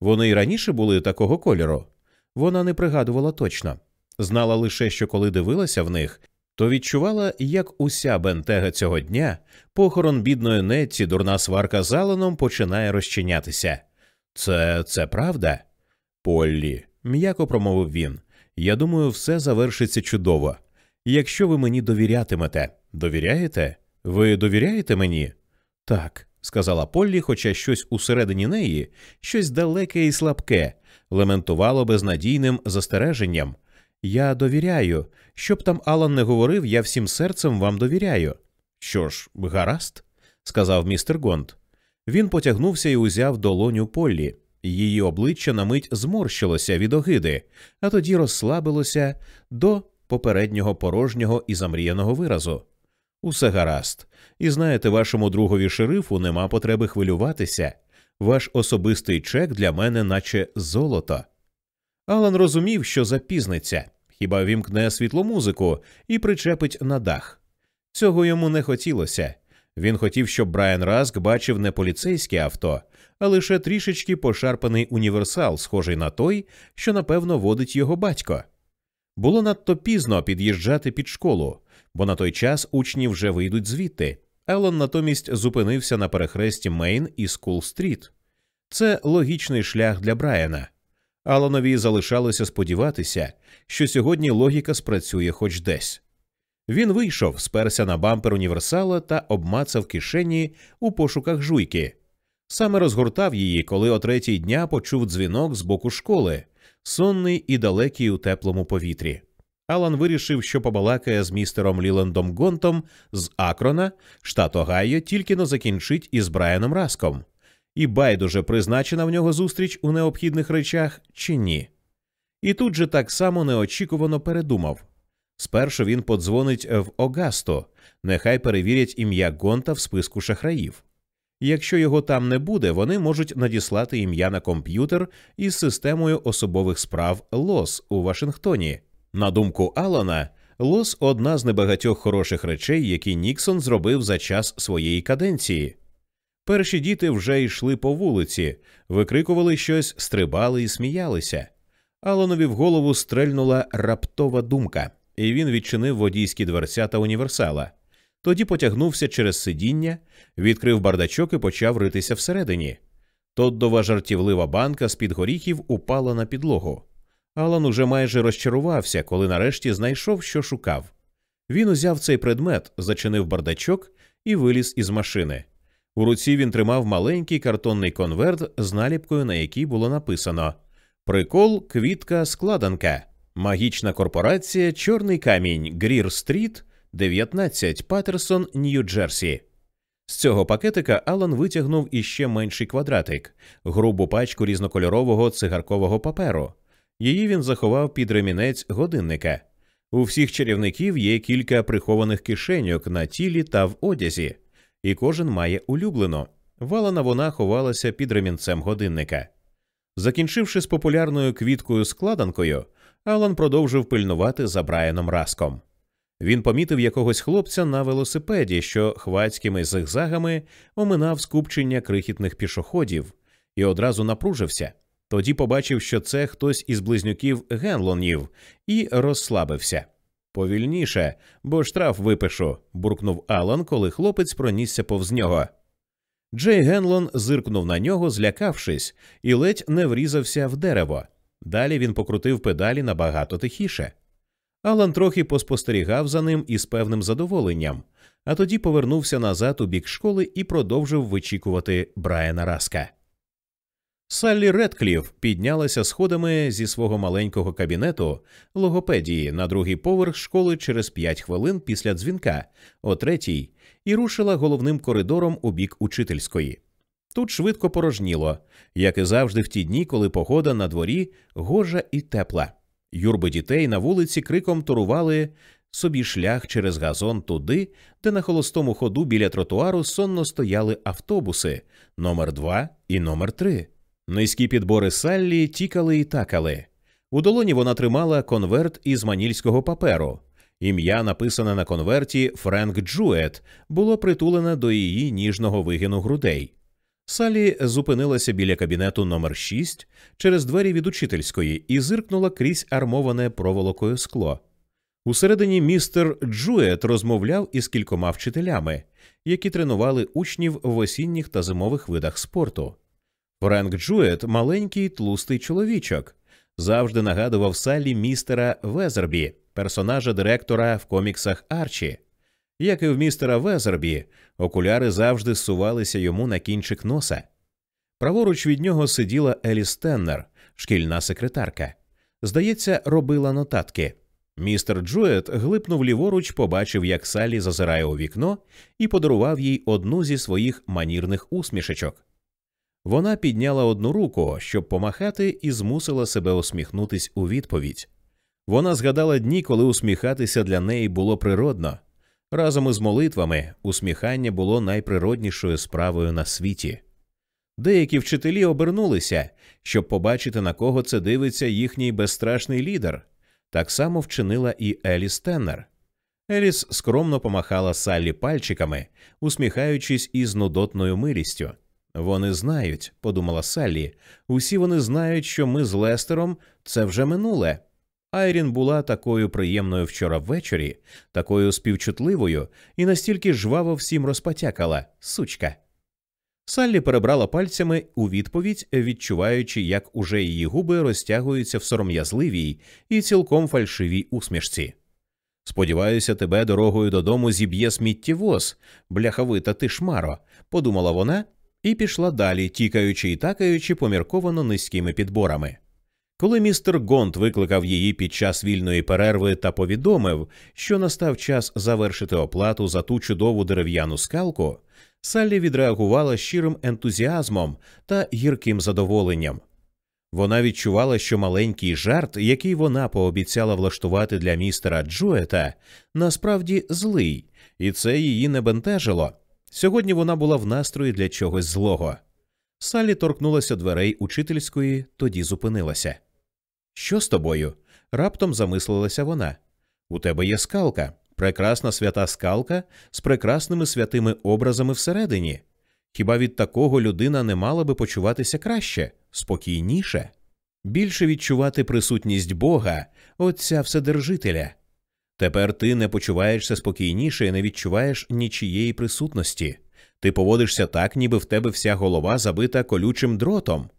Вони й раніше були такого кольору. Вона не пригадувала точно, знала лише, що коли дивилася в них, то відчувала, як уся бентега цього дня, похорон бідної Нетті, дурна сварка з Аланом починає розчинятися. Це це правда? Поллі, м'яко промовив він. Я думаю, все завершиться чудово. Якщо ви мені довірятимете, довіряєте? Ви довіряєте мені? Так, сказала Поллі, хоча щось усередині неї, щось далеке і слабке, лементувало безнадійним застереженням. Я довіряю. Щоб там Алан не говорив, я всім серцем вам довіряю. Що ж, гаразд, сказав містер Гонт. Він потягнувся і узяв долоню Поллі. Її обличчя на мить зморщилося від огиди, а тоді розслабилося до попереднього порожнього і замріяного виразу. Усе гаразд, і знаєте, вашому другові шерифу нема потреби хвилюватися. Ваш особистий чек для мене, наче золото. Алан розумів, що запізниться, хіба вімкне світломузику і причепить на дах. Цього йому не хотілося. Він хотів, щоб Брайан Раск бачив не поліцейське авто, а лише трішечки пошарпаний універсал, схожий на той, що напевно водить його батько. Було надто пізно під'їжджати під школу, бо на той час учні вже вийдуть звідти. Алан натомість зупинився на перехресті Мейн і Скул Стріт. Це логічний шлях для Брайана. Аланові залишалося сподіватися, що сьогодні логіка спрацює хоч десь. Він вийшов, сперся на бампер універсала та обмацав кишені у пошуках жуйки. Саме розгортав її, коли о третій дня почув дзвінок з боку школи, сонний і далекий у теплому повітрі. Алан вирішив, що побалакає з містером Лілендом Гонтом з Акрона, штат Огайо, тільки но закінчить із Брайаном Раском і байдуже призначена в нього зустріч у необхідних речах чи ні. І тут же так само неочікувано передумав спершу він подзвонить в Огасто, нехай перевірять ім'я Гонта в списку шахраїв. Якщо його там не буде, вони можуть надіслати ім'я на комп'ютер із системою особових справ ЛОС у Вашингтоні. На думку Алана, ЛОС одна з небагатьох хороших речей, які Ніксон зробив за час своєї каденції. Перші діти вже йшли по вулиці, викрикували щось, стрибали і сміялися. Аланові в голову стрельнула раптова думка, і він відчинив водійські дверця та універсала. Тоді потягнувся через сидіння, відкрив бардачок і почав ритися всередині. Тоддова жартівлива банка з під горіхів упала на підлогу. Алан уже майже розчарувався, коли нарешті знайшов, що шукав. Він узяв цей предмет, зачинив бардачок і виліз із машини. У руці він тримав маленький картонний конверт з наліпкою, на якій було написано Прикол, квітка, складанка, магічна корпорація, Чорний камінь, Грір Стріт, 19, Патерсон, Нью-Джерсі. З цього пакетика Алан витягнув іще менший квадратик, грубу пачку різнокольорового цигаркового паперу. Її він заховав під ремінець годинника. У всіх чарівників є кілька прихованих кишеньок на тілі та в одязі і кожен має улюблену. Валана вона ховалася під ремінцем годинника. Закінчивши з популярною квіткою складанкою, Алан продовжив пильнувати за Брайаном Раском. Він помітив якогось хлопця на велосипеді, що хвацькими зигзагами оминав скупчення крихітних пішоходів, і одразу напружився. Тоді побачив, що це хтось із близнюків Генлонів, і розслабився. Повільніше, бо штраф випишу, буркнув Алан, коли хлопець пронісся повз нього. Джей Генлон зиркнув на нього, злякавшись, і ледь не врізався в дерево. Далі він покрутив педалі набагато тихіше. Алан трохи поспостерігав за ним із певним задоволенням, а тоді повернувся назад у бік школи і продовжив вичікувати Брайана Раска. Саллі Редкліф піднялася сходами зі свого маленького кабінету логопедії на другий поверх школи через п'ять хвилин після дзвінка, о третій, і рушила головним коридором у бік учительської. Тут швидко порожніло, як і завжди в ті дні, коли погода на дворі гожа і тепла. Юрби дітей на вулиці криком турували собі шлях через газон туди, де на холостому ходу біля тротуару сонно стояли автобуси номер 2 і номер 3 Низькі підбори Саллі тікали і такали. У долоні вона тримала конверт із манільського паперу. Ім'я, написане на конверті Френк Джует, було притулене до її ніжного вигину грудей. Салі зупинилася біля кабінету номер 6 через двері від учительської і зиркнула крізь армоване проволокою скло. Усередині містер Джует розмовляв із кількома вчителями, які тренували учнів в осінніх та зимових видах спорту. Френк Джует, маленький тлустий чоловічок, завжди нагадував Салі містера Везербі, персонажа директора в коміксах Арчі. Як і в містера Везербі, окуляри завжди зсувалися йому на кінчик носа. Праворуч від нього сиділа Еліс Теннер, шкільна секретарка. Здається, робила нотатки. Містер Джует глипнув ліворуч, побачив, як Салі зазирає у вікно, і подарував їй одну зі своїх манірних усмішечок. Вона підняла одну руку, щоб помахати, і змусила себе усміхнутись у відповідь. Вона згадала дні, коли усміхатися для неї було природно. Разом із молитвами усміхання було найприроднішою справою на світі. Деякі вчителі обернулися, щоб побачити, на кого це дивиться їхній безстрашний лідер. Так само вчинила і Еліс Теннер. Еліс скромно помахала Саллі пальчиками, усміхаючись із нудотною милістю. Вони знають, подумала Саллі, усі вони знають, що ми з Лестером це вже минуле. Айрін була такою приємною вчора ввечері, такою співчутливою і настільки жваво всім розпотякала сучка. Саллі перебрала пальцями у відповідь, відчуваючи, як уже її губи розтягуються в сором'язливій і цілком фальшивій усмішці. Сподіваюся, тебе дорогою додому зіб'є сміттєвоз, бляховита ти шмаро, подумала вона і пішла далі, тікаючи і такаючи помірковано низькими підборами. Коли містер Гонт викликав її під час вільної перерви та повідомив, що настав час завершити оплату за ту чудову дерев'яну скалку, Саллі відреагувала щирим ентузіазмом та гірким задоволенням. Вона відчувала, що маленький жарт, який вона пообіцяла влаштувати для містера Джуета, насправді злий, і це її не бентежило. Сьогодні вона була в настрої для чогось злого. Саллі торкнулася дверей учительської, тоді зупинилася. Що з тобою? раптом замислилася вона. У тебе є скалка, прекрасна свята скалка з прекрасними святими образами всередині. Хіба від такого людина не мала би почуватися краще, спокійніше, більше відчувати присутність Бога, Отця Вседержителя? Тепер ти не почуваєшся спокійніше і не відчуваєш нічієї присутності. Ти поводишся так, ніби в тебе вся голова забита колючим дротом.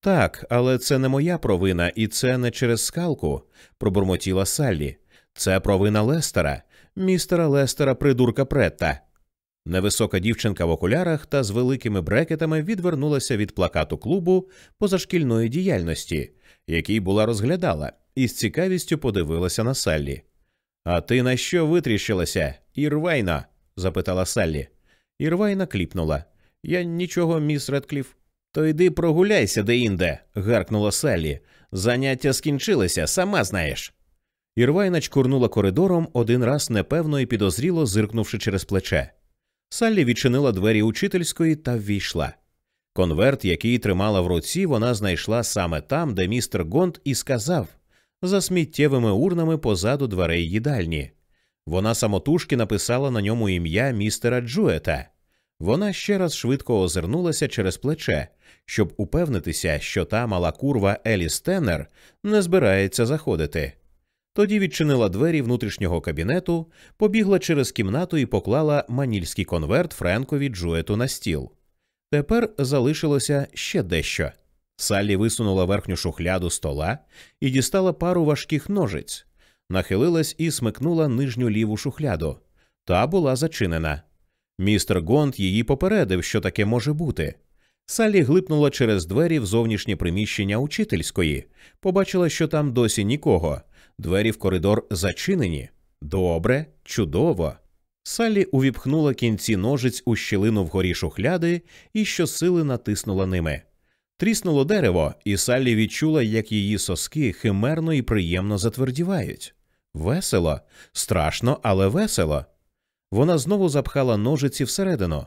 Так, але це не моя провина, і це не через скалку, пробурмотіла Саллі. Це провина Лестера, містера Лестера, придурка Претта. Невисока дівчинка в окулярах та з великими брекетами відвернулася від плакату клубу позашкільної діяльності, який була розглядала, і з цікавістю подивилася на Саллі. А ти на що витріщилася, Ірвайна? запитала Саллі. Ірвайна кліпнула. Я нічого, міс Редкліф. То йди прогуляйся деінде, гаркнула Саллі. Заняття скінчилися, сама знаєш. Ірвайна чкурнула коридором один раз непевно і підозріло зиркнувши через плече. Саллі відчинила двері учительської та ввійшла. Конверт, який тримала в руці, вона знайшла саме там, де містер Гонт і сказав за сміттєвими урнами позаду дверей їдальні. Вона самотужки написала на ньому ім'я містера Джуета. Вона ще раз швидко озирнулася через плече, щоб упевнитися, що та мала курва Еліс Теннер не збирається заходити. Тоді відчинила двері внутрішнього кабінету, побігла через кімнату і поклала манільський конверт Френкові Джуету на стіл. Тепер залишилося ще дещо. Саллі висунула верхню шухляду стола і дістала пару важких ножиць, нахилилась і смикнула нижню ліву шухляду. Та була зачинена. Містер Гонд її попередив, що таке може бути. Саллі глипнула через двері в зовнішнє приміщення учительської, побачила, що там досі нікого. Двері в коридор зачинені. Добре, чудово. Саллі увіпхнула кінці ножиць у щілину вгорі шухляди і щосили натиснула ними. Тріснуло дерево, і Саллі відчула, як її соски химерно і приємно затвердівають. Весело, страшно, але весело. Вона знову запхала ножиці всередину.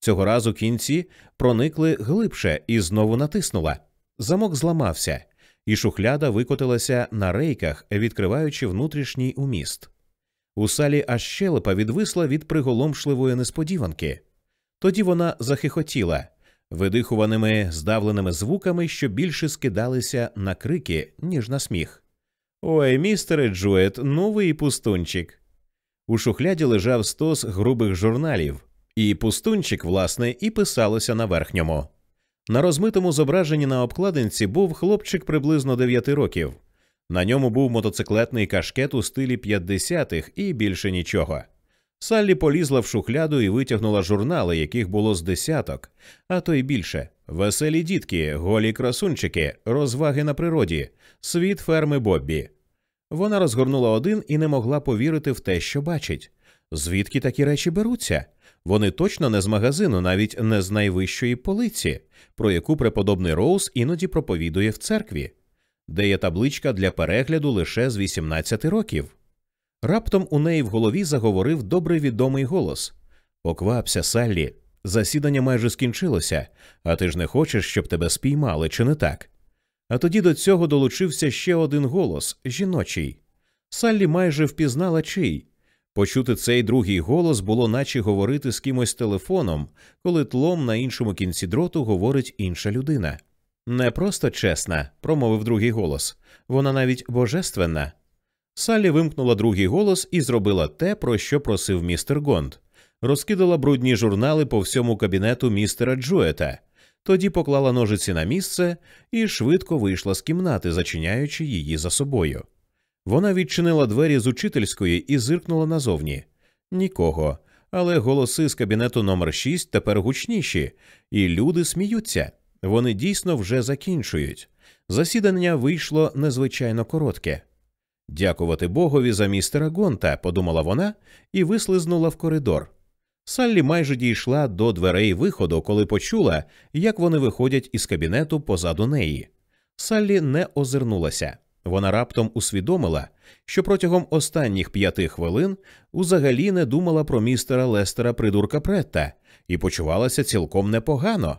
Цього разу кінці проникли глибше і знову натиснула. Замок зламався, і шухляда викотилася на рейках, відкриваючи внутрішній уміст. У салі аж щелепа відвисла від приголомшливої несподіванки. Тоді вона захихотіла видихуваними здавленими звуками, що більше скидалися на крики, ніж на сміх. Ой, містере Джует, новий пустунчик. У шухляді лежав стос грубих журналів, і пустунчик, власне, і писалося на верхньому. На розмитому зображенні на обкладинці був хлопчик приблизно 9 років. На ньому був мотоциклетний кашкет у стилі 50-х і більше нічого. Саллі полізла в шухляду і витягнула журнали, яких було з десяток, а то й більше. Веселі дітки, голі красунчики, розваги на природі, світ ферми Боббі. Вона розгорнула один і не могла повірити в те, що бачить. Звідки такі речі беруться? Вони точно не з магазину, навіть не з найвищої полиці, про яку преподобний Роуз іноді проповідує в церкві, де є табличка для перегляду лише з 18 років. Раптом у неї в голові заговорив добре відомий голос Поквапся, Саллі, засідання майже скінчилося, а ти ж не хочеш, щоб тебе спіймали, чи не так? А тоді до цього долучився ще один голос жіночий. Саллі майже впізнала чий. Почути цей другий голос було, наче говорити з кимось телефоном, коли тлом на іншому кінці дроту говорить інша людина. Не просто чесна, промовив другий голос, вона навіть божественна. Саллі вимкнула другий голос і зробила те, про що просив містер Гонд. Розкидала брудні журнали по всьому кабінету містера Джуета, тоді поклала ножиці на місце і швидко вийшла з кімнати, зачиняючи її за собою. Вона відчинила двері з учительської і зиркнула назовні. Нікого, але голоси з кабінету номер 6 тепер гучніші, і люди сміються. Вони дійсно вже закінчують. Засідання вийшло незвичайно коротке. Дякувати Богові за містера Гонта, подумала вона і вислизнула в коридор. Саллі майже дійшла до дверей виходу, коли почула, як вони виходять із кабінету позаду неї. Саллі не озирнулася. Вона раптом усвідомила, що протягом останніх п'яти хвилин узагалі не думала про містера Лестера придурка Претта і почувалася цілком непогано.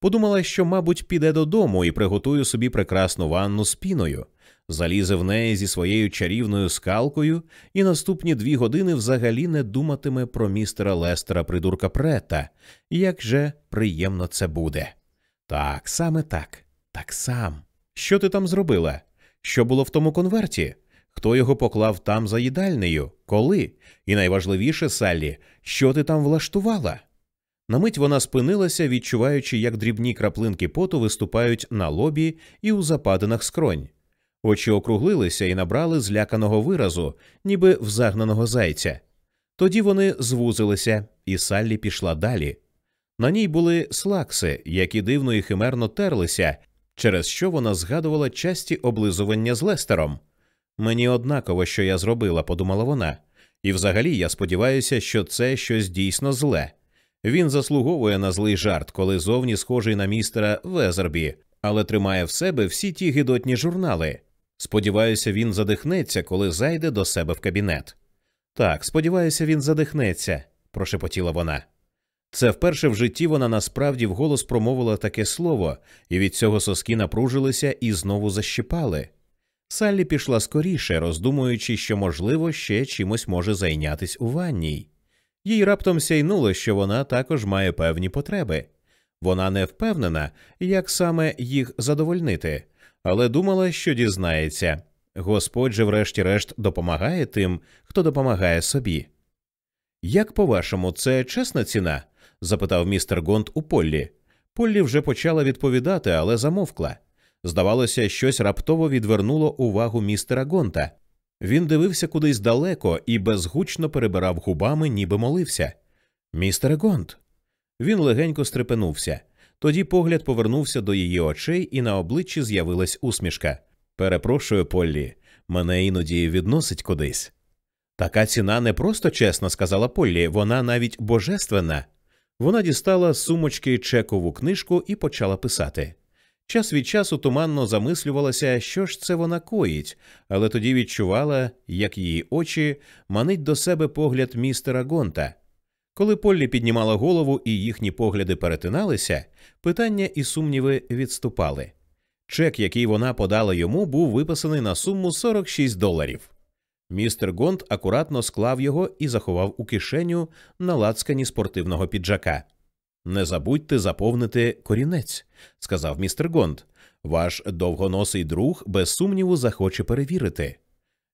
Подумала, що, мабуть, піде додому і приготує собі прекрасну ванну з піною, залізе в неї зі своєю чарівною скалкою і наступні дві години взагалі не думатиме про містера Лестера придурка Претта. Як же приємно це буде. Так, саме так, так сам. Що ти там зробила? Що було в тому конверті? Хто його поклав там за їдальнею? Коли? І найважливіше, Саллі, що ти там влаштувала? На мить вона спинилася, відчуваючи, як дрібні краплинки поту виступають на лобі і у западинах скронь. Очі округлилися і набрали зляканого виразу, ніби взагнаного зайця. Тоді вони звузилися, і Саллі пішла далі. На ній були слакси, які дивно і химерно терлися, через що вона згадувала часті облизування з Лестером. Мені однаково, що я зробила, подумала вона, і взагалі я сподіваюся, що це щось дійсно зле. Він заслуговує на злий жарт, коли зовні схожий на містера Везербі, але тримає в себе всі ті гидотні журнали. Сподіваюся, він задихнеться, коли зайде до себе в кабінет. Так, сподіваюся, він задихнеться, прошепотіла вона. Це вперше в житті вона насправді вголос промовила таке слово, і від цього соски напружилися і знову защипали. Саллі пішла скоріше, роздумуючи, що, можливо, ще чимось може зайнятись у ванній. Їй раптом сяйнуло, що вона також має певні потреби. Вона не впевнена, як саме їх задовольнити, але думала, що дізнається. Господь же, врешті-решт, допомагає тим, хто допомагає собі. Як по вашому, це чесна ціна? запитав містер Гонт у Поллі. Поллі вже почала відповідати, але замовкла. Здавалося, щось раптово відвернуло увагу містера Гонта. Він дивився кудись далеко і безгучно перебирав губами, ніби молився. Містер Гонт. Він легенько стрепенувся. Тоді погляд повернувся до її очей, і на обличчі з'явилась усмішка. Перепрошую, Поллі, мене іноді відносить кудись. Така ціна не просто чесна, сказала Поллі, вона навіть божественна. Вона дістала з сумочки чекову книжку і почала писати. Час від часу туманно замислювалася, що ж це вона коїть, але тоді відчувала, як її очі манить до себе погляд містера Гонта. Коли Поллі піднімала голову і їхні погляди перетиналися, питання і сумніви відступали. Чек, який вона подала йому, був виписаний на суму 46 доларів. Містер Гонт акуратно склав його і заховав у кишеню на лацкані спортивного піджака. Не забудьте заповнити корінець, сказав містер Гонт. Ваш довгоносий друг без сумніву захоче перевірити.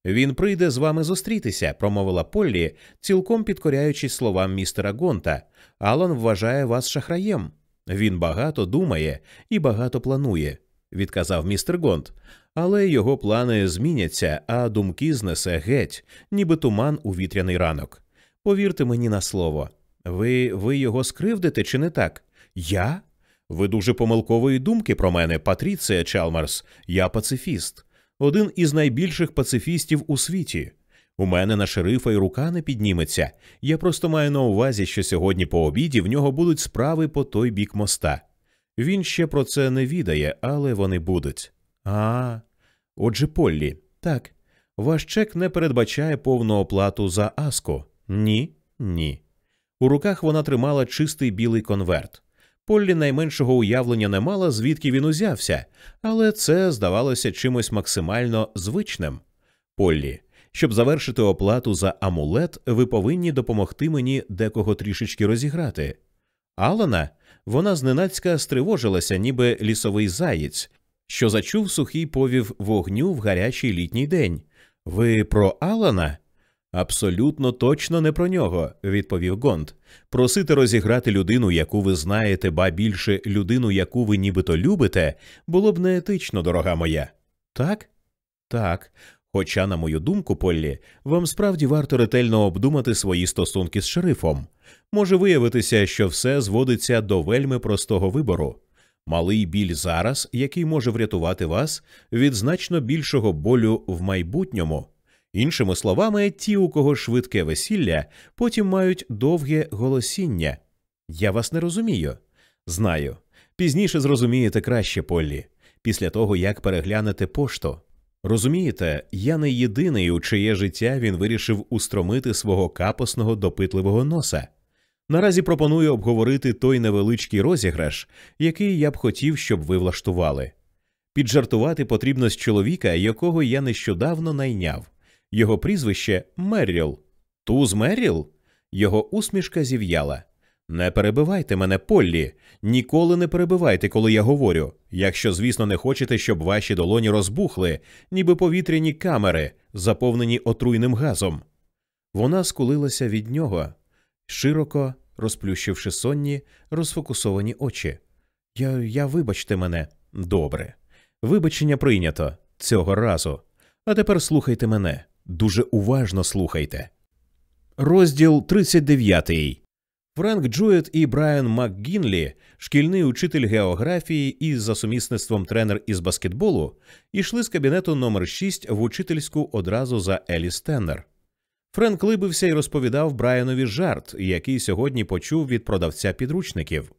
Він прийде з вами зустрітися, промовила Поллі, цілком підкоряючись словам містера Гонта. Алан вважає вас шахраєм. Він багато думає і багато планує, відказав містер Гонт. Але його плани зміняться, а думки знесе геть, ніби туман у вітряний ранок. Повірте мені на слово. Ви ви його скривдите чи не так? Я? Ви дуже помилкової думки про мене, Патріція Чалмарс. Я пацифіст, один із найбільших пацифістів у світі. У мене на шерифа і рука не підніметься. Я просто маю на увазі, що сьогодні по обіді в нього будуть справи по той бік моста. Він ще про це не відає, але вони будуть. А, отже, Поллі, так, ваш чек не передбачає повну оплату за аску. Ні, ні. У руках вона тримала чистий білий конверт. Поллі найменшого уявлення не мала, звідки він узявся, але це здавалося чимось максимально звичним. Поллі, щоб завершити оплату за амулет, ви повинні допомогти мені декого трішечки розіграти. Алана, вона зненацька стривожилася, ніби лісовий заєць, що зачув сухий повів вогню в гарячий літній день. Ви про Алана? Абсолютно точно не про нього, відповів Гонд. Просити розіграти людину, яку ви знаєте, ба більше людину, яку ви нібито любите, було б неетично, дорога моя. Так? Так. Хоча, на мою думку, Поллі, вам справді варто ретельно обдумати свої стосунки з шерифом. Може виявитися, що все зводиться до вельми простого вибору. Малий біль зараз, який може врятувати вас від значно більшого болю в майбутньому. Іншими словами, ті, у кого швидке весілля, потім мають довге голосіння. Я вас не розумію. Знаю. Пізніше зрозумієте краще, Поллі, після того як переглянете пошту. Розумієте, я не єдиний, у чиє життя він вирішив устромити свого капосного допитливого носа. Наразі пропоную обговорити той невеличкий розіграш, який я б хотів, щоб ви влаштували. Піджартувати потрібно з чоловіка, якого я нещодавно найняв. Його прізвище Мерріл. Туз Мерріл? Його усмішка зів'яла. Не перебивайте мене, Поллі, ніколи не перебивайте, коли я говорю, якщо, звісно, не хочете, щоб ваші долоні розбухли, ніби повітряні камери, заповнені отруйним газом. Вона скулилася від нього, широко розплющивши сонні, розфокусовані очі. Я, я вибачте мене, добре. Вибачення прийнято цього разу. А тепер слухайте мене. Дуже уважно слухайте. Розділ 39. Франк Джует і Брайан МакГінлі, шкільний учитель географії і за сумісництвом тренер із баскетболу, йшли з кабінету номер 6 в учительську одразу за Еліс Теннер. Френк либився і розповідав Брайанові жарт, який сьогодні почув від продавця підручників,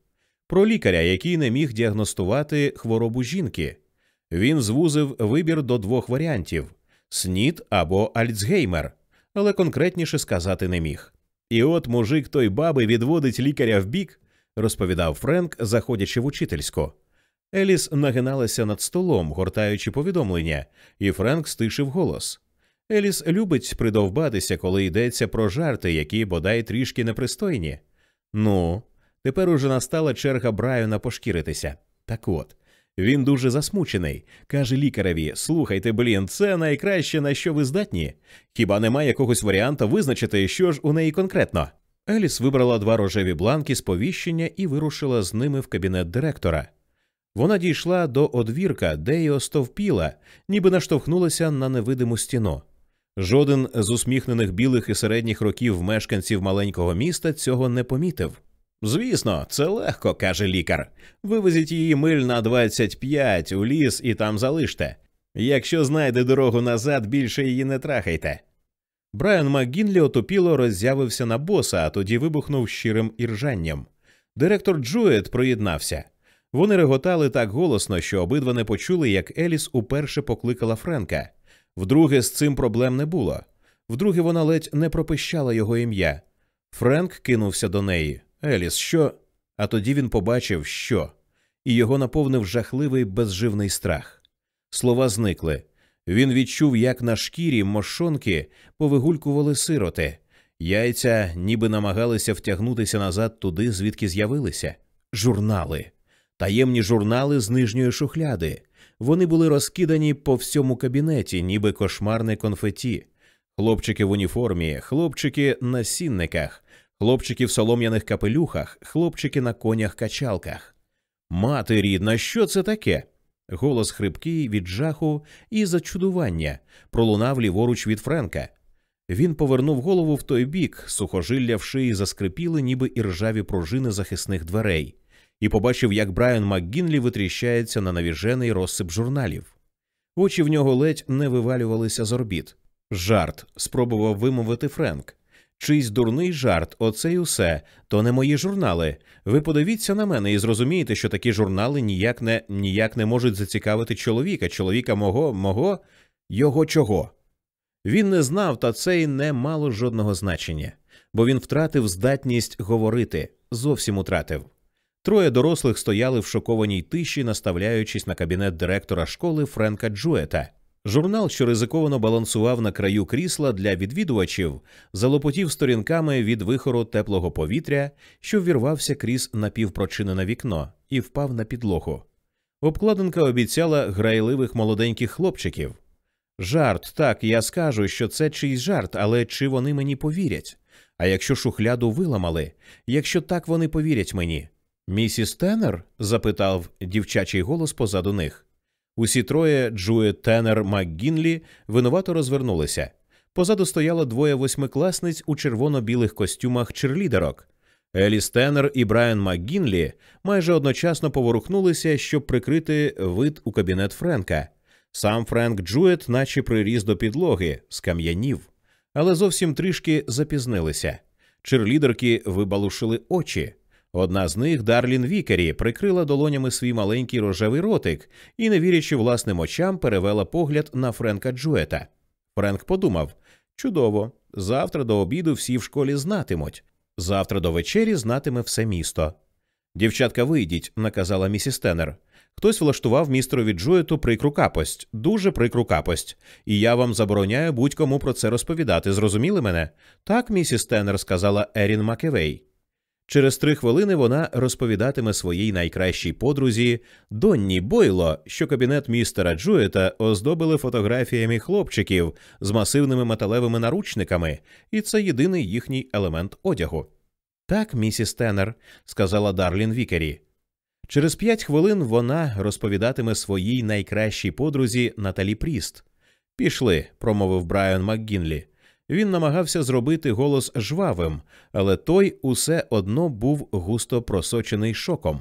про лікаря, який не міг діагностувати хворобу жінки. Він звузив вибір до двох варіантів снід або Альцгеймер, але конкретніше сказати не міг. І от мужик той баби відводить лікаря в бік, розповідав Френк, заходячи в учительську. Еліс нагиналася над столом, гортаючи повідомлення, і Френк стишив голос. Еліс любить придовбатися, коли йдеться про жарти, які бодай трішки непристойні. Ну, тепер уже настала черга Брайана пошкіритися. Так от, він дуже засмучений. Каже лікареві: слухайте, блін, це найкраще, на що ви здатні. Хіба немає якогось варіанта визначити, що ж у неї конкретно? Еліс вибрала два рожеві бланки сповіщення і вирушила з ними в кабінет директора. Вона дійшла до одвірка, де й остовпіла, ніби наштовхнулася на невидиму стіну. Жоден з усміхнених білих і середніх років мешканців маленького міста цього не помітив. Звісно, це легко, каже лікар. Вивезіть її миль на 25 у ліс і там залиште. Якщо знайде дорогу назад, більше її не трахайте. Брайан МакГінлі отопіло роззявився на боса, а тоді вибухнув щирим іржанням. Директор Джует приєднався. Вони реготали так голосно, що обидва не почули, як Еліс уперше покликала Френка. Вдруге, з цим проблем не було. Вдруге, вона ледь не пропищала його ім'я. Френк кинувся до неї. Еліс, що? А тоді він побачив, що, і його наповнив жахливий безживний страх. Слова зникли. Він відчув, як на шкірі мошонки повигулькували сироти, яйця ніби намагалися втягнутися назад туди, звідки з'явилися. Журнали, таємні журнали з нижньої шухляди. Вони були розкидані по всьому кабінеті, ніби кошмарне конфеті. Хлопчики в уніформі, хлопчики на сінниках, хлопчики в солом'яних капелюхах, хлопчики на конях качалках. Мати рідна, що це таке? Голос хрипкий від жаху і зачудування пролунав ліворуч від Френка. Він повернув голову в той бік, сухожилля в шиї заскрипіли, ніби іржаві пружини захисних дверей, і побачив, як Брайан МакГінлі витріщається на навіжений розсип журналів. Очі в нього ледь не вивалювалися з орбіт. Жарт спробував вимовити Френк. Чийсь дурний жарт, оце й усе, то не мої журнали. Ви подивіться на мене і зрозумієте, що такі журнали ніяк не ніяк не можуть зацікавити чоловіка, чоловіка мого, мого, його чого. Він не знав, та це й не мало жодного значення, бо він втратив здатність говорити, зовсім утратив. Троє дорослих стояли в шокованій тиші, наставляючись на кабінет директора школи Френка Джуета. Журнал, що ризиковано балансував на краю крісла для відвідувачів, залопотів сторінками від вихору теплого повітря, що ввірвався крізь напівпрочинене вікно, і впав на підлогу. Обкладинка обіцяла грайливих молоденьких хлопчиків. Жарт, так, я скажу, що це чийсь жарт, але чи вони мені повірять? А якщо шухляду виламали, якщо так вони повірять мені? Місіс Теннер? запитав дівчачий голос позаду них. Усі троє Джує Теннер МакГінлі винувато розвернулися. Позаду стояло двоє восьмикласниць у червоно-білих костюмах черлідерок. Еліс Теннер і Брайан МакГінлі майже одночасно поворухнулися, щоб прикрити вид у кабінет Френка. Сам Френк Джует, наче приріс до підлоги, скам'янів, але зовсім трішки запізнилися. Черлідерки вибалушили очі. Одна з них, Дарлін Вікері, прикрила долонями свій маленький рожевий ротик і, не вірячи власним очам, перевела погляд на Френка Джуета. Френк подумав чудово, завтра до обіду всі в школі знатимуть, завтра до вечері знатиме все місто. Дівчатка, вийдіть, наказала місіс Теннер. Хтось влаштував містерові Джуету прикру капость, дуже прикру капость, і я вам забороняю будь-кому про це розповідати. Зрозуміли мене? Так, місіс Теннер, сказала Ерін Макевей. Через три хвилини вона розповідатиме своїй найкращій подрузі Донні Бойло, що кабінет містера Джуета оздобили фотографіями хлопчиків з масивними металевими наручниками, і це єдиний їхній елемент одягу. Так, місіс Теннер», – сказала Дарлін Вікері. Через п'ять хвилин вона розповідатиме своїй найкращій подрузі Наталі Пріст. Пішли, промовив Брайан МакГінлі. Він намагався зробити голос жвавим, але той усе одно був густо просочений шоком.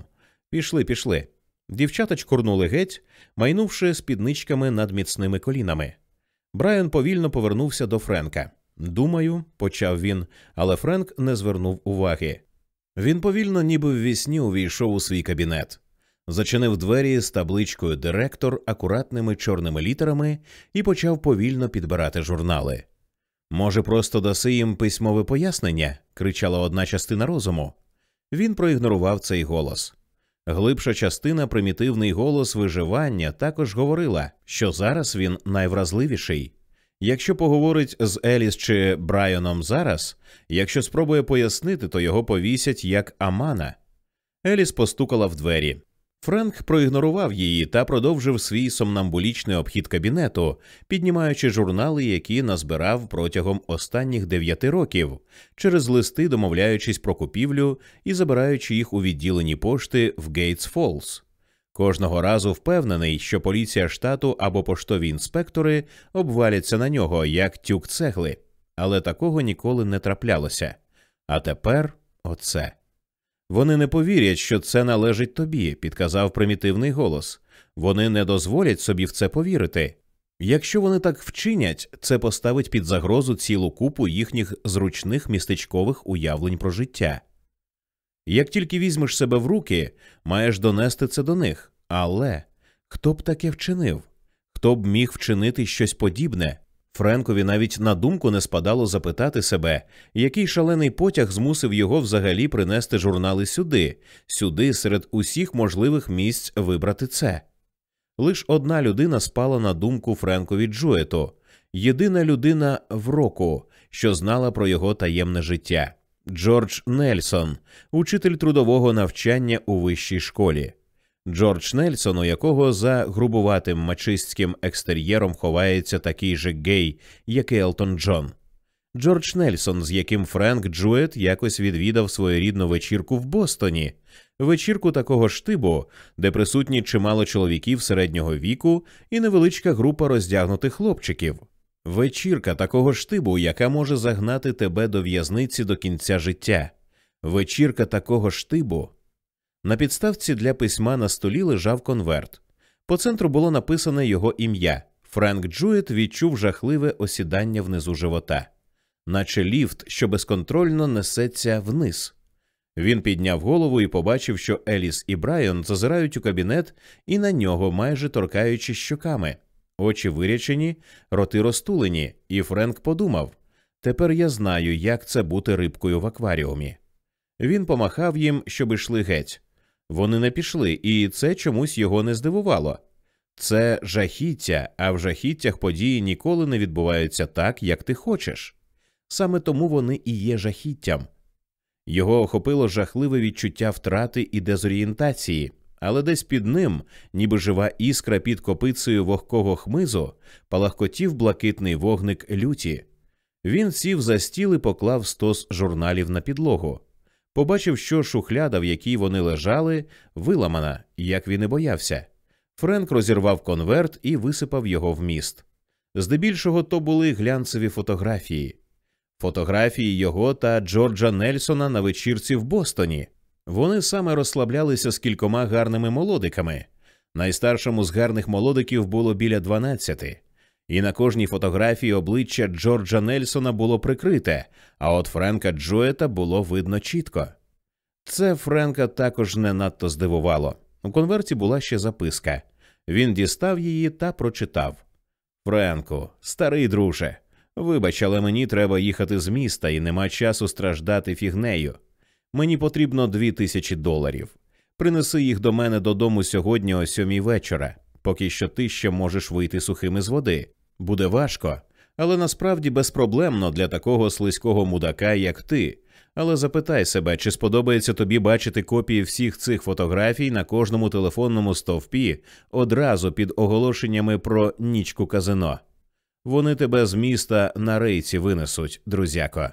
Пішли, пішли. Дівчата чкурнули геть, майнувши спідничками над міцними колінами. Брайан повільно повернувся до Френка. Думаю, почав він, але Френк не звернув уваги. Він повільно, ніби в вісні, увійшов у свій кабінет, зачинив двері з табличкою Директор акуратними чорними літерами і почав повільно підбирати журнали. Може, просто даси їм письмове пояснення? кричала одна частина розуму. Він проігнорував цей голос. Глибша частина, примітивний голос виживання, також говорила, що зараз він найвразливіший. Якщо поговорить з Еліс чи Брайаном зараз, якщо спробує пояснити, то його повісять як Амана. Еліс постукала в двері. Френк проігнорував її та продовжив свій сомнамбулічний обхід кабінету, піднімаючи журнали, які назбирав протягом останніх дев'яти років, через листи домовляючись про купівлю і забираючи їх у відділенні пошти в Гейтс Фолз. Кожного разу впевнений, що поліція штату або поштові інспектори обваляться на нього, як тюк цегли, але такого ніколи не траплялося. А тепер оце. Вони не повірять, що це належить тобі, підказав примітивний голос. Вони не дозволять собі в це повірити. Якщо вони так вчинять, це поставить під загрозу цілу купу їхніх зручних містечкових уявлень про життя. Як тільки візьмеш себе в руки, маєш донести це до них. Але хто б таке вчинив? Хто б міг вчинити щось подібне? Френкові навіть на думку не спадало запитати себе, який шалений потяг змусив його взагалі принести журнали сюди, сюди серед усіх можливих місць вибрати це. Лиш одна людина спала на думку Френкові Джуету, єдина людина в року, що знала про його таємне життя Джордж Нельсон, учитель трудового навчання у вищій школі. Джордж Нельсон, у якого за грубуватим мачистським екстер'єром ховається такий же гей, як і Елтон Джон. Джордж Нельсон, з яким Френк Джует якось відвідав своєрідну вечірку в Бостоні, вечірку такого штибу, де присутні чимало чоловіків середнього віку і невеличка група роздягнутих хлопчиків. Вечірка такого штибу, яка може загнати тебе до в'язниці до кінця життя. Вечірка такого штибу. На підставці для письма на столі лежав конверт. По центру було написане його ім'я. Френк Джует відчув жахливе осідання внизу живота, наче ліфт, що безконтрольно несеться вниз. Він підняв голову і побачив, що Еліс і Брайан зазирають у кабінет і на нього, майже торкаючи щоками. Очі вирячені, роти розтулені, і Френк подумав тепер я знаю, як це бути рибкою в акваріумі. Він помахав їм, щоб йшли геть. Вони не пішли, і це чомусь його не здивувало. Це жахіття, а в жахіттях події ніколи не відбуваються так, як ти хочеш. Саме тому вони і є жахіттям. Його охопило жахливе відчуття втрати і дезорієнтації, але десь під ним, ніби жива іскра під копицею вогкого хмизу, палахкотів блакитний вогник люті. Він сів за стіл і поклав стос журналів на підлогу. Побачив, що шухляда, в якій вони лежали, виламана, як він і боявся. Френк розірвав конверт і висипав його в міст. Здебільшого то були глянцеві фотографії, фотографії його та Джорджа Нельсона на вечірці в Бостоні. Вони саме розслаблялися з кількома гарними молодиками. Найстаршому з гарних молодиків було біля дванадцяти і на кожній фотографії обличчя Джорджа Нельсона було прикрите, а от Френка Джоета було видно чітко. Це Френка також не надто здивувало. У конверті була ще записка. Він дістав її та прочитав Френку, старий друже, вибач, але мені треба їхати з міста і нема часу страждати фігнею. Мені потрібно дві тисячі доларів. Принеси їх до мене додому сьогодні о сьомій вечора, поки що ти ще можеш вийти сухими з води. Буде важко, але насправді безпроблемно для такого слизького мудака, як ти. Але запитай себе, чи сподобається тобі бачити копії всіх цих фотографій на кожному телефонному стовпі одразу під оголошеннями про нічку казино. Вони тебе з міста на рейці винесуть, друзяко.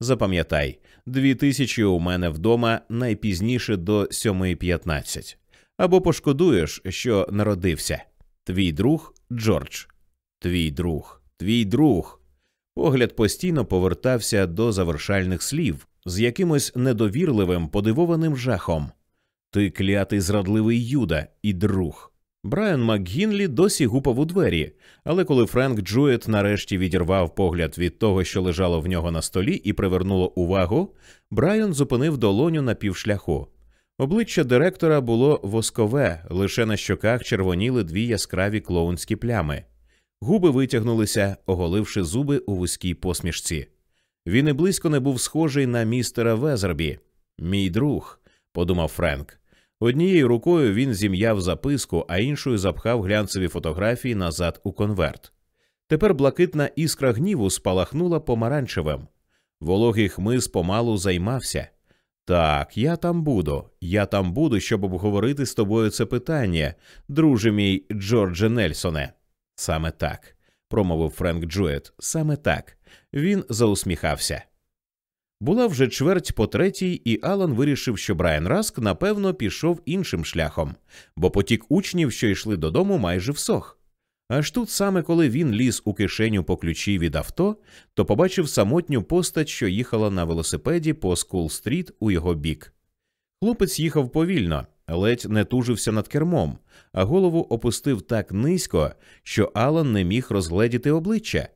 Запам'ятай, дві тисячі у мене вдома найпізніше до 7.15. Або пошкодуєш, що народився. Твій друг Джордж. Твій друг, твій друг. Погляд постійно повертався до завершальних слів з якимось недовірливим, подивованим жахом. Ти клятий зрадливий юда і друг. Брайан МакГінлі досі гупав у двері, але коли Френк Джует нарешті відірвав погляд від того, що лежало в нього на столі, і привернуло увагу, Брайан зупинив долоню на півшляху. Обличчя директора було воскове, лише на щоках червоніли дві яскраві клоунські плями. Губи витягнулися, оголивши зуби у вузькій посмішці. Він і близько не був схожий на містера Везербі. Мій друг, подумав Френк. Однією рукою він зім'яв записку, а іншою запхав глянцеві фотографії назад у конверт. Тепер блакитна іскра гніву спалахнула помаранчевим. Вологий хмиз помалу займався. Так, я там буду. Я там буду, щоб обговорити з тобою це питання, друже мій Джордже Нельсоне. Саме так, промовив Френк Джует. Саме так. Він заусміхався. Була вже чверть по третій, і Алан вирішив, що Брайан Раск напевно пішов іншим шляхом, бо потік учнів, що йшли додому, майже всох. Аж тут, саме коли він ліз у кишеню по ключі від авто, то побачив самотню постать, що їхала на велосипеді по Скул-стріт у його бік. Хлопець їхав повільно, ледь не тужився над кермом, а голову опустив так низько, що Алан не міг розгледіти обличчя.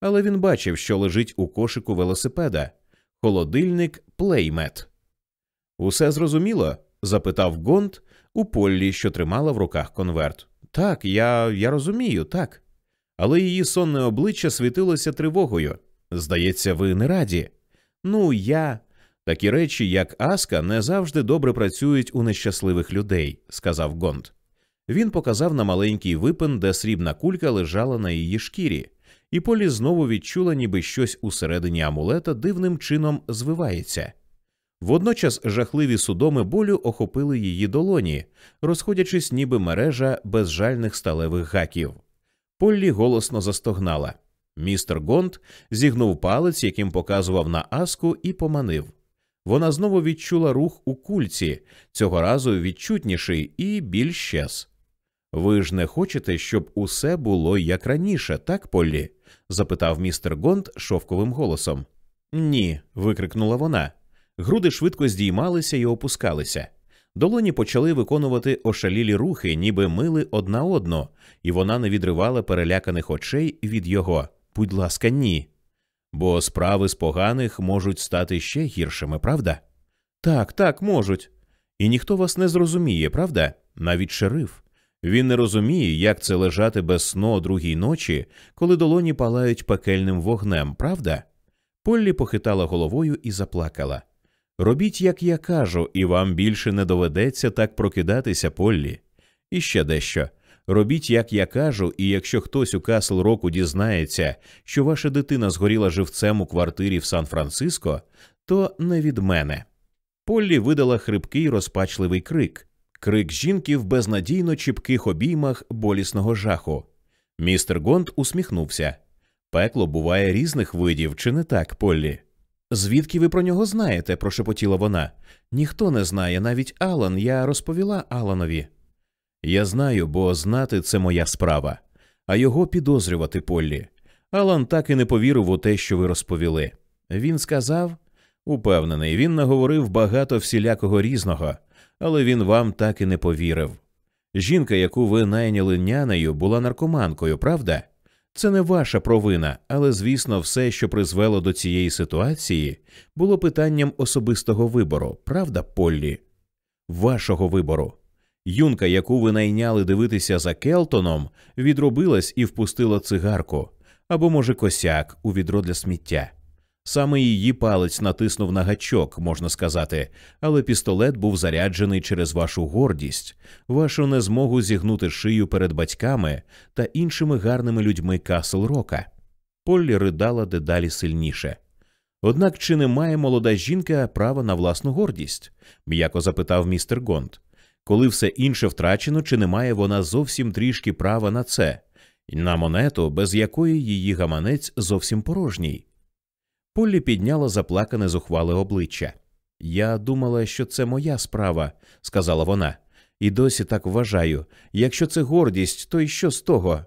Але він бачив, що лежить у кошику велосипеда холодильник плеймет. Усе зрозуміло? запитав Гонт у Поллі, що тримала в руках конверт. Так, я, я розумію, так. Але її сонне обличчя світилося тривогою. Здається, ви не раді. Ну, я. Такі речі, як Аска, не завжди добре працюють у нещасливих людей, сказав Гонт. Він показав на маленький випин, де срібна кулька лежала на її шкірі, і Полі знову відчула, ніби щось усередині амулета дивним чином звивається. Водночас жахливі судоми болю охопили її долоні, розходячись, ніби мережа безжальних сталевих гаків. Поллі голосно застогнала. Містер Гонт зігнув палець, яким показував на аску, і поманив. Вона знову відчула рух у кульці, цього разу відчутніший і більш щез. Ви ж не хочете, щоб усе було як раніше, так, Поллі? запитав містер Гонт шовковим голосом. Ні. викрикнула вона. Груди швидко здіймалися і опускалися. Долоні почали виконувати ошалілі рухи, ніби мили одна одну, і вона не відривала переляканих очей від його. Будь ласка, ні. Бо справи з поганих можуть стати ще гіршими, правда? Так, так, можуть. І ніхто вас не зрозуміє, правда? Навіть шериф. Він не розуміє, як це лежати без сну о другій ночі, коли долоні палають пекельним вогнем, правда? Поллі похитала головою і заплакала. Робіть, як я кажу, і вам більше не доведеться так прокидатися, Поллі. І ще дещо. Робіть, як я кажу, і якщо хтось у Касл Року дізнається, що ваша дитина згоріла живцем у квартирі в Сан-Франциско, то не від мене. Поллі видала хрипкий розпачливий крик крик жінки в безнадійно чіпких обіймах болісного жаху. Містер Гонд усміхнувся. Пекло буває різних видів, чи не так, Поллі? Звідки ви про нього знаєте? прошепотіла вона. Ніхто не знає, навіть Алан, я розповіла Аланові. Я знаю, бо знати це моя справа, а його підозрювати Поллі. Алан так і не повірив у те, що ви розповіли. Він сказав, упевнений, він наговорив багато всілякого різного, але він вам так і не повірив. Жінка, яку ви найняли нянею, була наркоманкою, правда? Це не ваша провина, але звісно, все, що призвело до цієї ситуації, було питанням особистого вибору, правда, Поллі? Вашого вибору. Юнка, яку ви найняли дивитися за Келтоном, відробилась і впустила цигарку або, може, косяк у відро для сміття. Саме її палець натиснув на гачок, можна сказати, але пістолет був заряджений через вашу гордість, вашу незмогу зігнути шию перед батьками та іншими гарними людьми Касл Рока. Поллі ридала дедалі сильніше. Однак чи не має молода жінка права на власну гордість? м'яко запитав містер Гонт. Коли все інше втрачено, чи не має вона зовсім трішки права на це, на монету, без якої її гаманець зовсім порожній? Поллі підняла заплакане зухвале обличчя. Я думала, що це моя справа, сказала вона, і досі так вважаю. Якщо це гордість, то й що з того?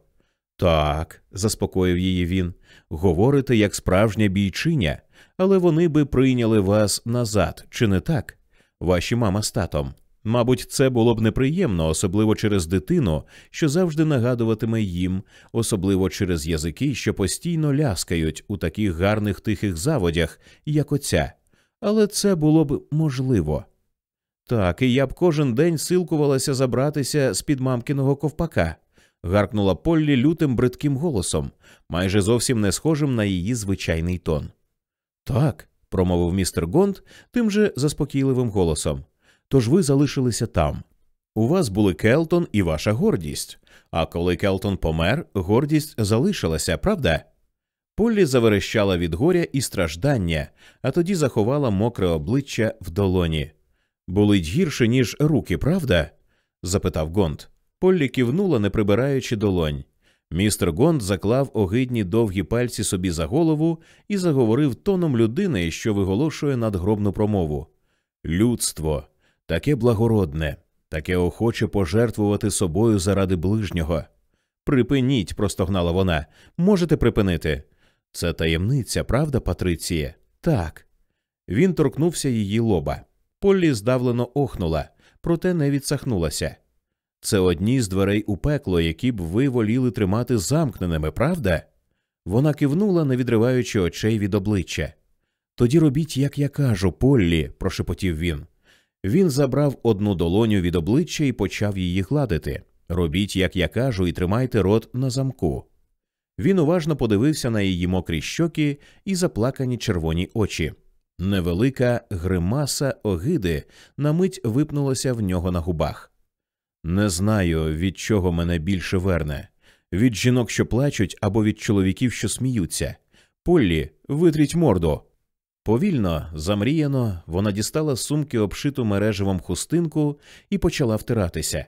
Так, заспокоїв її він, говорите як справжня бійчиня, але вони би прийняли вас назад, чи не так? Ваші мама з татом. Мабуть, це було б неприємно, особливо через дитину, що завжди нагадуватиме їм, особливо через язики, що постійно ляскають у таких гарних тихих заводях, як оця. Але це було б можливо. Так, і я б кожен день силкувалася забратися з під мамкиного ковпака, гаркнула Поллі лютим бридким голосом, майже зовсім не схожим на її звичайний тон. Так, промовив містер Гонд тим же заспокійливим голосом тож ви залишилися там. У вас були Келтон і ваша гордість. А коли Келтон помер, гордість залишилася, правда? Поллі заверещала від горя і страждання, а тоді заховала мокре обличчя в долоні. Болить гірше, ніж руки, правда? запитав Гонт. Поллі кивнула, не прибираючи долонь. Містер Гонд заклав огидні довгі пальці собі за голову і заговорив тоном людини, що виголошує надгробну промову. Людство таке благородне, таке охоче пожертвувати собою заради ближнього. Припиніть, простогнала вона. Можете припинити. Це таємниця, правда, Патриція? Так. Він торкнувся її лоба. Поллі здавлено охнула, проте не відсахнулася. Це одні з дверей у пекло, які б ви воліли тримати замкненими, правда? Вона кивнула, не відриваючи очей від обличчя. Тоді робіть, як я кажу, Поллі, прошепотів він. Він забрав одну долоню від обличчя і почав її гладити. Робіть, як я кажу, і тримайте рот на замку. Він уважно подивився на її мокрі щоки і заплакані червоні очі. Невелика гримаса огиди на мить випнулася в нього на губах. Не знаю, від чого мене більше верне від жінок, що плачуть, або від чоловіків, що сміються. Поллі, витріть морду. Повільно, замріяно, вона дістала з сумки обшиту мережевом хустинку і почала втиратися.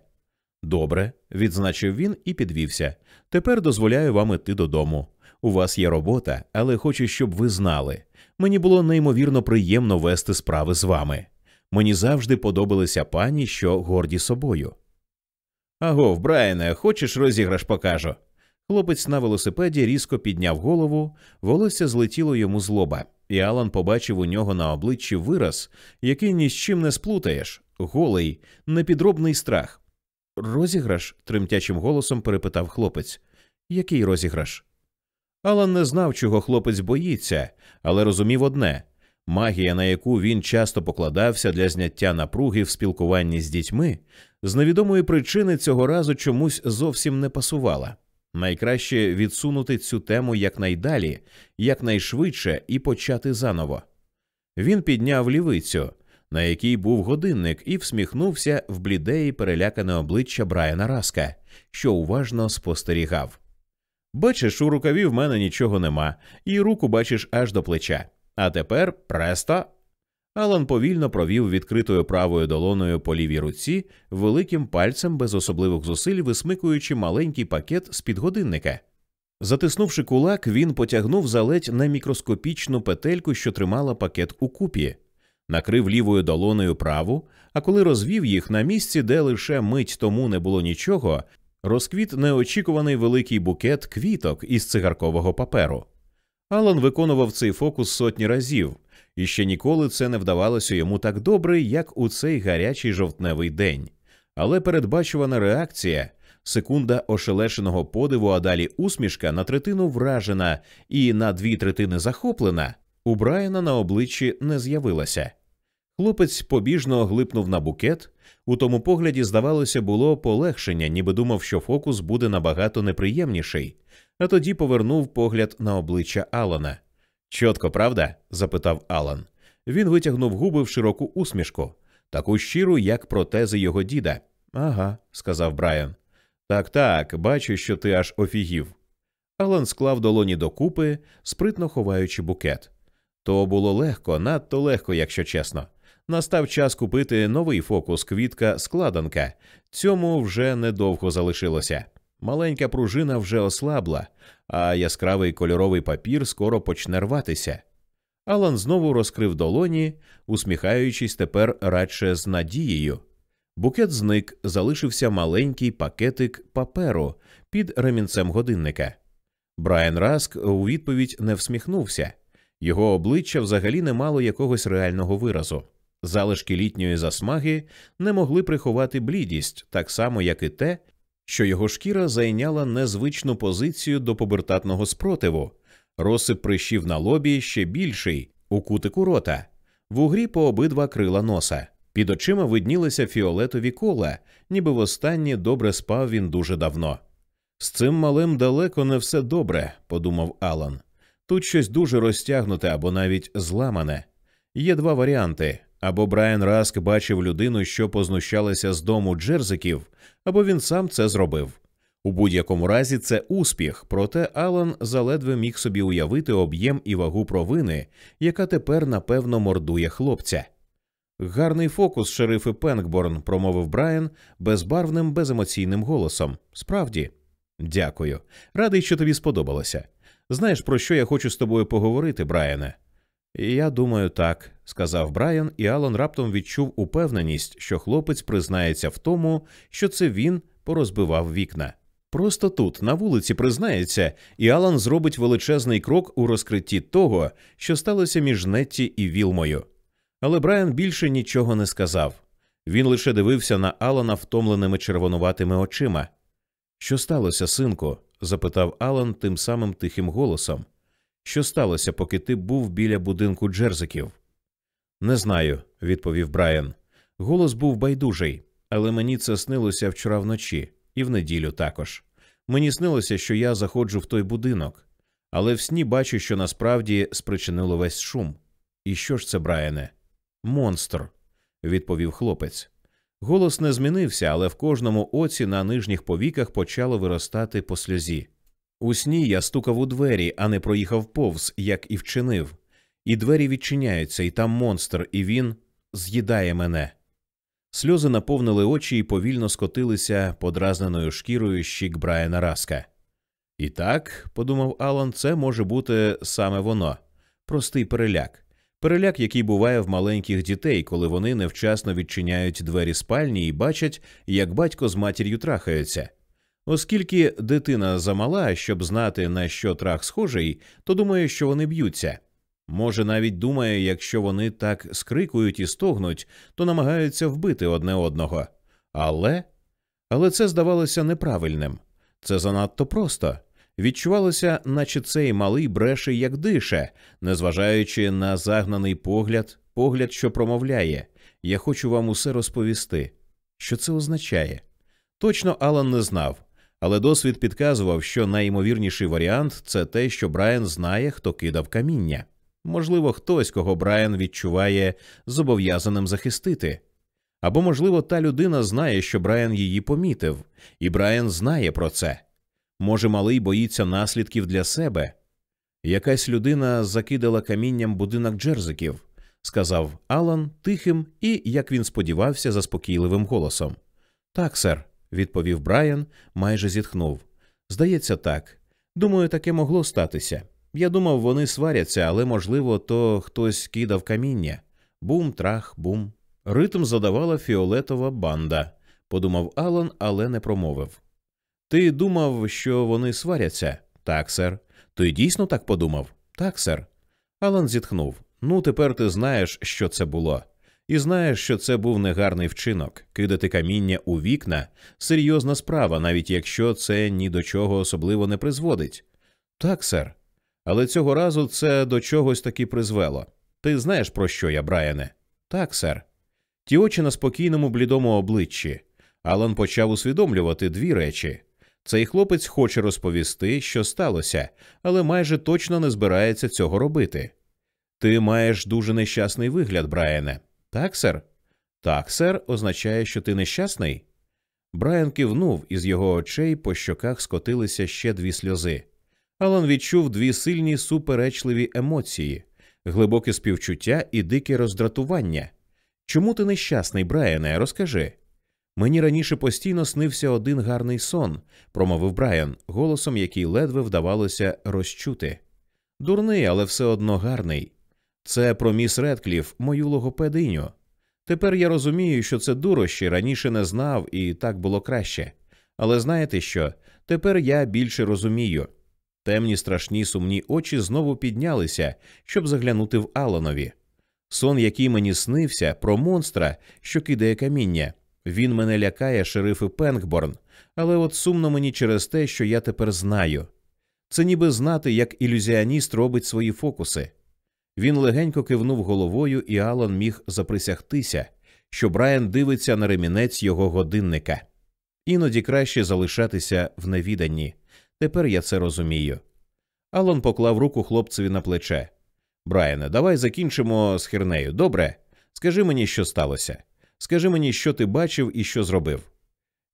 Добре, відзначив він і підвівся. Тепер дозволяю вам іти додому. У вас є робота, але хочу, щоб ви знали. Мені було неймовірно приємно вести справи з вами. Мені завжди подобалися пані, що горді собою. Агов, Брайане, хочеш розіграш покажу. Хлопець на велосипеді різко підняв голову, волосся злетіло йому з лоба, і Алан побачив у нього на обличчі вираз, який ні з чим не сплутаєш голий, непідробний страх. Розіграш? тремтячим голосом перепитав хлопець. Який розіграш? Алан не знав, чого хлопець боїться, але розумів одне магія, на яку він часто покладався для зняття напруги в спілкуванні з дітьми, з невідомої причини цього разу чомусь зовсім не пасувала. Найкраще відсунути цю тему якнайдалі, якнайшвидше і почати заново. Він підняв лівицю, на якій був годинник, і всміхнувся в бліде і перелякане обличчя Брайана Раска, що уважно спостерігав. Бачиш, у рукаві в мене нічого нема, і руку бачиш аж до плеча. А тепер престо. Алан повільно провів відкритою правою долоною по лівій руці, великим пальцем без особливих зусиль висмикуючи маленький пакет з під годинника. Затиснувши кулак, він потягнув за ледь на мікроскопічну петельку, що тримала пакет у купі, накрив лівою долоною праву, а коли розвів їх на місці, де лише мить тому не було нічого, розквіт неочікуваний великий букет квіток із цигаркового паперу. Алан виконував цей фокус сотні разів, і ще ніколи це не вдавалося йому так добре, як у цей гарячий жовтневий день. Але передбачувана реакція, секунда ошелешеного подиву, а далі усмішка на третину вражена і на дві третини захоплена, у Брайана на обличчі не з'явилася. Хлопець побіжно оглипнув на букет. У тому погляді, здавалося, було полегшення, ніби думав, що фокус буде набагато неприємніший, а тоді повернув погляд на обличчя Алана. Чотко, правда? запитав Алан. Він витягнув губи в широку усмішку, таку щиру, як протези його діда. Ага, сказав Брайан. Так, так, бачу, що ти аж офігів. Алан склав долоні докупи, спритно ховаючи букет. То було легко, надто легко, якщо чесно. Настав час купити новий фокус квітка складанка. Цьому вже недовго залишилося. Маленька пружина вже ослабла, а яскравий кольоровий папір скоро почне рватися. Алан знову розкрив долоні, усміхаючись тепер радше з надією. Букет зник, залишився маленький пакетик паперу під ремінцем годинника. Брайан Раск у відповідь не всміхнувся, його обличчя взагалі не мало якогось реального виразу. Залишки літньої засмаги не могли приховати блідість, так само, як і те, що його шкіра зайняла незвичну позицію до побертатного спротиву, розсип прищів на лобі ще більший, у кутику рота, в угрі по обидва крила носа. Під очима виднілися фіолетові кола, ніби востаннє добре спав він дуже давно. З цим малим далеко не все добре, подумав Алан. Тут щось дуже розтягнуте або навіть зламане. Є два варіанти або Брайан Раск бачив людину, що познущалася з дому Джерзиків, або він сам це зробив. У будь-якому разі це успіх, проте Алан заледве міг собі уявити об'єм і вагу провини, яка тепер напевно мордує хлопця. Гарний фокус, шерифи Пенкборн, промовив Брайан безбарвним, беземоційним голосом. Справді, дякую. Радий, що тобі сподобалося. Знаєш, про що я хочу з тобою поговорити, Брайане? Я думаю, так, сказав Брайан, і Алан раптом відчув упевненість, що хлопець признається в тому, що це він порозбивав вікна. Просто тут, на вулиці, признається, і Алан зробить величезний крок у розкритті того, що сталося між Нетті і Вілмою. Але Брайан більше нічого не сказав. Він лише дивився на Алана втомленими червонуватими очима. Що сталося, синку? запитав Алан тим самим тихим голосом. Що сталося, поки ти був біля будинку Джерзиків? Не знаю, відповів Брайан. Голос був байдужий, але мені це снилося вчора вночі, і в неділю також. Мені снилося, що я заходжу в той будинок, але в сні бачу, що насправді спричинило весь шум. І що ж це, Брайане? Монстр, відповів хлопець. Голос не змінився, але в кожному оці на нижніх повіках почало виростати по сльозі. У сні я стукав у двері, а не проїхав повз, як і вчинив. І двері відчиняються, і там монстр, і він з'їдає мене. Сльози наповнили очі і повільно скотилися подразненою шкірою щік Брайана Раска. І так, подумав Алан, це може бути саме воно простий переляк. Переляк, який буває в маленьких дітей, коли вони невчасно відчиняють двері спальні і бачать, як батько з матір'ю трахаються. Оскільки дитина замала, щоб знати, на що трах схожий, то думає, що вони б'ються. Може, навіть думає, якщо вони так скрикують і стогнуть, то намагаються вбити одне одного. Але Але це здавалося неправильним. Це занадто просто. Відчувалося, наче цей малий бреше, як дише, незважаючи на загнаний погляд, погляд, що промовляє Я хочу вам усе розповісти. Що це означає? Точно Алан не знав, але досвід підказував, що найімовірніший варіант це те, що Брайан знає, хто кидав каміння. Можливо, хтось, кого Брайан відчуває зобов'язаним захистити. Або, можливо, та людина знає, що Брайан її помітив, і Брайан знає про це. Може, малий боїться наслідків для себе. Якась людина закидала камінням будинок Джерзиків, сказав Алан тихим і, як він сподівався, заспокійливим голосом. Так, сер, відповів Брайан, майже зітхнув. Здається, так. Думаю, таке могло статися. Я думав, вони сваряться, але, можливо, то хтось кидав каміння. Бум, трах, бум. Ритм задавала фіолетова банда, подумав Алан, але не промовив. Ти думав, що вони сваряться? Так, сер. Ти дійсно так подумав? Так, сер. Алан зітхнув. Ну, тепер ти знаєш, що це було. І знаєш, що це був негарний вчинок. Кидати каміння у вікна серйозна справа, навіть якщо це ні до чого особливо не призводить. Так, сер. Але цього разу це до чогось таки призвело. Ти знаєш, про що я, Брайане? Так, сер. Ті очі на спокійному блідому обличчі. Алан почав усвідомлювати дві речі. Цей хлопець хоче розповісти, що сталося, але майже точно не збирається цього робити. Ти маєш дуже нещасний вигляд, Брайане. Так, сер? Так, сер, означає, що ти нещасний. Брайан кивнув, і з його очей по щоках скотилися ще дві сльози. Алан відчув дві сильні суперечливі емоції, глибоке співчуття і дике роздратування. Чому ти нещасний, Брайане? Розкажи. Мені раніше постійно снився один гарний сон, промовив Брайан, голосом, який ледве вдавалося розчути. Дурний, але все одно гарний. Це про міс Редкліф, мою логопединю. Тепер я розумію, що це дурощі, раніше не знав, і так було краще. Але знаєте що? Тепер я більше розумію. Темні страшні сумні очі знову піднялися, щоб заглянути в Аланові. Сон, який мені снився, про монстра, що кидає каміння. Він мене лякає, шерифи Пенкборн, але от сумно мені через те, що я тепер знаю. Це ніби знати, як ілюзіоніст робить свої фокуси. Він легенько кивнув головою, і Алан міг заприсягтися, що Брайан дивиться на ремінець його годинника. Іноді краще залишатися в невіданні. Тепер я це розумію. Алан поклав руку хлопцеві на плече. Брайане, давай закінчимо з хернею. Добре? Скажи мені, що сталося. Скажи мені, що ти бачив і що зробив.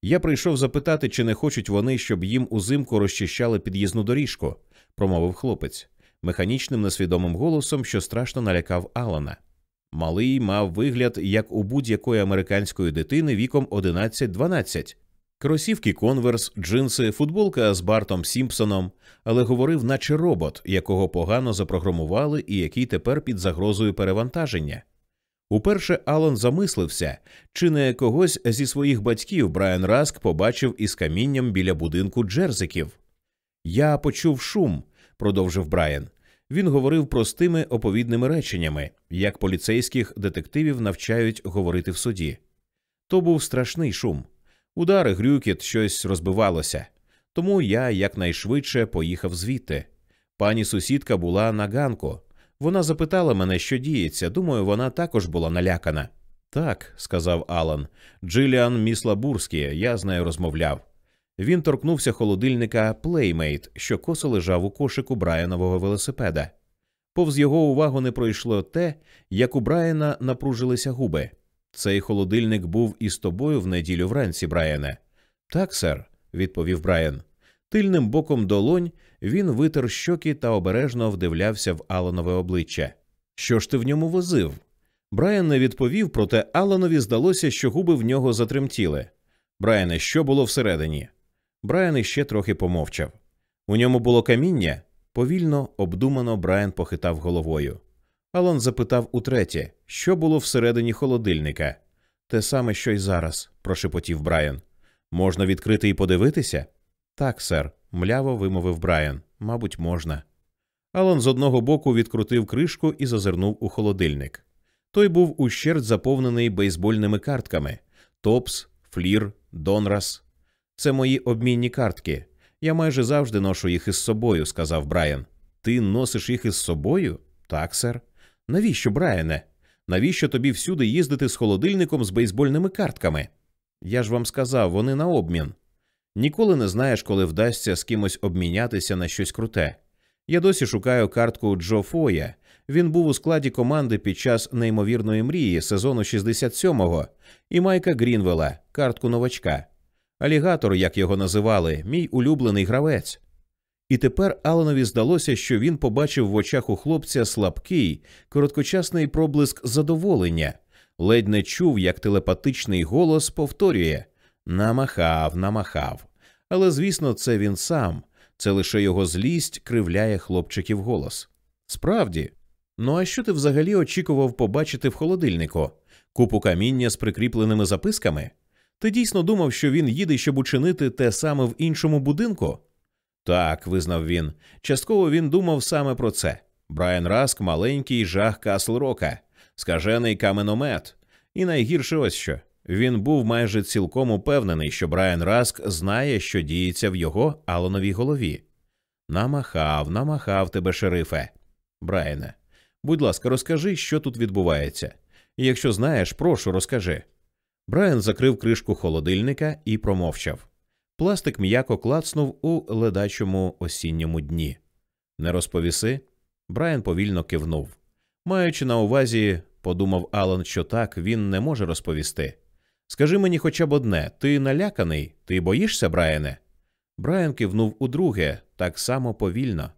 Я прийшов запитати, чи не хочуть вони, щоб їм узимку розчищали під'їзну доріжку, промовив хлопець, механічним несвідомим голосом, що страшно налякав Алана. Малий мав вигляд, як у будь-якої американської дитини віком 11-12. Кросівки конверс, джинси, футболка з Бартом Сімпсоном, але говорив, наче робот, якого погано запрограмували і який тепер під загрозою перевантаження. Уперше Алан замислився, чи не когось зі своїх батьків Брайан Раск побачив із камінням біля будинку Джерзиків. Я почув шум, продовжив Брайан. Він говорив простими оповідними реченнями, як поліцейських детективів навчають говорити в суді. То був страшний шум. Удари, грюкіт, щось розбивалося. Тому я якнайшвидше поїхав звідти. Пані сусідка була на ганку. Вона запитала мене, що діється. Думаю, вона також була налякана. Так, сказав Алан. Джиліан Міслабурський, я з нею розмовляв. Він торкнувся холодильника Playmate, що косо лежав у кошику Брайанового велосипеда. Повз його увагу не пройшло те, як у Брайана напружилися губи. Цей холодильник був із тобою в неділю вранці, Брайане. Так, сер, відповів Брайан. Тильним боком долонь він витер щоки та обережно вдивлявся в Аланове обличчя. Що ж ти в ньому возив? Брайан не відповів, проте Аланові здалося, що губи в нього затремтіли. Брайане, що було всередині? Брайан іще трохи помовчав. У ньому було каміння. Повільно, обдумано, Брайан похитав головою. Алан запитав утретє, що було всередині холодильника. Те саме, що й зараз, прошепотів Брайан. Можна відкрити і подивитися? Так, сер, мляво вимовив Брайан. Мабуть, можна. Алан з одного боку відкрутив кришку і зазирнув у холодильник. Той був ущерть заповнений бейсбольними картками Топс, Флір, Донрас. Це мої обмінні картки. Я майже завжди ношу їх із собою, сказав Брайан. Ти носиш їх із собою? Так, сер. Навіщо, Брайане? Навіщо тобі всюди їздити з холодильником з бейсбольними картками? Я ж вам сказав, вони на обмін. Ніколи не знаєш, коли вдасться з кимось обмінятися на щось круте. Я досі шукаю картку Джо Фоя. Він був у складі команди під час неймовірної мрії сезону 67-го, і Майка Грінвелла, картку новачка. Алігатор, як його називали, мій улюблений гравець. І тепер Аланові здалося, що він побачив в очах у хлопця слабкий, короткочасний проблиск задоволення, ледь не чув, як телепатичний голос повторює намахав, намахав. Але, звісно, це він сам, це лише його злість кривляє хлопчиків голос. Справді, ну а що ти взагалі очікував побачити в холодильнику? Купу каміння з прикріпленими записками? Ти дійсно думав, що він їде, щоб учинити те саме в іншому будинку? Так, визнав він. Частково він думав саме про це. Брайан Раск маленький жах Касл Рока, скажений каменомет. І найгірше ось що. Він був майже цілком упевнений, що Брайан Раск знає, що діється в його Алоновій голові. Намахав, намахав тебе, шерифе. Брайане, будь ласка, розкажи, що тут відбувається. Якщо знаєш, прошу, розкажи. Брайан закрив кришку холодильника і промовчав. Пластик м'яко клацнув у ледачому осінньому дні. Не розповіси? Брайан повільно кивнув. Маючи на увазі, подумав Алан, що так він не може розповісти. Скажи мені хоча б одне ти наляканий, ти боїшся, Брайане? Брайан кивнув удруге, так само повільно.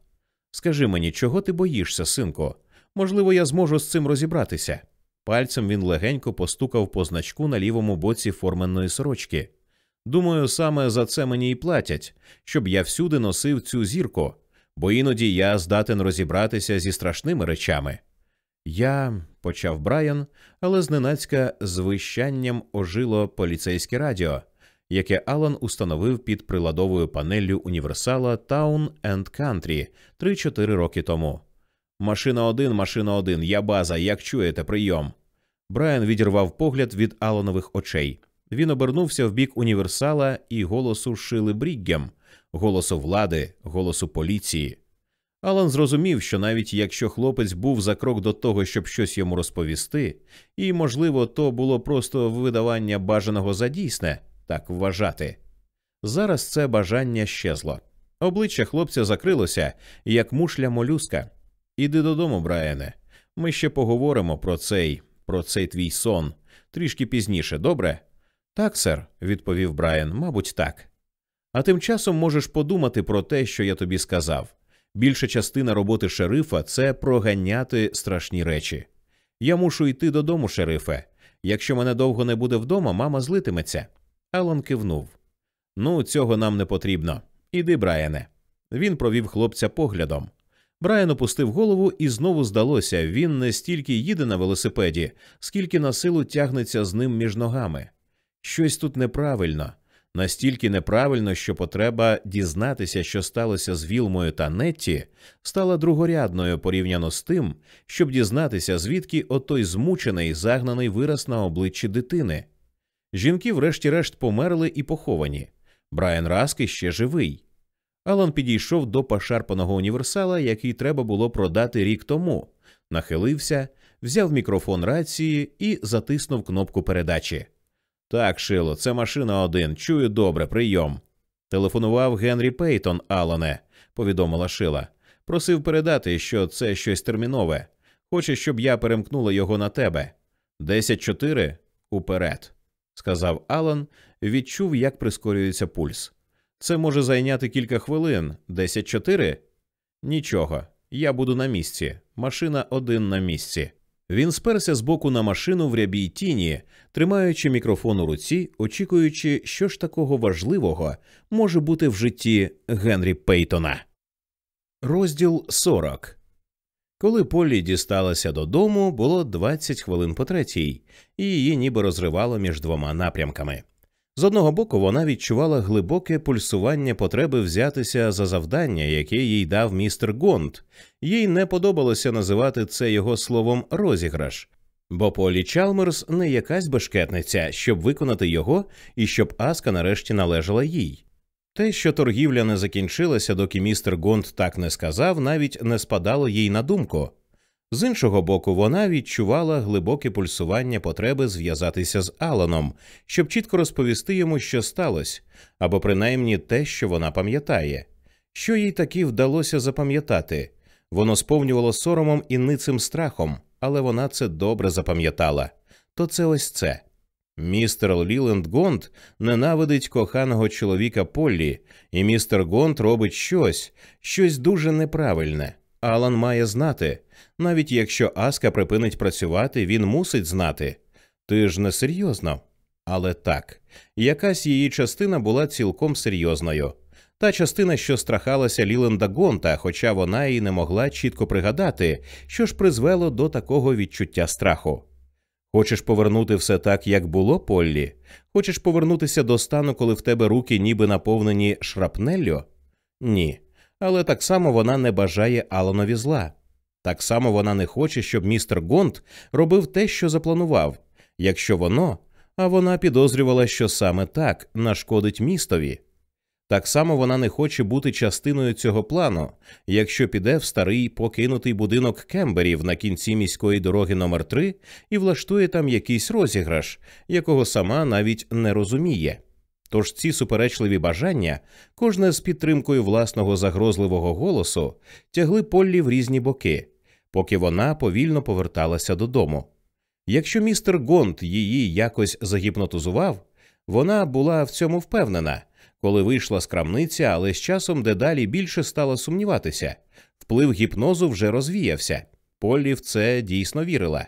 Скажи мені, чого ти боїшся, синку? Можливо, я зможу з цим розібратися. Пальцем він легенько постукав по значку на лівому боці форменної сорочки. Думаю, саме за це мені і платять, щоб я всюди носив цю зірку, бо іноді я здатен розібратися зі страшними речами. Я, почав Брайан, але зненацька з вищанням ожило поліцейське радіо, яке Алан установив під приладовою панеллю універсала Town and Country 3-4 роки тому. Машина один, машина один, я база, як чуєте, прийом. Брайан відірвав погляд від Аланових очей. Він обернувся в бік універсала і голосу Шили Бріггем, голосу влади, голосу поліції. Алан зрозумів, що навіть якщо хлопець був за крок до того, щоб щось йому розповісти, і, можливо, то було просто видавання бажаного за дійсне, так вважати. Зараз це бажання щезло. Обличчя хлопця закрилося, як мушля молюска. Іди додому, Брайане. Ми ще поговоримо про цей, про цей твій сон трішки пізніше, добре? Так, сер, відповів Брайан, мабуть, так. А тим часом можеш подумати про те, що я тобі сказав. Більша частина роботи шерифа це проганяти страшні речі. Я мушу йти додому, шерифе. Якщо мене довго не буде вдома, мама злитиметься. Алан кивнув. Ну, цього нам не потрібно. Іди, Брайане. Він провів хлопця поглядом. Брайан опустив голову, і знову здалося, він не стільки їде на велосипеді, скільки на силу тягнеться з ним між ногами. Щось тут неправильно, настільки неправильно, що потреба дізнатися, що сталося з Вілмою та Нетті, стала другорядною порівняно з тим, щоб дізнатися, звідки отой змучений, загнаний вираз на обличчі дитини. Жінки, врешті-решт, померли і поховані. Брайан Раски ще живий. Алан підійшов до пошарпаного універсала, який треба було продати рік тому, нахилився, взяв мікрофон рації і затиснув кнопку передачі. Так, Шило, це машина один. Чую добре, прийом. Телефонував Генрі Пейтон, Алане, повідомила Шила. Просив передати, що це щось термінове. Хоче, щоб я перемкнула його на тебе. Десять чотири уперед, сказав Алан, відчув, як прискорюється пульс. Це може зайняти кілька хвилин. Десять чотири? Нічого. Я буду на місці. Машина один на місці. Він сперся з боку на машину в рябій тіні, тримаючи мікрофон у руці, очікуючи, що ж такого важливого може бути в житті Генрі Пейтона. Розділ 40 Коли Полі дісталася додому, було 20 хвилин по третій, і її ніби розривало між двома напрямками. З одного боку, вона відчувала глибоке пульсування потреби взятися за завдання, яке їй дав містер Гонт. Їй не подобалося називати це його словом розіграш, бо Полі Чалмерс не якась бешкетниця, щоб виконати його і щоб Аска нарешті належала їй. Те, що торгівля не закінчилася, доки містер Гонт так не сказав, навіть не спадало їй на думку. З іншого боку, вона відчувала глибоке пульсування потреби зв'язатися з Аланом, щоб чітко розповісти йому, що сталося, або принаймні те, що вона пам'ятає. Що їй таки вдалося запам'ятати? Воно сповнювало соромом і ницим страхом, але вона це добре запам'ятала. То це ось це. Містер Ліленд Гонт ненавидить коханого чоловіка Поллі, і містер Гонт робить щось, щось дуже неправильне. Алан має знати, навіть якщо Аска припинить працювати, він мусить знати. Ти ж не серйозно. Але так, якась її частина була цілком серйозною. Та частина, що страхалася Ліленда Гонта, хоча вона і не могла чітко пригадати, що ж призвело до такого відчуття страху. Хочеш повернути все так, як було, Поллі? Хочеш повернутися до стану, коли в тебе руки ніби наповнені шрапнеллю? Ні але так само вона не бажає Аланові зла. Так само вона не хоче, щоб містер Гонт робив те, що запланував, якщо воно, а вона підозрювала, що саме так нашкодить містові. Так само вона не хоче бути частиною цього плану, якщо піде в старий покинутий будинок Кемберів на кінці міської дороги номер 3 і влаштує там якийсь розіграш, якого сама навіть не розуміє. Тож ці суперечливі бажання, кожне з підтримкою власного загрозливого голосу, тягли Поллі в різні боки, поки вона повільно поверталася додому. Якщо містер Гонт її якось загіпнотизував, вона була в цьому впевнена, коли вийшла з крамниці, але з часом дедалі більше стала сумніватися. Вплив гіпнозу вже розвіявся. Поллі в це дійсно вірила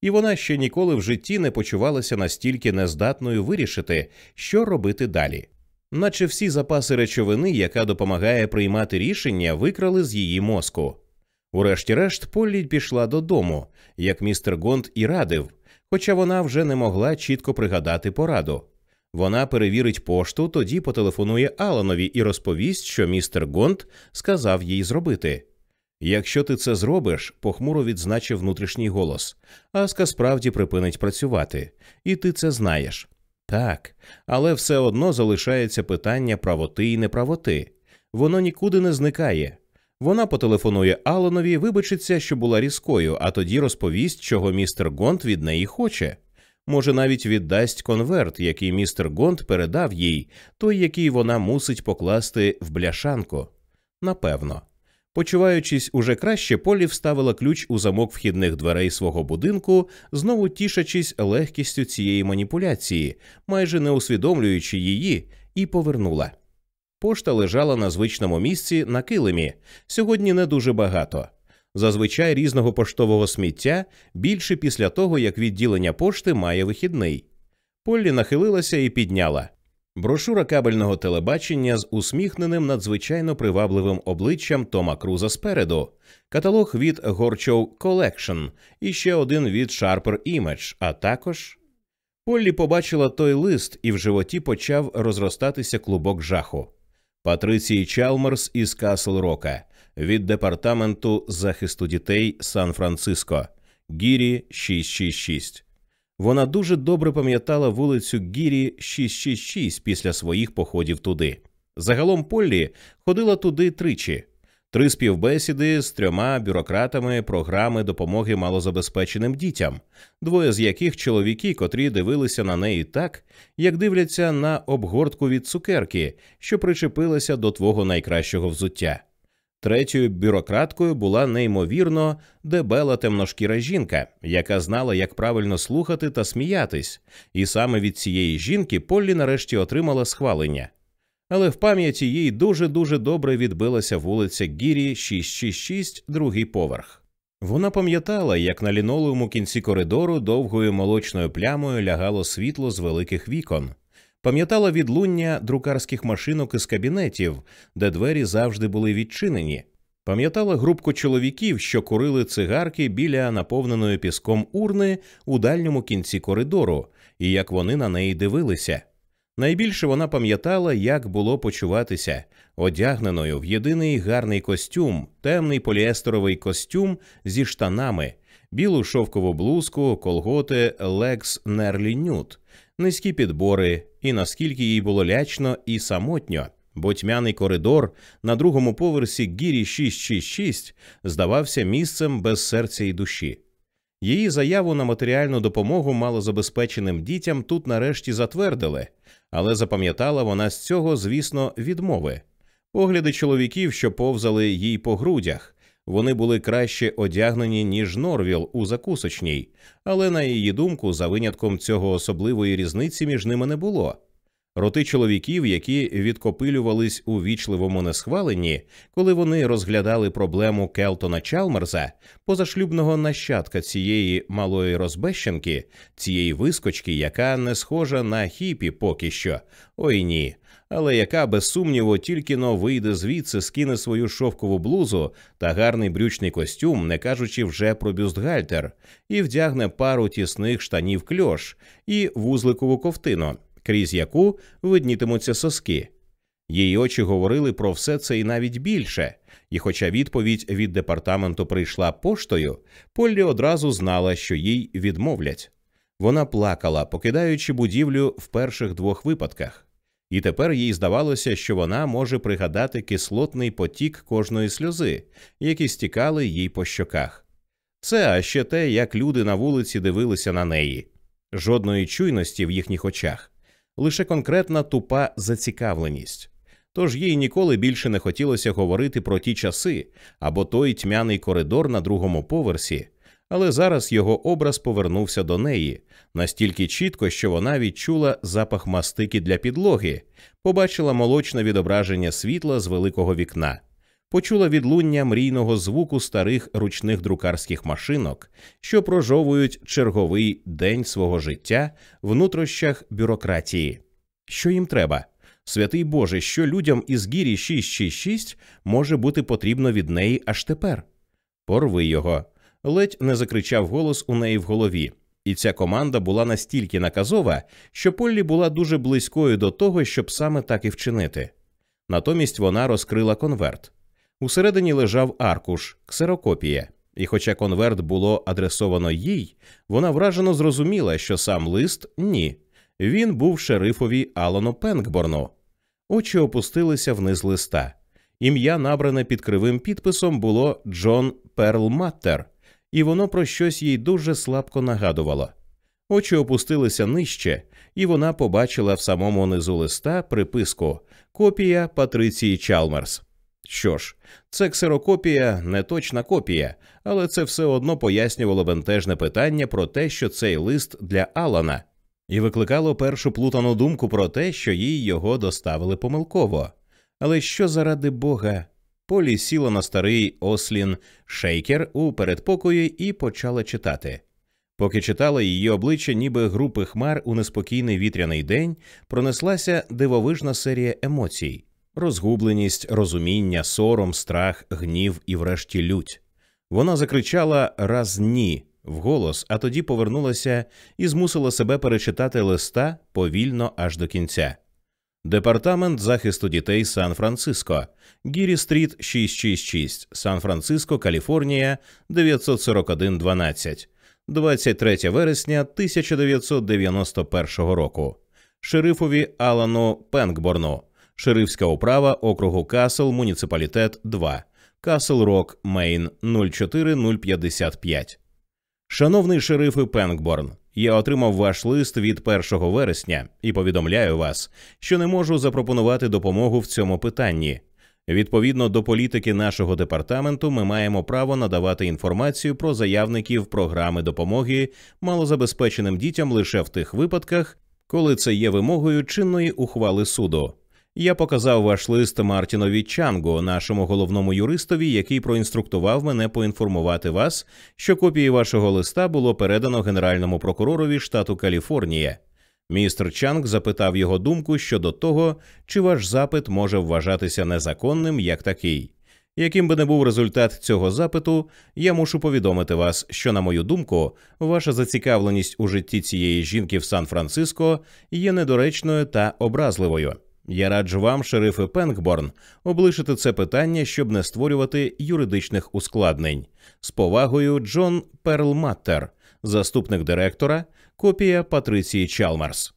і вона ще ніколи в житті не почувалася настільки нездатною вирішити, що робити далі. Наче всі запаси речовини, яка допомагає приймати рішення, викрали з її мозку. Урешті-решт, Поллі пішла додому, як містер Гонд і радив, хоча вона вже не могла чітко пригадати пораду. Вона перевірить пошту, тоді потелефонує Аланові і розповість, що містер Гонд сказав їй зробити. Якщо ти це зробиш, похмуро відзначив внутрішній голос, Аска справді припинить працювати, і ти це знаєш. Так, але все одно залишається питання правоти і неправоти. Воно нікуди не зникає. Вона потелефонує Алонові, вибачиться, що була різкою, а тоді розповість, чого містер Гонт від неї хоче. Може, навіть віддасть конверт, який містер Гонт передав їй, той, який вона мусить покласти в бляшанку. Напевно. Почуваючись уже краще, Полі вставила ключ у замок вхідних дверей свого будинку, знову тішачись легкістю цієї маніпуляції, майже не усвідомлюючи її, і повернула. Пошта лежала на звичному місці на килимі. Сьогодні не дуже багато. Зазвичай різного поштового сміття більше після того, як відділення пошти має вихідний. Поллі нахилилася і підняла. Брошура кабельного телебачення з усміхненим надзвичайно привабливим обличчям Тома Круза спереду, каталог від Горчоw Collection і ще один від Sharper Image, а також. Поллі побачила той лист, і в животі почав розростатися клубок жаху. Патриції Чалмерс із Касл Рока від департаменту захисту дітей Сан Франциско Гірі 666. Вона дуже добре пам'ятала вулицю Гірі 666 після своїх походів туди. Загалом Поллі ходила туди тричі. Три співбесіди з трьома бюрократами програми допомоги малозабезпеченим дітям, двоє з яких чоловіки, котрі дивилися на неї так, як дивляться на обгортку від цукерки, що причепилася до твого найкращого взуття. Третьою бюрократкою була неймовірно дебела темношкіра жінка, яка знала, як правильно слухати та сміятись, і саме від цієї жінки Поллі нарешті отримала схвалення. Але в пам'яті їй дуже дуже добре відбилася вулиця Гірі 666, другий поверх. Вона пам'ятала, як на лінолеуму кінці коридору довгою молочною плямою лягало світло з великих вікон пам'ятала відлуння друкарських машинок із кабінетів, де двері завжди були відчинені. Пам'ятала групку чоловіків, що курили цигарки біля наповненої піском урни у дальньому кінці коридору, і як вони на неї дивилися. Найбільше вона пам'ятала, як було почуватися одягненою в єдиний гарний костюм, темний поліестеровий костюм зі штанами, білу шовкову блузку, колготи Лекс Нерлі Нют, низькі підбори, і наскільки їй було лячно і самотньо, бо тьмяний коридор на другому поверсі гірі 666 здавався місцем без серця і душі. Її заяву на матеріальну допомогу малозабезпеченим дітям тут нарешті затвердили, але запам'ятала вона з цього, звісно, відмови. Погляди чоловіків, що повзали їй по грудях, вони були краще одягнені, ніж Норвіл у закусочній, але на її думку, за винятком цього особливої різниці між ними не було. Роти чоловіків, які відкопилювались у вічливому несхваленні, коли вони розглядали проблему Келтона Чалмерса, позашлюбного нащадка цієї малої розбещенки, цієї вискочки, яка не схожа на хіпі поки що. Ой ні, але яка без сумніву тільки но вийде звідси, скине свою шовкову блузу та гарний брючний костюм, не кажучи вже про бюстгальтер, і вдягне пару тісних штанів кльош і вузликову ковтину, крізь яку виднітимуться соски. Її очі говорили про все це і навіть більше, і, хоча відповідь від департаменту прийшла поштою, Поллі одразу знала, що їй відмовлять. Вона плакала, покидаючи будівлю в перших двох випадках і тепер їй здавалося, що вона може пригадати кислотний потік кожної сльози, які стікали їй по щоках. Це а ще те, як люди на вулиці дивилися на неї, жодної чуйності в їхніх очах, лише конкретна тупа зацікавленість. Тож їй ніколи більше не хотілося говорити про ті часи або той тьмяний коридор на другому поверсі, але зараз його образ повернувся до неї настільки чітко, що вона відчула запах мастики для підлоги, побачила молочне відображення світла з великого вікна, почула відлуння мрійного звуку старих ручних друкарських машинок, що прожовують черговий день свого життя в нутрощах бюрократії. Що їм треба? Святий Боже, що людям із гірі 666 може бути потрібно від неї аж тепер? Порви його ледь не закричав голос у неї в голові, і ця команда була настільки наказова, що Поллі була дуже близькою до того, щоб саме так і вчинити. Натомість вона розкрила конверт. Усередині лежав аркуш, ксерокопія, і, хоча конверт було адресовано їй, вона вражено зрозуміла, що сам лист ні. Він був шерифові Алану Пенкборну. Очі опустилися вниз листа. Ім'я, набране під кривим підписом, було Джон Перлматтер, і воно про щось їй дуже слабко нагадувало. Очі опустилися нижче, і вона побачила в самому низу листа приписку Копія Патриції Чалмерс. Що ж, це ксерокопія, не точна копія, але це все одно пояснювало бентежне питання про те, що цей лист для Алана, і викликало першу плутану думку про те, що їй його доставили помилково. Але що заради Бога? Полі сіла на старий ослін шейкер у передпокої і почала читати. Поки читала її обличчя, ніби групи хмар у неспокійний вітряний день, пронеслася дивовижна серія емоцій розгубленість, розуміння, сором, страх, гнів і, врешті, лють. Вона закричала раз не вголос, а тоді повернулася і змусила себе перечитати листа повільно аж до кінця. Департамент захисту дітей Сан Франциско, Гірі Стріт 666, Сан Франциско, Каліфорнія 94112, 23 вересня 1991 року. Шерифові Алану Пенкборну, Шерифська управа округу Касл, муніципалітет 2, Касл Рок, Мейн 04055. Шановний шериф Пенкборн, я отримав ваш лист від 1 вересня і повідомляю вас, що не можу запропонувати допомогу в цьому питанні. Відповідно до політики нашого департаменту, ми маємо право надавати інформацію про заявників програми допомоги малозабезпеченим дітям лише в тих випадках, коли це є вимогою чинної ухвали суду. Я показав ваш лист Мартінові Чангу, нашому головному юристові, який проінструктував мене поінформувати вас, що копії вашого листа було передано генеральному прокуророві штату Каліфорнія. Містер Чанг запитав його думку щодо того, чи ваш запит може вважатися незаконним як такий. Яким би не був результат цього запиту, я мушу повідомити вас, що, на мою думку, ваша зацікавленість у житті цієї жінки в Сан-Франциско є недоречною та образливою. Я раджу вам, шерифе Пенкборн, облишити це питання, щоб не створювати юридичних ускладнень. З повагою Джон Перлматтер, заступник директора, копія Патриції Чалмарс.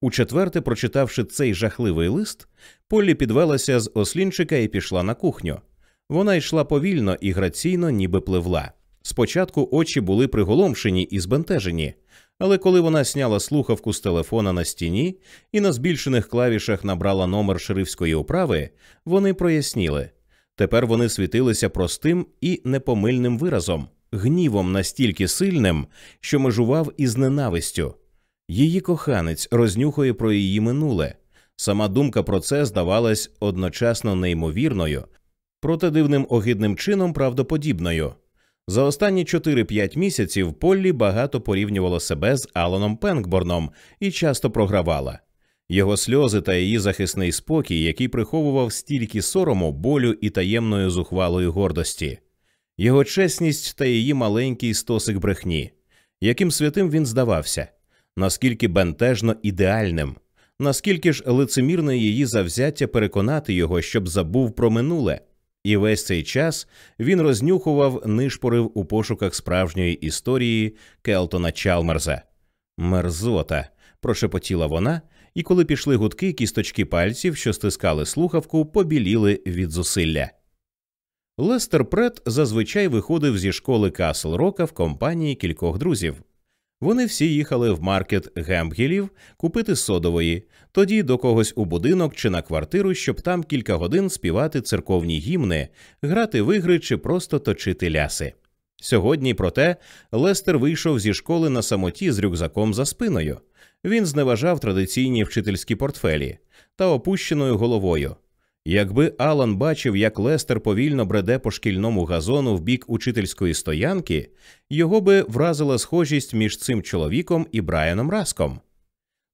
Учетверте, прочитавши цей жахливий лист, Поллі підвелася з ослінчика і пішла на кухню. Вона йшла повільно і граційно, ніби пливла. Спочатку очі були приголомшені і збентежені, але коли вона сняла слухавку з телефона на стіні і на збільшених клавішах набрала номер шерифської управи, вони проясніли. Тепер вони світилися простим і непомильним виразом, гнівом настільки сильним, що межував із ненавистю. Її коханець рознюхує про її минуле. Сама думка про це здавалась одночасно неймовірною, проте дивним огидним чином правдоподібною. За останні 4-5 місяців Поллі багато порівнювала себе з Аланом Пенкборном і часто програвала. Його сльози та її захисний спокій, який приховував стільки сорому, болю і таємної зухвалої гордості, його чесність та її маленький стосик брехні, яким святим він здавався, наскільки бентежно ідеальним, наскільки ж лицемірне її завзяття переконати його, щоб забув про минуле. І весь цей час він рознюхував, нишпорив у пошуках справжньої історії Келтона Чалмерза. Мерзота. прошепотіла вона, і коли пішли гудки, кісточки пальців, що стискали слухавку, побіліли від зусилля. Лестер Прет зазвичай виходив зі школи Касл Рока в компанії кількох друзів. Вони всі їхали в маркет Гембгілів купити содової, тоді до когось у будинок чи на квартиру, щоб там кілька годин співати церковні гімни, грати в ігри чи просто точити ляси. Сьогодні, проте, Лестер вийшов зі школи на самоті з рюкзаком за спиною. Він зневажав традиційні вчительські портфелі та опущеною головою. Якби Алан бачив, як Лестер повільно бреде по шкільному газону в бік учительської стоянки, його би вразила схожість між цим чоловіком і Брайаном Раском.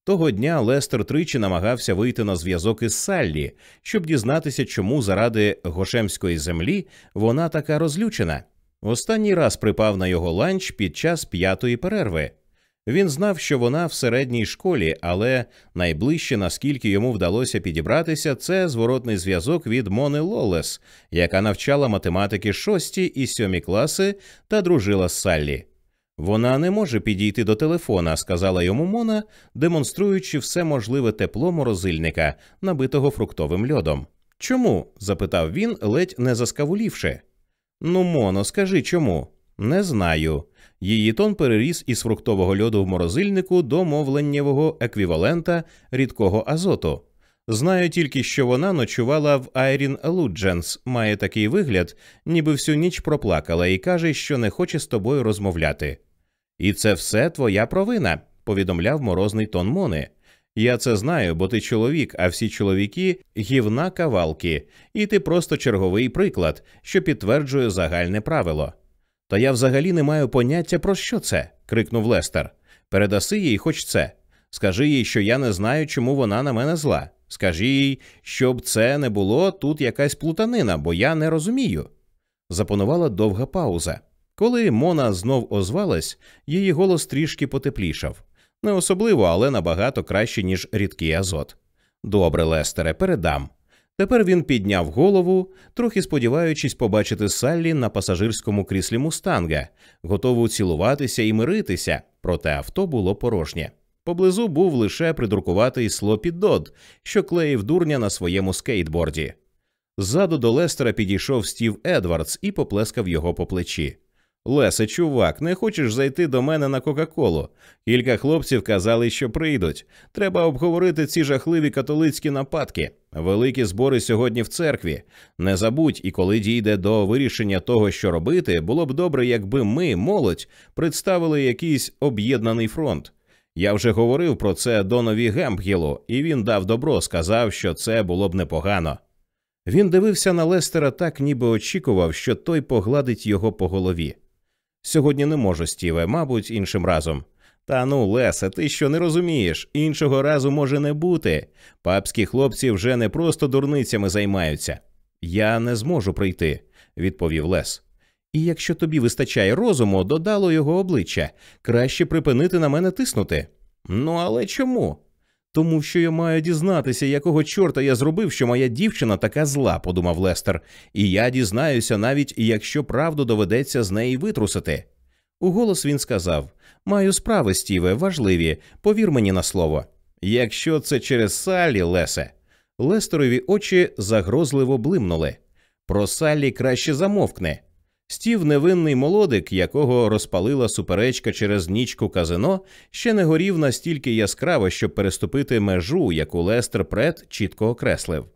Того дня Лестер тричі намагався вийти на зв'язок із Саллі, щоб дізнатися, чому заради гошемської землі вона така розлючена. Останній раз припав на його ланч під час п'ятої перерви. Він знав, що вона в середній школі, але найближче, наскільки йому вдалося підібратися, це зворотний зв'язок від Мони Лолес, яка навчала математики шості і сьомі класи та дружила з Саллі. Вона не може підійти до телефона, сказала йому Мона, демонструючи все можливе тепло морозильника, набитого фруктовим льодом. Чому? запитав він, ледь не заскавулівши. Ну, Моно, скажи чому? Не знаю. Її тон переріс із фруктового льоду в морозильнику до мовленнєвого еквівалента рідкого азоту. Знаю тільки, що вона ночувала в Айрін Лудженс, має такий вигляд, ніби всю ніч проплакала, і каже, що не хоче з тобою розмовляти. І це все твоя провина, повідомляв морозний тон Мони. Я це знаю, бо ти чоловік, а всі чоловіки гівна кавалки, і ти просто черговий приклад, що підтверджує загальне правило. Та я взагалі не маю поняття про що це. крикнув Лестер. Передаси їй хоч це. Скажи їй, що я не знаю, чому вона на мене зла. Скажи їй, щоб це не було тут якась плутанина, бо я не розумію. Запанувала довга пауза. Коли Мона знов озвалась, її голос трішки потеплішав. Не особливо, але набагато краще, ніж рідкий азот. Добре, Лестере, передам. Тепер він підняв голову, трохи сподіваючись побачити Саллі на пасажирському кріслі мустанга, готову цілуватися і миритися, проте авто було порожнє. Поблизу був лише придуркуватий слопі Дод, що клеїв дурня на своєму скейтборді. Ззаду до Лестера підійшов Стів Едвардс і поплескав його по плечі. Лесе, чувак, не хочеш зайти до мене на Кока-Колу? Кілька хлопців казали, що прийдуть. Треба обговорити ці жахливі католицькі нападки. Великі збори сьогодні в церкві. Не забудь, і коли дійде до вирішення того, що робити, було б добре, якби ми, молодь, представили якийсь об'єднаний фронт. Я вже говорив про це Донові Гемпгілу, і він дав добро, сказав, що це було б непогано. Він дивився на Лестера так, ніби очікував, що той погладить його по голові. Сьогодні не можу, Стіве, мабуть, іншим разом. Та ну, Лесе, ти що не розумієш, іншого разу може не бути. Папські хлопці вже не просто дурницями займаються. Я не зможу прийти, відповів Лес. І якщо тобі вистачає розуму, додало його обличчя, краще припинити на мене тиснути. Ну, але чому? Тому що я маю дізнатися, якого чорта я зробив, що моя дівчина така зла, подумав Лестер, і я дізнаюся, навіть якщо правду доведеться з неї витрусити. Уголос він сказав Маю справи, Стіве, важливі, повір мені на слово. Якщо це через Саллі, Лесе. Лестерові очі загрозливо блимнули. Про Саллі краще замовкне. Стів невинний молодик, якого розпалила суперечка через нічку казино, ще не горів настільки яскраво, щоб переступити межу, яку Лестер Прет чітко окреслив.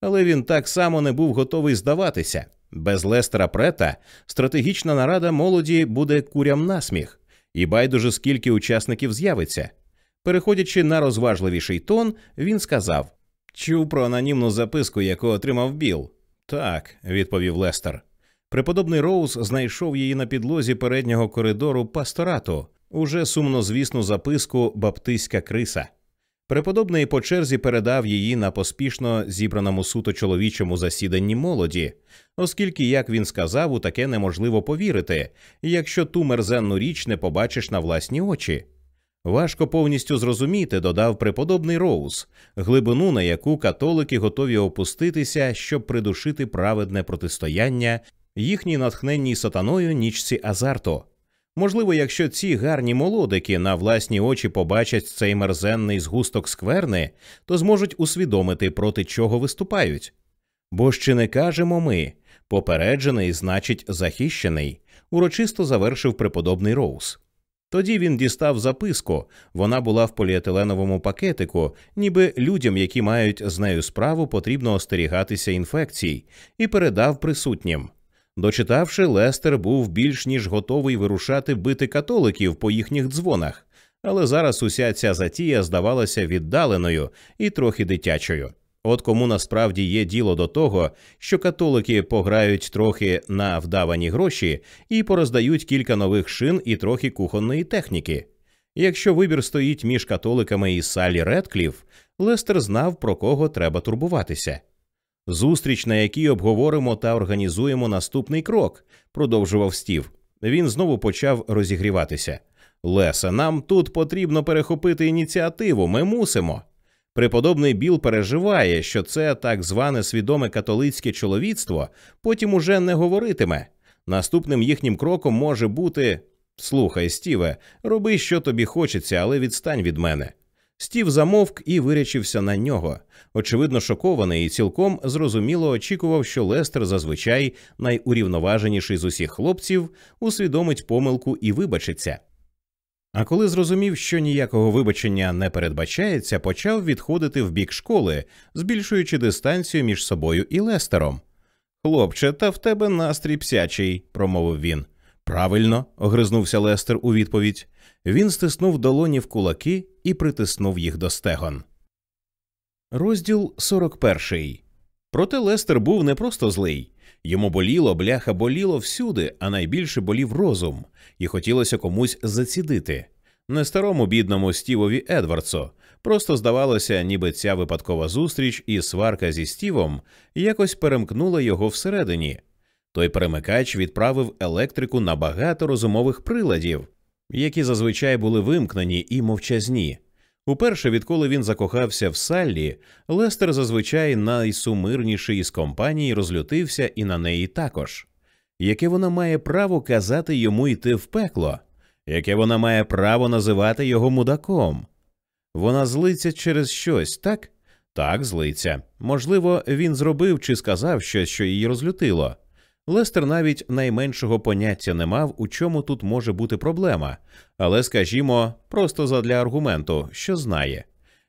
Але він так само не був готовий здаватися. Без Лестера Прета стратегічна нарада молоді буде курям насміх, і байдуже скільки учасників з'явиться. Переходячи на розважливіший тон, він сказав Чув про анонімну записку, яку отримав Біл. Так, відповів Лестер. Преподобний Роуз знайшов її на підлозі переднього коридору пасторату, уже сумнозвісну записку Баптистська криса. Преподобний по черзі передав її на поспішно зібраному суто чоловічому засіданні молоді, оскільки, як він сказав, у таке неможливо повірити, якщо ту мерзенну річ не побачиш на власні очі. Важко повністю зрозуміти, додав преподобний Роуз, глибину, на яку католики готові опуститися, щоб придушити праведне протистояння їхній натхненній сатаною нічці азарту. Можливо, якщо ці гарні молодики на власні очі побачать цей мерзенний згусток скверни, то зможуть усвідомити, проти чого виступають. Бо чи не кажемо ми попереджений, значить, захищений, урочисто завершив преподобний Роуз. Тоді він дістав записку, вона була в поліетиленовому пакетику, ніби людям, які мають з нею справу, потрібно остерігатися інфекцій, і передав присутнім. Дочитавши, Лестер був більш ніж готовий вирушати бити католиків по їхніх дзвонах, але зараз уся ця затія здавалася віддаленою і трохи дитячою. От кому насправді є діло до того, що католики пограють трохи на вдавані гроші і пороздають кілька нових шин і трохи кухонної техніки. Якщо вибір стоїть між католиками і Салі Редкліф, Лестер знав, про кого треба турбуватися. Зустріч, на якій обговоримо та організуємо наступний крок, продовжував стів. Він знову почав розігріватися. Леса, нам тут потрібно перехопити ініціативу. Ми мусимо. Преподобний Біл переживає, що це так зване свідоме католицьке чоловіцтво потім уже не говоритиме. Наступним їхнім кроком може бути слухай, Стіве, роби, що тобі хочеться, але відстань від мене. Стів замовк і вирячився на нього. Очевидно, шокований і цілком зрозуміло очікував, що Лестер, зазвичай найурівноваженіший з усіх хлопців, усвідомить помилку і вибачиться. А коли зрозумів, що ніякого вибачення не передбачається, почав відходити в бік школи, збільшуючи дистанцію між собою і Лестером. Хлопче, та в тебе настрій псячий, промовив він. Правильно, огризнувся Лестер у відповідь. Він стиснув долоні в кулаки і притиснув їх до стегон. Розділ 41. Проте Лестер був не просто злий. Йому боліло, бляха боліло всюди, а найбільше болів розум, і хотілося комусь зацідити. Не старому бідному Стівові Едвардсу. Просто здавалося, ніби ця випадкова зустріч і сварка зі Стівом якось перемкнула його всередині. Той перемикач відправив електрику на багато розумових приладів, які зазвичай були вимкнені і мовчазні. Уперше, відколи він закохався в Саллі, Лестер зазвичай найсумирніший із компаній розлютився і на неї також. Яке вона має право казати йому йти в пекло, яке вона має право називати його мудаком? Вона злиться через щось, так? Так, злиться. Можливо, він зробив чи сказав щось, що її розлютило. Лестер навіть найменшого поняття не мав, у чому тут може бути проблема, але скажімо, просто задля аргументу, що знає.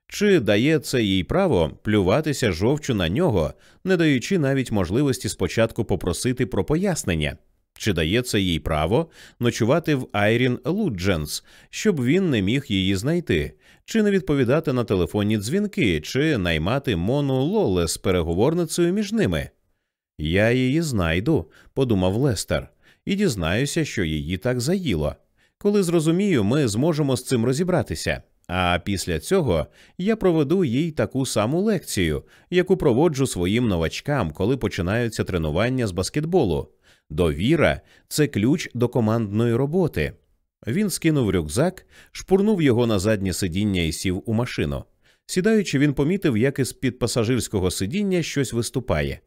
Чи дає це їй право плюватися жовчу на нього, не даючи навіть можливості спочатку попросити про пояснення? Чи дає це їй право ночувати в Айрін Лудженс, щоб він не міг її знайти, чи не відповідати на телефонні дзвінки, чи наймати Мону Лолес переговорницею між ними? Я її знайду, подумав Лестер, і дізнаюся, що її так заїло. Коли зрозумію, ми зможемо з цим розібратися. А після цього я проведу їй таку саму лекцію, яку проводжу своїм новачкам, коли починаються тренування з баскетболу. Довіра це ключ до командної роботи. Він скинув рюкзак, шпурнув його на заднє сидіння і сів у машину. Сідаючи, він помітив, як із під пасажирського сидіння щось виступає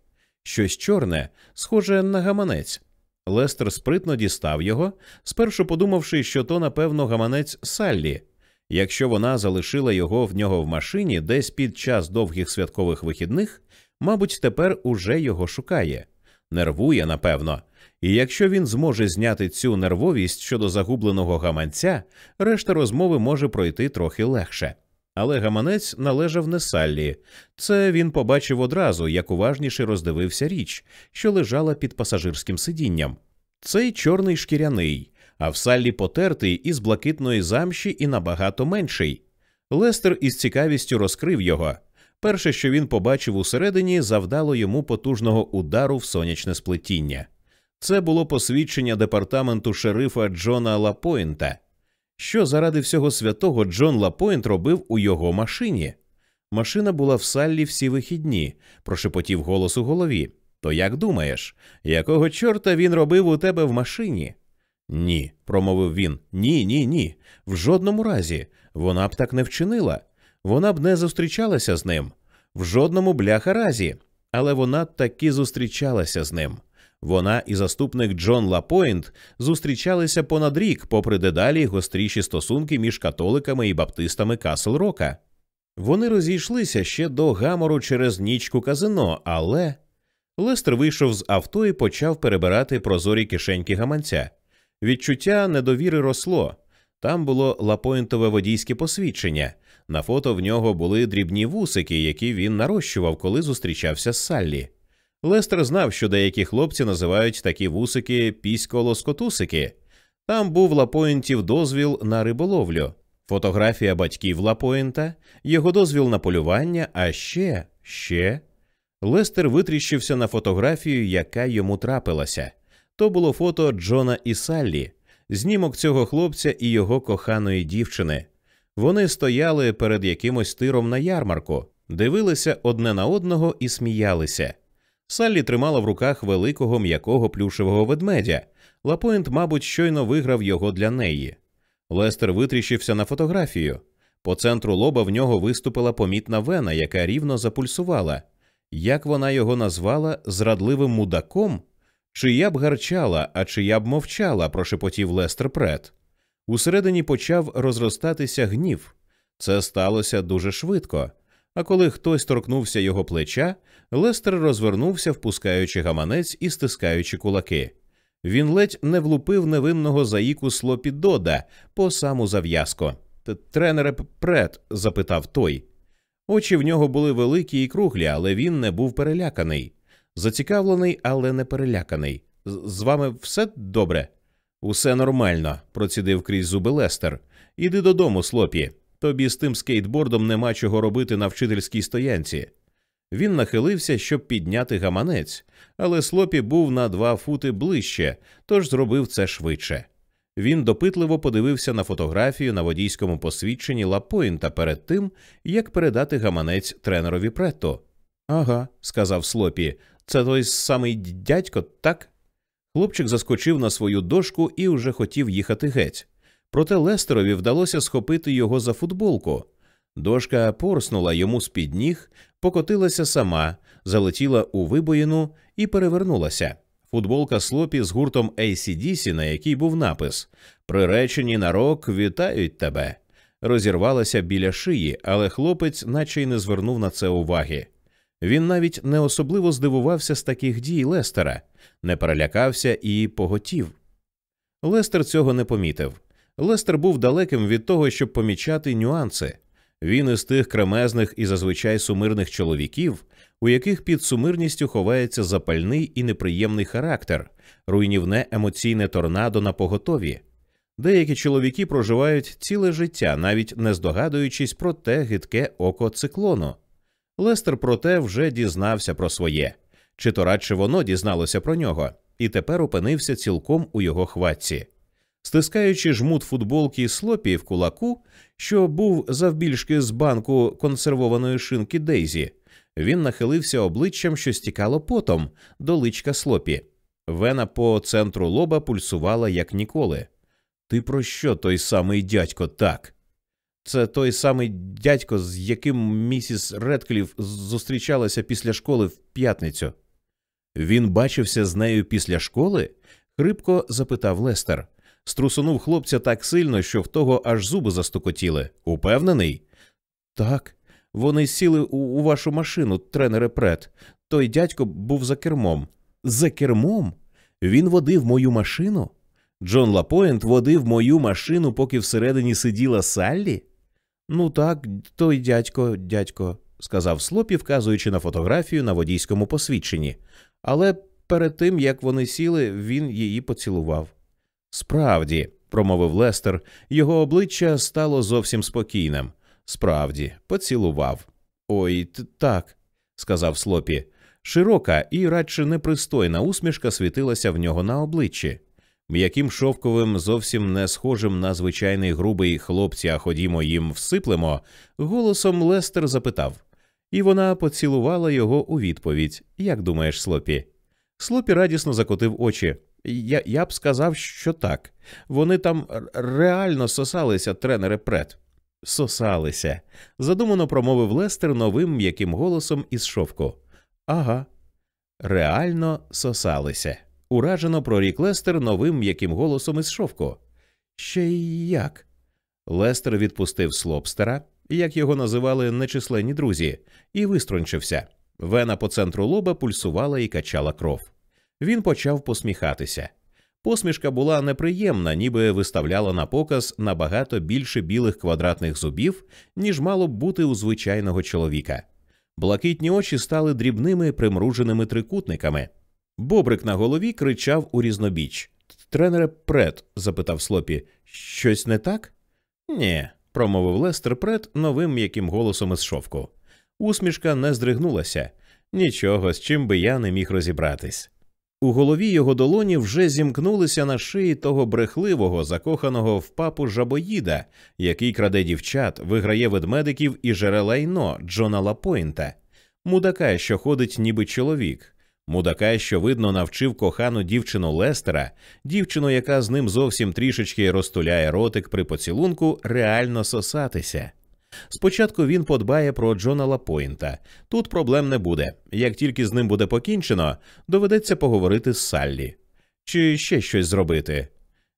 щось чорне, схоже на гаманець. Лестер спритно дістав його, спершу подумавши, що то, напевно, гаманець Саллі. Якщо вона залишила його в нього в машині десь під час довгих святкових вихідних, мабуть, тепер уже його шукає, нервує, напевно. І якщо він зможе зняти цю нервовість щодо загубленого гаманця, решта розмови може пройти трохи легше. Але гаманець належав не Саллі. Це він побачив одразу, як уважніше роздивився річ, що лежала під пасажирським сидінням. Цей чорний шкіряний, а в Саллі потертий із блакитної замші і набагато менший. Лестер із цікавістю розкрив його. Перше, що він побачив усередині, завдало йому потужного удару в сонячне сплетіння. Це було посвідчення департаменту шерифа Джона Лапойнта що заради всього святого Джон Лапойнт робив у його машині. Машина була в Саллі всі вихідні, прошепотів голос у голові. То як думаєш, якого чорта він робив у тебе в машині? Ні, промовив він. Ні, ні, ні. В жодному разі. Вона б так не вчинила. Вона б не зустрічалася з ним. В жодному бляха разі. Але вона таки зустрічалася з ним. Вона і заступник Джон Лапойнт зустрічалися понад рік, попри дедалі гостріші стосунки між католиками і баптистами Касл Рока. Вони розійшлися ще до гамору через нічку казино, але Лестер вийшов з авто і почав перебирати прозорі кишеньки гаманця. Відчуття недовіри росло. Там було лапойнтове водійське посвідчення. На фото в нього були дрібні вусики, які він нарощував, коли зустрічався з Саллі. Лестер знав, що деякі хлопці називають такі вусики пісько-лоскотусики. Там був Лапойнтів дозвіл на риболовлю, фотографія батьків Лапойнта, його дозвіл на полювання, а ще, ще. Лестер витріщився на фотографію, яка йому трапилася. То було фото Джона і Саллі, знімок цього хлопця і його коханої дівчини. Вони стояли перед якимось тиром на ярмарку, дивилися одне на одного і сміялися. Саллі тримала в руках великого м'якого плюшевого ведмедя. Лапойнт, мабуть, щойно виграв його для неї. Лестер витріщився на фотографію. По центру лоба в нього виступила помітна вена, яка рівно запульсувала. Як вона його назвала зрадливим мудаком? Чи я б гарчала, а чи я б мовчала, прошепотів Лестер Прет. Усередині почав розростатися гнів. Це сталося дуже швидко. А коли хтось торкнувся його плеча, Лестер розвернувся, впускаючи гаманець і стискаючи кулаки. Він ледь не влупив невинного заїку слопі Дода по саму зав'язку. Тренере Прет? запитав той. Очі в нього були великі і круглі, але він не був переляканий. Зацікавлений, але не переляканий. З вами все добре? Усе нормально, процідив крізь зуби Лестер. Іди додому, слопі. Тобі з тим скейтбордом нема чого робити на вчительській стоянці. Він нахилився, щоб підняти гаманець, але слопі був на два фути ближче, тож зробив це швидше. Він допитливо подивився на фотографію на водійському посвідченні Лапойнта перед тим, як передати гаманець тренерові Претто. Ага, сказав слопі, це той самий дядько, так? Хлопчик заскочив на свою дошку і вже хотів їхати геть. Проте Лестерові вдалося схопити його за футболку. Дошка порснула йому з під ніг, покотилася сама, залетіла у вибоїну і перевернулася. Футболка слопі з гуртом ACDC, на якій був напис Приречені на рок вітають тебе. Розірвалася біля шиї, але хлопець наче й не звернув на це уваги. Він навіть не особливо здивувався з таких дій Лестера, не перелякався і поготів. Лестер цього не помітив. Лестер був далеким від того, щоб помічати нюанси. Він із тих кремезних і зазвичай сумирних чоловіків, у яких під сумирністю ховається запальний і неприємний характер, руйнівне емоційне торнадо на поготові. Деякі чоловіки проживають ціле життя, навіть не здогадуючись про те гидке око циклону. Лестер проте вже дізнався про своє, чи то радше воно дізналося про нього, і тепер опинився цілком у його хватці. Стискаючи жмут футболки слопі в кулаку, що був завбільшки з банку консервованої шинки Дейзі, він нахилився обличчям, що стікало потом, до личка слопі. Вена по центру лоба пульсувала як ніколи. Ти про що той самий дядько так? Це той самий дядько, з яким місіс Редкліф зустрічалася після школи в п'ятницю. Він бачився з нею після школи? хрипко запитав Лестер. Струсунув хлопця так сильно, що в того аж зуби застукотіли. Упевнений? Так. Вони сіли у, у вашу машину, тренере Претт. Той дядько був за кермом. За кермом? Він водив мою машину? Джон Лапойнт водив мою машину, поки всередині сиділа Саллі? Ну так, той дядько, дядько, сказав Слопі, вказуючи на фотографію на водійському посвідченні. Але перед тим як вони сіли, він її поцілував. Справді, промовив Лестер, його обличчя стало зовсім спокійним. Справді, поцілував. Ой, так, сказав слопі. Широка і радше непристойна усмішка світилася в нього на обличчі. М'яким шовковим, зовсім не схожим на звичайний грубий хлопці, а ходімо їм всиплемо, голосом Лестер запитав. І вона поцілувала його у відповідь. Як думаєш, слопі? Слопі радісно закотив очі. Я я б сказав, що так. Вони там реально сосалися, тренери пред. Сосалися. задумано промовив Лестер новим м'яким голосом із шовку. Ага. Реально сосалися. Уражено прорік Лестер новим м'яким голосом із шовку. Ще й як? Лестер відпустив слобстера, як його називали нечисленні друзі, і виструнчився. Вена по центру лоба пульсувала і качала кров. Він почав посміхатися. Посмішка була неприємна, ніби виставляла на показ набагато більше білих квадратних зубів, ніж мало б бути у звичайного чоловіка. Блакитні очі стали дрібними примруженими трикутниками. Бобрик на голові кричав у різнобіч. Тренере Прет, запитав слопі, щось не так? Ні, промовив Лестер Прет новим м'яким голосом із шовку. Усмішка не здригнулася. Нічого, з чим би я не міг розібратись. У голові його долоні вже зімкнулися на шиї того брехливого, закоханого в папу жабоїда, який краде дівчат, виграє ведмедиків і жере лайно Джона Лапойнта, мудака, що ходить ніби чоловік, мудака, що видно навчив кохану дівчину Лестера, дівчину, яка з ним зовсім трішечки розтуляє ротик при поцілунку, реально сосатися. Спочатку він подбає про Джона Лапойнта. Тут проблем не буде. Як тільки з ним буде покінчено, доведеться поговорити з Саллі. Чи ще щось зробити?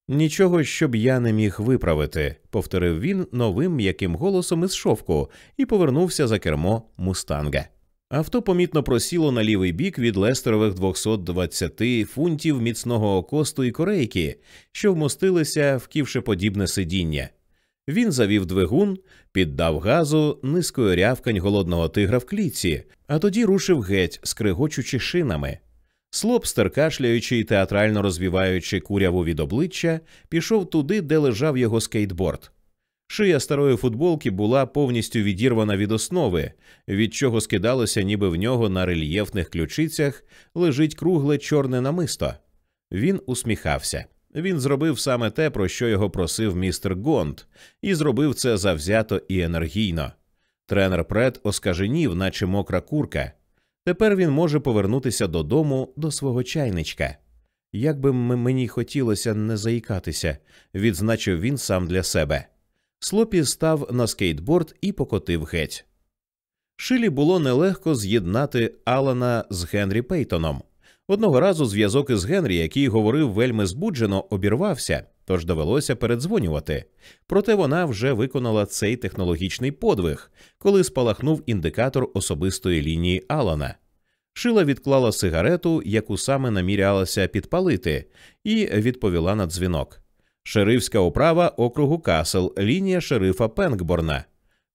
Нічого, щоб я не міг виправити, повторив він новим м'яким голосом із шовку і повернувся за кермо мустанга. Авто помітно просіло на лівий бік від лестерових 220 фунтів міцного окосту і корейки, що вмостилися в ківшеподібне сидіння. Він завів двигун, піддав газу низкою рявкань голодного тигра в клітці, а тоді рушив геть, скригочучи шинами. Слобстер, кашляючи й театрально розвіваючи куряву від обличчя, пішов туди, де лежав його скейтборд. Шия старої футболки була повністю відірвана від основи, від чого скидалося, ніби в нього на рельєфних ключицях лежить кругле чорне намисто. Він усміхався. Він зробив саме те, про що його просив містер Гонд, і зробив це завзято і енергійно. Тренер Пред оскаженів, наче мокра курка. Тепер він може повернутися додому до свого чайничка. Як би мені хотілося не заїкатися, відзначив він сам для себе. Слопі став на скейтборд і покотив геть. Шилі було нелегко з'єднати Алана з Генрі Пейтоном. Одного разу зв'язок із Генрі, який говорив вельми збуджено, обірвався, тож довелося передзвонювати. Проте вона вже виконала цей технологічний подвиг, коли спалахнув індикатор особистої лінії Алана. Шила відклала сигарету, яку саме намірялася підпалити, і відповіла на дзвінок. Шерифська управа округу Касл, лінія шерифа Пенкборна.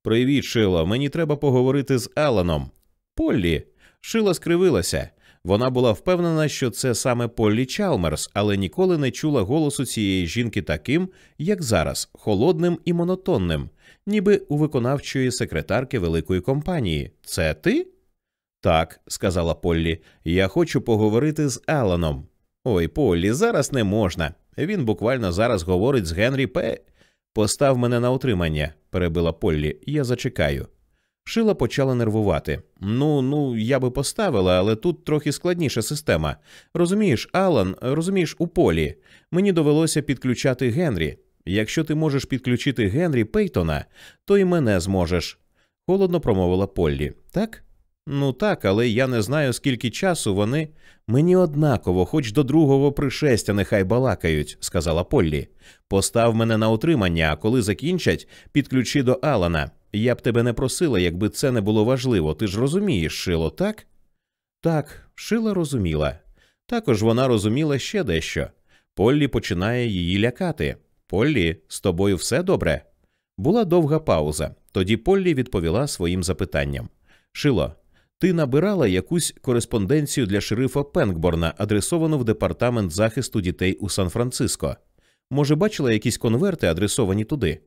Привіт, Шило, мені треба поговорити з Аланом. Поллі. Шила скривилася. Вона була впевнена, що це саме Поллі Чалмерс, але ніколи не чула голосу цієї жінки таким, як зараз, холодним і монотонним, ніби у виконавчої секретарки великої компанії. Це ти? Так, сказала Поллі, я хочу поговорити з Аланом. Ой, Поллі, зараз не можна. Він буквально зараз говорить з Генрі П. Постав мене на утримання, перебила Поллі, я зачекаю. Шила почала нервувати. Ну, ну, я би поставила, але тут трохи складніша система. Розумієш, Алан, розумієш, у полі. Мені довелося підключати Генрі. Якщо ти можеш підключити Генрі Пейтона, то і мене зможеш. Холодно промовила Поллі. Так? Ну так, але я не знаю, скільки часу вони. Мені однаково, хоч до другого пришестя нехай балакають, сказала Поллі. Постав мене на утримання, а коли закінчать, підключи до Алана. Я б тебе не просила, якби це не було важливо. Ти ж розумієш, Шило, так? Так, Шила розуміла. Також вона розуміла ще дещо. Поллі починає її лякати. Поллі, з тобою все добре? Була довга пауза. Тоді Поллі відповіла своїм запитанням. Шило, ти набирала якусь кореспонденцію для шерифа Пенкборна, адресовану в департамент захисту дітей у Сан-Франциско. Може, бачила якісь конверти, адресовані туди?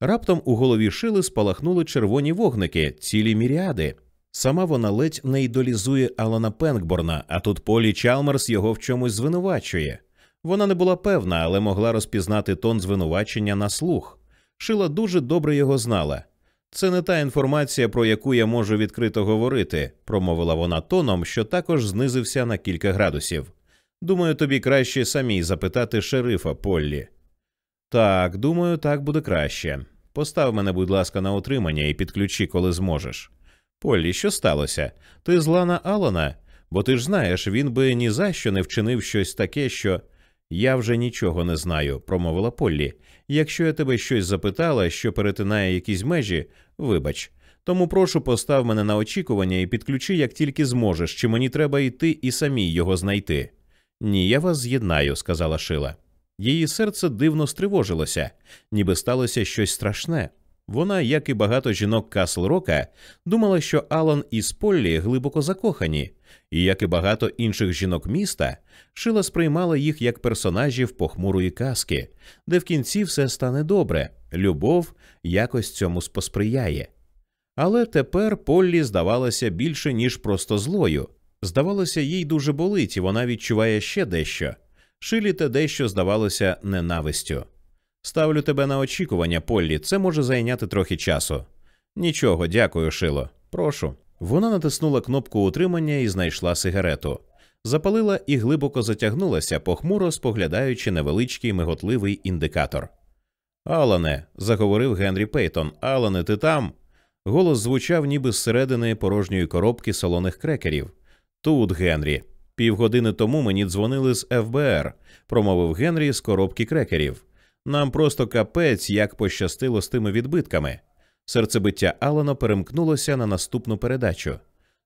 Раптом у голові шили спалахнули червоні вогники, цілі міріади. Сама вона ледь не ідолізує Алана Пенкборна, а тут Полі Чалмерс його в чомусь звинувачує. Вона не була певна, але могла розпізнати тон звинувачення на слух. Шила дуже добре його знала. Це не та інформація, про яку я можу відкрито говорити, промовила вона тоном, що також знизився на кілька градусів. Думаю, тобі краще самій запитати шерифа Поллі. Так, думаю, так буде краще. Постав мене, будь ласка, на утримання і підключи, коли зможеш. Поллі, що сталося? Ти зла на Алана? Бо ти ж знаєш, він би ні за що не вчинив щось таке, що. Я вже нічого не знаю, промовила Поллі. Якщо я тебе щось запитала, що перетинає якісь межі, вибач. Тому прошу постав мене на очікування і підключи, як тільки зможеш, чи мені треба йти і самій його знайти. Ні, я вас з'єднаю, сказала Шила. Її серце дивно стривожилося, ніби сталося щось страшне. Вона, як і багато жінок Касл Рока, думала, що Алан і Поллі глибоко закохані, і як і багато інших жінок міста, Шила сприймала їх як персонажів похмурої казки, де в кінці все стане добре, любов якось цьому спосприяє. Але тепер Поллі здавалося більше, ніж просто злою. Здавалося, їй дуже болить, і вона відчуває ще дещо. Шилі те дещо здавалося ненавистю. Ставлю тебе на очікування, Поллі, це може зайняти трохи часу. Нічого, дякую, Шило. Прошу. Вона натиснула кнопку утримання і знайшла сигарету, запалила і глибоко затягнулася, похмуро споглядаючи невеличкий миготливий індикатор. Алане, заговорив Генрі Пейтон. Алане, ти там? Голос звучав ніби зсередини порожньої коробки солоних крекерів. Тут, Генрі. Півгодини тому мені дзвонили з ФБР, промовив Генрі з коробки крекерів. Нам просто капець як пощастило з тими відбитками. Серцебиття Алана перемкнулося на наступну передачу.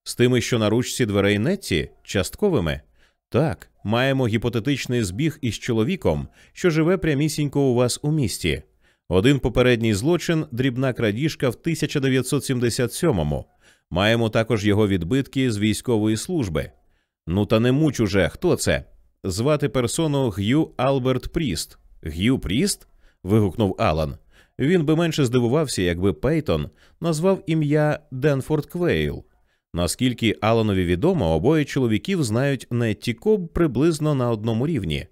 З тими, що на ручці дверей Нетті, частковими? Так, маємо гіпотетичний збіг із чоловіком, що живе прямісінько у вас у місті. Один попередній злочин дрібна крадіжка в 1977-му. Маємо також його відбитки з військової служби. Ну та не муч уже, хто це? Звати персону Г'ю Алберт Пріст. Г'ю Пріст? вигукнув Алан. Він би менше здивувався, якби Пейтон назвав ім'я Денфорд Квейл. Наскільки Аланові відомо, обоє чоловіків знають Нетті Коб приблизно на одному рівні.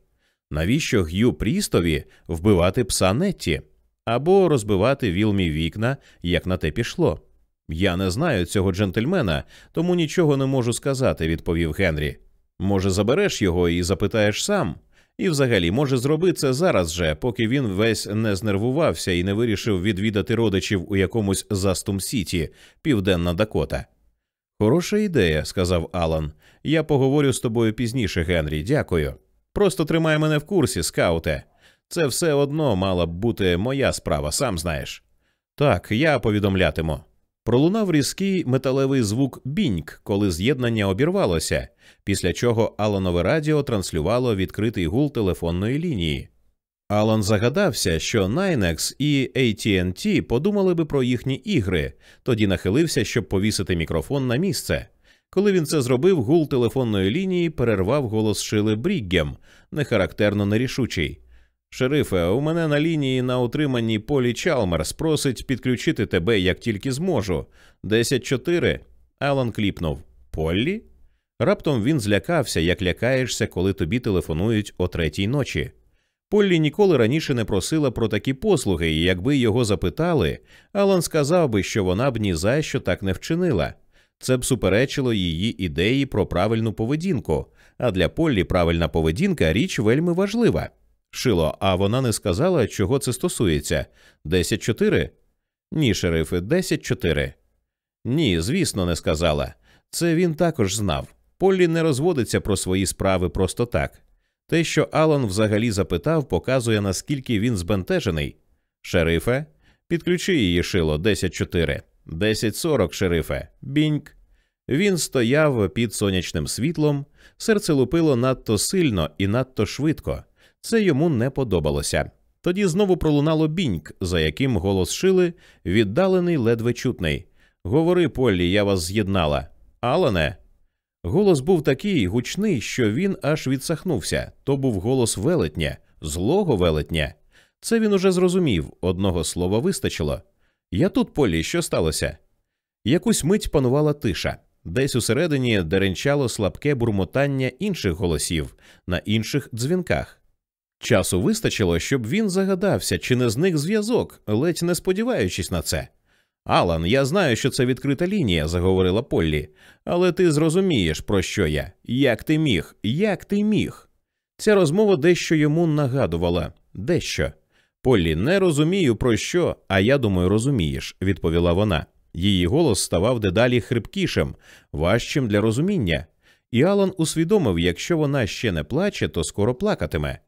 Навіщо Г'ю Прістові вбивати пса Нетті? або розбивати Вілмі вікна, як на те пішло? Я не знаю цього джентльмена, тому нічого не можу сказати, відповів Генрі. Може, забереш його і запитаєш сам? І, взагалі, може, зроби це зараз же, поки він весь не знервувався і не вирішив відвідати родичів у якомусь застум Сіті, Південна Дакота. Хороша ідея, сказав Алан. Я поговорю з тобою пізніше, Генрі. Дякую. Просто тримай мене в курсі, скауте. Це все одно мала б бути моя справа, сам знаєш. Так, я повідомлятиму. Пролунав різкий металевий звук біньк, коли з'єднання обірвалося, після чого Аланове радіо транслювало відкритий гул телефонної лінії. Алан загадався, що Nynex і AT&T подумали би про їхні ігри, тоді нахилився, щоб повісити мікрофон на місце. Коли він це зробив, гул телефонної лінії перервав голос Шили Бріггем, нехарактерно нерішучий. Шерифе, у мене на лінії на утриманні Полі Чалмерс просить підключити тебе як тільки зможу. Десять чотири. Алан кліпнув. Поллі? Раптом він злякався, як лякаєшся, коли тобі телефонують о третій ночі. Поллі ніколи раніше не просила про такі послуги, і якби його запитали, Алан сказав би, що вона б ні за що так не вчинила. Це б суперечило її ідеї про правильну поведінку, а для Поллі правильна поведінка річ вельми важлива. Шило, а вона не сказала, чого це стосується. Десять чотири? Ні, шерифи, десять чотири. Ні, звісно, не сказала. Це він також знав. Поллі не розводиться про свої справи просто так. Те, що Алан взагалі запитав, показує, наскільки він збентежений. Шерифе, підключи її шило 10-4. 10-40, шерифе. Біньк. Він стояв під сонячним світлом, серце лупило надто сильно і надто швидко. Це йому не подобалося. Тоді знову пролунало біньк, за яким голос шили, віддалений, ледве чутний. Говори, Поллі, я вас з'єднала. Алане. Голос був такий гучний, що він аж відсахнувся. То був голос велетня, злого велетня. Це він уже зрозумів, одного слова вистачило. Я тут, Полі, що сталося? Якусь мить панувала тиша. Десь усередині деренчало слабке бурмотання інших голосів на інших дзвінках. Часу вистачило, щоб він загадався, чи не зник зв'язок, ледь не сподіваючись на це. Алан, я знаю, що це відкрита лінія, заговорила Поллі, але ти зрозумієш, про що я. Як ти міг? Як ти міг? Ця розмова дещо йому нагадувала дещо. Поллі, не розумію, про що, а я думаю, розумієш, відповіла вона. Її голос ставав дедалі хрипкішим, важчим для розуміння. І Алан усвідомив, якщо вона ще не плаче, то скоро плакатиме.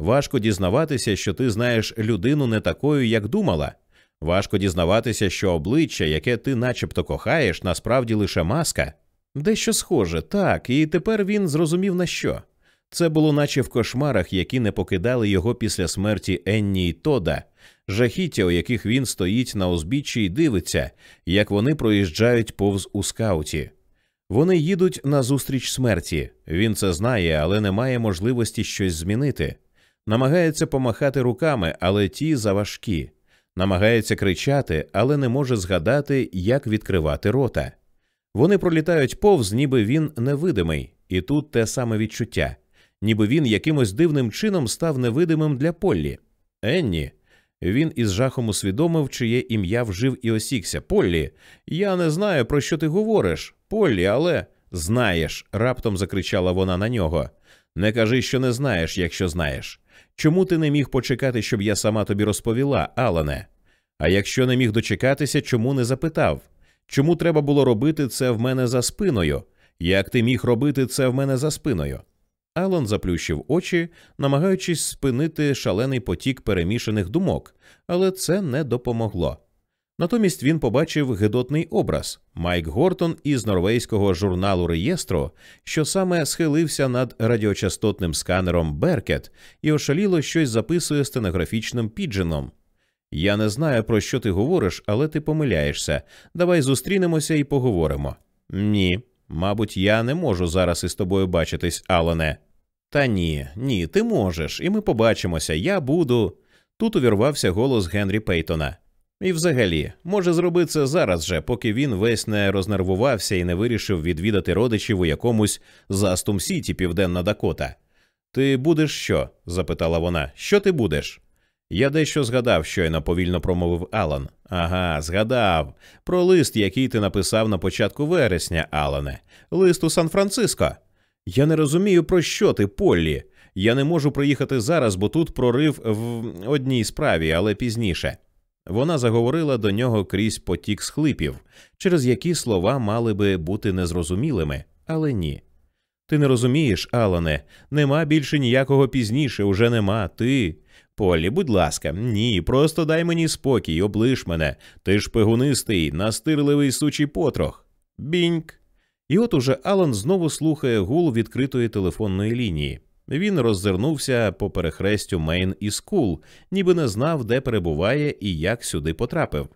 Важко дізнаватися, що ти знаєш людину не такою, як думала. Важко дізнаватися, що обличчя, яке ти начебто кохаєш, насправді лише маска. Дещо схоже, так, і тепер він зрозумів на що. Це було наче в кошмарах, які не покидали його після смерті Енні і Тода, жахіття, у яких він стоїть на узбіччі і дивиться, як вони проїжджають повз у скауті. Вони їдуть назустріч смерті. Він це знає, але не має можливості щось змінити намагається помахати руками, але ті заважкі, намагається кричати, але не може згадати, як відкривати рота. Вони пролітають повз, ніби він невидимий, і тут те саме відчуття, ніби він якимось дивним чином став невидимим для Поллі. Енні. Він із жахом усвідомив, чиє ім'я вжив і осікся. Поллі, я не знаю, про що ти говориш. Поллі, але знаєш, раптом закричала вона на нього. Не кажи, що не знаєш, якщо знаєш. Чому ти не міг почекати, щоб я сама тобі розповіла, Алане? А якщо не міг дочекатися, чому не запитав? Чому треба було робити це в мене за спиною? Як ти міг робити це в мене за спиною? Алан заплющив очі, намагаючись спинити шалений потік перемішаних думок, але це не допомогло. Натомість він побачив гидотний образ Майк Гортон із норвезького журналу реєстру, що саме схилився над радіочастотним сканером Беркет і ошаліло щось записує стенографічним піджином. Я не знаю, про що ти говориш, але ти помиляєшся. Давай зустрінемося і поговоримо. Ні, мабуть, я не можу зараз із тобою бачитись, Алане. Та ні, ні, ти можеш, і ми побачимося. Я буду. Тут увірвався голос Генрі Пейтона. І взагалі, може зробити це зараз же, поки він весь не рознервувався і не вирішив відвідати родичів у якомусь застум Сіті, Південна Дакота. Ти будеш що? запитала вона. Що ти будеш? Я дещо згадав, щойно повільно промовив Алан. Ага, згадав. Про лист, який ти написав на початку вересня, Алане. Лист у Сан-Франциско. Я не розумію, про що ти, Поллі. Я не можу приїхати зараз, бо тут прорив в одній справі, але пізніше. Вона заговорила до нього крізь потік схлипів, через які слова мали би бути незрозумілими, але ні. Ти не розумієш, Алане, нема більше ніякого пізніше, уже нема. Ти. Полі, будь ласка, ні, просто дай мені спокій, облиш мене. Ти шпигунистий, настирливий сучий потрох. Біньк. І от уже Алан знову слухає гул відкритої телефонної лінії. Він роззирнувся по перехрестю Мейн і Скул, ніби не знав, де перебуває і як сюди потрапив.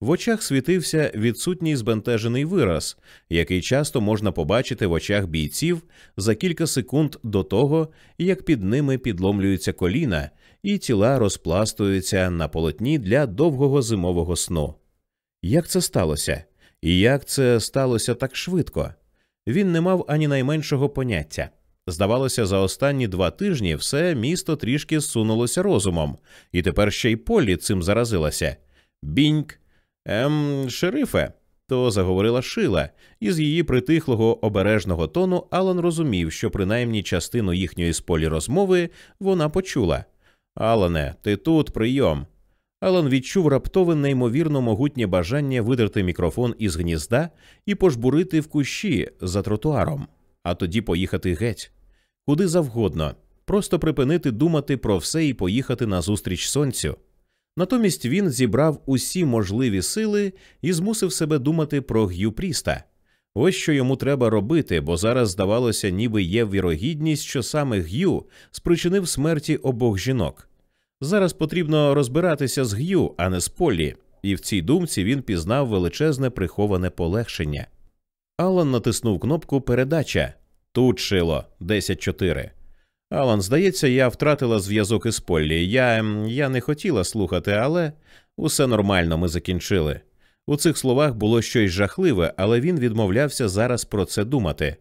В очах світився відсутній збентежений вираз, який часто можна побачити в очах бійців за кілька секунд до того, як під ними підломлюються коліна, і тіла розпластуються на полотні для довгого зимового сну. Як це сталося? І як це сталося так швидко? Він не мав ані найменшого поняття. Здавалося, за останні два тижні все місто трішки зсунулося розумом, і тепер ще й Полі цим заразилася. Біньк, ем, шерифе, то заговорила Шила, і з її притихлого обережного тону Алан розумів, що принаймні частину їхньої з полі розмови вона почула. Алане, ти тут, прийом. Алан відчув раптове неймовірно могутнє бажання видерти мікрофон із гнізда і пожбурити в кущі за тротуаром, а тоді поїхати геть куди завгодно, просто припинити думати про все і поїхати назустріч сонцю. Натомість він зібрав усі можливі сили і змусив себе думати про Г'ю Пріста. Ось що йому треба робити, бо зараз, здавалося, ніби є вірогідність, що саме Г'ю спричинив смерті обох жінок. Зараз потрібно розбиратися з Г'ю, а не з Полі, і в цій думці він пізнав величезне приховане полегшення. Алан натиснув кнопку Передача. Тут шило 10-4. Алан, здається, я втратила зв'язок із Поллі. Я ем, я не хотіла слухати, але усе нормально, ми закінчили. У цих словах було щось жахливе, але він відмовлявся зараз про це думати.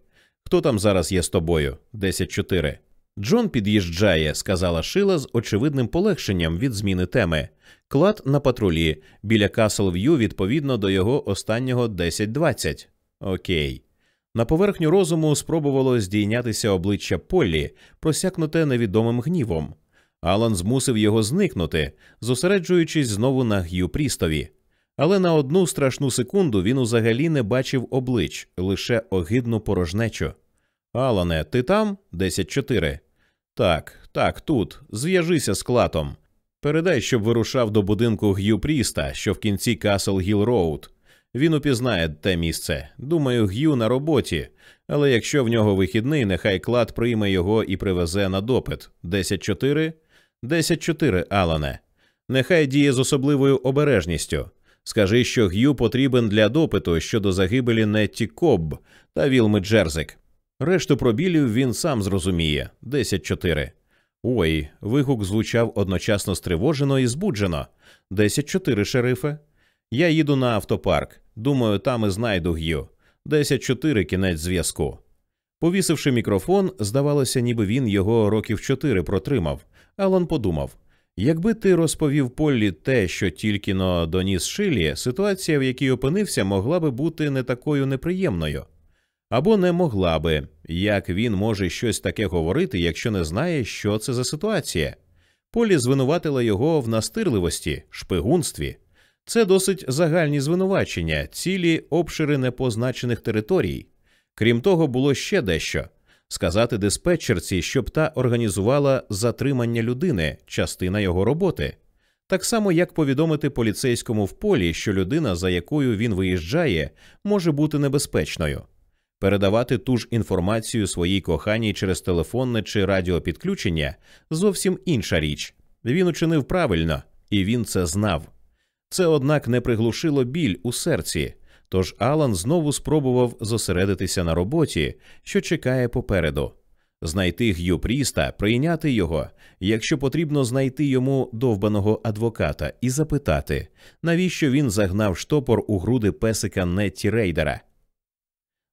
Хто там зараз є з тобою? 10-4. Джон під'їжджає, сказала Шила з очевидним полегшенням від зміни теми. Клад на патрулі біля Каслв'ю відповідно до його останнього 10-20. Окей. На поверхню розуму спробувало здійнятися обличчя Поллі, просякнуте невідомим гнівом. Алан змусив його зникнути, зосереджуючись знову на Г'ю Прістові. Але на одну страшну секунду він узагалі не бачив облич, лише огидну порожнечу. Алане, ти там? 10-4. Так, так, тут. Зв'яжися з Клатом. Передай, щоб вирушав до будинку Г'ю Пріста, що в кінці Касл Гіл Роуд. Він упізнає те місце. Думаю, Г'ю на роботі, але якщо в нього вихідний, нехай клад прийме його і привезе на допит. 10-4? 10-4, Алане. Нехай діє з особливою обережністю. Скажи, що Г'ю потрібен для допиту щодо загибелі Нетті Кобб та Вілми Джерзик. Решту пробілів він сам зрозуміє. 10-4. Ой, вигук звучав одночасно стривожено і збуджено. 10-4, шерифе. Я їду на автопарк. Думаю, там і знайду Г'ю. 10-4 кінець зв'язку. Повісивши мікрофон, здавалося, ніби він його років чотири протримав. Алан подумав якби ти розповів Поллі те, що тільки но доніс Шилі, ситуація, в якій опинився, могла би бути не такою неприємною. Або не могла би, як він може щось таке говорити, якщо не знає, що це за ситуація. Полі звинуватила його в настирливості, шпигунстві. Це досить загальні звинувачення, цілі обшири непозначених територій. Крім того, було ще дещо сказати диспетчерці, щоб та організувала затримання людини, частина його роботи. Так само, як повідомити поліцейському в полі, що людина, за якою він виїжджає, може бути небезпечною. Передавати ту ж інформацію своїй коханій через телефонне чи радіопідключення зовсім інша річ. Він учинив правильно, і він це знав. Це, однак, не приглушило біль у серці, тож Алан знову спробував зосередитися на роботі, що чекає попереду. Знайти Г'ю Пріста, прийняти його, якщо потрібно знайти йому довбаного адвоката, і запитати, навіщо він загнав штопор у груди песика Нетті Рейдера.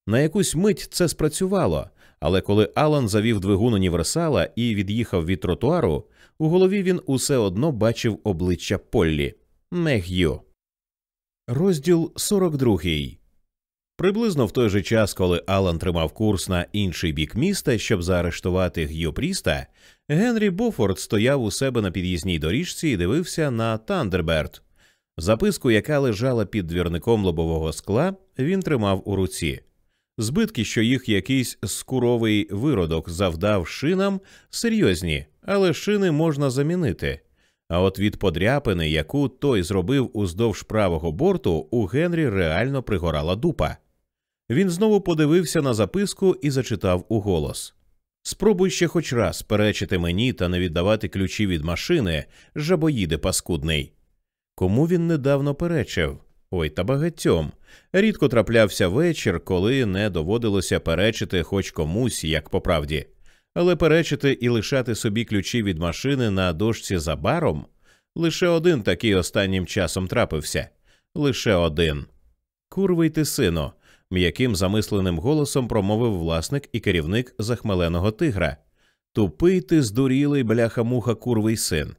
На якусь мить це спрацювало, але коли Алан завів двигун універсала і від'їхав від тротуару, у голові він усе одно бачив обличчя Поллі, не Г'ю. Розділ 42 Приблизно в той же час, коли Алан тримав курс на інший бік міста, щоб заарештувати Г'ю Пріста, Генрі Бофорд стояв у себе на під'їзній доріжці і дивився на Тандерберт. Записку, яка лежала під двірником лобового скла, він тримав у руці. Збитки, що їх якийсь скуровий виродок завдав шинам, серйозні, але шини можна замінити. А от від подряпини, яку той зробив уздовж правого борту, у Генрі реально пригорала дупа. Він знову подивився на записку і зачитав уголос Спробуй ще хоч раз перечити мені та не віддавати ключі від машини, жабоїде паскудний. Кому він недавно перечив? Ой та багатьом. Рідко траплявся вечір, коли не доводилося перечити хоч комусь, як по правді. Але перечити і лишати собі ключі від машини на дошці за баром лише один такий останнім часом трапився лише один. Курвий ти, сино, м'яким замисленим голосом промовив власник і керівник захмеленого тигра. Тупий ти здурілий бляха-муха курвий син.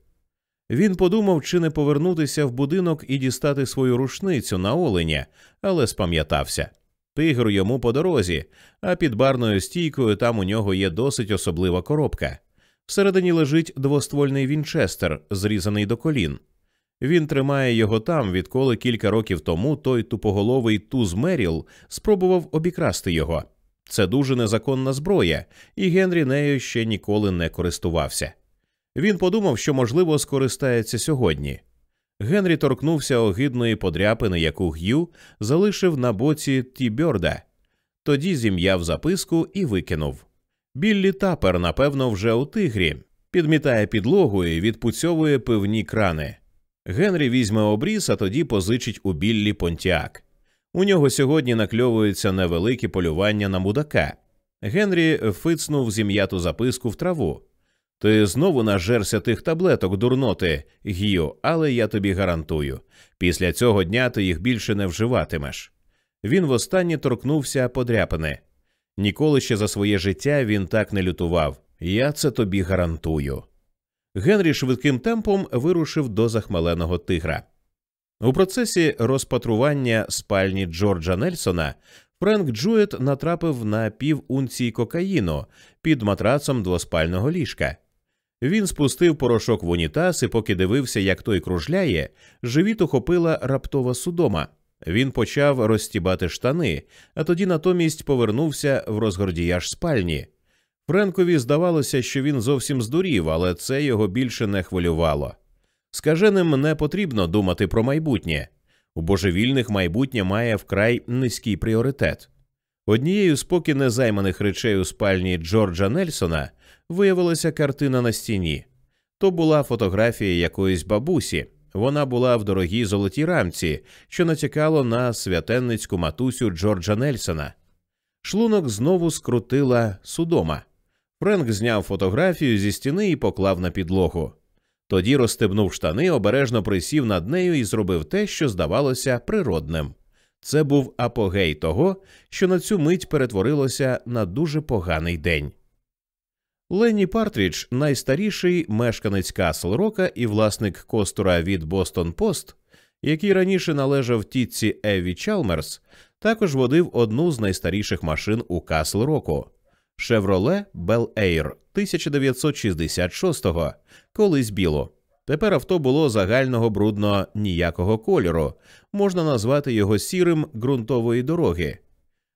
Він подумав, чи не повернутися в будинок і дістати свою рушницю на оленя, але спам'ятався. Тигр йому по дорозі, а під барною стійкою там у нього є досить особлива коробка. Всередині лежить двоствольний вінчестер, зрізаний до колін. Він тримає його там, відколи кілька років тому той тупоголовий Туз Меріл спробував обікрасти його. Це дуже незаконна зброя, і Генрі нею ще ніколи не користувався. Він подумав, що, можливо, скористається сьогодні. Генрі торкнувся огидної подряпини, яку Г'ю залишив на боці Тібьорда. Тоді зім'яв записку і викинув. Біллі тапер, напевно, вже у тигрі, підмітає підлогу і відпуцьовує пивні крани. Генрі візьме обріз, а тоді позичить у Біллі понтіак. У нього сьогодні накльовується невелике полювання на мудака. Генрі фицнув зім'яту записку в траву. Ти знову нажерся тих таблеток, дурноти, Гію, але я тобі гарантую. Після цього дня ти їх більше не вживатимеш. Він востаннє торкнувся подряпини. Ніколи ще за своє життя він так не лютував. Я це тобі гарантую. Генрі швидким темпом вирушив до захмеленого тигра. У процесі розпатрування спальні Джорджа Нельсона Френк Джует натрапив на пів унції кокаїну під матрацом двоспального ліжка. Він спустив порошок в унітаз і, поки дивився, як той кружляє, живіт ухопила раптова судома. Він почав розстібати штани, а тоді натомість повернувся в розгордіяж спальні. Френкові здавалося, що він зовсім здурів, але це його більше не хвилювало. Скаженим не потрібно думати про майбутнє. У божевільних майбутнє має вкрай низький пріоритет. Однією з поки незайманих речей у спальні Джорджа Нельсона виявилася картина на стіні. То була фотографія якоїсь бабусі. Вона була в дорогій золотій рамці, що натякало на святенницьку матусю Джорджа Нельсона. Шлунок знову скрутила судома. Френк зняв фотографію зі стіни і поклав на підлогу. Тоді розстебнув штани, обережно присів над нею і зробив те, що здавалося природним. Це був апогей того, що на цю мить перетворилося на дуже поганий день. Ленні Партрідж, найстаріший мешканець Касл Рока і власник костура від Бостон Пост, який раніше належав тітці Еві Чалмерс, також водив одну з найстаріших машин у Касл Року. Chevrolet Bel Air 1966-го, колись біло. Тепер авто було загального брудно ніякого кольору, можна назвати його сірим ґрунтової дороги.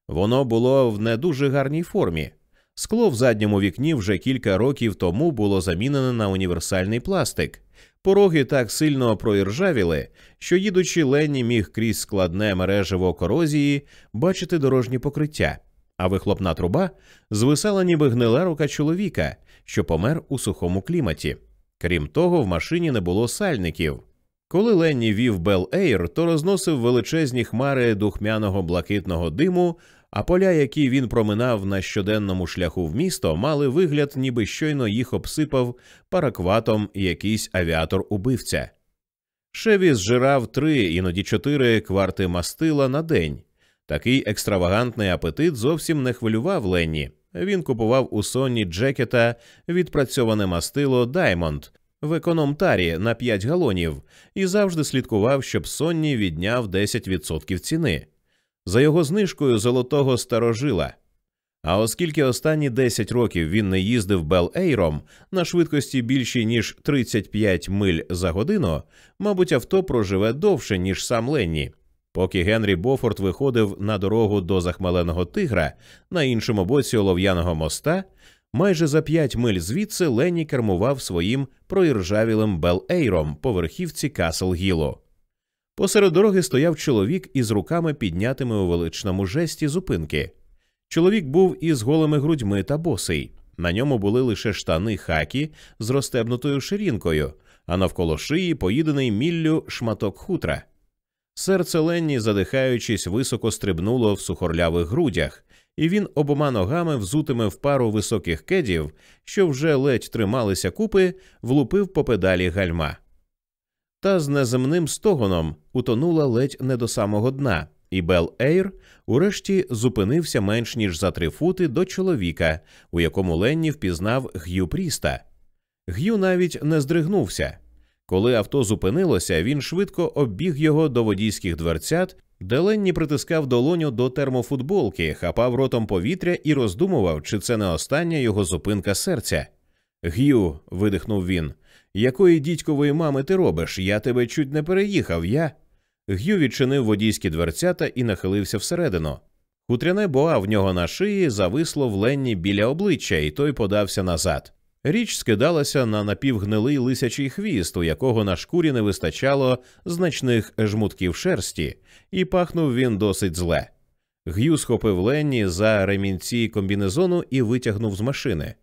Воно було в не дуже гарній формі. Скло в задньому вікні вже кілька років тому було замінене на універсальний пластик. Пороги так сильно проіржавіли, що їдучи Ленні міг крізь складне мережево корозії бачити дорожні покриття, а вихлопна труба звисала ніби гнила рука чоловіка, що помер у сухому кліматі. Крім того, в машині не було сальників. Коли Ленні вів Бел Ейр, то розносив величезні хмари духмяного блакитного диму, а поля, які він проминав на щоденному шляху в місто, мали вигляд, ніби щойно їх обсипав паракватом якийсь авіатор убивця. Шеві зжирав три, іноді чотири кварти мастила на день. Такий екстравагантний апетит зовсім не хвилював Ленні. Він купував у Сонні Джекета відпрацьоване мастило Даймонд в економтарі на 5 галонів і завжди слідкував, щоб Сонні відняв 10% ціни за його знижкою золотого старожила. А оскільки останні 10 років він не їздив Бел Ейром на швидкості більші ніж 35 миль за годину, мабуть, авто проживе довше, ніж сам Ленні. Поки Генрі Бофорд виходив на дорогу до захмеленого тигра на іншому боці олов'яного моста, майже за 5 миль звідси Ленні кермував своїм проіржавілим Бел Ейром по верхівці Касл Гілу. Посеред дороги стояв чоловік із руками піднятими у величному жесті зупинки. Чоловік був із голими грудьми та босий. На ньому були лише штани хакі з розстебнутою ширінкою, а навколо шиї поїдений міллю шматок хутра. Серце Ленні, задихаючись, високо стрибнуло в сухорлявих грудях, і він обома ногами, взутими в пару високих кедів, що вже ледь трималися купи, влупив по педалі гальма та з неземним стогоном утонула ледь не до самого дна, і Бел Ейр урешті зупинився менш ніж за три фути до чоловіка, у якому Ленні впізнав Г'ю Пріста. Г'ю навіть не здригнувся. Коли авто зупинилося, він швидко оббіг його до водійських дверцят, де Ленні притискав долоню до термофутболки, хапав ротом повітря і роздумував, чи це не остання його зупинка серця. Г'ю, видихнув він, якої дідькової мами ти робиш? Я тебе чуть не переїхав, я. Г'ю відчинив водійські дверцята і нахилився всередину. Хутряне боа в нього на шиї зависло в Ленні біля обличчя, і той подався назад. Річ скидалася на напівгнилий лисячий хвіст, у якого на шкурі не вистачало значних жмутків шерсті, і пахнув він досить зле. Г'ю схопив Ленні за ремінці комбінезону і витягнув з машини.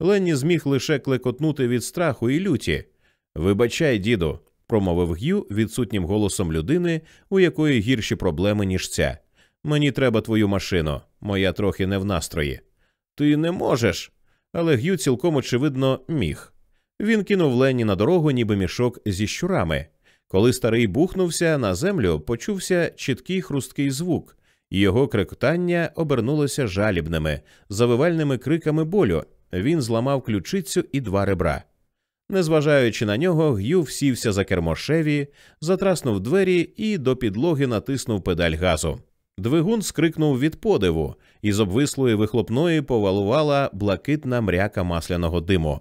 Ленні зміг лише клекотнути від страху і люті. Вибачай, діду, промовив Г'ю відсутнім голосом людини, у якої гірші проблеми, ніж ця. Мені треба твою машину, моя трохи не в настрої. Ти не можеш. Але Г'ю цілком очевидно міг. Він кинув Ленні на дорогу, ніби мішок зі щурами. Коли старий бухнувся на землю, почувся чіткий хрусткий звук, і його крикотання обернулося жалібними, завивальними криками болю він зламав ключицю і два ребра. Незважаючи на нього, Г'ю всівся за кермо Шеві, затраснув двері і до підлоги натиснув педаль газу. Двигун скрикнув від подиву, і з обвислої вихлопної повалувала блакитна мряка масляного диму.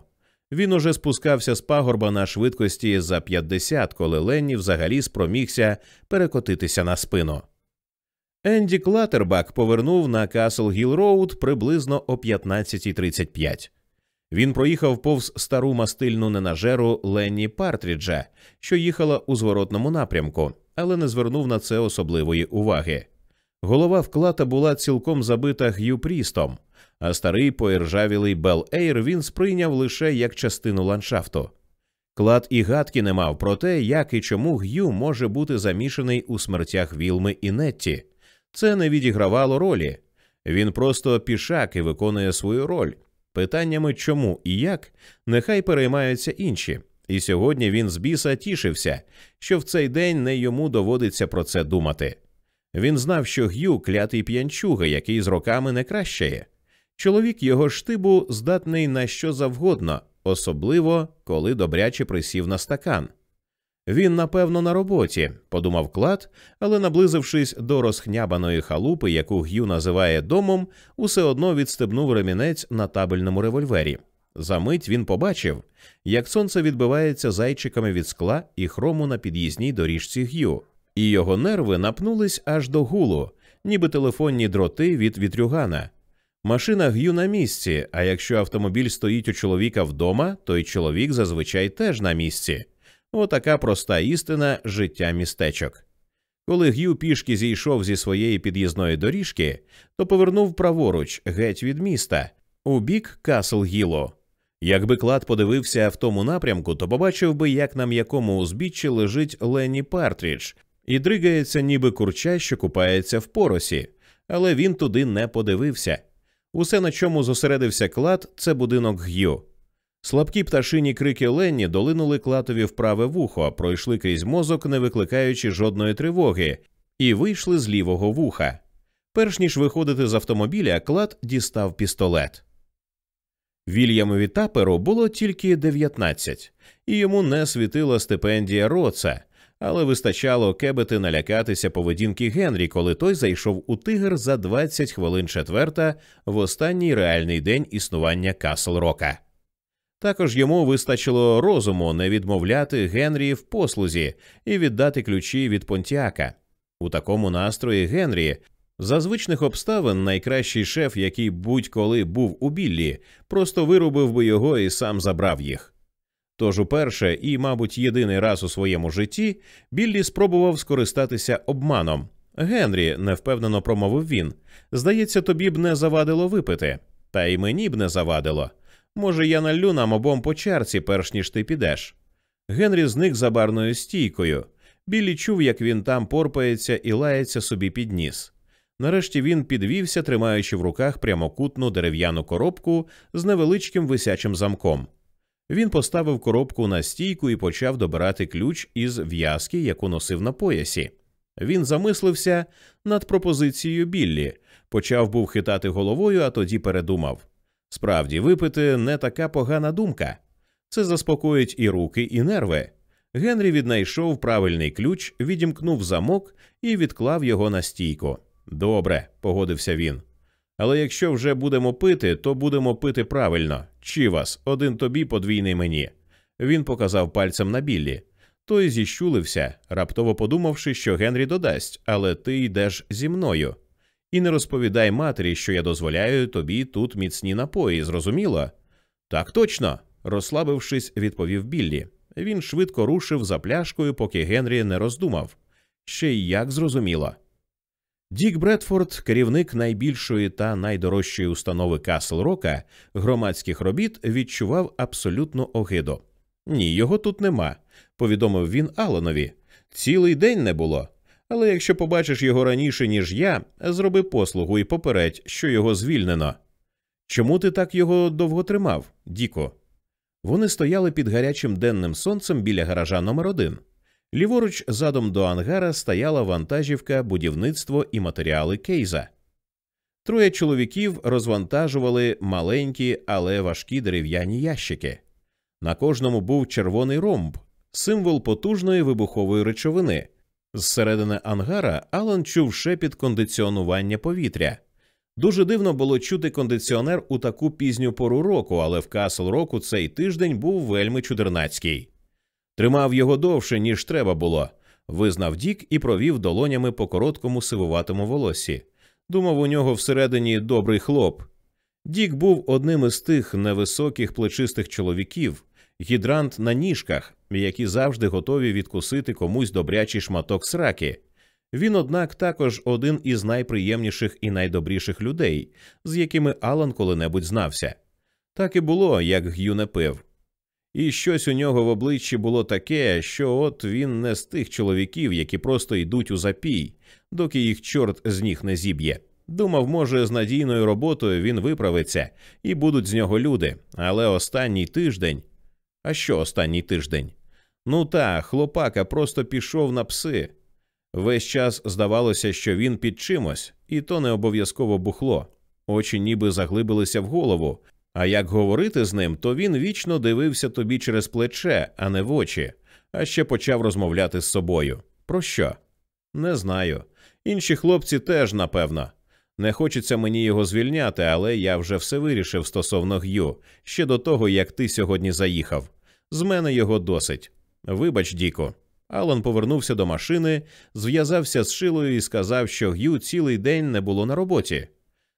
Він уже спускався з пагорба на швидкості за 50, коли Ленні взагалі спромігся перекотитися на спину. Енді Клатербак повернув на Касл Гіл Роуд приблизно о 15.35. Він проїхав повз стару мастильну ненажеру Ленні Партріджа, що їхала у зворотному напрямку, але не звернув на це особливої уваги. Голова вклата була цілком забита Г'ю Прістом, а старий поіржавілий Бел Ейр він сприйняв лише як частину ландшафту. Клад і гадки не мав про те, як і чому Г'ю може бути замішаний у смертях Вілми і Нетті. Це не відігравало ролі. Він просто пішак і виконує свою роль. Питаннями чому і як нехай переймаються інші. І сьогодні він з біса тішився, що в цей день не йому доводиться про це думати. Він знав, що Г'ю клятий п'янчуга, який з роками не кращає. Чоловік його штибу здатний на що завгодно, особливо коли добряче присів на стакан. Він, напевно, на роботі, подумав клад, але, наблизившись до розхнябаної халупи, яку Г'ю називає домом, усе одно відстебнув ремінець на табельному револьвері. Замить він побачив, як сонце відбивається зайчиками від скла і хрому на під'їзній доріжці Г'ю, і його нерви напнулись аж до гулу, ніби телефонні дроти від вітрюгана. Машина Г'ю на місці, а якщо автомобіль стоїть у чоловіка вдома, то й чоловік зазвичай теж на місці Отака проста істина життя містечок. Коли Г'ю пішки зійшов зі своєї під'їзної доріжки, то повернув праворуч геть від міста, у бік Касл Гіло. Якби клад подивився в тому напрямку, то побачив би, як на м'якому узбіччі лежить Ленні Партрідж і дригається, ніби курча, що купається в поросі, але він туди не подивився. Усе, на чому зосередився клад, це будинок Г'ю. Слабкі пташині крики Ленні долинули клатові в праве вухо, пройшли крізь мозок, не викликаючи жодної тривоги, і вийшли з лівого вуха. Перш ніж виходити з автомобіля, клад дістав пістолет. Вільямові таперу було тільки 19, і йому не світила стипендія Роца, але вистачало кебети налякатися поведінки Генрі, коли той зайшов у тигр за 20 хвилин четверта в останній реальний день існування Касл Рока. Також йому вистачило розуму не відмовляти Генрі в послузі і віддати ключі від Понтіака. У такому настрої Генрі, за звичних обставин, найкращий шеф, який будь-коли був у Біллі, просто вирубив би його і сам забрав їх. Тож уперше і, мабуть, єдиний раз у своєму житті Біллі спробував скористатися обманом. Генрі, невпевнено промовив він, здається, тобі б не завадило випити, та й мені б не завадило. Може, я налю нам обом по чарці, перш ніж ти підеш. Генрі зник за барною стійкою. Біллі чув, як він там порпається і лається собі під ніс. Нарешті він підвівся, тримаючи в руках прямокутну дерев'яну коробку з невеличким висячим замком. Він поставив коробку на стійку і почав добирати ключ із в'язки, яку носив на поясі. Він замислився над пропозицією Біллі, почав був хитати головою, а тоді передумав. Справді, випити не така погана думка. Це заспокоїть і руки, і нерви. Генрі віднайшов правильний ключ, відімкнув замок і відклав його на стійку. Добре, погодився він. Але якщо вже будемо пити, то будемо пити правильно. Чівас, один тобі, подвійний мені. Він показав пальцем на біллі. Той зіщулився, раптово подумавши, що Генрі додасть, але ти йдеш зі мною. І не розповідай матері, що я дозволяю тобі тут міцні напої, зрозуміло? Так точно, розслабившись, відповів Біллі. Він швидко рушив за пляшкою, поки Генрі не роздумав. Ще й як зрозуміло. Дік Бредфорд, керівник найбільшої та найдорожчої установи Касл Рока громадських робіт, відчував абсолютну огиду. Ні, його тут нема, повідомив він Аланові. Цілий день не було. Але якщо побачиш його раніше, ніж я, зроби послугу і попередь, що його звільнено. Чому ти так його довго тримав, Діко? Вони стояли під гарячим денним сонцем біля гаража номер один. Ліворуч, задом до ангара, стояла вантажівка, будівництво і матеріали кейза. Троє чоловіків розвантажували маленькі, але важкі дерев'яні ящики. На кожному був червоний ромб, символ потужної вибухової речовини. Зсередини ангара Алан чув шепіт кондиціонування повітря. Дуже дивно було чути кондиціонер у таку пізню пору року, але в Касл року цей тиждень був вельми чудернацький. Тримав його довше, ніж треба було, визнав Дік і провів долонями по короткому сивуватому волосі. Думав, у нього всередині добрий хлоп. Дік був одним із тих невисоких плечистих чоловіків, гідрант на ніжках, які завжди готові відкусити комусь добрячий шматок сраки. Він, однак, також один із найприємніших і найдобріших людей, з якими Алан коли-небудь знався. Так і було, як Г'ю не пив. І щось у нього в обличчі було таке, що от він не з тих чоловіків, які просто йдуть у запій, доки їх чорт з ніг не зіб'є. Думав, може, з надійною роботою він виправиться і будуть з нього люди, але останній тиждень. А що останній тиждень? Ну та, хлопака просто пішов на пси. Весь час здавалося, що він під чимось, і то не обов'язково бухло. Очі ніби заглибилися в голову, а як говорити з ним, то він вічно дивився тобі через плече, а не в очі, а ще почав розмовляти з собою. Про що? Не знаю. Інші хлопці теж, напевно. Не хочеться мені його звільняти, але я вже все вирішив стосовно Г'ю, ще до того, як ти сьогодні заїхав. З мене його досить. Вибач, Діко. Алан повернувся до машини, зв'язався з шилою і сказав, що Г'ю цілий день не було на роботі.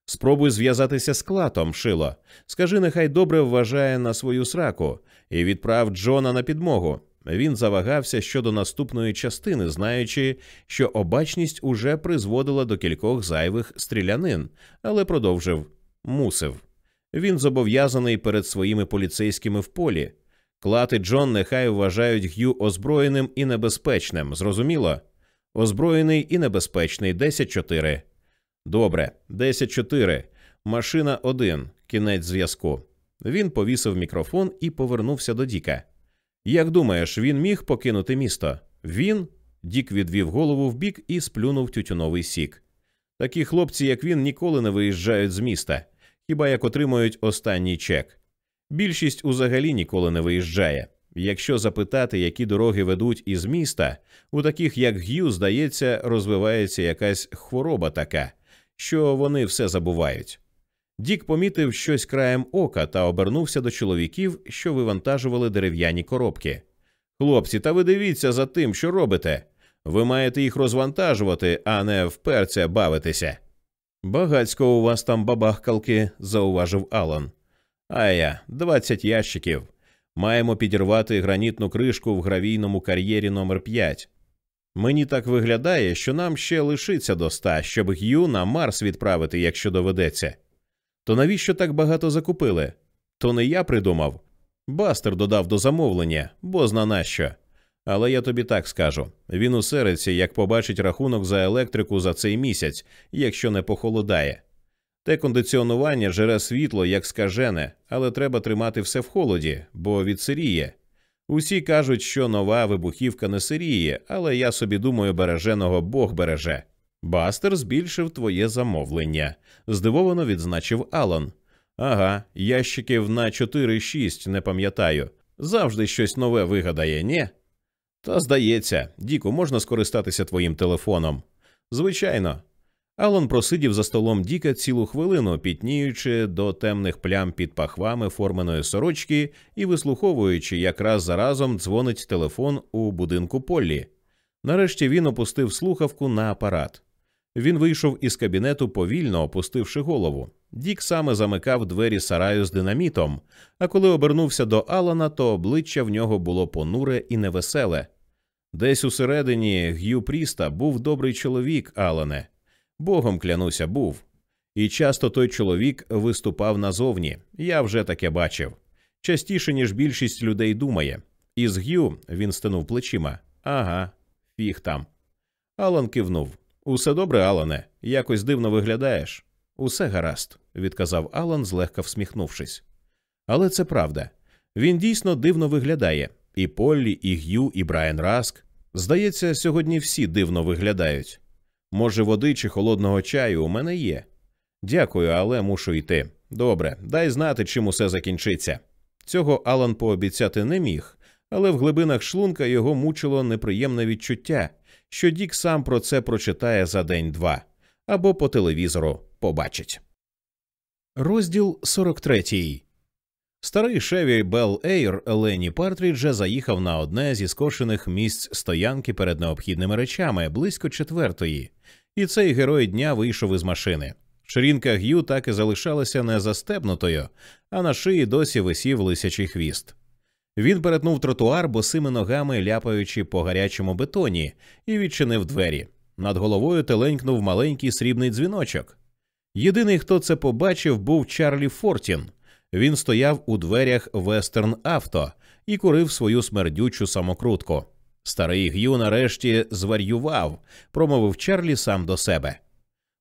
Спробуй зв'язатися з клатом, шило. Скажи, нехай добре вважає на свою сраку, і відправ Джона на підмогу. Він завагався щодо наступної частини, знаючи, що обачність уже призводила до кількох зайвих стрілянин, але продовжив мусив. Він зобов'язаний перед своїми поліцейськими в полі. Клад і Джон нехай вважають Г'ю озброєним і небезпечним. Зрозуміло? Озброєний і небезпечний 10-4. Добре, 10-4. Машина 1. Кінець зв'язку. Він повісив мікрофон і повернувся до Діка. Як думаєш, він міг покинути місто? Він? Дік відвів голову вбік і сплюнув тютюновий сік. Такі хлопці, як він, ніколи не виїжджають з міста, хіба як отримують останній чек. Більшість узагалі ніколи не виїжджає. Якщо запитати, які дороги ведуть із міста, у таких як Г'ю, здається, розвивається якась хвороба така, що вони все забувають. Дік помітив щось краєм ока та обернувся до чоловіків, що вивантажували дерев'яні коробки. Хлопці, та ви дивіться за тим, що робите. Ви маєте їх розвантажувати, а не вперця бавитися. Багацько у вас там бабахкалки, зауважив Алан. А я, двадцять ящиків. Маємо підірвати гранітну кришку в гравійному кар'єрі номер 5 Мені так виглядає, що нам ще лишиться до ста, щоб Г'ю на Марс відправити, якщо доведеться. То навіщо так багато закупили? То не я придумав. Бастер додав до замовлення, бо зна нащо. Але я тобі так скажу він усериться, як побачить рахунок за електрику за цей місяць, якщо не похолодає. Те кондиціонування жере світло, як скажене, але треба тримати все в холоді, бо відсиріє. Усі кажуть, що нова вибухівка не сиріє, але я собі думаю, береженого Бог береже. Бастер збільшив твоє замовлення, здивовано відзначив Алан. Ага, ящиків на 4-6, не пам'ятаю. Завжди щось нове вигадає, ні? Та здається, Діку, можна скористатися твоїм телефоном. Звичайно. Алан просидів за столом Діка цілу хвилину, пітніючи до темних плям під пахвами форменої сорочки і вислуховуючи, як раз за разом дзвонить телефон у будинку Поллі. Нарешті він опустив слухавку на апарат. Він вийшов із кабінету повільно опустивши голову. Дік саме замикав двері сараю з динамітом, а коли обернувся до Алана, то обличчя в нього було понуре і невеселе. Десь усередині Г'ю Пріста був добрий чоловік, Алане. Богом клянуся, був. І часто той чоловік виступав назовні. Я вже таке бачив. Частіше, ніж більшість людей думає. Із Г'ю він стинув плечима. Ага, фіг там. Алан кивнув. Усе добре, Алане, якось дивно виглядаєш. Усе гаразд, відказав Алан, злегка всміхнувшись. Але це правда. Він дійсно дивно виглядає. І Поллі, і Г'ю, і Брайан Раск. Здається, сьогодні всі дивно виглядають. Може, води чи холодного чаю у мене є. Дякую, але мушу йти. Добре, дай знати, чим усе закінчиться. Цього Алан пообіцяти не міг, але в глибинах шлунка його мучило неприємне відчуття, що Дік сам про це прочитає за день-два або по телевізору побачить. Розділ 43 Старий Шеві Бел Ейр Лені Партріджа заїхав на одне зі скошених місць стоянки перед необхідними речами близько четвертої, і цей герой дня вийшов із машини. Ширінка Г'ю так і залишалася не застебнутою, а на шиї досі висів лисячий хвіст. Він перетнув тротуар босими ногами, ляпаючи по гарячому бетоні, і відчинив двері. Над головою теленькнув маленький срібний дзвіночок. Єдиний, хто це побачив, був Чарлі Фортін. Він стояв у дверях Вестерн Авто і курив свою смердючу самокрутку. Старий Г'ю нарешті зварював, промовив Чарлі сам до себе.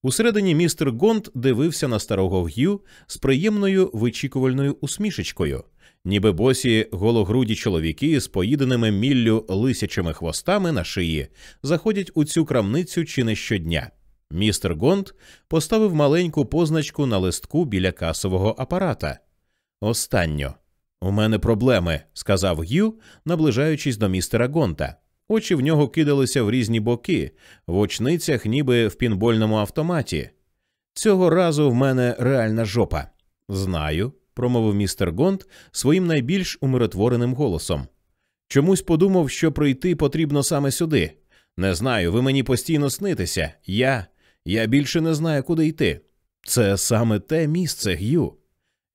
Усередині містер Гонт дивився на старого Г'ю з приємною вичікувальною усмішечкою, ніби босі гологруді чоловіки з поїденими міллю лисячими хвостами на шиї заходять у цю крамницю чи не щодня. Містер Гонт поставив маленьку позначку на листку біля касового апарата. Останньо. У мене проблеми, сказав Г'ю, наближаючись до містера Гонта. Очі в нього кидалися в різні боки, в очницях, ніби в пінбольному автоматі. Цього разу в мене реальна жопа. Знаю, промовив містер Гонт своїм найбільш умиротвореним голосом. Чомусь подумав, що прийти потрібно саме сюди. Не знаю, ви мені постійно снитеся. Я. Я більше не знаю, куди йти. Це саме те місце, Г'ю.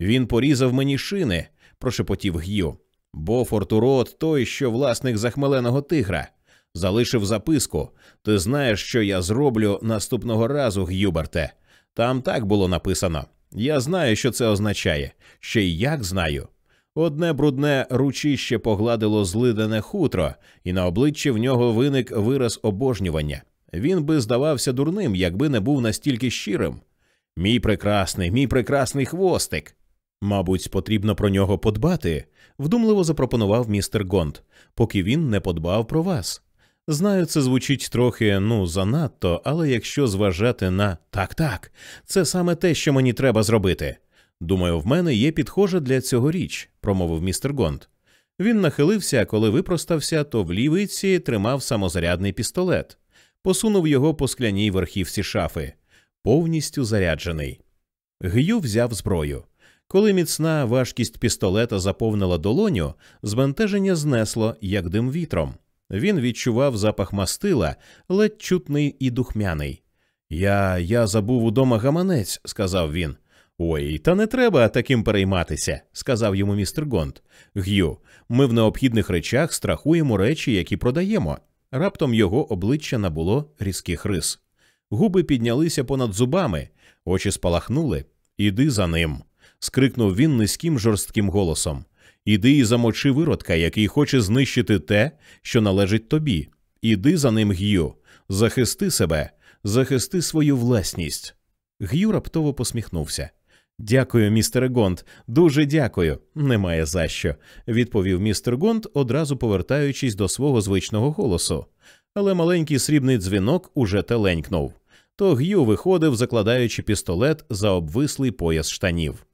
Він порізав мені шини, прошепотів Г'ю. Бофорт урод той, що власник захмеленого тигра. Залишив записку. Ти знаєш, що я зроблю наступного разу, Гюберте. Там так було написано. Я знаю, що це означає, ще й як знаю. Одне брудне ручище погладило злидене хутро, і на обличчі в нього виник вираз обожнювання. Він би здавався дурним, якби не був настільки щирим. Мій прекрасний, мій прекрасний хвостик. Мабуть, потрібно про нього подбати, вдумливо запропонував містер Гонд, поки він не подбав про вас. Знаю, це звучить трохи ну занадто, але якщо зважати на так, так, це саме те, що мені треба зробити. Думаю, в мене є підхожа для цього річ, промовив містер Гонд. Він нахилився, а коли випростався, то в лівиці тримав самозарядний пістолет, посунув його по скляній верхівці шафи, повністю заряджений. Гю взяв зброю. Коли міцна важкість пістолета заповнила долоню, збентеження знесло, як дим вітром. Він відчував запах мастила, ледь чутний і духмяний. Я я забув удома гаманець, сказав він. Ой, та не треба таким перейматися, сказав йому містер Гонд. Г'ю, ми в необхідних речах страхуємо речі, які продаємо. Раптом його обличчя набуло різких рис. Губи піднялися понад зубами, очі спалахнули. Іди за ним. скрикнув він низьким жорстким голосом. Іди і замочи виродка, який хоче знищити те, що належить тобі. Іди за ним, Г'ю, захисти себе, захисти свою власність. Г'ю раптово посміхнувся. Дякую, містере Гонд, дуже дякую. Немає за що, відповів містер Гонд, одразу повертаючись до свого звичного голосу. Але маленький срібний дзвінок уже теленькнув. То Г'ю виходив, закладаючи пістолет за обвислий пояс штанів.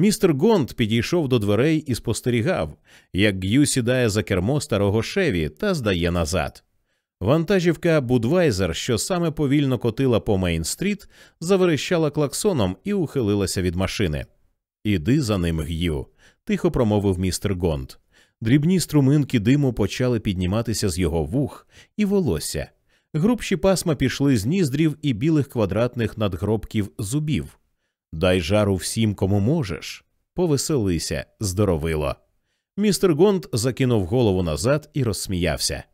Містер Гонд підійшов до дверей і спостерігав, як Г'ю сідає за кермо старого шеві та здає назад. Вантажівка Будвайзер, що саме повільно котила по Мейн-стріт, заверещала клаксоном і ухилилася від машини. Іди за ним, Г'ю, тихо промовив містер Гонд. Дрібні струминки диму почали підніматися з його вух і волосся. Грубші пасма пішли з ніздрів і білих квадратних надгробків зубів. Дай жару всім, кому можеш. Повеселися, здоровило. Містер Гонд закинув голову назад і розсміявся.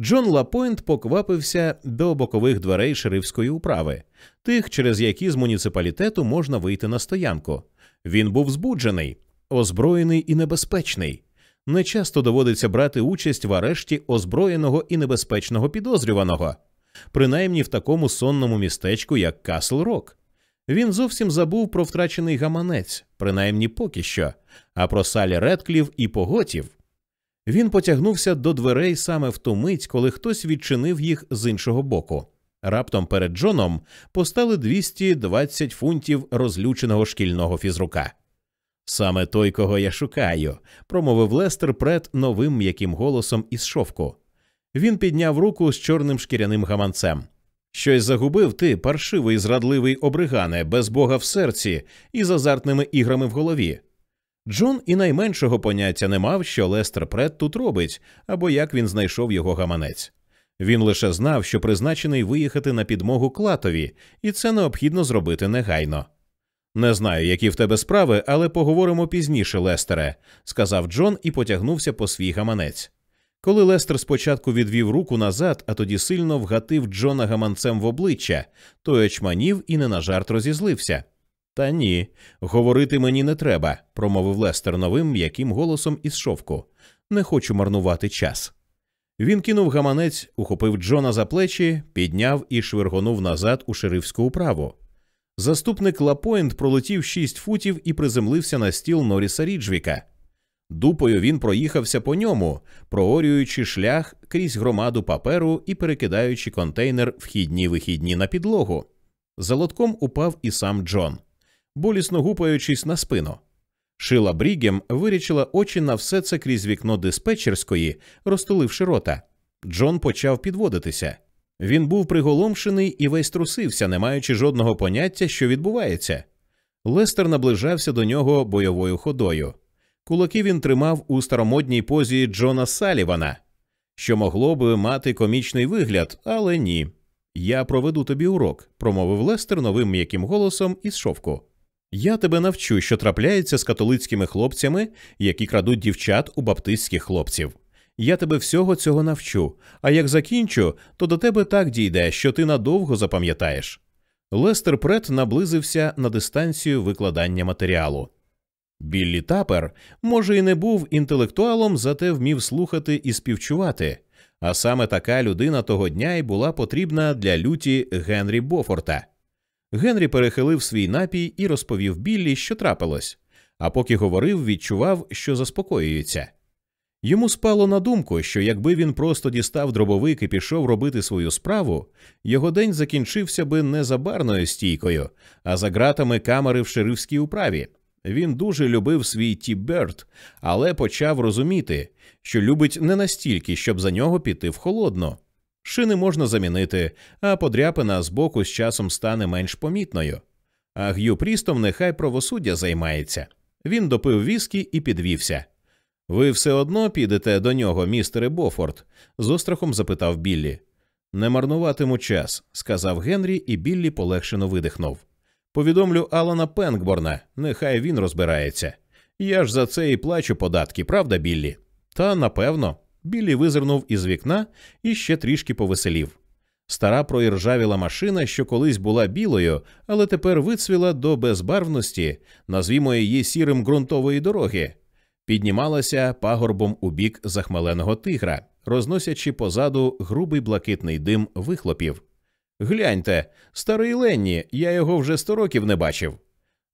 Джон Лапойнт поквапився до бокових дверей шерифської управи, тих, через які з муніципалітету можна вийти на стоянку. Він був збуджений, озброєний і небезпечний. Не часто доводиться брати участь в арешті озброєного і небезпечного підозрюваного, принаймні в такому сонному містечку, як Касл Рок. Він зовсім забув про втрачений гаманець, принаймні поки що, а про салі Редклів і поготів. Він потягнувся до дверей саме в ту мить, коли хтось відчинив їх з іншого боку. Раптом перед Джоном постали 220 фунтів розлюченого шкільного фізрука. Саме той, кого я шукаю, промовив Лестер пред новим м'яким голосом із шовку. Він підняв руку з чорним шкіряним гаманцем. Щось загубив ти, паршивий, зрадливий обригане, без бога в серці і з азартними іграми в голові. Джон і найменшого поняття не мав, що Лестер Пред тут робить, або як він знайшов його гаманець. Він лише знав, що призначений виїхати на підмогу клатові, і це необхідно зробити негайно. Не знаю, які в тебе справи, але поговоримо пізніше, Лестере, сказав Джон і потягнувся по свій гаманець. Коли Лестер спочатку відвів руку назад, а тоді сильно вгатив Джона гаманцем в обличчя, той очманів і не на жарт розізлився. Та ні, говорити мені не треба, промовив Лестер новим м'яким голосом із шовку. Не хочу марнувати час. Він кинув гаманець, ухопив Джона за плечі, підняв і швиргонув назад у шерифську управу. Заступник Лапойнт пролетів шість футів і приземлився на стіл Норіса Ріджвіка. Дупою він проїхався по ньому, проорюючи шлях крізь громаду паперу і перекидаючи контейнер вхідні вихідні на підлогу. За лотком упав і сам Джон болісно гупаючись на спину. Шила Брігем вирічила очі на все це крізь вікно диспетчерської, розтуливши рота. Джон почав підводитися. Він був приголомшений і весь трусився, не маючи жодного поняття, що відбувається. Лестер наближався до нього бойовою ходою. Кулаки він тримав у старомодній позі Джона Салівана, що могло би мати комічний вигляд, але ні. Я проведу тобі урок, промовив Лестер новим м'яким голосом із шовку. Я тебе навчу, що трапляється з католицькими хлопцями, які крадуть дівчат у баптистських хлопців. Я тебе всього цього навчу, а як закінчу, то до тебе так дійде, що ти надовго запам'ятаєш. Лестер Прет наблизився на дистанцію викладання матеріалу. Біллі Тапер, може, і не був інтелектуалом, зате вмів слухати і співчувати, а саме така людина того дня й була потрібна для люті Генрі Бофорта. Генрі перехилив свій напій і розповів Біллі, що трапилось, а поки говорив, відчував, що заспокоюється. Йому спало на думку, що якби він просто дістав дробовик і пішов робити свою справу, його день закінчився би не за барною стійкою, а за ґратами камери в шерифській управі. Він дуже любив свій Ті Берт, але почав розуміти, що любить не настільки, щоб за нього піти в холодно. Шини можна замінити, а подряпина збоку з часом стане менш помітною. А Г'ю Прістом нехай правосуддя займається. Він допив віскі і підвівся. Ви все одно підете до нього, містере Бофорд? з острахом запитав Біллі. Не марнуватиму час, сказав Генрі, і Біллі полегшено видихнув. Повідомлю Алана Пенкборна, нехай він розбирається. Я ж за це і плачу податки, правда, Біллі? Та напевно. Біллі визирнув із вікна і ще трішки повеселів. Стара проіржавіла машина, що колись була білою, але тепер вицвіла до безбарвності, назвімо її сірим ґрунтової дороги, піднімалася пагорбом у бік захмеленого тигра, розносячи позаду грубий блакитний дим вихлопів. Гляньте, старий Ленні, я його вже сто років не бачив.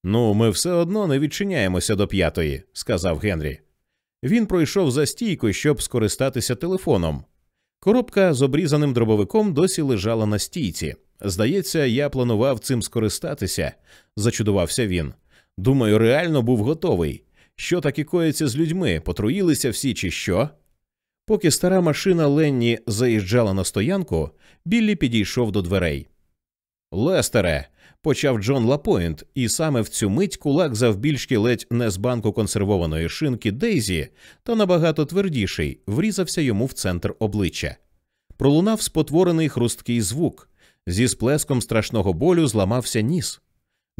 Ну, ми все одно не відчиняємося до п'ятої, сказав Генрі. Він пройшов за стійку, щоб скористатися телефоном. Коробка з обрізаним дробовиком досі лежала на стійці. Здається, я планував цим скористатися, зачудувався він. Думаю, реально був готовий. Що таке коїться з людьми? Потруїлися всі, чи що? Поки стара машина Ленні заїжджала на стоянку, Біллі підійшов до дверей. Лестере, почав Джон Лапойнт, і саме в цю мить кулак завбільшки ледь не з банку консервованої шинки Дейзі, та набагато твердіший, врізався йому в центр обличчя. Пролунав спотворений хрусткий звук. Зі сплеском страшного болю зламався ніс.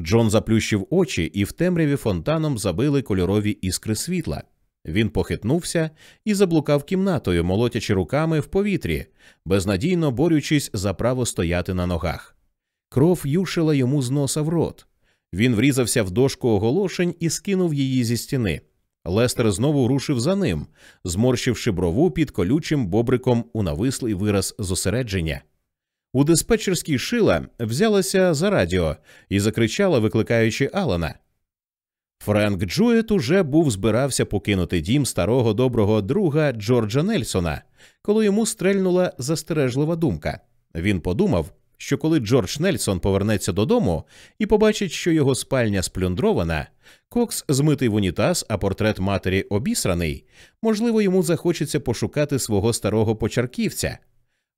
Джон заплющив очі, і в темряві фонтаном забили кольорові іскри світла. Він похитнувся і заблукав кімнатою, молотячи руками в повітрі, безнадійно борючись за право стояти на ногах. Кров юшила йому з носа в рот. Він врізався в дошку оголошень і скинув її зі стіни. Лестер знову рушив за ним, зморщивши брову під колючим бобриком у навислий вираз зосередження. У диспетчерській шила взялася за радіо і закричала, викликаючи Алана. Френк Джует уже був збирався покинути дім старого доброго друга Джорджа Нельсона, коли йому стрельнула застережлива думка. Він подумав, що коли Джордж Нельсон повернеться додому і побачить, що його спальня сплюндрована, Кокс змитий в унітаз, а портрет матері обісраний, можливо, йому захочеться пошукати свого старого почарківця.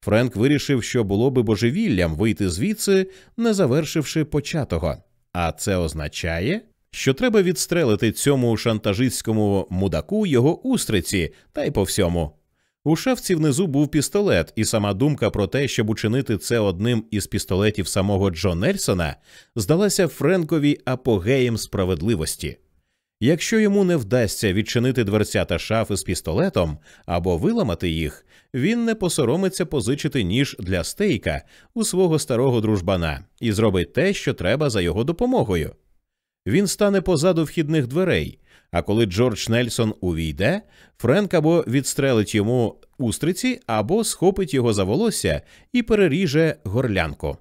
Френк вирішив, що було би божевіллям вийти звідси, не завершивши початого. А це означає, що треба відстрелити цьому шантажистському мудаку його устриці, та й по всьому. У шафці внизу був пістолет, і сама думка про те, щоб учинити це одним із пістолетів самого Джо Нельсона, здалася Френкові апогеєм справедливості. Якщо йому не вдасться відчинити дверцята шафи з пістолетом або виламати їх, він не посоромиться позичити ніж для стейка у свого старого дружбана і зробить те, що треба за його допомогою. Він стане позаду вхідних дверей, а коли Джордж Нельсон увійде, Френк або відстрелить йому устриці, або схопить його за волосся і переріже горлянку.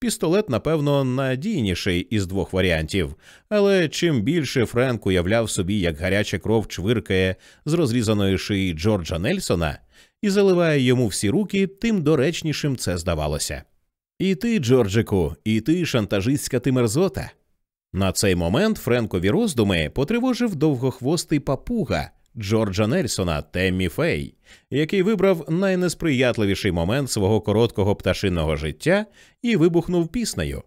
Пістолет, напевно, надійніший із двох варіантів, але чим більше Френк уявляв собі, як гаряча кров чвиркає з розрізаної шиї Джорджа Нельсона і заливає йому всі руки, тим доречнішим це здавалося. І ти, Джорджику, і ти, шантажистська ти мерзота. На цей момент Френкові роздуми потривожив довгохвостий папуга Джорджа Нельсона Теммі Фей, який вибрав найнесприятливіший момент свого короткого пташиного життя і вибухнув піснею.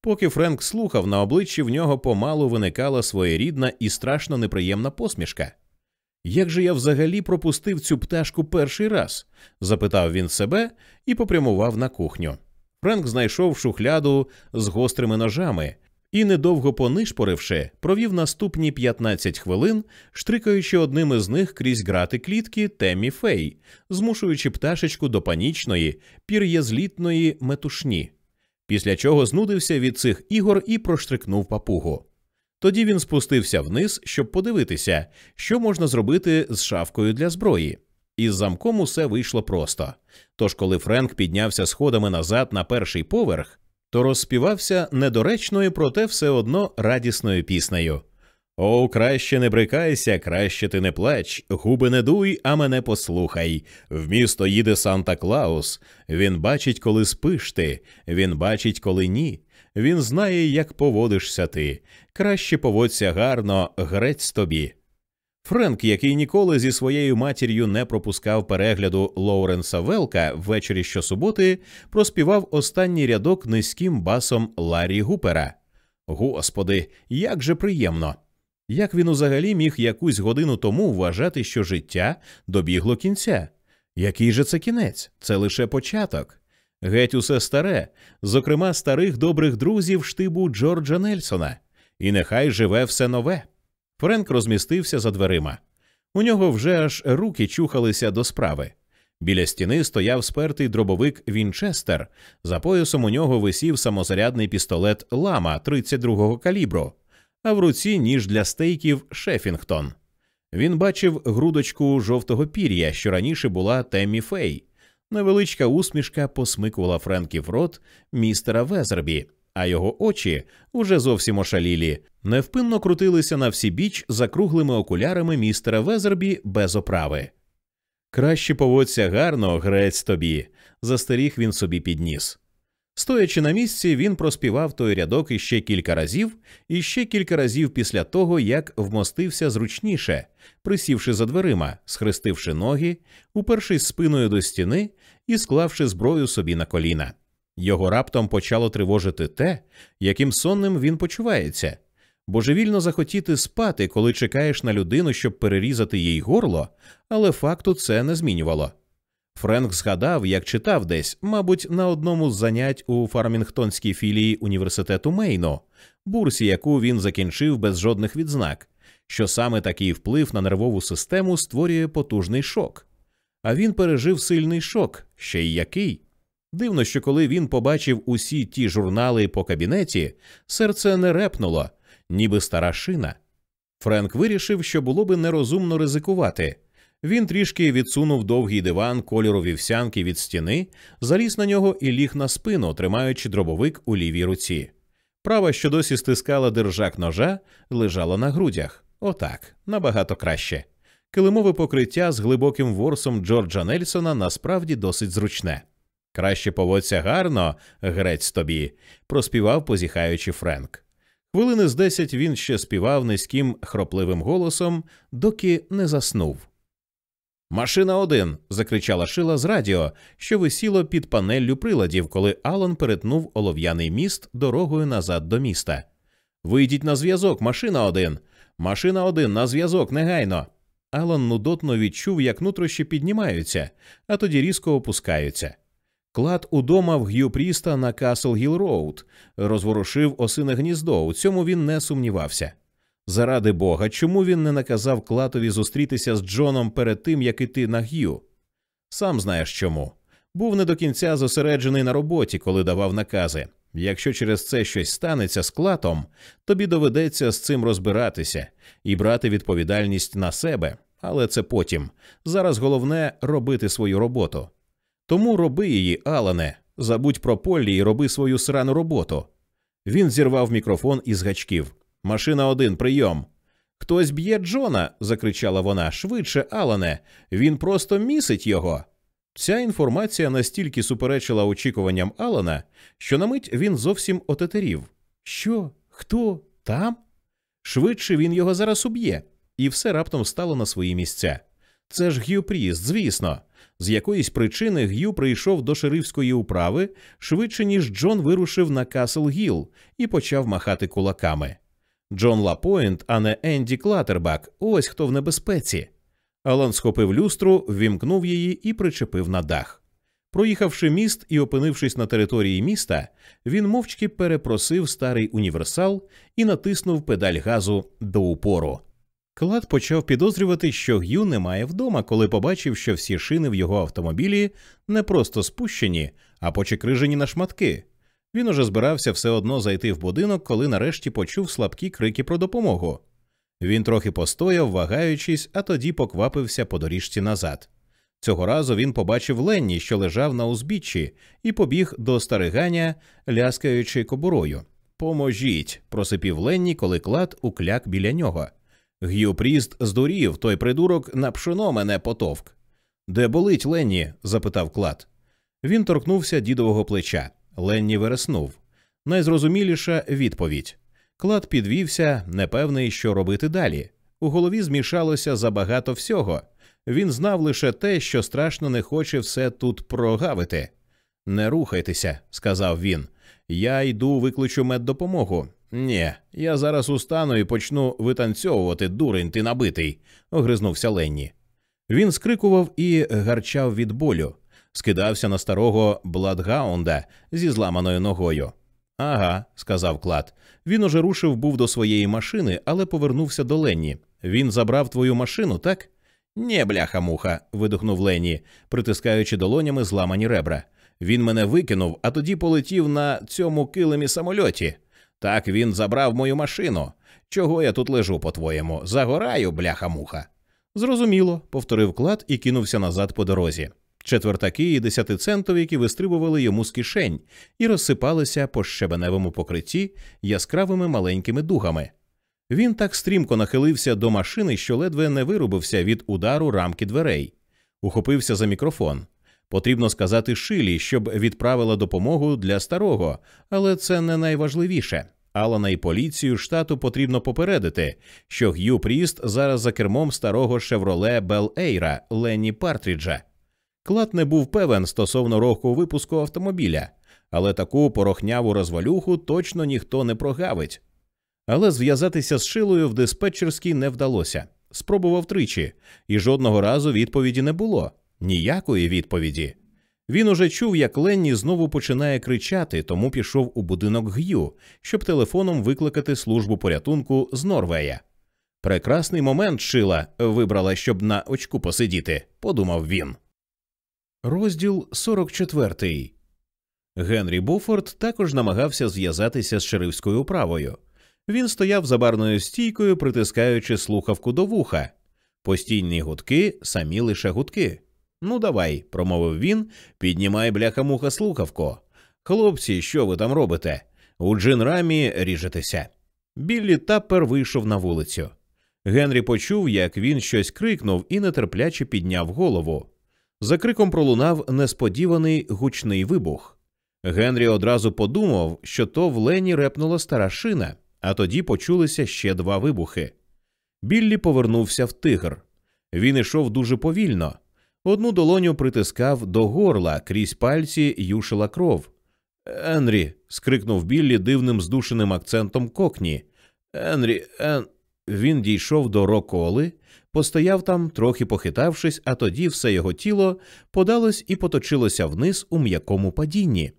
Поки Френк слухав, на обличчі в нього помалу виникала своєрідна і страшно неприємна посмішка. Як же я взагалі пропустив цю пташку перший раз? запитав він себе і попрямував на кухню. Френк знайшов шухляду з гострими ножами і, недовго понишпоривши, провів наступні 15 хвилин, штрикаючи одним із них крізь грати клітки темі фей, змушуючи пташечку до панічної, пір'єзлітної метушні, після чого знудився від цих ігор і проштрикнув папугу. Тоді він спустився вниз, щоб подивитися, що можна зробити з шавкою для зброї. Із замком усе вийшло просто. Тож, коли Френк піднявся сходами назад на перший поверх, то розспівався недоречною, проте все одно радісною піснею. О, краще не брикайся, краще ти не плач, губи не дуй, а мене послухай. В місто їде Санта Клаус. Він бачить, коли спиш ти, він бачить, коли ні. Він знає, як поводишся ти. Краще поводься гарно, грець тобі. Френк, який ніколи зі своєю матір'ю не пропускав перегляду Лоуренса Велка ввечері щосуботи, проспівав останній рядок низьким басом Ларі Гупера. Господи, як же приємно! Як він узагалі міг якусь годину тому вважати, що життя добігло кінця? Який же це кінець? Це лише початок. Геть усе старе, зокрема старих добрих друзів штибу Джорджа Нельсона, і нехай живе все нове. Френк розмістився за дверима. У нього вже аж руки чухалися до справи. Біля стіни стояв спертий дробовик Вінчестер. За поясом у нього висів самозарядний пістолет Лама 32-го калібру, а в руці ніж для стейків Шефінгтон. Він бачив грудочку жовтого пір'я, що раніше була Теммі Фей. Невеличка усмішка посмикувала Френків рот містера Везербі, а його очі, уже зовсім ошалілі, невпинно крутилися на всі біч за круглими окулярами містера Везербі без оправи. Краще поводься гарно, грець тобі, застеріг він собі підніс. Стоячи на місці, він проспівав той рядок іще кілька разів, і ще кілька разів після того, як вмостився зручніше, присівши за дверима, схрестивши ноги, упершись спиною до стіни і склавши зброю собі на коліна. Його раптом почало тривожити те, яким сонним він почувається. Божевільно захотіти спати, коли чекаєш на людину, щоб перерізати їй горло, але факту це не змінювало. Френк згадав, як читав десь, мабуть, на одному з занять у Фармінгтонській філії університету Мейно, бурсі, яку він закінчив без жодних відзнак, що саме такий вплив на нервову систему створює потужний шок. А він пережив сильний шок, ще й який. Дивно, що коли він побачив усі ті журнали по кабінеті, серце не репнуло, ніби стара шина. Френк вирішив, що було би нерозумно ризикувати. Він трішки відсунув довгий диван кольору вівсянки від стіни, заліз на нього і ліг на спину, тримаючи дробовик у лівій руці. Права, що досі стискала держак ножа, лежала на грудях. Отак, набагато краще. Килимове покриття з глибоким ворсом Джорджа Нельсона насправді досить зручне. Краще поводься гарно, грець тобі, проспівав, позіхаючи Френк. Хвилини з десять він ще співав низьким хропливим голосом, доки не заснув. Машина один. закричала шила з радіо, що висіло під панеллю приладів, коли Алан перетнув олов'яний міст дорогою назад до міста. Вийдіть на зв'язок, машина один. Машина один на зв'язок, негайно. Алан нудотно відчув, як нутрощі піднімаються, а тоді різко опускаються. Клат удома в Г'ю Пріста на Касл Гіл Роуд розворушив осине гніздо. У цьому він не сумнівався. Заради бога, чому він не наказав Клатові зустрітися з Джоном перед тим, як іти на Г'ю? Сам знаєш чому. Був не до кінця зосереджений на роботі, коли давав накази. Якщо через це щось станеться з Клатом, тобі доведеться з цим розбиратися і брати відповідальність на себе, але це потім. Зараз головне робити свою роботу. Тому роби її, Алане, забудь про Поллі і роби свою срану роботу. Він зірвав мікрофон із гачків. Машина один, прийом. Хтось б'є Джона, закричала вона. Швидше, Алане, він просто місить його. Ця інформація настільки суперечила очікуванням Алана, що на мить він зовсім отетерів. Що? Хто? Там? Швидше він його зараз уб'є, і все раптом стало на свої місця. Це ж Г'ю Пріст, звісно. З якоїсь причини Г'ю прийшов до шерифської управи швидше, ніж Джон вирушив на Касл Гіл і почав махати кулаками. Джон Лапойнт, а не Енді Клатербак, ось хто в небезпеці. Алан схопив люстру, ввімкнув її і причепив на дах. Проїхавши міст і опинившись на території міста, він мовчки перепросив старий універсал і натиснув педаль газу до упору. Клад почав підозрювати, що Г'ю немає вдома, коли побачив, що всі шини в його автомобілі не просто спущені, а почекрижені на шматки. Він уже збирався все одно зайти в будинок, коли нарешті почув слабкі крики про допомогу. Він трохи постояв, вагаючись, а тоді поквапився по доріжці назад. Цього разу він побачив Ленні, що лежав на узбіччі, і побіг до стариганя, ляскаючи кобурою. Поможіть, просипів Ленні, коли клад укляк біля нього. Г'ю Пріст здурів, той придурок на пшоно мене потовк. Де болить Ленні? запитав клад. Він торкнувся дідового плеча. Ленні вереснув. Найзрозуміліша відповідь. Клад підвівся, непевний, що робити далі. У голові змішалося забагато всього. Він знав лише те, що страшно не хоче все тут прогавити. Не рухайтеся, сказав він. Я йду викличу меддопомогу. Ні, я зараз устану і почну витанцьовувати, дурень ти набитий, огризнувся Ленні. Він скрикував і гарчав від болю, скидався на старого Бладгаунда зі зламаною ногою. Ага, сказав Клад. Він уже рушив був до своєї машини, але повернувся до Ленні. Він забрав твою машину, так? Нє, бляха муха, видухнув Ленні, притискаючи долонями зламані ребра. Він мене викинув, а тоді полетів на цьому килимі самольоті. Так він забрав мою машину. Чого я тут лежу, по-твоєму? Загораю, бляха муха. Зрозуміло, повторив клад і кинувся назад по дорозі. Четвертаки і десятицентовіки вистрибували йому з кишень і розсипалися по щебеневому покритті яскравими маленькими дугами. Він так стрімко нахилився до машини, що ледве не вирубився від удару рамки дверей, ухопився за мікрофон. Потрібно сказати Шилі, щоб відправила допомогу для старого, але це не найважливіше. Алана і поліцію штату потрібно попередити, що Г'ю Пріст зараз за кермом старого шевроле Бел Ейра Ленні Партріджа. Клад не був певен стосовно року випуску автомобіля, але таку порохняву розвалюху точно ніхто не прогавить. Але зв'язатися з шилою в диспетчерській не вдалося. Спробував тричі, і жодного разу відповіді не було ніякої відповіді. Він уже чув, як Ленні знову починає кричати, тому пішов у будинок Г'ю, щоб телефоном викликати службу порятунку з Норвея. Прекрасний момент шила вибрала, щоб на очку посидіти, подумав він. Розділ 44. Генрі Буфорд також намагався зв'язатися з шерифською управою. Він стояв за барною стійкою, притискаючи слухавку до вуха. Постійні гудки, самі лише гудки. Ну, давай, промовив він, піднімай бляха муха слухавку. Хлопці, що ви там робите? У джинрамі ріжетеся. Біллі Таппер вийшов на вулицю. Генрі почув, як він щось крикнув і нетерпляче підняв голову. За криком пролунав несподіваний гучний вибух. Генрі одразу подумав, що то в Лені репнула стара шина, а тоді почулися ще два вибухи. Біллі повернувся в тигр. Він ішов дуже повільно. Одну долоню притискав до горла, крізь пальці юшила кров. Енрі. скрикнув Біллі дивним здушеним акцентом кокні. Енрі, Ен. Він дійшов до роколи, постояв там, трохи похитавшись, а тоді все його тіло подалось і поточилося вниз у м'якому падінні.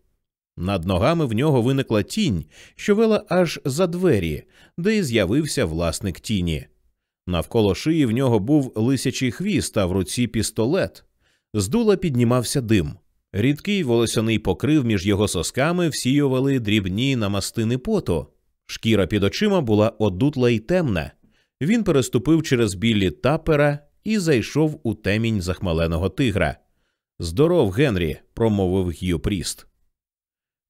Над ногами в нього виникла тінь, що вела аж за двері, де й з'явився власник тіні. Навколо шиї в нього був лисячий хвіст, а в руці пістолет. З дула піднімався дим. Рідкий волосяний покрив між його сосками всіювали дрібні намастини поту. Шкіра під очима була одутла й темна. Він переступив через білі тапера і зайшов у темінь захмаленого тигра. Здоров, Генрі, промовив Г'ю.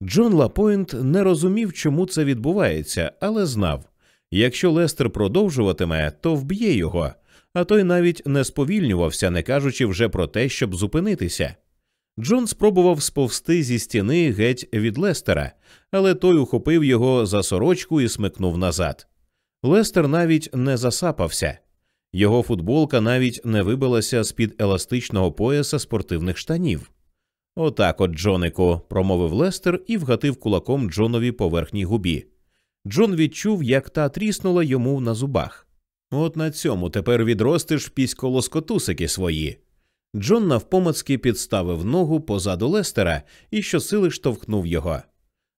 Джон Лапойнт не розумів, чому це відбувається, але знав якщо Лестер продовжуватиме, то вб'є його, а той навіть не сповільнювався, не кажучи вже про те, щоб зупинитися. Джон спробував сповзти зі стіни геть від Лестера, але той ухопив його за сорочку і смикнув назад. Лестер навіть не засапався, його футболка навіть не вибилася з під еластичного пояса спортивних штанів. Отак от, Джонику, промовив Лестер і вгатив кулаком Джонові по верхній губі. Джон відчув, як та тріснула йому на зубах. От на цьому тепер відростиш піськолоскотусики свої. Джон навпомацки підставив ногу позаду Лестера і щосили штовхнув його.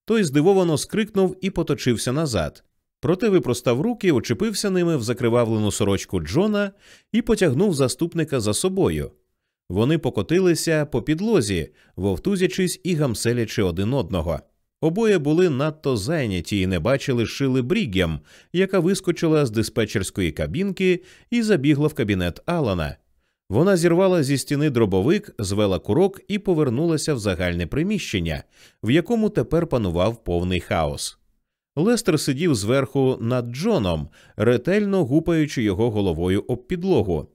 Той здивовано скрикнув і поточився назад. Проте випростав руки, очепився ними в закривавлену сорочку Джона і потягнув заступника за собою. Вони покотилися по підлозі, вовтузячись і гамселячи один одного. Обоє були надто зайняті і не бачили шили Бріггем, яка вискочила з диспетчерської кабінки і забігла в кабінет Алана. Вона зірвала зі стіни дробовик, звела курок і повернулася в загальне приміщення, в якому тепер панував повний хаос. Лестер сидів зверху над Джоном, ретельно гупаючи його головою об підлогу.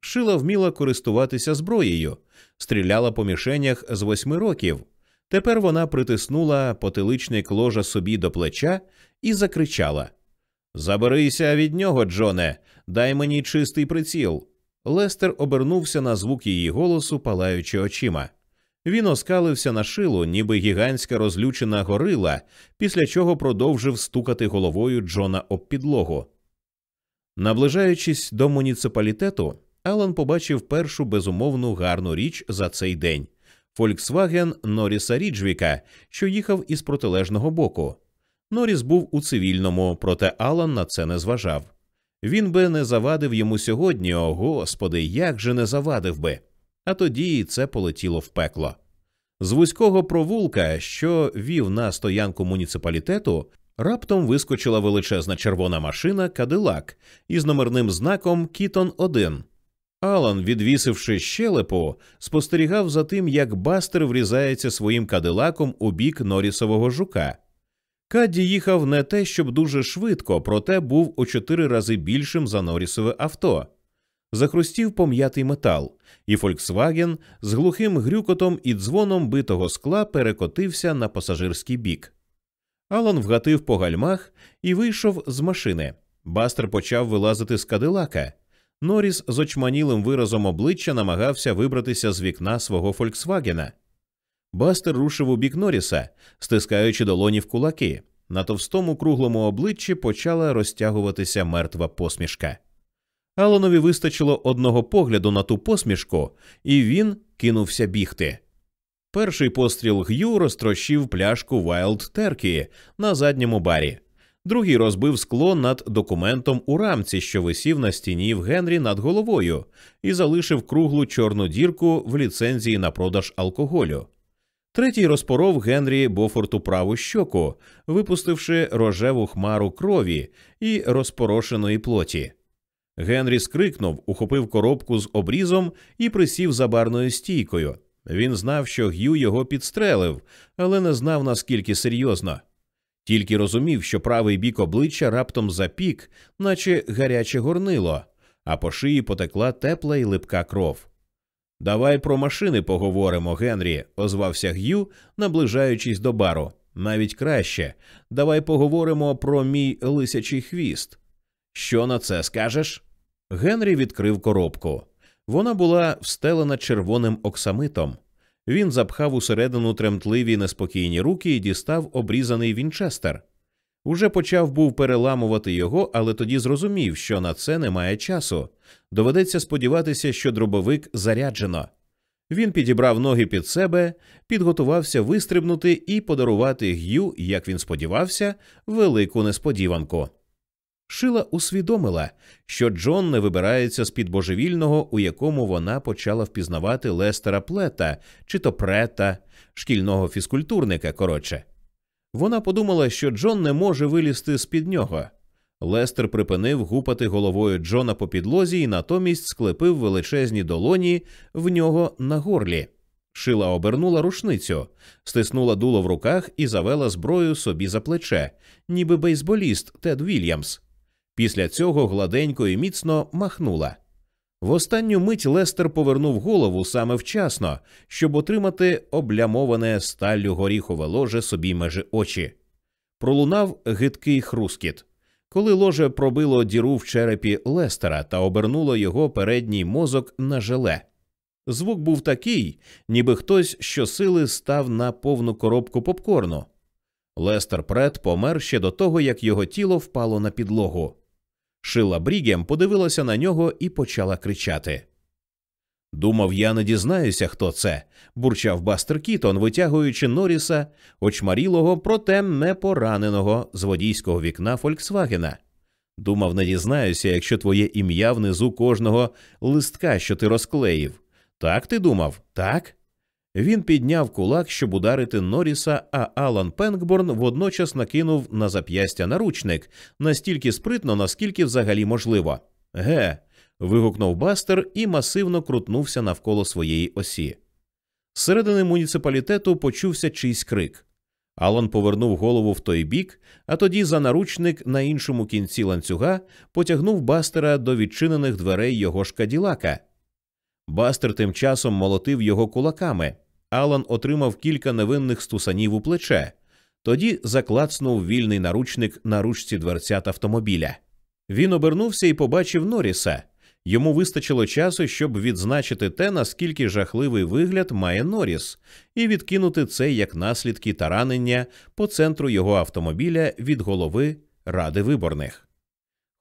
Шила вміла користуватися зброєю, стріляла по мішенях з восьми років. Тепер вона притиснула потиличник ложа собі до плеча і закричала Заберися від нього, Джоне, дай мені чистий приціл. Лестер обернувся на звук її голосу, палаючи очима. Він оскалився на шилу, ніби гігантська розлючена горила, після чого продовжив стукати головою Джона об підлогу. Наближаючись до муніципалітету, Алан побачив першу безумовну гарну річ за цей день Фольксваген Норріса Ріджвіка, що їхав із протилежного боку. Норріс був у цивільному, проте Алан на це не зважав. Він би не завадив йому сьогодні, о господи, як же не завадив би. А тоді це полетіло в пекло. З вузького провулка, що вів на стоянку муніципалітету, раптом вискочила величезна червона машина Кадилак із номерним знаком Кітон 1 Алан, відвісивши щелепу, спостерігав за тим, як бастер врізається своїм кадилаком у бік Норісового жука. Кадді їхав не те, щоб дуже швидко, проте був у чотири рази більшим за Норрісове авто. Захрустів пом'ятий метал, і Фольксваген з глухим грюкотом і дзвоном битого скла перекотився на пасажирський бік. Алан вгатив по гальмах і вийшов з машини. Бастер почав вилазити з кадилака. Норріс з очманілим виразом обличчя намагався вибратися з вікна свого Фольксвагена. Бастер рушив у бік Норріса, стискаючи долоні в кулаки. На товстому круглому обличчі почала розтягуватися мертва посмішка. Аланові вистачило одного погляду на ту посмішку, і він кинувся бігти. Перший постріл Г'ю розтрощив пляшку Wild Turkey на задньому барі, другий розбив скло над документом у рамці, що висів на стіні в Генрі над головою, і залишив круглу чорну дірку в ліцензії на продаж алкоголю. Третій розпоров Генрі Бофорту праву щоку, випустивши рожеву хмару крові і розпорошеної плоті. Генрі скрикнув, ухопив коробку з обрізом і присів за барною стійкою. Він знав, що Г'ю його підстрелив, але не знав наскільки серйозно. Тільки розумів, що правий бік обличчя раптом запік, наче гаряче горнило, а по шиї потекла тепла і липка кров. Давай про машини поговоримо, Генрі, озвався Г'ю, наближаючись до бару. Навіть краще. Давай поговоримо про мій лисячий хвіст. Що на це скажеш? Генрі відкрив коробку. Вона була встелена червоним оксамитом. Він запхав усередину тремтливі неспокійні руки і дістав обрізаний вінчестер. Уже почав був переламувати його, але тоді зрозумів, що на це немає часу. Доведеться сподіватися, що дробовик заряджено. Він підібрав ноги під себе, підготувався вистрибнути і подарувати Г'ю, як він сподівався, велику несподіванку. Шила усвідомила, що Джон не вибирається з під божевільного, у якому вона почала впізнавати Лестера Плета чи то Прета, шкільного фізкультурника. Коротше, вона подумала, що Джон не може вилізти з під нього. Лестер припинив гупати головою Джона по підлозі і натомість склепив величезні долоні в нього на горлі. Шила обернула рушницю, стиснула дуло в руках і завела зброю собі за плече, ніби бейсболіст Тед Вільямс. Після цього гладенько і міцно махнула. В останню мить Лестер повернув голову саме вчасно, щоб отримати облямоване сталлю горіхове ложе собі межі очі. Пролунав гидкий хрускіт. Коли ложе пробило діру в черепі Лестера та обернуло його передній мозок на желе. Звук був такий, ніби хтось щосили став на повну коробку попкорну. Лестер Прет помер ще до того, як його тіло впало на підлогу. Шила Брігем подивилася на нього і почала кричати. Думав, я не дізнаюся, хто це, бурчав Бастер Кітон, витягуючи Норріса, очмарілого, проте не пораненого з водійського вікна Фольксвагена. Думав, не дізнаюся, якщо твоє ім'я внизу кожного листка, що ти розклеїв. Так ти думав? Так? Він підняв кулак, щоб ударити Норріса, а Алан Пенкборн водночас накинув на зап'ястя наручник настільки спритно, наскільки взагалі можливо. Ге. вигукнув Бастер і масивно крутнувся навколо своєї осі. Зсередини муніципалітету почувся чийсь крик. Алан повернув голову в той бік, а тоді за наручник на іншому кінці ланцюга потягнув Бастера до відчинених дверей його ж каділака. Бастер тим часом молотив його кулаками. Алан отримав кілька невинних стусанів у плече, тоді заклацнув вільний наручник на ручці дверцят автомобіля. Він обернувся і побачив Норріса. Йому вистачило часу, щоб відзначити те, наскільки жахливий вигляд має Норріс, і відкинути це як наслідки таранення по центру його автомобіля від голови ради виборних.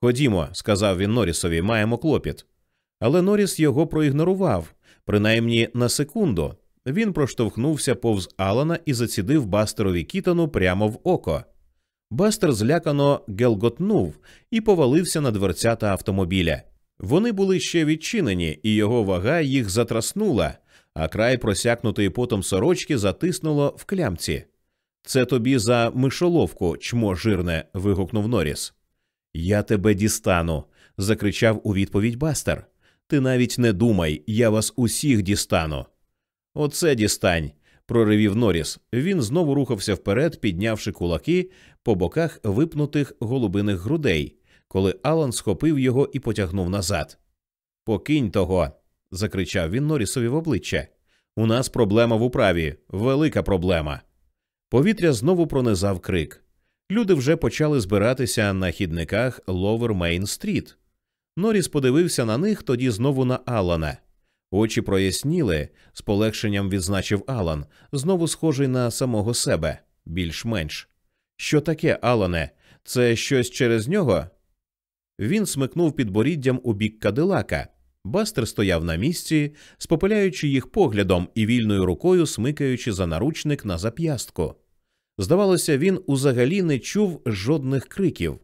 Ходімо, сказав він Норрісові, маємо клопіт. Але Норріс його проігнорував, принаймні на секунду. Він проштовхнувся повз Алана і зацідив Бастерові Кітону прямо в око. Бастер злякано гелготнув і повалився на дверцята автомобіля. Вони були ще відчинені, і його вага їх затраснула, а край просякнутої потом сорочки затиснуло в клямці. Це тобі за мишоловку, чмо жирне. вигукнув Норріс. Я тебе дістану. закричав у відповідь Бастер. Ти навіть не думай, я вас усіх дістану. Оце дістань. проревів Норріс. Він знову рухався вперед, піднявши кулаки по боках випнутих голубиних грудей, коли Алан схопив його і потягнув назад. Покинь того. закричав він Норрісові в обличчя. У нас проблема в управі, велика проблема. Повітря знову пронизав крик. Люди вже почали збиратися на хідниках Ловер Мейн Стріт. Норріс подивився на них, тоді знову на Алана. Очі проясніли, з полегшенням відзначив Алан, знову схожий на самого себе, більш-менш. Що таке, Алане? Це щось через нього? Він смикнув підборіддям у бік кадилака. Бастер стояв на місці, спопиляючи їх поглядом і вільною рукою смикаючи за наручник на зап'ястку. Здавалося, він узагалі не чув жодних криків.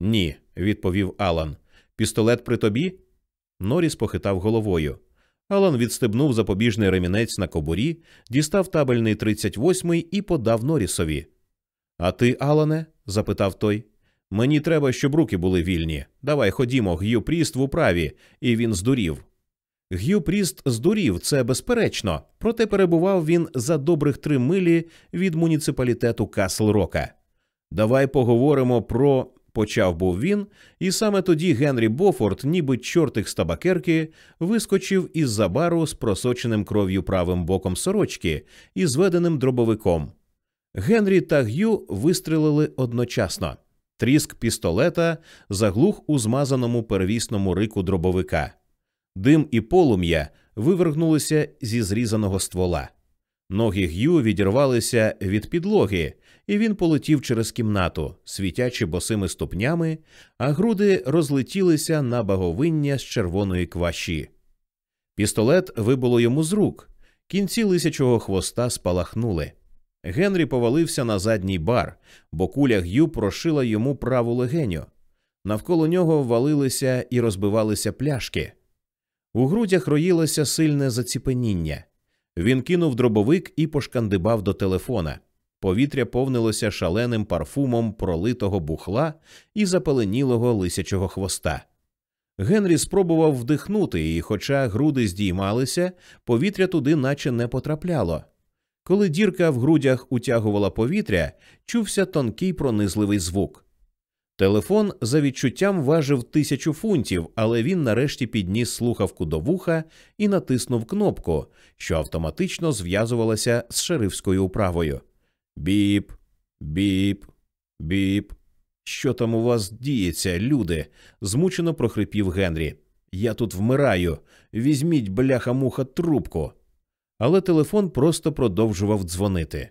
Ні, відповів Алан. Пістолет при тобі? Норіс похитав головою. Алан відстебнув запобіжний ремінець на кобурі, дістав табельний 38-й і подав Норрісові. А ти, Алане? запитав той. Мені треба, щоб руки були вільні. Давай ходімо, Г'ю Пріст в управі, і він здурів. Г'ю Пріст здурів, це безперечно, проте перебував він за добрих три милі від муніципалітету Касл Рока. Давай поговоримо про почав був він, і саме тоді Генрі Бофорд, ніби чортик з табакерки, вискочив із за з просоченим кров'ю правим боком сорочки і зведеним дробовиком. Генрі та Г'ю вистрелили одночасно. Тріск пістолета заглух у змазаному первісному рику дробовика. Дим і полум'я вивергнулися зі зрізаного ствола. Ноги Г'ю відірвалися від підлоги, і він полетів через кімнату, світячи босими ступнями, а груди розлетілися на баговиння з червоної кваші. Пістолет вибуло йому з рук, кінці лисячого хвоста спалахнули. Генрі повалився на задній бар, бо куля Г'ю прошила йому праву легеню. Навколо нього валилися і розбивалися пляшки. У грудях роїлося сильне заціпеніння. Він кинув дробовик і пошкандибав до телефона. Повітря повнилося шаленим парфумом пролитого бухла і запеленілого лисячого хвоста. Генрі спробував вдихнути, і, хоча груди здіймалися, повітря туди наче не потрапляло. Коли дірка в грудях утягувала повітря, чувся тонкий пронизливий звук. Телефон за відчуттям важив тисячу фунтів, але він нарешті підніс слухавку до вуха і натиснув кнопку, що автоматично зв'язувалася з шерифською управою. Біп, біп, біп. Що там у вас діється, люди? змучено прохрипів Генрі. Я тут вмираю. Візьміть, бляха муха, трубку. Але телефон просто продовжував дзвонити.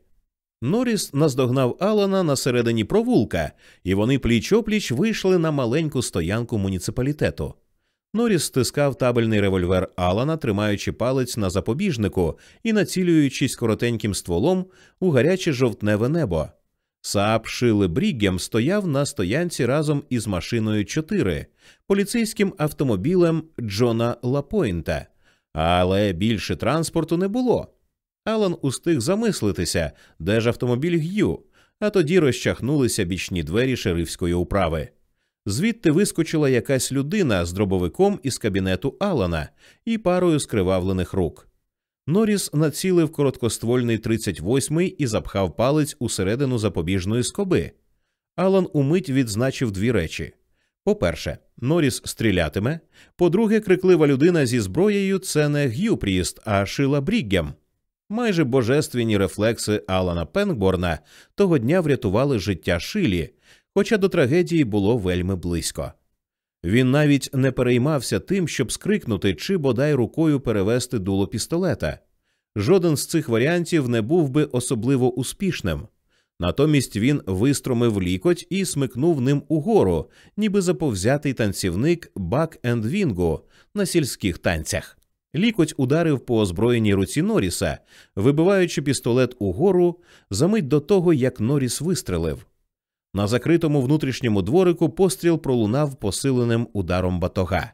Норріс наздогнав Алана на середині провулка, і вони пліч опліч вийшли на маленьку стоянку муніципалітету. Норріс стискав табельний револьвер Алана, тримаючи палець на запобіжнику і націлюючись коротеньким стволом у гаряче жовтневе небо. Сааб Шейли Бріггем стояв на стоянці разом із машиною 4, поліцейським автомобілем Джона Лапойнта, але більше транспорту не було. Алан устиг замислитися, де ж автомобіль Г'ю, а тоді розчахнулися бічні двері шерифської управи. Звідти вискочила якась людина з дробовиком із кабінету Алана і парою скривавлених рук. Норріс націлив короткоствольний 38-й і запхав палець усередину запобіжної скоби. Алан умить відзначив дві речі. По-перше, Норріс стрілятиме. По-друге, криклива людина зі зброєю це не Г'юпріст, а Шила Бріггем. Майже божественні рефлекси Алана Пенкборна того дня врятували життя Шилі, хоча до трагедії було вельми близько. Він навіть не переймався тим, щоб скрикнути чи бодай рукою перевести дуло пістолета. Жоден з цих варіантів не був би особливо успішним. Натомість він вистромив лікоть і смикнув ним угору, ніби заповзятий танцівник Бак енд Вінго на сільських танцях. Лікоть ударив по озброєній руці Норріса, вибиваючи пістолет угору за мить до того, як Норріс вистрелив. На закритому внутрішньому дворику постріл пролунав посиленим ударом батога.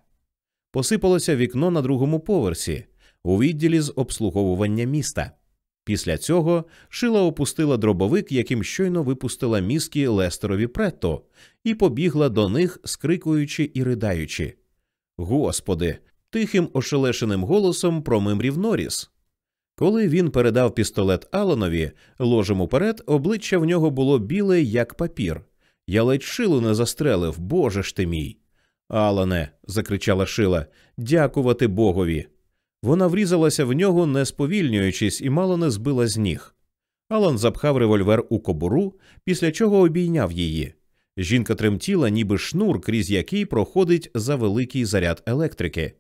Посипалося вікно на другому поверсі, у відділі з обслуговування міста. Після цього шила опустила дробовик, яким щойно випустила мізки Лестерові Претто, і побігла до них, скрикуючи і ридаючи. Господи, тихим ошелешеним голосом промимрів Норріс. Коли він передав пістолет Аланові, ложем уперед, обличчя в нього було біле, як папір. Я ледь шилу не застрелив, боже ж ти мій. Алане, закричала Шила, дякувати Богові. Вона врізалася в нього, не сповільнюючись, і мало не збила з ніг. Алан запхав револьвер у кобуру, після чого обійняв її. Жінка тремтіла, ніби шнур, крізь який проходить за великий заряд електрики.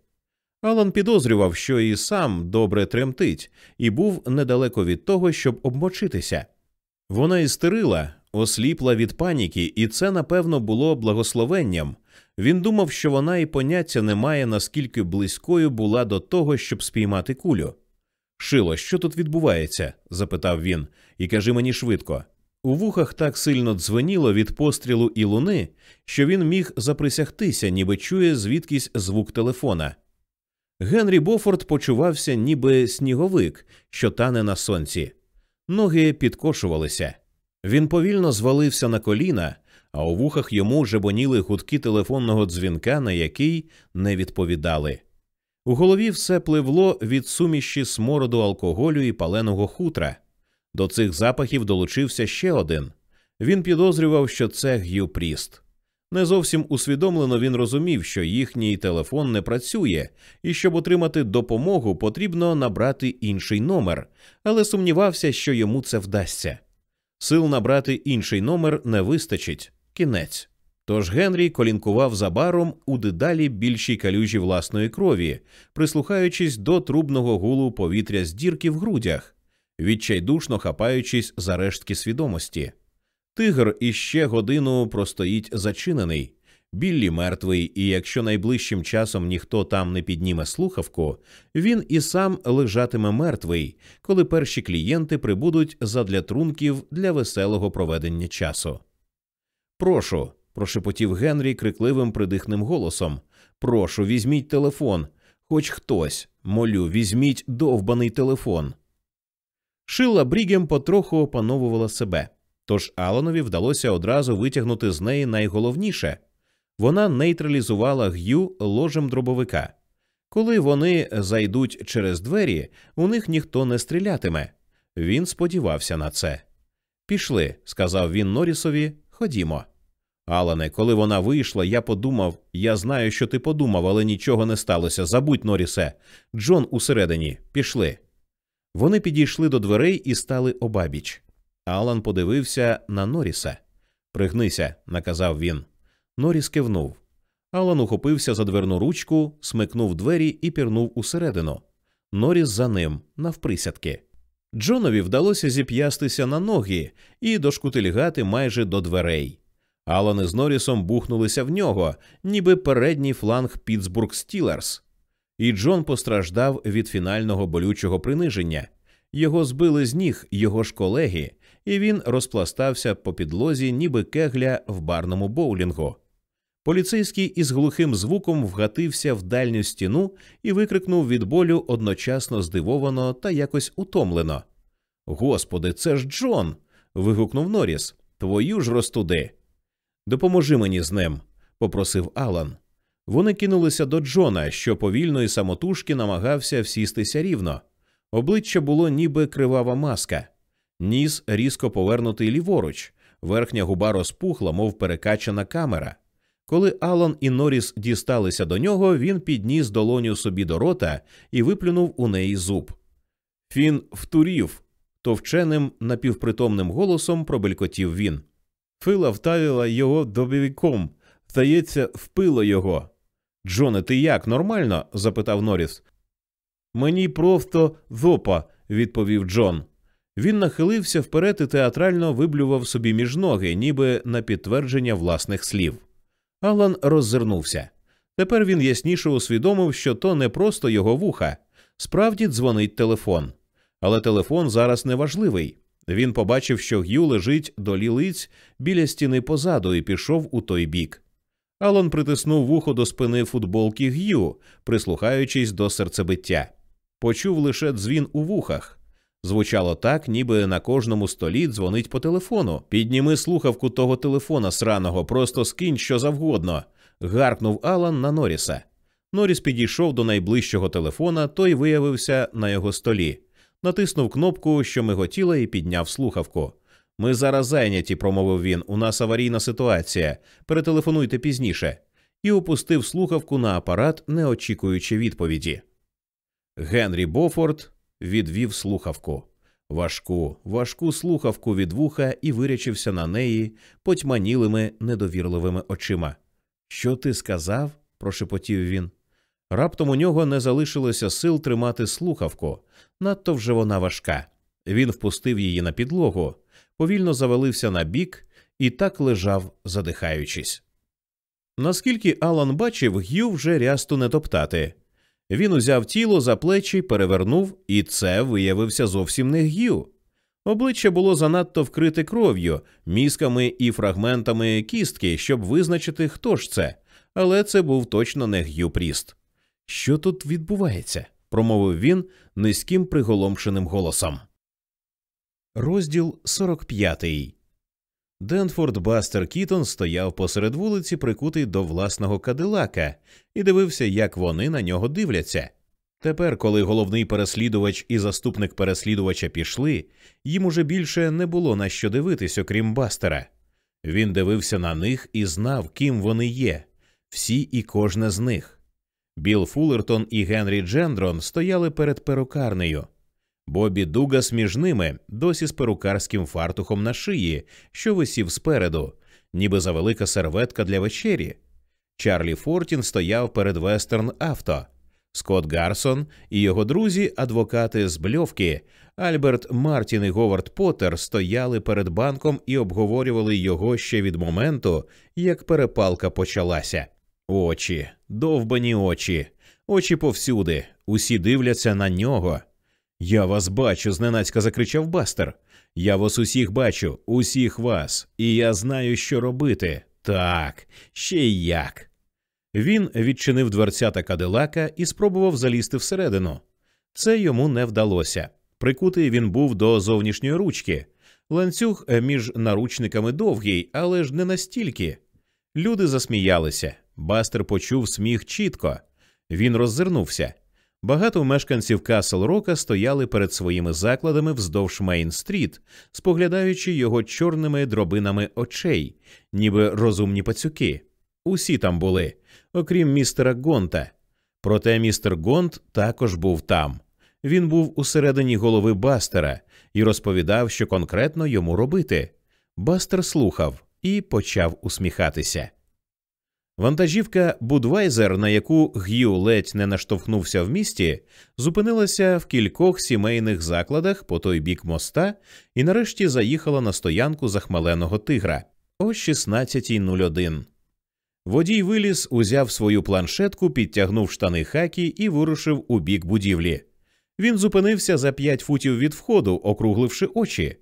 Алан підозрював, що і сам добре тремтить, і був недалеко від того, щоб обмочитися. Вона істерила, осліпла від паніки, і це, напевно, було благословенням. Він думав, що вона і поняття не має, наскільки близькою була до того, щоб спіймати кулю. Шило, що тут відбувається? запитав він, і кажи мені швидко. У вухах так сильно дзвеніло від пострілу і луни, що він міг заприсягтися, ніби чує звідкись звук телефона. Генрі Бофорд почувався, ніби сніговик, що тане на сонці. Ноги підкошувалися. Він повільно звалився на коліна, а у вухах йому жебоніли гудки телефонного дзвінка, на який не відповідали. У голові все пливло від суміші смороду алкоголю і паленого хутра. До цих запахів долучився ще один. Він підозрював, що це Г'ю Пріст. Не зовсім усвідомлено він розумів, що їхній телефон не працює, і щоб отримати допомогу, потрібно набрати інший номер, але сумнівався, що йому це вдасться. Сил набрати інший номер не вистачить кінець. Тож Генрі колінкував за баром у дедалі більшій калюжі власної крові, прислухаючись до трубного гулу повітря з дірки в грудях, відчайдушно хапаючись за рештки свідомості. Тигр іще годину простоїть зачинений, Біллі мертвий, і якщо найближчим часом ніхто там не підніме слухавку, він і сам лежатиме мертвий, коли перші клієнти прибудуть задля трунків для веселого проведення часу. Прошу, прошепотів Генрі крикливим придихним голосом. Прошу, візьміть телефон, хоч хтось, молю, візьміть довбаний телефон. Шила Брігем потроху опановувала себе. Тож Аланові вдалося одразу витягнути з неї найголовніше вона нейтралізувала г'ю ложем дробовика. Коли вони зайдуть через двері, у них ніхто не стрілятиме. Він сподівався на це. Пішли, сказав він Норрісові, ходімо. Алане, коли вона вийшла, я подумав я знаю, що ти подумав, але нічого не сталося. Забудь, Норрісе. Джон усередині, пішли. Вони підійшли до дверей і стали обабіч. Алан подивився на Норріса. Пригнися, наказав він. Норріс кивнув. Алан ухопився за дверну ручку, смикнув двері і пірнув усередину. Норріс за ним, навприсядки. Джонові вдалося зіп'ястися на ноги і дошкутильгати майже до дверей. Алан із Норрісом бухнулися в нього, ніби передній фланг Пітсбург Стілерс. І Джон постраждав від фінального болючого приниження. Його збили з ніг його ж колеги, і він розпластався по підлозі, ніби кегля в барному боулінгу. Поліцейський із глухим звуком вгатився в дальню стіну і викрикнув від болю одночасно здивовано та якось утомлено. Господи, це ж Джон. вигукнув Норріс. Твою ж розтуди. Допоможи мені з ним, попросив Алан. Вони кинулися до Джона, що повільно і самотужки намагався всістися рівно. Обличчя було ніби кривава маска, ніс різко повернутий ліворуч, верхня губа розпухла, мов перекачана камера. Коли Алан і Норріс дісталися до нього, він підніс долоню собі до рота і виплюнув у неї зуб. Фін втурів, товченим напівпритомним голосом пробелькотів він. Фила втавила його добівіком, здається, впило його. Джоне, ти як, нормально? запитав Норріс. Мені просто зопа, відповів Джон. Він нахилився вперед і театрально виблював собі між ноги, ніби на підтвердження власних слів. Алан роззирнувся. Тепер він ясніше усвідомив, що то не просто його вуха, справді дзвонить телефон. Але телефон зараз не важливий. Він побачив, що Г'ю лежить до лілиць біля стіни позаду і пішов у той бік. Алан притиснув вухо до спини футболки Г'ю, прислухаючись до серцебиття. Почув лише дзвін у вухах. Звучало так, ніби на кожному столі дзвонить по телефону. Підніми слухавку того телефона сраного, просто скинь що завгодно. гаркнув Алан на Норріса. Норріс підійшов до найближчого телефона, той виявився на його столі. Натиснув кнопку, що миготіла, і підняв слухавку. Ми зараз зайняті, промовив він. У нас аварійна ситуація. Перетелефонуйте пізніше. І опустив слухавку на апарат, не очікуючи відповіді. Генрі Бофорд відвів слухавку. Важку, важку слухавку від вуха і вирячився на неї потьманілими недовірливими очима. Що ти сказав? прошепотів він. Раптом у нього не залишилося сил тримати слухавку, надто вже вона важка. Він впустив її на підлогу, повільно завалився на бік і так лежав, задихаючись. Наскільки Алан бачив, Г'ю вже рясту не топтати. Він узяв тіло за плечі, перевернув, і це виявився зовсім не Г'ю. Обличчя було занадто вкрите кров'ю, мізками і фрагментами кістки, щоб визначити, хто ж це, але це був точно не Г'ю Пріст. Що тут відбувається? промовив він низьким приголомшеним голосом. Розділ 45 Денфорд Бастер Кітон стояв посеред вулиці, прикутий до власного кадилака, і дивився, як вони на нього дивляться. Тепер, коли головний переслідувач і заступник переслідувача пішли, їм уже більше не було на що дивитись, окрім Бастера. Він дивився на них і знав, ким вони є, всі і кожне з них. Біл Фуллертон і Генрі Джендрон стояли перед перукарнею. Бобі Дугас між ними досі з перукарським фартухом на шиї, що висів спереду, ніби за велика серветка для вечері. Чарлі Фортін стояв перед вестерн авто. Скотт Гарсон і його друзі, адвокати з Бльовки, Альберт Мартін і Говард Поттер стояли перед банком і обговорювали його ще від моменту, як перепалка почалася. Очі, довбані очі, очі повсюди, усі дивляться на нього. Я вас бачу, зненацька закричав Бастер. Я вас усіх бачу, усіх вас, і я знаю, що робити. Так, ще й як. Він відчинив дверцята кадилака і спробував залізти всередину. Це йому не вдалося. Прикутий він був до зовнішньої ручки. Ланцюг між наручниками довгий, але ж не настільки. Люди засміялися. Бастер почув сміх чітко. Він роззирнувся. Багато мешканців Касл Рока стояли перед своїми закладами вздовж Мейн-стріт, споглядаючи його чорними дробинами очей, ніби розумні пацюки. Усі там були, окрім містера Гонта. Проте містер Гонт також був там. Він був усередині голови Бастера і розповідав, що конкретно йому робити. Бастер слухав і почав усміхатися. Вантажівка Будвайзер, на яку Г'ю ледь не наштовхнувся в місті, зупинилася в кількох сімейних закладах по той бік моста і нарешті заїхала на стоянку захмаленого тигра. о 16.01. Водій виліз, узяв свою планшетку, підтягнув штани хакі і вирушив у бік будівлі. Він зупинився за п'ять футів від входу, округливши очі.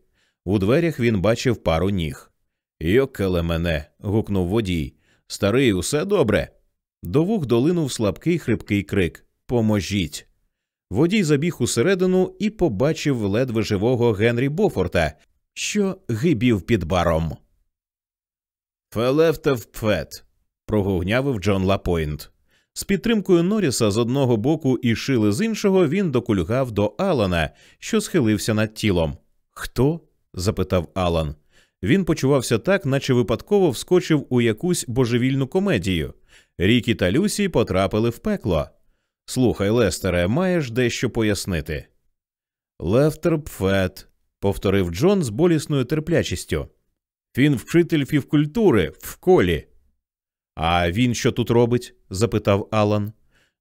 У дверях він бачив пару ніг. Йокеле мене. гукнув водій. Старий, усе добре. До вух долинув слабкий хрипкий крик Поможіть. Водій забіг усередину і побачив ледве живого Генрі Бофорта, що гибів під баром. Фелефтев пфет. прогугнявив Джон Лапойнт. З підтримкою Норріса з одного боку і шили з іншого він докульгав до Алана, що схилився над тілом. Хто? запитав Алан. Він почувався так, наче випадково вскочив у якусь божевільну комедію. Рікі та Люсі потрапили в пекло. Слухай, Лестере, маєш дещо пояснити. Лефтер Пфет, повторив Джон з болісною терплячістю. Він вчитель фівкультури в фколі. А він що тут робить? запитав Алан.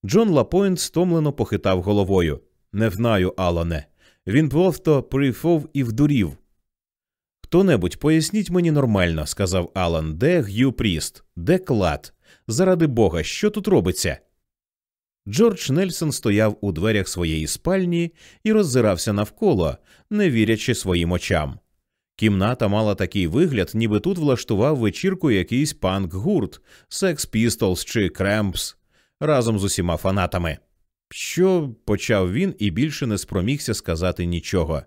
Джон Лапойнт стомлено похитав головою. Не знаю, Алане. Він просто прийшов і вдурів. Хто небудь поясніть мені нормально, сказав Алан, де Г'ю Пріст, де Клат? Заради бога, що тут робиться? Джордж Нельсон стояв у дверях своєї спальні і роззирався навколо, не вірячи своїм очам. Кімната мала такий вигляд, ніби тут влаштував вечірку якийсь панк гурт, Sex Pistols чи Cramps разом з усіма фанатами. Що почав він і більше не спромігся сказати нічого.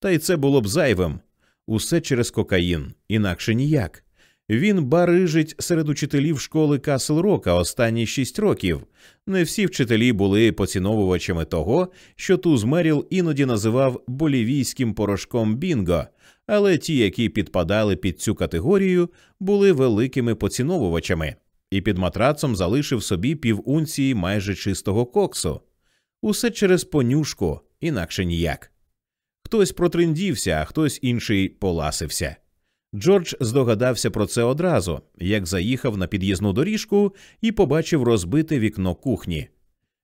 Та й це було б зайвим усе через кокаїн, інакше ніяк. Він барижить серед учителів школи Касл Рока останні шість років. Не всі вчителі були поціновувачами того, що Туз Меріл іноді називав болівійським порошком Бінго, але ті, які підпадали під цю категорію, були великими поціновувачами, і під матрацом залишив собі півунції майже чистого коксу. Усе через понюшку, інакше ніяк. Хтось протриндівся, а хтось інший поласився. Джордж здогадався про це одразу, як заїхав на під'їзну доріжку і побачив розбите вікно кухні.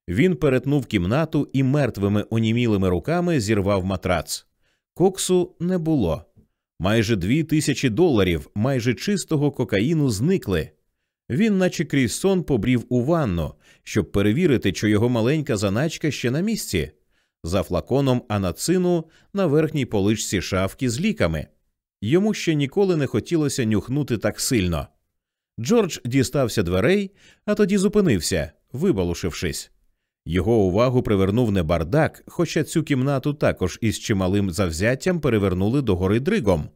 Він перетнув кімнату і мертвими онімілими руками зірвав матрац. Коксу не було. Майже дві тисячі доларів, майже чистого кокаїну зникли. Він, наче крізь сон, побрів у ванну, щоб перевірити, чи його маленька заначка ще на місці, за флаконом анацину на верхній поличці шафки з ліками. Йому ще ніколи не хотілося нюхнути так сильно. Джордж дістався дверей, а тоді зупинився, вибалушившись. Його увагу привернув не бардак, хоча цю кімнату також із чималим завзяттям перевернули догори дригом.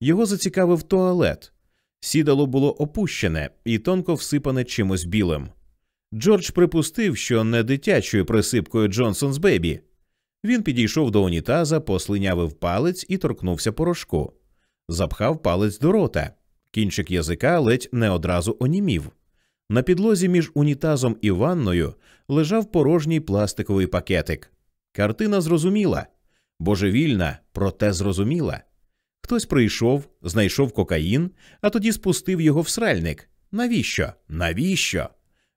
Його зацікавив туалет. Сідало було опущене і тонко всипане чимось білим. Джордж припустив, що не дитячою присипкою Джонсонс Бейбі. Він підійшов до унітаза, послинявив палець і торкнувся порошку запхав палець до рота. Кінчик язика ледь не одразу онімів. На підлозі між унітазом і ванною лежав порожній пластиковий пакетик. Картина зрозуміла, божевільна, проте зрозуміла. Хтось прийшов, знайшов кокаїн, а тоді спустив його в сральник. Навіщо? Навіщо?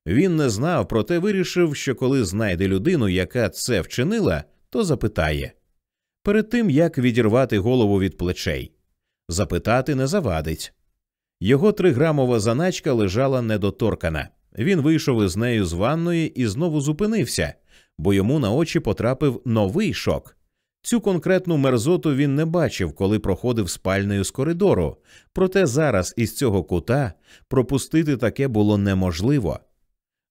Він не знав, проте вирішив, що коли знайде людину, яка це вчинила, то запитає. Перед тим як відірвати голову від плечей запитати не завадить. Його триграмова заначка лежала недоторкана. Він вийшов із нею з ванної і знову зупинився, бо йому на очі потрапив новий шок. Цю конкретну мерзоту він не бачив, коли проходив спальнею з коридору, проте зараз із цього кута пропустити таке було неможливо.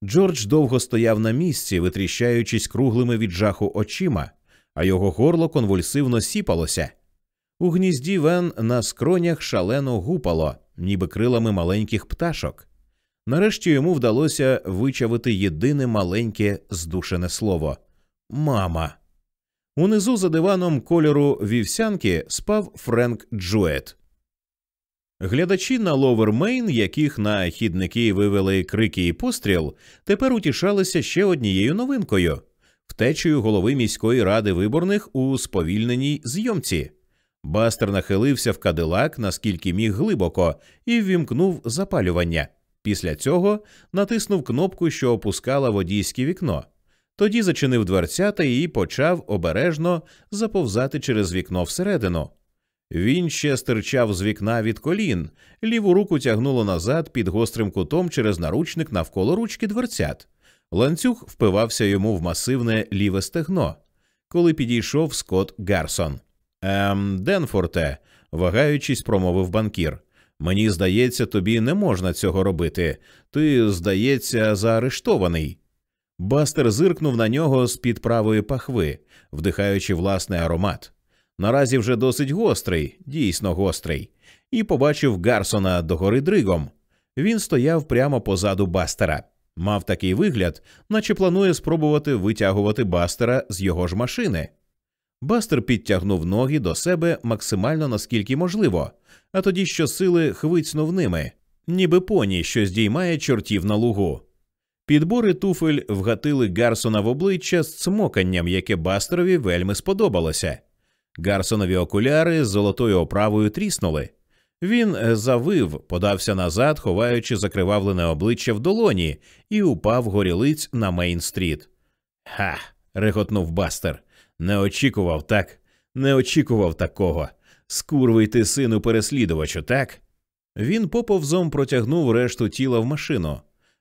Джордж довго стояв на місці, витріщаючись круглими від жаху очима, а його горло конвульсивно сіпалося. У гнізді вен на скронях шалено гупало, ніби крилами маленьких пташок. Нарешті йому вдалося вичавити єдине маленьке здушене слово Мама. Унизу за диваном кольору вівсянки спав Френк Джует. Глядачі на Ловер Мейн, яких на хідники вивели крики і постріл, тепер утішалися ще однією новинкою втечею голови міської ради виборних у сповільненій зйомці. Бастер нахилився в кадилак, наскільки міг глибоко, і ввімкнув запалювання. Після цього натиснув кнопку, що опускала водійське вікно. Тоді зачинив дверцята і почав обережно заповзати через вікно всередину. Він ще стирчав з вікна від колін, ліву руку тягнуло назад під гострим кутом через наручник навколо ручки дверцят. Ланцюг впивався йому в масивне ліве стегно, коли підійшов Скотт Гарсон. Ем, Денфорте, вагаючись, промовив банкір. Мені здається, тобі не можна цього робити. Ти, здається, заарештований. Бастер зиркнув на нього з під правої пахви, вдихаючи власний аромат. Наразі вже досить гострий, дійсно гострий, і побачив Гарсона догори дригом. Він стояв прямо позаду Бастера. Мав такий вигляд, наче планує спробувати витягувати Бастера з його ж машини. Бастер підтягнув ноги до себе максимально наскільки можливо, а тоді щосили хвицнув ними, ніби поні, що здіймає чортів на лугу. Підбори туфель вгатили Гарсона в обличчя з цмоканням, яке Бастерові вельми сподобалося. Гарсонові окуляри з золотою оправою тріснули. Він завив, подався назад, ховаючи закривавлене обличчя в долоні, і упав горілиць на Мейн-стріт. Ха. реготнув Бастер. Не очікував так, не очікував такого. Скурвий ти сину переслідувачу, так? Він поповзом протягнув решту тіла в машину.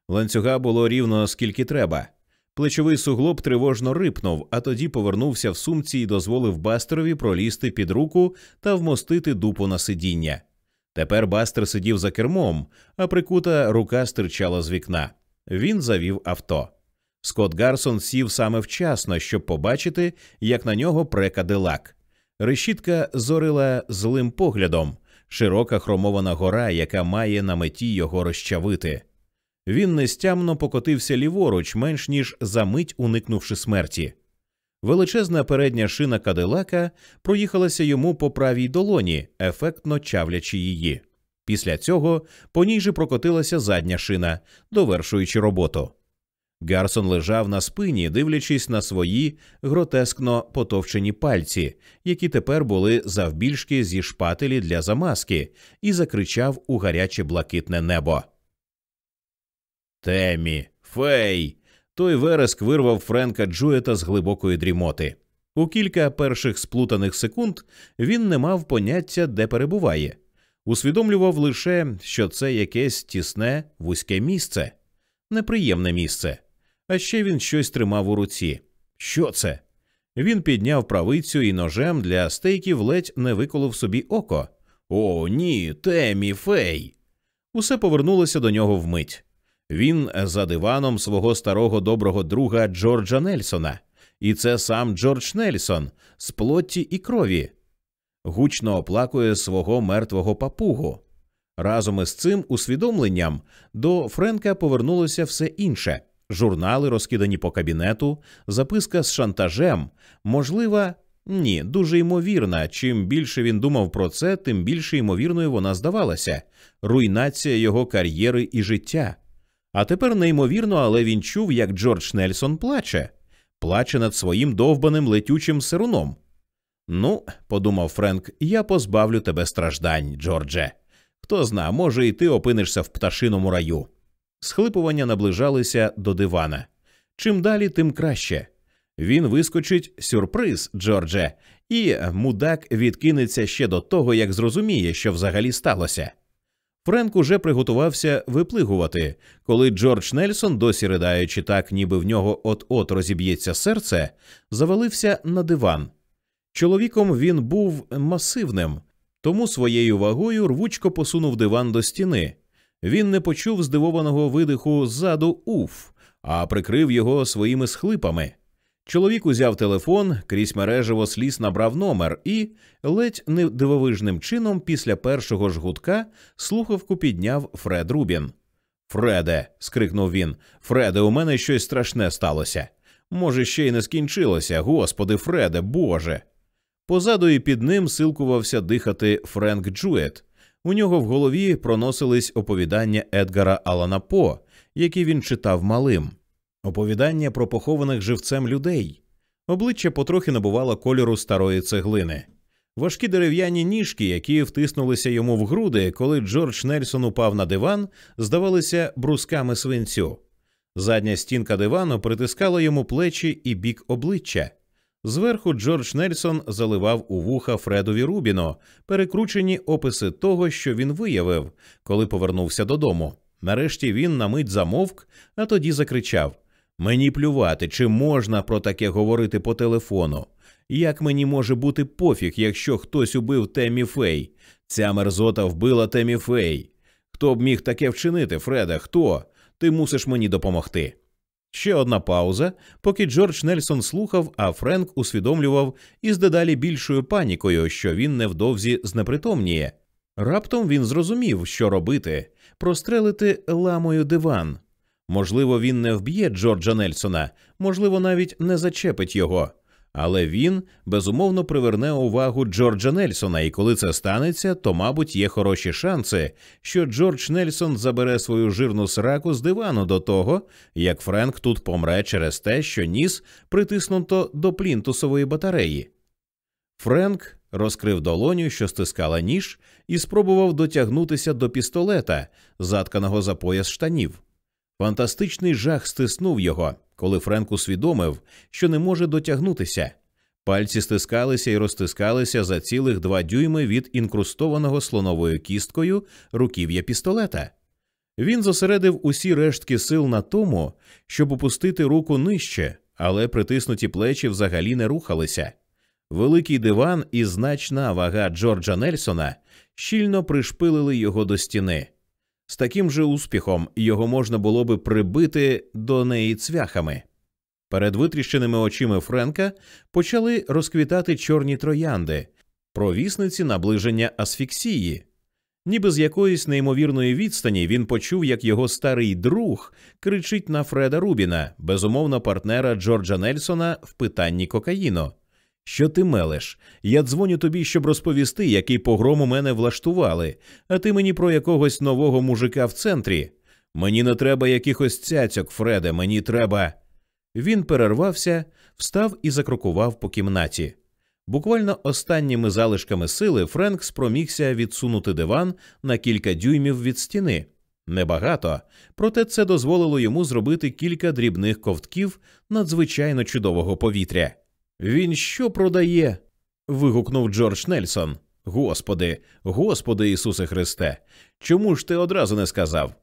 Ланцюга було рівно скільки треба. Плечовий суглоб тривожно рипнув, а тоді повернувся в сумці і дозволив Бастерові пролізти під руку та вмостити дупу на сидіння. Тепер Бастер сидів за кермом, а прикута рука стирчала з вікна. Він завів авто. Скотт Гарсон сів саме вчасно, щоб побачити, як на нього пре кадилак. Решітка зорила злим поглядом, широка хромована гора, яка має на меті його розчавити. Він нестямно покотився ліворуч, менш ніж за мить уникнувши смерті. Величезна передня шина кадилака проїхалася йому по правій долоні, ефектно чавлячи її. Після цього по ній же прокотилася задня шина, довершуючи роботу. Гарсон лежав на спині, дивлячись на свої гротескно потовчені пальці, які тепер були завбільшки зі шпателі для замазки, і закричав у гаряче блакитне небо. Темі, фей. Той вереск вирвав Френка Джуета з глибокої дрімоти. У кілька перших сплутаних секунд він не мав поняття, де перебуває, усвідомлював лише, що це якесь тісне, вузьке місце, неприємне місце. А ще він щось тримав у руці. Що це? Він підняв правицю і ножем для стейків ледь не виколов собі око. О, ні, темі, фей. Усе повернулося до нього вмить. Він за диваном свого старого доброго друга Джорджа Нельсона, і це сам Джордж Нельсон з плотті і крові, гучно оплакує свого мертвого папугу. Разом із цим усвідомленням до Френка повернулося все інше журнали, розкидані по кабінету, записка з шантажем, можлива, ні, дуже ймовірна. Чим більше він думав про це, тим більше ймовірною вона здавалася руйнація його кар'єри і життя. А тепер неймовірно, але він чув, як Джордж Нельсон плаче, плаче над своїм довбаним летючим сируном. Ну, подумав Френк, я позбавлю тебе страждань, Джордже. Хто зна, може, і ти опинишся в пташиному раю. Схлипування наближалися до дивана. Чим далі, тим краще. Він вискочить сюрприз, Джордже, і мудак відкинеться ще до того, як зрозуміє, що взагалі сталося. Френк уже приготувався виплигувати, коли Джордж Нельсон, досі ридаючи так, ніби в нього от-от розіб'ється серце, завалився на диван. Чоловіком він був масивним, тому своєю вагою рвучко посунув диван до стіни. Він не почув здивованого видиху ззаду уф, а прикрив його своїми схлипами. Чоловік узяв телефон, крізь мережево сліз набрав номер і, ледь не дивовижним чином, після першого ж гудка слухавку підняв Фред Рубін. Фреде. скрикнув він. Фреде, у мене щось страшне сталося. Може, ще й не скінчилося. Господи, Фреде, Боже. Позаду і під ним силкувався дихати Френк Джует. У нього в голові проносились оповідання Едгара Алана По, які він читав малим оповідання про похованих живцем людей. Обличчя потрохи набувало кольору старої цеглини. Важкі дерев'яні ніжки, які втиснулися йому в груди, коли Джордж Нельсон упав на диван, здавалися брусками свинцю. Задня стінка дивану притискала йому плечі і бік обличчя. Зверху Джордж Нельсон заливав у вуха Фредові Рубіно перекручені описи того, що він виявив, коли повернувся додому. Нарешті він на мить замовк, а тоді закричав Мені плювати, чи можна про таке говорити по телефону? Як мені може бути пофіг, якщо хтось убив Темі Фей? Ця мерзота вбила Темі Фей. Хто б міг таке вчинити, Фреде? Хто? Ти мусиш мені допомогти. Ще одна пауза, поки Джордж Нельсон слухав, а Френк усвідомлював із дедалі більшою панікою, що він невдовзі знепритомніє. Раптом він зрозумів, що робити прострелити ламою диван. Можливо, він не вб'є Джорджа Нельсона, можливо, навіть не зачепить його. Але він безумовно приверне увагу Джорджа Нельсона, і коли це станеться, то, мабуть, є хороші шанси, що Джордж Нельсон забере свою жирну сраку з дивану до того, як Френк тут помре через те, що ніс притиснуто до плінтусової батареї. Френк розкрив долоню, що стискала ніж, і спробував дотягнутися до пістолета, затканого за пояс штанів. Фантастичний жах стиснув його, коли Френк усвідомив, що не може дотягнутися. Пальці стискалися і розтискалися за цілих два дюйми від інкрустованого слоновою кісткою руків'я пістолета. Він зосередив усі рештки сил на тому, щоб опустити руку нижче, але притиснуті плечі взагалі не рухалися. Великий диван і значна вага Джорджа Нельсона щільно пришпилили його до стіни. З таким же успіхом його можна було би прибити до неї цвяхами. Перед витріщеними очима Френка почали розквітати чорні троянди, провісниці наближення асфіксії. Ніби з якоїсь неймовірної відстані він почув, як його старий друг кричить на Фреда Рубіна, безумовно партнера Джорджа Нельсона в питанні кокаїну. Що ти мелеш? Я дзвоню тобі, щоб розповісти, який погром у мене влаштували, а ти мені про якогось нового мужика в центрі. Мені не треба якихось цяцьок, Фреде, мені треба. Він перервався, встав і закрокував по кімнаті. Буквально останніми залишками сили Френк спромігся відсунути диван на кілька дюймів від стіни. Небагато, проте це дозволило йому зробити кілька дрібних ковтків надзвичайно чудового повітря. Він що продає? вигукнув Джордж Нельсон. Господи, Господи Ісусе Христе, чому ж ти одразу не сказав?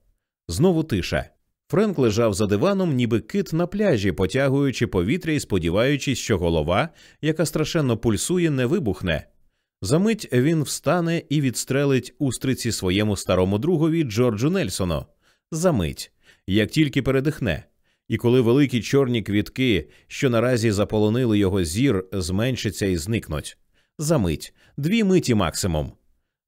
Знову тиша. Френк лежав за диваном, ніби кит на пляжі, потягуючи повітря і сподіваючись, що голова, яка страшенно пульсує, не вибухне. Замить він встане і відстрелить устриці своєму старому другові Джорджу Нельсону. Замить, як тільки передихне. І коли великі чорні квітки, що наразі заполонили його зір, зменшаться і зникнуть. Замить, дві миті максимум.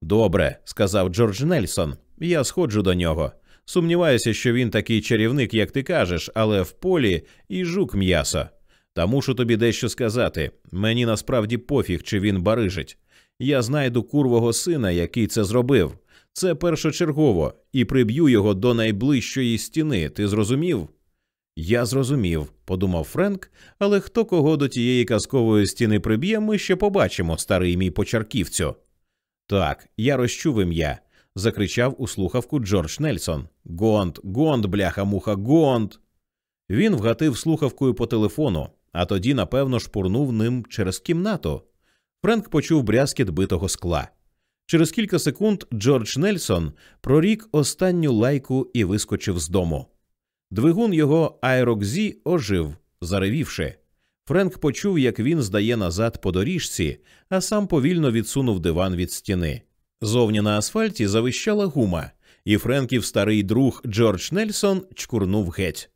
Добре, сказав Джордж Нельсон. Я сходжу до нього. Сумніваюся, що він такий чарівник, як ти кажеш, але в полі і жук м'ясо. Та мушу тобі дещо сказати. Мені насправді пофіг, чи він барижить. Я знайду курвого сина, який це зробив. Це першочергово, і приб'ю його до найближчої стіни. Ти зрозумів? Я зрозумів, подумав Френк, але хто кого до тієї казкової стіни приб'є, ми ще побачимо, старий мій почарківцю. Так, я розчув ім'я, закричав у слухавку Джордж Нельсон. Гонд, гонд, бляха муха, гонд. Він вгатив слухавкою по телефону, а тоді, напевно, шпурнув ним через кімнату. Френк почув брязкіт битого скла. Через кілька секунд Джордж Нельсон прорік останню лайку і вискочив з дому. Двигун його аерокзі ожив, заревівши. Френк почув, як він здає назад по доріжці, а сам повільно відсунув диван від стіни. Зовні на асфальті завищала гума, і Френків старий друг Джордж Нельсон чкурнув геть.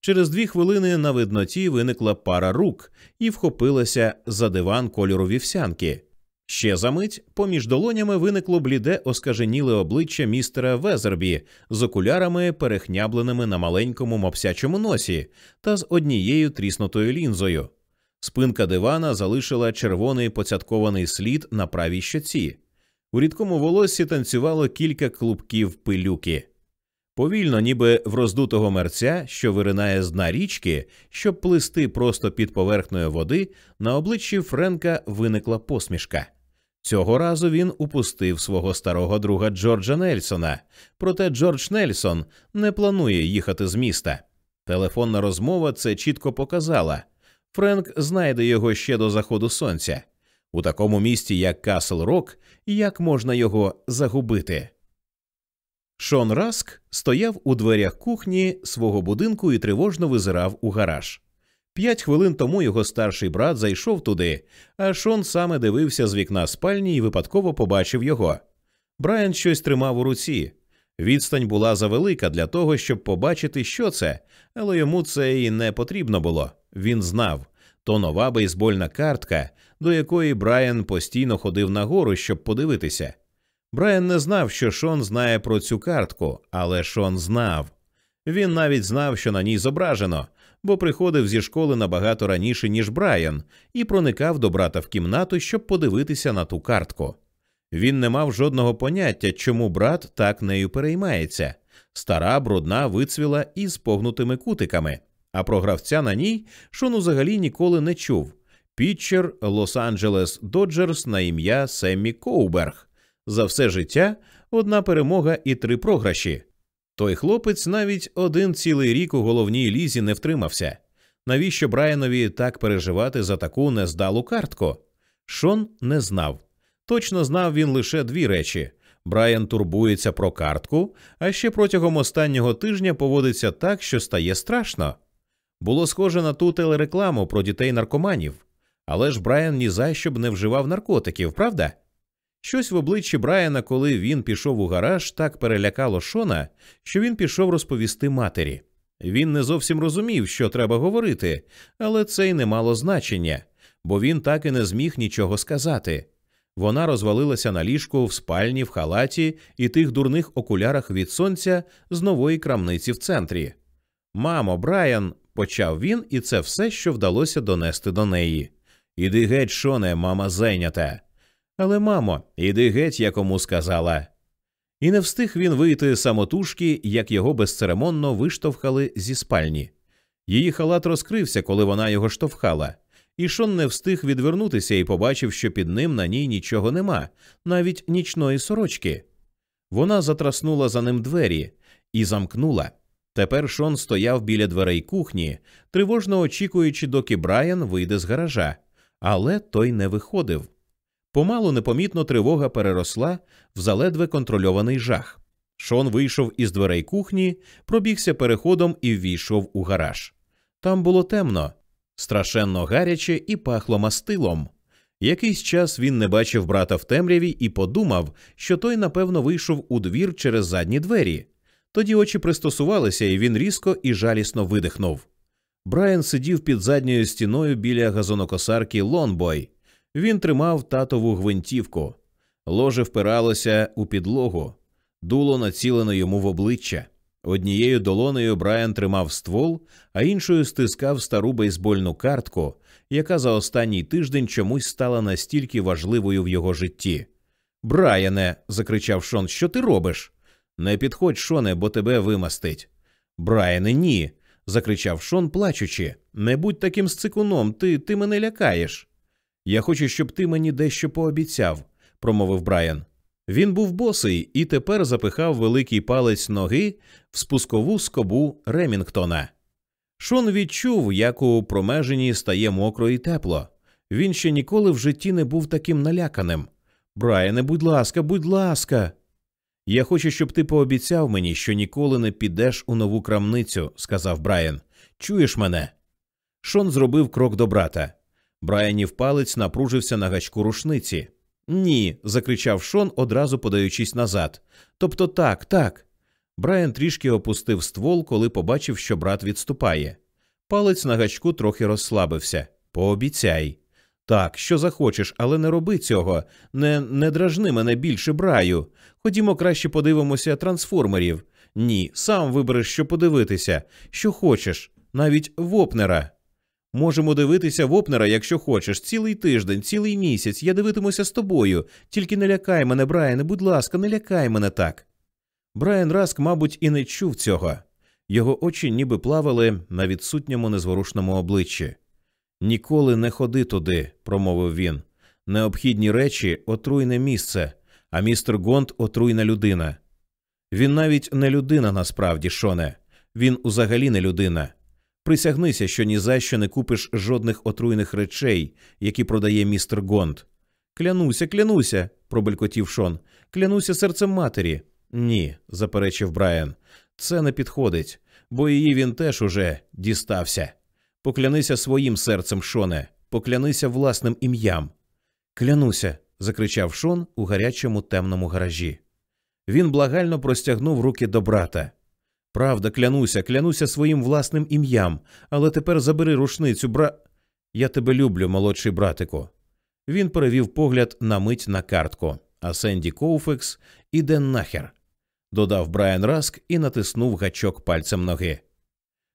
Через дві хвилини на видноті виникла пара рук і вхопилася за диван кольору вівсянки. Ще за мить поміж долонями виникло бліде оскаженіле обличчя містера Везербі з окулярами, перехнябленими на маленькому мопсячому носі, та з однією тріснутою лінзою. Спинка дивана залишила червоний поцяткований слід на правій щоці. У рідкому волоссі танцювало кілька клубків пилюки. Повільно, ніби в роздутого мерця, що виринає з дна річки, щоб плисти просто під поверхнею води, на обличчі Френка виникла посмішка. Цього разу він упустив свого старого друга Джорджа Нельсона, проте Джордж Нельсон не планує їхати з міста. Телефонна розмова це чітко показала. Френк знайде його ще до заходу сонця. У такому місті, як Касл Рок, як можна його загубити. Шон Раск стояв у дверях кухні свого будинку і тривожно визирав у гараж. П'ять хвилин тому його старший брат зайшов туди, а Шон саме дивився з вікна спальні і випадково побачив його. Брайан щось тримав у руці. Відстань була завелика для того, щоб побачити, що це, але йому це і не потрібно було. Він знав то нова бейсбольна картка, до якої Брайан постійно ходив нагору, щоб подивитися. Брайан не знав, що Шон знає про цю картку, але Шон знав. Він навіть знав, що на ній зображено, бо приходив зі школи набагато раніше, ніж Брайан, і проникав до брата в кімнату, щоб подивитися на ту картку. Він не мав жодного поняття, чому брат так нею переймається стара, брудна, вицвіла і з погнутими кутиками. А про гравця на ній Шон взагалі ніколи не чув. Пітчер Лос-Анджелес Доджерс на ім'я Семмі Коуберг. За все життя одна перемога і три програші. Той хлопець навіть один цілий рік у головній лізі не втримався. Навіщо Брайанові так переживати за таку нездалу картку? Шон не знав. Точно знав він лише дві речі. Брайан турбується про картку, а ще протягом останнього тижня поводиться так, що стає страшно. Було схоже на ту телерекламу про дітей наркоманів, але ж Брайан ні за що б не вживав наркотиків, правда? Щось в обличчі Брайана, коли він пішов у гараж, так перелякало Шона, що він пішов розповісти матері. Він не зовсім розумів, що треба говорити, але це й не мало значення, бо він так і не зміг нічого сказати. Вона розвалилася на ліжку в спальні, в халаті і тих дурних окулярах від сонця з нової крамниці в центрі. Мамо, Брайан, почав він, і це все, що вдалося донести до неї. Іди геть, Шоне, мама зайнята. Але, мамо, іди геть, я кому сказала. І не встиг він вийти самотужки, як його безцеремонно виштовхали зі спальні. Її халат розкрився, коли вона його штовхала, і Шон не встиг відвернутися і побачив, що під ним на ній нічого нема, навіть нічної сорочки. Вона затраснула за ним двері і замкнула. Тепер Шон стояв біля дверей кухні, тривожно очікуючи, доки Брайан вийде з гаража, але той не виходив. Помалу непомітно тривога переросла в заледве контрольований жах. Шон вийшов із дверей кухні, пробігся переходом і ввійшов у гараж. Там було темно, страшенно гаряче і пахло мастилом. Якийсь час він не бачив брата в темряві і подумав, що той, напевно, вийшов у двір через задні двері. Тоді очі пристосувалися, і він різко і жалісно видихнув. Брайан сидів під задньою стіною біля газонокосарки Лонбой. Він тримав татову гвинтівку, ложе впиралося у підлогу, дуло націлено йому в обличчя. Однією долонею Брайан тримав ствол, а іншою стискав стару бейсбольну картку, яка за останній тиждень чомусь стала настільки важливою в його житті. Брайане, закричав Шон, що ти робиш? Не підходь, Шоне, бо тебе вимастить. Брайане, ні. закричав Шон, плачучи. Не будь таким сцикуном, ти, ти мене лякаєш. Я хочу, щоб ти мені дещо пообіцяв, промовив Брайан. Він був босий і тепер запихав великий палець ноги в спускову скобу Ремінгтона. Шон відчув, як у промеженні стає мокро і тепло. Він ще ніколи в житті не був таким наляканим. Брайане, будь ласка, будь ласка. Я хочу, щоб ти пообіцяв мені, що ніколи не підеш у нову крамницю, сказав Брайан. Чуєш мене? Шон зробив крок до брата. Брайанів палець напружився на гачку рушниці. Ні, закричав Шон, одразу подаючись назад. Тобто так, так. Брайан трішки опустив ствол, коли побачив, що брат відступає. Палець на гачку трохи розслабився. Пообіцяй. Так, що захочеш, але не роби цього. Не не дражни мене більше браю. Ходімо краще подивимося трансформерів. Ні, сам вибереш, що подивитися, що хочеш, навіть вопнера. Можемо дивитися вопнера, якщо хочеш, цілий тиждень, цілий місяць. Я дивитимуся з тобою. Тільки не лякай мене, Брайане, будь ласка, не лякай мене так. Брайан Раск, мабуть, і не чув цього. Його очі ніби плавали на відсутньому незворушному обличчі. Ніколи не ходи туди, промовив він. Необхідні речі отруйне місце, а містер Гонт отруйна людина. Він навіть не людина насправді, Шоне. Він узагалі не людина. Присягнися, що ні за що не купиш жодних отруйних речей, які продає містер Гонд. Клянуся, клянуся, пробелькотів Шон. Клянуся серцем матері. Ні, заперечив Брайан. Це не підходить, бо її він теж уже дістався. Поклянися своїм серцем, Шоне, поклянися власним ім'ям. Клянуся. закричав Шон у гарячому темному гаражі. Він благально простягнув руки до брата. Правда, клянуся, клянуся своїм власним ім'ям, але тепер забери рушницю, бра. Я тебе люблю, молодший братику. Він перевів погляд на мить на картку, а Сенді Коуфекс іде нахер. Додав Брайан Раск і натиснув гачок пальцем ноги.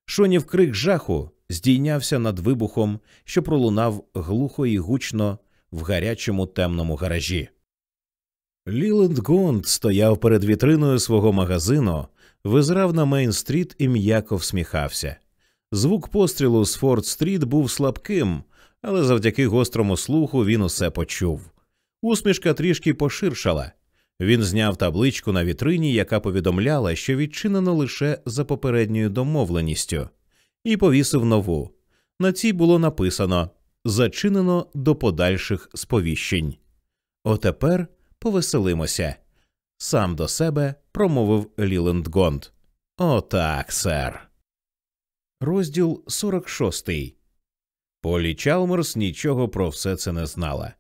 Шонів крик жаху здійнявся над вибухом, що пролунав глухо і гучно в гарячому темному гаражі. Ліленд Гонт стояв перед вітриною свого магазину, визирав на Мейн-стріт і м'яко всміхався. Звук пострілу з Форд-стріт був слабким, але завдяки гострому слуху він усе почув. Усмішка трішки поширшала. Він зняв табличку на вітрині, яка повідомляла, що відчинено лише за попередньою домовленістю, і повісив нову. На цій було написано Зачинено до подальших сповіщень. Отепер повеселимося. Сам до себе промовив Ліленд Гонт. Отак, сер. Розділ 46. Полі Чалмерс нічого про все це не знала.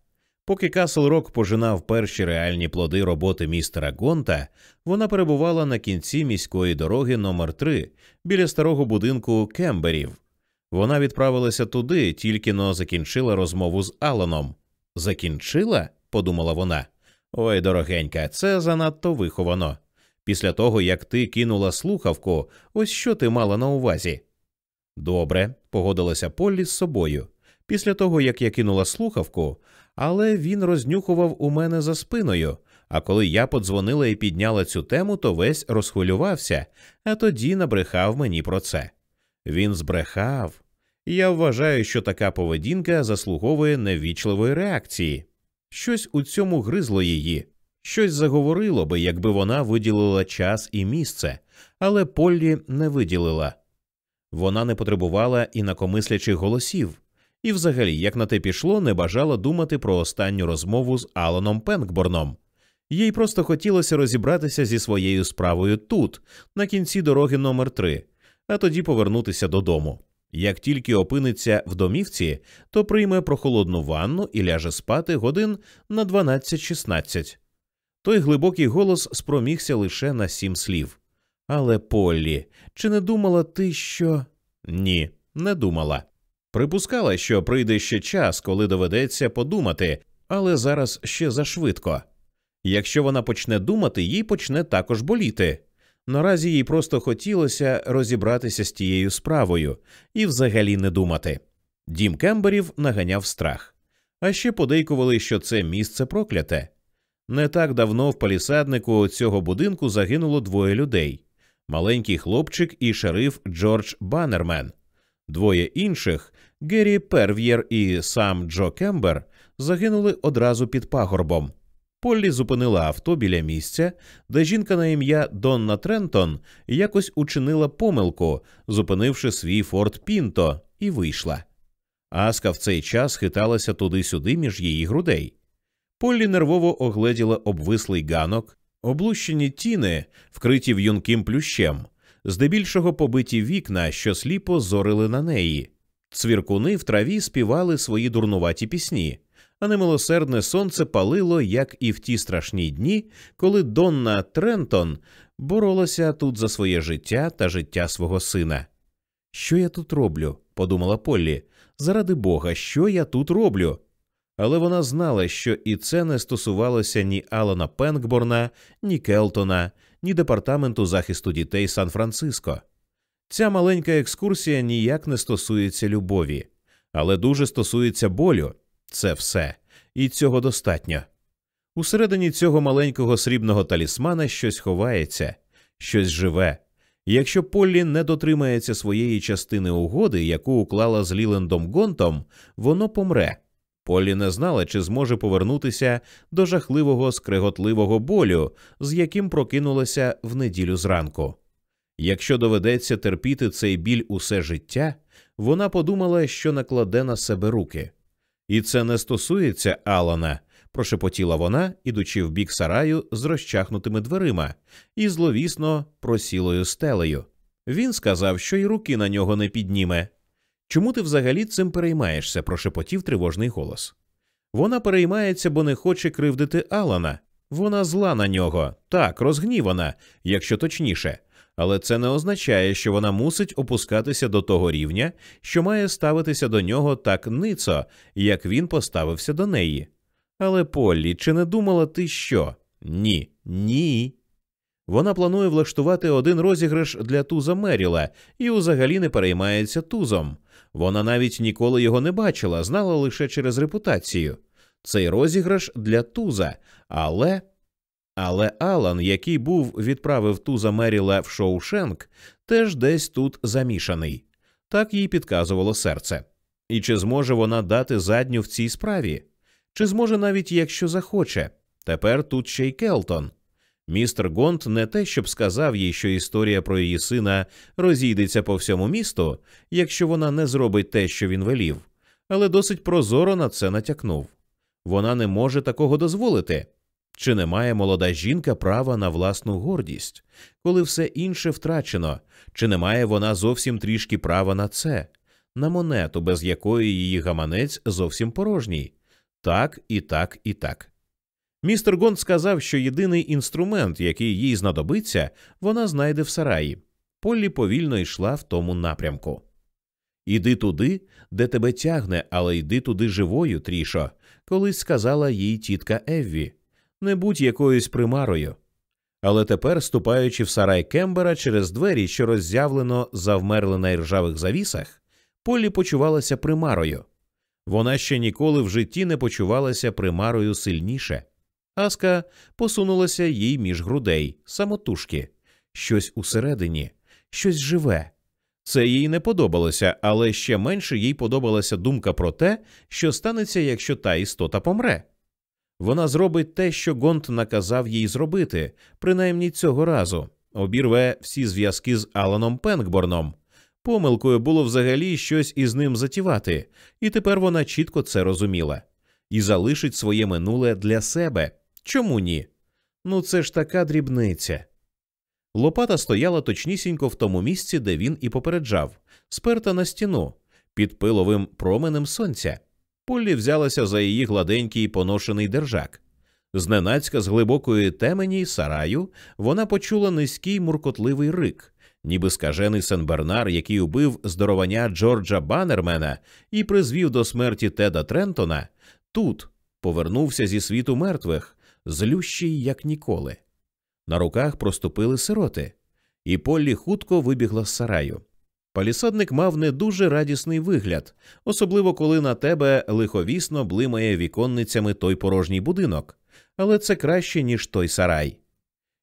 Поки Касл Рок пожинав перші реальні плоди роботи містера Гонта, вона перебувала на кінці міської дороги номер 3 біля старого будинку Кемберів. Вона відправилася туди, тільки но закінчила розмову з Аланом. Закінчила? подумала вона. Ой, дорогенька, це занадто виховано. Після того, як ти кинула слухавку, ось що ти мала на увазі. Добре, погодилася Поллі з собою. Після того, як я кинула слухавку, але він рознюхував у мене за спиною. А коли я подзвонила і підняла цю тему, то весь розхвилювався, а тоді набрехав мені про це. Він збрехав. Я вважаю, що така поведінка заслуговує невічливої реакції. Щось у цьому гризло її, щось заговорило би, якби вона виділила час і місце, але Поллі не виділила. Вона не потребувала інакомислячих голосів, і, взагалі, як на те пішло, не бажала думати про останню розмову з Аланом Пенкборном. Їй просто хотілося розібратися зі своєю справою тут, на кінці дороги номер 3 а тоді повернутися додому. Як тільки опиниться в домівці, то прийме прохолодну ванну і ляже спати годин на 12-16. Той глибокий голос спромігся лише на сім слів. Але Поллі, чи не думала ти, що. Ні, не думала. Припускала, що прийде ще час, коли доведеться подумати, але зараз ще зашвидко. Якщо вона почне думати, їй почне також боліти. Наразі їй просто хотілося розібратися з тією справою і взагалі не думати. Дім Кемберів наганяв страх, а ще подейкували, що це місце прокляте. Не так давно в палісаднику цього будинку загинуло двоє людей маленький хлопчик і шериф Джордж Баннермен. Двоє інших Геррі Перв'єр і сам Джо Кембер загинули одразу під пагорбом. Поллі зупинила авто біля місця, де жінка на ім'я Донна Трентон якось учинила помилку, зупинивши свій форт Пінто, і вийшла. Аска в цей час хиталася туди-сюди між її грудей. Поллі нервово огледіла обвислий ганок, облущені тіни, вкриті в'юнким плющем, здебільшого побиті вікна, що сліпо зорили на неї. Цвіркуни в траві співали свої дурнуваті пісні а немилосердне сонце палило, як і в ті страшні дні, коли Донна Трентон боролася тут за своє життя та життя свого сина. Що я тут роблю? подумала Поллі. Заради бога, що я тут роблю? Але вона знала, що і це не стосувалося ні Алана Пенкборна, ні Келтона, ні департаменту захисту дітей Сан Франциско. Ця маленька екскурсія ніяк не стосується любові, але дуже стосується болю, це все, і цього достатньо. Усередині цього маленького срібного талісмана щось ховається, щось живе. Якщо Поллі не дотримається своєї частини угоди, яку уклала з Лілендом Гонтом, воно помре. Поллі не знала, чи зможе повернутися до жахливого скреготливого болю, з яким прокинулася в неділю зранку. Якщо доведеться терпіти цей біль усе життя, вона подумала, що накладе на себе руки. І це не стосується Алана, прошепотіла вона, ідучи в бік сараю з розчахнутими дверима і зловісно просілою стелею. Він сказав, що й руки на нього не підніме. Чому ти взагалі цим переймаєшся? прошепотів тривожний голос. Вона переймається, бо не хоче кривдити Алана. Вона зла на нього, так, розгнівана, якщо точніше, але це не означає, що вона мусить опускатися до того рівня, що має ставитися до нього так ницо, як він поставився до неї. Але Поллі, чи не думала ти що? Ні, ні. Вона планує влаштувати один розіграш для туза Меріла і взагалі не переймається тузом. Вона навіть ніколи його не бачила, знала лише через репутацію. Цей розіграш для туза, але. Але Алан, який був відправив туза Меріла в Шоушенк, теж десь тут замішаний. Так їй підказувало серце. І чи зможе вона дати задню в цій справі? Чи зможе навіть якщо захоче? Тепер тут ще й Келтон. Містер Гонт не те, щоб сказав їй, що історія про її сина розійдеться по всьому місту, якщо вона не зробить те, що він велів, але досить прозоро на це натякнув. Вона не може такого дозволити. Чи не має молода жінка права на власну гордість, коли все інше втрачено, чи не має вона зовсім трішки права на це, на монету, без якої її гаманець зовсім порожній? Так, і так, і так. Містер Гонд сказав, що єдиний інструмент, який їй знадобиться, вона знайде в сараї. Поллі повільно йшла в тому напрямку. Іди туди, де тебе тягне, але йди туди живою, трішо, колись сказала їй тітка Евві. Не будь якоюсь примарою. Але тепер, ступаючи в сарай Кембера через двері, що роззявлено завмерли на іржавих завісах, Полі почувалася примарою. Вона ще ніколи в житті не почувалася примарою сильніше. Аска посунулася їй між грудей, самотужки, щось усередині, щось живе. Це їй не подобалося, але ще менше їй подобалася думка про те, що станеться, якщо та істота помре. Вона зробить те, що Гонт наказав їй зробити, принаймні цього разу, обірве всі зв'язки з Аланом Пенкборном. Помилкою було взагалі щось із ним затівати, і тепер вона чітко це розуміла і залишить своє минуле для себе. Чому ні? Ну це ж така дрібниця. Лопата стояла точнісінько в тому місці, де він і попереджав, сперта на стіну, під пиловим променем сонця. Поллі взялася за її гладенький поношений держак. Зненацька з глибокої темені сараю вона почула низький муркотливий рик, ніби скажений Сен-Бернар, який убив здоровання Джорджа Баннермена і призвів до смерті Теда Трентона, тут повернувся зі світу мертвих, злющий, як ніколи. На руках проступили сироти, і Поллі хутко вибігла з сараю. Палісадник мав не дуже радісний вигляд, особливо коли на тебе лиховісно блимає віконницями той порожній будинок, але це краще, ніж той сарай.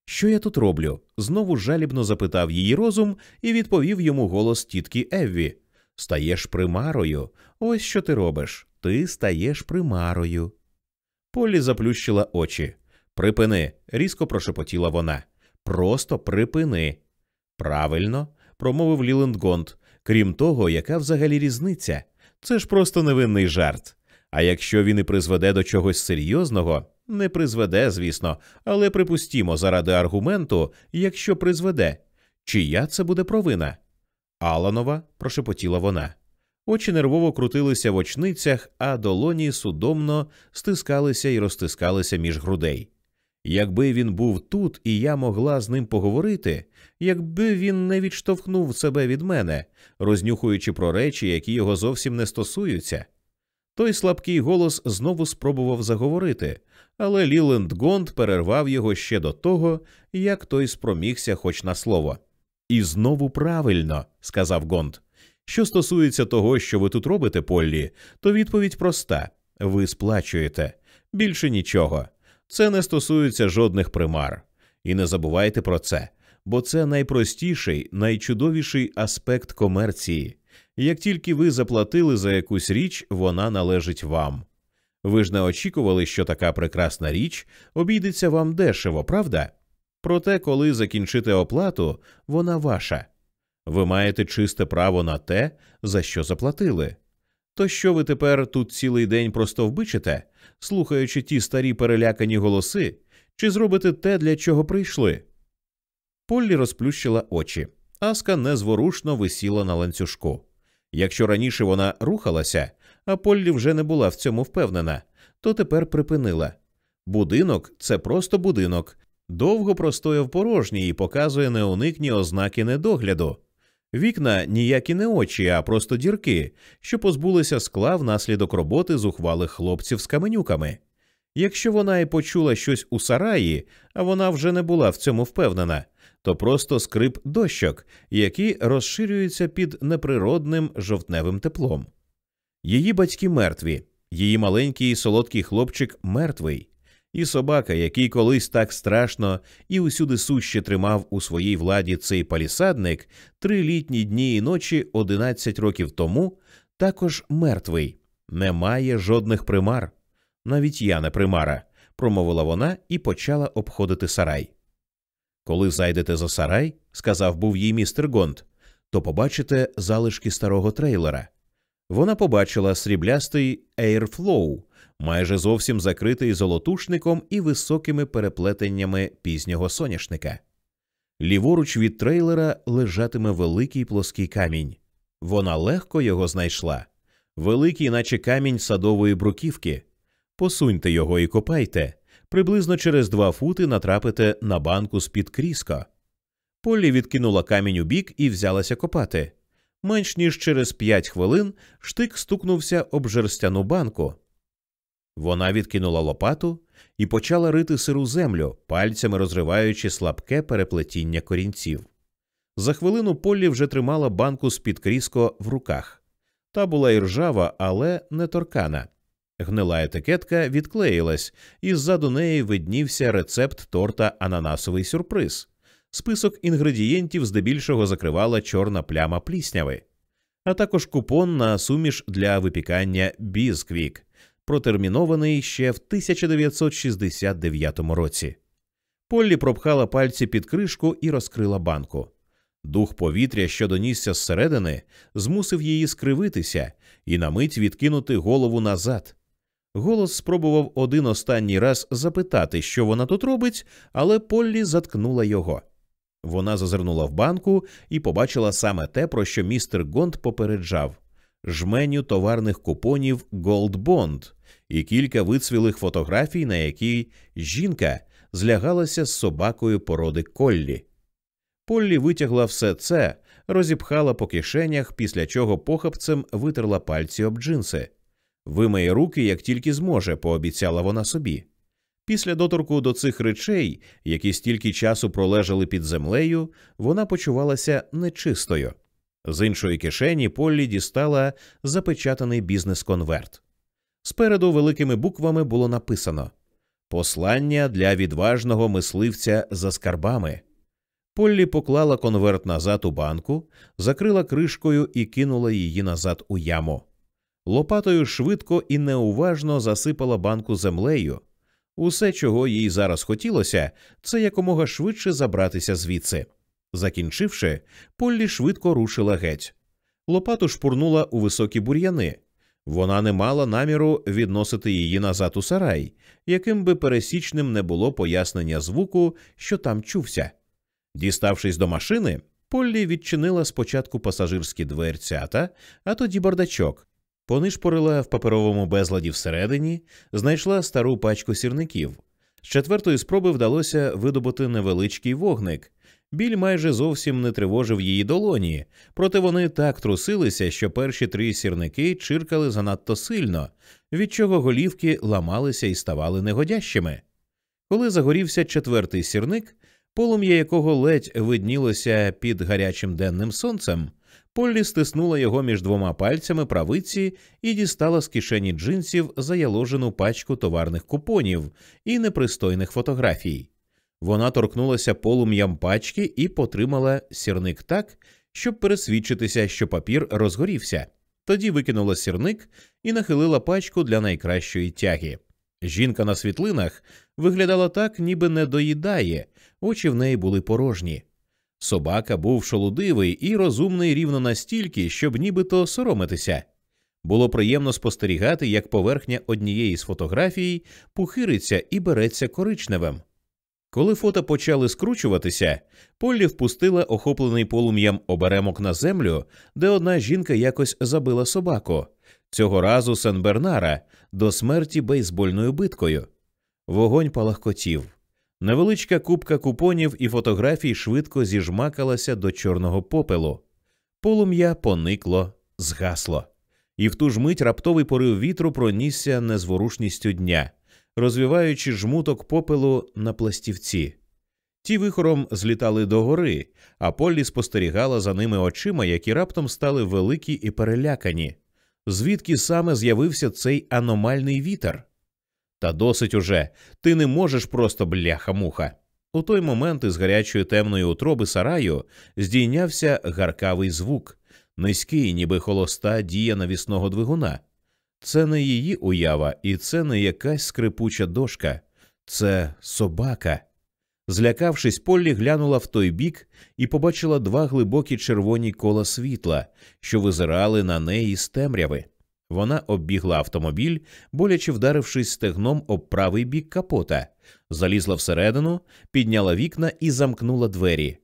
Що я тут роблю? знову жалібно запитав її розум і відповів йому голос тітки Евві. Стаєш примарою. Ось що ти робиш. Ти стаєш примарою. Полі заплющила очі. Припини, різко прошепотіла вона. Просто припини. Правильно, промовив Ліленд Гонт. Крім того, яка взагалі різниця? Це ж просто невинний жарт. А якщо він і призведе до чогось серйозного, не призведе, звісно, але припустімо заради аргументу, якщо призведе, чия це буде провина? Аланова, прошепотіла вона. Очі нервово крутилися в очницях, а долоні судомно стискалися і розтискалися між грудей. Якби він був тут, і я могла з ним поговорити, якби він не відштовхнув себе від мене, рознюхуючи про речі, які його зовсім не стосуються. Той слабкий голос знову спробував заговорити, але Ліленд Гонд перервав його ще до того, як той спромігся хоч на слово. І знову правильно, сказав Гонд. Що стосується того, що ви тут робите, Поллі, то відповідь проста ви сплачуєте більше нічого. Це не стосується жодних примар. І не забувайте про це, бо це найпростіший, найчудовіший аспект комерції. Як тільки ви заплатили за якусь річ, вона належить вам. Ви ж не очікували, що така прекрасна річ обійдеться вам дешево, правда? Проте, коли закінчите оплату, вона ваша. Ви маєте чисте право на те, за що заплатили. То що ви тепер тут цілий день просто вбичите, слухаючи ті старі перелякані голоси, чи зробите те, для чого прийшли? Поллі розплющила очі. Аска незворушно висіла на ланцюжку. Якщо раніше вона рухалася, а Поллі вже не була в цьому впевнена, то тепер припинила. Будинок це просто будинок, довго простояв порожній і показує неуникні ознаки недогляду. Вікна ніякі не очі, а просто дірки, що позбулися скла внаслідок роботи зухвалих хлопців з каменюками. Якщо вона і почула щось у сараї, а вона вже не була в цьому впевнена, то просто скрип дощок, які розширюються під неприродним жовтневим теплом. Її батьки мертві, її маленький солодкий хлопчик мертвий, і собака, який колись так страшно і усюди суще тримав у своїй владі цей палісадник три літні дні і ночі одинадцять років тому, також мертвий, немає жодних примар. Навіть я не примара, промовила вона і почала обходити сарай. Коли зайдете за сарай, сказав був їй містер Гонт, то побачите залишки старого трейлера. Вона побачила сріблястий Airflow, майже зовсім закритий золотушником і високими переплетеннями пізнього соняшника. Ліворуч від трейлера лежатиме великий плоский камінь. Вона легко його знайшла. Великий, наче камінь садової бруківки. Посуньте його і копайте. Приблизно через два фути натрапите на банку з під кріско. Полі відкинула камінь у бік і взялася копати. Менш ніж через п'ять хвилин штик стукнувся об жерстяну банку. Вона відкинула лопату і почала рити сиру землю, пальцями розриваючи слабке переплетіння корінців. За хвилину Поллі вже тримала банку з під кріско в руках. Та була і ржава, але не торкана. Гнила етикетка відклеїлась, і ззаду неї виднівся рецепт торта ананасовий сюрприз. Список інгредієнтів здебільшого закривала чорна пляма плісняви, а також купон на суміш для випікання Бісквік, протермінований ще в 1969 році. Поллі пропхала пальці під кришку і розкрила банку. Дух повітря, що донісся зсередини, змусив її скривитися і на мить відкинути голову назад. Голос спробував один останній раз запитати, що вона тут робить, але Поллі заткнула його. Вона зазирнула в банку і побачила саме те, про що містер Гонд попереджав жменю товарних купонів Gold Bond і кілька вицвілих фотографій, на якій жінка злягалася з собакою породи Коллі. Поллі витягла все це, розіпхала по кишенях, після чого похапцем витерла пальці об джинси. Вимиє руки, як тільки зможе, пообіцяла вона собі. Після доторку до цих речей, які стільки часу пролежали під землею, вона почувалася нечистою. З іншої кишені Поллі дістала запечатаний бізнес-конверт. Спереду великими буквами було написано Послання для відважного мисливця за скарбами. Поллі поклала конверт назад у банку, закрила кришкою і кинула її назад у яму. Лопатою швидко і неуважно засипала банку землею. Усе, чого їй зараз хотілося, це якомога швидше забратися звідси. Закінчивши, Поллі швидко рушила геть. Лопату шпурнула у високі бур'яни. Вона не мала наміру відносити її назад у сарай, яким би пересічним не було пояснення звуку, що там чувся. Діставшись до машини, Поллі відчинила спочатку пасажирські дверцята, а тоді бардачок, понишпорила в паперовому безладі всередині, знайшла стару пачку сірників. З четвертої спроби вдалося видобути невеличкий вогник. Біль майже зовсім не тривожив її долоні, проте вони так трусилися, що перші три сірники чиркали занадто сильно, від чого голівки ламалися і ставали негодящими. Коли загорівся четвертий сірник, полум'я якого ледь виднілося під гарячим денним сонцем, Поллі стиснула його між двома пальцями правиці і дістала з кишені джинсів заяложену пачку товарних купонів і непристойних фотографій. Вона торкнулася полум'ям пачки і потримала сірник так, щоб пересвідчитися, що папір розгорівся. Тоді викинула сірник і нахилила пачку для найкращої тяги. Жінка на світлинах виглядала так, ніби не доїдає, очі в неї були порожні. Собака був шолудивий і розумний рівно настільки, щоб нібито соромитися. Було приємно спостерігати, як поверхня однієї з фотографій пухириться і береться коричневим. Коли фото почали скручуватися, Поллі впустила охоплений полум'ям оберемок на землю, де одна жінка якось забила собаку, цього разу Сен Бернара до смерті бейсбольною биткою. Вогонь палахкотів. Невеличка купка купонів і фотографій швидко зіжмакалася до чорного попелу. Полум'я поникло, згасло. І в ту ж мить раптовий порив вітру пронісся незворушністю дня, розвиваючи жмуток попелу на пластівці. Ті вихором злітали догори, а Поллі спостерігала за ними очима, які раптом стали великі і перелякані. Звідки саме з'явився цей аномальний вітер? Та досить уже, ти не можеш просто бляха-муха. У той момент із гарячої темної утроби сараю здійнявся гаркавий звук, низький, ніби холоста дія навісного двигуна. Це не її уява, і це не якась скрипуча дошка, це собака. Злякавшись, Поллі глянула в той бік і побачила два глибокі червоні кола світла, що визирали на неї з темряви. Вона оббігла автомобіль, боляче вдарившись стегном об правий бік капота, залізла всередину, підняла вікна і замкнула двері.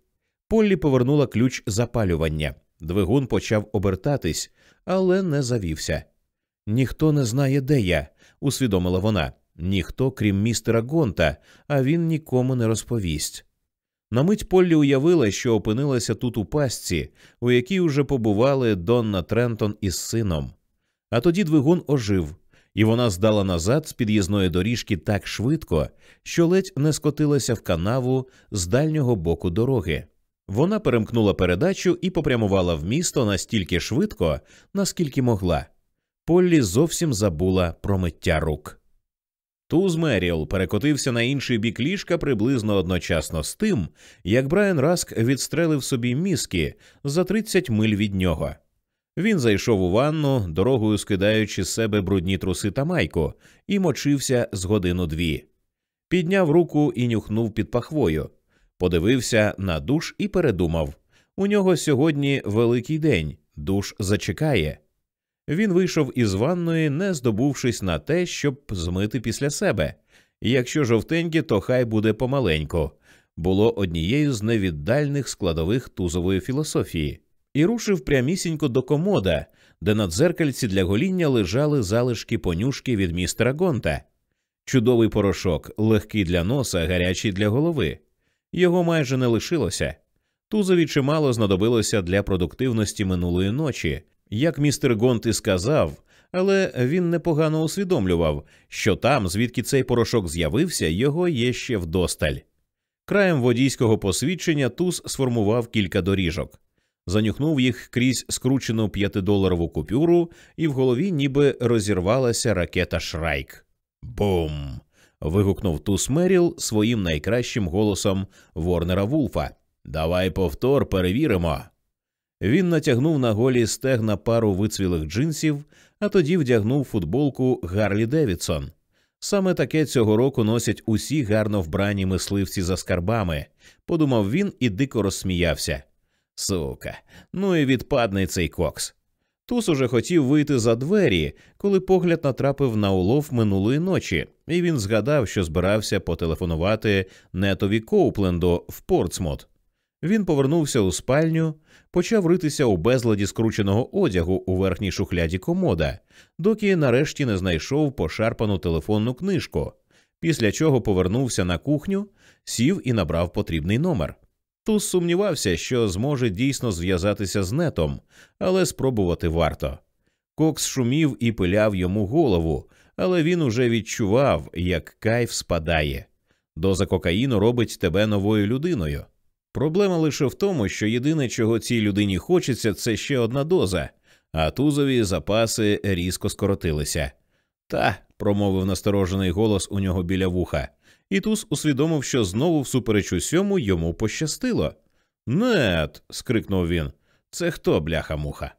Поллі повернула ключ запалювання. Двигун почав обертатись, але не завівся. Ніхто не знає, де я, усвідомила вона. Ніхто, крім містера Гонта, а він нікому не розповість. На мить Поллі уявила, що опинилася тут у пастці, у якій уже побували Донна Трентон із сином. А тоді двигун ожив, і вона здала назад з під'їзної доріжки так швидко, що ледь не скотилася в канаву з дальнього боку дороги. Вона перемкнула передачу і попрямувала в місто настільки швидко, наскільки могла. Поллі зовсім забула про миття рук. Туз Меріл перекотився на інший бік ліжка приблизно одночасно з тим, як Брайан Раск відстрелив собі мізки за 30 миль від нього. Він зайшов у ванну, дорогою скидаючи з себе брудні труси та майку, і мочився з годину дві. Підняв руку і нюхнув під пахвою, подивився на душ і передумав у нього сьогодні великий день, душ зачекає. Він вийшов із ванної, не здобувшись на те, щоб змити після себе. Якщо жовтеньке, то хай буде помаленьку, було однією з невіддальних складових тузової філософії, і рушив прямісінько до комода, де на дзеркальці для гоління лежали залишки понюшки від містера Гонта. Чудовий порошок, легкий для носа, гарячий для голови. Його майже не лишилося. Тузові чимало знадобилося для продуктивності минулої ночі як містер Гонт і сказав, але він непогано усвідомлював, що там, звідки цей порошок з'явився, його є ще вдосталь. Краєм водійського посвідчення Туз сформував кілька доріжок, занюхнув їх крізь скручену п'ятидоларову купюру, і в голові ніби розірвалася ракета Шрайк. Бум! вигукнув Туз Меріл своїм найкращим голосом Ворнера Вулфа. Давай повтор, перевіримо. Він натягнув на голі стегна пару вицвілих джинсів, а тоді вдягнув футболку Harley Davidson. Саме таке цього року носять усі гарно вбрані мисливці за скарбами, подумав він і дико розсміявся. Сука, ну і відпадний цей кокс. Тус уже хотів вийти за двері, коли погляд натрапив на улов минулої ночі, і він згадав, що збирався потелефонувати нетові Коупленду в Портсмут. Він повернувся у спальню, почав ритися у безладі скрученого одягу у верхній шухляді комода, доки нарешті не знайшов пошарпану телефонну книжку, після чого повернувся на кухню, сів і набрав потрібний номер. Туз сумнівався, що зможе дійсно зв'язатися з нетом, але спробувати варто. Кокс шумів і пиляв йому голову, але він уже відчував, як кайф спадає. Доза кокаїну робить тебе новою людиною. Проблема лише в тому, що єдине, чого цій людині хочеться, це ще одна доза, а тузові запаси різко скоротилися. Та, промовив насторожений голос у нього біля вуха, і туз усвідомив, що знову, всупереч усьому, йому пощастило. Нет. скрикнув він. Це хто, бляха муха?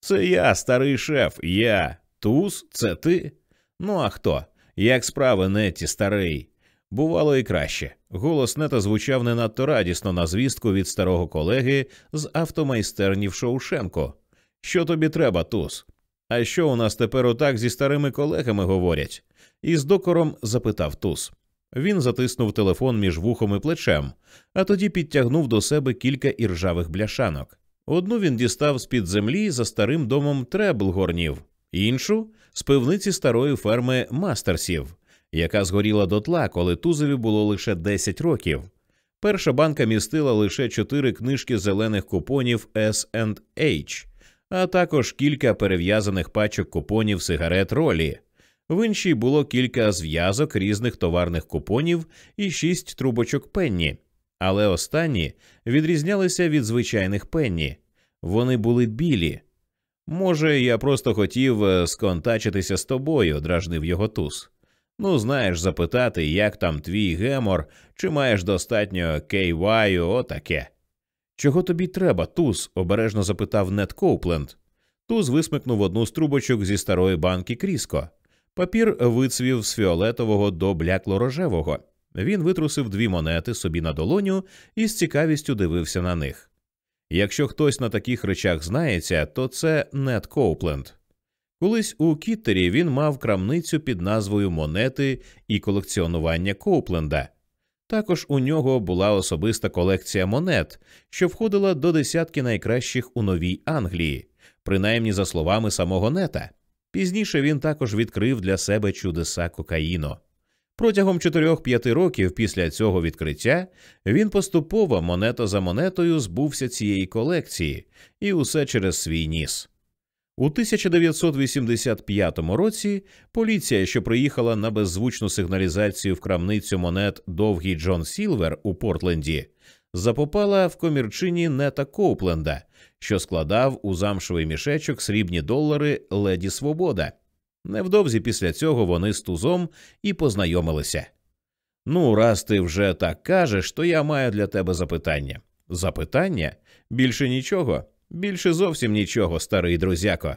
Це я, старий шеф, я. Туз, це ти? Ну а хто? Як справи, Нетті, старий? Бувало і краще. Голос нета звучав не надто радісно на звістку від старого колеги з автомайстерні в Шоушенко. Що тобі треба, Туз? А що у нас тепер отак зі старими колегами говорять? Із докором запитав Туз. Він затиснув телефон між вухом і плечем, а тоді підтягнув до себе кілька іржавих бляшанок. Одну він дістав з під землі за старим домом Треблгорнів, іншу з пивниці старої ферми Мастерсів, яка згоріла дотла, коли тузові було лише 10 років. Перша банка містила лише чотири книжки зелених купонів S&H, а також кілька перев'язаних пачок купонів сигарет ролі. В іншій було кілька зв'язок різних товарних купонів і шість трубочок пенні, але останні відрізнялися від звичайних пенні. Вони були білі. Може, я просто хотів е, сконтачитися з тобою, дражнив його туз. Ну, знаєш, запитати, як там твій гемор, чи маєш достатньо кейваю, отаке. Чого тобі треба, туз? обережно запитав Нед Коупленд. Туз висмикнув одну з трубочок зі старої банки Кріско. Папір вицвів з фіолетового до блякло рожевого. Він витрусив дві монети собі на долоню і з цікавістю дивився на них. Якщо хтось на таких речах знається, то це Нед Коупленд. Колись у Кіттері він мав крамницю під назвою Монети і колекціонування Коупленда. Також у нього була особиста колекція монет, що входила до десятки найкращих у Новій Англії, принаймні за словами самого нета. Пізніше він також відкрив для себе чудеса кокаїно. Протягом 4-5 років після цього відкриття він поступово монета за монетою збувся цієї колекції, і усе через свій ніс. У 1985 році поліція, що приїхала на беззвучну сигналізацію в крамницю монет Довгий Джон Сілвер у Портленді, запопала в комірчині Нета Коупленда, що складав у замшовий мішечок срібні долари Леді Свобода. Невдовзі після цього вони з тузом і познайомилися. Ну, раз ти вже так кажеш, то я маю для тебе запитання. Запитання? Більше нічого, більше зовсім нічого, старий друзяко.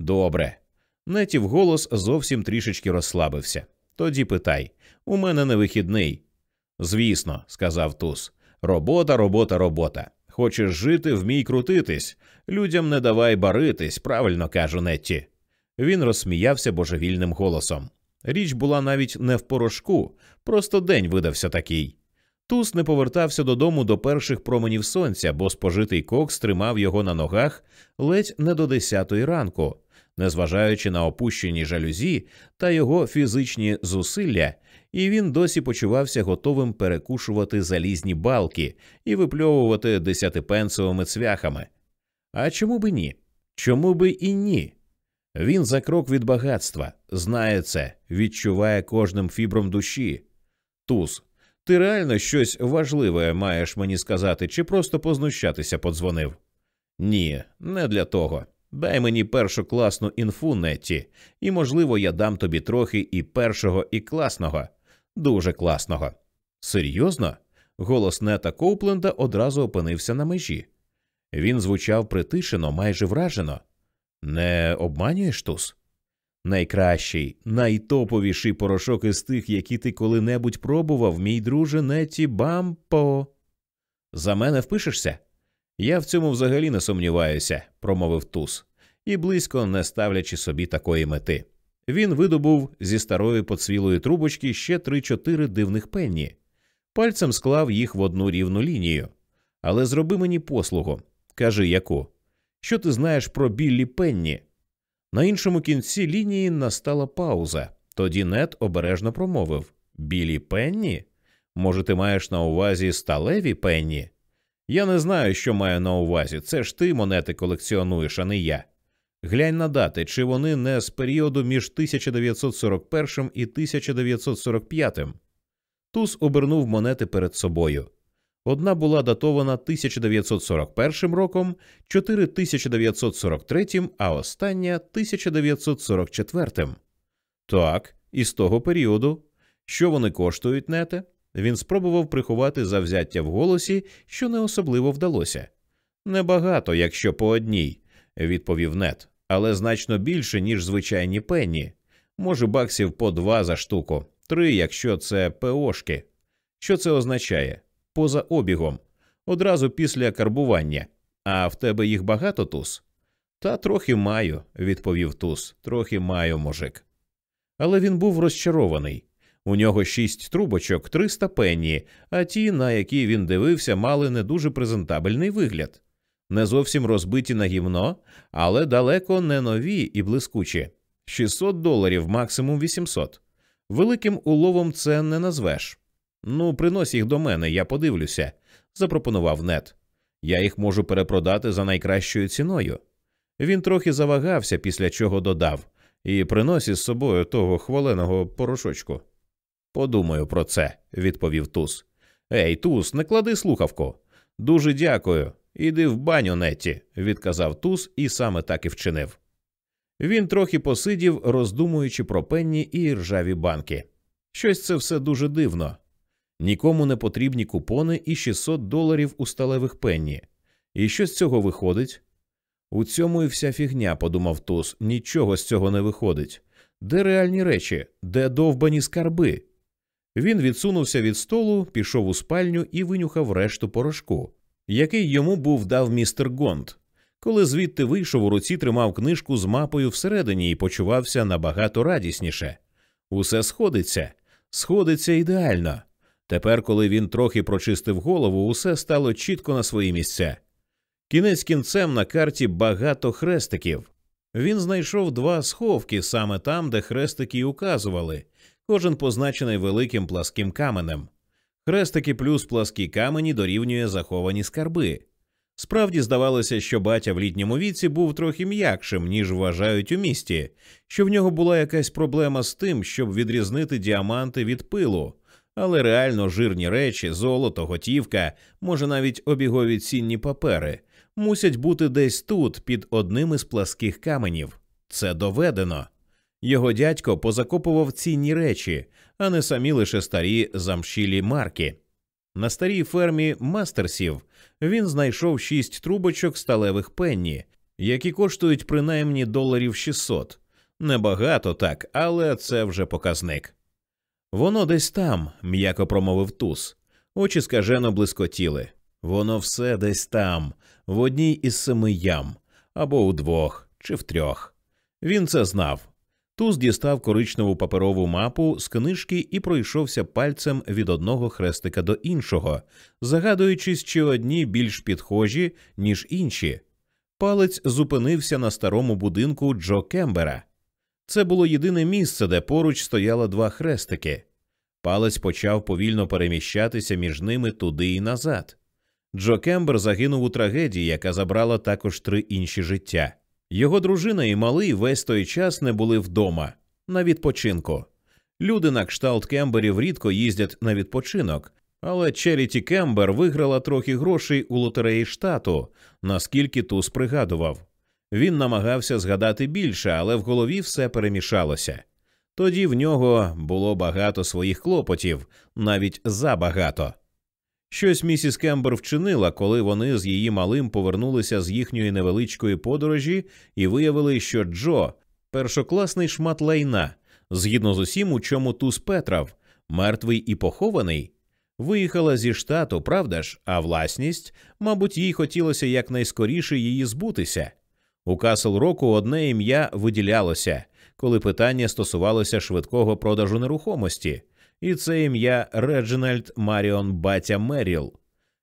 Добре. Нетів голос зовсім трішечки розслабився. Тоді питай у мене не вихідний. Звісно, сказав Туз. Робота, робота, робота. Хочеш жити, вмій крутитись. Людям не давай баритись, правильно кажу Нетті. Він розсміявся божевільним голосом. Річ була навіть не в порошку, просто день видався такий. Туз не повертався додому до перших променів сонця, бо спожитий кокс тримав його на ногах ледь не до десятої ранку. Незважаючи на опущені жалюзі та його фізичні зусилля, і він досі почувався готовим перекушувати залізні балки і випльовувати десятипенсовими цвяхами. А чому би ні? Чому би і ні? Він за крок від багатства, знає це, відчуває кожним фібром душі. Туз, ти реально щось важливе маєш мені сказати, чи просто познущатися подзвонив? Ні, не для того. Дай мені першу класну інфу, Нетті, і, можливо, я дам тобі трохи і першого, і класного, дуже класного. Серйозно? Голос Нета Коупленда одразу опинився на межі. Він звучав притишено, майже вражено. Не обманюєш Туз? Найкращий, найтоповіший порошок із тих, які ти коли-небудь пробував, мій друже Неті Бампо. За мене впишешся? Я в цьому взагалі не сумніваюся, промовив Туз, і близько не ставлячи собі такої мети. Він видобув зі старої поцвілої трубочки ще три-чотири дивних пенні, пальцем склав їх в одну рівну лінію. Але зроби мені послугу. Кажи яку. Що ти знаєш про Біллі Пенні? На іншому кінці лінії настала пауза. Тоді Нет обережно промовив Білі Пенні? Може, ти маєш на увазі сталеві пенні? Я не знаю, що маю на увазі. Це ж ти монети колекціонуєш, а не я. Глянь на дати, чи вони не з періоду між 1941 і 1945. Туз обернув монети перед собою. Одна була датована 1941 роком, чотири 1943, а остання 1944. Так, із того періоду. Що вони коштують, нете? Він спробував приховати завзяття в голосі, що не особливо вдалося. Небагато, якщо по одній, відповів нет, але значно більше, ніж звичайні пенні. може, баксів по два за штуку, три, якщо це ПОшки. Що це означає? Поза обігом, одразу після карбування. А в тебе їх багато туз? Та трохи маю, відповів туз. Трохи маю, мужик. Але він був розчарований. У нього шість трубочок, триста пенні, а ті, на які він дивився, мали не дуже презентабельний вигляд. Не зовсім розбиті на гівно, але далеко не нові і блискучі. 600 доларів, максимум 800. Великим уловом це не назвеш. Ну, принось їх до мене, я подивлюся, запропонував нет. Я їх можу перепродати за найкращою ціною. Він трохи завагався, після чого додав, і приносі з собою того хваленого порошочку. Подумаю про це, відповів Туз. Ей, Туз, не клади слухавку. Дуже дякую. Іди в баню, Нетті, відказав Туз і саме так і вчинив. Він трохи посидів, роздумуючи про пенні і ржаві банки. Щось це все дуже дивно. Нікому не потрібні купони і 600 доларів у сталевих пенні. І що з цього виходить? У цьому і вся фігня, подумав Туз, нічого з цього не виходить. Де реальні речі, де довбані скарби? Він відсунувся від столу, пішов у спальню і винюхав решту порошку, який йому був дав містер Гонт. Коли звідти вийшов, у руці тримав книжку з мапою всередині і почувався набагато радісніше. Усе сходиться, сходиться ідеально. Тепер, коли він трохи прочистив голову, усе стало чітко на свої місця. Кінець кінцем на карті багато хрестиків. Він знайшов два сховки саме там, де хрестики й указували, кожен позначений великим пласким каменем. Хрестики плюс пласкі камені дорівнює заховані скарби. Справді здавалося, що батя в літньому віці був трохи м'якшим, ніж вважають у місті, що в нього була якась проблема з тим, щоб відрізнити діаманти від пилу, але реально жирні речі, золото, готівка, може навіть обігові цінні папери, мусять бути десь тут, під одним із пласких каменів. Це доведено. Його дядько позакопував цінні речі, а не самі лише старі замшілі марки. На старій фермі мастерсів він знайшов шість трубочок сталевих пенні, які коштують принаймні доларів 600. Небагато так, але це вже показник. Воно десь там, м'яко промовив туз. Очі скажено блискотіли. Воно все десь там, в одній із семи ям, або у двох, чи в трьох. Він це знав. Туз дістав коричневу паперову мапу з книжки і пройшовся пальцем від одного хрестика до іншого, загадуючись, чи одні більш підхожі, ніж інші. Палець зупинився на старому будинку Джо Кембера. Це було єдине місце, де поруч стояло два хрестики. Палець почав повільно переміщатися між ними туди і назад. Джо Кембер загинув у трагедії, яка забрала також три інші життя. Його дружина і малий весь той час не були вдома на відпочинку. Люди на кшталт Кемберів рідко їздять на відпочинок, але Черіті Кембер виграла трохи грошей у лотереї штату, наскільки Туз пригадував. Він намагався згадати більше, але в голові все перемішалося. Тоді в нього було багато своїх клопотів, навіть забагато. Щось місіс Кембер вчинила, коли вони з її малим повернулися з їхньої невеличкої подорожі і виявили, що Джо першокласний шмат лайна, згідно з усім, у чому туз Петрав, мертвий і похований, виїхала зі штату, правда ж, а власність, мабуть, їй хотілося якнайскоріше її збутися. У Касл Року одне ім'я виділялося, коли питання стосувалося швидкого продажу нерухомості і це ім'я Реджинальд Маріон Батя Меріл.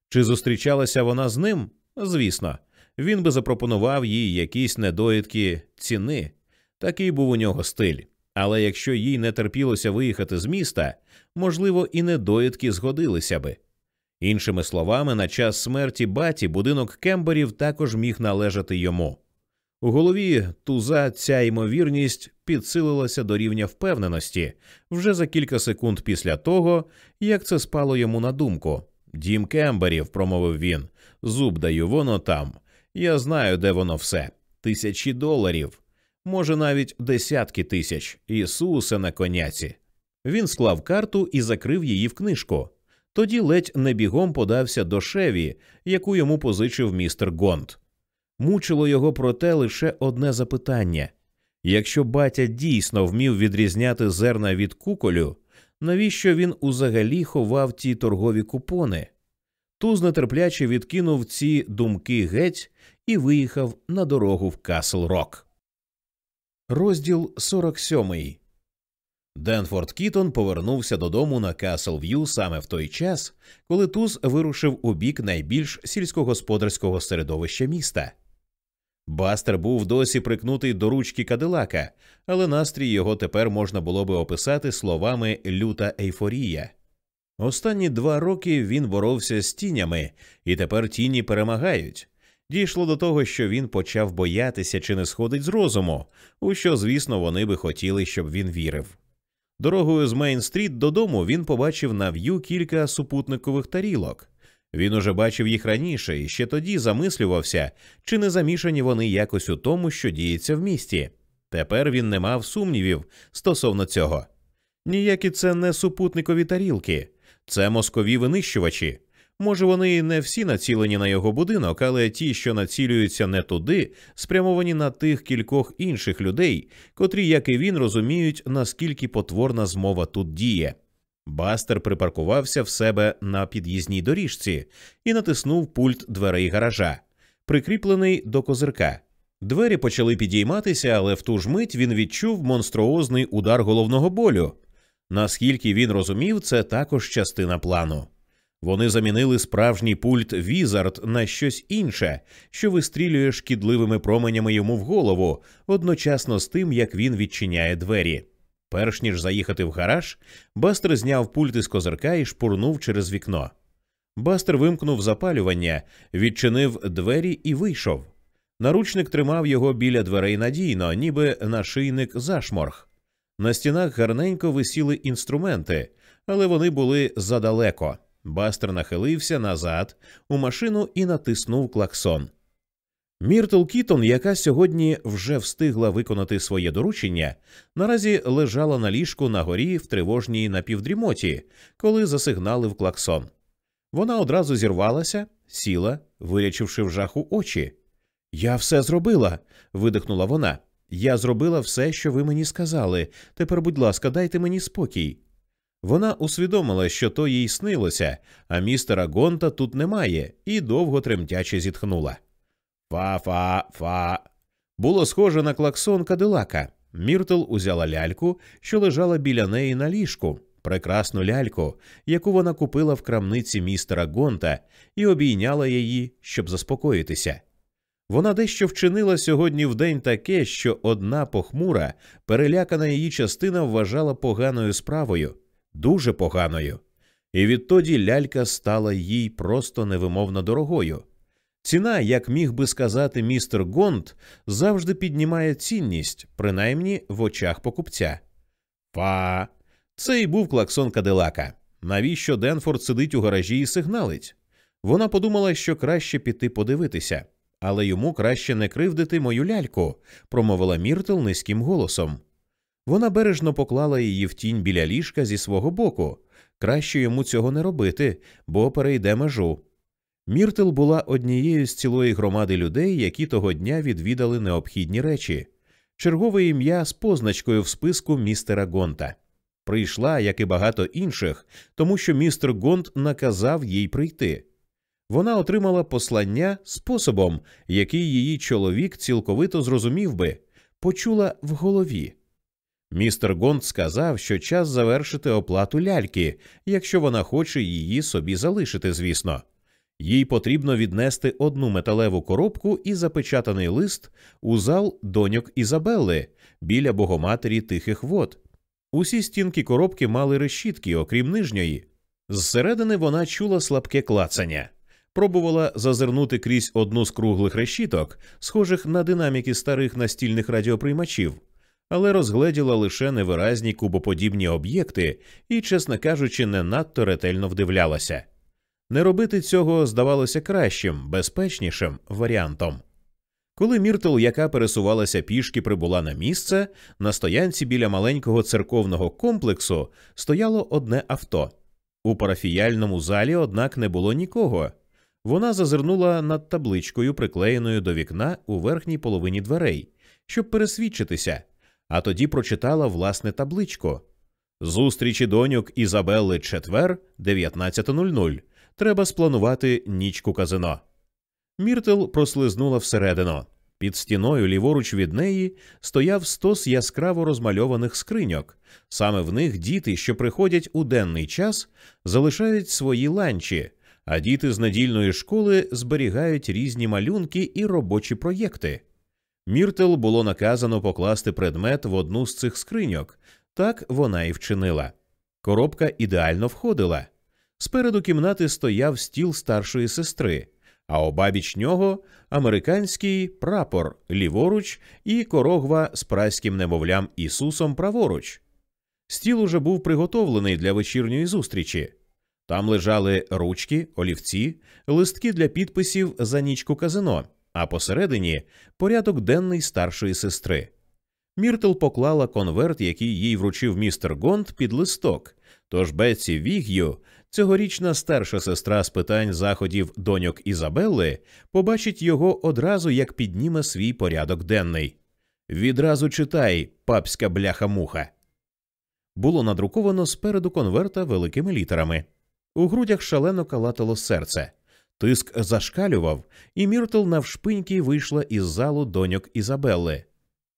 Чи зустрічалася вона з ним? Звісно, він би запропонував їй якісь недоїдки ціни. Такий був у нього стиль. Але якщо їй не терпілося виїхати з міста, можливо, і недоїдки згодилися би. Іншими словами, на час смерті баті будинок Кемберів також міг належати йому. У голові туза ця ймовірність підсилилася до рівня впевненості вже за кілька секунд після того, як це спало йому на думку. Дім Кемберів, промовив він, зуб даю, воно там. Я знаю, де воно все. Тисячі доларів, може, навіть десятки тисяч. Ісусе на коняці. Він склав карту і закрив її в книжку. Тоді ледь не бігом подався до шеві, яку йому позичив містер Гонт. Мучило його проте лише одне запитання Якщо батя дійсно вмів відрізняти зерна від куколю, навіщо він узагалі ховав ті торгові купони? Туз нетерпляче відкинув ці думки геть і виїхав на дорогу в Касл Рок. Розділ 47 Денфорд Кітон повернувся додому на Касл В'ю саме в той час, коли Туз вирушив у бік найбільш сільськогосподарського середовища міста. Бастер був досі прикутий до ручки Кадилака, але настрій його тепер можна було би описати словами люта ейфорія. Останні два роки він боровся з тінями, і тепер тіні перемагають. Дійшло до того, що він почав боятися чи не сходить з розуму, у що, звісно, вони би хотіли, щоб він вірив. Дорогою з Мейн-стріт додому він побачив на в'ю кілька супутникових тарілок. Він уже бачив їх раніше і ще тоді замислювався, чи не замішані вони якось у тому, що діється в місті. Тепер він не мав сумнівів стосовно цього. Ніякі це не супутникові тарілки, це мозкові винищувачі. Може, вони не всі націлені на його будинок, але ті, що націлюються не туди, спрямовані на тих кількох інших людей, котрі, як і він, розуміють, наскільки потворна змова тут діє. Бастер припаркувався в себе на під'їзній доріжці і натиснув пульт дверей гаража, прикріплений до козирка. Двері почали підійматися, але в ту ж мить він відчув монструозний удар головного болю. Наскільки він розумів, це також частина плану. Вони замінили справжній пульт Візард на щось інше, що вистрілює шкідливими променями йому в голову, одночасно з тим, як він відчиняє двері. Перш ніж заїхати в гараж, Бастер зняв пульт із козирка і шпурнув через вікно. Бастер вимкнув запалювання, відчинив двері і вийшов. Наручник тримав його біля дверей надійно, ніби нашийник зашморг. На стінах гарненько висіли інструменти, але вони були задалеко. Бастер нахилився назад у машину і натиснув клаксон. Міртл Кітон, яка сьогодні вже встигла виконати своє доручення, наразі лежала на ліжку на горі в тривожній напівдрімоті, коли засигналив клаксон. Вона одразу зірвалася, сіла, вирячивши в жаху очі. Я все зробила. видихнула вона. Я зробила все, що ви мені сказали. Тепер, будь ласка, дайте мені спокій. Вона усвідомила, що то їй снилося, а містера Гонта тут немає, і довго тремтяче зітхнула. Фа-фа-фа. Було схоже на клаксон Кадилака. Міртл узяла ляльку, що лежала біля неї на ліжку, прекрасну ляльку, яку вона купила в крамниці містера Гонта, і обійняла її, щоб заспокоїтися. Вона дещо вчинила сьогодні вдень таке, що одна похмура, перелякана її частина вважала поганою справою, дуже поганою, і відтоді лялька стала їй просто невимовно дорогою. Ціна, як міг би сказати містер Гонт, завжди піднімає цінність, принаймні в очах покупця. Фа. Це й був клаксон Кадилака. Навіщо Денфорд сидить у гаражі і сигналить? Вона подумала, що краще піти подивитися, але йому краще не кривдити мою ляльку, промовила Міртл низьким голосом. Вона бережно поклала її в тінь біля ліжка зі свого боку. Краще йому цього не робити, бо перейде межу. Міртл була однією з цілої громади людей, які того дня відвідали необхідні речі, чергове ім'я з позначкою в списку містера Гонта. Прийшла, як і багато інших, тому що містер Гонт наказав їй прийти. Вона отримала послання способом, який її чоловік цілковито зрозумів би, почула в голові. Містер Гонт сказав, що час завершити оплату ляльки, якщо вона хоче її собі залишити, звісно. Їй потрібно віднести одну металеву коробку і запечатаний лист у зал доньок Ізабелли біля богоматері тихих вод. Усі стінки коробки мали решітки, окрім нижньої. Зсередини вона чула слабке клацання, пробувала зазирнути крізь одну з круглих решіток, схожих на динаміки старих настільних радіоприймачів, але розгледіла лише невиразні кубоподібні об'єкти і, чесно кажучи, не надто ретельно вдивлялася. Не робити цього здавалося кращим, безпечнішим варіантом. Коли Міртл, яка пересувалася пішки, прибула на місце, на стоянці біля маленького церковного комплексу стояло одне авто. У парафіяльному залі, однак, не було нікого. Вона зазирнула над табличкою, приклеєною до вікна у верхній половині дверей, щоб пересвідчитися, а тоді прочитала власне табличку. Зустрічі доньок Ізабелли четвер 19.00. Треба спланувати нічку казино. Міртл прослизнула всередину. Під стіною, ліворуч від неї, стояв стос яскраво розмальованих скриньок. Саме в них діти, що приходять у денний час, залишають свої ланчі, а діти з недільної школи зберігають різні малюнки і робочі проєкти. Міртел було наказано покласти предмет в одну з цих скриньок. Так вона і вчинила. Коробка ідеально входила. Спереду кімнати стояв стіл старшої сестри, а обабіч нього американський прапор ліворуч і корогва з праським немовлям Ісусом праворуч. Стіл уже був приготовлений для вечірньої зустрічі. Там лежали ручки, олівці, листки для підписів за нічку казино, а посередині порядок денний старшої сестри. Міртл поклала конверт, який їй вручив містер Гонд, під листок. Тож Бетсі Віг'ю, цьогорічна старша сестра з питань заходів доньок Ізабелли, побачить його одразу, як підніме свій порядок денний. Відразу читай, папська бляха-муха. Було надруковано спереду конверта великими літерами. У грудях шалено калатало серце. Тиск зашкалював, і Міртл навшпиньки вийшла із залу доньок Ізабелли.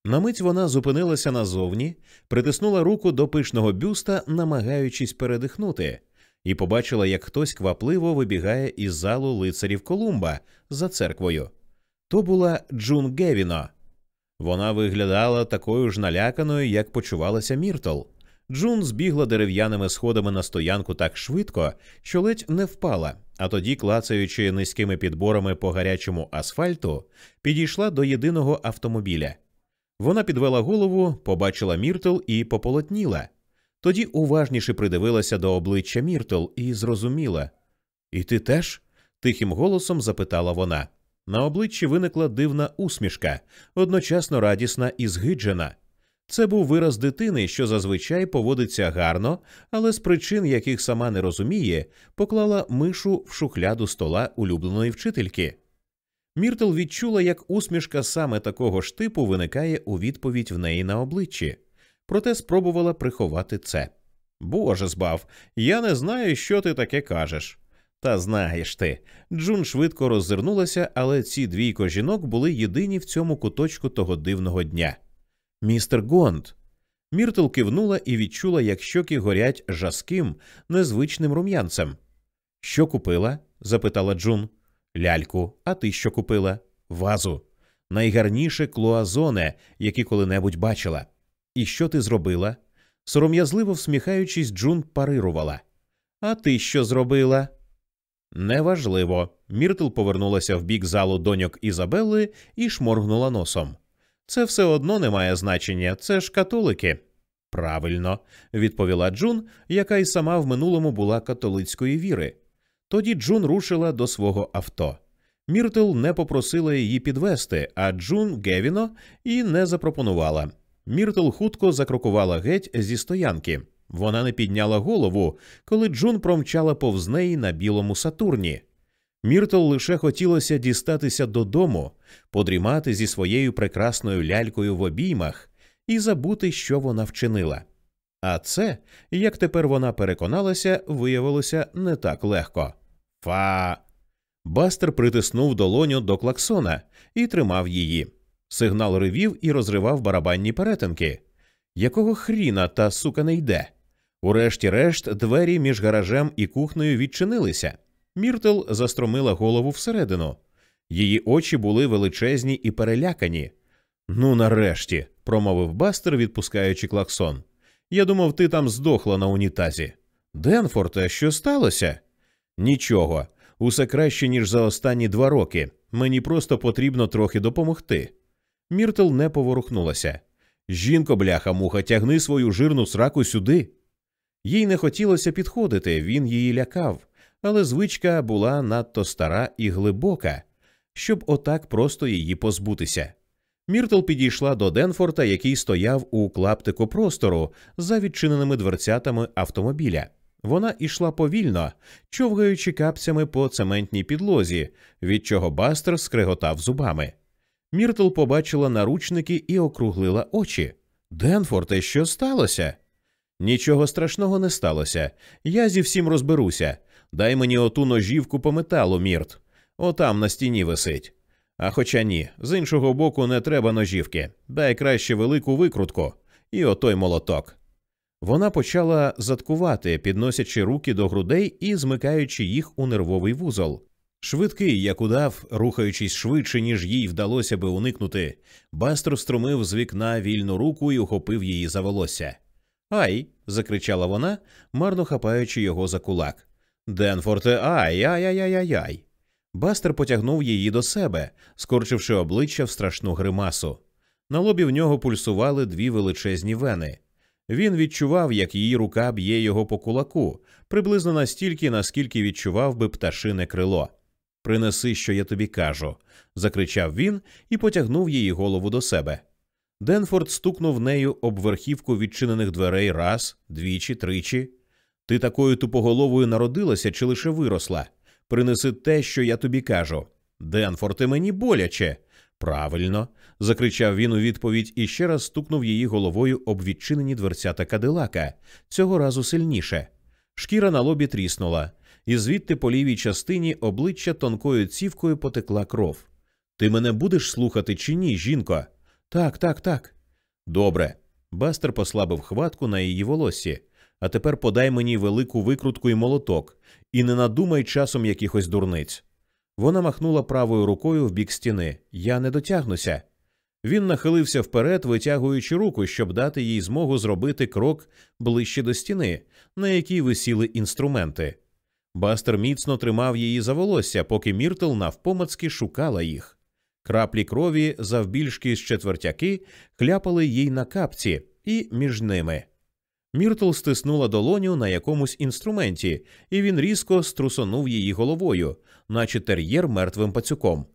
На мить вона зупинилася назовні, притиснула руку до пишного бюста, намагаючись передихнути, і побачила, як хтось квапливо вибігає із залу лицарів Колумба за церквою. То була Джун Гевіно. Вона виглядала такою ж наляканою, як почувалася Міртл. Джун збігла дерев'яними сходами на стоянку так швидко, що ледь не впала, а тоді, клацаючи низькими підборами по гарячому асфальту, підійшла до єдиного автомобіля. Вона підвела голову, побачила Міртл і пополотніла. Тоді уважніше придивилася до обличчя Міртл і зрозуміла. І ти теж? тихим голосом запитала вона. На обличчі виникла дивна усмішка, одночасно радісна і згиджена. Це був вираз дитини, що зазвичай поводиться гарно, але з причин, яких сама не розуміє, поклала мишу в шухляду стола улюбленої вчительки. Міртл відчула, як усмішка саме такого ж типу виникає у відповідь в неї на обличчі, проте спробувала приховати це. Боже збав, я не знаю, що ти таке кажеш. Та знаєш ти. Джун швидко роззирнулася, але ці двійко жінок були єдині в цьому куточку того дивного дня. Містер Гонд. Міртл кивнула і відчула, як щоки горять жаским, незвичним рум'янцем. Що купила? запитала Джун. Ляльку, а ти що купила? Вазу. Найгарніше клоазоне, які коли-небудь бачила. І що ти зробила? Сором'язливо всміхаючись, Джун парирувала. А ти що зробила? Неважливо. Міртл повернулася в бік залу доньок Ізабелли і шморгнула носом. Це все одно не має значення, це ж католики. Правильно, відповіла Джун, яка й сама в минулому була католицької віри. Тоді Джун рушила до свого авто. Міртл не попросила її підвести, а Джун Гевіно і не запропонувала. Міртл хутко закрокувала геть зі стоянки. Вона не підняла голову, коли Джун промчала повз неї на білому Сатурні. Міртл лише хотілося дістатися додому, подрімати зі своєю прекрасною лялькою в обіймах і забути, що вона вчинила. А це, як тепер вона переконалася, виявилося не так легко. Фа. Бастер притиснув долоню до клаксона і тримав її. Сигнал ревів і розривав барабанні перетинки. Якого хріна та сука не йде? Урешті-решт, двері між гаражем і кухнею відчинилися. Міртл застромила голову всередину. Її очі були величезні і перелякані. Ну, нарешті, промовив Бастер, відпускаючи клаксон. Я думав, ти там здохла на унітазі. Денфорте, що сталося? Нічого. Усе краще, ніж за останні два роки. Мені просто потрібно трохи допомогти. Міртл не поворухнулася. Жінко, бляха, муха, тягни свою жирну сраку сюди. Їй не хотілося підходити, він її лякав, але звичка була надто стара і глибока, щоб отак просто її позбутися. Міртл підійшла до Денфорта, який стояв у клаптику простору за відчиненими дверцятами автомобіля. Вона йшла повільно, човгаючи капцями по цементній підлозі, від чого Бастер скреготав зубами. Міртл побачила наручники і округлила очі. Денфорте, що сталося? Нічого страшного не сталося. Я зі всім розберуся. Дай мені оту ножівку по металу, Мірт. Отам на стіні висить. А хоча ні, з іншого боку, не треба ножівки. Дай краще велику викрутку і отой молоток. Вона почала заткувати, підносячи руки до грудей і змикаючи їх у нервовий вузол. Швидкий, як удав, рухаючись швидше, ніж їй вдалося би уникнути, Бастер встромив з вікна вільну руку і ухопив її за волосся. Ай. закричала вона, марно хапаючи його за кулак. Денфорте, ай, ай ай ай ай ай. Бастер потягнув її до себе, скорчивши обличчя в страшну гримасу. На лобі в нього пульсували дві величезні вени. Він відчував, як її рука б'є його по кулаку, приблизно настільки, наскільки відчував би пташине крило. Принеси, що я тобі кажу, закричав він і потягнув її голову до себе. Денфорд стукнув нею об верхівку відчинених дверей раз, двічі, тричі. Ти такою тупоголовою народилася чи лише виросла? Принеси те, що я тобі кажу. Денфорте, мені боляче. Правильно, закричав він у відповідь і ще раз стукнув її головою об відчинені дверцята кадилака, цього разу сильніше. Шкіра на лобі тріснула, і звідти по лівій частині обличчя тонкою цівкою потекла кров. Ти мене будеш слухати чи ні, жінко? Так, так, так. Добре. Бастер послабив хватку на її волоссі. А тепер подай мені велику викрутку і молоток, і не надумай часом якихось дурниць. Вона махнула правою рукою в бік стіни. Я не дотягнуся. Він нахилився вперед, витягуючи руку, щоб дати їй змогу зробити крок ближче до стіни, на якій висіли інструменти. Бастер міцно тримав її за волосся, поки Міртл навпомацки шукала їх. Краплі крові, завбільшки з четвертяки, хляпали їй на капці і між ними. Міртл стиснула долоню на якомусь інструменті, і він різко струсонув її головою, наче тер'єр мертвим пацюком.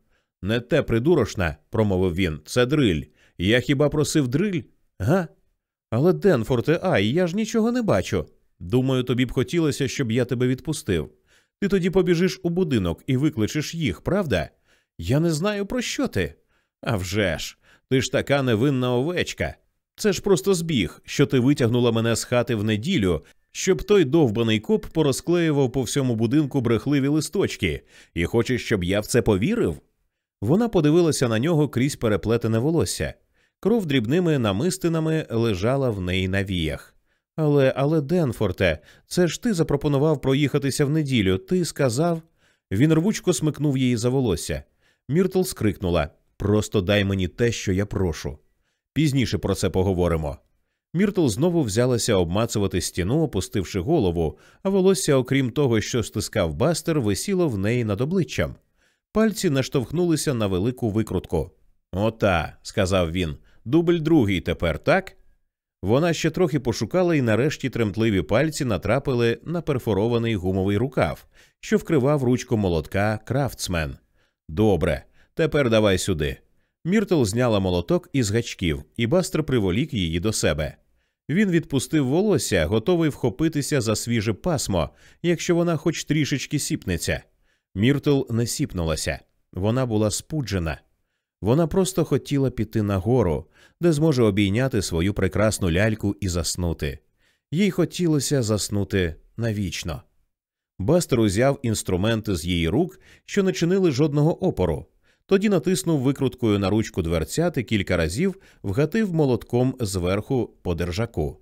Не те придурошна, промовив він, це дриль. Я хіба просив дриль? Га? Але, Денфорте, ай, я ж нічого не бачу. Думаю, тобі б хотілося, щоб я тебе відпустив. Ти тоді побіжиш у будинок і викличеш їх, правда? Я не знаю, про що ти. А вже ж, ти ж така невинна овечка. Це ж просто збіг, що ти витягнула мене з хати в неділю, щоб той довбаний коп порозклеював по всьому будинку брехливі листочки, і хочеш, щоб я в це повірив? Вона подивилася на нього крізь переплетене волосся. Кров дрібними намистинами лежала в неї на віях. Але, але, Денфорте, це ж ти запропонував проїхатися в неділю. Ти сказав. Він рвучко смикнув її за волосся. Міртл скрикнула Просто дай мені те, що я прошу. Пізніше про це поговоримо. Міртл знову взялася обмацувати стіну, опустивши голову, а волосся, окрім того, що стискав бастер, висіло в неї над обличчям. Пальці наштовхнулися на велику викрутку. Ота, сказав він, дубль другий тепер, так? Вона ще трохи пошукала і нарешті тремтливі пальці натрапили на перфорований гумовий рукав, що вкривав ручку молотка крафтсмен. Добре, тепер давай сюди. Міртл зняла молоток із гачків, і бастер приволік її до себе. Він відпустив волосся, готовий вхопитися за свіже пасмо, якщо вона хоч трішечки сіпнеться. Міртл не сіпнулася, вона була спуджена. Вона просто хотіла піти нагору, де зможе обійняти свою прекрасну ляльку і заснути. Їй хотілося заснути навічно. Бастер узяв інструменти з її рук, що не чинили жодного опору. Тоді натиснув викруткою на ручку дверцяти кілька разів, вгатив молотком зверху по держаку.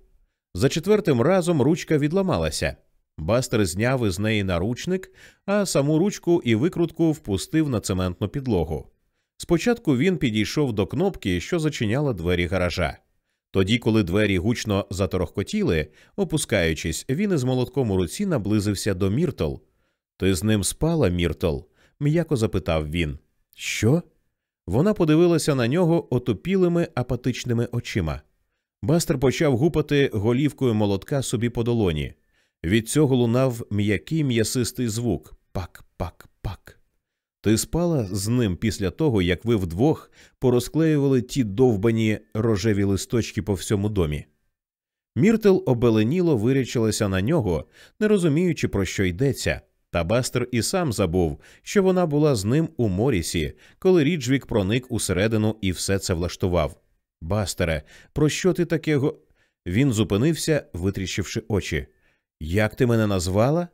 За четвертим разом ручка відламалася. Бастер зняв із неї наручник, а саму ручку і викрутку впустив на цементну підлогу. Спочатку він підійшов до кнопки, що зачиняла двері гаража. Тоді, коли двері гучно заторохкотіли, опускаючись, він із молотком у руці наблизився до Міртл. Ти з ним спала, Міртл? м'яко запитав він. Що? Вона подивилася на нього отопілими апатичними очима. Бастер почав гупати голівкою молотка собі по долоні. Від цього лунав м'який м'ясистий звук пак, пак, пак. Ти спала з ним після того, як ви вдвох порозклеювали ті довбані рожеві листочки по всьому домі. Міртл ошелешено вирячилася на нього, не розуміючи, про що йдеться. Та Бастер і сам забув, що вона була з ним у Морісі, коли Ріджвік проник усередину і все це влаштував. Бастере, про що ти таке го. Він зупинився, витріщивши очі. Як ти мене назвала?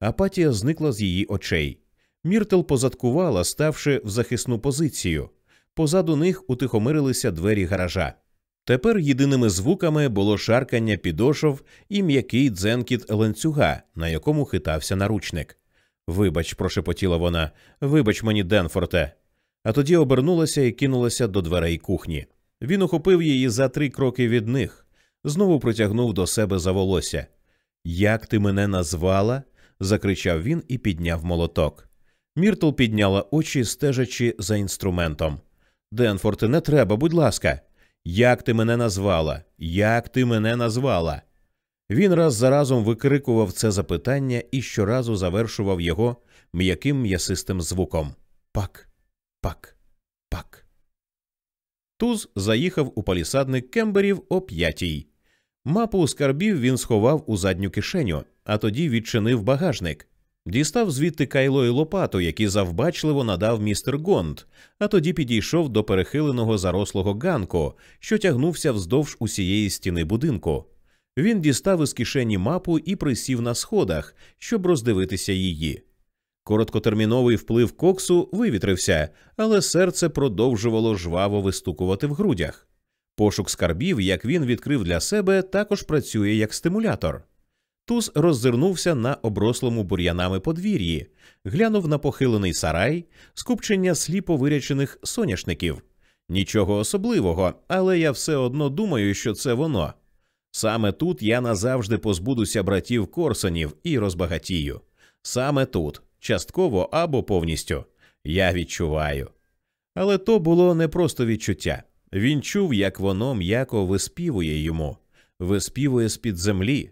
Апатія зникла з її очей. Міртл позадкувала, ставши в захисну позицію. Позаду них утихомирилися двері гаража. Тепер єдиними звуками було шаркання підошов і м'який дзенкіт ланцюга, на якому хитався наручник. Вибач, прошепотіла вона, вибач мені, Денфорте. А тоді обернулася і кинулася до дверей кухні. Він ухопив її за три кроки від них, знову притягнув до себе за волосся. Як ти мене назвала? закричав він і підняв молоток. Міртл підняла очі, стежачи за інструментом. Денфорте, не треба, будь ласка. Як ти мене назвала? Як ти мене назвала? Він раз за разом викрикував це запитання і щоразу завершував його м'яким м'ясистим звуком пак, пак, пак. Туз заїхав у палісадник кемберів о п'ятій. Мапу скарбів він сховав у задню кишеню, а тоді відчинив багажник. Дістав звідти кайло і лопату, які завбачливо надав містер Гонд, а тоді підійшов до перехиленого зарослого ганку, що тягнувся вздовж усієї стіни будинку. Він дістав із кишені мапу і присів на сходах, щоб роздивитися її. Короткотерміновий вплив коксу вивітрився, але серце продовжувало жваво вистукувати в грудях. Пошук скарбів, як він відкрив для себе, також працює як стимулятор. Туз роззирнувся на оброслому бур'янами подвір'ї, глянув на похилений сарай, скупчення сліпо вирячених соняшників. Нічого особливого, але я все одно думаю, що це воно. Саме тут я назавжди позбудуся братів Корсонів і розбагатію. Саме тут, частково або повністю, я відчуваю. Але то було не просто відчуття. Він чув, як воно м'яко виспівує йому, виспівує з під землі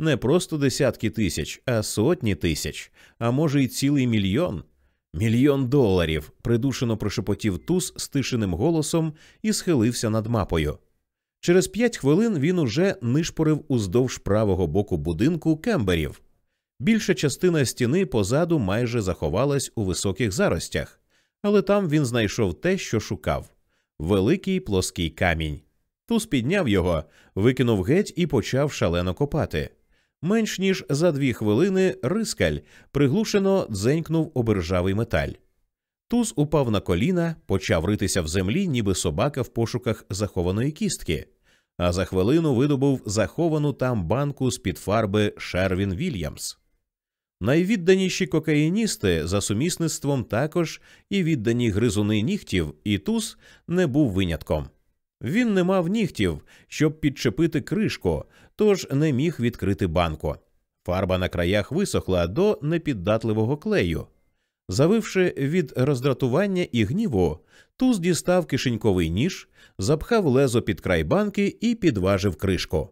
не просто десятки тисяч, а сотні тисяч, а може, й цілий мільйон. Мільйон доларів. придушено прошепотів туз стишеним голосом і схилився над мапою. Через п'ять хвилин він уже нишпорив уздовж правого боку будинку кемберів. Більша частина стіни позаду майже заховалась у високих заростях, але там він знайшов те, що шукав великий плоский камінь. Туз підняв його, викинув геть і почав шалено копати. Менш ніж за дві хвилини рискаль приглушено дзенькнув обержавий металь. Туз упав на коліна, почав ритися в землі, ніби собака в пошуках захованої кістки, а за хвилину видобув заховану там банку з під фарби Шервін Вільямс. Найвідданіші кокаїністи за сумісництвом також і віддані гризуни нігтів, і туз не був винятком. Він не мав нігтів, щоб підчепити кришку, тож не міг відкрити банку. Фарба на краях висохла до непіддатливого клею. Завивши від роздратування і гніву, туз дістав кишеньковий ніж, запхав лезо під край банки і підважив кришку.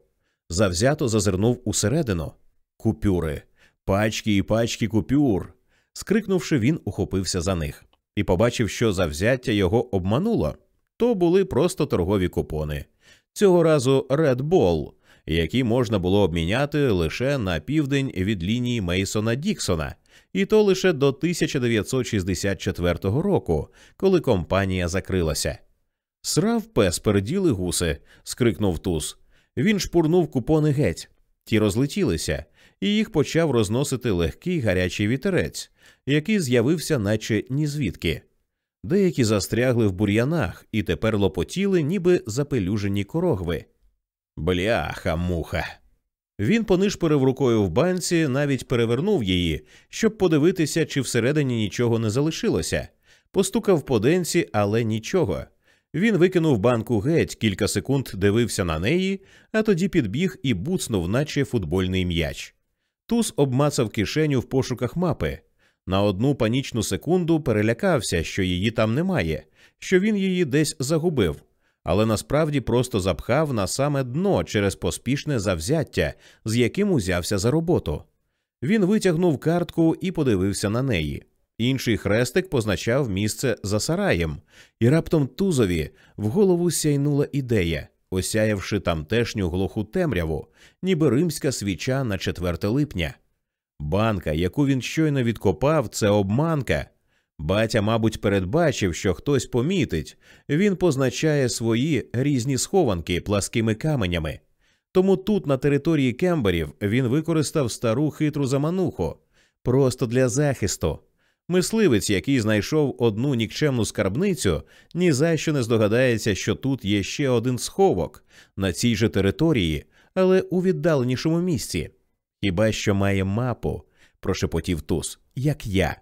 Завзято зазирнув усередину. Купюри, пачки і пачки купюр. Скрикнувши, він ухопився за них і побачив, що завзяття його обмануло. То були просто торгові купони. Цього разу Red Ball, які можна було обміняти лише на південь від лінії Мейсона Діксона, і то лише до 1964 року, коли компанія закрилася. Срав пес переділи гуси. скрикнув туз. Він шпурнув купони геть. Ті розлетілися, і їх почав розносити легкий гарячий вітерець, який з'явився, наче ні звідки. Деякі застрягли в бур'янах і тепер лопотіли, ніби запелюжені корогви. Бляха, муха. Він понишпорив рукою в банці, навіть перевернув її, щоб подивитися, чи всередині нічого не залишилося. Постукав по денці, але нічого. Він викинув банку геть, кілька секунд дивився на неї, а тоді підбіг і буцнув, наче футбольний м'яч. Туз обмацав кишеню в пошуках мапи. На одну панічну секунду перелякався, що її там немає, що він її десь загубив але насправді просто запхав на саме дно через поспішне завзяття, з яким узявся за роботу. Він витягнув картку і подивився на неї. Інший хрестик позначав місце за сараєм, і раптом тузові в голову сяйнула ідея, осяявши тамтешню глуху темряву, ніби римська свіча на 4 липня. Банка, яку він щойно відкопав, це обманка. Батя, мабуть, передбачив, що хтось помітить, він позначає свої різні схованки пласкими каменями. Тому тут, на території кемберів, він використав стару хитру замануху просто для захисту. Мисливець, який знайшов одну нікчемну скарбницю, ні за що не здогадається, що тут є ще один сховок на цій же території, але у віддаленішому місці. Хіба що має мапу, прошепотів Туз, як я.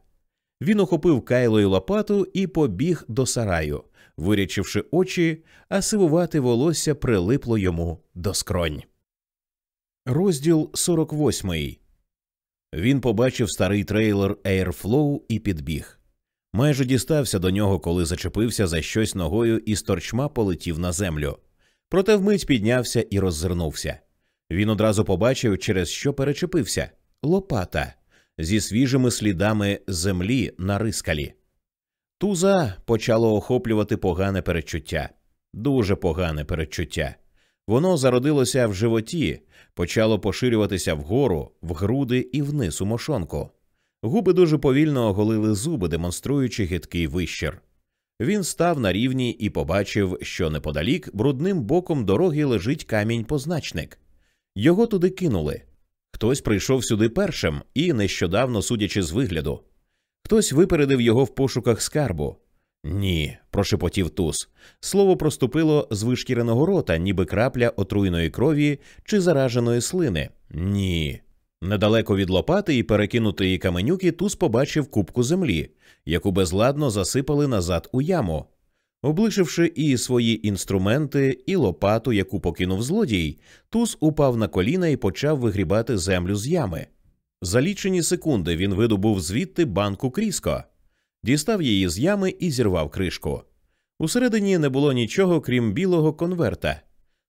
Він охопив кайлою лопату і побіг до сараю, вирячивши очі, а сивувати волосся прилипло йому до скронь. Розділ 48 він побачив старий трейлер Airflow і підбіг. Майже дістався до нього, коли зачепився за щось ногою і з торчма полетів на землю. Проте вмить піднявся і роззирнувся. Він одразу побачив, через що перечепився лопата зі свіжими слідами землі на рискалі. Туза почало охоплювати погане перечуття, дуже погане перечуття. Воно зародилося в животі, почало поширюватися вгору, в груди і вниз у мошонку. Губи дуже повільно оголили зуби, демонструючи гидкий вищір. Він став на рівні і побачив, що неподалік брудним боком дороги лежить камінь-позначник. Його туди кинули. Хтось прийшов сюди першим і, нещодавно судячи з вигляду, хтось випередив його в пошуках скарбу. Ні, прошепотів туз. Слово проступило з вишкіреного рота, ніби крапля отруйної крові чи зараженої слини. Ні. Недалеко від лопати і перекинутої каменюки туз побачив кубку землі, яку безладно засипали назад у яму. Облишивши і свої інструменти, і лопату, яку покинув злодій, туз упав на коліна і почав вигрібати землю з ями. За лічені секунди він видобув звідти банку кріско дістав її з ями і зірвав кришку. Усередині не було нічого, крім білого конверта.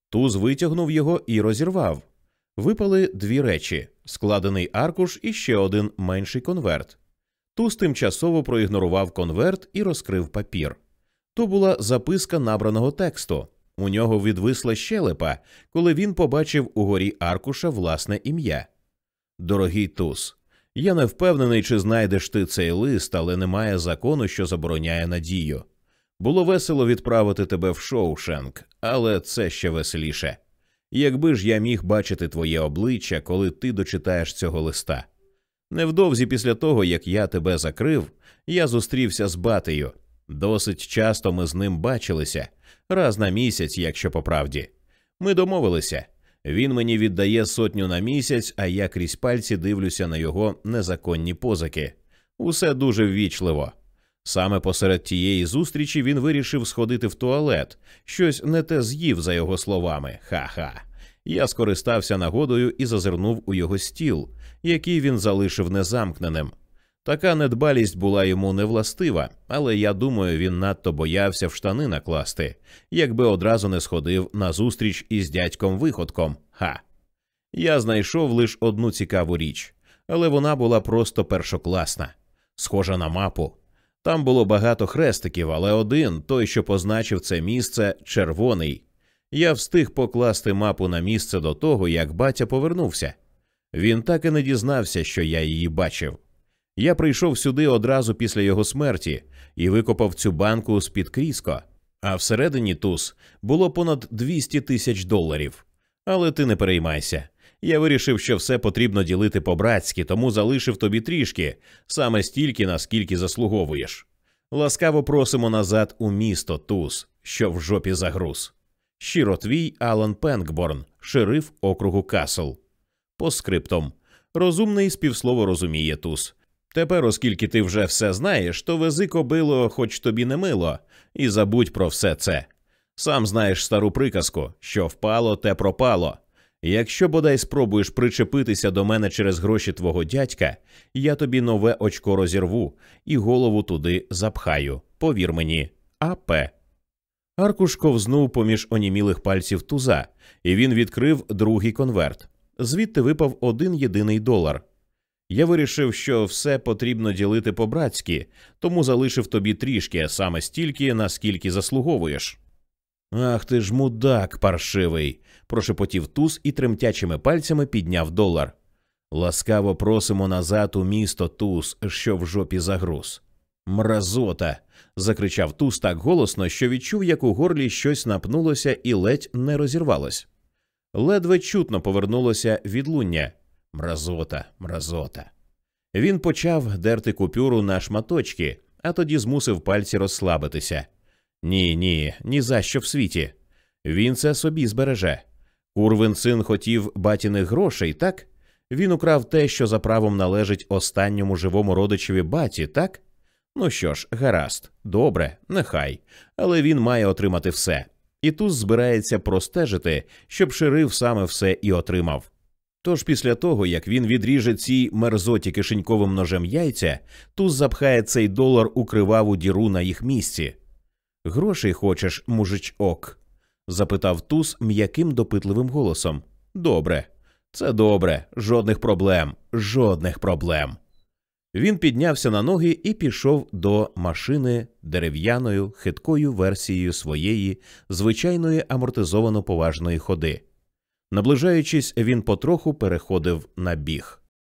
Туз витягнув його і розірвав. Випали дві речі складений аркуш і ще один менший конверт. Туз тимчасово проігнорував конверт і розкрив папір. То була записка набраного тексту. У нього відвисла щелепа, коли він побачив у горі аркуша власне ім'я. Дорогий Туз, я не впевнений, чи знайдеш ти цей лист, але немає закону, що забороняє надію. Було весело відправити тебе в Шоушенк, але це ще веселіше. Якби ж я міг бачити твоє обличчя, коли ти дочитаєш цього листа. Невдовзі після того, як я тебе закрив, я зустрівся з батею. Досить часто ми з ним бачилися раз на місяць, якщо по правді. Ми домовилися. Він мені віддає сотню на місяць, а я крізь пальці дивлюся на його незаконні позики. Усе дуже ввічливо. Саме посеред тієї зустрічі він вирішив сходити в туалет, щось не те з'їв за його словами. Ха-ха. Я скористався нагодою і зазирнув у його стіл, який він залишив незамкненим. Така недбалість була йому невластива, але я думаю, він надто боявся в штани накласти, якби одразу не сходив на зустріч із дядьком виходком. Ха. Я знайшов лише одну цікаву річ, але вона була просто першокласна, схожа на мапу. Там було багато хрестиків, але один, той, що позначив це місце, червоний. Я встиг покласти мапу на місце до того, як батя повернувся. Він так і не дізнався, що я її бачив. Я прийшов сюди одразу після його смерті і викопав цю банку з під кріско, а всередині туз було понад 200 тисяч доларів. Але ти не переймайся. Я вирішив, що все потрібно ділити по-братськи, тому залишив тобі трішки, саме стільки, наскільки заслуговуєш. Ласкаво просимо назад у місто Туз, що в жопі загруз. Щиро твій Алан Пенкборн, шериф округу Касл. По скриптом. Розумний співслово розуміє Туз. Тепер, оскільки ти вже все знаєш, то вези кобило, хоч тобі не мило, і забудь про все це. Сам знаєш стару приказку, що впало, те пропало. Якщо бодай спробуєш причепитися до мене через гроші твого дядька, я тобі нове очко розірву і голову туди запхаю. Повір мені, АП. Аркуш ковзнув поміж онімілих пальців туза, і він відкрив другий конверт. Звідти випав один єдиний долар. Я вирішив, що все потрібно ділити по-братськи, тому залишив тобі трішки, саме стільки, наскільки заслуговуєш. Ах ти ж мудак, паршивий, прошепотів туз і тремтячими пальцями підняв долар. Ласкаво просимо назад у місто туз, що в жопі загруз. Мразота. закричав Туз так голосно, що відчув, як у горлі щось напнулося і ледь не розірвалось. Ледве чутно повернулося відлуння. Мразота, мразота. Він почав дерти купюру на шматочки, а тоді змусив пальці розслабитися. Ні, ні, ні за що в світі. Він це собі збереже. Курвин син хотів батіних грошей, так? Він украв те, що за правом належить останньому живому родичеві баті, так? Ну що ж, гаразд, добре, нехай, але він має отримати все. І Туз збирається простежити, щоб шериф саме все і отримав. Тож після того, як він відріже цій мерзоті кишеньковим ножем яйця, Туз запхає цей долар у криваву діру на їх місці. Грошей хочеш, мужичок? запитав Туз м'яким допитливим голосом. Добре, це добре, жодних проблем, жодних проблем. Він піднявся на ноги і пішов до машини дерев'яною хиткою версією своєї звичайної амортизовано поважної ходи. Наближаючись, він потроху переходив на біг.